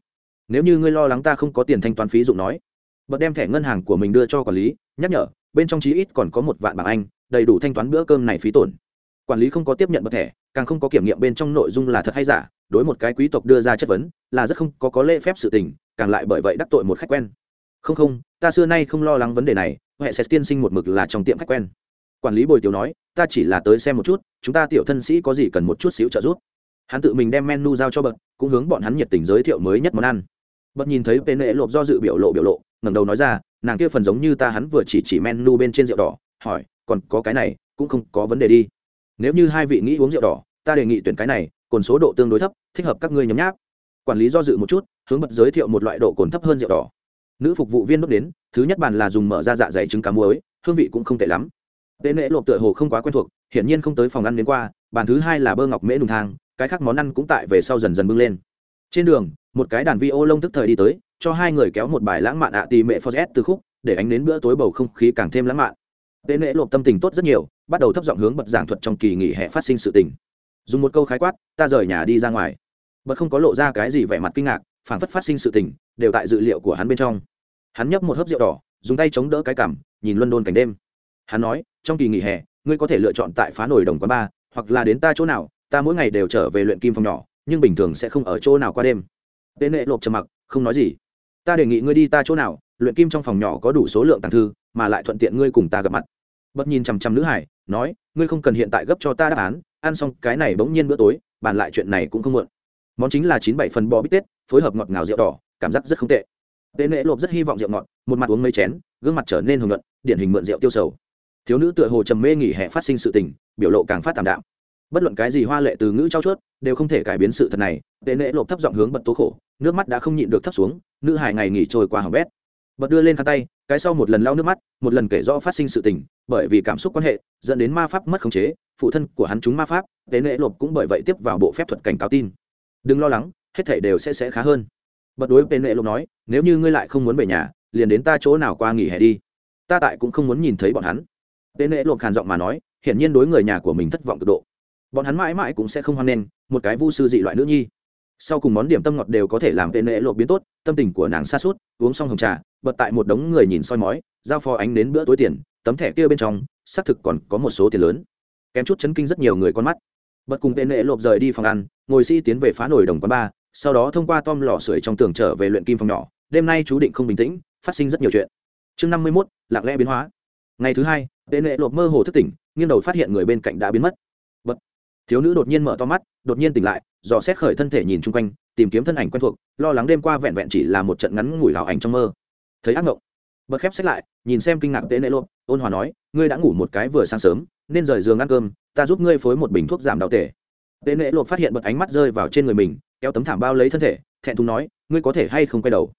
Nếu như ngươi lo lắng ta không có tiền thanh toán phí dụng nói. Bật đem thẻ ngân hàng của mình đưa cho quản lý, nhắc nhở, bên trong chí ít còn có một vạn bảng anh, đầy đủ thanh toán bữa cơm này phí tổn. Quản lý không có tiếp nhận bật thẻ, càng không có kiểm nghiệm bên trong nội dung là thật hay giả, đối một cái quý tộc đưa ra chất vấn, là rất không có có lễ phép sự tình, càng lại bởi vậy đắc tội một khách quen. Không không, ta xưa nay không lo lắng vấn đề này, hệ sẽ tiên sinh một mực là trong tiệm khách quen. Quản lý bồi tiểu nói, ta chỉ là tới xem một chút, chúng ta tiểu thân sĩ có gì cần một chút xíu trợ giúp. Hắn tự mình đem menu giao cho bậc cũng hướng bọn hắn nhiệt tình giới thiệu mới nhất món ăn. Bất nhìn thấy tên lệ lộp do dự biểu lộ biểu lộ, ngẩng đầu nói ra, nàng kia phần giống như ta hắn vừa chỉ chỉ menu bên trên rượu đỏ. Hỏi, còn có cái này, cũng không có vấn đề đi. Nếu như hai vị nghĩ uống rượu đỏ, ta đề nghị tuyển cái này, cồn số độ tương đối thấp, thích hợp các ngươi nhấm nháp. Quản lý do dự một chút, hướng bật giới thiệu một loại độ cồn thấp hơn rượu đỏ. Nữ phục vụ viên bước đến, thứ nhất bàn là dùng mở ra dạ dày trứng cá muối, hương vị cũng không tệ lắm. Tệ nệ lộp tựa hồ không quá quen thuộc, hiển nhiên không tới phòng ăn đến qua, bàn thứ hai là bơ ngọc mễ nùng thang cái khác món ăn cũng tại về sau dần dần bưng lên. Trên đường, một cái đàn vi ô lông tức thời đi tới, cho hai người kéo một bài lãng mạn ạ tì mệ phos từ khúc, để ánh đến bữa tối bầu không khí càng thêm lãng mạn. Tệ lễ lộp tâm tình tốt rất nhiều, bắt đầu thấp giọng hướng bật giảng thuật trong kỳ nghỉ hè phát sinh sự tình. Dùng một câu khái quát, ta rời nhà đi ra ngoài. Bật không có lộ ra cái gì vẻ mặt kinh ngạc phản phất phát sinh sự tình, đều tại dự liệu của hắn bên trong. Hắn nhấp một hớp rượu đỏ, dùng tay chống đỡ cái cằm, nhìn luân đôn cảnh đêm. Hắn nói, trong kỳ nghỉ hè, ngươi có thể lựa chọn tại phá nổi đồng quán ba, hoặc là đến ta chỗ nào ta mỗi ngày đều trở về luyện kim phòng nhỏ nhưng bình thường sẽ không ở chỗ nào qua đêm. Tên nệ lộp trầm mặc không nói gì. Ta đề nghị ngươi đi ta chỗ nào luyện kim trong phòng nhỏ có đủ số lượng tàng thư mà lại thuận tiện ngươi cùng ta gặp mặt. Bất nhìn chằm chằm nữ hải nói ngươi không cần hiện tại gấp cho ta đáp án ăn xong cái này bỗng nhiên bữa tối bàn lại chuyện này cũng không muộn. Món chính là chín bảy phần bò bít tết phối hợp ngọt ngào rượu đỏ cảm giác rất không tệ. Tệ nệ lộp rất hy vọng rượu ngọt một mặt uống mấy chén gương mặt trở nên hồng luận, điển hình mượn rượu tiêu sầu. Thiếu nữ tựa hồ trầm mê nghỉ hè phát sinh sự tình biểu lộ càng phát tảm đạm bất luận cái gì hoa lệ từ ngữ trao chuốt, đều không thể cải biến sự thật này. Tệ nệ lộp thấp giọng hướng bật tố khổ, nước mắt đã không nhịn được thấp xuống, nữ hải ngày nghỉ trôi qua hỏng bét. Bật đưa lên khăn tay, cái sau một lần lau nước mắt, một lần kể rõ phát sinh sự tình, bởi vì cảm xúc quan hệ, dẫn đến ma pháp mất khống chế, phụ thân của hắn chúng ma pháp, tệ nệ lộp cũng bởi vậy tiếp vào bộ phép thuật cảnh cáo tin. Đừng lo lắng, hết thể đều sẽ sẽ khá hơn. Bật đối với nệ lộp nói, nếu như ngươi lại không muốn về nhà, liền đến ta chỗ nào qua nghỉ hè đi. Ta tại cũng không muốn nhìn thấy bọn hắn. Tệ nệ lộp khàn giọng mà nói, hiển nhiên đối người nhà của mình thất vọng cực độ bọn hắn mãi mãi cũng sẽ không hoan nghênh một cái vu sư dị loại nữ nhi. Sau cùng món điểm tâm ngọt đều có thể làm tên nệ lộ biến tốt, tâm tình của nàng xa suốt uống xong hồng trà, bật tại một đống người nhìn soi mói, giao phó ánh đến bữa tối tiền, tấm thẻ kia bên trong, xác thực còn có một số tiền lớn. Kém chút chấn kinh rất nhiều người con mắt. Bật cùng tên nệ lộp rời đi phòng ăn, ngồi sĩ tiến về phá nổi đồng quán ba, sau đó thông qua tom lò sưởi trong tường trở về luyện kim phòng nhỏ. Đêm nay chú định không bình tĩnh, phát sinh rất nhiều chuyện. Chương năm mươi mốt, lặng lẽ biến hóa. Ngày thứ hai, tên nệ lộp mơ hồ thức tỉnh, nghiêng đầu phát hiện người bên cạnh đã biến mất thiếu nữ đột nhiên mở to mắt, đột nhiên tỉnh lại, dò xét khởi thân thể nhìn chung quanh, tìm kiếm thân ảnh quen thuộc, lo lắng đêm qua vẹn vẹn chỉ là một trận ngắn ngủi hào ảnh trong mơ. Thấy ác mộng bật khép sách lại, nhìn xem kinh ngạc tế nệ lộp ôn hòa nói, ngươi đã ngủ một cái vừa sáng sớm, nên rời giường ăn cơm, ta giúp ngươi phối một bình thuốc giảm đau tể tế nệ lộp phát hiện bật ánh mắt rơi vào trên người mình, kéo tấm thảm bao lấy thân thể, thẹn thùng nói, ngươi có thể hay không quay đầu?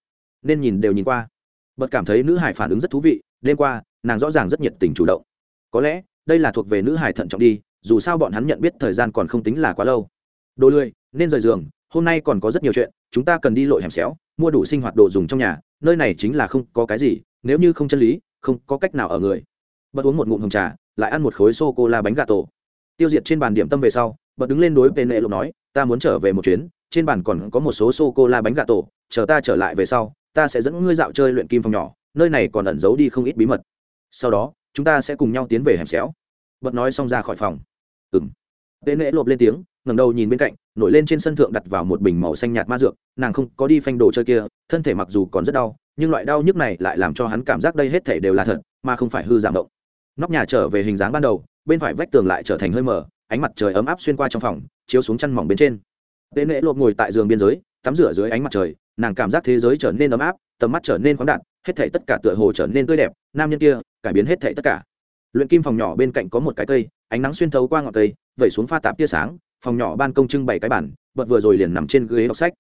Nên nhìn đều nhìn qua. Bật cảm thấy nữ hải phản ứng rất thú vị, đêm qua, nàng rõ ràng rất nhiệt tình chủ động. Có lẽ, đây là thuộc về nữ hải thận trọng đi dù sao bọn hắn nhận biết thời gian còn không tính là quá lâu. Đồ lười, nên rời giường, hôm nay còn có rất nhiều chuyện, chúng ta cần đi lội hẻm xéo, mua đủ sinh hoạt đồ dùng trong nhà, nơi này chính là không có cái gì, nếu như không chân lý, không có cách nào ở người. Bật uống một ngụm hồng trà, lại ăn một khối sô cô la bánh gà tổ. Tiêu diệt trên bàn điểm tâm về sau, bật đứng lên đối với nệ lộ nói, ta muốn trở về một chuyến, trên bàn còn có một số sô cô la bánh gà tổ, chờ ta trở lại về sau, ta sẽ dẫn ngươi dạo chơi luyện kim phòng nhỏ, nơi này còn ẩn giấu đi không ít bí mật. Sau đó, chúng ta sẽ cùng nhau tiến về hẻm xéo. Bật nói xong ra khỏi phòng ừng tệ nệ lộp lên tiếng, ngẩng đầu nhìn bên cạnh, nổi lên trên sân thượng đặt vào một bình màu xanh nhạt ma dược, nàng không có đi phanh đồ chơi kia, thân thể mặc dù còn rất đau, nhưng loại đau nhức này lại làm cho hắn cảm giác đây hết thể đều là thật, mà không phải hư giảm động nóc nhà trở về hình dáng ban đầu, bên phải vách tường lại trở thành hơi mở ánh mặt trời ấm áp xuyên qua trong phòng, chiếu xuống chăn mỏng bên trên. Tệ nệ lộp ngồi tại giường biên giới, tắm rửa dưới ánh mặt trời, nàng cảm giác thế giới trở nên ấm áp, tầm mắt trở nên khoáng đạt, hết thể tất cả tựa hồ trở nên tươi đẹp, nam nhân kia cải biến hết thể tất cả luyện kim phòng nhỏ bên cạnh có một cái cây, ánh nắng xuyên thấu qua ngọn cây, vẩy xuống pha tạp tia sáng, phòng nhỏ ban công trưng bày cái bản bật vừa rồi liền nằm trên ghế đọc sách.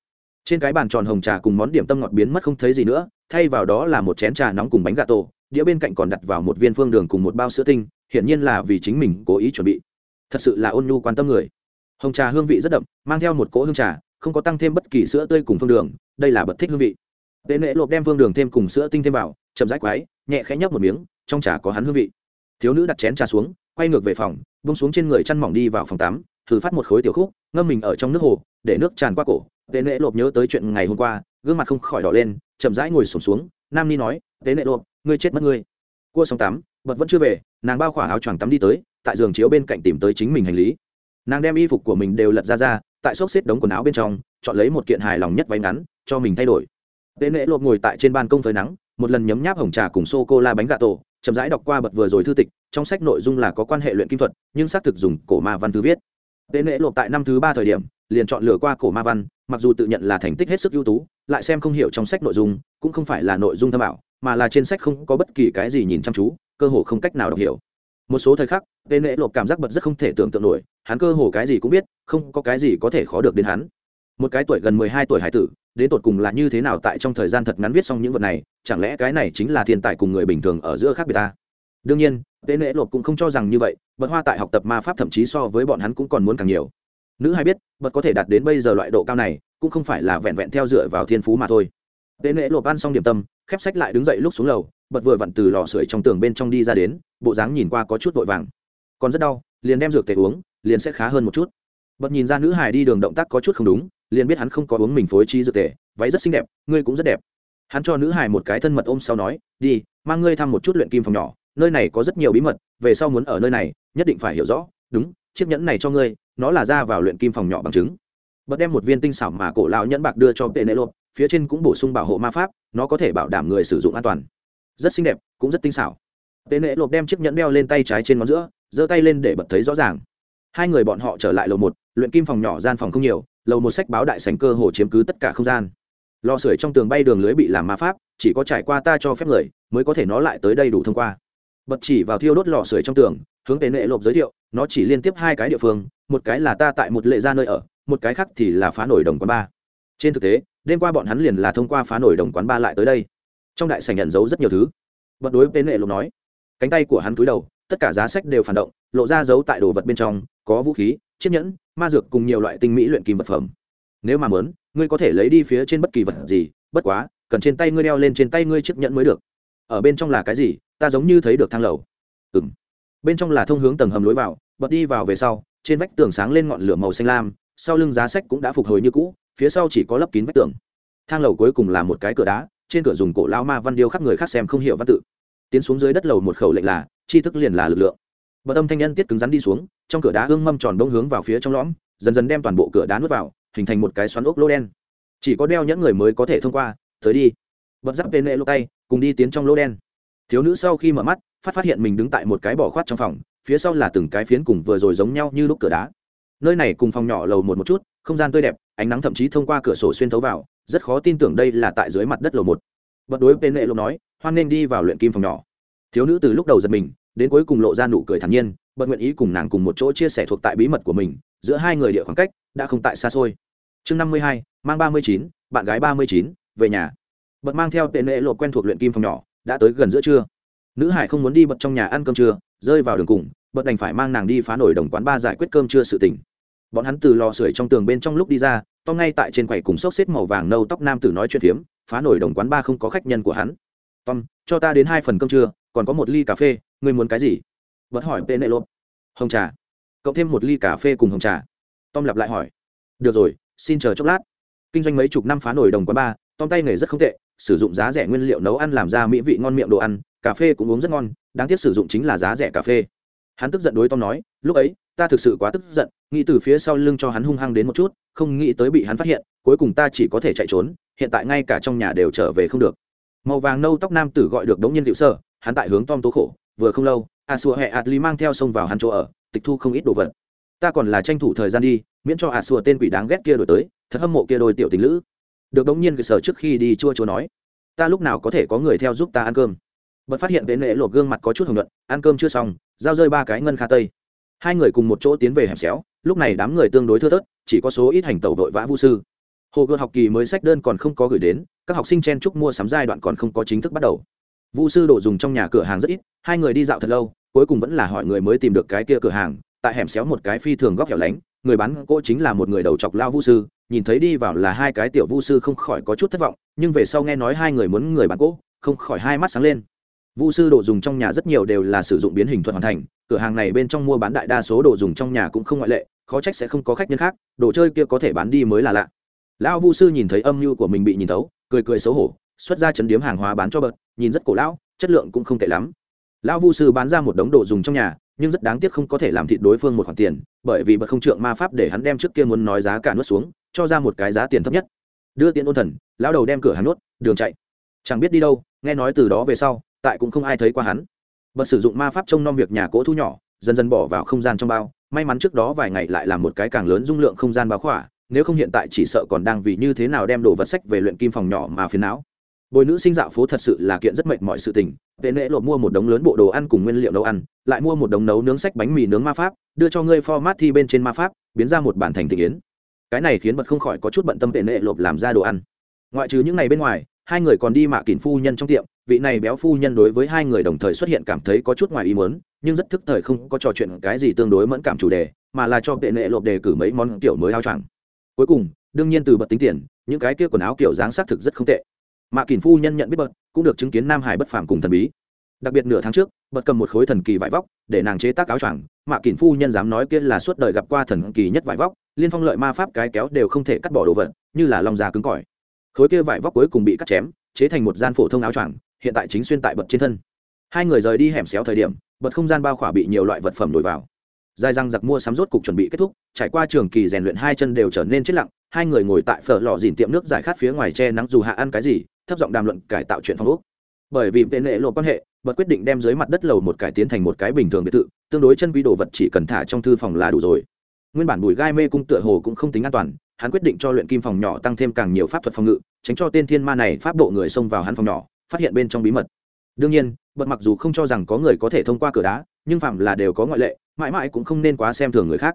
Trên cái bàn tròn hồng trà cùng món điểm tâm ngọt biến mất không thấy gì nữa, thay vào đó là một chén trà nóng cùng bánh gà tổ, đĩa bên cạnh còn đặt vào một viên phương đường cùng một bao sữa tinh, hiển nhiên là vì chính mình cố ý chuẩn bị. Thật sự là ôn nhu quan tâm người. Hồng trà hương vị rất đậm, mang theo một cỗ hương trà, không có tăng thêm bất kỳ sữa tươi cùng phương đường, đây là bật thích hương vị. Tệ nệ lộp đem phương đường thêm cùng sữa tinh thêm vào, chậm rãi quái nhẹ khẽ nhấp một miếng, trong trà có hắn hương vị thiếu nữ đặt chén trà xuống, quay ngược về phòng bông xuống trên người chăn mỏng đi vào phòng tắm, thử phát một khối tiểu khúc, ngâm mình ở trong nước hồ, để nước tràn qua cổ. Tế nệ lộp nhớ tới chuyện ngày hôm qua, gương mặt không khỏi đỏ lên, chậm rãi ngồi sổm xuống. Nam ni nói, tế nệ lộp, ngươi chết mất ngươi. Cua xong tắm, bật vẫn chưa về, nàng bao khỏa áo choàng tắm đi tới, tại giường chiếu bên cạnh tìm tới chính mình hành lý. Nàng đem y phục của mình đều lật ra ra, tại xốc xếp đống quần áo bên trong, chọn lấy một kiện hài lòng nhất váy ngắn, cho mình thay đổi. Tế nệ lộp ngồi tại trên ban công phơi nắng, một lần nhấm nháp hồng trà cùng sô cô la bánh gà tổ chậm rãi đọc qua bật vừa rồi thư tịch, trong sách nội dung là có quan hệ luyện kim thuật, nhưng xác thực dùng cổ ma văn thư viết. Tế lễ lộp tại năm thứ ba thời điểm, liền chọn lựa qua cổ ma văn, mặc dù tự nhận là thành tích hết sức ưu tú, lại xem không hiểu trong sách nội dung, cũng không phải là nội dung thâm ảo, mà là trên sách không có bất kỳ cái gì nhìn chăm chú, cơ hồ không cách nào đọc hiểu. Một số thời khắc, tế lễ lộp cảm giác bật rất không thể tưởng tượng nổi, hắn cơ hồ cái gì cũng biết, không có cái gì có thể khó được đến hắn một cái tuổi gần mười hai tuổi hải tử, đến tột cùng là như thế nào tại trong thời gian thật ngắn viết xong những vật này, chẳng lẽ cái này chính là thiên tài cùng người bình thường ở giữa khác biệt ta? Đương nhiên, tế nễ lộp cũng không cho rằng như vậy, bật hoa tại học tập ma pháp thậm chí so với bọn hắn cũng còn muốn càng nhiều. Nữ hay biết, bật có thể đạt đến bây giờ loại độ cao này, cũng không phải là vẹn vẹn theo dựa vào thiên phú mà thôi. Tế nễ lộp ăn xong điểm tâm, khép sách lại đứng dậy lúc xuống lầu, bật vừa vặn từ lò sưởi trong tường bên trong đi ra đến, bộ dáng nhìn qua có chút vội vàng. Còn rất đau, liền đem dược tề uống, liền sẽ khá hơn một chút. Bật nhìn ra nữ hài đi đường động tác có chút không đúng liền biết hắn không có uống mình phối trí dược tề, váy rất xinh đẹp, ngươi cũng rất đẹp. Hắn cho nữ hài một cái thân mật ôm sau nói, đi, mang ngươi thăm một chút luyện kim phòng nhỏ, nơi này có rất nhiều bí mật, về sau muốn ở nơi này, nhất định phải hiểu rõ, đúng, chiếc nhẫn này cho ngươi, nó là ra vào luyện kim phòng nhỏ bằng chứng. Bật đem một viên tinh xảo mà cổ lão nhẫn bạc đưa cho tệ nệ lộp, phía trên cũng bổ sung bảo hộ ma pháp, nó có thể bảo đảm người sử dụng an toàn. Rất xinh đẹp, cũng rất tinh xảo. Tệ nệ lộp đem chiếc nhẫn đeo lên tay trái trên ngón giữa, giơ tay lên để bật thấy rõ ràng. Hai người bọn họ trở lại lầu một, luyện kim phòng nhỏ gian phòng không nhiều lầu một sách báo đại sành cơ hồ chiếm cứ tất cả không gian. Lò sưởi trong tường bay đường lưới bị làm ma pháp, chỉ có trải qua ta cho phép người mới có thể nó lại tới đây đủ thông qua. Bật chỉ vào thiêu đốt lò sưởi trong tường, hướng tề nệ lộp giới thiệu, nó chỉ liên tiếp hai cái địa phương, một cái là ta tại một lệ gia nơi ở, một cái khác thì là phá nổi đồng quán ba. Trên thực tế, đêm qua bọn hắn liền là thông qua phá nổi đồng quán ba lại tới đây. Trong đại sảnh nhận giấu rất nhiều thứ. Bật đối tề nệ lộp nói, cánh tay của hắn cúi đầu, tất cả giá sách đều phản động, lộ ra giấu tại đồ vật bên trong, có vũ khí chiếc nhẫn, ma dược cùng nhiều loại tinh mỹ luyện kim vật phẩm. Nếu mà muốn, ngươi có thể lấy đi phía trên bất kỳ vật gì, bất quá, cần trên tay ngươi đeo lên trên tay ngươi chiếc nhẫn mới được. Ở bên trong là cái gì, ta giống như thấy được thang lầu. Ừng bên trong là thông hướng tầng hầm lối vào, bật đi vào về sau, trên vách tường sáng lên ngọn lửa màu xanh lam, sau lưng giá sách cũng đã phục hồi như cũ, phía sau chỉ có lấp kín vách tường. Thang lầu cuối cùng là một cái cửa đá, trên cửa dùng cổ lao ma văn điêu khắc người khác xem không hiểu văn tự. Tiến xuống dưới đất lầu một khẩu lệnh là chi thức liền là lực lượng bật âm thanh nhân tiết cứng rắn đi xuống, trong cửa đá hương mâm tròn bông hướng vào phía trong lõm, dần dần đem toàn bộ cửa đá nuốt vào, hình thành một cái xoắn ốc lô đen. Chỉ có đeo nhẫn người mới có thể thông qua, tới đi. Bật giáp tên lệ lô tay, cùng đi tiến trong lô đen. Thiếu nữ sau khi mở mắt, phát phát hiện mình đứng tại một cái bỏ khoát trong phòng, phía sau là từng cái phiến cùng vừa rồi giống nhau như lúc cửa đá. Nơi này cùng phòng nhỏ lầu một một chút, không gian tươi đẹp, ánh nắng thậm chí thông qua cửa sổ xuyên thấu vào, rất khó tin tưởng đây là tại dưới mặt đất lầu một. Bật đối tên lệ lô nói, hoan nên đi vào luyện kim phòng nhỏ. Thiếu nữ từ lúc đầu giật mình đến cuối cùng lộ ra nụ cười thản nhiên bật nguyện ý cùng nàng cùng một chỗ chia sẻ thuộc tại bí mật của mình, giữa hai người địa khoảng cách đã không tại xa xôi. Chương năm mươi hai, mang ba mươi chín, bạn gái ba mươi chín, về nhà. Bật mang theo tên nệ lộc quen thuộc luyện kim phòng nhỏ, đã tới gần giữa trưa. Nữ hải không muốn đi bật trong nhà ăn cơm trưa, rơi vào đường cùng, bật đành phải mang nàng đi phá nổi đồng quán ba giải quyết cơm trưa sự tỉnh bọn hắn từ lò sưởi trong tường bên trong lúc đi ra, to ngay tại trên quầy cùng xốc xếp màu vàng nâu tóc nam tử nói chuyện phiếm, phá nổi đồng quán ba không có khách nhân của hắn. Tom, cho ta đến hai phần cơm trưa, còn có một ly cà phê ngươi muốn cái gì? Vẫn hỏi tên nệ lộp. Hồng trà. Cộng thêm một ly cà phê cùng hồng trà. Tom lặp lại hỏi. Được rồi, xin chờ chốc lát. Kinh doanh mấy chục năm phá nổi đồng quán ba, tom tay nghề rất không tệ, sử dụng giá rẻ nguyên liệu nấu ăn làm ra mỹ vị ngon miệng đồ ăn, cà phê cũng uống rất ngon, đáng tiếc sử dụng chính là giá rẻ cà phê. Hắn tức giận đối tom nói, lúc ấy, ta thực sự quá tức giận, nghĩ từ phía sau lưng cho hắn hung hăng đến một chút, không nghĩ tới bị hắn phát hiện, cuối cùng ta chỉ có thể chạy trốn, hiện tại ngay cả trong nhà đều trở về không được. Màu vàng nâu tóc nam tử gọi được đống Nhiên liệu sơ, hắn tại hướng tom tố khổ vừa không lâu, a xua hẹ ạt lý mang theo sông vào hắn chỗ ở, tịch thu không ít đồ vật. Ta còn là tranh thủ thời gian đi, miễn cho a xua tên quỷ đáng ghét kia đổi tới, thật hâm mộ kia đôi tiểu tình lữ. Được đống nhiên cơ sở trước khi đi chua chua nói, ta lúc nào có thể có người theo giúp ta ăn cơm? Bật phát hiện vệ nệ lột gương mặt có chút hồng luận ăn cơm chưa xong, giao rơi ba cái ngân kha tây. Hai người cùng một chỗ tiến về hẻm xéo, lúc này đám người tương đối thưa thớt, chỉ có số ít hành tẩu vội vã vũ sư. Hồ gươm học kỳ mới sách đơn còn không có gửi đến, các học sinh chen chúc mua sắm giai đoạn còn không có chính thức bắt đầu vũ sư đồ dùng trong nhà cửa hàng rất ít, hai người đi dạo thật lâu, cuối cùng vẫn là hỏi người mới tìm được cái kia cửa hàng, tại hẻm xéo một cái phi thường góc hẻo lánh, người bán cô chính là một người đầu chọc lao vũ sư, nhìn thấy đi vào là hai cái tiểu vũ sư không khỏi có chút thất vọng, nhưng về sau nghe nói hai người muốn người bán cỗ không khỏi hai mắt sáng lên. Vũ sư đồ dùng trong nhà rất nhiều đều là sử dụng biến hình thuật hoàn thành, cửa hàng này bên trong mua bán đại đa số đồ dùng trong nhà cũng không ngoại lệ, khó trách sẽ không có khách nhân khác, đồ chơi kia có thể bán đi mới là lạ. Lão vu sư nhìn thấy âm mưu của mình bị nhìn thấu, cười cười xấu hổ xuất ra chấn điếm hàng hóa bán cho bợt, nhìn rất cổ lão, chất lượng cũng không tệ lắm. Lão vu sư bán ra một đống đồ dùng trong nhà, nhưng rất đáng tiếc không có thể làm thịt đối phương một khoản tiền, bởi vì bật không trượng ma pháp để hắn đem trước kia muốn nói giá cả nuốt xuống, cho ra một cái giá tiền thấp nhất. Đưa tiền ôn thần, lão đầu đem cửa hắn nuốt, đường chạy. Chẳng biết đi đâu, nghe nói từ đó về sau, tại cũng không ai thấy qua hắn. Bật sử dụng ma pháp trông nom việc nhà cỗ thu nhỏ, dần dần bỏ vào không gian trong bao, may mắn trước đó vài ngày lại làm một cái càng lớn dung lượng không gian báo khỏa, nếu không hiện tại chỉ sợ còn đang vì như thế nào đem đồ vật sách về luyện kim phòng nhỏ mà phiền não bồi nữ sinh dạo phố thật sự là kiện rất mệt mọi sự tình. Tệ nễ lột mua một đống lớn bộ đồ ăn cùng nguyên liệu nấu ăn, lại mua một đống nấu nướng sách bánh mì nướng ma pháp, đưa cho ngươi format thi bên trên ma pháp, biến ra một bản thành thị yến cái này khiến bật không khỏi có chút bận tâm tệ nệ lột làm ra đồ ăn. Ngoại trừ những ngày bên ngoài, hai người còn đi mạ kỳn phu nhân trong tiệm, vị này béo phu nhân đối với hai người đồng thời xuất hiện cảm thấy có chút ngoài ý muốn, nhưng rất thức thời không có trò chuyện cái gì tương đối mẫn cảm chủ đề, mà là cho tệ nệ lộp đề cử mấy món kiểu mới áo choàng. Cuối cùng, đương nhiên từ bật tính tiền, những cái kia quần áo kiểu dáng xác thực rất không tệ mạ kỳn phu nhân nhận biết bật cũng được chứng kiến nam hải bất phàm cùng thần bí. Đặc biệt nửa tháng trước bật cầm một khối thần kỳ vải vóc, để nàng chế tác áo choàng mạ kỳn phu nhân dám nói kia là suốt đời gặp qua thần kỳ nhất vải vóc, liên phong lợi ma pháp cái kéo đều không thể cắt bỏ đồ vật, như là lòng già cứng cỏi. Khối kia vải vóc cuối cùng bị cắt chém, chế thành một gian phổ thông áo choàng, hiện tại chính xuyên tại bật trên thân. Hai người rời đi hẻm xéo thời điểm bật không gian bao khỏa bị nhiều loại vật phẩm đổi vào. Dài răng giặc mua sắm rốt cục chuẩn bị kết thúc, trải qua trường kỳ rèn luyện hai chân đều trở nên chết lặng, hai người ngồi tại phở lò dìn tiệm nước giải khát phía ngoài che nắng dù hạ ăn cái gì thấp giọng đàm luận cải tạo chuyện phòng ốc bởi vì vệ nệ lộ quan hệ, bật quyết định đem dưới mặt đất lầu một cải tiến thành một cái bình thường biệt thự, tương đối chân quý đồ vật chỉ cần thả trong thư phòng là đủ rồi. Nguyên bản bùi gai mê cung tựa hồ cũng không tính an toàn, hắn quyết định cho luyện kim phòng nhỏ tăng thêm càng nhiều pháp thuật phòng ngự, tránh cho tên thiên ma này pháp độ người xông vào hắn phòng nhỏ, phát hiện bên trong bí mật. Đương nhiên, bật mặc dù không cho rằng có người có thể thông qua cửa đá, nhưng phạm là đều có ngoại lệ, mãi mãi cũng không nên quá xem thường người khác.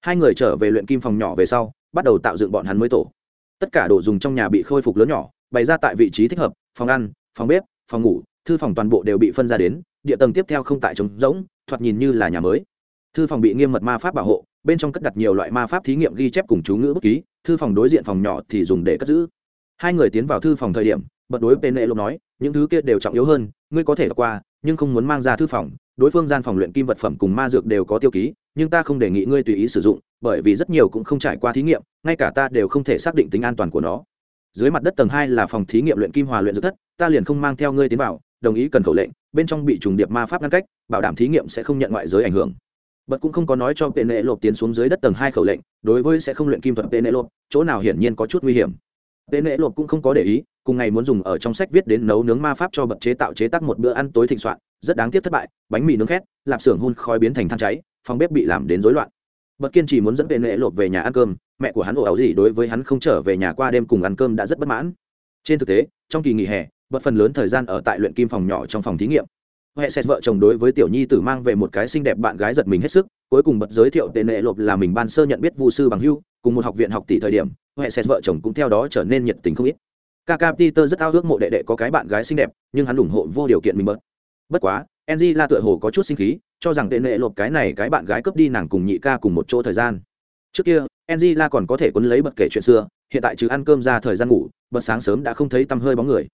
Hai người trở về luyện kim phòng nhỏ về sau, bắt đầu tạo dựng bọn hắn mới tổ. Tất cả đồ dùng trong nhà bị khôi phục lớn nhỏ bày ra tại vị trí thích hợp, phòng ăn, phòng bếp, phòng ngủ, thư phòng toàn bộ đều bị phân ra đến, địa tầng tiếp theo không tại trống rỗng, thoạt nhìn như là nhà mới. Thư phòng bị nghiêm mật ma pháp bảo hộ, bên trong cất đặt nhiều loại ma pháp thí nghiệm ghi chép cùng chú ngữ bút ký, thư phòng đối diện phòng nhỏ thì dùng để cất giữ. Hai người tiến vào thư phòng thời điểm, bật đối pene lộc nói, những thứ kia đều trọng yếu hơn, ngươi có thể qua, nhưng không muốn mang ra thư phòng, đối phương gian phòng luyện kim vật phẩm cùng ma dược đều có tiêu ký, nhưng ta không đề nghị ngươi tùy ý sử dụng, bởi vì rất nhiều cũng không trải qua thí nghiệm, ngay cả ta đều không thể xác định tính an toàn của nó dưới mặt đất tầng hai là phòng thí nghiệm luyện kim hòa luyện dược thất, ta liền không mang theo ngươi tiến vào, đồng ý cần khẩu lệnh, bên trong bị trùng điệp ma pháp ngăn cách, bảo đảm thí nghiệm sẽ không nhận ngoại giới ảnh hưởng. Bật cũng không có nói cho pene lộp tiến xuống dưới đất tầng hai khẩu lệnh, đối với sẽ không luyện kim thuật pene lộp, chỗ nào hiển nhiên có chút nguy hiểm. Pene lộp cũng không có để ý, cùng ngày muốn dùng ở trong sách viết đến nấu nướng ma pháp cho bật chế tạo chế tác một bữa ăn tối thịnh soạn, rất đáng tiếc thất bại, bánh mì nướng khét, lạp xưởng hun khói biến thành than cháy, phòng bếp bị làm đến rối loạn bất kiên chỉ muốn dẫn vệ nệ lộp về nhà ăn cơm mẹ của hắn ồ ảo gì đối với hắn không trở về nhà qua đêm cùng ăn cơm đã rất bất mãn. Trên thực tế trong kỳ nghỉ hè bật phần lớn thời gian ở tại luyện kim phòng nhỏ trong phòng thí nghiệm. Hệ xét vợ chồng đối với tiểu nhi tử mang về một cái xinh đẹp bạn gái giật mình hết sức cuối cùng bật giới thiệu tệ nệ lộp là mình ban sơ nhận biết vu sư bằng hưu cùng một học viện học tỷ thời điểm hệ xét vợ chồng cũng theo đó trở nên nhiệt tình không ít. Kaka Peter rất ao ước mộ đệ đệ có cái bạn gái xinh đẹp, nhưng hắn ủng hộ vô điều kiện mình bớt. Bất quá, enzy La tựa hồ có chút sinh khí, cho rằng tệ nệ lộp cái này cái bạn gái cướp đi nàng cùng nhị ca cùng một chỗ thời gian. Trước kia, Enji La còn có thể quấn lấy bật kể chuyện xưa, hiện tại trừ ăn cơm ra thời gian ngủ, bật sáng sớm đã không thấy tăm hơi bóng người.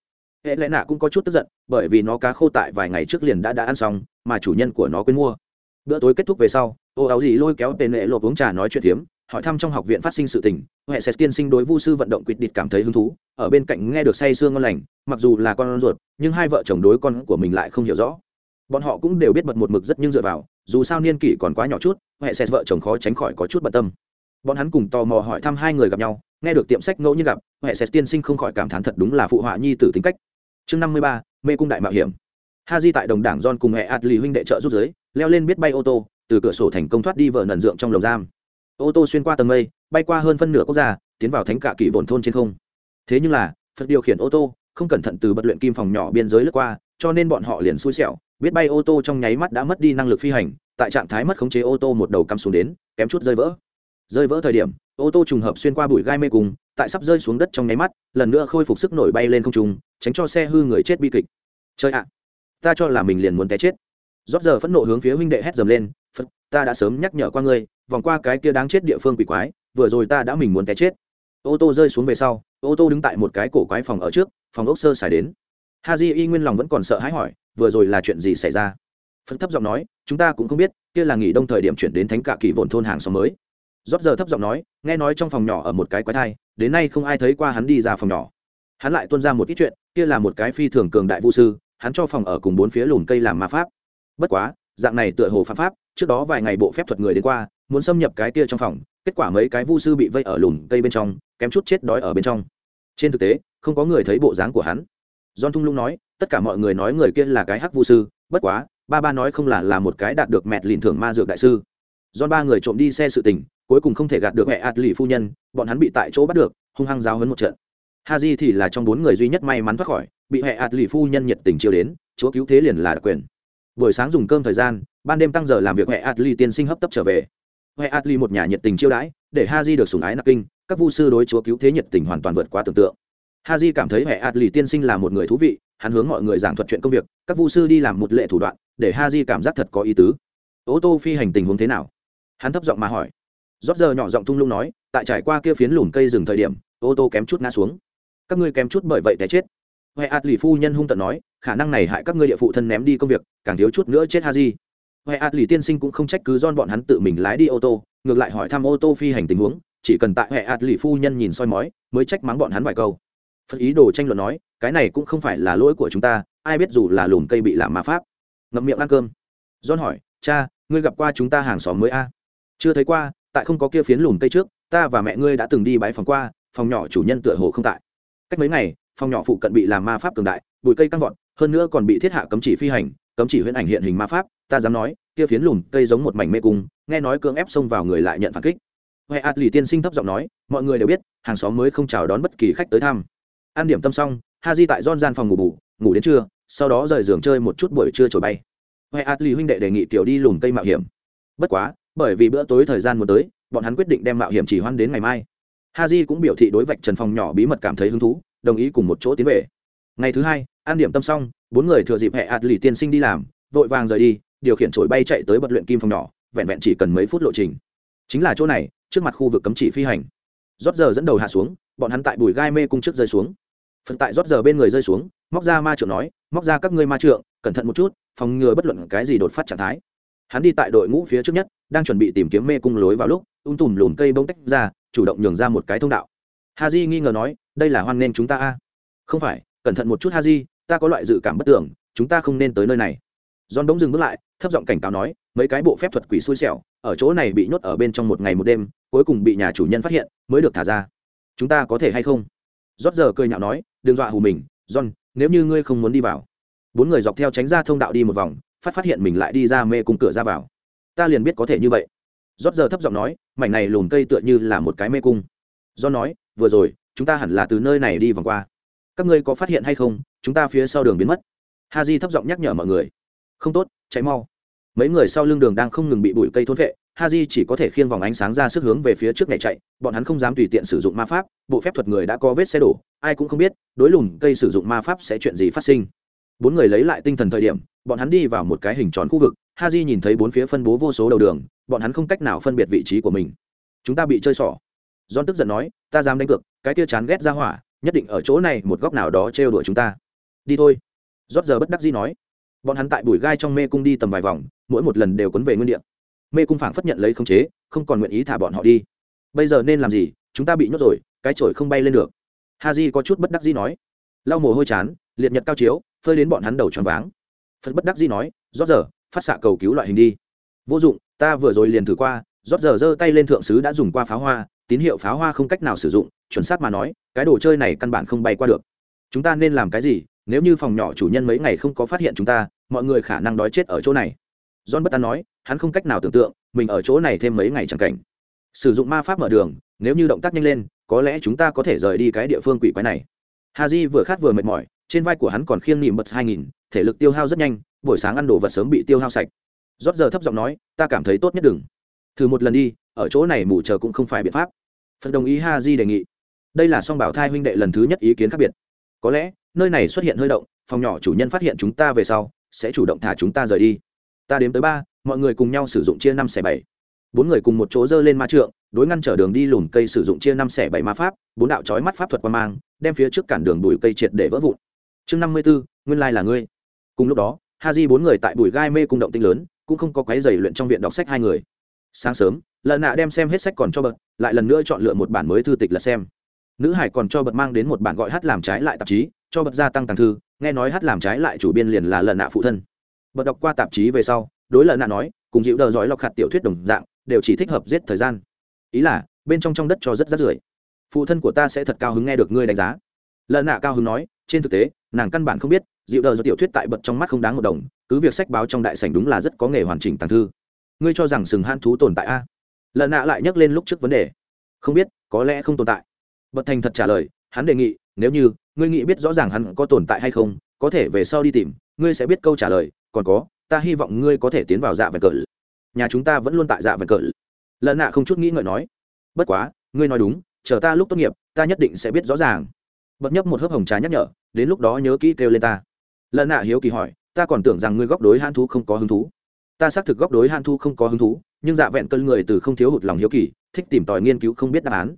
Hệ lẽ nạ cũng có chút tức giận, bởi vì nó cá khô tại vài ngày trước liền đã đã ăn xong, mà chủ nhân của nó quên mua. Bữa tối kết thúc về sau, ô áo gì lôi kéo tệ nệ lộp uống trà nói chuyện thiếm, hỏi thăm trong học viện phát sinh sự tình huệ sẽ tiên sinh đối vu sư vận động quyết định cảm thấy hứng thú ở bên cạnh nghe được say sương ngon lành mặc dù là con ruột nhưng hai vợ chồng đối con của mình lại không hiểu rõ bọn họ cũng đều biết bật một mực rất nhưng dựa vào, dù sao niên kỷ còn quá nhỏ chút huệ xét vợ chồng khó tránh khỏi có chút bận tâm. Bọn hắn cùng tò mò hỏi thăm hai người gặp nhau, nghe được tiệm sách ngẫu nhiên gặp huệ xét tiên sinh không khỏi cảm thán thật đúng là phụ họa nhi tử tính cách. Chương năm mươi ba, mê cung đại mạo hiểm. Ha di tại đồng đảng john cùng hệ ạt lì huynh đệ trợ rút giới leo lên biết bay ô tô, từ cửa sổ thành công thoát đi vợ nần dượng trong lồng giam. Ô tô xuyên qua tầng mây, bay qua hơn phân nửa quốc gia, tiến vào thánh cả kỷ bồn thôn trên không. Thế nhưng là, phật điều khiển ô tô, không cẩn thận từ bật luyện kim phòng nhỏ biên giới lướt qua, cho nên bọn họ liền xui xẻo biết bay ô tô trong nháy mắt đã mất đi năng lực phi hành, tại trạng thái mất khống chế ô tô một đầu cắm xuống đến, kém chút rơi vỡ. Rơi vỡ thời điểm, ô tô trùng hợp xuyên qua bụi gai mê cùng tại sắp rơi xuống đất trong nháy mắt, lần nữa khôi phục sức nổi bay lên không trùng tránh cho xe hư người chết bi kịch. Chơi ạ, ta cho là mình liền muốn té chết. Rót giờ phẫn nộ hướng phía huynh đệ hét dầm lên, phật, ta đã sớm nhắc nhở qua ngươi, vòng qua cái kia đáng chết địa phương quỷ quái, vừa rồi ta đã mình muốn té chết. Ô tô rơi xuống về sau, ô tô đứng tại một cái cổ quái phòng ở trước, phòng ốc sơ xài đến. Ha di y nguyên lòng vẫn còn sợ hãi hỏi vừa rồi là chuyện gì xảy ra? Phật thấp giọng nói, chúng ta cũng không biết, kia là nghỉ đông thời điểm chuyển đến thánh cạ kỳ vồn thôn hàng xóm mới. Rót giờ thấp giọng nói, nghe nói trong phòng nhỏ ở một cái quái thai, đến nay không ai thấy qua hắn đi ra phòng nhỏ. Hắn lại tuân ra một ít chuyện, kia là một cái phi thường cường đại vũ sư, hắn cho phòng ở cùng bốn phía lùn cây làm ma pháp. Bất quá, dạng này tựa hồ pháp pháp, trước đó vài ngày bộ phép thuật người đến qua, muốn xâm nhập cái kia trong phòng, kết quả mấy cái vu sư bị vây ở lùn cây bên trong, kém chút chết đói ở bên trong. Trên thực tế, không có người thấy bộ dáng của hắn. John thung lũng nói tất cả mọi người nói người kia là cái hắc vu sư, bất quá, ba ba nói không là là một cái đạt được mẹ lìn thưởng ma dược đại sư. Do ba người trộm đi xe sự tình, cuối cùng không thể gạt được mẹ ạt lì phu nhân, bọn hắn bị tại chỗ bắt được, hung hăng giáo hấn một trận. Ha di thì là trong bốn người duy nhất may mắn thoát khỏi, bị hệ ạt lì phu nhân nhiệt tình chiêu đến, chúa cứu thế liền là đặc quyền. Buổi sáng dùng cơm thời gian, ban đêm tăng giờ làm việc hệ ạt lì tiên sinh hấp tấp trở về. Huệ atli một nhà nhiệt tình chiêu đãi, để ha di được sùng ái nặc kinh, các vu sư đối chúa cứu thế nhiệt tình hoàn toàn vượt qua tưởng tượng ha di cảm thấy huệ atli tiên sinh là một người thú vị, hắn hướng mọi người giảng thuật chuyện công việc, các vu sư đi làm một lệ thủ đoạn, để ha di cảm giác thật có ý tứ. Ô tô phi hành tình huống thế nào? Hắn thấp giọng mà hỏi. Rót giờ nhỏ giọng thung lũng nói, tại trải qua kia phiến lùm cây rừng thời điểm, ô tô kém chút ngã xuống. Các ngươi kém chút bởi vậy té chết. Huệ ạt phu nhân hung tận nói, khả năng này hại các ngươi địa phụ thân ném đi công việc, càng thiếu chút nữa chết ha di huệ ạt lì tiên sinh cũng không trách cứ don bọn hắn tự mình lái đi ô tô, ngược lại hỏi thăm ô tô phi hành tình huống, chỉ cần tại huệ ạt lì phu nhân nhìn soi mói, mới trách mắng bọn hắn vài câu phật ý đồ tranh luận nói, cái này cũng không phải là lỗi của chúng ta, ai biết dù là lùm cây bị làm ma pháp. Ngậm miệng ăn cơm. John hỏi, cha, ngươi gặp qua chúng ta hàng xóm mới a? Chưa thấy qua, tại không có kia phiến lùm cây trước, ta và mẹ ngươi đã từng đi bãi phòng qua, phòng nhỏ chủ nhân tựa hồ không tại. Cách mấy ngày, phòng nhỏ phụ cận bị làm ma pháp cường đại, bụi cây căng vọt, hơn nữa còn bị thiết hạ cấm chỉ phi hành, cấm chỉ huyễn ảnh hiện hình ma pháp, ta dám nói, kia phiến lùm cây giống một mảnh mê cung, nghe nói cưỡng ép xông vào người lại nhận phản kích. Huệ ạt lì tiên sinh thấp giọng nói, mọi người đều biết, hàng xóm mới không chào đón bất kỳ khách tới thăm ăn điểm tâm xong ha di tại don gian phòng ngủ bù, ngủ đến trưa, sau đó rời giường chơi một chút buổi trưa trồi bay. Huệ ạt lì huynh đệ đề nghị tiểu đi lùm cây mạo hiểm. Bất quá, bởi vì bữa tối thời gian muốn tới, bọn hắn quyết định đem mạo hiểm chỉ hoan đến ngày mai. Ha di cũng biểu thị đối vạch trần phòng nhỏ bí mật cảm thấy hứng thú, đồng ý cùng một chỗ tiến về. Ngày thứ hai, ăn điểm tâm xong, bốn người thừa dịp hệ ạt lì tiên sinh đi làm, vội vàng rời đi, điều khiển trổi bay chạy tới bật luyện kim phòng nhỏ, vẹn vẹn chỉ cần mấy phút lộ trình. Chính là chỗ này, trước mặt khu vực cấm chỉ phi hành. Rót giờ dẫn đầu hạ xuống, bọn hắn tại bùi gai mê cung trước rơi xuống phật tại rót giờ bên người rơi xuống móc ra ma trượng nói móc ra các ngươi ma trượng cẩn thận một chút phòng ngừa bất luận cái gì đột phát trạng thái hắn đi tại đội ngũ phía trước nhất đang chuẩn bị tìm kiếm mê cung lối vào lúc ung tùm lùm cây bông tách ra chủ động nhường ra một cái thông đạo ha di nghi ngờ nói đây là hoan nghênh chúng ta a không phải cẩn thận một chút ha di ta có loại dự cảm bất tưởng chúng ta không nên tới nơi này John bỗng dừng bước lại, thấp giọng cảnh cáo nói, mấy cái bộ phép thuật quỷ xui xẻo, ở chỗ này bị nhốt ở bên trong một ngày một đêm, cuối cùng bị nhà chủ nhân phát hiện, mới được thả ra. Chúng ta có thể hay không? Rốt giờ cười nhạo nói, đừng dọa hù mình, John, nếu như ngươi không muốn đi vào. Bốn người dọc theo tránh ra thông đạo đi một vòng, phát phát hiện mình lại đi ra mê cung cửa ra vào. Ta liền biết có thể như vậy. rót giờ thấp giọng nói mảnh này lùm cây tựa như là một cái mê cung do nói vừa rồi chúng ta hẳn là từ nơi này đi vòng qua các ngươi có phát hiện hay không chúng ta phía sau đường biến mất ha di thấp giọng nhắc nhở mọi người không tốt cháy mau mấy người sau lưng đường đang không ngừng bị bụi cây thôn vệ ha chỉ có thể khiêng vòng ánh sáng ra sức hướng về phía trước nhảy chạy, bọn hắn không dám tùy tiện sử dụng ma pháp, bộ phép thuật người đã có vết xe đổ, ai cũng không biết, đối lùn cây sử dụng ma pháp sẽ chuyện gì phát sinh. Bốn người lấy lại tinh thần thời điểm, bọn hắn đi vào một cái hình tròn khu vực ha nhìn thấy bốn phía phân bố vô số đầu đường, bọn hắn không cách nào phân biệt vị trí của mình. Chúng ta bị chơi xỏ. John tức giận nói, ta dám đánh cược, cái tia chán ghét ra hỏa, nhất định ở chỗ này một góc nào đó trêu đuổi chúng ta. Đi thôi. Rốt giờ bất đắc dĩ nói. Bọn hắn tại bụi gai trong mê cung đi tầm vài vòng, mỗi một lần đều quấn về nguyên địa mê cung phảng phất nhận lấy khống chế, không còn nguyện ý thả bọn họ đi. Bây giờ nên làm gì? Chúng ta bị nhốt rồi, cái chổi không bay lên được. Ha di có chút bất đắc dĩ nói. Lau mồ hôi chán, liệt nhật cao chiếu, phơi đến bọn hắn đầu tròn váng. Phật bất đắc dĩ nói, rót giờ, phát xạ cầu cứu loại hình đi. Vô dụng, ta vừa rồi liền thử qua. Rót giờ giơ tay lên thượng sứ đã dùng qua pháo hoa, tín hiệu pháo hoa không cách nào sử dụng, chuẩn xác mà nói, cái đồ chơi này căn bản không bay qua được. Chúng ta nên làm cái gì? Nếu như phòng nhỏ chủ nhân mấy ngày không có phát hiện chúng ta, mọi người khả năng đói chết ở chỗ này john bất an nói, hắn không cách nào tưởng tượng, mình ở chỗ này thêm mấy ngày chẳng cảnh. Sử dụng ma pháp mở đường, nếu như động tác nhanh lên, có lẽ chúng ta có thể rời đi cái địa phương quỷ quái này. Haji vừa khát vừa mệt mỏi, trên vai của hắn còn khiêng nỉm bật hai nghìn, thể lực tiêu hao rất nhanh, buổi sáng ăn đồ vật sớm bị tiêu hao sạch. Rót giờ thấp giọng nói, ta cảm thấy tốt nhất đừng. Thử một lần đi, ở chỗ này mù chờ cũng không phải biện pháp. Phật đồng ý ha di đề nghị. Đây là song bảo thai huynh đệ lần thứ nhất ý kiến khác biệt. Có lẽ, nơi này xuất hiện hơi động, phòng nhỏ chủ nhân phát hiện chúng ta về sau, sẽ chủ động thả chúng ta rời đi ta đếm tới ba, mọi người cùng nhau sử dụng chia năm xẻ bảy. Bốn người cùng một chỗ dơ lên ma trượng, đối ngăn trở đường đi lùn cây sử dụng chia năm xẻ bảy ma pháp, bốn đạo trói mắt pháp thuật quan mang, đem phía trước cản đường bùi cây triệt để vỡ vụn. Chương năm mươi b ố nguyên lai là ngươi. Cùng lúc đó ha di bốn người tại bùi gai mê cung động tinh lớn, cũng không có quái dày luyện trong viện đọc sách hai người. Sáng sớm lợn nạ đem xem hết sách còn cho bật, lại lần nữa chọn lựa một bản mới thư tịch là xem. Nữ hải còn cho bật mang đến một bản gọi hát làm trái lại tạp chí, cho bật gia tăng tàng thư, nghe nói hát làm trái lại chủ biên liền là lợn nạ phụ thân bật đọc qua tạp chí về sau, đối lợn nạ nói, cùng dịu đờ giỏi lọc hạt tiểu thuyết đồng dạng, đều chỉ thích hợp giết thời gian. Ý là, bên trong trong đất cho rất rát rưởi. Phụ thân của ta sẽ thật cao hứng nghe được ngươi đánh giá. Lợn nạ cao hứng nói, trên thực tế, nàng căn bản không biết, dịu đờ do tiểu thuyết tại bật trong mắt không đáng một đồng, cứ việc sách báo trong đại sảnh đúng là rất có nghề hoàn chỉnh tàng thư. Ngươi cho rằng sừng han thú tồn tại a? Lợn nạ lại nhắc lên lúc trước vấn đề. Không biết, có lẽ không tồn tại. Bật thành thật trả lời, hắn đề nghị, nếu như, ngươi nghĩ biết rõ ràng hắn có tồn tại hay không, có thể về sau đi tìm, ngươi sẽ biết câu trả lời còn có, ta hy vọng ngươi có thể tiến vào dạ vẹn cỡ. Nhà chúng ta vẫn luôn tại dạ vẹn cỡ. Lợn nạ không chút nghĩ ngợi nói. Bất quá, ngươi nói đúng, chờ ta lúc tốt nghiệp, ta nhất định sẽ biết rõ ràng. Bật nhấp một hớp hồng trà nhắc nhở, đến lúc đó nhớ kỹ kêu lên ta. Lợn nạ hiếu kỳ hỏi, ta còn tưởng rằng ngươi góc đối han thú không có hứng thú. Ta xác thực góc đối han thu không có hứng thú, nhưng dạ vẹn cơn người từ không thiếu hụt lòng hiếu kỳ, thích tìm tòi nghiên cứu không biết đáp án.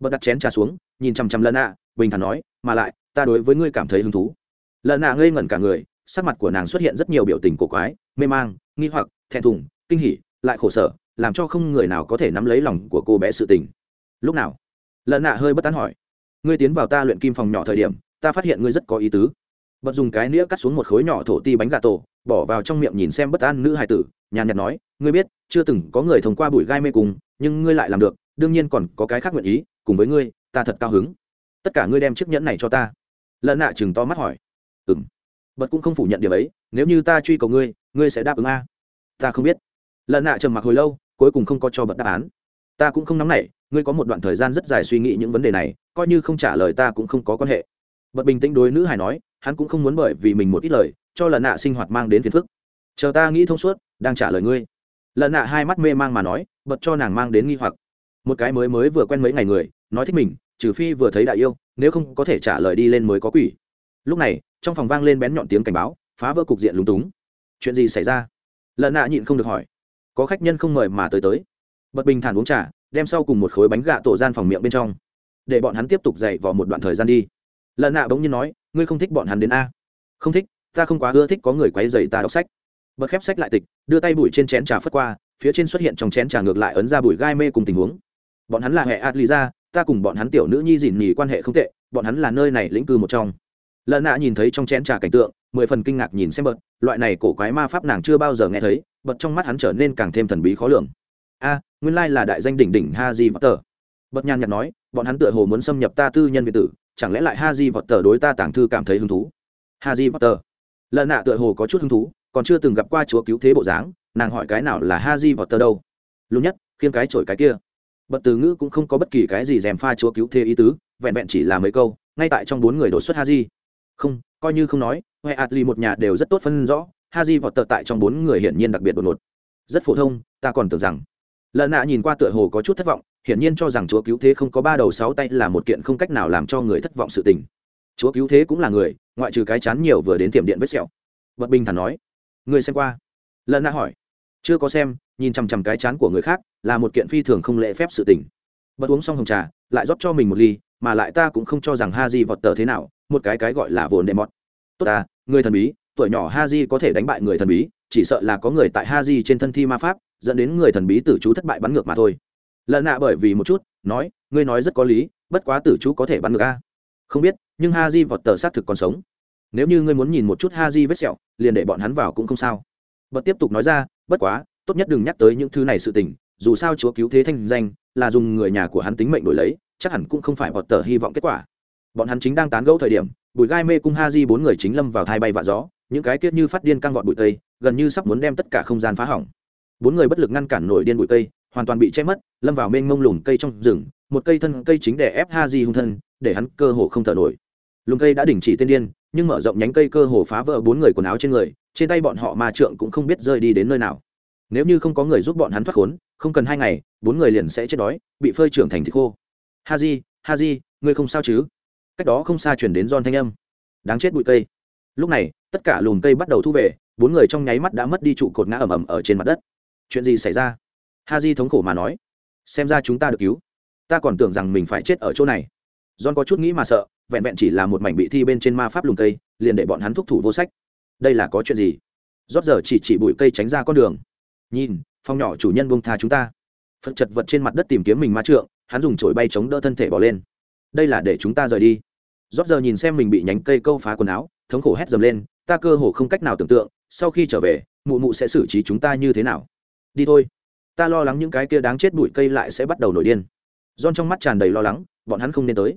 Bật đặt chén trà xuống, nhìn chằm chằm lợn nạ, bình thản nói, mà lại, ta đối với ngươi cảm thấy hứng thú. Lợn nạ ngây ngẩn cả người sắc mặt của nàng xuất hiện rất nhiều biểu tình cổ quái, mê mang, nghi hoặc, thẹn thùng, kinh hỉ, lại khổ sở, làm cho không người nào có thể nắm lấy lòng của cô bé sự tình. Lúc nào? Lợn nạ hơi bất tán hỏi. Ngươi tiến vào ta luyện kim phòng nhỏ thời điểm, ta phát hiện ngươi rất có ý tứ. Bật dùng cái nĩa cắt xuống một khối nhỏ thổ ti bánh gà tổ, bỏ vào trong miệng nhìn xem bất an nữ hài tử, nhàn nhạt nói, ngươi biết, chưa từng có người thông qua bụi gai mê cùng, nhưng ngươi lại làm được, đương nhiên còn có cái khác nguyện ý, cùng với ngươi, ta thật cao hứng. Tất cả ngươi đem chiếc nhẫn này cho ta. Lợn nạ chừng to mắt hỏi. Ừm bật cũng không phủ nhận điều ấy, nếu như ta truy cầu ngươi ngươi sẽ đáp ứng a. Ta không biết. Lợn nạ trầm mặc hồi lâu, cuối cùng không có cho bật đáp án. Ta cũng không nóng nảy, ngươi có một đoạn thời gian rất dài suy nghĩ những vấn đề này, coi như không trả lời ta cũng không có quan hệ. Bật bình tĩnh đối nữ hải nói, hắn cũng không muốn bởi vì mình một ít lời, cho lần nạ sinh hoạt mang đến phiền phức. Chờ ta nghĩ thông suốt, đang trả lời ngươi. Lần nạ hai mắt mê mang mà nói, bật cho nàng mang đến nghi hoặc. Một cái mới mới vừa quen mấy ngày người, nói thích mình, trừ phi vừa thấy đại yêu, nếu không có thể trả lời đi lên mới có quỷ lúc này, trong phòng vang lên bén nhọn tiếng cảnh báo, phá vỡ cục diện lúng túng. Chuyện gì xảy ra? Lần nạ nhịn không được hỏi. Có khách nhân không mời mà tới tới. Bật bình thản uống trà, đem sau cùng một khối bánh gạ tổ gian phòng miệng bên trong. Để bọn hắn tiếp tục dậy vào một đoạn thời gian đi. Lần nạ bỗng nhiên nói, ngươi không thích bọn hắn đến a. Không thích, ta không quá ưa thích có người quấy dày ta đọc sách. Bật khép sách lại tịch, đưa tay bụi trên chén trà phất qua, phía trên xuất hiện trong chén trà ngược lại ấn ra bụi gai mê cùng tình huống. Bọn hắn là hệ ạt ra, ta cùng bọn hắn tiểu nữ nhi dìn nhì quan hệ không tệ, bọn hắn là nơi này lĩnh cư một trong. Lợn nạ nhìn thấy trong chén trà cảnh tượng, mười phần kinh ngạc nhìn xem bật loại này cổ quái ma pháp nàng chưa bao giờ nghe thấy bật trong mắt hắn trở nên càng thêm thần bí khó lường. A, nguyên lai là đại danh đỉnh đỉnh ha di potter. Bật nhàn nhạt nói, bọn hắn tựa hồ muốn xâm nhập ta tư nhân việt tử, chẳng lẽ lại ha di potter đối ta tàng thư cảm thấy hứng thú? Ha di Bọt Tờ. Lợn nạ tựa hồ có chút hứng thú, còn chưa từng gặp qua chúa cứu thế bộ dáng, nàng hỏi cái nào là ha di potter đâu. Lúc nhất, khiêng cái chổi cái kia. Bật từ ngữ cũng không có bất kỳ cái gì dèm pha chúa cứu thế ý tứ, vẹn vẹn chỉ là mấy câu, ngay tại trong bốn người đột xuất ha di không, coi như không nói, huệ ạt lì một nhà đều rất tốt phân rõ, ha di vọt tờ tại trong bốn người hiển nhiên đặc biệt đột ngột. Rất phổ thông, ta còn tưởng rằng. Lần nạ nhìn qua tựa hồ có chút thất vọng, hiển nhiên cho rằng chúa cứu thế không có ba đầu sáu tay là một kiện không cách nào làm cho người thất vọng sự tình. Chúa cứu thế cũng là người, ngoại trừ cái chán nhiều vừa đến tiệm điện vết sẹo. Bật bình thản nói người xem qua? Lần nạ hỏi. Chưa có xem, nhìn chằm chằm cái chán của người khác, là một kiện phi thường không lễ phép sự tình. Bật uống xong hồng trà, lại rót cho mình một ly, mà lại ta cũng không cho rằng ha di vọt tờ thế nào một cái cái gọi là vồn đệ mọt. Tốt ta, người thần bí, tuổi nhỏ ha di có thể đánh bại người thần bí, chỉ sợ là có người tại ha di trên thân thi ma pháp, dẫn đến người thần bí tử chú thất bại bắn ngược mà thôi. Lợn nạ bởi vì một chút, nói, ngươi nói rất có lý, bất quá tử chú có thể bắn ngược a. Không biết, nhưng ha di vọt tờ xác thực còn sống. Nếu như ngươi muốn nhìn một chút ha di vết sẹo, liền để bọn hắn vào cũng không sao. Bật tiếp tục nói ra, bất quá, tốt nhất đừng nhắc tới những thứ này sự tình, dù sao chúa cứu thế thanh danh, là dùng người nhà của hắn tính mệnh đổi lấy, chắc hẳn cũng không phải vọt tờ hy vọng kết quả bọn hắn chính đang tán gẫu thời điểm bụi gai mê cung ha di bốn người chính lâm vào thai bay vạ gió, những cái kiết như phát điên căng vọt bụi tây, gần như sắp muốn đem tất cả không gian phá hỏng. Bốn người bất lực ngăn cản nổi điên bụi tây, hoàn toàn bị che mất, lâm vào mênh mông lùm cây trong rừng, một cây thân cây chính để ép ha di hung thân, để hắn cơ hồ không thở nổi. Lùm cây đã đình chỉ tên điên, nhưng mở rộng nhánh cây cơ hồ phá vỡ bốn người quần áo trên người, trên tay bọn họ ma trượng cũng không biết rơi đi đến nơi nào. Nếu như không có người giúp bọn hắn thoát khốn, không cần hai ngày, bốn người liền sẽ chết đói, bị phơi trưởng thành thịt khô. Ha di ha di ngươi không sao chứ? Cách đó không xa chuyển đến giòn thanh âm. Đáng chết bụi cây. Lúc này, tất cả lùm cây bắt đầu thu về, bốn người trong nháy mắt đã mất đi trụ cột ngã ầm ầm ở trên mặt đất. Chuyện gì xảy ra? Ha di thống khổ mà nói. Xem ra chúng ta được cứu. Ta còn tưởng rằng mình phải chết ở chỗ này. John có chút nghĩ mà sợ, vẹn vẹn chỉ là một mảnh bị thi bên trên ma pháp lùm cây, liền để bọn hắn thúc thủ vô sách. Đây là có chuyện gì? Rót giờ chỉ chỉ bụi cây tránh ra con đường. Nhìn phong nhỏ chủ nhân bông tha chúng ta. Phật chật vật trên mặt đất tìm kiếm mình ma trượng, hắn dùng chổi bay chống đỡ thân thể bỏ lên. Đây là để chúng ta rời đi rót giờ nhìn xem mình bị nhánh cây câu phá quần áo, thống khổ hét dầm lên, ta cơ hồ không cách nào tưởng tượng, sau khi trở về, mụ mụ sẽ xử trí chúng ta như thế nào? Đi thôi. Ta lo lắng những cái kia đáng chết bụi cây lại sẽ bắt đầu nổi điên. John trong mắt tràn đầy lo lắng, bọn hắn không nên tới.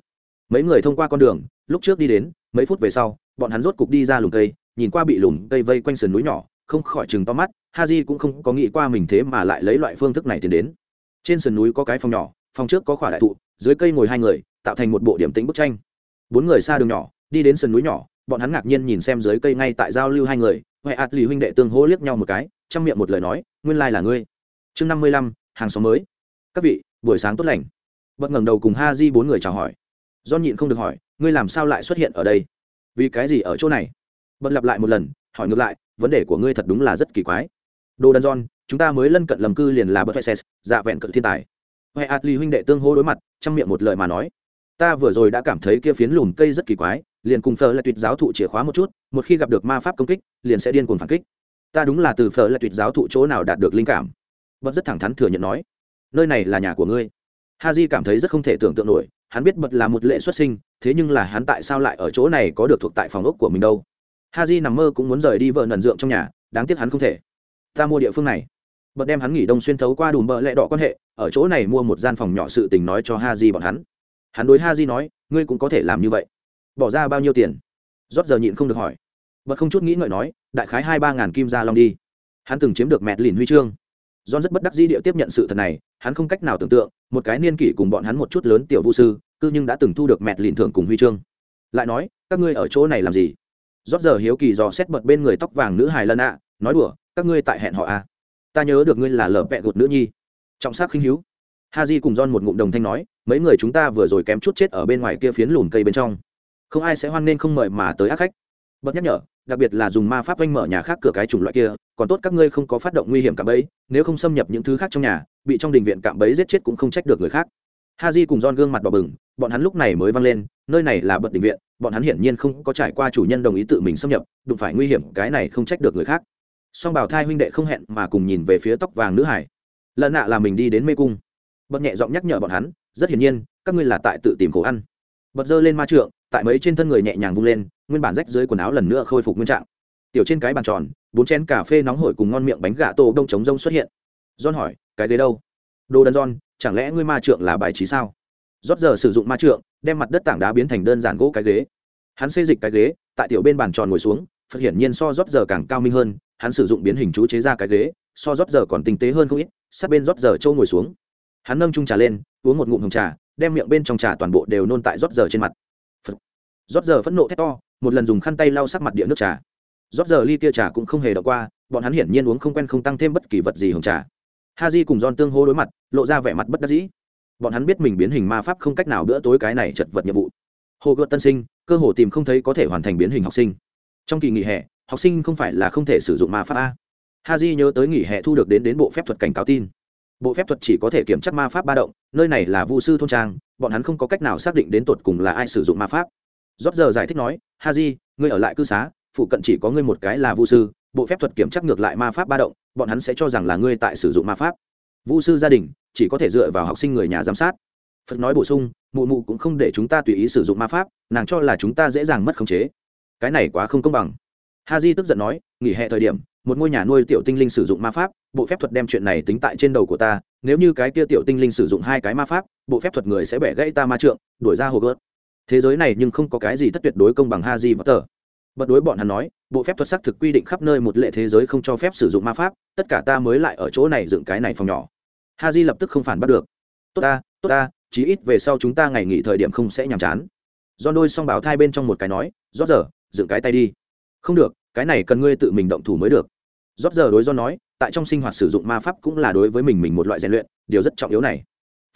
Mấy người thông qua con đường, lúc trước đi đến, mấy phút về sau, bọn hắn rốt cục đi ra lùm cây, nhìn qua bị lùm cây vây quanh sườn núi nhỏ, không khỏi chừng to mắt Haji cũng không có nghĩ qua mình thế mà lại lấy loại phương thức này tiến đến. Trên sườn núi có cái phòng nhỏ, phòng trước có khỏa đại thụ, dưới cây ngồi hai người, tạo thành một bộ điểm tính bức tranh bốn người xa đường nhỏ, đi đến sườn núi nhỏ, bọn hắn ngạc nhiên nhìn xem dưới cây ngay tại giao lưu hai người huệ ạt lì huynh đệ tương hô liếc nhau một cái, trong miệng một lời nói, nguyên lai là ngươi. Chương năm mươi lăm, hàng xóm mới. Các vị, buổi sáng tốt lành. Bật ngẩng đầu cùng ha di bốn người chào hỏi. Do nhịn không được hỏi, ngươi làm sao lại xuất hiện ở đây? Vì cái gì ở chỗ này? Bật lặp lại một lần, hỏi ngược lại, vấn đề của ngươi thật đúng là rất kỳ quái. Đồ đần john chúng ta mới lân cận lầm cư liền là bật hệ dạ vẹn cận thiên tài. Huệ ạt lì huynh đệ tương hô đối mặt, trong miệng một lời mà nói ta vừa rồi đã cảm thấy kia phiến lùm cây rất kỳ quái, liền cùng phở là tuyệt giáo thụ chìa khóa một chút, một khi gặp được ma pháp công kích, liền sẽ điên cuồng phản kích. Ta đúng là từ phở là tuyệt giáo thụ chỗ nào đạt được linh cảm. Bật rất thẳng thắn thừa nhận nói, nơi này là nhà của ngươi. Ha j cảm thấy rất không thể tưởng tượng nổi, hắn biết bật là một lệ xuất sinh, thế nhưng là hắn tại sao lại ở chỗ này có được thuộc tại phòng ốc của mình đâu? Ha j nằm mơ cũng muốn rời đi vợ nần dượng trong nhà, đáng tiếc hắn không thể. Ta mua địa phương này. Bật đem hắn nghỉ đông xuyên thấu qua đùm bợ lệ đỏ quan hệ, ở chỗ này mua một gian phòng nhỏ sự tình nói cho ha di bọn hắn hắn đối ha di nói ngươi cũng có thể làm như vậy bỏ ra bao nhiêu tiền rót giờ nhịn không được hỏi bật không chút nghĩ ngợi nói đại khái hai ba ngàn kim ra long đi hắn từng chiếm được mẹt lìn huy chương John rất bất đắc dĩ địa tiếp nhận sự thật này, hắn không cách nào tưởng tượng, một cái niên kỷ cùng bọn hắn một chút lớn tiểu vũ sư, cư nhưng đã từng thu được mẹt lìn thưởng cùng huy chương. Lại nói, các ngươi ở chỗ này làm gì? Rốt giờ hiếu kỳ dò xét bật bên người tóc vàng nữ hài lân ạ, nói đùa, các ngươi tại hẹn họ à? Ta nhớ được ngươi là lở vẹ gột nữ nhi. Trọng sắc khinh hiếu. di cùng John một ngụm đồng thanh nói, mấy người chúng ta vừa rồi kém chút chết ở bên ngoài kia phiến lùn cây bên trong. Không ai sẽ hoan nên không mời mà tới ác khách. Bất nhắc nhở, đặc biệt là dùng ma pháp oanh mở nhà khác cửa cái chủng loại kia, còn tốt các ngươi không có phát động nguy hiểm cạm bẫy, nếu không xâm nhập những thứ khác trong nhà, bị trong đình viện cạm bẫy giết chết cũng không trách được người khác. Ha di cùng don gương mặt đỏ bừng, bọn hắn lúc này mới văng lên, nơi này là bật đình viện, bọn hắn hiển nhiên không có trải qua chủ nhân đồng ý tự mình xâm nhập, đụng phải nguy hiểm, cái này không trách được người khác. Song bảo thai huynh đệ không hẹn mà cùng nhìn về phía tóc vàng nữ hải. Lần nạ là mình đi đến mê cung bật nhẹ giọng nhắc nhở bọn hắn, rất hiển nhiên, các ngươi là tại tự tìm khổ ăn. Bật dơ lên ma trượng, tại mấy trên thân người nhẹ nhàng vung lên, nguyên bản rách dưới quần áo lần nữa khôi phục nguyên trạng. Tiểu trên cái bàn tròn, bốn chén cà phê nóng hổi cùng ngon miệng bánh gà tô đông trống rông xuất hiện. John hỏi, cái ghế đâu? Đồ đần, john, chẳng lẽ ngươi ma trượng là bài trí sao? Rót giờ sử dụng ma trượng, đem mặt đất tảng đá biến thành đơn giản gỗ cái ghế. Hắn xây dịch cái ghế, tại tiểu bên bàn tròn ngồi xuống phật hiển nhiên so rót giờ càng cao minh hơn, hắn sử dụng biến hình chú chế ra cái ghế, so rót giờ còn tinh tế hơn không ít, sát bên rót giờ châu ngồi xuống hắn nâng chung trà lên, uống một ngụm hồng trà, đem miệng bên trong trà toàn bộ đều nôn tại rót giờ trên mặt. Rót giờ phẫn nộ thét to, một lần dùng khăn tay lau sắc mặt địa nước trà. Rót giờ ly kia trà cũng không hề đọc qua, bọn hắn hiển nhiên uống không quen không tăng thêm bất kỳ vật gì hồng trà. Ha di cùng don tương hô đối mặt, lộ ra vẻ mặt bất đắc dĩ. Bọn hắn biết mình biến hình ma pháp không cách nào bữa tối cái này chật vật nhiệm vụ. Hồ gợt tân sinh, cơ hồ tìm không thấy có thể hoàn thành biến hình học sinh. Trong kỳ nghỉ hè, học sinh không phải là không thể sử dụng ma pháp a. Ha di nhớ tới nghỉ hè thu được đến đến bộ phép thuật cảnh cáo tin bộ phép thuật chỉ có thể kiểm tra ma pháp ba động, nơi này là vu sư thôn trang, bọn hắn không có cách nào xác định đến tột cùng là ai sử dụng ma pháp. Rót giờ giải thích nói ha di ngươi ở lại cư xá, phụ cận chỉ có ngươi một cái là vu sư, bộ phép thuật kiểm tra ngược lại ma pháp ba động, bọn hắn sẽ cho rằng là ngươi tại sử dụng ma pháp. Vu sư gia đình, chỉ có thể dựa vào học sinh người nhà giám sát. Phật nói bổ sung, mụ mụ cũng không để chúng ta tùy ý sử dụng ma pháp, nàng cho là chúng ta dễ dàng mất khống chế. Cái này quá không công bằng. Ha di tức giận nói, nghỉ hè thời điểm một ngôi nhà nuôi tiểu tinh linh sử dụng ma pháp, bộ phép thuật đem chuyện này tính tại trên đầu của ta, nếu như cái kia tiểu tinh linh sử dụng hai cái ma pháp, bộ phép thuật người sẽ bẻ gãy ta ma trượng, đuổi ra hồ gớt thế giới này nhưng không có cái gì thất tuyệt đối công bằng ha di và tờ bật đối bọn hắn nói, bộ phép thuật xác thực quy định khắp nơi một lệ thế giới không cho phép sử dụng ma pháp, tất cả ta mới lại ở chỗ này dựng cái này phòng nhỏ. Ha di lập tức không phản bắt được. Tốt ta tốt ta, chí ít về sau chúng ta ngày nghỉ thời điểm không sẽ nhàm chán. Do đôi song bảo thai bên trong một cái nói rót giờ dựng cái tay đi. Không được, cái này cần ngươi tự mình động thủ mới được rót giờ đối do nói, tại trong sinh hoạt sử dụng ma pháp cũng là đối với mình mình một loại rèn luyện, điều rất trọng yếu này.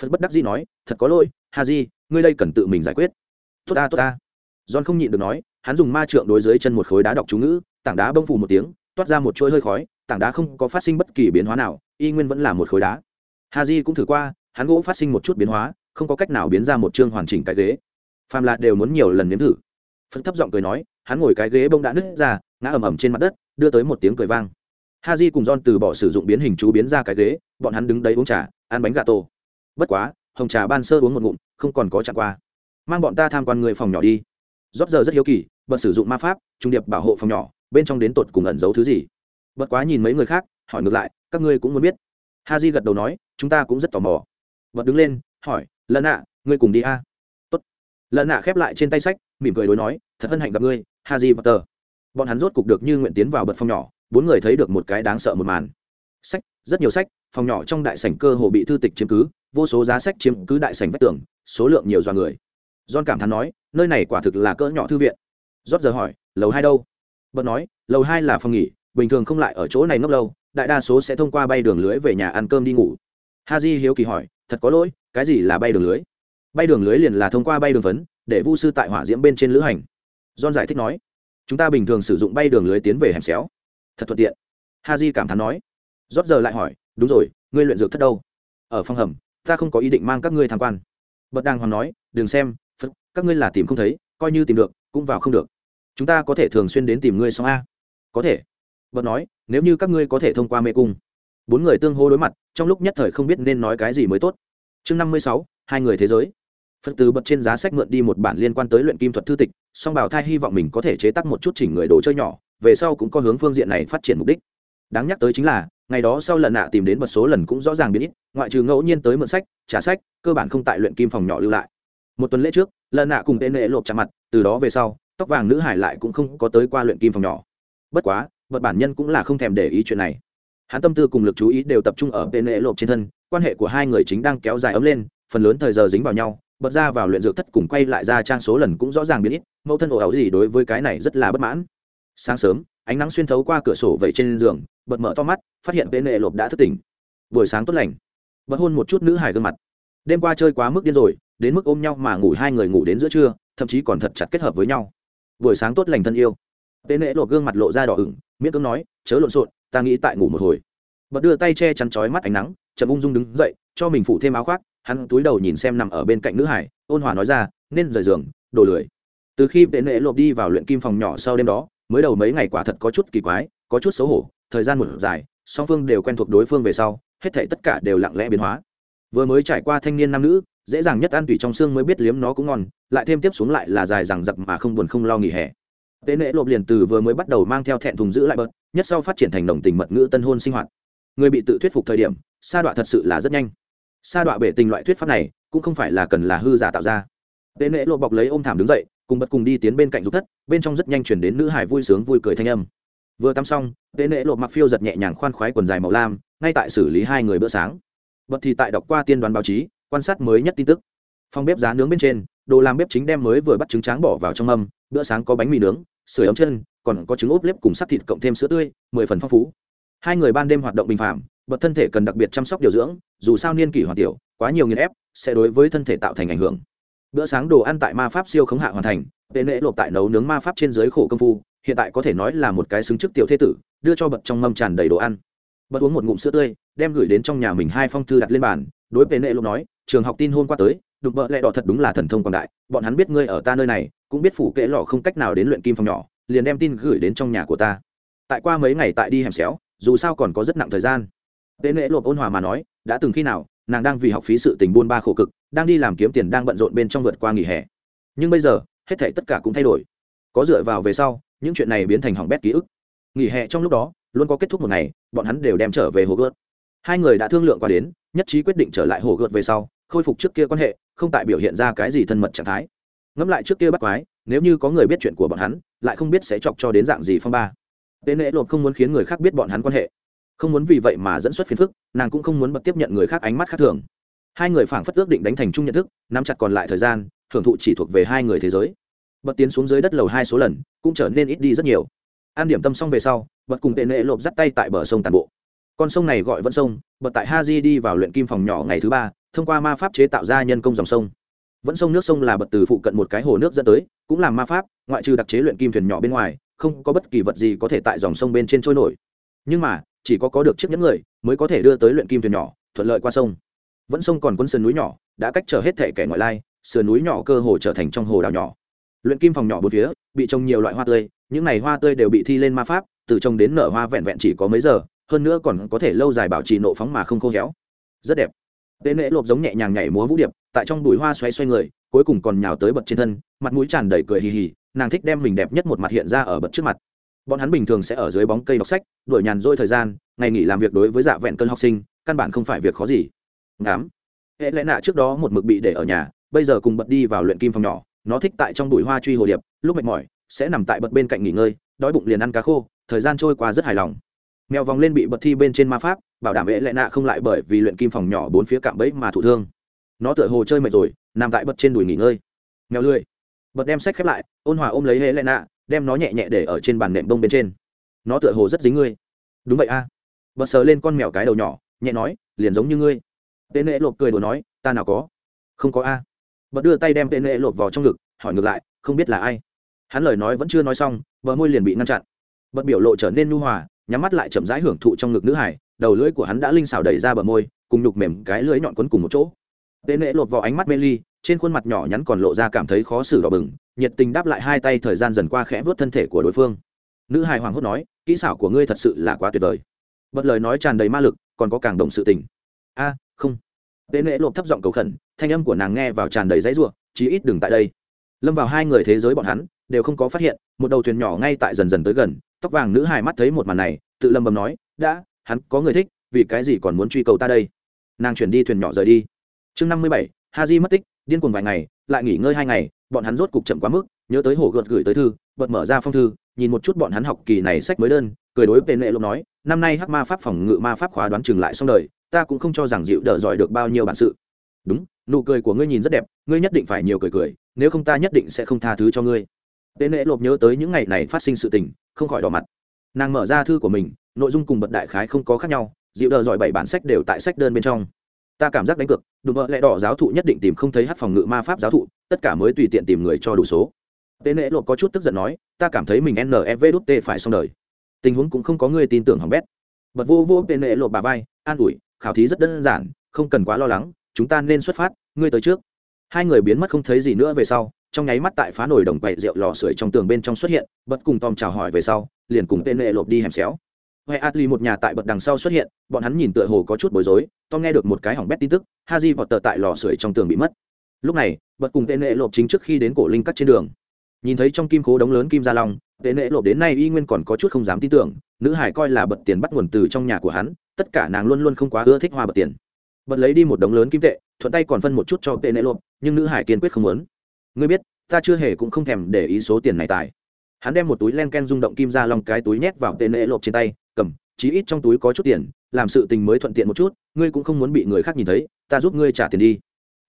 Phật bất đắc dĩ nói, thật có lỗi, ha di, ngươi đây cần tự mình giải quyết. Tốt ta tốt ta. John không nhịn được nói, hắn dùng ma trượng đối dưới chân một khối đá đọc chú ngữ, tảng đá bông phù một tiếng, toát ra một chuỗi hơi khói, tảng đá không có phát sinh bất kỳ biến hóa nào, y nguyên vẫn là một khối đá. Ha di cũng thử qua, hắn gỗ phát sinh một chút biến hóa, không có cách nào biến ra một chương hoàn chỉnh cái ghế. Phàm là đều muốn nhiều lần nếm thử. Phật thấp giọng cười nói, hắn ngồi cái ghế bông đã nứt ra, ngã ầm ầm trên mặt đất, đưa tới một tiếng cười vang ha j cùng john từ bỏ sử dụng biến hình chú biến ra cái ghế, bọn hắn đứng đấy uống trà, ăn bánh gà tô bất quá, hồng trà ban sơ uống một ngụm, không còn có chạm qua. Mang bọn ta tham quan người phòng nhỏ đi. Rót giờ rất hiếu kỳ bật sử dụng ma pháp, trung điệp bảo hộ phòng nhỏ, bên trong đến tột cùng ẩn giấu thứ gì. Bất quá nhìn mấy người khác, hỏi ngược lại, các ngươi cũng muốn biết. Ha j gật đầu nói, chúng ta cũng rất tò mò. Bật đứng lên, hỏi, lần ạ, ngươi cùng đi a. Tốt. Lần ạ khép lại trên tay sách, mỉm cười đối nói, thật hân hạnh gặp ngươi ha j tờ. bọn hắn rốt cục được như nguyện tiến vào bật phòng nhỏ bốn người thấy được một cái đáng sợ một màn. Sách, rất nhiều sách, phòng nhỏ trong đại sảnh cơ hồ bị thư tịch chiếm cứ, vô số giá sách chiếm cứ đại sảnh vách tường, số lượng nhiều do người. John cảm thán nói, nơi này quả thực là cỡ nhỏ thư viện. Rót giờ hỏi, lầu hai đâu? Bật nói, lầu hai là phòng nghỉ, bình thường không lại ở chỗ này ngốc lâu, đại đa số sẽ thông qua bay đường lưới về nhà ăn cơm đi ngủ. Ha j hiếu kỳ hỏi, thật có lỗi, cái gì là bay đường lưới? Bay đường lưới liền là thông qua bay đường phấn, để vu sư tại hỏa diễm bên trên lữ hành. John giải thích nói, chúng ta bình thường sử dụng bay đường lưới tiến về hẻm xéo thật thuận tiện. Ha j cảm thán nói. Rót giờ lại hỏi, đúng rồi, ngươi luyện dược thất đâu? Ở phòng hầm, ta không có ý định mang các ngươi tham quan. Bật đang hoàng nói, đừng xem, phật, các ngươi là tìm không thấy, coi như tìm được, cũng vào không được. Chúng ta có thể thường xuyên đến tìm ngươi xong a. Có thể. Bật nói, nếu như các ngươi có thể thông qua mê cung. Bốn người tương hô đối mặt, trong lúc nhất thời không biết nên nói cái gì mới tốt. Chương năm mươi sáu, hai người thế giới. Phật từ bật trên giá sách mượn đi một bản liên quan tới luyện kim thuật thư tịch, song bảo thai hy vọng mình có thể chế tác một chút chỉnh người đồ chơi nhỏ về sau cũng có hướng phương diện này phát triển mục đích. Đáng nhắc tới chính là, ngày đó sau lần nạ tìm đến một số lần cũng rõ ràng biến ít, ngoại trừ ngẫu nhiên tới mượn sách, trả sách, cơ bản không tại luyện kim phòng nhỏ lưu lại. Một tuần lễ trước, lần nạ cùng tên lệ lộp chạm mặt, từ đó về sau, tóc vàng nữ hải lại cũng không có tới qua luyện kim phòng nhỏ. Bất quá, vật bản nhân cũng là không thèm để ý chuyện này. Hắn tâm tư cùng lực chú ý đều tập trung ở tên lệ lộp trên thân, quan hệ của hai người chính đang kéo dài ấm lên, phần lớn thời giờ dính vào nhau, bật ra vào luyện dược thất cùng quay lại ra trang số lần cũng rõ ràng biến ít, mẫu thân ổ ảo gì đối với cái này rất là bất mãn sáng sớm, ánh nắng xuyên thấu qua cửa sổ vẩy trên giường, bật mở to mắt, phát hiện vệ nệ lộp đã thức tỉnh. Buổi sáng tốt lành. Bật hôn một chút nữ hải gương mặt. Đêm qua chơi quá mức điên rồi, đến mức ôm nhau mà ngủ hai người ngủ đến giữa trưa, thậm chí còn thật chặt kết hợp với nhau. Buổi sáng tốt lành thân yêu. Vệ nệ lộp gương mặt lộ ra đỏ ửng, miễn cưỡng nói, chớ lộn xộn, ta nghĩ tại ngủ một hồi. Bật đưa tay che chắn chói mắt ánh nắng, chậm ung dung đứng dậy, cho mình phủ thêm áo khoác, hắn túi đầu nhìn xem nằm ở bên cạnh nữ hải ôn hòa nói ra, nên rời giường, đồ lười. Từ khi vệ nệ lộp đi vào luyện kim phòng nhỏ sau đêm đó mới đầu mấy ngày quả thật có chút kỳ quái, có chút xấu hổ, thời gian một dài, song phương đều quen thuộc đối phương về sau, hết thể tất cả đều lặng lẽ biến hóa. Vừa mới trải qua thanh niên nam nữ, dễ dàng nhất ăn tùy trong xương mới biết liếm nó cũng ngon, lại thêm tiếp xuống lại là dài rằng giặc mà không buồn không lo nghỉ hè. Tế nễ lộp liền từ vừa mới bắt đầu mang theo thẹn thùng giữ lại bớt, nhất sau phát triển thành đồng tình mật ngữ tân hôn sinh hoạt. Người bị tự thuyết phục thời điểm, sa đọa thật sự là rất nhanh. Sa đọa bể tình loại thuyết pháp này, cũng không phải là cần là hư giả tạo ra. Tế nễ lộp bọc lấy ôm thảm đứng dậy cùng bật cùng đi tiến bên cạnh dục thất, bên trong rất nhanh chuyển đến nữ hải vui sướng vui cười thanh âm. Vừa tắm xong, tế nễ lộ mặc phiêu giật nhẹ nhàng khoan khoái quần dài màu lam, ngay tại xử lý hai người bữa sáng. Bật thì tại đọc qua tiên đoán báo chí, quan sát mới nhất tin tức. Phòng bếp giá nướng bên trên, đồ làm bếp chính đem mới vừa bắt trứng tráng bỏ vào trong âm bữa sáng có bánh mì nướng sửa ấm chân, còn có trứng ốp lép cùng sắt thịt cộng thêm sữa tươi, mười phần phong phú. Hai người ban đêm hoạt động bình phạm bật thân thể cần đặc biệt chăm sóc điều dưỡng, dù sao niên kỷ hoàn tiểu, quá nhiều nghiền ép, sẽ đối với thân thể tạo thành ảnh hưởng bữa sáng đồ ăn tại ma pháp siêu khống hạ hoàn thành, tệ nệ lộp tại nấu nướng ma pháp trên dưới khổ công phu, hiện tại có thể nói là một cái xứng chức tiểu thế tử, đưa cho bật trong mâm tràn đầy đồ ăn. Bật uống một ngụm sữa tươi, đem gửi đến trong nhà mình hai phong thư đặt lên bàn, đối với nệ lộp nói, trường học tin hôm qua tới đục bợ lẹ đỏ thật đúng là thần thông quảng đại, bọn hắn biết ngươi ở ta nơi này, cũng biết phủ kệ lọ không cách nào đến luyện kim phòng nhỏ, liền đem tin gửi đến trong nhà của ta. Tại qua mấy ngày tại đi hẻm xéo, dù sao còn có rất nặng thời gian. Tệ nệ lộp ôn hòa mà nói, đã từng khi nào nàng đang vì học phí sự tình buôn ba khổ cực, đang đi làm kiếm tiền đang bận rộn bên trong vượt qua nghỉ hè. Nhưng bây giờ, hết thể tất cả cũng thay đổi. Có dựa vào về sau, những chuyện này biến thành hỏng bét ký ức. Nghỉ hè trong lúc đó, luôn có kết thúc một ngày, bọn hắn đều đem trở về hồ gợt. Hai người đã thương lượng qua đến, nhất trí quyết định trở lại hồ gợt về sau, khôi phục trước kia quan hệ, không tại biểu hiện ra cái gì thân mật trạng thái. Ngẫm lại trước kia bắt quái, nếu như có người biết chuyện của bọn hắn, lại không biết sẽ chọc cho đến dạng gì phong ba. Tên lễ lộp không muốn khiến người khác biết bọn hắn quan hệ không muốn vì vậy mà dẫn xuất phiền phức, nàng cũng không muốn bật tiếp nhận người khác ánh mắt khác thường. Hai người phảng phất ước định đánh thành chung nhận thức, nắm chặt còn lại thời gian, hưởng thụ chỉ thuộc về hai người thế giới. Bật tiến xuống dưới đất lầu hai số lần, cũng trở nên ít đi rất nhiều. An điểm tâm xong về sau, bật cùng tệ nệ lộp dắt tay tại bờ sông tàn bộ. Con sông này gọi vẫn sông, bật tại ha di đi vào luyện kim phòng nhỏ ngày thứ ba, thông qua ma pháp chế tạo ra nhân công dòng sông. Vẫn sông nước sông là bật từ phụ cận một cái hồ nước dẫn tới, cũng làm ma pháp, ngoại trừ đặc chế luyện kim thuyền nhỏ bên ngoài, không có bất kỳ vật gì có thể tại dòng sông bên trên trôi nổi. Nhưng mà chỉ có có được chiếc nhẫn người mới có thể đưa tới luyện kim thuyền nhỏ, thuận lợi qua sông. Vẫn sông còn quân sườn núi nhỏ, đã cách trở hết thể kẻ ngoại lai, sườn núi nhỏ cơ hồ trở thành trong hồ đảo nhỏ. Luyện kim phòng nhỏ bốn phía, bị trồng nhiều loại hoa tươi, những này hoa tươi đều bị thi lên ma pháp, từ trồng đến nở hoa vẹn vẹn chỉ có mấy giờ, hơn nữa còn có thể lâu dài bảo trì nộ phóng mà không khô héo. Rất đẹp. Tế nễ lộp giống nhẹ nhàng nhảy múa vũ điệp, tại trong bụi hoa xoay xoay người, cuối cùng còn nhào tới bật trên thân, mặt mũi tràn đầy cười hì hì, nàng thích đem mình đẹp nhất một mặt hiện ra ở bật trước mặt bọn hắn bình thường sẽ ở dưới bóng cây đọc sách đổi nhàn dôi thời gian, ngày nghỉ làm việc đối với dạ vẹn cơn học sinh, căn bản không phải việc khó gì. Ngắm. hệ lẽ nạ trước đó một mực bị để ở nhà, bây giờ cùng bật đi vào luyện kim phòng nhỏ, nó thích tại trong bụi hoa truy hồ điệp, lúc mệt mỏi, sẽ nằm tại bật bên cạnh nghỉ ngơi, đói bụng liền ăn cá khô, thời gian trôi qua rất hài lòng. Mèo vòng lên bị bật thi bên trên ma pháp, bảo đảm hệ lẽ nạ không lại bởi vì luyện kim phòng nhỏ bốn phía cạm bẫy mà thụ thương. Nó tựa hồ chơi mệt rồi, nằm tại bật trên đùi nghỉ ngơi. Mèo lười. Bật đem sách khép lại, ôn hòa ôm lấy hệ lẽ nạ đem nó nhẹ nhẹ để ở trên bàn nệm bông bên trên. Nó tựa hồ rất dính ngươi. Đúng vậy a. À. bật sờ lên con mèo cái đầu nhỏ, nhẹ nói, liền giống như ngươi. Tên lệ lộp cười đồ nói, ta nào có. Không có a. Bật đưa tay đem tên lệ lộp vào trong ngực, hỏi ngược lại, không biết là ai. Hắn lời nói vẫn chưa nói xong, bờ môi liền bị ngăn chặn. Bật biểu lộ trở nên nu hòa, nhắm mắt lại chậm rãi hưởng thụ trong ngực nữ hải, đầu lưỡi của hắn đã linh xào đẩy ra bờ môi, cùng nhục mềm cái lưỡi nhọn quấn cùng một chỗ. Tên lệ lột vào ánh mắt mê ly, trên khuôn mặt nhỏ nhắn còn lộ ra cảm thấy khó xử đỏ bừng nhiệt tình đáp lại hai tay thời gian dần qua khẽ vớt thân thể của đối phương. Nữ hài hoàng hốt nói, kỹ xảo của ngươi thật sự là quá tuyệt vời. Bật lời nói tràn đầy ma lực, còn có càng động sự tình. A, không. Tế nễ lộp thấp giọng cầu khẩn, thanh âm của nàng nghe vào tràn đầy giấy ruộng chí ít đừng tại đây. Lâm vào hai người thế giới bọn hắn, đều không có phát hiện, một đầu thuyền nhỏ ngay tại dần dần tới gần, tóc vàng nữ hài mắt thấy một màn này, tự lâm bầm nói, đã, hắn có người thích, vì cái gì còn muốn truy cầu ta đây? Nàng chuyển đi thuyền nhỏ rời đi. Chương năm mươi bảy ha di mất tích điên cuồng vài ngày, lại nghỉ ngơi hai ngày, bọn hắn rốt cục chậm quá mức, nhớ tới hồ gợt gửi tới thư, bật mở ra phong thư, nhìn một chút bọn hắn học kỳ này sách mới đơn, cười đối về nệ lục nói, năm nay hắc ma pháp phòng ngự ma pháp khóa đoán chừng lại xong đời, ta cũng không cho rằng dịu đỡ giỏi được bao nhiêu bản sự. Đúng, nụ cười của ngươi nhìn rất đẹp, ngươi nhất định phải nhiều cười cười, nếu không ta nhất định sẽ không tha thứ cho ngươi. Tên nệ lộp nhớ tới những ngày này phát sinh sự tình, không khỏi đỏ mặt. Nàng mở ra thư của mình, nội dung cùng bật đại khái không có khác nhau dịu đỡ giỏi bảy bản sách đều tại sách đơn bên trong ta cảm giác đánh cược đùm bợ lẽ đỏ giáo thụ nhất định tìm không thấy hát phòng ngự ma pháp giáo thụ, tất cả mới tùy tiện tìm người cho đủ số. Tên nệ lộ có chút tức giận nói, ta cảm thấy mình nev đút t phải xong đời. Tình huống cũng không có người tin tưởng hỏng bét. Bật vô vô tên nệ lộ bà vai, an ủi, khảo thí rất đơn giản, không cần quá lo lắng, chúng ta nên xuất phát, ngươi tới trước. Hai người biến mất không thấy gì nữa về sau, trong nháy mắt tại phá nổi đồng quậy rượu lò sưởi trong tường bên trong xuất hiện, bật cùng tom chào hỏi về sau, liền cùng tên lệ lộp đi hẻm xéo. Hoè atli một nhà tại bật đằng sau xuất hiện, bọn hắn nhìn tựa hồ có chút bối rối tom nghe được một cái hỏng bét tin tức, haji vọt tờ tại lò sưởi trong tường bị mất. Lúc này, bật cùng tên nệ lộp chính trước khi đến cổ linh cắt trên đường. Nhìn thấy trong kim khố đống lớn kim gia long tên nệ lộp đến nay y nguyên còn có chút không dám tin tưởng, nữ hải coi là bật tiền bắt nguồn từ trong nhà của hắn, tất cả nàng luôn luôn không quá ưa thích hoa bật tiền. Bật lấy đi một đống lớn kim tệ, thuận tay còn phân một chút cho tên nệ lộp, nhưng nữ hải kiên quyết không muốn. Ngươi biết, ta chưa hề cũng không thèm để ý số tiền này tài. Hắn đem một túi len ken rung động kim ra long cái túi nhét vào tên nệ lộp trên tay cầm, chí ít trong túi có chút tiền, làm sự tình mới thuận tiện một chút, ngươi cũng không muốn bị người khác nhìn thấy, ta giúp ngươi trả tiền đi.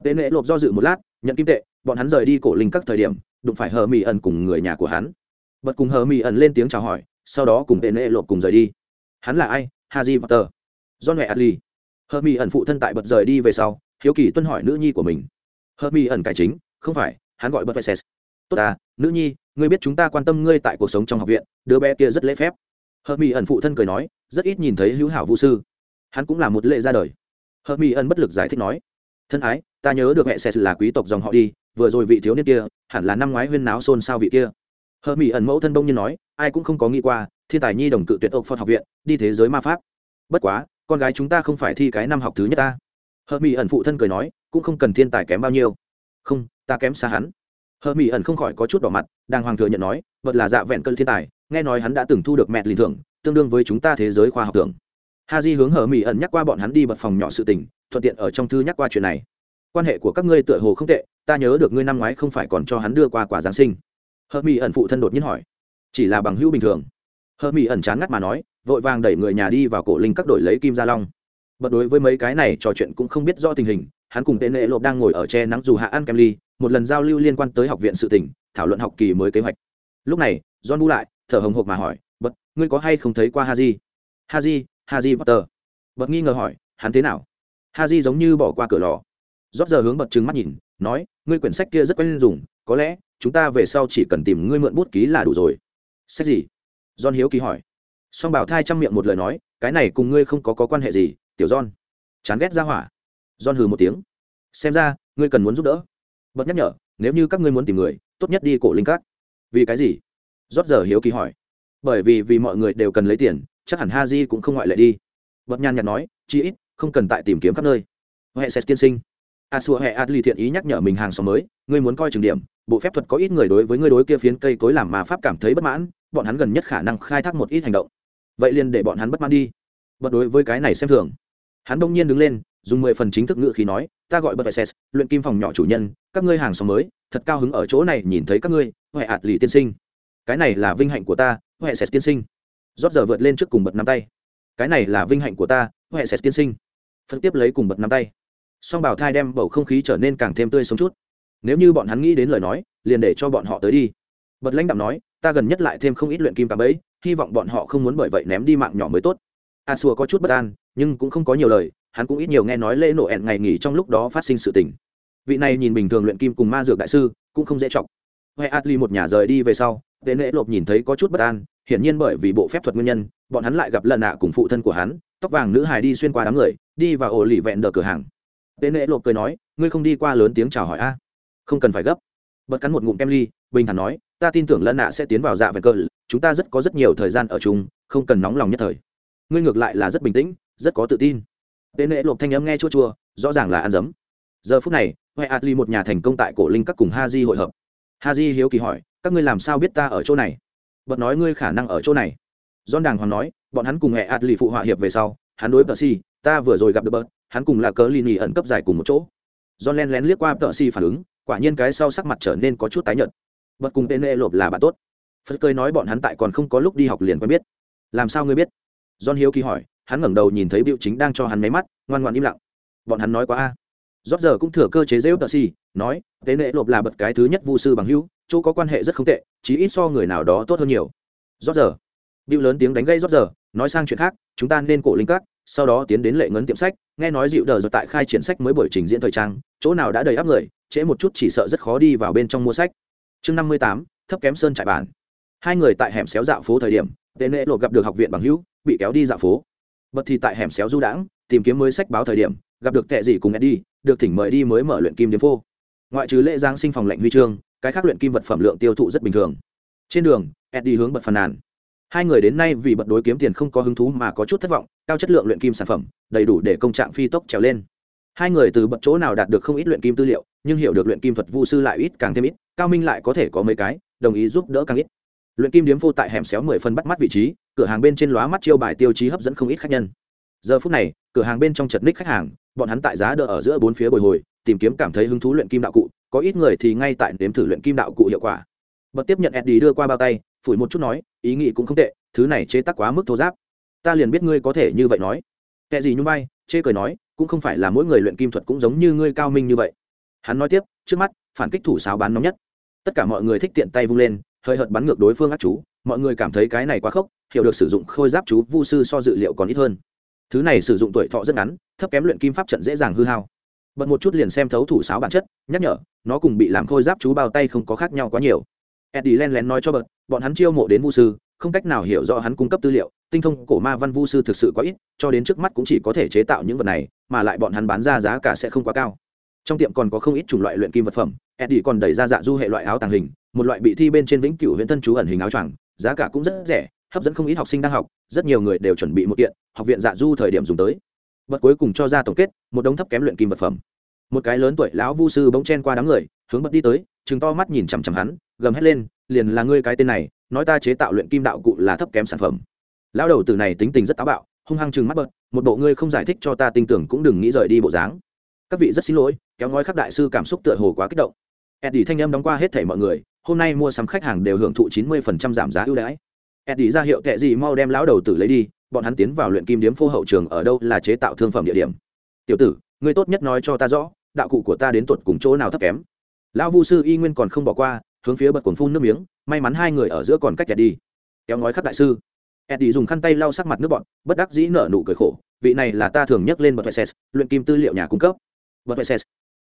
Tệ nệ lộp do dự một lát, nhận kim tệ, bọn hắn rời đi cổ linh các thời điểm, đụng phải hờ mỹ ẩn cùng người nhà của hắn. Bật cùng hờ mỹ ẩn lên tiếng chào hỏi, sau đó cùng tệ nệ lộp cùng rời đi. Hắn là ai? Haji potter. John huệ adli hờ mỹ ẩn phụ thân tại bật rời đi về sau, hiếu kỳ tuân hỏi nữ nhi của mình. Hờ mỹ ẩn cải chính, không phải, hắn gọi bật vệ tốt à nữ nhi, ngươi biết chúng ta quan tâm ngươi tại cuộc sống trong học viện, đứa bé kia rất lễ phép. Hợp mỹ ẩn phụ thân cười nói, rất ít nhìn thấy hữu hảo vũ sư. Hắn cũng là một lệ ra đời. Hợp mỹ ẩn bất lực giải thích nói, thân ái, ta nhớ được mẹ sẽ là quý tộc dòng họ đi, vừa rồi vị thiếu niên kia, hẳn là năm ngoái huyên náo xôn xao vị kia. Hợp mỹ ẩn mẫu thân đông nhiên nói, ai cũng không có nghĩ qua, thiên tài nhi đồng cự tuyệt ốc phật học viện, đi thế giới ma pháp. Bất quá, con gái chúng ta không phải thi cái năm học thứ nhất ta. Hợp mỹ ẩn phụ thân cười nói, cũng không cần thiên tài kém bao nhiêu. Không, ta kém xa hắn. Hợp mỹ ẩn không khỏi có chút đỏ mặt đang hoàng thừa nhận nói, vật là dạ vẹn cơn thiên tài nghe nói hắn đã từng thu được mẹ lìn thưởng, tương đương với chúng ta thế giới khoa học tưởng ha di hướng hờ mỹ ẩn nhắc qua bọn hắn đi bật phòng nhỏ sự tình, thuận tiện ở trong thư nhắc qua chuyện này. Quan hệ của các ngươi tựa hồ không tệ, ta nhớ được ngươi năm ngoái không phải còn cho hắn đưa qua quả giáng sinh. Hờ mỹ ẩn phụ thân đột nhiên hỏi. Chỉ là bằng hữu bình thường. Hờ mỹ ẩn chán ngắt mà nói, vội vàng đẩy người nhà đi vào cổ linh các đội lấy kim gia long. Bật đối với mấy cái này trò chuyện cũng không biết rõ tình hình, hắn cùng tên nệ lộp đang ngồi ở che nắng dù hạ ăn kem ly, một lần giao lưu liên quan tới học viện sự tỉnh thảo luận học kỳ mới kế hoạch. Lúc này, john bu lại thở hồng hộc mà hỏi bật ngươi có hay không thấy qua haji? Haji haji potter. Bật nghi ngờ hỏi hắn thế nào? Haji giống như bỏ qua cửa lò. Rót giờ hướng bật trừng mắt nhìn nói ngươi quyển sách kia rất quen dùng có lẽ chúng ta về sau chỉ cần tìm ngươi mượn bút ký là đủ rồi. Sách gì? John hiếu kỳ hỏi. Song bảo thai chăm miệng một lời nói cái này cùng ngươi không có, có quan hệ gì tiểu john? Chán ghét ra hỏa. John hừ một tiếng. Xem ra ngươi cần muốn giúp đỡ. Bật nhắc nhở nếu như các ngươi muốn tìm người tốt nhất đi cổ linh cát vì cái gì? Rót giờ hiếu kỳ hỏi. Bởi vì vì mọi người đều cần lấy tiền, chắc hẳn ha di cũng không ngoại lệ đi. Bật nhàn nhạt nói chi ít, không cần tại tìm kiếm khắp nơi. Huệ sẽ tiên sinh. A xua hệ adli thiện ý nhắc nhở mình hàng xóm mới, ngươi muốn coi trường điểm, bộ phép thuật có ít người đối với ngươi đối kia phiến cây cối làm mà pháp cảm thấy bất mãn, bọn hắn gần nhất khả năng khai thác một ít hành động. Vậy liền để bọn hắn bất mãn đi. Bật đối với cái này xem thường. Hắn đông nhiên đứng lên, dùng mười phần chính thức ngữ khí nói, ta gọi bật ses luyện kim phòng nhỏ chủ nhân, các ngươi hàng xóm mới, thật cao hứng ở chỗ này nhìn thấy các ngươi, huệ ạt lì tiên sinh cái này là vinh hạnh của ta, huệ sẽ tiên sinh. Rót giờ vượt lên trước cùng bật nắm tay. Cái này là vinh hạnh của ta, huệ sẽ tiên sinh. Phân tiếp lấy cùng bật nắm tay. Song bảo thai đem bầu không khí trở nên càng thêm tươi sống chút. Nếu như bọn hắn nghĩ đến lời nói, liền để cho bọn họ tới đi. Bật lãnh đạo nói, ta gần nhất lại thêm không ít luyện kim tạm ấy hy vọng bọn họ không muốn bởi vậy ném đi mạng nhỏ mới tốt. A xua có chút bất an, nhưng cũng không có nhiều lời, hắn cũng ít nhiều nghe nói lễ nổ ẹn ngày nghỉ trong lúc đó phát sinh sự tình. Vị này nhìn bình thường luyện kim cùng ma dược đại sư, cũng không dễ chọc. Huệ atli một nhà rời đi về sau tệ nệ lộp nhìn thấy có chút bất an, hiển nhiên bởi vì bộ phép thuật nguyên nhân, bọn hắn lại gặp lần nạ cùng phụ thân của hắn, tóc vàng nữ hài đi xuyên qua đám người, đi vào ổ lì vẹn đờ cửa hàng. Tệ nệ lộp cười nói, ngươi không đi qua lớn tiếng chào hỏi a? Không cần phải gấp. Bật cắn một ngụm kem ly, bình thản nói, ta tin tưởng lần nạ sẽ tiến vào dạ vẹn cờ chúng ta rất có rất nhiều thời gian ở chung, không cần nóng lòng nhất thời. Ngươi ngược lại là rất bình tĩnh, rất có tự tin. Tệ nệ lộp thanh âm nghe chua chua, rõ ràng là ăn dấm. Giờ phút này huệ atli một nhà thành công tại cổ linh các cùng ha di hội hợp. Ha di hiếu kỳ hỏi các ngươi làm sao biết ta ở chỗ này? Bật nói ngươi khả năng ở chỗ này. Don đàng hoàng nói, bọn hắn cùng mẹ ạt lì phụ họa hiệp về sau, hắn đối với si ta vừa rồi gặp được bớt hắn cùng là cớ lini ẩn cấp giải cùng một chỗ. Don len lén liếc qua tờ si phản ứng, quả nhiên cái sau sắc mặt trở nên có chút tái nhợt. Bật cùng tên nệ lộp là bạn tốt. Phật cười nói bọn hắn tại còn không có lúc đi học liền quen biết. Làm sao ngươi biết? John hiếu kỳ hỏi, hắn ngẩng đầu nhìn thấy biểu chính đang cho hắn máy mắt, ngoan ngoan im lặng. Bọn hắn nói quá a. Rót giờ cũng thừa cơ chế dễu tờ si nói tế nệ lộp là bật cái thứ nhất vu sư bằng hữu chỗ có quan hệ rất không tệ, chí ít so người nào đó tốt hơn nhiều. Rót giờ. Biểu lớn tiếng đánh gây rót giờ, nói sang chuyện khác, chúng ta nên cổ linh các, sau đó tiến đến lệ ngấn tiệm sách, nghe nói dịu đờ giờ tại khai triển sách mới buổi trình diễn thời trang, chỗ nào đã đầy áp người, trễ một chút chỉ sợ rất khó đi vào bên trong mua sách. Chương năm mươi tám, thấp kém sơn trại bản. Hai người tại hẻm xéo dạo phố thời điểm, tên nệ lộ gặp được học viện bằng hữu, bị kéo đi dạo phố. Bật thì tại hẻm xéo du đãng, tìm kiếm mới sách báo thời điểm, gặp được tệ gì cùng eddie, được thỉnh mời đi mới mở luyện kim điếm phô. Ngoại trừ lễ giáng sinh phòng lệnh huy chương cái khác luyện kim vật phẩm lượng tiêu thụ rất bình thường. Trên đường, eddie hướng bật phàn nàn. Hai người đến nay vì bật đối kiếm tiền không có hứng thú mà có chút thất vọng, cao chất lượng luyện kim sản phẩm, đầy đủ để công trạng phi tốc trèo lên. Hai người từ bật chỗ nào đạt được không ít luyện kim tư liệu, nhưng hiểu được luyện kim thuật vu sư lại ít càng thêm ít, cao minh lại có thể có mấy cái, đồng ý giúp đỡ càng ít. Luyện kim điếm vô tại hẻm xéo mười phân bắt mắt vị trí, cửa hàng bên trên lóa mắt chiêu bài tiêu chí hấp dẫn không ít khách nhân. Giờ phút này, cửa hàng bên trong chật ních khách hàng, bọn hắn tại giá đỡ ở giữa bốn phía bồi hồi, tìm kiếm cảm thấy hứng thú luyện kim đạo cụ có ít người thì ngay tại nếm thử luyện kim đạo cụ hiệu quả. Bật tiếp nhận eddie đưa qua bao tay, phủi một chút nói, ý nghĩ cũng không tệ, thứ này chế tác quá mức thô giáp. Ta liền biết ngươi có thể như vậy nói. Kệ gì nhung vai, chê cười nói, cũng không phải là mỗi người luyện kim thuật cũng giống như ngươi cao minh như vậy. Hắn nói tiếp, trước mắt, phản kích thủ sáo bán nóng nhất. Tất cả mọi người thích tiện tay vung lên, hơi hợt bắn ngược đối phương ác chú. Mọi người cảm thấy cái này quá khốc, hiểu được sử dụng khôi giáp chú vu sư so dự liệu còn ít hơn. Thứ này sử dụng tuổi thọ rất ngắn, thấp kém luyện kim pháp trận dễ dàng hư hao bật một chút liền xem thấu thủ sáo bản chất, nhắc nhở, nó cùng bị làm khôi giáp chú bao tay không có khác nhau quá nhiều. Eddie len lén nói cho bật, bọn hắn chiêu mộ đến vu sư, không cách nào hiểu rõ hắn cung cấp tư liệu, tinh thông cổ ma văn vu sư thực sự quá ít, cho đến trước mắt cũng chỉ có thể chế tạo những vật này, mà lại bọn hắn bán ra giá cả sẽ không quá cao. Trong tiệm còn có không ít chủng loại luyện kim vật phẩm, eddie còn đẩy ra dạ du hệ loại áo tàng hình, một loại bị thi bên trên vĩnh cửu huyện thân chú ẩn hình áo choàng, giá cả cũng rất rẻ, hấp dẫn không ít học sinh đang học, rất nhiều người đều chuẩn bị một kiện, học viện dạ du thời điểm dùng tới bật cuối cùng cho ra tổng kết, một đống thấp kém luyện kim vật phẩm. Một cái lớn tuổi lão vu sư bỗng chen qua đám người, hướng bật đi tới chừng to mắt nhìn chằm chằm hắn, gầm hét lên, liền là ngươi cái tên này, nói ta chế tạo luyện kim đạo cụ là thấp kém sản phẩm. Lão đầu tử này tính tình rất táo bạo, hung hăng chừng mắt bật, một bộ ngươi không giải thích cho ta tin tưởng cũng đừng nghĩ rời đi bộ dáng. Các vị rất xin lỗi, kéo ngói khắc đại sư cảm xúc tựa hồ quá kích động. Eddie thanh âm đóng qua hết thảy mọi người, hôm nay mua sắm khách hàng đều hưởng thụ chín mươi phần trăm giảm giá ưu đãi. Eddie ra hiệu tệ gì mau đem lão đầu tử lấy đi bọn hắn tiến vào luyện kim điếm phô hậu trường ở đâu là chế tạo thương phẩm địa điểm. Tiểu tử, ngươi tốt nhất nói cho ta rõ, đạo cụ của ta đến tuột cùng chỗ nào thấp kém. Lão vu sư y nguyên còn không bỏ qua, hướng phía bật cuồng phun nước miếng, may mắn hai người ở giữa còn cách đi kéo ngói khắp đại sư. Eddie dùng khăn tay lau sắc mặt nước bọn, bất đắc dĩ nở nụ cười khổ, vị này là ta thường nhắc lên bật vệ luyện kim tư liệu nhà cung cấp. Bật vệ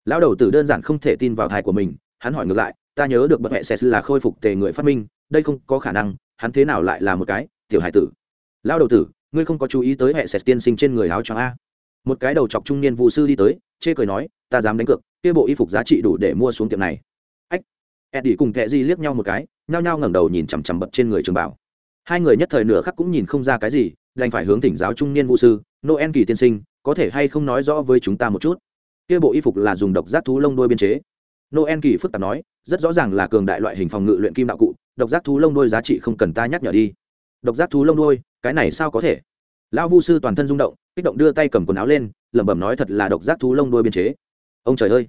lão đầu tử đơn giản không thể tin vào thai của mình, hắn hỏi ngược lại, ta nhớ được bật vệ là khôi phục tề người phát minh, đây không có khả năng, hắn thế nào lại là một cái tiểu hải tử lão đầu tử, ngươi không có chú ý tới hệ sẹt tiên sinh trên người áo choàng a. Một cái đầu chọc trung niên vụ sư đi tới, chê cười nói, ta dám đánh cược, kia bộ y phục giá trị đủ để mua xuống tiệm này. Ách. Eddie cùng kệ di liếc nhau một cái, nhao nhao ngẩng đầu nhìn chằm chằm bật trên người trường bảo. Hai người nhất thời nửa khắc cũng nhìn không ra cái gì, đành phải hướng tỉnh giáo trung niên vụ sư, noel kỳ tiên sinh, có thể hay không nói rõ với chúng ta một chút? Kia bộ y phục là dùng độc giác thú lông đôi biên chế. Noel kỳ phức tạp nói, rất rõ ràng là cường đại loại hình phòng ngự luyện kim đạo cụ, độc giác thú lông đôi giá trị không cần ta nhắc nhở đi. Độc giác thú lông đôi cái này sao có thể? Lão vu sư toàn thân rung động kích động đưa tay cầm quần áo lên lẩm bẩm nói thật là độc giác thú lông đuôi biên chế. Ông trời ơi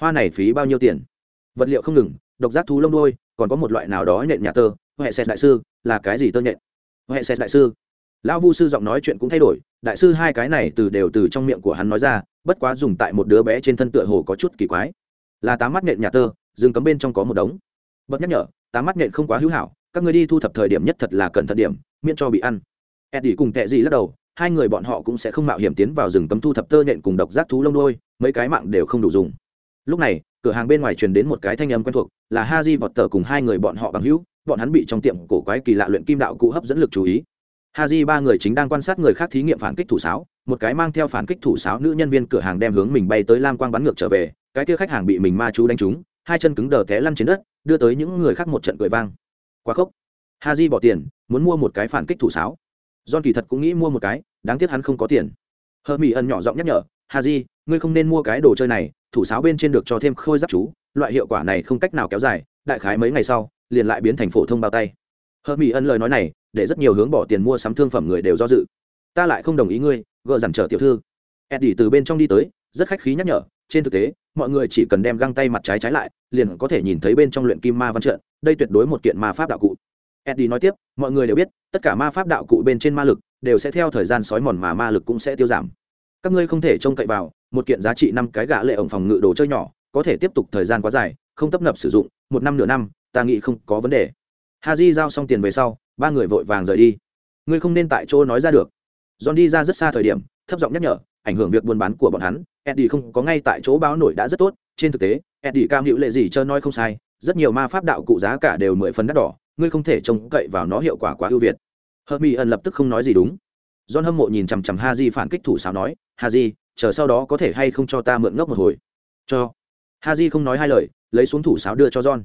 hoa này phí bao nhiêu tiền? Vật liệu không ngừng độc giác thú lông đuôi, còn có một loại nào đó nhện nhà tơ huệ xét đại sư là cái gì tơ nhện? Huệ xét đại sư. Lão vu sư giọng nói chuyện cũng thay đổi đại sư hai cái này từ đều từ trong miệng của hắn nói ra bất quá dùng tại một đứa bé trên thân tựa hồ có chút kỳ quái. Là tám mắt nhện nhà tơ rừng cấm bên trong có một đống. Bật nhắc nhở tám mắt nhện không quá hữu hảo các người đi thu thập thời điểm nhất thật là cẩn thận điểm miễn cho bị ăn. Eddie cùng tệ gì lắc đầu, hai người bọn họ cũng sẽ không mạo hiểm tiến vào rừng cấm thu thập tơ nhện cùng độc giác thú lông đôi mấy cái mạng đều không đủ dùng. Lúc này, cửa hàng bên ngoài truyền đến một cái thanh âm quen thuộc, là ha di vọt tờ cùng hai người bọn họ bằng hữu, bọn hắn bị trong tiệm cổ quái kỳ lạ luyện kim đạo cụ hấp dẫn lực chú ý. Ha di ba người chính đang quan sát người khác thí nghiệm phản kích thủ sáo, một cái mang theo phản kích thủ sáo nữ nhân viên cửa hàng đem hướng mình bay tới lam quang bắn ngược trở về, cái kia khách hàng bị mình ma chú đánh trúng, hai chân cứng đờ té lăn trên đất, đưa tới những người khác một trận cười vang. Quá khốc. Ha di bỏ tiền muốn mua một cái phản kích thủ sáo. John kỳ thật cũng nghĩ mua một cái, đáng tiếc hắn không có tiền. Hờ mỹ ẩn nhỏ giọng nhắc nhở hà di ngươi không nên mua cái đồ chơi này, thủ sáo bên trên được cho thêm khôi giáp chú, loại hiệu quả này không cách nào kéo dài, đại khái mấy ngày sau, liền lại biến thành phổ thông bao tay. Hờ mỹ ẩn lời nói này, để rất nhiều hướng bỏ tiền mua sắm thương phẩm người đều do dự. Ta lại không đồng ý ngươi gợ dằn trở tiểu thư. Eddie từ bên trong đi tới, rất khách khí nhắc nhở, trên thực tế, mọi người chỉ cần đem găng tay mặt trái trái lại, liền có thể nhìn thấy bên trong luyện kim ma văn trợn đây tuyệt đối một kiện ma pháp đạo cụ eddie nói tiếp, mọi người đều biết, tất cả ma pháp đạo cụ bên trên ma lực đều sẽ theo thời gian sói mòn mà ma lực cũng sẽ tiêu giảm. Các ngươi không thể trông cậy vào, một kiện giá trị năm cái gã lệ ổng phòng ngự đồ chơi nhỏ, có thể tiếp tục thời gian quá dài, không tấp nập sử dụng, một năm nửa năm, ta nghĩ không có vấn đề. Haji giao xong tiền về sau, ba người vội vàng rời đi. Ngươi không nên tại chỗ nói ra được. John đi ra rất xa thời điểm, thấp giọng nhắc nhở, ảnh hưởng việc buôn bán của bọn hắn, eddie không có ngay tại chỗ báo nổi đã rất tốt, trên thực tế, eddie cam hữu lệ gì cho nói không sai, rất nhiều ma pháp đạo cụ giá cả đều mười phần đắt đỏ ngươi không thể trông cậy vào nó hiệu quả quá ưu việt. Hợp mỹ ẩn lập tức không nói gì đúng. John hâm mộ nhìn chằm chằm Haji phản kích thủ sáo nói Haji, chờ sau đó có thể hay không cho ta mượn ngốc một hồi? Cho. Haji không nói hai lời lấy xuống thủ sáo đưa cho john.